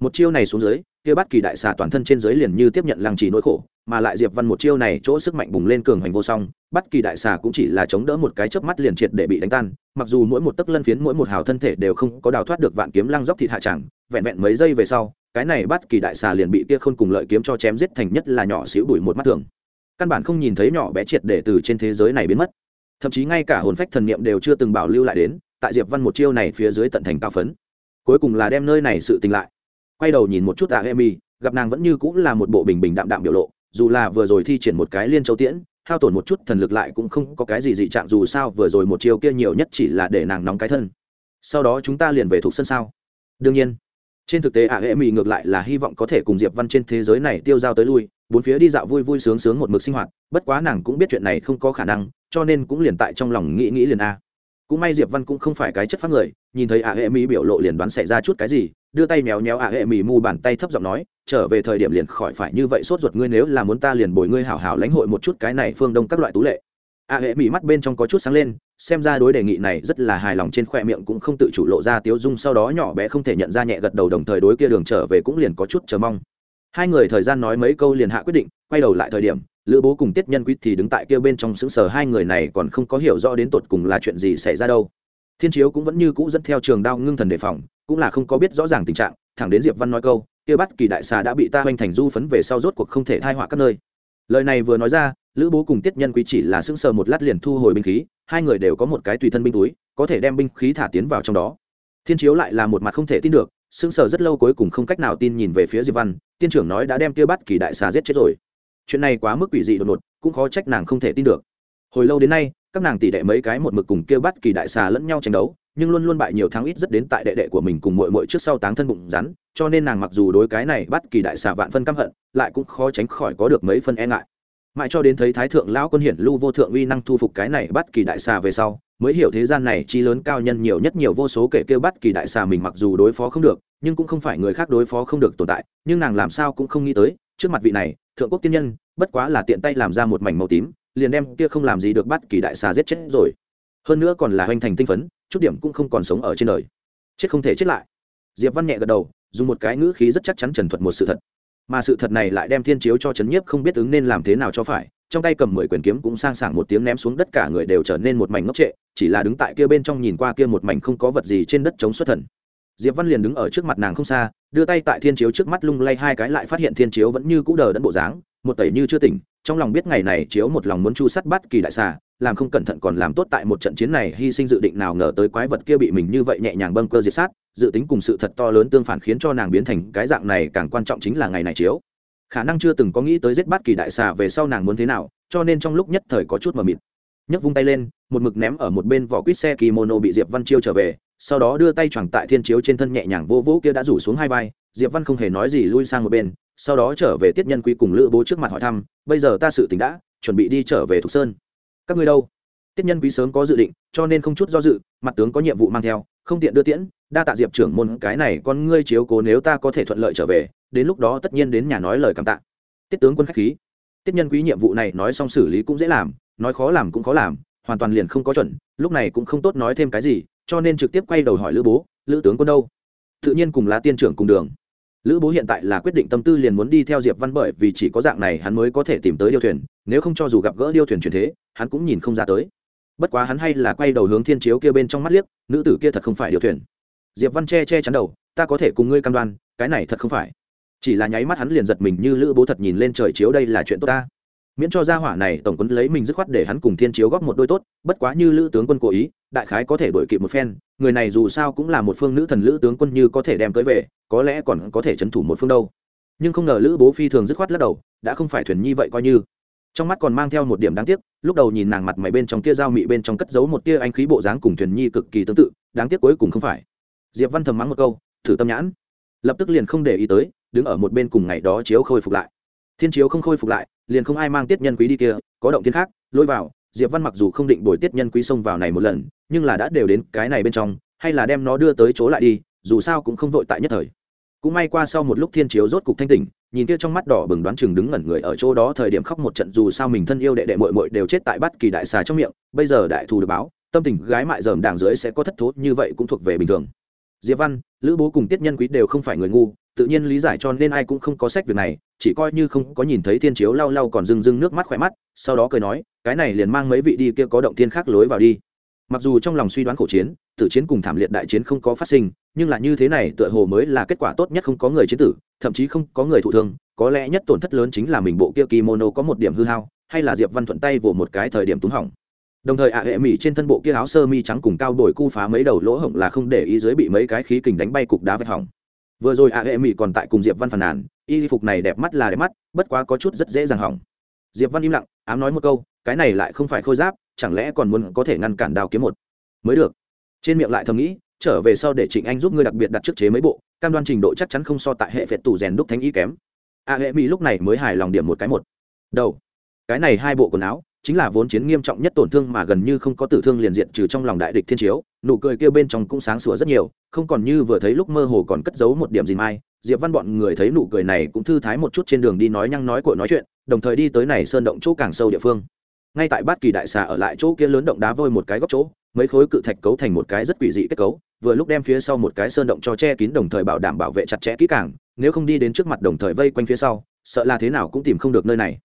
Một chiêu này xuống dưới, kia bắt kỳ đại xà toàn thân trên dưới liền như tiếp nhận làng trì nỗi khổ, mà lại diệp văn một chiêu này chỗ sức mạnh bùng lên cường hành vô song, bắt kỳ đại xà cũng chỉ là chống đỡ một cái chớp mắt liền triệt để bị đánh tan, mặc dù mỗi một tấc lân phiến mỗi một hào thân thể đều không có đào thoát được vạn kiếm lăng dốc thịt hạ chẳng, vẹn vẹn mấy giây về sau cái này bắt kỳ đại xà liền bị kia khôn cùng lợi kiếm cho chém giết thành nhất là nhỏ xíu đuổi một mắt thường. Căn bản không nhìn thấy nhỏ bé triệt để từ trên thế giới này biến mất. Thậm chí ngay cả hồn phách thần niệm đều chưa từng bảo lưu lại đến, tại diệp văn một chiêu này phía dưới tận thành cao phấn. Cuối cùng là đem nơi này sự tình lại. Quay đầu nhìn một chút tạ emi gặp nàng vẫn như cũng là một bộ bình bình đạm đạm biểu lộ, dù là vừa rồi thi triển một cái liên châu tiễn, hao tổn một chút thần lực lại cũng không có cái gì dị trạng dù sao vừa rồi một chiêu kia nhiều nhất chỉ là để nàng nóng cái thân. Sau đó chúng ta liền về thuộc sân sao? Đương nhiên trên thực tế à hệ mỹ ngược lại là hy vọng có thể cùng diệp văn trên thế giới này tiêu dao tới lui, bốn phía đi dạo vui vui sướng sướng một mực sinh hoạt, bất quá nàng cũng biết chuyện này không có khả năng, cho nên cũng liền tại trong lòng nghĩ nghĩ liền a. Cũng may diệp văn cũng không phải cái chất phát người, nhìn thấy à hệ mỹ biểu lộ liền đoán xảy ra chút cái gì, đưa tay méo méo ạ, hệ mỹ mu bàn tay thấp giọng nói, trở về thời điểm liền khỏi phải như vậy sốt ruột ngươi nếu là muốn ta liền bồi ngươi hảo hảo lãnh hội một chút cái này phương đông các loại tú lệ. ạ, hệ mỹ mắt bên trong có chút sáng lên xem ra đối đề nghị này rất là hài lòng trên khoe miệng cũng không tự chủ lộ ra tiếu dung, sau đó nhỏ bé không thể nhận ra nhẹ gật đầu đồng thời đối kia đường trở về cũng liền có chút chờ mong. Hai người thời gian nói mấy câu liền hạ quyết định, quay đầu lại thời điểm, lữ bố cùng tiết nhân quý thì đứng tại kia bên trong xứng sở hai người này còn không có hiểu rõ đến tột cùng là chuyện gì xảy ra đâu. Thiên chiếu cũng vẫn như cũ dẫn theo trường đao ngưng thần đề phòng, cũng là không có biết rõ ràng tình trạng, thẳng đến diệp văn nói câu, kia bắt kỳ đại xà đã bị ta hoành thành du phấn về sau rốt cuộc không thể thai họa các nơi. Lời này vừa nói ra lữ bố cùng tiết nhân quý chỉ là sững sờ một lát liền thu hồi binh khí, hai người đều có một cái tùy thân binh túi, có thể đem binh khí thả tiến vào trong đó. Thiên chiếu lại là một mặt không thể tin được, sững sờ rất lâu cuối cùng không cách nào tin nhìn về phía diệp văn, tiên trưởng nói đã đem kia bắt kỳ đại xà giết chết rồi. Chuyện này quá mức quỷ dị đột ngột, cũng khó trách nàng không thể tin được. Hồi lâu đến nay, các nàng tỷ đệ mấy cái một mực cùng kia bắt kỳ đại xà lẫn nhau tranh đấu, nhưng luôn luôn bại nhiều thắng ít rất đến tại đệ đệ của mình cùng muội muội trước sau táng thân bụng rắn, cho nên nàng mặc dù đối cái này bắt kỳ đại xà vạn phân căm hận, lại cũng khó tránh khỏi có được mấy phân e ngại mãi cho đến thấy thái thượng lão quân hiển lưu vô thượng uy năng thu phục cái này bắt kỳ đại xà về sau, mới hiểu thế gian này chi lớn cao nhân nhiều nhất nhiều vô số kể kêu bắt kỳ đại xà mình mặc dù đối phó không được, nhưng cũng không phải người khác đối phó không được tồn tại, nhưng nàng làm sao cũng không nghĩ tới, trước mặt vị này, thượng quốc tiên nhân, bất quá là tiện tay làm ra một mảnh màu tím, liền đem kia không làm gì được bắt kỳ đại xà giết chết rồi. Hơn nữa còn là hoành thành tinh phấn, chút điểm cũng không còn sống ở trên đời. Chết không thể chết lại. Diệp văn nhẹ gật đầu, dùng một cái ngữ khí rất chắc chắn trần thuật một sự thật mà sự thật này lại đem thiên chiếu cho trấn nhiếp không biết ứng nên làm thế nào cho phải. Trong tay cầm mười quyền kiếm cũng sang sảng một tiếng ném xuống đất, cả người đều trở nên một mảnh ngốc trệ, chỉ là đứng tại kia bên trong nhìn qua kia một mảnh không có vật gì trên đất chống xuất thần. Diệp văn liền đứng ở trước mặt nàng không xa, đưa tay tại thiên chiếu trước mắt lung lay hai cái lại phát hiện thiên chiếu vẫn như cũ đờ đẫn bộ dáng, một tẩy như chưa tỉnh, trong lòng biết ngày này chiếu một lòng muốn chu sắt bắt kỳ đại xà làm không cẩn thận còn làm tốt tại một trận chiến này, hy sinh dự định nào ngờ tới quái vật kia bị mình như vậy nhẹ nhàng bâng cơ diệt sát, dự tính cùng sự thật to lớn tương phản khiến cho nàng biến thành cái dạng này càng quan trọng chính là ngày này chiếu. Khả năng chưa từng có nghĩ tới giết bát kỳ đại xà về sau nàng muốn thế nào, cho nên trong lúc nhất thời có chút mờ mịt. Nhấc vung tay lên, một mực ném ở một bên vỏ quýt xe kimono bị diệp văn chiêu trở về, sau đó đưa tay choàng tại thiên chiếu trên thân nhẹ nhàng vô vũ kia đã rủ xuống hai vai. Diệp văn không hề nói gì lui sang một bên, sau đó trở về tiết nhân quý cùng lữ bố trước mặt hỏi thăm, bây giờ ta sự tính đã, chuẩn bị đi trở về thục sơn các ngươi đâu? Tiết nhân quý sớm có dự định, cho nên không chút do dự, mặt tướng có nhiệm vụ mang theo, không tiện đưa tiễn, đa tạ diệp trưởng môn, cái này con ngươi chiếu cố nếu ta có thể thuận lợi trở về, đến lúc đó tất nhiên đến nhà nói lời cảm tạ. Tiết tướng quân khách khí. Tiết nhân quý nhiệm vụ này nói xong xử lý cũng dễ làm, nói khó làm cũng khó làm, hoàn toàn liền không có chuẩn, lúc này cũng không tốt nói thêm cái gì, cho nên trực tiếp quay đầu hỏi lữ bố, lữ tướng quân đâu? Tự nhiên cùng là tiên trưởng cùng đường lữ bố hiện tại là quyết định tâm tư liền muốn đi theo diệp văn bởi vì chỉ có dạng này hắn mới có thể tìm tới điêu thuyền, nếu không cho dù gặp gỡ điêu thuyền truyền thế, hắn cũng nhìn không ra tới. Bất quá hắn hay là quay đầu hướng thiên chiếu kia bên trong mắt liếc, nữ tử kia thật không phải điêu thuyền. Diệp văn che che chắn đầu, ta có thể cùng ngươi cam đoan, cái này thật không phải. Chỉ là nháy mắt hắn liền giật mình như lữ bố thật nhìn lên trời chiếu đây là chuyện tốt ta miễn cho gia hỏa này tổng quân lấy mình dứt khoát để hắn cùng thiên chiếu góp một đôi tốt, bất quá như lữ tướng quân cố ý, đại khái có thể đổi kịp một phen, người này dù sao cũng là một phương nữ thần lữ tướng quân như có thể đem tới về, có lẽ còn có thể c thủ một phương đâu. Nhưng không ngờ lữ bố phi thường dứt khoát lắc đầu, đã không phải thuyền nhi vậy coi như. Trong mắt còn mang theo một điểm đáng tiếc, lúc đầu nhìn nàng mặt mày bên trong kia dao mị bên trong cất giấu một tia anh khí bộ dáng cùng thuyền nhi cực kỳ tương tự, đáng tiếc cuối cùng không phải. Diệp văn thầm mắng một câu, thử tâm nhãn. Lập tức liền không để ý tới, đứng ở một bên cùng ngày đó chiếu khôi phục lại. Thiên chiếu không khôi phục lại liền không ai mang tiết nhân quý đi kia, có động thiên khác, lôi vào, diệp văn mặc dù không định bồi tiết nhân quý xông vào này một lần, nhưng là đã đều đến cái này bên trong, hay là đem nó đưa tới chỗ lại đi, dù sao cũng không vội tại nhất thời. Cũng may qua sau một lúc thiên chiếu rốt cục thanh tỉnh, nhìn kia trong mắt đỏ bừng đoán chừng đứng ngẩn người ở chỗ đó thời điểm khóc một trận dù sao mình thân yêu đệ đệ mội mội đều chết tại bắt kỳ đại xà trong miệng, bây giờ đại thù được báo, tâm tình gái mại dởm đảng dưới sẽ có thất thố, như vậy cũng thuộc về bình thường. Diệp văn, lữ bố cùng tiết nhân quý đều không phải người ngu tự nhiên lý giải cho nên ai cũng không có sách việc này, chỉ coi như không có nhìn thấy thiên chiếu lau lau còn rưng rưng nước mắt khỏe mắt, sau đó cười nói, cái này liền mang mấy vị đi kia có động thiên khác lối vào đi. Mặc dù trong lòng suy đoán khổ chiến, tử chiến cùng thảm liệt đại chiến không có phát sinh, nhưng là như thế này tựa hồ mới là kết quả tốt nhất không có người chiến tử, thậm chí không có người thụ thương, có lẽ nhất tổn thất lớn chính là mình bộ kia kimono có một điểm hư hao, hay là diệp văn thuận tay vỗ một cái thời điểm túng hỏng. Đồng thời ạ hệ mỹ trên thân bộ kia áo sơ mi trắng cùng cao đổi cu phá mấy đầu lỗ hổng là không để ý dưới bị mấy cái khí kình đánh bay cục đá vạch hỏng vừa rồi a hệ mỹ còn tại cùng diệp văn phàn nàn, y phục này đẹp mắt là đẹp mắt, bất quá có chút rất dễ dàng hỏng. Diệp văn im lặng, ám nói một câu, cái này lại không phải khôi giáp, chẳng lẽ còn muốn có thể ngăn cản đào kiếm một? Mới được. Trên miệng lại thầm nghĩ, trở về sau để trịnh anh giúp ngươi đặc biệt đặt trước chế mấy bộ, cam đoan trình độ chắc chắn không so tại hệ phệt tủ rèn đúc thánh y kém. A hệ mỹ lúc này mới hài lòng điểm một cái một. Đầu. Cái này hai bộ quần áo, chính là vốn chiến nghiêm trọng nhất tổn thương mà gần như không có tử thương liền diện trừ trong lòng đại địch thiên chiếu nụ cười kia bên trong cũng sáng sủa rất nhiều, không còn như vừa thấy lúc mơ hồ còn cất giấu một điểm gì mai. Diệp văn bọn người thấy nụ cười này cũng thư thái một chút trên đường đi nói nhăng nói của nói chuyện, đồng thời đi tới này sơn động chỗ càng sâu địa phương. Ngay tại bát kỳ đại xà ở lại chỗ kia lớn động đá vôi một cái góc chỗ, mấy khối cự thạch cấu thành một cái rất quỷ dị kết cấu, vừa lúc đem phía sau một cái sơn động cho che kín đồng thời bảo đảm bảo vệ chặt chẽ kỹ càng, nếu không đi đến trước mặt đồng thời vây quanh phía sau, sợ là thế nào cũng tìm không được nơi này.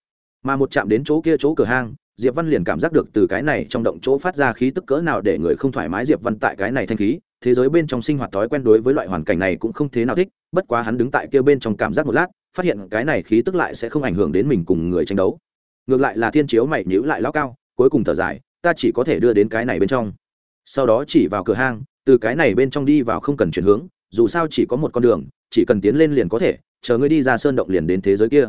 Mà một chạm đến chỗ kia chỗ cửa hang diệp văn liền cảm giác được từ cái này trong động chỗ phát ra khí tức cỡ nào để người không thoải mái diệp văn tại cái này thanh khí, thế giới bên trong sinh hoạt thói quen đối với loại hoàn cảnh này cũng không thế nào thích, bất quá hắn đứng tại kia bên trong cảm giác một lát, phát hiện cái này khí tức lại sẽ không ảnh hưởng đến mình cùng người tranh đấu. Ngược lại là thiên chiếu mày nhữ lại lao cao, cuối cùng thở dài, ta chỉ có thể đưa đến cái này bên trong. Sau đó chỉ vào cửa hang, từ cái này bên trong đi vào không cần chuyển hướng, dù sao chỉ có một con đường, chỉ cần tiến lên liền có thể, chờ ngươi đi ra sơn động liền đến thế giới kia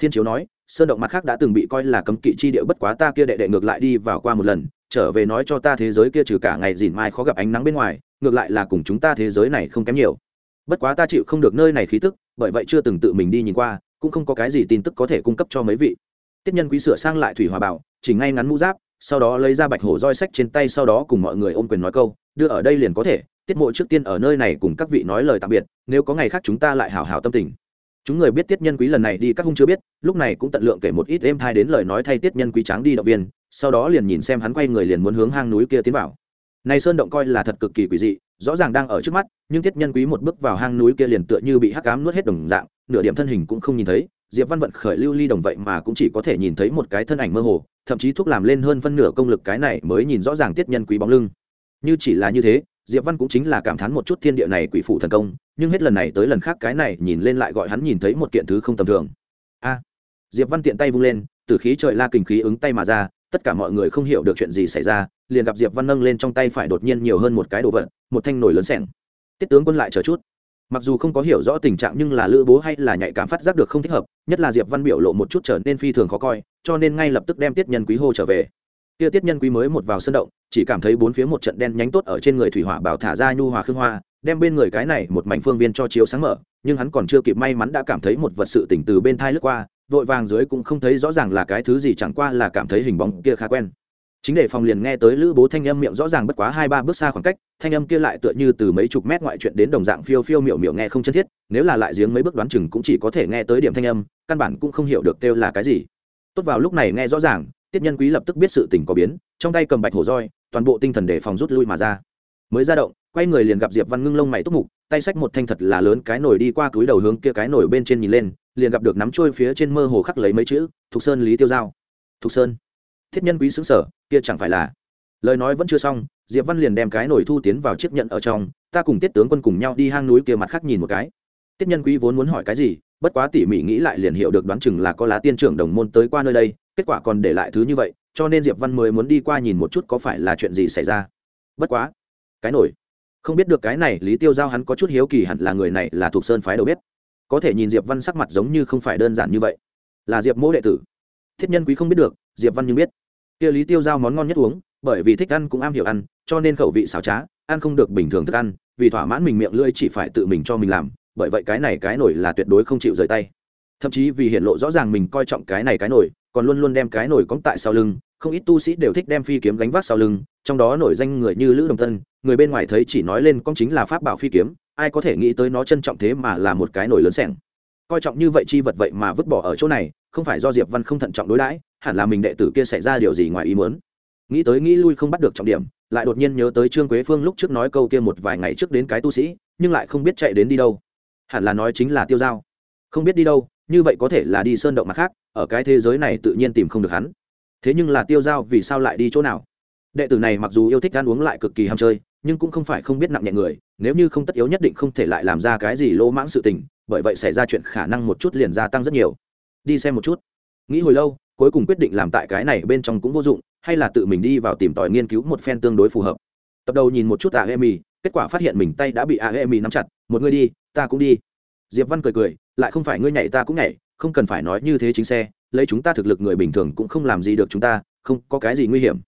thiên chiếu nói, sơn động mặt khác đã từng bị coi là cấm kỵ chi địa, bất quá ta kia đệ đệ ngược lại đi vào qua một lần, trở về nói cho ta thế giới kia trừ cả ngày dìn mai khó gặp ánh nắng bên ngoài, ngược lại là cùng chúng ta thế giới này không kém nhiều. Bất quá ta chịu không được nơi này khí tức, bởi vậy chưa từng tự mình đi nhìn qua, cũng không có cái gì tin tức có thể cung cấp cho mấy vị. Tiếp nhân quý sửa sang lại thủy hòa bảo chỉnh ngay ngắn mũ giáp, sau đó lấy ra bạch hổ roi sách trên tay sau đó cùng mọi người ôm quyền nói câu, đưa ở đây liền có thể, tiết mộ trước tiên ở nơi này cùng các vị nói lời tạm biệt, nếu có ngày khác chúng ta lại hào hào tâm tình chúng người biết tiết nhân quý lần này đi, các hung chưa biết, lúc này cũng tận lượng kể một ít êm thai đến lời nói thay tiết nhân quý tráng đi động viên, sau đó liền nhìn xem hắn quay người liền muốn hướng hang núi kia tiến vào. Này sơn động coi là thật cực kỳ quỷ dị, rõ ràng đang ở trước mắt, nhưng tiết nhân quý một bước vào hang núi kia liền tựa như bị hắc cám nuốt hết đồng dạng, nửa điểm thân hình cũng không nhìn thấy. Diệp văn vận khởi lưu ly đồng vậy mà cũng chỉ có thể nhìn thấy một cái thân ảnh mơ hồ, thậm chí thuốc làm lên hơn phân nửa công lực cái này mới nhìn rõ ràng tiết nhân quý bóng lưng. Như chỉ là như thế diệp văn cũng chính là cảm thán một chút thiên địa này quỷ phụ thần công, nhưng hết lần này tới lần khác cái này nhìn lên lại gọi hắn nhìn thấy một kiện thứ không tầm thường. A! Diệp văn tiện tay vung lên, từ khí trời la kình khí ứng tay mà ra, tất cả mọi người không hiểu được chuyện gì xảy ra, liền gặp diệp văn nâng lên trong tay phải đột nhiên nhiều hơn một cái đồ vật, một thanh nổi lớn sẻng tiết tướng quân lại chờ chút. Mặc dù không có hiểu rõ tình trạng nhưng là lữ bố hay là nhạy cảm phát giác được không thích hợp, nhất là diệp văn biểu lộ một chút trở nên phi thường khó coi, cho nên ngay lập tức đem tiết nhân quý hô trở về kia tiết nhân quý mới một vào sân động, chỉ cảm thấy bốn phía một trận đen nhánh tốt ở trên người thủy hỏa bảo thả ra nhu hòa khương hoa, đem bên người cái này một mảnh phương viên cho chiếu sáng mở, nhưng hắn còn chưa kịp may mắn đã cảm thấy một vật sự tỉnh từ bên thai lướt qua, vội vàng dưới cũng không thấy rõ ràng là cái thứ gì, chẳng qua là cảm thấy hình bóng kia khá quen. Chính để phòng liền nghe tới lữ bố thanh âm miệng rõ ràng bất quá hai ba bước xa khoảng cách, thanh âm kia lại tựa như từ mấy chục mét ngoại chuyện đến đồng dạng phiêu phiêu miệu miệu nghe không chân thiết, nếu là lại giếng mấy bước đoán chừng cũng chỉ có thể nghe tới điểm thanh âm, căn bản cũng không hiểu được kêu là cái gì. Tốt vào lúc này nghe rõ ràng tiết nhân quý lập tức biết sự tình có biến, trong tay cầm bạch hổ roi, toàn bộ tinh thần để phòng rút lui mà ra. Mới ra động, quay người liền gặp diệp văn ngưng lông mày túc mục, tay xách một thanh thật là lớn cái nồi đi qua túi đầu hướng kia cái nồi bên trên nhìn lên, liền gặp được nắm trôi phía trên mơ hồ khắc lấy mấy chữ, thục sơn lý tiêu giao. Thục sơn? Thiết nhân quý xứng sở kia chẳng phải là? Lời nói vẫn chưa xong, diệp văn liền đem cái nồi thu tiến vào chiếc nhận ở trong, ta cùng tiết tướng quân cùng nhau đi hang núi kia mặt khác nhìn một cái. Tiết nhân quý vốn muốn hỏi cái gì, bất quá tỉ mỉ nghĩ lại liền hiểu được đoán chừng là có lá tiên trưởng đồng môn tới qua nơi đây kết quả còn để lại thứ như vậy, cho nên diệp văn mới muốn đi qua nhìn một chút có phải là chuyện gì xảy ra. Bất quá, cái nổi. Không biết được cái này, lý tiêu giao hắn có chút hiếu kỳ hẳn là người này là thuộc sơn phái đầu bếp. Có thể nhìn diệp văn sắc mặt giống như không phải đơn giản như vậy. Là diệp mỗ đệ tử. Thiết nhân quý không biết được, diệp văn nhưng biết. Kia lý tiêu giao món ngon nhất uống, bởi vì thích ăn cũng am hiểu ăn, cho nên khẩu vị xào trá, ăn không được bình thường thức ăn, vì thỏa mãn mình miệng lưỡi chỉ phải tự mình cho mình làm, bởi vậy cái này cái nổi là tuyệt đối không chịu rời tay. Thậm chí vì hiện lộ rõ ràng mình coi trọng cái này cái nổi còn luôn luôn đem cái nổi cóng tại sau lưng, không ít tu sĩ đều thích đem phi kiếm gánh vác sau lưng, trong đó nổi danh người như lữ đồng tân người bên ngoài thấy chỉ nói lên con chính là pháp bảo phi kiếm, ai có thể nghĩ tới nó trân trọng thế mà là một cái nổi lớn sẻng. Coi trọng như vậy chi vật vậy mà vứt bỏ ở chỗ này, không phải do diệp văn không thận trọng đối đãi, hẳn là mình đệ tử kia xảy ra điều gì ngoài ý muốn. Nghĩ tới nghĩ lui không bắt được trọng điểm, lại đột nhiên nhớ tới trương quế phương lúc trước nói câu kia một vài ngày trước đến cái tu sĩ, nhưng lại không biết chạy đến đi đâu. Hẳn là nói chính là tiêu dao. Không biết đi đâu như vậy có thể là đi sơn động mặt khác, ở cái thế giới này tự nhiên tìm không được hắn. Thế nhưng là tiêu giao vì sao lại đi chỗ nào? Đệ tử này mặc dù yêu thích ăn uống lại cực kỳ ham chơi, nhưng cũng không phải không biết nặng nhẹ người, nếu như không tất yếu nhất định không thể lại làm ra cái gì lỗ mãng sự tình, bởi vậy xảy ra chuyện khả năng một chút liền gia tăng rất nhiều. Đi xem một chút. Nghĩ hồi lâu, cuối cùng quyết định làm tại cái này bên trong cũng vô dụng, hay là tự mình đi vào tìm tòi nghiên cứu một phen tương đối phù hợp. Tập đầu nhìn một chút a emi kết quả phát hiện mình tay đã bị a emi nắm chặt, một người đi, ta cũng đi diệp văn cười cười, lại không phải ngươi nhảy ta cũng nhảy, không cần phải nói như thế chính xe, lấy chúng ta thực lực người bình thường cũng không làm gì được chúng ta, không có cái gì nguy hiểm.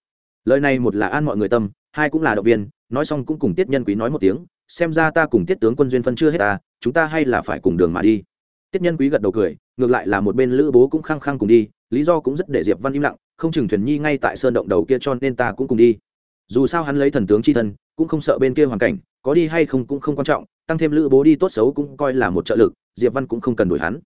Lời này một là an mọi người tâm, hai cũng là động viên, nói xong cũng cùng tiết nhân quý nói một tiếng, xem ra ta cùng tiết tướng quân duyên phân chưa hết ta, chúng ta hay là phải cùng đường mà đi. Tiết nhân quý gật đầu cười, ngược lại là một bên lữ bố cũng khăng khăng cùng đi, lý do cũng rất để diệp văn im lặng, không chừng thuyền nhi ngay tại sơn động đầu kia cho nên ta cũng cùng đi. Dù sao hắn lấy thần tướng c h i thân, cũng không sợ bên kia hoàn cảnh, có đi hay không cũng không quan trọng tăng thêm lữ bố đi tốt xấu cũng coi là một trợ lực, diệp văn cũng không cần đuổi hắn.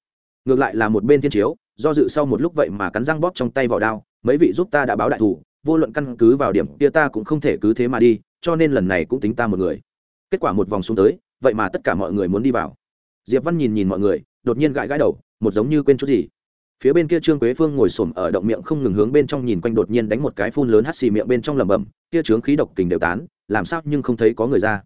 Ngược lại là một bên thiên chiếu, do dự sau một lúc vậy mà cắn răng bóp trong tay vỏ đao, mấy vị giúp ta đã báo đại thủ, vô luận căn cứ vào điểm kia ta cũng không thể cứ thế mà đi, cho nên lần này cũng tính ta một người. Kết quả một vòng xuống tới, vậy mà tất cả mọi người muốn đi vào. Diệp văn nhìn nhìn mọi người, đột nhiên gãi gãi đầu, một giống như quên chút gì. Phía bên kia trương quế phương ngồi xổm ở động miệng không ngừng hướng bên trong nhìn quanh đột nhiên đánh một cái phun lớn hắt xì miệng bên trong lẩm bẩm, kia trướng khí độc kình đều tán, làm sao nhưng không thấy có người ra.